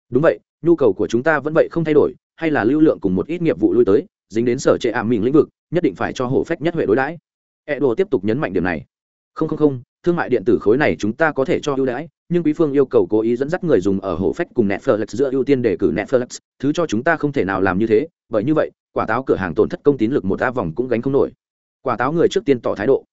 Đúng vậy, nhu cầu của chúng ta vẫn vậy không thay đổi, hay là lưu lượng cùng một ít nghiệp vụ lui tới, dính đến sở trệ ảm mình lĩnh vực, nhất định phải cho hổ phách nhất huệ đối đãi. E đồ tiếp tục nhấn mạnh điểm này. Không không không, thương mại điện tử khối này chúng ta có thể cho ưu đãi nhưng quý phương yêu cầu cố ý dẫn dắt người dùng ở hổ phách cùng netflix giữa ưu tiên để cử netflix, thứ cho chúng ta không thể nào làm như thế, bởi như vậy, quả táo cửa hàng tổn thất công tín lực một a vòng cũng gánh không nổi. Quả táo người trước tiên tỏ thái độ.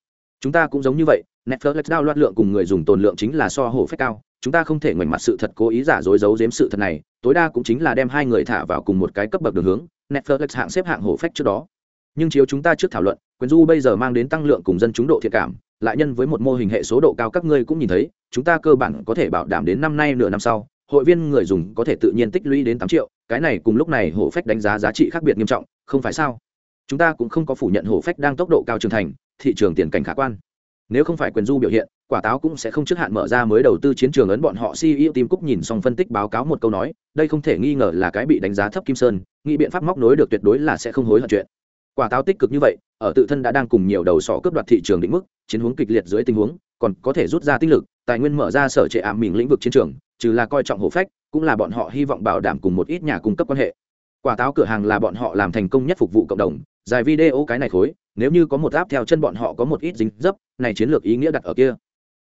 Chúng ta cũng giống như vậy, netflix đao loạt lượng cùng người dùng tồn lượng chính là so hổ phách cao, chúng ta không thể ngoảnh mặt sự thật cố ý giả dối giấu giếm sự thật này, tối đa cũng chính là đem hai người thả vào cùng một cái cấp bậc đường hướng, netflix hạng xếp hạng hổ phách trước đó nhưng chiếu chúng ta trước thảo luận, quyền du bây giờ mang đến tăng lượng cùng dân chúng độ thiệt cảm, lại nhân với một mô hình hệ số độ cao các ngươi cũng nhìn thấy, chúng ta cơ bản có thể bảo đảm đến năm nay nửa năm sau, hội viên người dùng có thể tự nhiên tích lũy đến tám triệu, cái này cùng lúc này hổ phách đánh giá giá trị khác biệt nghiêm trọng, không phải sao? Chúng ta cũng không có phủ nhận hổ phách đang tốc độ cao trưởng thành, thị trường tiền cảnh khả quan. Nếu không phải quyền du biểu hiện, quả táo cũng sẽ không trước hạn mở ra mới đầu tư chiến trường ấn bọn họ ceo tim cúc nhìn xong phân tích báo cáo một câu nói, đây không thể nghi ngờ là cái bị đánh giá thấp kim sơn, nghĩ biện pháp móc nối được tuyệt đối là sẽ không hối hận chuyện quả táo tích cực như vậy, ở tự thân đã đang cùng nhiều đầu sỏ cướp đoạt thị trường định mức, chiến hướng kịch liệt dưới tình huống, còn có thể rút ra tinh lực, tài nguyên mở ra sở trệ ảm mình lĩnh vực chiến trường, trừ là coi trọng hổ phách, cũng là bọn họ hy vọng bảo đảm cùng một ít nhà cung cấp quan hệ. Quả táo cửa hàng là bọn họ làm thành công nhất phục vụ cộng đồng, dài video cái này khối, nếu như có một áp theo chân bọn họ có một ít dính dấp, này chiến lược ý nghĩa đặt ở kia.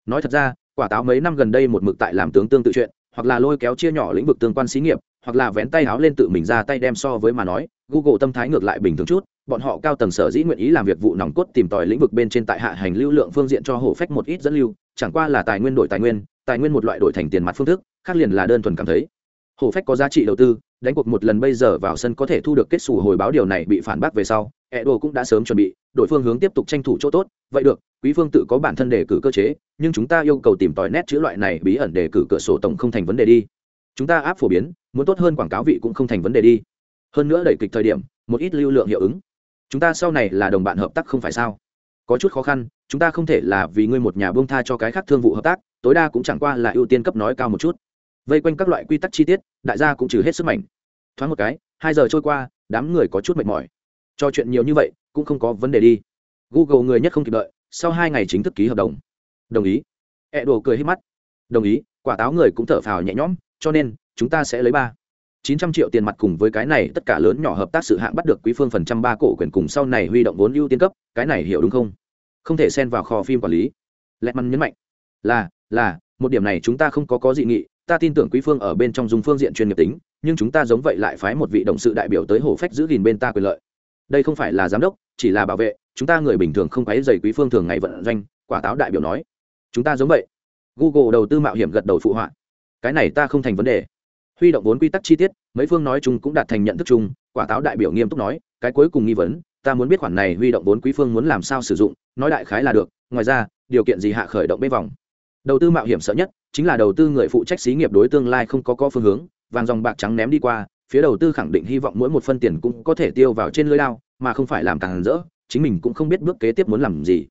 Nói thật ra, quả táo mấy năm gần đây một mực tại làm tướng tương tự chuyện, hoặc là lôi kéo chia nhỏ lĩnh vực tương quan xí nghiệp, hoặc là vén tay áo lên tự mình ra tay đem so với mà nói, google tâm thái ngược lại bình thường chút bọn họ cao tầng sở dĩ nguyện ý làm việc vụ nòng cốt tìm tòi lĩnh vực bên trên tại hạ hành lưu lượng phương diện cho hổ phách một ít dẫn lưu, chẳng qua là tài nguyên đổi tài nguyên tài nguyên một loại đổi thành tiền mặt phương thức, khác liền là đơn thuần cảm thấy. Hổ phách có giá trị đầu tư, đánh cuộc một lần bây giờ vào sân có thể thu được kết xù hồi báo điều này bị phản bác về sau e đồ cũng đã sớm chuẩn bị đội phương hướng tiếp tục tranh thủ chỗ tốt, vậy được, quý phương tự có bản thân đề cử cơ chế, nhưng chúng ta yêu cầu tìm tòi nét chữ loại này bí ẩn đề cử cửa sổ tổng không thành vấn đề đi. Chúng ta áp phổ biến, muốn tốt hơn quảng cáo vị cũng không thành vấn đề đi. Hơn nữa đẩy kịch thời điểm, một ít lưu lượng hiệu ứng chúng ta sau này là đồng bạn hợp tác không phải sao? Có chút khó khăn, chúng ta không thể là vì ngươi một nhà buông tha cho cái khác thương vụ hợp tác, tối đa cũng chẳng qua là ưu tiên cấp nói cao một chút. Vây quanh các loại quy tắc chi tiết, đại gia cũng trừ hết sức mạnh. Thoáng một cái, hai giờ trôi qua, đám người có chút mệt mỏi. Cho chuyện nhiều như vậy, cũng không có vấn đề đi. Google người nhất không kịp đợi, sau hai ngày chính thức ký hợp đồng. Đồng ý. Ẹ、e、đồ đồ cười hết mắt. Đồng ý, quả táo người cũng thở phào nhẹ nhõm, cho nên, chúng ta sẽ lấy ba chín trăm triệu tiền mặt cùng với cái này, tất cả lớn nhỏ hợp tác sự hạng bắt được quý phương phần trăm ba cổ quyền cùng sau này huy động vốn ưu tiên cấp, cái này hiểu đúng không? Không thể xen vào kho phim quản lý. Lẹt măn nhấn mạnh, là là, một điểm này chúng ta không có có dị nghị, ta tin tưởng quý phương ở bên trong dùng phương diện chuyên nghiệp tính, nhưng chúng ta giống vậy lại phái một vị đồng sự đại biểu tới hồ phách giữ gìn bên ta quyền lợi. Đây không phải là giám đốc, chỉ là bảo vệ, chúng ta người bình thường không quấy dày quý phương thường ngày vận doanh, quả táo đại biểu nói. Chúng ta giống vậy. Google đầu tư mạo hiểm gật đầu phụ họa. Cái này ta không thành vấn đề huy động vốn quy tắc chi tiết, mấy phương nói chung cũng đạt thành nhận thức chung, quả táo đại biểu nghiêm túc nói, cái cuối cùng nghi vấn, ta muốn biết khoản này huy động vốn quý phương muốn làm sao sử dụng, nói đại khái là được, ngoài ra, điều kiện gì hạ khởi động bê vòng. Đầu tư mạo hiểm sợ nhất, chính là đầu tư người phụ trách xí nghiệp đối tương lai không có có phương hướng, vàng dòng bạc trắng ném đi qua, phía đầu tư khẳng định hy vọng mỗi một phân tiền cũng có thể tiêu vào trên lưới lao mà không phải làm càng rỡ, chính mình cũng không biết bước kế tiếp muốn làm gì.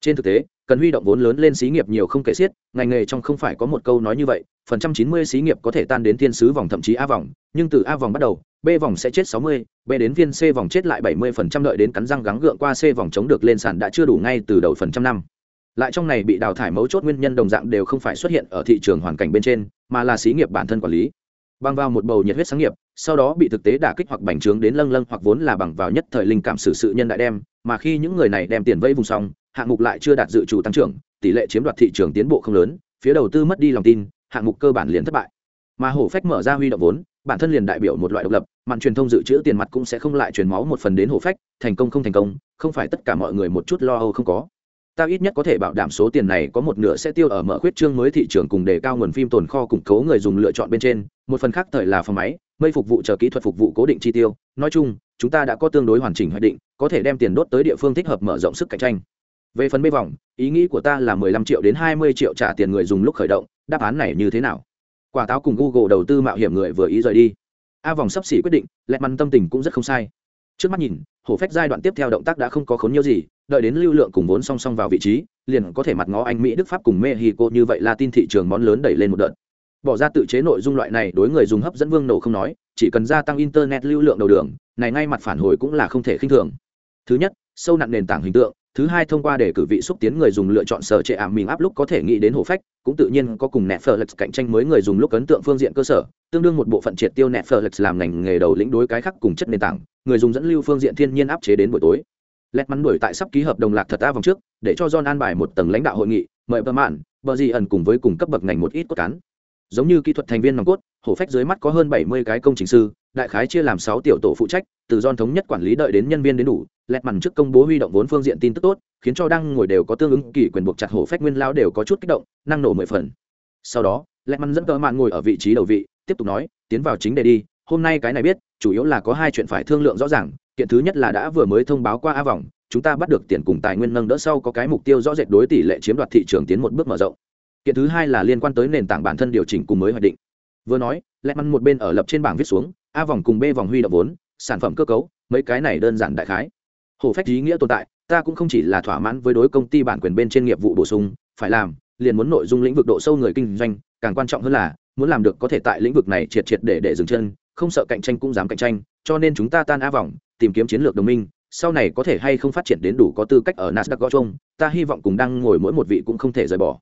Trên thực tế cần huy động vốn lớn lên xí nghiệp nhiều không kể xiết, ngành nghề trong không phải có một câu nói như vậy, phần trăm chín mươi xí nghiệp có thể tan đến thiên sứ vòng thậm chí a vòng, nhưng từ a vòng bắt đầu, b vòng sẽ chết sáu mươi, b đến viên c vòng chết lại bảy mươi phần trăm đợi đến cắn răng gắng gượng qua c vòng chống được lên sàn đã chưa đủ ngay từ đầu phần trăm năm. Lại trong này bị đào thải mấu chốt nguyên nhân đồng dạng đều không phải xuất hiện ở thị trường hoàn cảnh bên trên, mà là xí nghiệp bản thân quản lý. Bằng vào một bầu nhiệt huyết sáng nghiệp, sau đó bị thực tế đả kích hoặc bành trướng đến lâng lâng hoặc vốn là bằng vào nhất thời linh cảm xử sự nhân đại đem, mà khi những người này đem tiền vây vùng xong hạng mục lại chưa đạt dự trù tăng trưởng, tỷ lệ chiếm đoạt thị trường tiến bộ không lớn, phía đầu tư mất đi lòng tin, hạng mục cơ bản liền thất bại. Mà hổ phách mở ra huy động vốn, bản thân liền đại biểu một loại độc lập mạng truyền thông dự trữ tiền mặt cũng sẽ không lại truyền máu một phần đến hổ phách, thành công không thành công, không phải tất cả mọi người một chút lo âu không có. Ta ít nhất có thể bảo đảm số tiền này có một nửa sẽ tiêu ở mở khuyết trương mới thị trường cùng đề cao nguồn phim tồn kho củng cố người dùng lựa chọn bên trên, một phần khác thời là phòng máy, mây phục vụ chờ kỹ thuật phục vụ cố định chi tiêu. Nói chung, chúng ta đã có tương đối hoàn chỉnh hoạch định, có thể đem tiền đốt tới địa phương thích hợp mở rộng sức cạnh tranh về phần bê vòng, ý nghĩ của ta là mười lăm triệu đến hai mươi triệu trả tiền người dùng lúc khởi động, đáp án này như thế nào? Quả táo cùng google đầu tư mạo hiểm người vừa ý rời đi. A vòng sắp xỉ quyết định, lẹt mắn tâm tình cũng rất không sai. Trước mắt nhìn, hổ phách giai đoạn tiếp theo động tác đã không có khốn nhiều gì, đợi đến lưu lượng cùng vốn song song vào vị trí, liền có thể mặt ngó anh mỹ, đức pháp cùng mexico như vậy là tin thị trường món lớn đẩy lên một đợt. Bỏ ra tự chế nội dung loại này đối người dùng hấp dẫn vương nổ không nói, chỉ cần gia tăng internet lưu lượng đầu đường, này ngay mặt phản hồi cũng là không thể khinh thường. Thứ nhất, sâu nặng nền tảng hình tượng thứ hai thông qua để cử vị xúc tiến người dùng lựa chọn sở trệ ảm mình áp lúc có thể nghĩ đến hổ phách, cũng tự nhiên có cùng netflix cạnh tranh mới người dùng lúc ấn tượng phương diện cơ sở, tương đương một bộ phận triệt tiêu netflix làm ngành nghề đầu lĩnh đối cái khác cùng chất nền tảng, người dùng dẫn lưu phương diện thiên nhiên áp chế đến buổi tối. Lẹt mắn đuổi tại sắp ký hợp đồng lạc thật ta vòng trước, để cho john an bài một tầng lãnh đạo hội nghị, mời bờ mạn, bờ gì ẩn cùng với cùng cấp bậc ngành một ít cốt cán. Giống như kỹ thuật thành viên nòng cốt, hổ phách dưới mắt có hơn bảy mươi cái công trình sư, đại khái chia làm sáu tiểu tổ phụ trách từ don thống nhất quản lý đợi đến nhân viên đến đủ, lẹt mằn trước công bố huy động vốn phương diện tin tức tốt, khiến cho đang ngồi đều có tương ứng kỳ quyền buộc chặt hổ phách nguyên lao đều có chút kích động, năng nổ mười phần. Sau đó, lẹt mằn dẫn cờ mạn ngồi ở vị trí đầu vị, tiếp tục nói, tiến vào chính đề đi, hôm nay cái này biết, chủ yếu là có hai chuyện phải thương lượng rõ ràng, kiện thứ nhất là đã vừa mới thông báo qua a vòng, chúng ta bắt được tiền cùng tài nguyên nâng đỡ sau có cái mục tiêu rõ rệt đối tỷ lệ chiếm đoạt thị trường tiến một bước mở rộng. Kiện thứ hai là liên quan tới nền tảng bản thân điều chỉnh cùng mới hoạch định. Vừa nói, Lẹt măn một bên ở lập trên bảng viết xuống, a vòng cùng b vòng huy động vốn sản phẩm cơ cấu, mấy cái này đơn giản đại khái. Hồ phách ý nghĩa tồn tại, ta cũng không chỉ là thỏa mãn với đối công ty bản quyền bên trên nghiệp vụ bổ sung, phải làm, liền muốn nội dung lĩnh vực độ sâu người kinh doanh, càng quan trọng hơn là, muốn làm được có thể tại lĩnh vực này triệt triệt để để dừng chân, không sợ cạnh tranh cũng dám cạnh tranh, cho nên chúng ta tan a vòng, tìm kiếm chiến lược đồng minh, sau này có thể hay không phát triển đến đủ có tư cách ở nasdaq gõ chung ta hy vọng cùng đang ngồi mỗi một vị cũng không thể rời bỏ.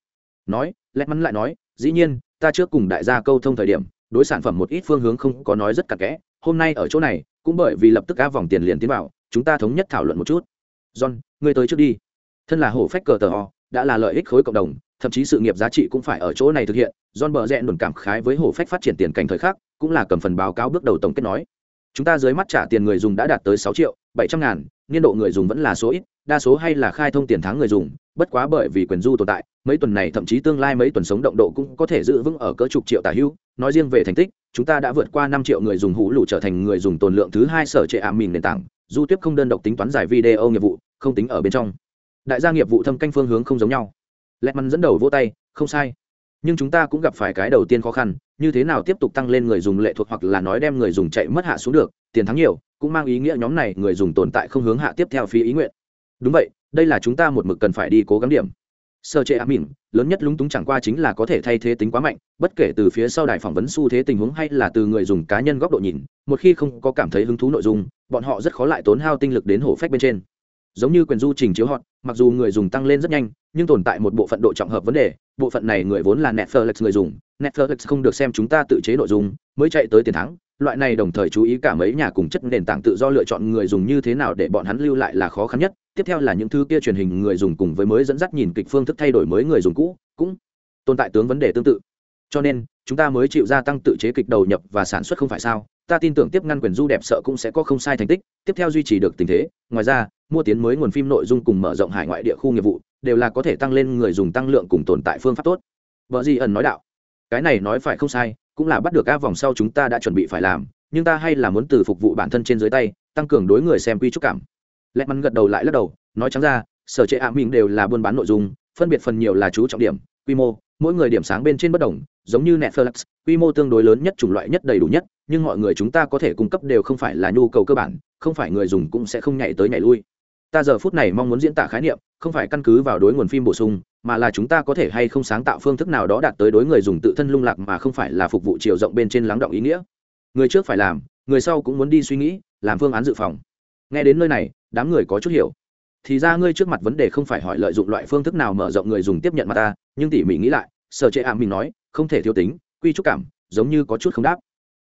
Nói lẽ mắn lại nói, dĩ nhiên, ta trước cùng đại gia câu thông thời điểm đối sản phẩm một ít phương hướng không có nói rất cặn kẽ, hôm nay ở chỗ này, cũng bởi vì lập tức áp vòng tiền liền tiến vào, chúng ta thống nhất thảo luận một chút. John, ngươi tới trước đi. Thân là hổ phách cờ tờ ho đã là lợi ích khối cộng đồng, thậm chí sự nghiệp giá trị cũng phải ở chỗ này thực hiện, john bờ rẽ đồn cảm khái với hổ phách phát triển tiền cảnh thời khắc, cũng là cầm phần báo cáo bước đầu tổng kết nói. Chúng ta dưới mắt trả tiền người dùng đã đạt tới sáu triệu bảy trăm ngàn, niên độ người dùng vẫn là số ít đa số hay là khai thông tiền tháng người dùng, bất quá bởi vì quyền du tồn tại, mấy tuần này thậm chí tương lai mấy tuần sống động độ cũng có thể giữ vững ở cỡ chục triệu tả hữu nói riêng về thành tích, chúng ta đã vượt qua năm triệu người dùng hũ lụ trở thành người dùng tồn lượng thứ hai sở trệ ảm mìn nền tảng, du tiếp không đơn độc tính toán giải video nghiệp vụ, không tính ở bên trong. Đại gia nghiệp vụ thâm canh phương hướng không giống nhau. Lẹt mắn dẫn đầu vỗ tay, không sai. Nhưng chúng ta cũng gặp phải cái đầu tiên khó khăn, như thế nào tiếp tục tăng lên người dùng lệ thuộc hoặc là nói đem người dùng chạy mất hạ xuống được, tiền thắng nhiều, cũng mang ý nghĩa nhóm này người dùng tồn tại không hướng hạ tiếp theo phí ý nguyện đúng vậy, đây là chúng ta một mực cần phải đi cố gắng điểm. Sơ chế ám mỉm lớn nhất lúng túng chẳng qua chính là có thể thay thế tính quá mạnh, bất kể từ phía sau đài phỏng vấn xu thế tình huống hay là từ người dùng cá nhân góc độ nhìn, một khi không có cảm thấy hứng thú nội dung, bọn họ rất khó lại tốn hao tinh lực đến hổ phách bên trên. Giống như quyền du trình chiếu họ mặc dù người dùng tăng lên rất nhanh nhưng tồn tại một bộ phận độ trọng hợp vấn đề, bộ phận này người vốn là netflix người dùng, netflix không được xem chúng ta tự chế nội dung, mới chạy tới tiền thắng, loại này đồng thời chú ý cả mấy nhà cùng chất nền tảng tự do lựa chọn người dùng như thế nào để bọn hắn lưu lại là khó khăn nhất, tiếp theo là những thứ kia truyền hình người dùng cùng với mới dẫn dắt nhìn kịch phương thức thay đổi mới người dùng cũ, cũng tồn tại tướng vấn đề tương tự. Cho nên, chúng ta mới chịu gia tăng tự chế kịch đầu nhập và sản xuất không phải sao? Ta tin tưởng tiếp ngăn quyền du đẹp sợ cũng sẽ có không sai thành tích, tiếp theo duy trì được tình thế. Ngoài ra, mua tiến mới nguồn phim nội dung cùng mở rộng hải ngoại địa khu nghiệp vụ đều là có thể tăng lên người dùng tăng lượng cùng tồn tại phương pháp tốt. Vợ di ẩn nói đạo, cái này nói phải không sai, cũng là bắt được các vòng sau chúng ta đã chuẩn bị phải làm, nhưng ta hay là muốn từ phục vụ bản thân trên dưới tay, tăng cường đối người xem quy trúc cảm. Lẹ mắn gật đầu lại lắc đầu, nói trắng ra, sở chế ạ mình đều là buôn bán nội dung, phân biệt phần nhiều là chú trọng điểm, quy mô, mỗi người điểm sáng bên trên bất đồng, giống như netflix, quy mô tương đối lớn nhất chủng loại nhất đầy đủ nhất, nhưng mọi người chúng ta có thể cung cấp đều không phải là nhu cầu cơ bản, không phải người dùng cũng sẽ không nhảy tới nhảy lui ta giờ phút này mong muốn diễn tả khái niệm, không phải căn cứ vào đối nguồn phim bổ sung, mà là chúng ta có thể hay không sáng tạo phương thức nào đó đạt tới đối người dùng tự thân lung lạc mà không phải là phục vụ chiều rộng bên trên lắng động ý nghĩa. Người trước phải làm, người sau cũng muốn đi suy nghĩ, làm phương án dự phòng. Nghe đến nơi này, đám người có chút hiểu. Thì ra ngươi trước mặt vấn đề không phải hỏi lợi dụng loại phương thức nào mở rộng người dùng tiếp nhận mà ta, nhưng tỉ mỉ nghĩ lại, sở chế ảm mình nói, không thể thiếu tính, quy trúc cảm, giống như có chút không đáp.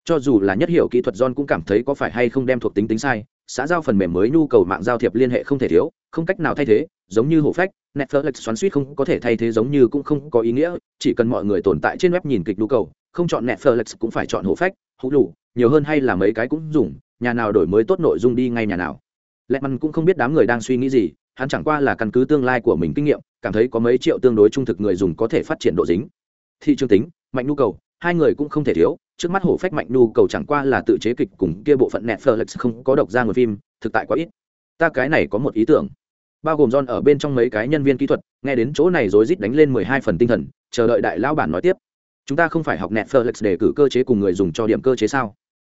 Cho dù là nhất hiểu kỹ thuật john cũng cảm thấy có phải hay không đem thuộc tính tính sai xã giao phần mềm mới nhu cầu mạng giao thiệp liên hệ không thể thiếu, không cách nào thay thế, giống như hổ phách, netflix xoắn suýt không có thể thay thế giống như cũng không có ý nghĩa, chỉ cần mọi người tồn tại trên web nhìn kịch nhu cầu, không chọn netflix cũng phải chọn hổ phách hữu đủ nhiều hơn hay là mấy cái cũng dùng, nhà nào đổi mới tốt nội dung đi ngay nhà nào. Lẹ măn cũng không biết đám người đang suy nghĩ gì, hắn chẳng qua là căn cứ tương lai của mình kinh nghiệm, cảm thấy có mấy triệu tương đối trung thực người dùng có thể phát triển độ dính. Thị trường tính, mạnh nhu cầu hai người cũng không thể thiếu, trước mắt hổ phách mạnh nhu cầu chẳng qua là tự chế kịch cùng kia bộ phận netflix không có độc ra người phim, thực tại quá ít. Ta cái này có một ý tưởng. Bao gồm John ở bên trong mấy cái nhân viên kỹ thuật, nghe đến chỗ này rồi rít đánh lên mười hai phần tinh thần, chờ đợi đại lão bản nói tiếp. Chúng ta không phải học netflix để cử cơ chế cùng người dùng cho điểm cơ chế sao?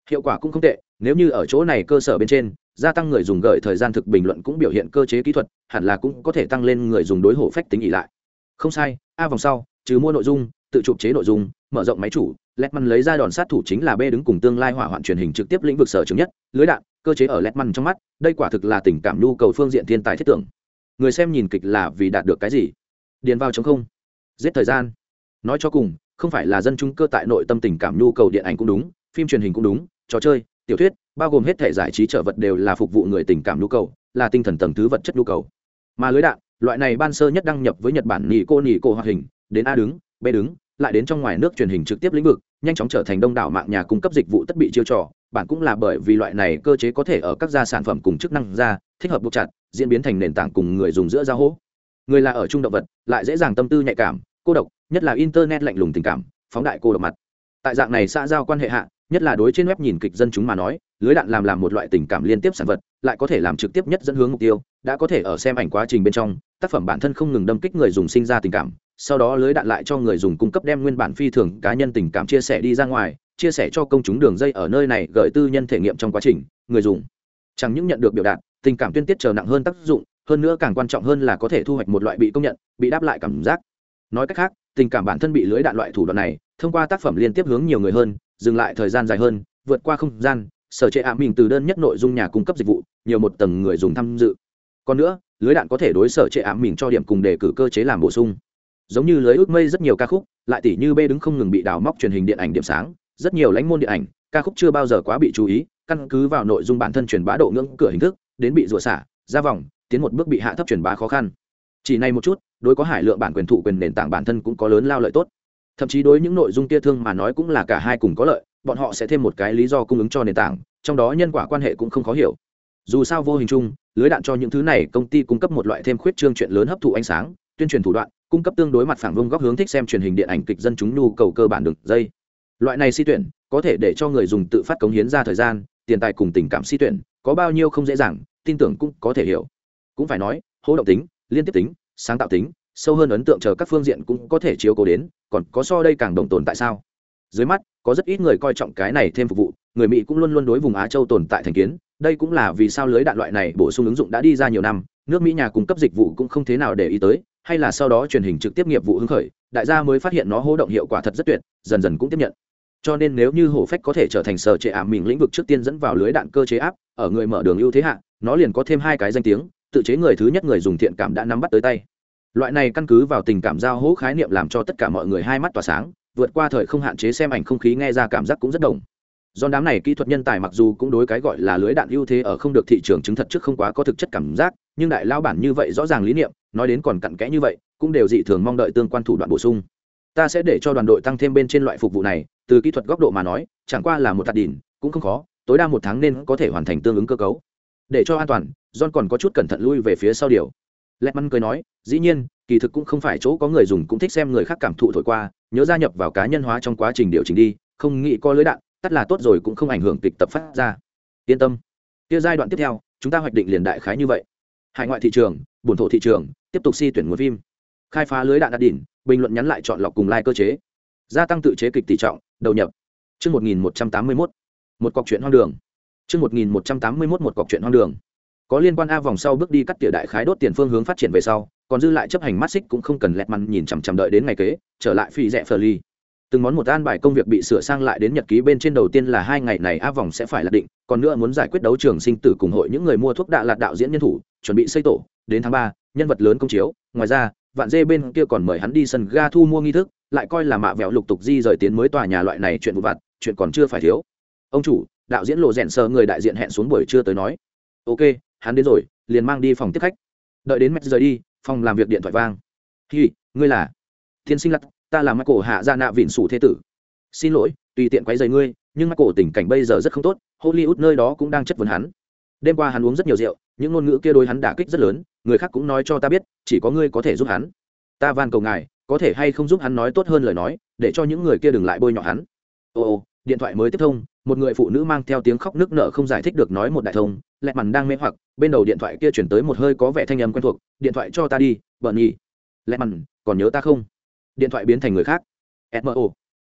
Hiệu quả cũng không tệ, nếu như ở chỗ này cơ sở bên trên, gia tăng người dùng gợi thời gian thực bình luận cũng biểu hiện cơ chế kỹ thuật, hẳn là cũng có thể tăng lên người dùng đối hổ phách tính ỉ lại. Không sai, a vòng sau, trừ mua nội dung, tự chụp chế nội dung mở rộng máy chủ, letman lấy ra đòn sát thủ chính là b đứng cùng tương lai hỏa hoạn truyền hình trực tiếp lĩnh vực sở chứng nhất, lưới đạn, cơ chế ở letman trong mắt, đây quả thực là tình cảm nhu cầu phương diện thiên tài thiết tưởng. Người xem nhìn kịch là vì đạt được cái gì? Điền vào chống không. Giết thời gian. Nói cho cùng, không phải là dân chúng cơ tại nội tâm tình cảm nhu cầu điện ảnh cũng đúng, phim truyền hình cũng đúng, trò chơi, tiểu thuyết, bao gồm hết thể giải trí trợ vật đều là phục vụ người tình cảm nhu cầu, là tinh thần tầng thứ vật chất nhu cầu. Mà lưới đạn, loại này ban sơ nhất đăng nhập với nhật bản nhị cô nhị cô hoạt hình, đến a đứng, b đứng lại đến trong ngoài nước truyền hình trực tiếp lĩnh vực, nhanh chóng trở thành đông đảo mạng nhà cung cấp dịch vụ tất bị chiêu trò. Bạn cũng là bởi vì loại này cơ chế có thể ở các gia sản phẩm cùng chức năng ra, thích hợp buộc chặt, diễn biến thành nền tảng cùng người dùng giữa giao hỗ người là ở trung động vật, lại dễ dàng tâm tư nhạy cảm, cô độc, nhất là internet lạnh lùng tình cảm, phóng đại cô độc mặt. Tại dạng này xã giao quan hệ hạ, nhất là đối trên web nhìn kịch dân chúng mà nói, lưới đạn làm làm một loại tình cảm liên tiếp sản vật, lại có thể làm trực tiếp nhất dẫn hướng mục tiêu, đã có thể ở xem ảnh quá trình bên trong, tác phẩm bản thân không ngừng đâm kích người dùng sinh ra tình cảm sau đó lưới đạn lại cho người dùng cung cấp đem nguyên bản phi thường cá nhân tình cảm chia sẻ đi ra ngoài, chia sẻ cho công chúng đường dây ở nơi này gợi tư nhân thể nghiệm trong quá trình, người dùng. Chẳng những nhận được biểu đạt, tình cảm tuyên tiết chờ nặng hơn tác dụng, hơn nữa càng quan trọng hơn là có thể thu hoạch một loại bị công nhận, bị đáp lại cảm giác. Nói cách khác, tình cảm bản thân bị lưới đạn loại thủ đoạn này, thông qua tác phẩm liên tiếp hướng nhiều người hơn, dừng lại thời gian dài hơn, vượt qua không gian, sở chế ạ mình từ đơn nhất nội dung nhà cung cấp dịch vụ, nhiều một tầng người dùng tham dự. Còn nữa, lưới đạn có thể đối sở chế ảm mình cho điểm cùng đề cử cơ chế làm bổ sung giống như lưới ước mây rất nhiều ca khúc, lại tỷ như bê đứng không ngừng bị đào móc truyền hình điện ảnh điểm sáng, rất nhiều lãnh môn điện ảnh, ca khúc chưa bao giờ quá bị chú ý, căn cứ vào nội dung bản thân truyền bá độ ngưỡng cửa hình thức, đến bị rủa xả, ra vòng, tiến một bước bị hạ thấp truyền bá khó khăn. Chỉ này một chút, đối có hải lượng bản quyền thụ quyền nền tảng bản thân cũng có lớn lao lợi tốt. Thậm chí đối những nội dung kia thương mà nói cũng là cả hai cùng có lợi, bọn họ sẽ thêm một cái lý do cung ứng cho nền tảng, trong đó nhân quả quan hệ cũng không khó hiểu. Dù sao vô hình chung, lưới đạn cho những thứ này công ty cung cấp một loại thêm khuyết trương chuyện lớn hấp thụ ánh sáng, tuyên truyền thủ đoạn cung cấp tương đối mặt phẳng vông góc hướng thích xem truyền hình điện ảnh kịch dân chúng nhu cầu cơ bản đường dây. Loại này si tuyển, có thể để cho người dùng tự phát cống hiến ra thời gian, tiền tài cùng tình cảm si tuyển, có bao nhiêu không dễ dàng, tin tưởng cũng có thể hiểu. Cũng phải nói hỗ động tính, liên tiếp tính, sáng tạo tính, sâu hơn ấn tượng chờ các phương diện cũng có thể chiếu cố đến, còn có so đây càng đồng tồn tại sao? Dưới mắt, có rất ít người coi trọng cái này thêm phục vụ, người mỹ cũng luôn luôn đối vùng á châu tồn tại thành kiến. Đây cũng là vì sao lưới đạn loại này bổ sung ứng dụng đã đi ra nhiều năm, nước mỹ nhà cung cấp dịch vụ cũng không thế nào để ý tới hay là sau đó truyền hình trực tiếp nghiệp vụ hứng khởi, đại gia mới phát hiện nó hô động hiệu quả thật rất tuyệt, dần dần cũng tiếp nhận. Cho nên nếu như hổ phách có thể trở thành sở chế ảm mình lĩnh vực trước tiên dẫn vào lưới đạn cơ chế áp, ở người mở đường ưu thế hạ, nó liền có thêm hai cái danh tiếng, tự chế người thứ nhất người dùng thiện cảm đã nắm bắt tới tay. Loại này căn cứ vào tình cảm giao hỗ khái niệm làm cho tất cả mọi người hai mắt tỏa sáng, vượt qua thời không hạn chế xem ảnh không khí nghe ra cảm giác cũng rất đồng. Do đám này kỹ thuật nhân tài mặc dù cũng đối cái gọi là lưới đạn ưu thế ở không được thị trường chứng thật trước không quá có thực chất cảm giác, nhưng đại lao bản như vậy rõ ràng lý niệm nói đến còn cặn kẽ như vậy, cũng đều dị thường mong đợi tương quan thủ đoạn bổ sung. Ta sẽ để cho đoàn đội tăng thêm bên trên loại phục vụ này, từ kỹ thuật góc độ mà nói, chẳng qua là một tạt đỉn cũng không khó, tối đa một tháng nên có thể hoàn thành tương ứng cơ cấu. Để cho an toàn, john còn có chút cẩn thận lui về phía sau điều. Lẹt măn cười nói, dĩ nhiên, kỳ thực cũng không phải chỗ có người dùng cũng thích xem người khác cảm thụ thổi qua, nhớ gia nhập vào cá nhân hóa trong quá trình điều chỉnh đi, không nghĩ coi lưới đạn, tắt là tốt rồi cũng không ảnh hưởng kịch tập phát ra. Yên tâm. Kia giai đoạn tiếp theo, chúng ta hoạch định liền đại khái như vậy. Hải ngoại thị trường bổn thổ thị trường tiếp tục si tuyển nguồn phim khai phá lưới đạn đạt đỉnh bình luận nhắn lại chọn lọc cùng lai、like、cơ chế gia tăng tự chế kịch tỷ trọng đầu nhập Trước 1181, một cọc chuyện hoang đường. Trước 1181 một cọc chuyện hoang đường. Có liên quan A vòng sau bước đi cắt tỉa đại khái đốt tiền phương hướng phát triển về sau, còn dư lại chấp hành mắt xích cũng không cần lẹt măn nhìn chằm chằm đợi đến ngày kế, trở lại phi rẻ phờ ly. Từng món một an bài công việc bị sửa sang lại đến nhật ký bên trên đầu tiên là hai ngày này A vòng sẽ phải là định, còn nữa muốn giải quyết đấu trường sinh tử cùng hội những người mua thuốc đạ lạt đạo diễn nhân thủ, chuẩn bị xây tổ, đến tháng ba nhân vật lớn công chiếu, ngoài ra, vạn dê bên kia còn mời hắn đi sân ga thu mua nghi thức, lại coi là mạ vẹo lục tục di rời tiến mới tòa nhà loại này chuyện vụ vặt, chuyện còn chưa phải thiếu. Ông chủ, đạo diễn lộ rèn sờ người đại diện hẹn xuống buổi trưa tới nói. Ok hắn đến rồi liền mang đi phòng tiếp khách. Đợi đến mẹ rời đi phòng làm việc điện thoại vang. Hi ngươi là? Thiên sinh lặt ta là mắt cổ hạ ra nạ vịn sủ thế tử. Xin lỗi tùy tiện quấy rầy ngươi nhưng mắt cổ tình cảnh bây giờ rất không tốt hollywood nơi đó cũng đang chất vấn hắn. Đêm qua hắn uống rất nhiều rượu những ngôn ngữ kia đối hắn đả kích rất lớn, người khác cũng nói cho ta biết, chỉ có ngươi có thể giúp hắn. Ta van cầu ngài, có thể hay không giúp hắn nói tốt hơn lời nói, để cho những người kia đừng lại bôi nhọ hắn. Ồ ồ điện thoại mới tiếp thông, một người phụ nữ mang theo tiếng khóc nức nở không giải thích được nói một đại thông, lẹ mằn đang mê hoặc, bên đầu điện thoại kia chuyển tới một hơi có vẻ thanh âm quen thuộc, điện thoại cho ta đi bợn nhỉ? lẹ mằn còn nhớ ta không? Điện thoại biến thành người khác. Smo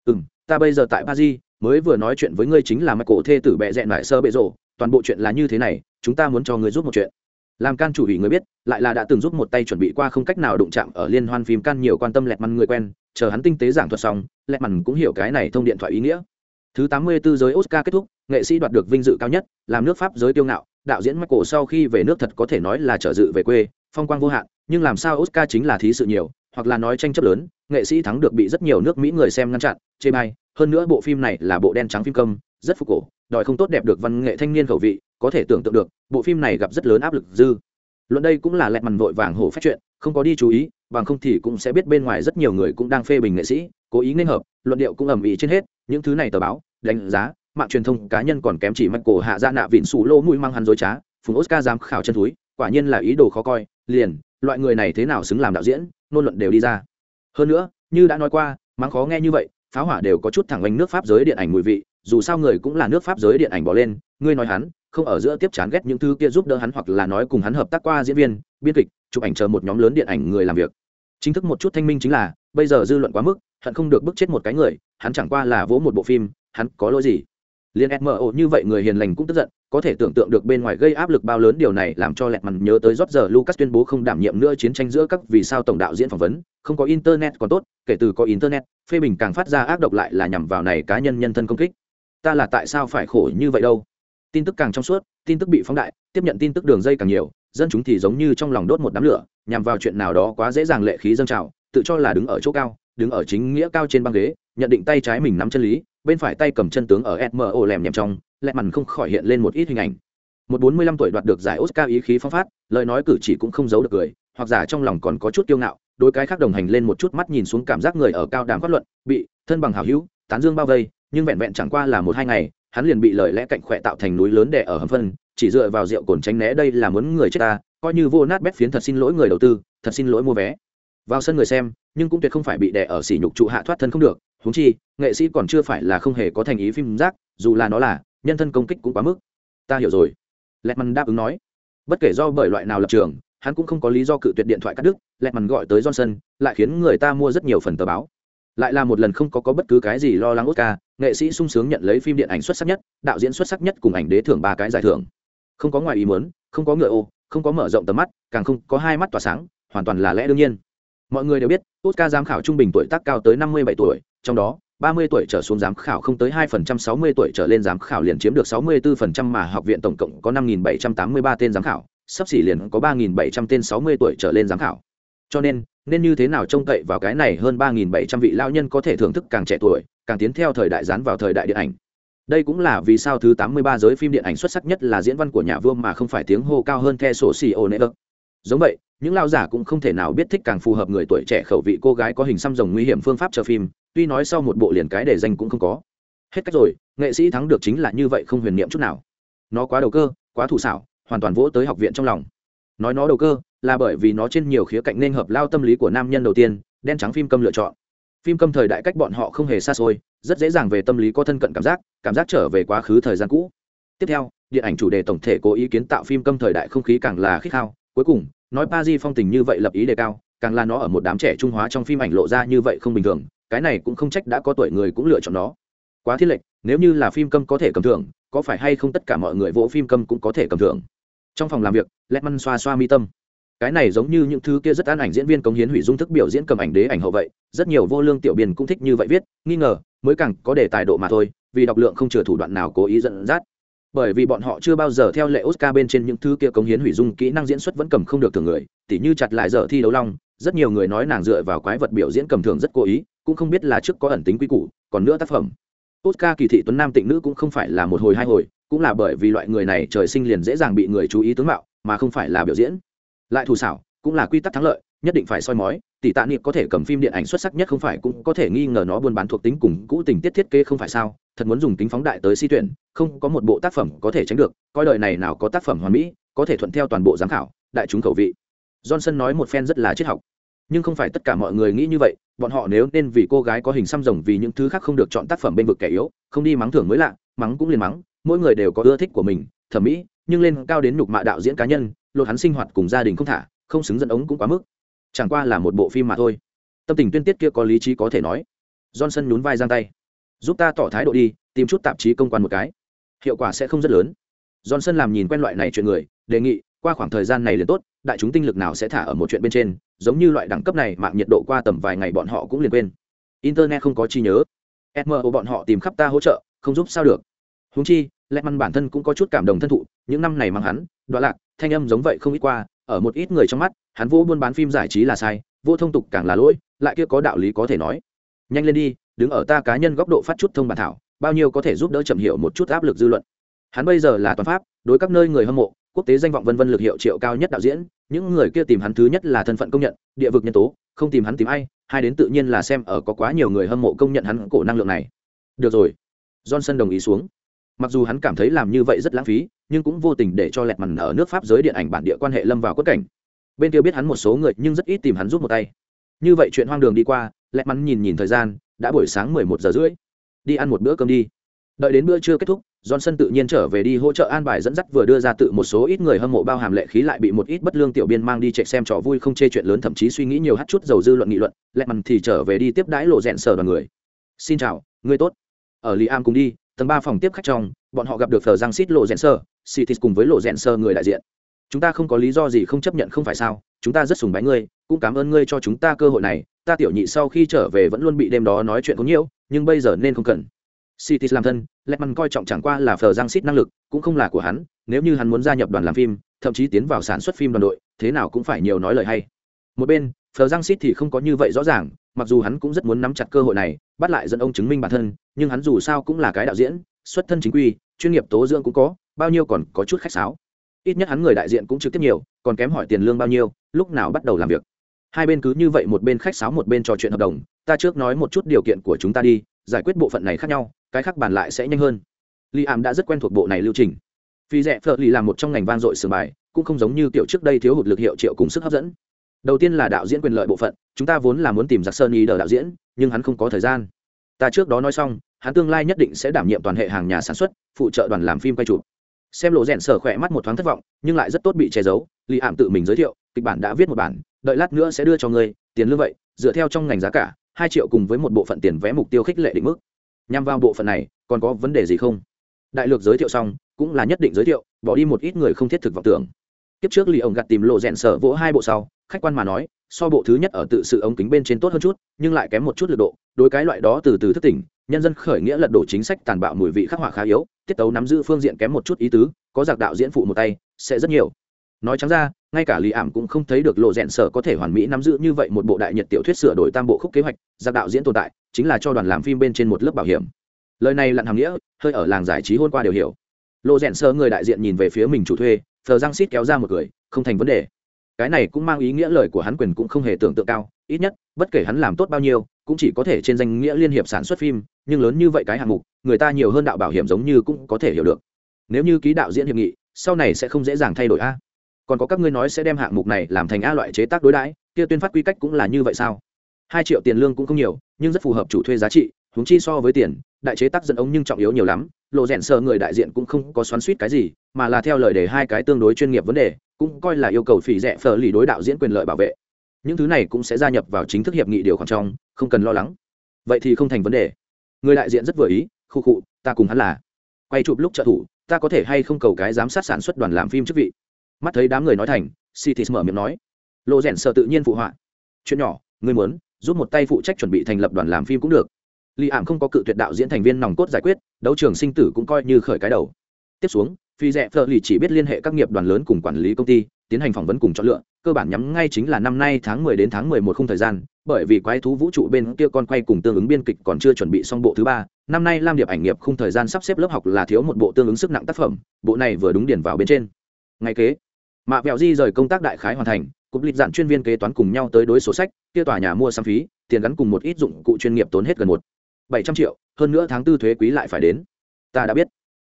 ừ m ta bây giờ tại paris, mới vừa nói chuyện với ngươi chính là mặt cổ thê tử bẹ dẹn lại sơ bệ rộ, toàn bộ chuyện là như thế này chúng ta muốn cho ngươi giúp một chuyện. Làm can chủ ủy người biết lại là đã từng giúp một tay chuẩn bị qua không cách nào đụng chạm ở liên hoan phim can nhiều quan tâm lẹt mằn người quen chờ hắn tinh tế giảng thuật xong lẹt mằn cũng hiểu cái này thông điện thoại ý nghĩa. Thứ 84 giới Oscar kết thúc, nghệ sĩ đoạt được vinh dự cao nhất, làm nước Pháp giới tiêu ngạo, đạo diễn Michael sau khi về nước thật có thể nói là trở dự về quê, phong quang vô hạn, nhưng làm sao Oscar chính là thí sự nhiều, hoặc là nói tranh chấp lớn, nghệ sĩ thắng được bị rất nhiều nước Mỹ người xem ngăn chặn, chê bai, hơn nữa bộ phim này là bộ đen trắng phim công, rất phục cổ, đòi không tốt đẹp được văn nghệ thanh niên khẩu vị, có thể tưởng tượng được, bộ phim này gặp rất lớn áp lực dư. Luận đây cũng là lẹt màn vội vàng hổ phách chuyện, không có đi chú ý, bằng không thì cũng sẽ biết bên ngoài rất nhiều người cũng đang phê bình nghệ sĩ, cố ý nên hợp, luận điệu cũng ầm ĩ trên hết, những thứ này tờ báo, đánh giá mạng truyền thông cá nhân còn kém chỉ mạch cổ hạ ra nạ vịn sủ lô mũi mang hắn dối trá phùng oscar dám khảo chân túi quả nhiên là ý đồ khó coi liền loại người này thế nào xứng làm đạo diễn nôn luận đều đi ra hơn nữa như đã nói qua mắng khó nghe như vậy pháo hỏa đều có chút thẳng oanh nước pháp giới điện ảnh mùi vị dù sao người cũng là nước pháp giới điện ảnh bỏ lên ngươi nói hắn không ở giữa tiếp chán ghét những thứ kia giúp đỡ hắn hoặc là nói cùng hắn hợp tác qua diễn viên, biên kịch, chụp ảnh chờ một nhóm lớn điện ảnh người làm việc. Chính thức một chút thanh minh chính là, bây giờ dư luận quá mức, hận không được bức chết một cái người, hắn chẳng qua là vỗ một bộ phim, hắn có lỗi gì? Liên mo như vậy người hiền lành cũng tức giận, có thể tưởng tượng được bên ngoài gây áp lực bao lớn điều này làm cho lẹt mằn nhớ tới rót giờ lucas tuyên bố không đảm nhiệm nữa chiến tranh giữa các vì sao tổng đạo diễn phỏng vấn, không có internet còn tốt, kể từ có internet, phê bình càng phát ra ác độc lại là nhằm vào này cá nhân nhân thân công kích. Ta là tại sao phải khổ như vậy đâu? Tin tức càng trong suốt, tin tức bị phóng đại, tiếp nhận tin tức đường dây càng nhiều, dân chúng thì giống như trong lòng đốt một đám lửa, nhằm vào chuyện nào đó quá dễ dàng lệ khí dâng trào, tự cho là đứng ở chỗ cao, đứng ở chính nghĩa cao trên băng ghế, nhận định tay trái mình nắm chân lý, bên phải tay cầm chân tướng ở smo lèm nhèm trong lẹ mằn không khỏi hiện lên một ít hình ảnh. Một bốn mươi lăm tuổi đoạt được giải oscar ý khí phong phát, lời nói cử chỉ cũng không giấu được cười, hoặc giả trong lòng còn có chút kiêu ngạo đôi cái khác đồng hành lên một chút mắt nhìn xuống cảm giác người ở cao đàm phát luận, bị thân bằng hào hữu, tán dương bao vây, nhưng vẹn vẹn chẳng qua là một hai ngày hắn liền bị lời lẽ cạnh khỏe tạo thành núi lớn đè ở hầm phân, chỉ dựa vào rượu cồn tránh né đây là muốn người chết ta, coi như vô nát bét phiến thật xin lỗi người đầu tư, thật xin lỗi mua vé. Vào sân người xem, nhưng cũng tuyệt không phải bị đè ở sỉ nhục trụ hạ thoát thân không được, huống chi, nghệ sĩ còn chưa phải là không hề có thành ý phim giác dù là nó là, nhân thân công kích cũng quá mức. Ta hiểu rồi. Lẹt mằn đáp ứng nói. Bất kể do bởi loại nào lập trường, hắn cũng không có lý do cự tuyệt điện thoại cắt đứt lẹt mằn gọi tới johnson, lại khiến người ta mua rất nhiều phần tờ báo lại là một lần không có có bất cứ cái gì lo lắng oscar, nghệ sĩ sung sướng nhận lấy phim điện ảnh xuất sắc nhất, đạo diễn xuất sắc nhất cùng ảnh đế thưởng ba cái giải thưởng. Không có ngoài ý muốn, không có ngựa ô, không có mở rộng tầm mắt, càng không có hai mắt tỏa sáng, hoàn toàn là lẽ đương nhiên. Mọi người đều biết, oscar giám khảo trung bình tuổi tác cao tới năm mươi bảy tuổi, trong đó, ba mươi tuổi trở xuống giám khảo không tới hai phần trăm, sáu mươi tuổi trở lên giám khảo liền chiếm được sáu mươi bốn phần trăm mà học viện tổng cộng có năm nghìn bảy trăm tám mươi ba tên giám khảo, sắp xỉ liền có ba nghìn bảy trăm tên sáu mươi tuổi trở lên giám khảo cho nên nên như thế nào trông cậy vào cái này hơn ba nghìn bảy trăm vị lao nhân có thể thưởng thức càng trẻ tuổi, càng tiến theo thời đại dán vào thời đại điện ảnh. Đây cũng là vì sao thứ tám mươi ba giới phim điện ảnh xuất sắc nhất là diễn văn của nhà vua mà không phải tiếng hô cao hơn the sổ xì ô nê ơ giống vậy, những lao giả cũng không thể nào biết thích càng phù hợp người tuổi trẻ khẩu vị cô gái có hình xăm rồng nguy hiểm phương pháp chờ phim, tuy nói sau một bộ liền cái để danh cũng không có. Hết cách rồi, nghệ sĩ thắng được chính là như vậy không huyền niệm chút nào. Nó quá đầu cơ, quá thủ xảo, hoàn toàn vỗ tới học viện trong lòng. Nói nó đầu cơ là bởi vì nó trên nhiều khía cạnh nên hợp lao tâm lý của nam nhân đầu tiên, đen trắng phim câm lựa chọn. Phim câm thời đại cách bọn họ không hề xa xôi, rất dễ dàng về tâm lý có thân cận cảm giác cảm giác trở về quá khứ thời gian cũ. Tiếp theo, điện ảnh chủ đề tổng thể cố ý kiến tạo phim câm thời đại không khí càng là khích khao. Cuối cùng, nói pa di phong tình như vậy lập ý đề cao, càng là nó ở một đám trẻ trung hóa trong phim ảnh lộ ra như vậy không bình thường, cái này cũng không trách đã có tuổi người cũng lựa chọn nó. Quá thiết lệch, nếu như là phim câm có thể cầm thưởng, có phải hay không tất cả mọi người vỗ phim câm cũng có thể cầm thưởng. Trong phòng làm việc lẹt măn xoa xoa mi tâm cái này giống như những thứ kia rất an ảnh diễn viên cống hiến hủy dung thức biểu diễn cầm ảnh đế ảnh hậu vậy, rất nhiều vô lương tiểu biên cũng thích như vậy viết, nghi ngờ, mới càng có đề tài độ mà thôi, vì đọc lượng không chừa thủ đoạn nào cố ý dẫn dắt. Bởi vì bọn họ chưa bao giờ theo lệ oscar bên trên những thứ kia cống hiến hủy dung kỹ năng diễn xuất vẫn cầm không được thường người, tỉ như chặt lại giờ thi đấu long, rất nhiều người nói nàng dựa vào quái vật biểu diễn cầm thường rất cố ý, cũng không biết là trước có ẩn tính quy củ, còn nữa tác phẩm. Oscar kỳ thị tuấn nam tịnh nữ cũng không phải là một hồi hai hồi, cũng là bởi vì loại người này trời sinh liền dễ dàng bị người chú ý tướng mạo, mà không phải là biểu diễn lại thủ xảo, cũng là quy tắc thắng lợi, nhất định phải soi mói, tỷ tạ niệm có thể cầm phim điện ảnh xuất sắc nhất không phải cũng có thể nghi ngờ nó buôn bán thuộc tính cùng cũ tình tiết thiết kế không phải sao, thật muốn dùng tính phóng đại tới si tuyển, không có một bộ tác phẩm có thể tránh được, coi đời này nào có tác phẩm hoàn mỹ, có thể thuận theo toàn bộ giám khảo, đại chúng khẩu vị. Johnson nói một phen rất là triết học. Nhưng không phải tất cả mọi người nghĩ như vậy, bọn họ nếu nên vì cô gái có hình xăm rồng vì những thứ khác không được chọn tác phẩm bên vực kẻ yếu, không đi mắng thưởng mới lạ, mắng cũng liền mắng, mỗi người đều có ưa thích của mình, thẩm mỹ, nhưng lên cao đến nhục mạ đạo diễn cá nhân lột hắn sinh hoạt cùng gia đình không thả, không xứng dẫn ống cũng quá mức. Chẳng qua là một bộ phim mà thôi. Tâm tình tuyên tiết kia có lý trí có thể nói. Johnson nhún vai giang tay. Giúp ta tỏ thái độ đi, tìm chút tạp chí công quan một cái. Hiệu quả sẽ không rất lớn. Johnson làm nhìn quen loại này chuyện người, đề nghị, qua khoảng thời gian này liền tốt, đại chúng tinh lực nào sẽ thả ở một chuyện bên trên, giống như loại đẳng cấp này, mạng nhiệt độ qua tầm vài ngày bọn họ cũng liền quên. Internet không có chi nhớ. Mo bọn họ tìm khắp ta hỗ trợ, không giúp sao được húng chi lẹ măn bản thân cũng có chút cảm động thân thụ, những năm này mang hắn đoạn lạc, thanh âm giống vậy không ít qua, ở một ít người trong mắt, hắn vô buôn bán phim giải trí là sai, vô thông tục càng là lỗi, lại kia có đạo lý có thể nói. Nhanh lên đi, đứng ở ta cá nhân góc độ phát chút thông bản thảo, bao nhiêu có thể giúp đỡ chậm hiểu một chút áp lực dư luận. Hắn bây giờ là toàn pháp, đối các nơi người hâm mộ, quốc tế danh vọng vân vân lực hiệu triệu cao nhất đạo diễn, những người kia tìm hắn thứ nhất là thân phận công nhận, địa vực nhân tố, không tìm hắn tìm ai, hai đến tự nhiên là xem ở có quá nhiều người hâm mộ công nhận hắn cổ năng lượng này. Được rồi. Johnson đồng ý xuống mặc dù hắn cảm thấy làm như vậy rất lãng phí, nhưng cũng vô tình để cho lẹt mằn ở nước pháp giới điện ảnh bản địa quan hệ lâm vào quất cảnh. Bên kia biết hắn một số người, nhưng rất ít tìm hắn giúp một tay. Như vậy chuyện hoang đường đi qua, lẹt mắn nhìn nhìn thời gian, đã buổi sáng mười một giờ rưỡi. Đi ăn một bữa cơm đi. Đợi đến bữa trưa kết thúc, johnson tự nhiên trở về đi hỗ trợ an bài dẫn dắt vừa đưa ra tự một số ít người hâm mộ bao hàm lệ khí lại bị một ít bất lương tiểu biên mang đi chạy xem trò vui không chê chuyện lớn thậm chí suy nghĩ nhiều hát chút dầu dư luận nghị luận, lẹt mằn thì trở về đi tiếp đãi lộ rẽn sờ đoàn người. Xin chào, người tốt. Ở li am cùng đi tầng ba phòng tiếp khách trong, bọn họ gặp được thờ giang xít lộ rèn sơ citis cùng với lộ rèn sơ người đại diện. Chúng ta không có lý do gì không chấp nhận không phải sao? Chúng ta rất sùng bái ngươi, cũng cảm ơn ngươi cho chúng ta cơ hội này. Ta tiểu nhị sau khi trở về vẫn luôn bị đêm đó nói chuyện có nhiễu nhưng bây giờ nên không cần. Citis làm thân Lẹt coi trọng chẳng qua là phờ giang xít năng lực, cũng không là của hắn, nếu như hắn muốn gia nhập đoàn làm phim, thậm chí tiến vào sản xuất phim đoàn đội, thế nào cũng phải nhiều nói lời hay. Một bên phờ giang xít thì không có như vậy rõ ràng mặc dù hắn cũng rất muốn nắm chặt cơ hội này, bắt lại dẫn ông chứng minh bản thân, nhưng hắn dù sao cũng là cái đạo diễn, xuất thân chính quy, chuyên nghiệp tố dưỡng cũng có, bao nhiêu còn có chút khách sáo. Ít nhất hắn người đại diện cũng trực tiếp nhiều, còn kém hỏi tiền lương bao nhiêu, lúc nào bắt đầu làm việc. Hai bên cứ như vậy một bên khách sáo một bên trò chuyện hợp đồng, ta trước nói một chút điều kiện của chúng ta đi, giải quyết bộ phận này khác nhau, cái khác bàn lại sẽ nhanh hơn. Li ảm đã rất quen thuộc bộ này lưu trình. Phi rẽ phở lì là một trong ngành vang dội sườn bài, cũng không giống như kiểu trước đây thiếu hụt lực hiệu triệu cùng sức hấp dẫn đầu tiên là đạo diễn quyền lợi bộ phận, chúng ta vốn là muốn tìm giặc sơn ý đờ đạo diễn, nhưng hắn không có thời gian. Ta trước đó nói xong, hắn tương lai nhất định sẽ đảm nhiệm toàn hệ hàng nhà sản xuất, phụ trợ đoàn làm phim quay chụp. Xem lộ rèn sở khỏe mắt một thoáng thất vọng, nhưng lại rất tốt bị che giấu lì ảm tự mình giới thiệu, kịch bản đã viết một bản, đợi lát nữa sẽ đưa cho ngươi, tiền lương vậy, dựa theo trong ngành giá cả, hai triệu cùng với một bộ phận tiền vé mục tiêu khích lệ định mức. Nhằm vào bộ phận này, còn có vấn đề gì không? Đại lược giới thiệu xong, cũng là nhất định giới thiệu, bỏ đi một ít người không thiết thực vọng tưởng kiếp trước lì ổng gặt tìm lộ rèn sở vỗ hai bộ sau, khách quan mà nói, so bộ thứ nhất ở tự sự ống kính bên trên tốt hơn chút, nhưng lại kém một chút lực độ, đối cái loại đó từ từ thức tỉnh, nhân dân khởi nghĩa lật đổ chính sách tàn bạo mùi vị khắc họa khá yếu, tiết tấu nắm giữ phương diện kém một chút ý tứ, có giặc đạo diễn phụ một tay, sẽ rất nhiều. Nói trắng ra, ngay cả lì ảm cũng không thấy được lộ rẽn sở có thể hoàn mỹ nắm giữ như vậy một bộ đại nhật tiểu thuyết sửa đổi tam bộ khúc kế hoạch, giặc đạo diễn tồn tại, chính là cho đoàn làm phim bên trên một lớp bảo hiểm. Lời này lặn hàm nghĩa, hơi ở làng giải trí hôn qua đều hiểu. Lộ rẽn sở người đại diện nhìn về phía mình chủ thuê thờ răng xít kéo ra một cười, không thành vấn đề. Cái này cũng mang ý nghĩa lời của hắn quyền cũng không hề tưởng tượng cao, ít nhất, bất kể hắn làm tốt bao nhiêu, cũng chỉ có thể trên danh nghĩa liên hiệp sản xuất phim, nhưng lớn như vậy cái hạng mục, người ta nhiều hơn đạo bảo hiểm giống như cũng có thể hiểu được. Nếu như ký đạo diễn hiệp nghị, sau này sẽ không dễ dàng thay đổi a. Còn có các ngươi nói sẽ đem hạng mục này làm thành a loại chế tác đối đãi, kia tuyên phát quy cách cũng là như vậy sao? Hai triệu tiền lương cũng không nhiều, nhưng rất phù hợp chủ thuê giá trị huống chi so với tiền, đại chế tác dẫn ống nhưng trọng yếu nhiều lắm, lộ rèn sờ người đại diện cũng không có xoắn suýt cái gì, mà là theo lời để hai cái tương đối chuyên nghiệp vấn đề, cũng coi là yêu cầu phỉ rẻ phở lì đối đạo diễn quyền lợi bảo vệ. Những thứ này cũng sẽ gia nhập vào chính thức hiệp nghị điều khoản trong, không cần lo lắng. Vậy thì không thành vấn đề. Người đại diện rất vừa ý, khu khụ ta cùng hắn là. Quay chụp lúc trợ thủ, ta có thể hay không cầu cái giám sát sản xuất đoàn làm phim chức vị? Mắt thấy đám người nói thành, citis mở miệng nói. Lộ rèn sợ tự nhiên phụ họa. Chuyện nhỏ, người muốn, giúp một tay phụ trách chuẩn bị thành lập đoàn làm phim cũng được. Lý ảm không có cự tuyệt đạo diễn thành viên nòng cốt giải quyết, đấu trường sinh tử cũng coi như khởi cái đầu. Tiếp xuống, phi rẽ phờ lì chỉ biết liên hệ các nghiệp đoàn lớn cùng quản lý công ty, tiến hành phỏng vấn cùng chọn lựa, cơ bản nhắm ngay chính là năm nay tháng 10 đến tháng 11 không thời gian, bởi vì quái thú vũ trụ bên kia con quay cùng tương ứng biên kịch còn chưa chuẩn bị xong bộ thứ ba, năm nay lam điệp ảnh nghiệp không thời gian sắp xếp lớp học là thiếu một bộ tương ứng sức nặng tác phẩm, bộ này vừa đúng điển vào bên trên. Ngay kế, mạ vẹo di rời công tác đại khái hoàn thành cục lịch dạn chuyên viên kế toán cùng nhau tới đối sổ sách, kia tòa nhà mua sắm phí, tiền gắn cùng một ít dụng cụ chuyên nghiệp tốn hết gần một bảy trăm triệu hơn nữa tháng tư thuế quý lại phải đến. Ta đã biết.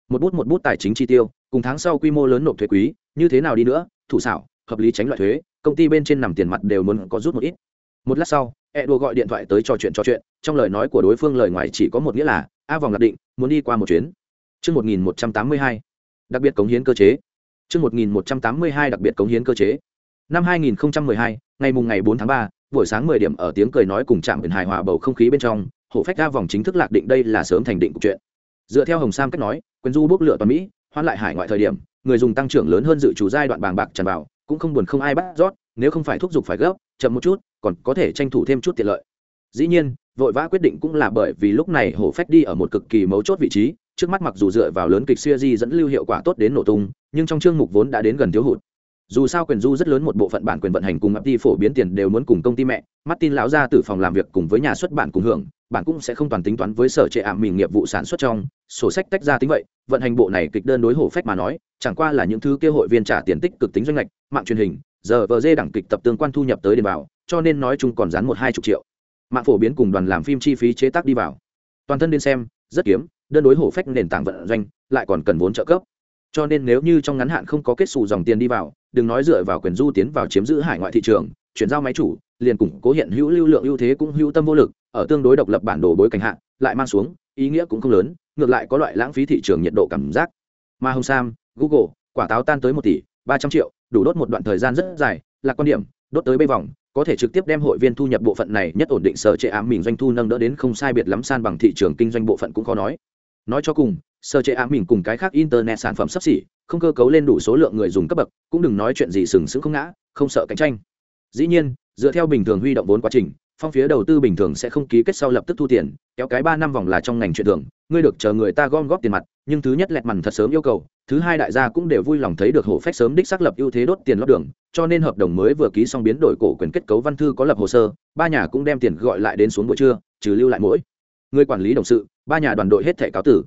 Một bút một bút tài chính chi tiêu cùng tháng sau quy mô lớn nộp thuế quý như thế nào đi nữa thủ xảo hợp lý tránh loại thuế công ty bên trên nằm tiền mặt đều muốn có rút một ít. Một lát sau e đua gọi điện thoại tới trò chuyện trò chuyện trong lời nói của đối phương lời ngoài chỉ có một nghĩa là a vòng lạc định muốn đi qua một chuyến. Trước 1182, đặc biệt cống hiến cơ chế. Trước 1182 đặc biệt cống hiến cơ chế. Năm 2012, ngày mùng ngày 4 tháng 3, buổi sáng 10 điểm ở tiếng cười nói cùng trạm biển hài hòa bầu không khí bên trong, hổ phách ra vòng chính thức lạc định đây là sớm thành định của chuyện. Dựa theo Hồng Sam cách nói, quyền du bốc lựa toàn Mỹ, hoán lại hải ngoại thời điểm, người dùng tăng trưởng lớn hơn dự chủ giai đoạn bàng bạc tràn vào, cũng không buồn không ai bắt rót, nếu không phải thúc giục phải gấp, chậm một chút, còn có thể tranh thủ thêm chút tiện lợi. Dĩ nhiên, vội vã quyết định cũng là bởi vì lúc này hổ phách đi ở một cực kỳ mấu chốt vị trí, trước mắt mặc dù dựa vào lớn kịch series dẫn lưu hiệu quả tốt đến nổ tung, nhưng trong chương mục vốn đã đến gần thiếu hụt. Dù sao quyền du rất lớn một bộ phận bản quyền vận hành cùng đi phổ biến tiền đều muốn cùng công ty mẹ, Martin lão ra từ phòng làm việc cùng với nhà xuất bản cùng hưởng, bạn cũng sẽ không toàn tính toán với sở trệ ảm mình nghiệp vụ sản xuất trong, sổ sách tách ra tính vậy, vận hành bộ này kịch đơn đối hổ phách mà nói, chẳng qua là những thứ kia hội viên trả tiền tích cực tính doanh lệch mạng truyền hình, giờ vờ dê đẳng kịch tập tương quan thu nhập tới đền vào, cho nên nói chung còn dán một hai chục triệu. Mạng phổ biến cùng đoàn làm phim chi phí chế tác đi vào. Toàn thân đến xem, rất kiếm, đơn đối hổ phách nền tảng vận doanh, lại còn cần vốn trợ cấp. Cho nên nếu như trong ngắn hạn không có kết xù dòng tiền đi vào, đừng nói dựa vào quyền du tiến vào chiếm giữ hải ngoại thị trường, chuyển giao máy chủ, liền củng cố hiện hữu lưu lượng ưu thế cũng hữu tâm vô lực, ở tương đối độc lập bản đồ bối cảnh hạ, lại mang xuống, ý nghĩa cũng không lớn, ngược lại có loại lãng phí thị trường nhiệt độ cảm giác. Mà Hồng Sam, Google, quả táo tan tới một tỷ, ba trăm triệu, đủ đốt một đoạn thời gian rất dài, là quan điểm, đốt tới bây vòng, có thể trực tiếp đem hội viên thu nhập bộ phận này nhất ổn định sở chế ám mình doanh thu nâng đỡ đến không sai biệt lắm san bằng thị trường kinh doanh bộ phận cũng khó nói. Nói cho cùng, sở chế ám mình cùng cái khác internet sản phẩm sắp xỉ, không cơ cấu lên đủ số lượng người dùng cấp bậc, cũng đừng nói chuyện gì sừng sững không ngã, không sợ cạnh tranh. Dĩ nhiên, dựa theo bình thường huy động vốn quá trình, phong phía đầu tư bình thường sẽ không ký kết sau lập tức thu tiền kéo cái ba năm vòng là trong ngành chuyện thường ngươi được chờ người ta gom góp tiền mặt nhưng thứ nhất lẹt mằn thật sớm yêu cầu thứ hai đại gia cũng đều vui lòng thấy được hổ phách sớm đích xác lập ưu thế đốt tiền lót đường cho nên hợp đồng mới vừa ký xong biến đổi cổ quyền kết cấu văn thư có lập hồ sơ ba nhà cũng đem tiền gọi lại đến xuống buổi trưa trừ lưu lại mỗi. Người quản lý đồng sự ba nhà đoàn đội hết thẻ cáo tử.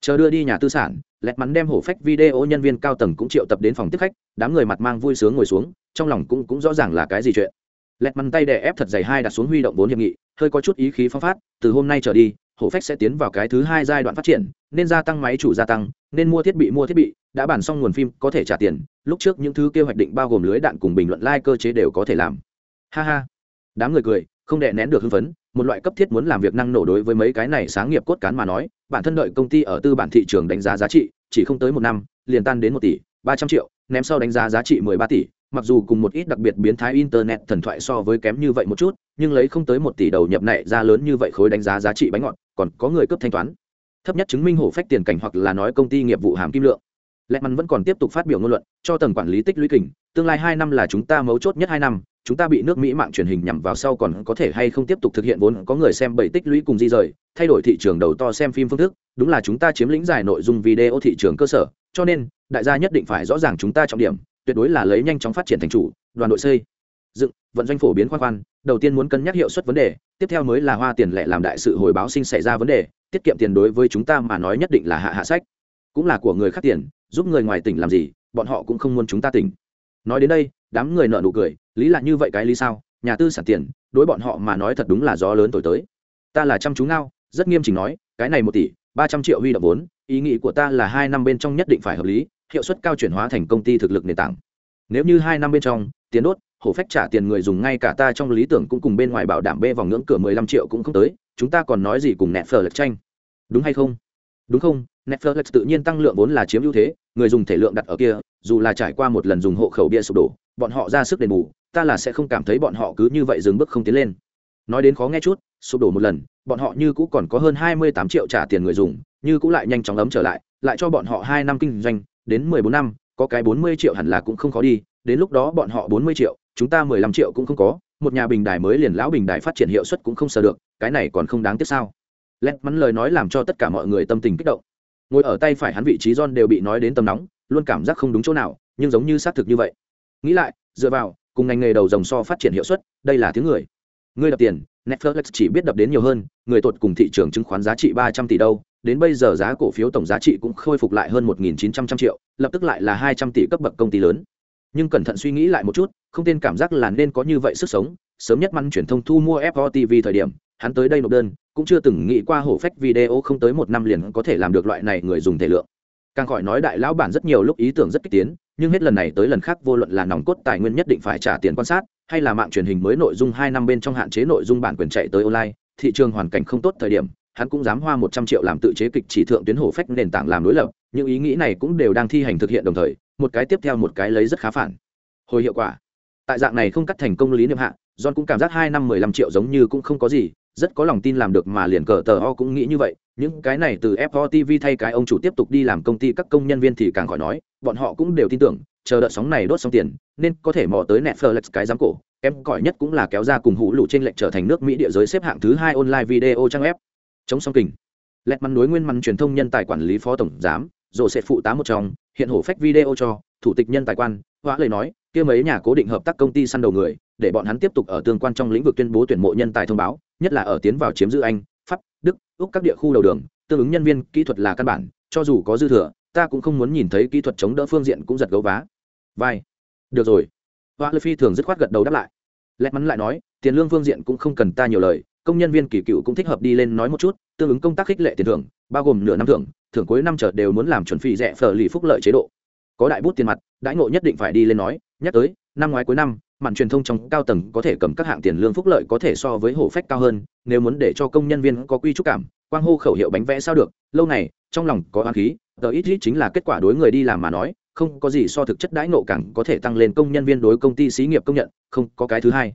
Chờ đưa đi nhà tư sản lẹt mắn đem hổ phách video nhân viên cao tầng cũng triệu tập đến phòng tiếp khách đám người mặt mang vui sướng ngồi xuống trong lòng cũng cũng rõ ràng là cái gì chuyện lẹt mắn tay đè ép thật dày hai đặt xuống huy động vốn hiệp nghị, hơi có chút ý khí phong phát, từ hôm nay trở đi, hổ phách sẽ tiến vào cái thứ hai giai đoạn phát triển, nên gia tăng máy chủ gia tăng, nên mua thiết bị mua thiết bị, đã bản xong nguồn phim, có thể trả tiền, lúc trước những thứ kế hoạch định bao gồm lưới đạn cùng bình luận like cơ chế đều có thể làm. Ha ha. Đám người cười, không đè nén được hưng phấn, một loại cấp thiết muốn làm việc năng nổ đối với mấy cái này sáng nghiệp cốt cán mà nói, bản thân đợi công ty ở tư bản thị trường đánh giá giá trị, chỉ không tới một năm, liền tan đến một tỷ ba trăm triệu, ném sau đánh giá giá trị mười ba tỷ mặc dù cùng một ít đặc biệt biến thái internet thần thoại so với kém như vậy một chút, nhưng lấy không tới một tỷ đầu nhập này ra lớn như vậy khối đánh giá giá trị bánh ngọt, còn có người cấp thanh toán. Thấp nhất chứng minh hổ phách tiền cảnh hoặc là nói công ty nghiệp vụ hàm kim lượng. Lẹ mắn vẫn còn tiếp tục phát biểu ngôn luận, cho tầng quản lý tích lũy kình, tương lai hai năm là chúng ta mấu chốt nhất hai năm, chúng ta bị nước mỹ mạng truyền hình nhằm vào sau còn có thể hay không tiếp tục thực hiện vốn, có người xem bảy tích lũy cùng di rời, thay đổi thị trường đầu to xem phim phương thức, đúng là chúng ta chiếm lĩnh giải nội dung video thị trường cơ sở, cho nên, đại gia nhất định phải rõ ràng chúng ta trọng điểm tuyệt đối là lấy nhanh chóng phát triển thành chủ, đoàn đội xây. Dựng, vận doanh phổ biến khoan khoan, đầu tiên muốn cân nhắc hiệu suất vấn đề, tiếp theo mới là hoa tiền lệ làm đại sự hồi báo sinh xảy ra vấn đề, tiết kiệm tiền đối với chúng ta mà nói nhất định là hạ hạ sách. Cũng là của người khác tiền, giúp người ngoài tỉnh làm gì, bọn họ cũng không muốn chúng ta tỉnh. Nói đến đây, đám người nợ nụ cười, lý là như vậy cái lý sao? Nhà tư sản tiền, đối bọn họ mà nói thật đúng là gió lớn thổi tới. Ta là chăm chú ngao, rất nghiêm chỉnh nói, cái này một tỷ, ba trăm triệu huy động vốn, ý nghĩ của ta là hai năm bên trong nhất định phải hợp lý hiệu suất cao chuyển hóa thành công ty thực lực nền tảng. Nếu như hai năm bên trong, tiền đốt, hổ phách trả tiền người dùng ngay cả ta trong lý tưởng cũng cùng bên ngoài bảo đảm bê vòng ngưỡng cửa mười lăm triệu cũng không tới, chúng ta còn nói gì cùng nẹt phở lệch tranh? Đúng hay không? Đúng không? Netflix tự nhiên tăng lượng vốn là chiếm ưu thế, người dùng thể lượng đặt ở kia, dù là trải qua một lần dùng hộ khẩu bia sụp đổ, bọn họ ra sức đền bù, ta là sẽ không cảm thấy bọn họ cứ như vậy dừng bước không tiến lên. Nói đến khó nghe chút, sụp đổ một lần, bọn họ như cũ còn có hơn hai mươi tám triệu trả tiền người dùng, như cũ lại nhanh chóng ấm trở lại lại cho bọn họ hai năm kinh doanh đến mười bốn năm, có cái bốn mươi triệu hẳn là cũng không khó đi, đến lúc đó bọn họ bốn mươi triệu, chúng ta mười lăm triệu cũng không có, một nhà bình đài mới liền lão bình đài phát triển hiệu suất cũng không sờ được, cái này còn không đáng tiếc sao? Lét mắn lời nói làm cho tất cả mọi người tâm tình kích động. Ngồi ở tay phải hắn vị trí John đều bị nói đến tầm nóng, luôn cảm giác không đúng chỗ nào, nhưng giống như xác thực như vậy. Nghĩ lại, dựa vào, cùng ngành nghề đầu dòng so phát triển hiệu suất, đây là tiếng người. Người đập tiền, netflix chỉ biết đập đến nhiều hơn, người tột cùng thị trường chứng khoán giá trị ba trăm tỷ đâu đến bây giờ giá cổ phiếu tổng giá trị cũng khôi phục lại hơn một nghìn chín trăm triệu, lập tức lại là hai trăm tỷ cấp bậc công ty lớn. Nhưng cẩn thận suy nghĩ lại một chút, không tên cảm giác là nên có như vậy sức sống. Sớm nhất măn truyền thông thu mua FO TV thời điểm, hắn tới đây nộp đơn, cũng chưa từng nghĩ qua hổ phách video không tới một năm liền có thể làm được loại này người dùng thể lượng. Càng khỏi nói đại lão bản rất nhiều lúc ý tưởng rất kích tiến, nhưng hết lần này tới lần khác vô luận là nòng cốt tài nguyên nhất định phải trả tiền quan sát, hay là mạng truyền hình mới nội dung hai năm bên trong hạn chế nội dung bản quyền chạy tới online, thị trường hoàn cảnh không tốt thời điểm hắn cũng dám hoa một trăm triệu làm tự chế kịch chỉ thượng tuyến hổ phách nền tảng làm đối lập, những ý nghĩ này cũng đều đang thi hành thực hiện đồng thời, một cái tiếp theo một cái lấy rất khá phản. Hồi hiệu quả. Tại dạng này không cắt thành công lý niệm hạ, john cũng cảm giác hai năm mười lăm triệu giống như cũng không có gì, rất có lòng tin làm được mà liền cờ tờ o cũng nghĩ như vậy. Những cái này từ fo tv thay cái ông chủ tiếp tục đi làm công ty các công nhân viên thì càng khỏi nói, bọn họ cũng đều tin tưởng, chờ đợi sóng này đốt xong tiền, nên có thể mò tới netflix cái giám cổ. Em cỏi nhất cũng là kéo ra cùng hũ lụ trên lệnh trở thành nước mỹ địa giới xếp hạng thứ hai online video trang web chống song kình. Lẹt mắn núi nguyên mắn truyền thông nhân tài quản lý phó tổng giám rồi sẽ phụ tá một trong, hiện hổ phách video cho, thủ tịch nhân tài quan, hóa lời nói, kia mấy nhà cố định hợp tác công ty săn đầu người, để bọn hắn tiếp tục ở tương quan trong lĩnh vực tuyên bố tuyển mộ nhân tài thông báo, nhất là ở tiến vào chiếm giữ anh, pháp, đức, úc các địa khu đầu đường, tương ứng nhân viên kỹ thuật là căn bản, cho dù có dư thừa, ta cũng không muốn nhìn thấy kỹ thuật chống đỡ phương diện cũng giật gấu vá. Vai. Được rồi. Hoa lê phi thường dứt khoát gật đầu đáp lại. Lẹt mắn lại nói, tiền lương phương diện cũng không cần ta nhiều lời công nhân viên kỳ cựu cũng thích hợp đi lên nói một chút, tương ứng công tác khích lệ tiền thưởng, bao gồm nửa năm thưởng thưởng cuối năm trở đều muốn làm chuẩn phí rẻ phở lì phúc lợi chế độ. Có đại bút tiền mặt, đãi ngộ nhất định phải đi lên nói, nhắc tới, năm ngoái cuối năm mạng truyền thông trong cao tầng có thể cầm các hạng tiền lương phúc lợi có thể so với hổ phách cao hơn, nếu muốn để cho công nhân viên có quy trúc cảm, quang hô khẩu hiệu bánh vẽ sao được, lâu này trong lòng có oán khí, tờ ít ít chính là kết quả đối người đi làm mà nói, không có gì so thực chất đãi nộ càng có thể tăng lên công nhân viên đối công ty xí nghiệp công nhận, không có cái thứ hai.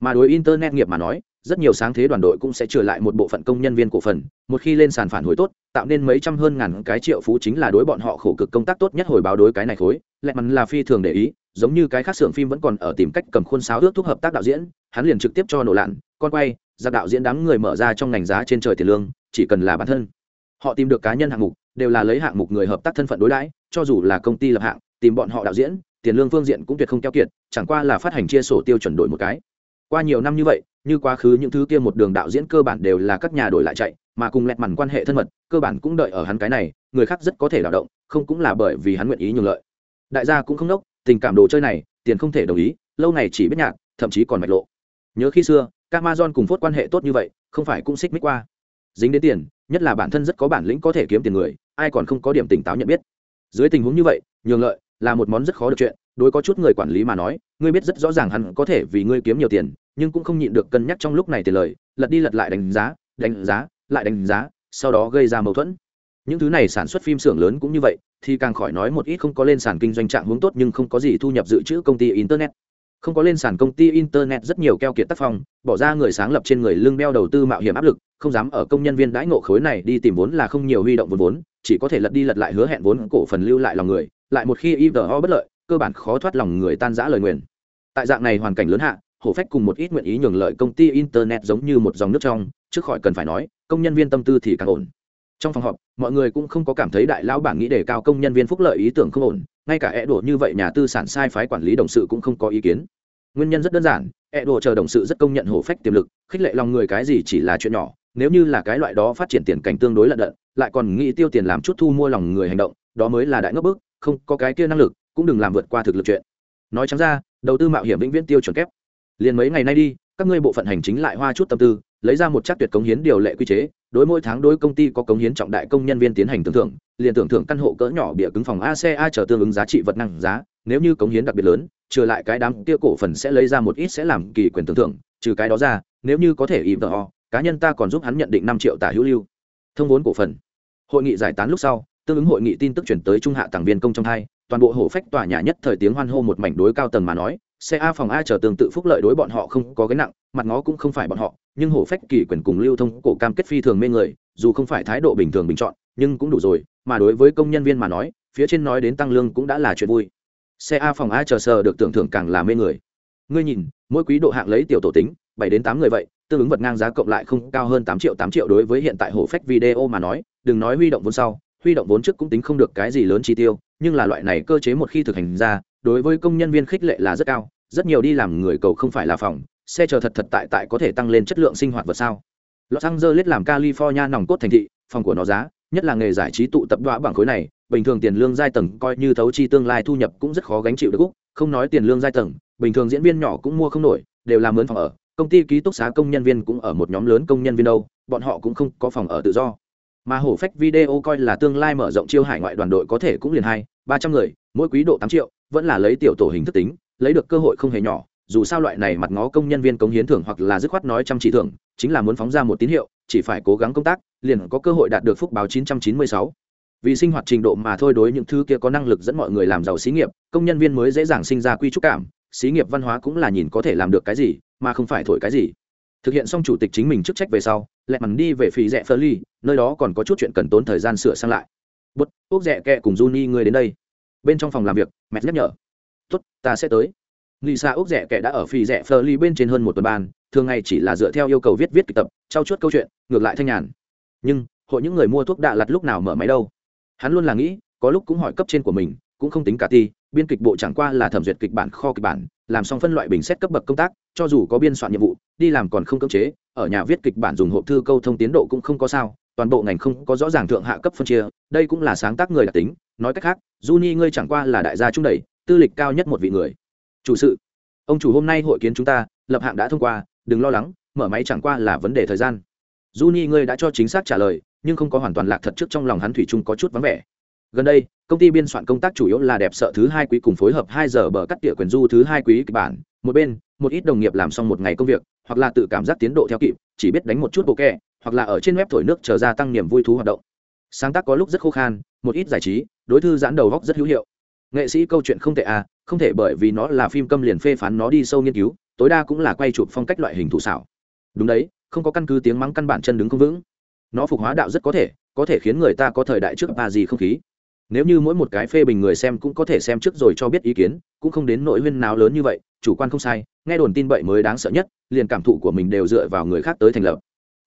Mà đối internet nghiệp mà nói rất nhiều sáng thế đoàn đội cũng sẽ trở lại một bộ phận công nhân viên cổ phần một khi lên sàn phản hồi tốt tạo nên mấy trăm hơn ngàn cái triệu phú chính là đối bọn họ khổ cực công tác tốt nhất hồi báo đối cái này khối. Lẹ mắn là phi thường để ý giống như cái khác xưởng phim vẫn còn ở tìm cách cầm khuôn sáo ước thúc hợp tác đạo diễn hắn liền trực tiếp cho nổ lạn, con quay ra đạo diễn đám người mở ra trong ngành giá trên trời tiền lương chỉ cần là bản thân. Họ tìm được cá nhân hạng mục đều là lấy hạng mục người hợp tác thân phận đối đãi cho dù là công ty lập hạng tìm bọn họ đạo diễn tiền lương phương diện cũng tuyệt không keo kiệt chẳng qua là phát hành chia sổ tiêu chuẩn đổi một cái qua nhiều năm như vậy, như quá khứ những thứ kia một đường đạo diễn cơ bản đều là các nhà đổi lại chạy, mà cùng lẹt mằn quan hệ thân mật, cơ bản cũng đợi ở hắn cái này, người khác rất có thể đảo động, không cũng là bởi vì hắn nguyện ý nhường lợi. Đại gia cũng không đốc tình cảm đồ chơi này, tiền không thể đồng ý, lâu này chỉ biết nhạc, thậm chí còn mạch lộ. Nhớ khi xưa, Amazon cùng phốt quan hệ tốt như vậy, không phải cũng xích mích qua. Dính đến tiền, nhất là bản thân rất có bản lĩnh có thể kiếm tiền người, ai còn không có điểm tỉnh táo nhận biết. Dưới tình huống như vậy, nhường lợi là một món rất khó được chuyện đối có chút người quản lý mà nói, ngươi biết rất rõ ràng hắn có thể vì ngươi kiếm nhiều tiền, nhưng cũng không nhịn được cân nhắc trong lúc này tiền lời, lật đi lật lại đánh giá đánh giá, lại đánh giá, sau đó gây ra mâu thuẫn. Những thứ này sản xuất phim xưởng lớn cũng như vậy, thì càng khỏi nói một ít không có lên sàn kinh doanh trạng hướng tốt nhưng không có gì thu nhập dự trữ công ty internet. Không có lên sàn công ty internet rất nhiều keo kiệt tác phong, bỏ ra người sáng lập trên người lương beo đầu tư mạo hiểm áp lực, không dám ở công nhân viên đãi ngộ khối này đi tìm vốn là không nhiều huy động vốn vốn, chỉ có thể lật đi lật lại hứa hẹn vốn cổ phần lưu lại lòng người, lại một khi ivo bất lợi cơ bản khó thoát lòng người tan rã lời nguyền. Tại dạng này hoàn cảnh lớn hạ, hổ phách cùng một ít nguyện ý nhường lợi công ty internet giống như một dòng nước trong, trước khỏi cần phải nói, công nhân viên tâm tư thì càng ổn. Trong phòng họp, mọi người cũng không có cảm thấy đại lão bản nghĩ đề cao công nhân viên phúc lợi ý tưởng không ổn, ngay cả e đổ như vậy nhà tư sản sai phái quản lý đồng sự cũng không có ý kiến. Nguyên nhân rất đơn giản e đổ chờ đồng sự rất công nhận hổ phách tiềm lực, khích lệ lòng người cái gì chỉ là chuyện nhỏ, nếu như là cái loại đó phát triển tiền cảnh tương đối lận đận, lại còn nghĩ tiêu tiền làm chút thu mua lòng người hành động, đó mới là đại ngốc bức, không có cái kia năng lực cũng đừng làm vượt qua thực lực chuyện. Nói chẳng ra, đầu tư mạo hiểm vĩnh viễn tiêu chuẩn kép. Liền mấy ngày nay đi, các ngươi bộ phận hành chính lại hoa chút tâm tư, lấy ra một chắc tuyệt cống hiến điều lệ quy chế, đối mỗi tháng đối công ty có cống hiến trọng đại công nhân viên tiến hành tưởng thưởng, liền tưởng thưởng căn hộ cỡ nhỏ bịa cứng phòng aca trở tương ứng giá trị vật năng giá, nếu như cống hiến đặc biệt lớn, trừ lại cái đám kia cổ phần sẽ lấy ra một ít sẽ làm kỳ quyền tưởng thưởng, trừ cái đó ra, nếu như có thể im tờ cá nhân ta còn giúp hắn nhận định năm triệu tả hữu lưu. Thông vốn cổ phần. Hội nghị giải tán lúc sau, tương ứng hội nghị tin tức chuyển tới trung hạ tàng viên công trong hai toàn bộ hổ phách tòa nhà nhất thời tiếng hoan hô một mảnh đối cao tầng mà nói, xe a phòng a chờ tương tự phúc lợi đối bọn họ không có gánh nặng, mặt ngó cũng không phải bọn họ, nhưng hổ phách kỳ quyền cùng lưu thông cổ cam kết phi thường mê người, dù không phải thái độ bình thường bình chọn, nhưng cũng đủ rồi, mà đối với công nhân viên mà nói, phía trên nói đến tăng lương cũng đã là chuyện vui. Xe a phòng a chờ sờ được tưởng thưởng càng là mê người. Ngươi nhìn, mỗi quý độ hạng lấy tiểu tổ tính, bảy đến tám người vậy, tương ứng vật ngang giá cộng lại không cao hơn tám triệu tám triệu đối với hiện tại hổ phách video mà nói, đừng nói huy động vốn sau, huy động vốn trước cũng tính không được cái gì lớn chi tiêu nhưng là loại này cơ chế một khi thực hành ra, đối với công nhân viên khích lệ là rất cao, rất nhiều đi làm người cầu không phải là phòng, xe chờ thật thật tại tại có thể tăng lên chất lượng sinh hoạt vật sao. Los angeles làm california nòng cốt thành thị, phòng của nó giá, nhất là nghề giải trí tụ tập đoá bảng khối này, bình thường tiền lương giai tầng coi như thấu chi tương lai thu nhập cũng rất khó gánh chịu được úc không nói tiền lương giai tầng, bình thường diễn viên nhỏ cũng mua không nổi, đều làm mướn phòng ở, công ty ký túc xá công nhân viên cũng ở một nhóm lớn công nhân viên đâu, bọn họ cũng không có phòng ở tự do mà hổ phách video coi là tương lai mở rộng chiêu hải ngoại đoàn đội có thể cũng liền hai, ba trăm người, mỗi quý độ tám triệu, vẫn là lấy tiểu tổ hình thức tính, lấy được cơ hội không hề nhỏ, dù sao loại này mặt ngó công nhân viên cống hiến thưởng hoặc là dứt khoát nói chăm chỉ thưởng, chính là muốn phóng ra một tín hiệu, chỉ phải cố gắng công tác, liền có cơ hội đạt được phúc báo 996. vì sinh hoạt trình độ mà thôi đối những thứ kia có năng lực dẫn mọi người làm giàu xí nghiệp, công nhân viên mới dễ dàng sinh ra quy trúc cảm, xí nghiệp văn hóa cũng là nhìn có thể làm được cái gì, mà không phải thổi cái gì thực hiện xong chủ tịch chính mình chức trách về sau lẹ mắn đi về phì rẽ phơ ly nơi đó còn có chút chuyện cần tốn thời gian sửa sang lại. Bút, úc rẽ kẹ cùng Juni người đến đây. Bên trong phòng làm việc, mẹ nhắc nhở. Tốt, ta sẽ tới. Lisa úc rẽ kẹ đã ở phi rẽ phơ ly bên trên hơn một tuần ban, thường ngày chỉ là dựa theo yêu cầu viết viết kịch tập trao chuốt câu chuyện, ngược lại thanh nhàn. Nhưng, hội những người mua thuốc đạ lặt lúc nào mở máy đâu? Hắn luôn là nghĩ, có lúc cũng hỏi cấp trên của mình, cũng không tính cả ti biên kịch bộ chẳng qua là thẩm duyệt kịch bản kho kịch bản, làm xong phân loại bình xét cấp bậc công tác, cho dù có biên soạn nhiệm vụ, đi làm còn không cưỡng chế, ở nhà viết kịch bản dùng hộp thư câu thông tiến độ cũng không có sao, toàn bộ ngành không có rõ ràng thượng hạ cấp phân chia, đây cũng là sáng tác người đặc tính, nói cách khác Juni ngươi chẳng qua là đại gia trung đẩy, tư lịch cao nhất một vị người. Chủ sự, ông chủ hôm nay hội kiến chúng ta, lập hạng đã thông qua, đừng lo lắng, mở máy chẳng qua là vấn đề thời gian. Juni ngươi đã cho chính xác trả lời, nhưng không có hoàn toàn lạc thật trước trong lòng hắn thủy chung có chút vắng vẻ gần đây, công ty biên soạn công tác chủ yếu là đẹp sợ thứ hai quý cùng phối hợp hai giờ bờ cắt tỉa quyền du thứ hai quý kịch bản. Một bên, một ít đồng nghiệp làm xong một ngày công việc, hoặc là tự cảm giác tiến độ theo kịp, chỉ biết đánh một chút bộ kẹ, hoặc là ở trên web thổi nước chờ ra tăng niềm vui thú hoạt động. Sáng tác có lúc rất khô khan, một ít giải trí, đối thư giãn đầu góc rất hữu hiệu. Nghệ sĩ câu chuyện không tệ à không thể bởi vì nó là phim câm liền phê phán nó đi sâu nghiên cứu, tối đa cũng là quay chụp phong cách loại hình thủ xảo. Đúng đấy, không có căn cứ tiếng mắng căn bản chân đứng không vững. Nó phục hóa đạo rất có thể có thể khiến người ta có thời đại trước ba gì không khí nếu như mỗi một cái phê bình người xem cũng có thể xem trước rồi cho biết ý kiến, cũng không đến nội huyên nào lớn như vậy, chủ quan không sai, nghe đồn tin bậy mới đáng sợ nhất, liền cảm thụ của mình đều dựa vào người khác tới thành lập.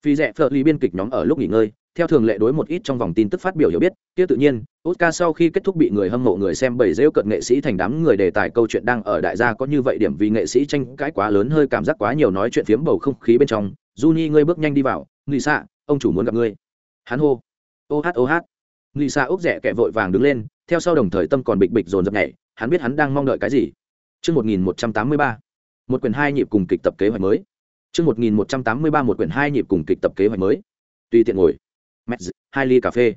Phi rẽ phở ly biên kịch nhóm ở lúc nghỉ ngơi, theo thường lệ đối một ít trong vòng tin tức phát biểu hiểu biết, kia tự nhiên, oscar sau khi kết thúc bị người hâm mộ người xem bảy rêu cận nghệ sĩ thành đám người đề tài câu chuyện đang ở đại gia có như vậy điểm vì nghệ sĩ tranh cãi quá lớn hơi cảm giác quá nhiều nói chuyện phiếm bầu không khí bên trong. Juni, ngươi bước nhanh đi vào. Nghỉ xạ ông chủ muốn gặp ngươi. Hắn hô. Ô hát ô hát nghị xa úc rẻ kẻ vội vàng đứng lên theo sau đồng thời tâm còn bịch bịch dồn dập nhảy hắn biết hắn đang mong đợi cái gì Chương 1183. Một quyển hai nhịp cùng kịch tập kế hoạch mới. Chương 1183 một quyển hai nhịp cùng kịch tập kế hoạch mới. Tùy tiện ngồi. Mẹ hai ly cà phê.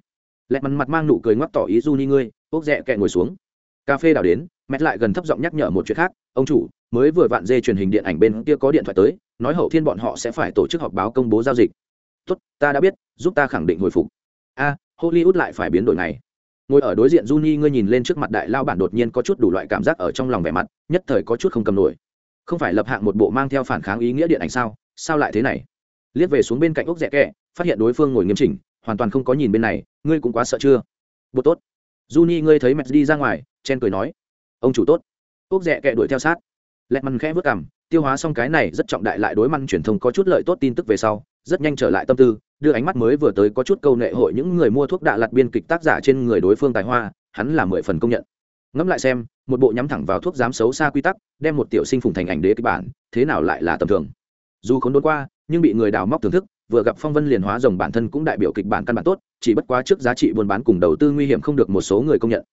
Lẹt mặt mặt mang nụ cười ngoắc tỏ ý du ni ngươi, ốc rẽ kẹ ngồi xuống. Cà phê đảo đến, mẹ lại gần thấp giọng nhắc nhở một chuyện khác, ông chủ, mới vừa vạn dê truyền hình điện ảnh bên kia có điện thoại tới, nói hậu thiên bọn họ sẽ phải tổ chức họp báo công bố giao dịch. Tốt, ta đã biết, giúp ta khẳng định hồi phục. A, Hollywood lại phải biến đổi này ngồi ở đối diện Juni ngươi nhìn lên trước mặt đại lao bản đột nhiên có chút đủ loại cảm giác ở trong lòng vẻ mặt, nhất thời có chút không cầm nổi. Không phải lập hạng một bộ mang theo phản kháng ý nghĩa điện ảnh sao? Sao lại thế này? Liếc về xuống bên cạnh ốc rẻ kẹ, phát hiện đối phương ngồi nghiêm chỉnh, hoàn toàn không có nhìn bên này, ngươi cũng quá sợ chưa? Bộ tốt. Juni ngươi thấy mẹ đi ra ngoài, chen cười nói, ông chủ tốt. Ốc rẻ kẹ đuổi theo sát. Lẹt măn khẽ vứt cằm, tiêu hóa xong cái này rất trọng đại lại đối măn truyền thông có chút lợi tốt tin tức về sau, rất nhanh trở lại tâm tư, đưa ánh mắt mới vừa tới có chút câu nệ hội những người mua thuốc đạ lặt biên kịch tác giả trên người đối phương tài hoa hắn là mười phần công nhận. Ngẫm lại xem một bộ nhắm thẳng vào thuốc dám xấu xa quy tắc đem một tiểu sinh phùng thành ảnh đế kịch bản thế nào lại là tầm thường? Dù không đốn qua nhưng bị người đào móc thưởng thức vừa gặp phong vân liền hóa rồng bản thân cũng đại biểu kịch bản căn bản tốt chỉ bất quá trước giá trị buôn bán cùng đầu tư nguy hiểm không được một số người công nhận.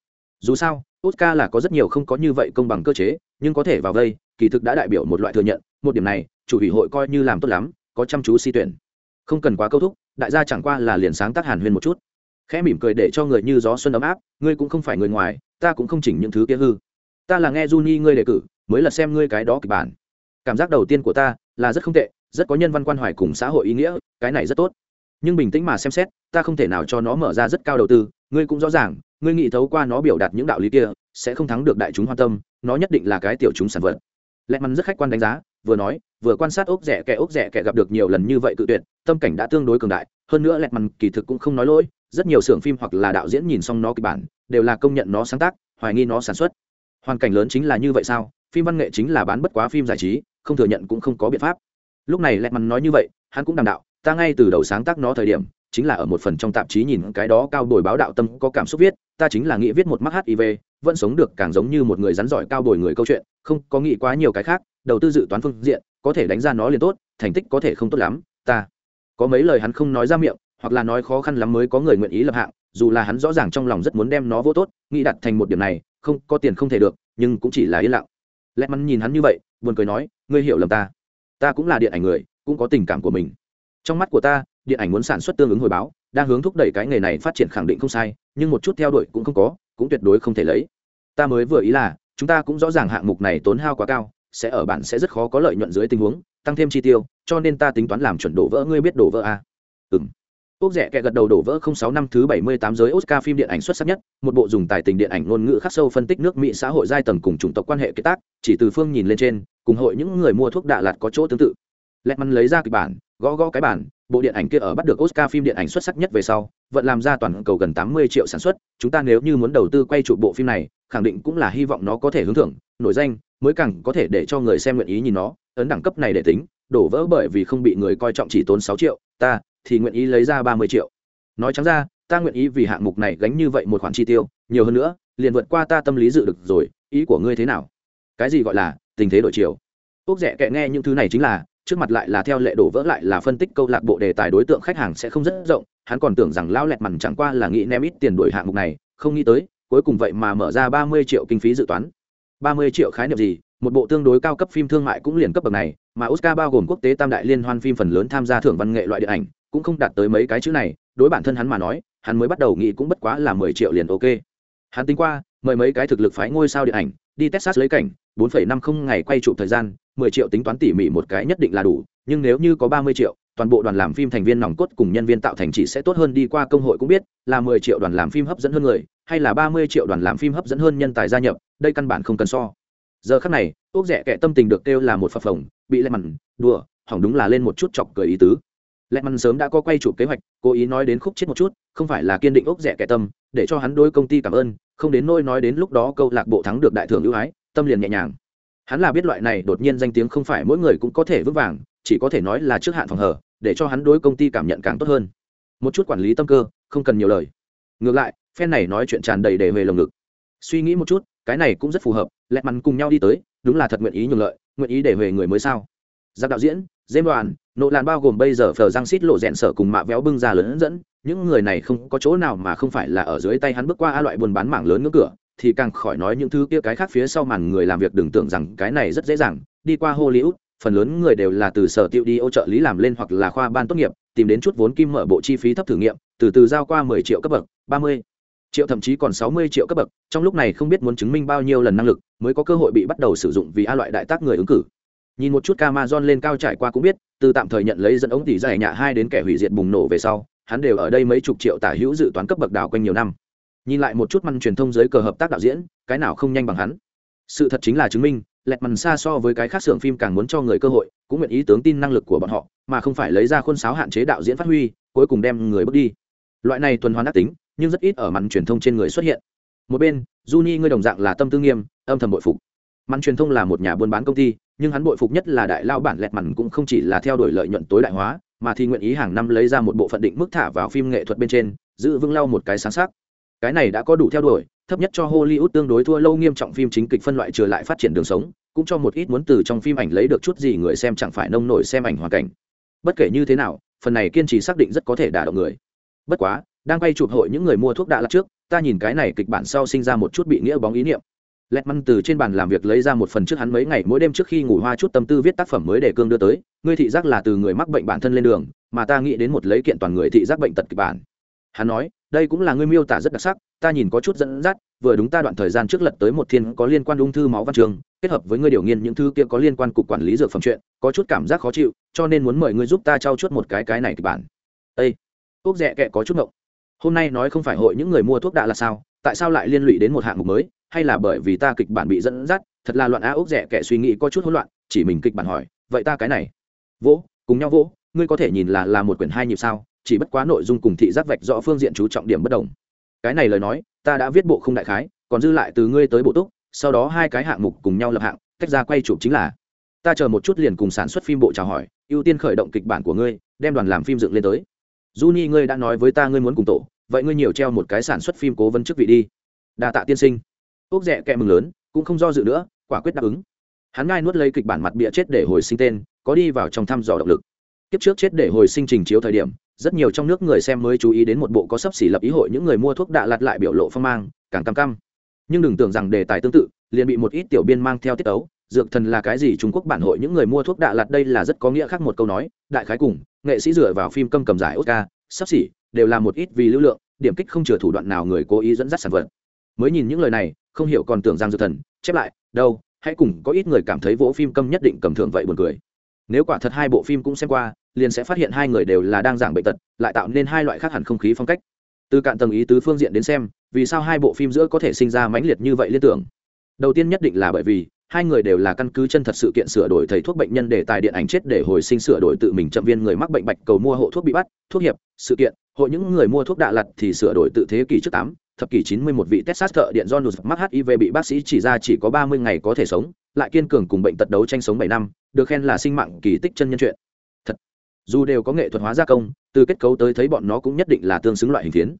Dù sao oscar là có rất nhiều không có như vậy công bằng cơ chế nhưng có thể vào vây kỳ thực đã đại biểu một loại thừa nhận, một điểm này, chủ ủy hội coi như làm tốt lắm, có chăm chú si tuyển. Không cần quá câu thúc, đại gia chẳng qua là liền sáng tác hàn huyên một chút. Khẽ mỉm cười để cho người như gió xuân ấm áp, ngươi cũng không phải người ngoài, ta cũng không chỉnh những thứ kia hư. Ta là nghe Juni ngươi đề cử, mới là xem ngươi cái đó kịch bản. Cảm giác đầu tiên của ta là rất không tệ, rất có nhân văn quan hoài cùng xã hội ý nghĩa, cái này rất tốt. Nhưng bình tĩnh mà xem xét, ta không thể nào cho nó mở ra rất cao đầu tư, ngươi cũng rõ ràng, ngươi nghĩ thấu qua nó biểu đạt những đạo lý kia, sẽ không thắng được đại chúng hoan tâm, nó nhất định là cái tiểu chúng sản vật lẹ mắn rất khách quan đánh giá, vừa nói, vừa quan sát ốc rẻ kẻ ốc rẻ kẻ gặp được nhiều lần như vậy cự tuyệt, tâm cảnh đã tương đối cường đại. Hơn nữa lẹ mắn kỳ thực cũng không nói lỗi, rất nhiều xưởng phim hoặc là đạo diễn nhìn xong nó kịch bản, đều là công nhận nó sáng tác, hoài nghi nó sản xuất. Hoàn cảnh lớn chính là như vậy sao? Phim văn nghệ chính là bán bất quá phim giải trí, không thừa nhận cũng không có biện pháp. Lúc này lẹ mắn nói như vậy, hắn cũng đàm đạo, ta ngay từ đầu sáng tác nó thời điểm chính là ở một phần trong tạp chí nhìn cái đó cao bồi báo đạo tâm có cảm xúc viết, ta chính là nghĩ viết một mắc hiv vẫn sống được càng giống như một người rắn giỏi cao bồi người câu chuyện, không có nghĩ quá nhiều cái khác, đầu tư dự toán phương diện, có thể đánh ra nó liền tốt, thành tích có thể không tốt lắm, ta có mấy lời hắn không nói ra miệng, hoặc là nói khó khăn lắm mới có người nguyện ý lập hạng, dù là hắn rõ ràng trong lòng rất muốn đem nó vô tốt, nghĩ đặt thành một điểm này, không có tiền không thể được, nhưng cũng chỉ là yên lặng. Lẽ mắn nhìn hắn như vậy, buồn cười nói, ngươi hiểu lầm ta. Ta cũng là điện ảnh người, cũng có tình cảm của mình. Trong mắt của ta điện ảnh muốn sản xuất tương ứng hồi báo, đang hướng thúc đẩy cái nghề này phát triển khẳng định không sai, nhưng một chút theo đuổi cũng không có, cũng tuyệt đối không thể lấy. Ta mới vừa ý là, chúng ta cũng rõ ràng hạng mục này tốn hao quá cao, sẽ ở bản sẽ rất khó có lợi nhuận dưới tình huống, tăng thêm chi tiêu, cho nên ta tính toán làm chuẩn đổ vỡ, ngươi biết đổ vỡ à? ừ m ốc rẻ kẹ gật đầu đổ vỡ không sáu năm thứ bảy mươi tám giới oscar phim điện ảnh xuất sắc nhất, một bộ dùng tài tình điện ảnh ngôn ngữ khắc sâu phân tích nước mỹ xã hội giai tầng cùng chủng tộc quan hệ kết tác, chỉ từ phương nhìn lên trên, cùng hội những người mua thuốc đạ lạt có chỗ tương tự lẹt mắn lấy ra kịch bản, gõ gõ cái bản, bộ điện ảnh kia ở bắt được oscar phim điện ảnh xuất sắc nhất về sau, vẫn làm ra toàn cầu gần tám mươi triệu sản xuất. Chúng ta nếu như muốn đầu tư quay trụ bộ phim này, khẳng định cũng là hy vọng nó có thể hướng thưởng nổi danh, mới càng có thể để cho người xem nguyện ý nhìn nó. Ấn đẳng cấp này để tính, đổ vỡ bởi vì không bị người coi trọng chỉ tốn sáu triệu, ta thì nguyện ý lấy ra ba mươi triệu. Nói trắng ra, ta nguyện ý vì hạng mục này gánh như vậy một khoản chi tiêu. Nhiều hơn nữa, liền vượt qua ta tâm lý dự được rồi. Ý của ngươi thế nào? Cái gì gọi là tình thế đổi chiều? Quốc rẻ kệ nghe những thứ này chính là trước mặt lại là theo lệ đổ vỡ lại là phân tích câu lạc bộ đề tài đối tượng khách hàng sẽ không rất rộng, hắn còn tưởng rằng lao lẹt mằn chẳng qua là nghĩ ném ít tiền đổi hạng mục này, không nghĩ tới, cuối cùng vậy mà mở ra ba mươi triệu kinh phí dự toán. ba mươi triệu khái niệm gì? Một bộ tương đối cao cấp phim thương mại cũng liền cấp bậc này, mà oscar bao gồm quốc tế tam đại liên hoan phim phần lớn tham gia thưởng văn nghệ loại điện ảnh, cũng không đạt tới mấy cái chữ này, đối bản thân hắn mà nói, hắn mới bắt đầu nghĩ cũng bất quá là mười triệu liền ok. Hắn tính qua, mời mấy cái thực lực phái ngôi sao điện ảnh đi texas lấy cảnh, bốn phẩy năm không ngày quay chụp thời gian, mười triệu tính toán tỉ mỉ một cái nhất định là đủ, nhưng nếu như có ba mươi triệu, toàn bộ đoàn làm phim thành viên nòng cốt cùng nhân viên tạo thành chỉ sẽ tốt hơn đi qua công hội cũng biết, là mười triệu đoàn làm phim hấp dẫn hơn người, hay là ba mươi triệu đoàn làm phim hấp dẫn hơn nhân tài gia nhập, đây căn bản không cần so. Giờ khắc này ốc rẻ kẻ tâm tình được kêu là một phập phồng, bị lẹ mặn đùa, hỏng đúng là lên một chút chọc cười ý tứ. Lẹ mặn sớm đã có quay chụp kế hoạch, cố ý nói đến khúc chết một chút, không phải là kiên định ốc rẻ kẻ tâm, để cho hắn đối công ty cảm ơn không đến nôi nói đến lúc đó câu lạc bộ thắng được đại thưởng ưu ái, tâm liền nhẹ nhàng. Hắn là biết loại này đột nhiên danh tiếng không phải mỗi người cũng có thể vững vàng, chỉ có thể nói là trước hạn phòng hở để cho hắn đối công ty cảm nhận càng tốt hơn. Một chút quản lý tâm cơ, không cần nhiều lời. Ngược lại phen này nói chuyện tràn đầy để về lồng ngực. Suy nghĩ một chút, cái này cũng rất phù hợp, lẹt mắn cùng nhau đi tới, đúng là thật nguyện ý nhường lợi, nguyện ý để về người mới sao? Giặc đạo diễn dêm đoàn nộ làn bao gồm bây giờ phờ giang xít lộ rẽn sở cùng mạ véo bưng ra lớn dẫn những người này không có chỗ nào mà không phải là ở dưới tay hắn bước qua a loại buôn bán mảng lớn ngưỡng cửa, thì càng khỏi nói những thứ kia cái khác phía sau màn người làm việc đừng tưởng rằng cái này rất dễ dàng. Đi qua hollywood, phần lớn người đều là từ sở tiệu đi ô trợ lý làm lên hoặc là khoa ban tốt nghiệp, tìm đến chút vốn kim mở bộ chi phí thấp thử nghiệm, từ từ giao qua mười triệu cấp bậc, ba mươi triệu thậm chí còn sáu mươi triệu cấp bậc. Trong lúc này không biết muốn chứng minh bao nhiêu lần năng lực mới có cơ hội bị bắt đầu sử dụng vì a loại đại tác người ứng cử. Nhìn một chút Amazon lên cao trải qua cũng biết, từ tạm thời nhận lấy dẫn ống tỷ giải nhạ hai đến kẻ hủy diệt bùng nổ về sau hắn đều ở đây mấy chục triệu tả hữu dự toán cấp bậc đảo quanh nhiều năm. Nhìn lại một chút măn truyền thông giới cờ hợp tác đạo diễn, cái nào không nhanh bằng hắn. Sự thật chính là chứng minh lẹt mằn xa so với cái khác xưởng phim càng muốn cho người cơ hội, cũng nguyện ý tướng tin năng lực của bọn họ, mà không phải lấy ra khuôn sáo hạn chế đạo diễn phát huy, cuối cùng đem người bước đi. Loại này tuần hoàn ác tính, nhưng rất ít ở màn truyền thông trên người xuất hiện. Một bên, Juni ngươi đồng dạng là tâm tư nghiêm, âm thầm bội phục. Màn truyền thông là một nhà buôn bán công ty, nhưng hắn bội phục nhất là đại lao bản lẹt mằn cũng không chỉ là theo đuổi lợi nhuận tối đại hóa mà thì nguyện ý hàng năm lấy ra một bộ phận định mức thả vào phim nghệ thuật bên trên, giữ vững lau một cái sáng sắc. Cái này đã có đủ theo đuổi, thấp nhất cho hollywood tương đối thua lâu nghiêm trọng phim chính kịch phân loại trở lại phát triển đường sống, cũng cho một ít muốn từ trong phim ảnh lấy được chút gì người xem chẳng phải nông nổi xem ảnh hoàn cảnh. Bất kể như thế nào, phần này kiên trì xác định rất có thể đả động người. Bất quá, đang quay chụp hội những người mua thuốc đã lạc trước, ta nhìn cái này kịch bản sau sinh ra một chút bị nghĩa bóng ý niệm lẹt măn từ trên bàn làm việc lấy ra một phần trước hắn mấy ngày, mỗi đêm trước khi ngủ hoa chút tâm tư viết tác phẩm mới để cương đưa tới. Ngươi thị giác là từ người mắc bệnh bản thân lên đường, mà ta nghĩ đến một lấy kiện toàn người thị giác bệnh tật kịch bản. Hắn nói, đây cũng là ngươi miêu tả rất đặc sắc, ta nhìn có chút dẫn dắt, vừa đúng ta đoạn thời gian trước lật tới một thiên có liên quan ung thư máu văn trường, kết hợp với ngươi điều nghiên những thư kia có liên quan cục quản lý dược phẩm chuyện, có chút cảm giác khó chịu, cho nên muốn mời ngươi giúp ta trao chuốt một cái cái này kịch bản. Ây quốc rẻ kệ có chút ngộng. Hôm nay nói không phải hội những người mua thuốc đạ là sao, tại sao lại liên lụy đến một hạng mục mới? Hay là bởi vì ta kịch bản bị dẫn dắt, thật là loạn á ốc rẻ kệ suy nghĩ có chút hỗn loạn, chỉ mình kịch bản hỏi, vậy ta cái này? Vỗ, cùng nhau vỗ, ngươi có thể nhìn là là một quyển hai nhịp sao, chỉ bất quá nội dung cùng thị giác vạch rõ phương diện chú trọng điểm bất đồng. Cái này lời nói, ta đã viết bộ không đại khái, còn dư lại từ ngươi tới bộ túc, sau đó hai cái hạng mục cùng nhau lập hạng cách ra quay chụp chính là. Ta chờ một chút liền cùng sản xuất phim bộ chào hỏi, ưu tiên khởi động kịch bản của ngươi, đem đoàn làm phim dựng lên tới. Juni, ngươi đã nói với ta ngươi muốn cùng tổ, vậy ngươi nhiều treo một cái sản xuất phim cố vấn chức vị đi. Đa tạ tiên sinh ốc rẻ kẹ mừng lớn, cũng không do dự nữa, quả quyết đáp ứng. Hắn ngai nuốt lấy kịch bản mặt bịa chết để hồi sinh tên, có đi vào trong thăm dò động lực. Kiếp trước chết để hồi sinh trình chiếu thời điểm, rất nhiều trong nước người xem mới chú ý đến một bộ có sắp xỉ lập ý hội những người mua thuốc đạ lặt lại biểu lộ phong mang, càng cam cam nhưng đừng tưởng rằng đề tài tương tự, liền bị một ít tiểu biên mang theo tiết ấu, dược thần là cái gì trung quốc bản hội những người mua thuốc đạ lặt đây là rất có nghĩa khác một câu nói, đại khái cùng, nghệ sĩ dựa vào phim câm cầm giải oscar, sắp xỉ, đều là một ít vì lưu lượng, điểm kích không chừa thủ đoạn nào người cố ý dẫn dắt sản vật. Mới nhìn những lời này không hiểu còn tưởng rằng dược thần, chép lại, đâu, hãy cùng có ít người cảm thấy vỗ phim câm nhất định cầm thưởng vậy buồn cười. Nếu quả thật hai bộ phim cũng xem qua, liền sẽ phát hiện hai người đều là đang giảng bệnh tật, lại tạo nên hai loại khác hẳn không khí phong cách. Từ cạn tầng ý tứ phương diện đến xem, vì sao hai bộ phim giữa có thể sinh ra mãnh liệt như vậy liên tưởng? Đầu tiên nhất định là bởi vì, hai người đều là căn cứ chân thật sự kiện sửa đổi thầy thuốc bệnh nhân để tài điện ảnh chết để hồi sinh sửa đổi tự mình chậm viên người mắc bệnh bạch cầu mua hộ thuốc bị bắt, thuốc hiệp, sự kiện, hội những người mua thuốc đạ lặt thì sửa đổi tự thế kỷ trước tám thập kỷ chín mươi một vị Texas thợ điện John mắc HIV bị bác sĩ chỉ ra chỉ có ba mươi ngày có thể sống, lại kiên cường cùng bệnh tật đấu tranh sống 7 năm, được khen là sinh mạng kỳ tích chân nhân chuyện. Thật. Dù đều có nghệ thuật hóa gia công, từ kết cấu tới thấy bọn nó cũng nhất định là tương xứng loại hình phiến.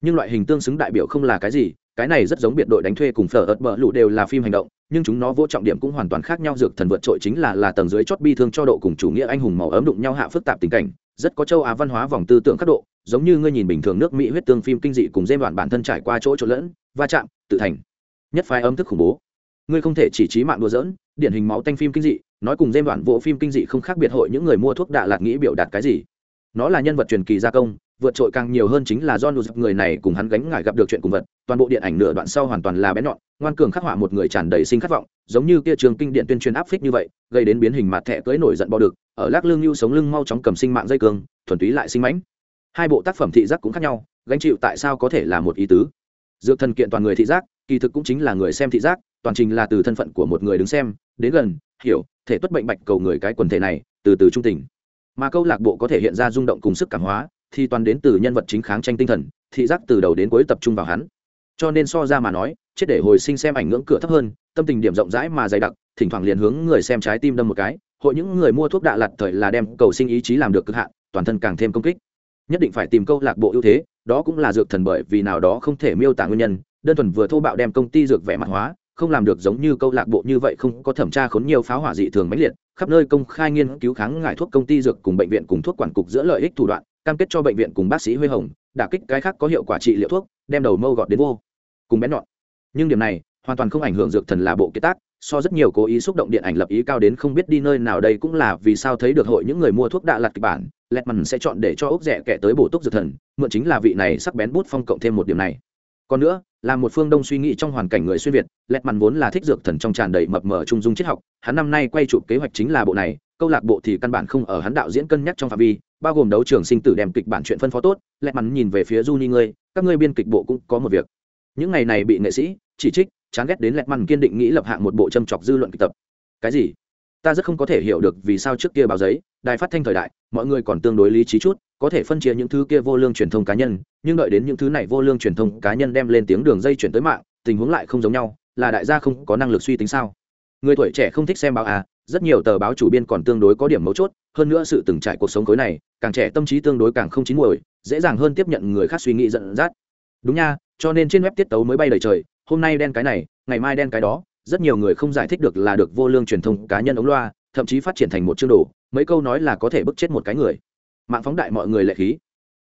Nhưng loại hình tương xứng đại biểu không là cái gì, cái này rất giống biệt đội đánh thuê cùng phở ớt bờ lũ đều là phim hành động, nhưng chúng nó vô trọng điểm cũng hoàn toàn khác nhau dược thần vượt trội chính là là tầng dưới chót bi thương cho độ cùng chủ nghĩa anh hùng màu ấm đụng nhau hạ phức tạp tình cảnh, rất có châu Á văn hóa vòng tư tưởng khắc độ, giống như ngươi nhìn bình thường nước mỹ huyết tương phim kinh dị cùng dêm đoạn bản thân trải qua chỗ chỗ lẫn, va chạm, tự thành. Nhất phái âm thức khủng bố. Ngươi không thể chỉ trí mạng đùa dỡn điển hình máu tanh phim kinh dị, nói cùng dêm đoạn vỗ phim kinh dị không khác biệt hội những người mua thuốc đạ lạc nghĩ biểu đạt cái gì. Nó là nhân vật truyền kỳ gia công, vượt trội càng nhiều hơn chính là do nụ người này cùng hắn gánh ngại gặp được chuyện cùng vật, toàn bộ điện ảnh nửa đoạn sau hoàn toàn là bé nhọn, ngoan cường khắc họa một người tràn đầy sinh khát vọng, giống như kia trường kinh điện tuyên truyền áp phích như vậy, gây đến biến hình mặt thẻ cưới nổi giận bò được ở lác lương lưu sống lưng mau chóng cầm sinh mạng dây cường thuần túy lại sinh mãnh hai bộ tác phẩm thị giác cũng khác nhau, gánh chịu tại sao có thể là một ý tứ? Dược thần kiện toàn người thị giác, kỳ thực cũng chính là người xem thị giác, toàn trình là từ thân phận của một người đứng xem, đến gần, hiểu, thể tuất bệnh bạch cầu người cái quần thể này, từ từ trung tình. Mà câu lạc bộ có thể hiện ra rung động cùng sức cảm hóa, thì toàn đến từ nhân vật chính kháng tranh tinh thần, thị giác từ đầu đến cuối tập trung vào hắn. Cho nên so ra mà nói, chết để hồi sinh xem ảnh ngưỡng cửa thấp hơn, tâm tình điểm rộng rãi mà dày đặc, thỉnh thoảng liền hướng người xem trái tim đâm một cái, hội những người mua thuốc đạ lặt thời là đem cầu sinh ý chí làm được cực hạn, toàn thân càng thêm công kích nhất định phải tìm câu lạc bộ ưu thế, đó cũng là dược thần bởi vì nào đó không thể miêu tả nguyên nhân, đơn thuần vừa thô bạo đem công ty dược vẻ mặt hóa, không làm được giống như câu lạc bộ như vậy không có thẩm tra khốn nhiều pháo hỏa dị thường mãnh liệt, khắp nơi công khai nghiên cứu kháng ngại thuốc công ty dược cùng bệnh viện cùng thuốc quản cục giữa lợi ích thủ đoạn, cam kết cho bệnh viện cùng bác sĩ huy hồng, đả kích cái khác có hiệu quả trị liệu thuốc, đem đầu mâu gọt đến vô cùng bén nhọn. Nhưng điểm này hoàn toàn không ảnh hưởng dược thần là bộ kế tác so rất nhiều cố ý xúc động điện ảnh lập ý cao đến không biết đi nơi nào đây cũng là vì sao thấy được hội những người mua thuốc đạ lặt kịch bản. Lẹt mằn sẽ chọn để cho ốc rẻ kẻ tới bổ túc dược thần, mượn chính là vị này sắc bén bút phong cộng thêm một điểm này. Còn nữa, là một phương đông suy nghĩ trong hoàn cảnh người xuyên việt lẹt mằn vốn là thích dược thần trong tràn đầy mập mờ trung dung triết học, hắn năm nay quay chụp kế hoạch chính là bộ này, câu lạc bộ thì căn bản không ở hắn đạo diễn cân nhắc trong phạm vi, bao gồm đấu trường sinh tử đem kịch bản chuyện phân phó tốt lẹt mằn nhìn về phía Juni ngươi, các ngươi biên kịch bộ cũng có một việc. Những ngày này bị nghệ sĩ, chỉ trích chán ghét đến lẹt mằn kiên định nghĩ lập hạng một bộ châm chọc dư luận kịch tập. Cái gì? Ta rất không có thể hiểu được vì sao trước kia báo giấy, đài phát thanh thời đại, mọi người còn tương đối lý trí chút, có thể phân chia những thứ kia vô lương truyền thông cá nhân, nhưng đợi đến những thứ này vô lương truyền thông cá nhân đem lên tiếng đường dây chuyển tới mạng, tình huống lại không giống nhau, là đại gia không có năng lực suy tính sao? Người tuổi trẻ không thích xem báo à rất nhiều tờ báo chủ biên còn tương đối có điểm mấu chốt, hơn nữa sự từng trải cuộc sống khối này, càng trẻ tâm trí tương đối càng không chín muồi, dễ dàng hơn tiếp nhận người khác suy nghĩ dẫn dắt. Đúng nha, cho nên trên web tiết tấu mới bay đầy trời hôm nay đen cái này, ngày mai đen cái đó, rất nhiều người không giải thích được là được vô lương truyền thông cá nhân ống loa, thậm chí phát triển thành một chương đồ, mấy câu nói là có thể bức chết một cái người. Mạng phóng đại mọi người lệ khí.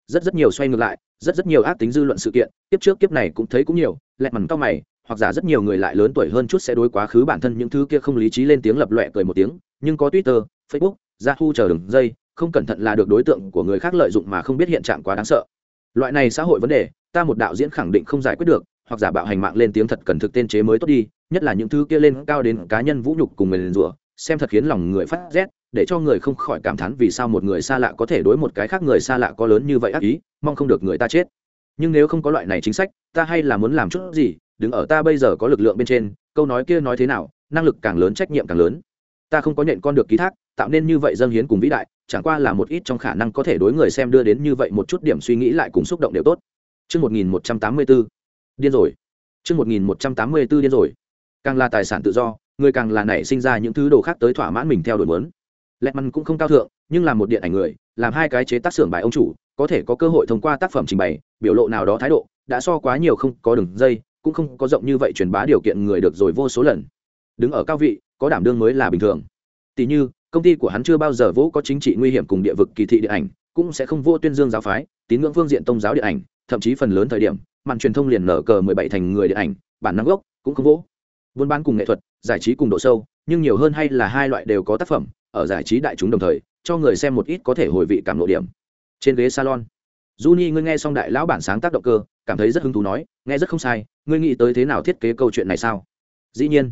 Rất rất nhiều xoay ngược lại, rất rất nhiều ác tính dư luận sự kiện, kiếp trước kiếp này cũng thấy cũng nhiều lẹt mằn cao mày, hoặc giả rất nhiều người lại lớn tuổi hơn chút sẽ đối quá khứ bản thân những thứ kia không lý trí lên tiếng lập loẹ cười một tiếng, nhưng có twitter, facebook, yahoo chờ đường dây, không cẩn thận là được đối tượng của người khác lợi dụng mà không biết hiện trạng quá đáng sợ. Loại này xã hội vấn đề, ta một đạo diễn khẳng định không giải quyết được hoặc giả bạo hành mạng lên tiếng thật cần thực tên chế mới tốt đi nhất là những thứ kia lên cao đến cá nhân vũ nhục cùng người rủa xem thật khiến lòng người phát rét để cho người không khỏi cảm thán vì sao một người xa lạ có thể đối một cái khác người xa lạ có lớn như vậy ác ý mong không được người ta chết. Nhưng nếu không có loại này chính sách ta hay là muốn làm chút gì đứng ở ta bây giờ có lực lượng bên trên câu nói kia nói thế nào năng lực càng lớn trách nhiệm càng lớn. Ta không có nhận con được ký thác tạo nên như vậy dâng hiến cùng vĩ đại chẳng qua là một ít trong khả năng có thể đối người xem đưa đến như vậy một chút điểm suy nghĩ lại cùng xúc động đều tốt. Trước 1184, điên rồi. Trước 1184 điên rồi. Càng là tài sản tự do, người càng là nảy sinh ra những thứ đồ khác tới thỏa mãn mình theo đuổi muốn. Lẹt măn cũng không cao thượng, nhưng là một điện ảnh người, làm hai cái chế tác xưởng bài ông chủ, có thể có cơ hội thông qua tác phẩm trình bày, biểu lộ nào đó thái độ, đã so quá nhiều không có đường dây, cũng không có rộng như vậy truyền bá điều kiện người được rồi vô số lần. Đứng ở cao vị, có đảm đương mới là bình thường. Tỷ như, công ty của hắn chưa bao giờ vỗ có chính trị nguy hiểm cùng địa vực kỳ thị điện ảnh, cũng sẽ không vô tuyên dương giáo phái, tín ngưỡng phương diện tôn giáo điện ảnh, thậm chí phần lớn thời điểm, màn truyền thông liền nở cờ mười bảy thành người điện ảnh, bản năng gốc cũng không vỗ. Buôn bán cùng nghệ thuật, giải trí cùng độ sâu, nhưng nhiều hơn hay là hai loại đều có tác phẩm, ở giải trí đại chúng đồng thời, cho người xem một ít có thể hồi vị cảm lộ điểm. Trên ghế salon, Juni ngươi nghe xong đại lão bản sáng tác động cơ, cảm thấy rất hứng thú nói, nghe rất không sai, ngươi nghĩ tới thế nào thiết kế câu chuyện này sao? Dĩ nhiên,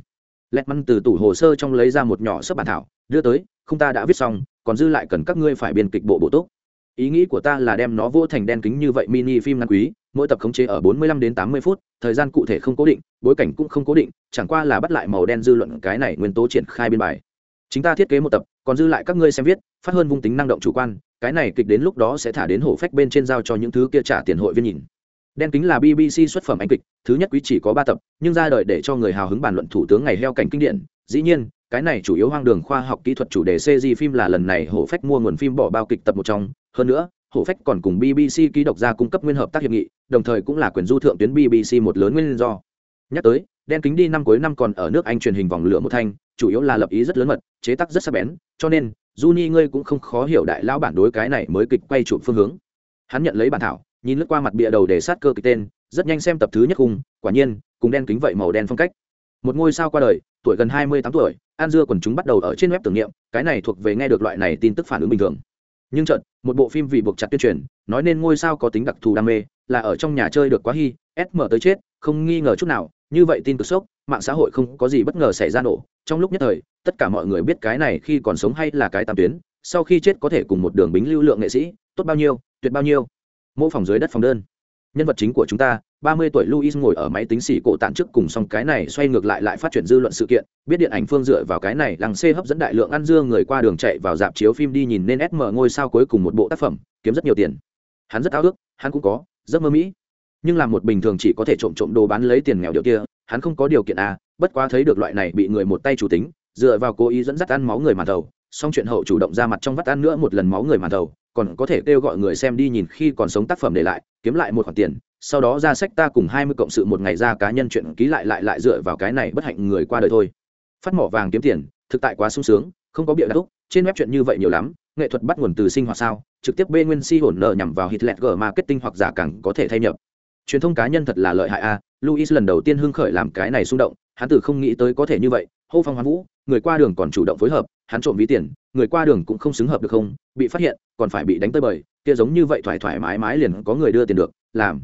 Lẹt Măn từ tủ hồ sơ trong lấy ra một nhỏ sấp bản thảo, đưa tới, không ta đã viết xong, còn dư lại cần các ngươi phải biên kịch bộ bộ tốt. Ý nghĩ của ta là đem nó vô thành đen kính như vậy mini phim ngắn quý, mỗi tập khống chế ở 45 đến 80 phút, thời gian cụ thể không cố định, bối cảnh cũng không cố định, chẳng qua là bắt lại màu đen dư luận cái này nguyên tố triển khai biên bài. Chính ta thiết kế một tập, còn dư lại các ngươi xem viết, phát hơn vung tính năng động chủ quan, cái này kịch đến lúc đó sẽ thả đến hổ phách bên trên giao cho những thứ kia trả tiền hội viên nhìn. Đen kính là bbc xuất phẩm anh kịch thứ nhất quý chỉ có ba tập nhưng ra đời để cho người hào hứng bàn luận thủ tướng ngày heo cảnh kinh điển. Dĩ nhiên cái này chủ yếu hoang đường khoa học kỹ thuật chủ đề cg phim là lần này hổ phách mua nguồn phim bỏ bao kịch tập một trong. Hơn nữa hổ phách còn cùng bbc ký độc gia cung cấp nguyên hợp tác hiệp nghị đồng thời cũng là quyền du thượng tuyến bbc một lớn nguyên do nhắc tới đen kính đi năm cuối năm còn ở nước anh truyền hình vòng lửa một thanh chủ yếu là lập ý rất lớn mật chế tác rất sắc bén cho nên Juni ngươi cũng không khó hiểu đại lão bản đối cái này mới kịch quay chụp phương hướng. Hắn nhận lấy bản thảo, nhìn lướt qua mặt bìa đầu để sát cơ kịch tên, rất nhanh xem tập thứ nhất cùng, quả nhiên, cùng đen kính vậy màu đen phong cách. Một ngôi sao qua đời, tuổi gần hai mươi tám tuổi, An Dưa quần chúng bắt đầu ở trên web tưởng niệm, cái này thuộc về nghe được loại này tin tức phản ứng bình thường. Nhưng chợt, một bộ phim vì buộc chặt tuyên truyền, nói nên ngôi sao có tính đặc thù đam mê, là ở trong nhà chơi được quá hi, SM tới chết, không nghi ngờ chút nào, như vậy tin cực sốc, mạng xã hội không có gì bất ngờ xảy ra nổ, trong lúc nhất thời, tất cả mọi người biết cái này khi còn sống hay là cái tam tuyến sau khi chết có thể cùng một đường bính lưu lượng nghệ sĩ tốt bao nhiêu tuyệt bao nhiêu. Mô phòng dưới đất phòng đơn nhân vật chính của chúng ta ba mươi tuổi Louis ngồi ở máy tính xỉ cổ tản trước cùng xong cái này xoay ngược lại lại phát triển dư luận sự kiện, biết điện ảnh phương dựa vào cái này lăng xê hấp dẫn đại lượng ăn dưa người qua đường chạy vào dạp chiếu phim đi nhìn nên SM ngôi sao cuối cùng một bộ tác phẩm, kiếm rất nhiều tiền. Hắn rất ao ước, hắn cũng có, rất mơ mỹ. Nhưng làm một bình thường chỉ có thể trộm trộm đồ bán lấy tiền nghèo điều kia, hắn không có điều kiện à, bất quá thấy được loại này bị người một tay chủ tính, dựa vào cố ý dẫn dắt ăn máu người mà đầu, xong chuyện hậu chủ động ra mặt trong vắt ăn nữa một lần máu người mà đầu, còn có thể kêu gọi người xem đi nhìn khi còn sống tác phẩm để lại kiếm lại một khoản tiền, sau đó ra sách ta cùng hai mươi cộng sự một ngày ra cá nhân chuyện ký lại lại lại dựa vào cái này bất hạnh người qua đời thôi. Phát mỏ vàng kiếm tiền, thực tại quá sung sướng, không có bịa đặt úc trên web chuyện như vậy nhiều lắm, nghệ thuật bắt nguồn từ sinh hoạt sao, trực tiếp bê nguyên si hỗn nợ nhằm vào hitler g marketing hoặc giả cẳng có thể thay nhập. Truyền thông cá nhân thật là lợi hại a luis lần đầu tiên hưng khởi làm cái này xung động, hắn từ không nghĩ tới có thể như vậy, hô phong hoán vũ, người qua đường còn chủ động phối hợp, hắn trộm ví tiền, người qua đường cũng không xứng hợp được không, bị phát hiện, còn phải bị đánh tới bời kia giống như vậy thoải thoải mái mái liền có người đưa tiền được, làm.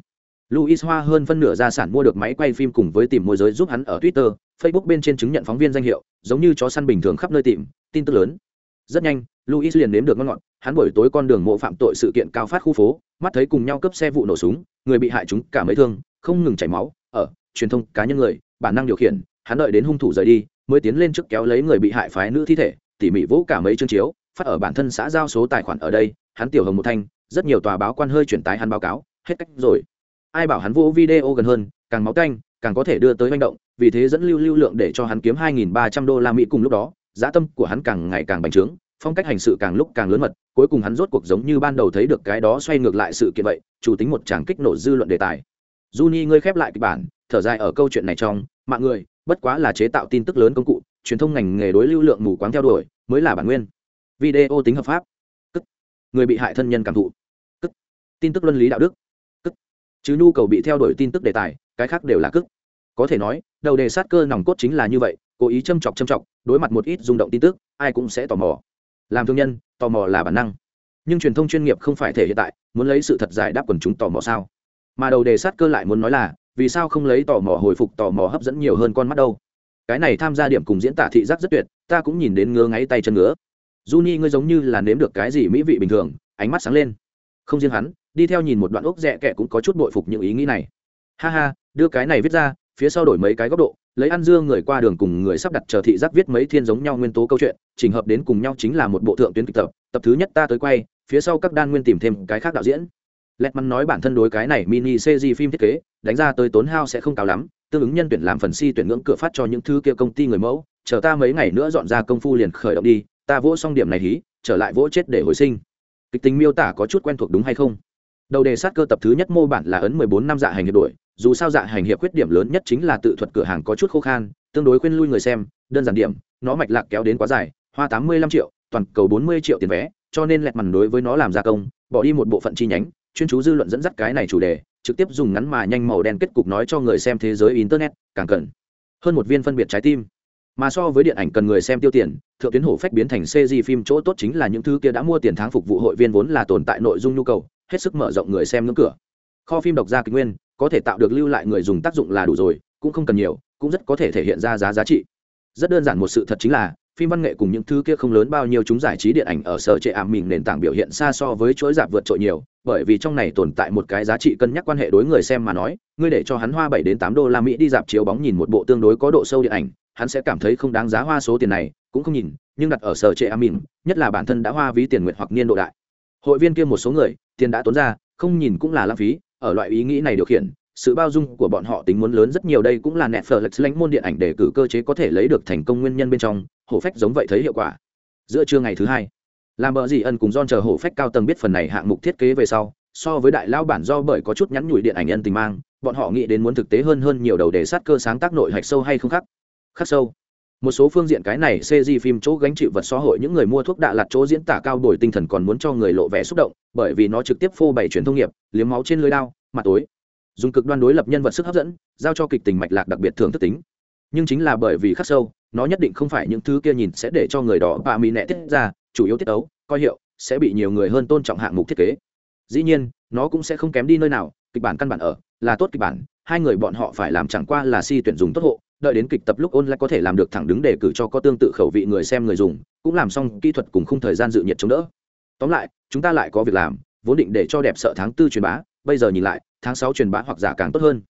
Luis hoa hơn phân nửa gia sản mua được máy quay phim cùng với tìm môi giới giúp hắn ở twitter, facebook bên trên chứng nhận phóng viên danh hiệu, giống như chó săn bình thường khắp nơi tìm, tin tức lớn. Rất nhanh luis liền nếm được ngon ngọt, hắn buổi tối con đường mộ phạm tội sự kiện cao phát khu phố, mắt thấy cùng nhau cướp xe vụ nổ súng, người bị hại chúng cả mấy thương, không ngừng chảy máu, ở, truyền thông, cá nhân người, bản năng điều khiển, hắn đợi đến hung thủ rời đi, mới tiến lên trước kéo lấy người bị hại phái nữ thi thể, tỉ mỉ vỗ cả mấy chương chiếu, phát ở bản thân xã giao số tài khoản ở đây, hắn tiểu hồng một thanh rất nhiều tòa báo quan hơi chuyển tái hắn báo cáo, hết cách rồi. Ai bảo hắn vô video gần hơn, càng máu canh, càng có thể đưa tới manh động, vì thế dẫn lưu lưu lượng để cho hắn kiếm 2.300 đô la mỹ cùng lúc đó, giá tâm của hắn càng ngày càng bành trướng, phong cách hành sự càng lúc càng lớn mật, cuối cùng hắn rốt cuộc giống như ban đầu thấy được cái đó xoay ngược lại sự kiện vậy, chủ tính một tràng kích nổ dư luận đề tài. Juni, ngươi khép lại kịch bản, thở dài ở câu chuyện này trong, mạng người, bất quá là chế tạo tin tức lớn công cụ, truyền thông ngành nghề đối lưu lượng mù quáng theo đuổi, mới là bản nguyên. Video tính hợp pháp. Cức. người bị hại thân nhân cảm thụ tin tức luân lý đạo đức. Cức. chứ nhu cầu bị theo đuổi tin tức đề tài, cái khác đều là cức. Có thể nói, đầu đề sát cơ nòng cốt chính là như vậy, cố ý châm chọc châm chọc, đối mặt một ít rung động tin tức, ai cũng sẽ tò mò. Làm thương nhân, tò mò là bản năng. Nhưng truyền thông chuyên nghiệp không phải thể hiện tại, muốn lấy sự thật giải đáp quần chúng tò mò sao? Mà đầu đề sát cơ lại muốn nói là, vì sao không lấy tò mò hồi phục tò mò hấp dẫn nhiều hơn con mắt đâu? Cái này tham gia điểm cùng diễn tả thị giác rất tuyệt, ta cũng nhìn đến ngứa ngáy tay chân ngứa. Juni, ngươi giống như là nếm được cái gì mỹ vị bình thường, ánh mắt sáng lên. Không riêng hắn đi theo nhìn một đoạn ốc rẽ kẻ cũng có chút bội phục những ý nghĩ này. Ha ha, đưa cái này viết ra, phía sau đổi mấy cái góc độ, lấy ăn dưa người qua đường cùng người sắp đặt chờ thị giác viết mấy thiên giống nhau nguyên tố câu chuyện trình hợp đến cùng nhau chính là một bộ thượng tuyến kịch tập tập thứ nhất ta tới quay, phía sau các đan nguyên tìm thêm cái khác đạo diễn. Lẹt mắn nói bản thân đối cái này mini cg phim thiết kế, đánh ra tới tốn hao sẽ không cao lắm, tương ứng nhân tuyển làm phần si tuyển ngưỡng cửa phát cho những thứ kia công ty người mẫu, chờ ta mấy ngày nữa dọn ra công phu liền khởi động đi, ta vỗ xong điểm này hí, trở lại vỗ chết để hồi sinh. Kịch tính miêu tả có chút quen thuộc đúng hay không? Đầu đề sát cơ tập thứ nhất mô bản là ấn 14 năm dạ hành hiệp đổi, dù sao dạ hành hiệp khuyết điểm lớn nhất chính là tự thuật cửa hàng có chút khô khan, tương đối khuyên lui người xem, đơn giản điểm, nó mạch lạc kéo đến quá dài, hoa 85 triệu, toàn cầu 40 triệu tiền vé, cho nên lẹt mằn đối với nó làm gia công, bỏ đi một bộ phận chi nhánh, chuyên chú dư luận dẫn dắt cái này chủ đề, trực tiếp dùng ngắn mà nhanh màu đen kết cục nói cho người xem thế giới internet, càng cần hơn một viên phân biệt trái tim. Mà so với điện ảnh cần người xem tiêu tiền, thượng tuyến hổ phách biến thành cg phim chỗ tốt chính là những thứ kia đã mua tiền tháng phục vụ hội viên vốn là tồn tại nội dung nhu cầu hết sức mở rộng người xem ngưỡng cửa. Kho phim độc gia kịch nguyên, có thể tạo được lưu lại người dùng tác dụng là đủ rồi, cũng không cần nhiều, cũng rất có thể thể hiện ra giá giá trị. Rất đơn giản một sự thật chính là, phim văn nghệ cùng những thứ kia không lớn bao nhiêu chúng giải trí điện ảnh ở sở trệ ảm mình nền tảng biểu hiện xa so với chuỗi giảm vượt trội nhiều, bởi vì trong này tồn tại một cái giá trị cân nhắc quan hệ đối người xem mà nói, ngươi để cho hắn hoa bảy đến tám đô la mỹ đi dạp chiếu bóng nhìn một bộ tương đối có độ sâu điện ảnh, hắn sẽ cảm thấy không đáng giá hoa số tiền này, cũng không nhìn, nhưng đặt ở sở trệ ảm mình nhất là bản thân đã hoa ví tiền nguyện hoặc niên độ đại hội viên kia một số người, tiền đã tốn ra, không nhìn cũng là lãng phí, ở loại ý nghĩ này điều khiển, sự bao dung của bọn họ tính muốn lớn rất nhiều đây cũng là nẹt phở lệch lãnh môn điện ảnh để cử cơ chế có thể lấy được thành công nguyên nhân bên trong, hổ phách giống vậy thấy hiệu quả. Giữa trưa ngày thứ hai, làm bờ gì ân cùng don chờ hổ phách cao tầng biết phần này hạng mục thiết kế về sau, so với đại lao bản do bởi có chút nhắn nhủi điện ảnh ân tình mang, bọn họ nghĩ đến muốn thực tế hơn hơn nhiều đầu đề sát cơ sáng tác nội hạch sâu hay không khắc. Khắc sâu một số phương diện cái này cg phim chỗ gánh chịu vật xã hội những người mua thuốc đạ lặt chỗ diễn tả cao đổi tinh thần còn muốn cho người lộ vẻ xúc động, bởi vì nó trực tiếp phô bày truyền thông nghiệp, liếm máu trên lưới đao, mặt tối. Dùng cực đoan đối lập nhân vật sức hấp dẫn, giao cho kịch tình mạch lạc đặc biệt thường thức tính. Nhưng chính là bởi vì khắc sâu, nó nhất định không phải những thứ kia nhìn sẽ để cho người đỏ bạ mỹ nẹ tiết ra, chủ yếu tiết ấu coi hiệu, sẽ bị nhiều người hơn tôn trọng hạng mục thiết kế. Dĩ nhiên, nó cũng sẽ không kém đi nơi nào, kịch bản căn bản ở, là tốt kịch bản hai người bọn họ phải làm chẳng qua là si tuyển dùng tốt hộ đợi đến kịch tập lúc ôn lại có thể làm được thẳng đứng để cử cho có tương tự khẩu vị người xem người dùng cũng làm xong kỹ thuật cùng khung thời gian dự nhiệt chống đỡ tóm lại chúng ta lại có việc làm vốn định để cho đẹp sợ tháng tư truyền bá bây giờ nhìn lại tháng sáu truyền bá hoặc giả càng tốt hơn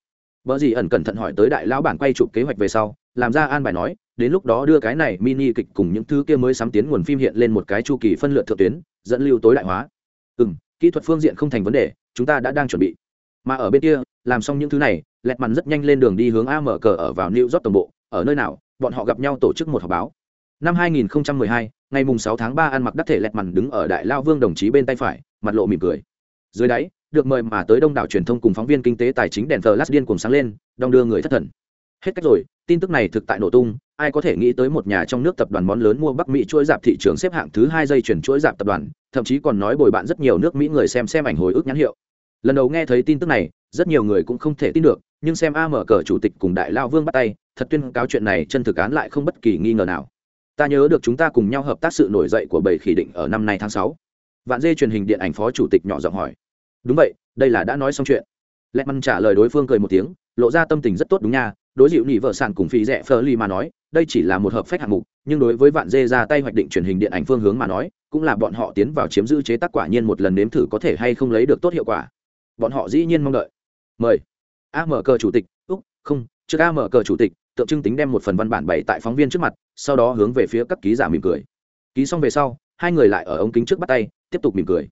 Bở gì ẩn cẩn thận hỏi tới đại lão bản quay chụp kế hoạch về sau, làm ra an bài nói, đến lúc đó đưa cái này mini kịch cùng những thứ kia mới sắm tiến nguồn phim hiện lên một cái chu kỳ phân lượt thượng tuyến, dẫn lưu tối đại hóa. Ừm, kỹ thuật phương diện không thành vấn đề, chúng ta đã đang chuẩn bị. Mà ở bên kia, làm xong những thứ này, Lẹt Màn rất nhanh lên đường đi hướng AMC ở vào New York tổng bộ, ở nơi nào, bọn họ gặp nhau tổ chức một họp báo. Năm 2012, ngày mùng 6 tháng 3 ăn mặc đắc thể Lẹt Màn đứng ở Đại Lao Vương đồng chí bên tay phải, mặt lộ mỉm cười. Dưới đáy được mời mà tới đông đảo truyền thông cùng phóng viên kinh tế tài chính đèn flash điên cùng sáng lên đong đưa người thất thần. Hết cách rồi tin tức này thực tại nổ tung ai có thể nghĩ tới một nhà trong nước tập đoàn món lớn mua bắc mỹ chuỗi dạp thị trường xếp hạng thứ hai dây chuyển chuỗi dạp tập đoàn thậm chí còn nói bồi bạn rất nhiều nước mỹ người xem xem ảnh hồi ức nhãn hiệu. Lần đầu nghe thấy tin tức này rất nhiều người cũng không thể tin được, nhưng xem a mở cờ chủ tịch cùng đại lao vương bắt tay, thật tuyên cáo chuyện này chân thực án lại không bất kỳ nghi ngờ nào. Ta nhớ được chúng ta cùng nhau hợp tác sự nổi dậy của bảy khỉ định ở năm nay tháng sáu. Vạn dê truyền hình điện ảnh phó chủ tịch nhỏ giọng hỏi. Đúng vậy, đây là đã nói xong chuyện. Lẹ măn trả lời đối phương cười một tiếng, lộ ra tâm tình rất tốt đúng nha, đối dịu nỉ vợ sản cùng phi rẻ phơ ly mà nói, đây chỉ là một hợp phách hạng mục, nhưng đối với vạn dê ra tay hoạch định truyền hình điện ảnh phương hướng mà nói, cũng là bọn họ tiến vào chiếm giữ chế tác quả nhiên một lần nếm thử có thể hay không lấy được tốt hiệu quả. Bọn họ dĩ nhiên mong đợi mời. A mở cờ chủ tịch, úc, không, trước a mở cờ chủ tịch, tượng trưng tính đem một phần văn bản bày tại phóng viên trước mặt, sau đó hướng về phía các ký giả mỉm cười. Ký xong về sau, hai người lại ở ống kính trước bắt tay, tiếp tục mỉm cười.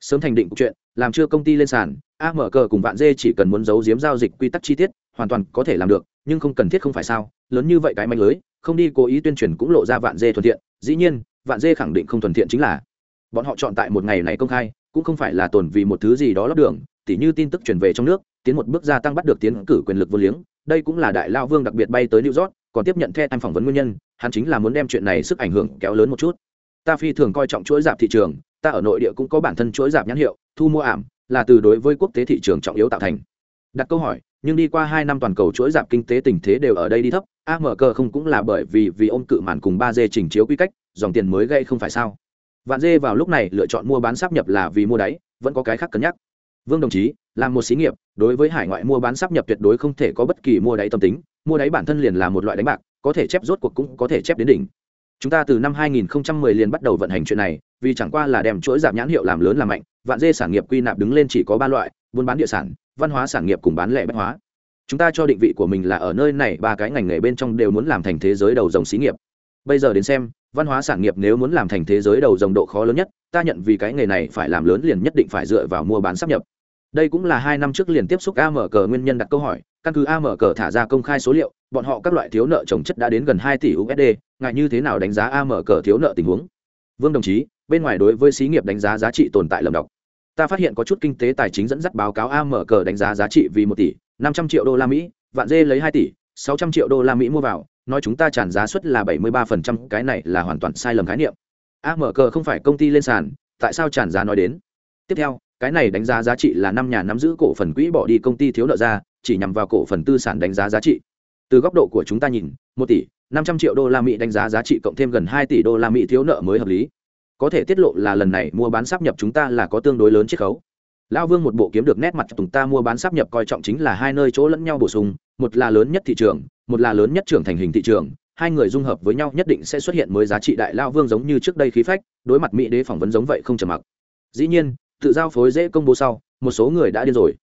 Sớm thành định chuyện, làm chưa công ty lên sàn, a mở cờ cùng vạn dê chỉ cần muốn giấu giếm giao dịch quy tắc chi tiết, hoàn toàn có thể làm được, nhưng không cần thiết không phải sao, lớn như vậy cái manh lưới, không đi cố ý tuyên truyền cũng lộ ra vạn dê thuận thiện, dĩ nhiên, vạn dê khẳng định không thuận thiện chính là, bọn họ chọn tại một ngày này công khai, cũng không phải là tồn vì một thứ gì đó lót đường, tỉ như tin tức truyền về trong nước tiến một bước gia tăng bắt được tiến cử quyền lực vô liếng, đây cũng là đại lao vương đặc biệt bay tới new york, còn tiếp nhận theo anh phỏng vấn nguyên nhân, hắn chính là muốn đem chuyện này sức ảnh hưởng kéo lớn một chút. Ta phi thường coi trọng chuỗi giảm thị trường, ta ở nội địa cũng có bản thân chuỗi giảm nhãn hiệu, thu mua ảm, là từ đối với quốc tế thị trường trọng yếu tạo thành. Đặt câu hỏi, nhưng đi qua hai năm toàn cầu chuỗi giảm kinh tế tình thế đều ở đây đi thấp amk không cũng là bởi vì vì ôm cự màn cùng ba d chỉnh chiếu quy cách, dòng tiền mới gây không phải sao? Vạn dê vào lúc này lựa chọn mua bán sắp nhập là vì mua đáy, vẫn có cái khác cân nhắc. Vương đồng chí làm một xí nghiệp, đối với hải ngoại mua bán sắp nhập tuyệt đối không thể có bất kỳ mua đáy tâm tính, mua đáy bản thân liền là một loại đánh bạc, có thể chép rốt cuộc cũng có thể chép đến đỉnh. Chúng ta từ năm 2010 liền bắt đầu vận hành chuyện này, vì chẳng qua là đem chuỗi giảm nhãn hiệu làm lớn làm mạnh, vạn dê sản nghiệp quy nạp đứng lên chỉ có ba loại, buôn bán địa sản, văn hóa sản nghiệp cùng bán lẻ bách hóa. Chúng ta cho định vị của mình là ở nơi này ba cái ngành nghề bên trong đều muốn làm thành thế giới đầu dòng xí nghiệp. Bây giờ đến xem, văn hóa sản nghiệp nếu muốn làm thành thế giới đầu dòng độ khó lớn nhất, ta nhận vì cái nghề này phải làm lớn liền nhất định phải dựa vào mua bán sắp nhập đây cũng là hai năm trước liền tiếp xúc Amc nguyên nhân đặt câu hỏi, căn cứ Amc thả ra công khai số liệu, bọn họ các loại thiếu nợ trồng chất đã đến gần hai tỷ usd ngại như thế nào đánh giá Amc thiếu nợ tình huống? Vương đồng chí, bên ngoài đối với xí nghiệp đánh giá giá trị tồn tại lầm đọc. Ta phát hiện có chút kinh tế tài chính dẫn dắt báo cáo Amc đánh giá giá trị vì một tỷ, năm trăm triệu đô la mỹ, vạn dê lấy hai tỷ, sáu trăm triệu đô la mỹ mua vào, nói chúng ta tràn giá suất là bảy mươi ba phần trăm, cái này là hoàn toàn sai lầm khái niệm. Amc không phải công ty lên sàn, tại sao tràn giá nói đến? Tiếp theo cái này đánh giá giá trị là năm nhà nắm giữ cổ phần quỹ bỏ đi công ty thiếu nợ ra, chỉ nhằm vào cổ phần tư sản đánh giá giá trị. Từ góc độ của chúng ta nhìn, một tỷ năm trăm triệu đô la mỹ đánh giá giá trị cộng thêm gần hai tỷ đô la mỹ thiếu nợ mới hợp lý. Có thể tiết lộ là lần này mua bán sắp nhập chúng ta là có tương đối lớn chiết khấu. Lão vương một bộ kiếm được nét mặt chúng ta mua bán sắp nhập coi trọng chính là hai nơi chỗ lẫn nhau bổ sung, một là lớn nhất thị trường, một là lớn nhất trưởng thành hình thị trường, hai người dung hợp với nhau nhất định sẽ xuất hiện mới giá trị đại lao vương giống như trước đây khí phách, đối mặt mỹ đế phỏng vấn giống vậy không trầm mặc. Dĩ nhiên tự giao phối dễ công bố sau, một số người đã điên rồi.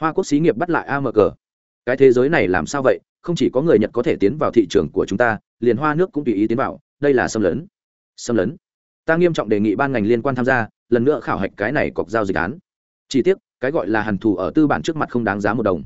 Hoa quốc xí nghiệp bắt lại amg cái thế giới này làm sao vậy? Không chỉ có người nhật có thể tiến vào thị trường của chúng ta, liền hoa nước cũng tùy ý tiến vào. Đây là xâm lấn. Xâm lấn. Ta nghiêm trọng đề nghị ban ngành liên quan tham gia, lần nữa khảo hạch cái này cọc giao dịch án. Chỉ tiếc, cái gọi là hàn thù ở tư bản trước mặt không đáng giá một đồng.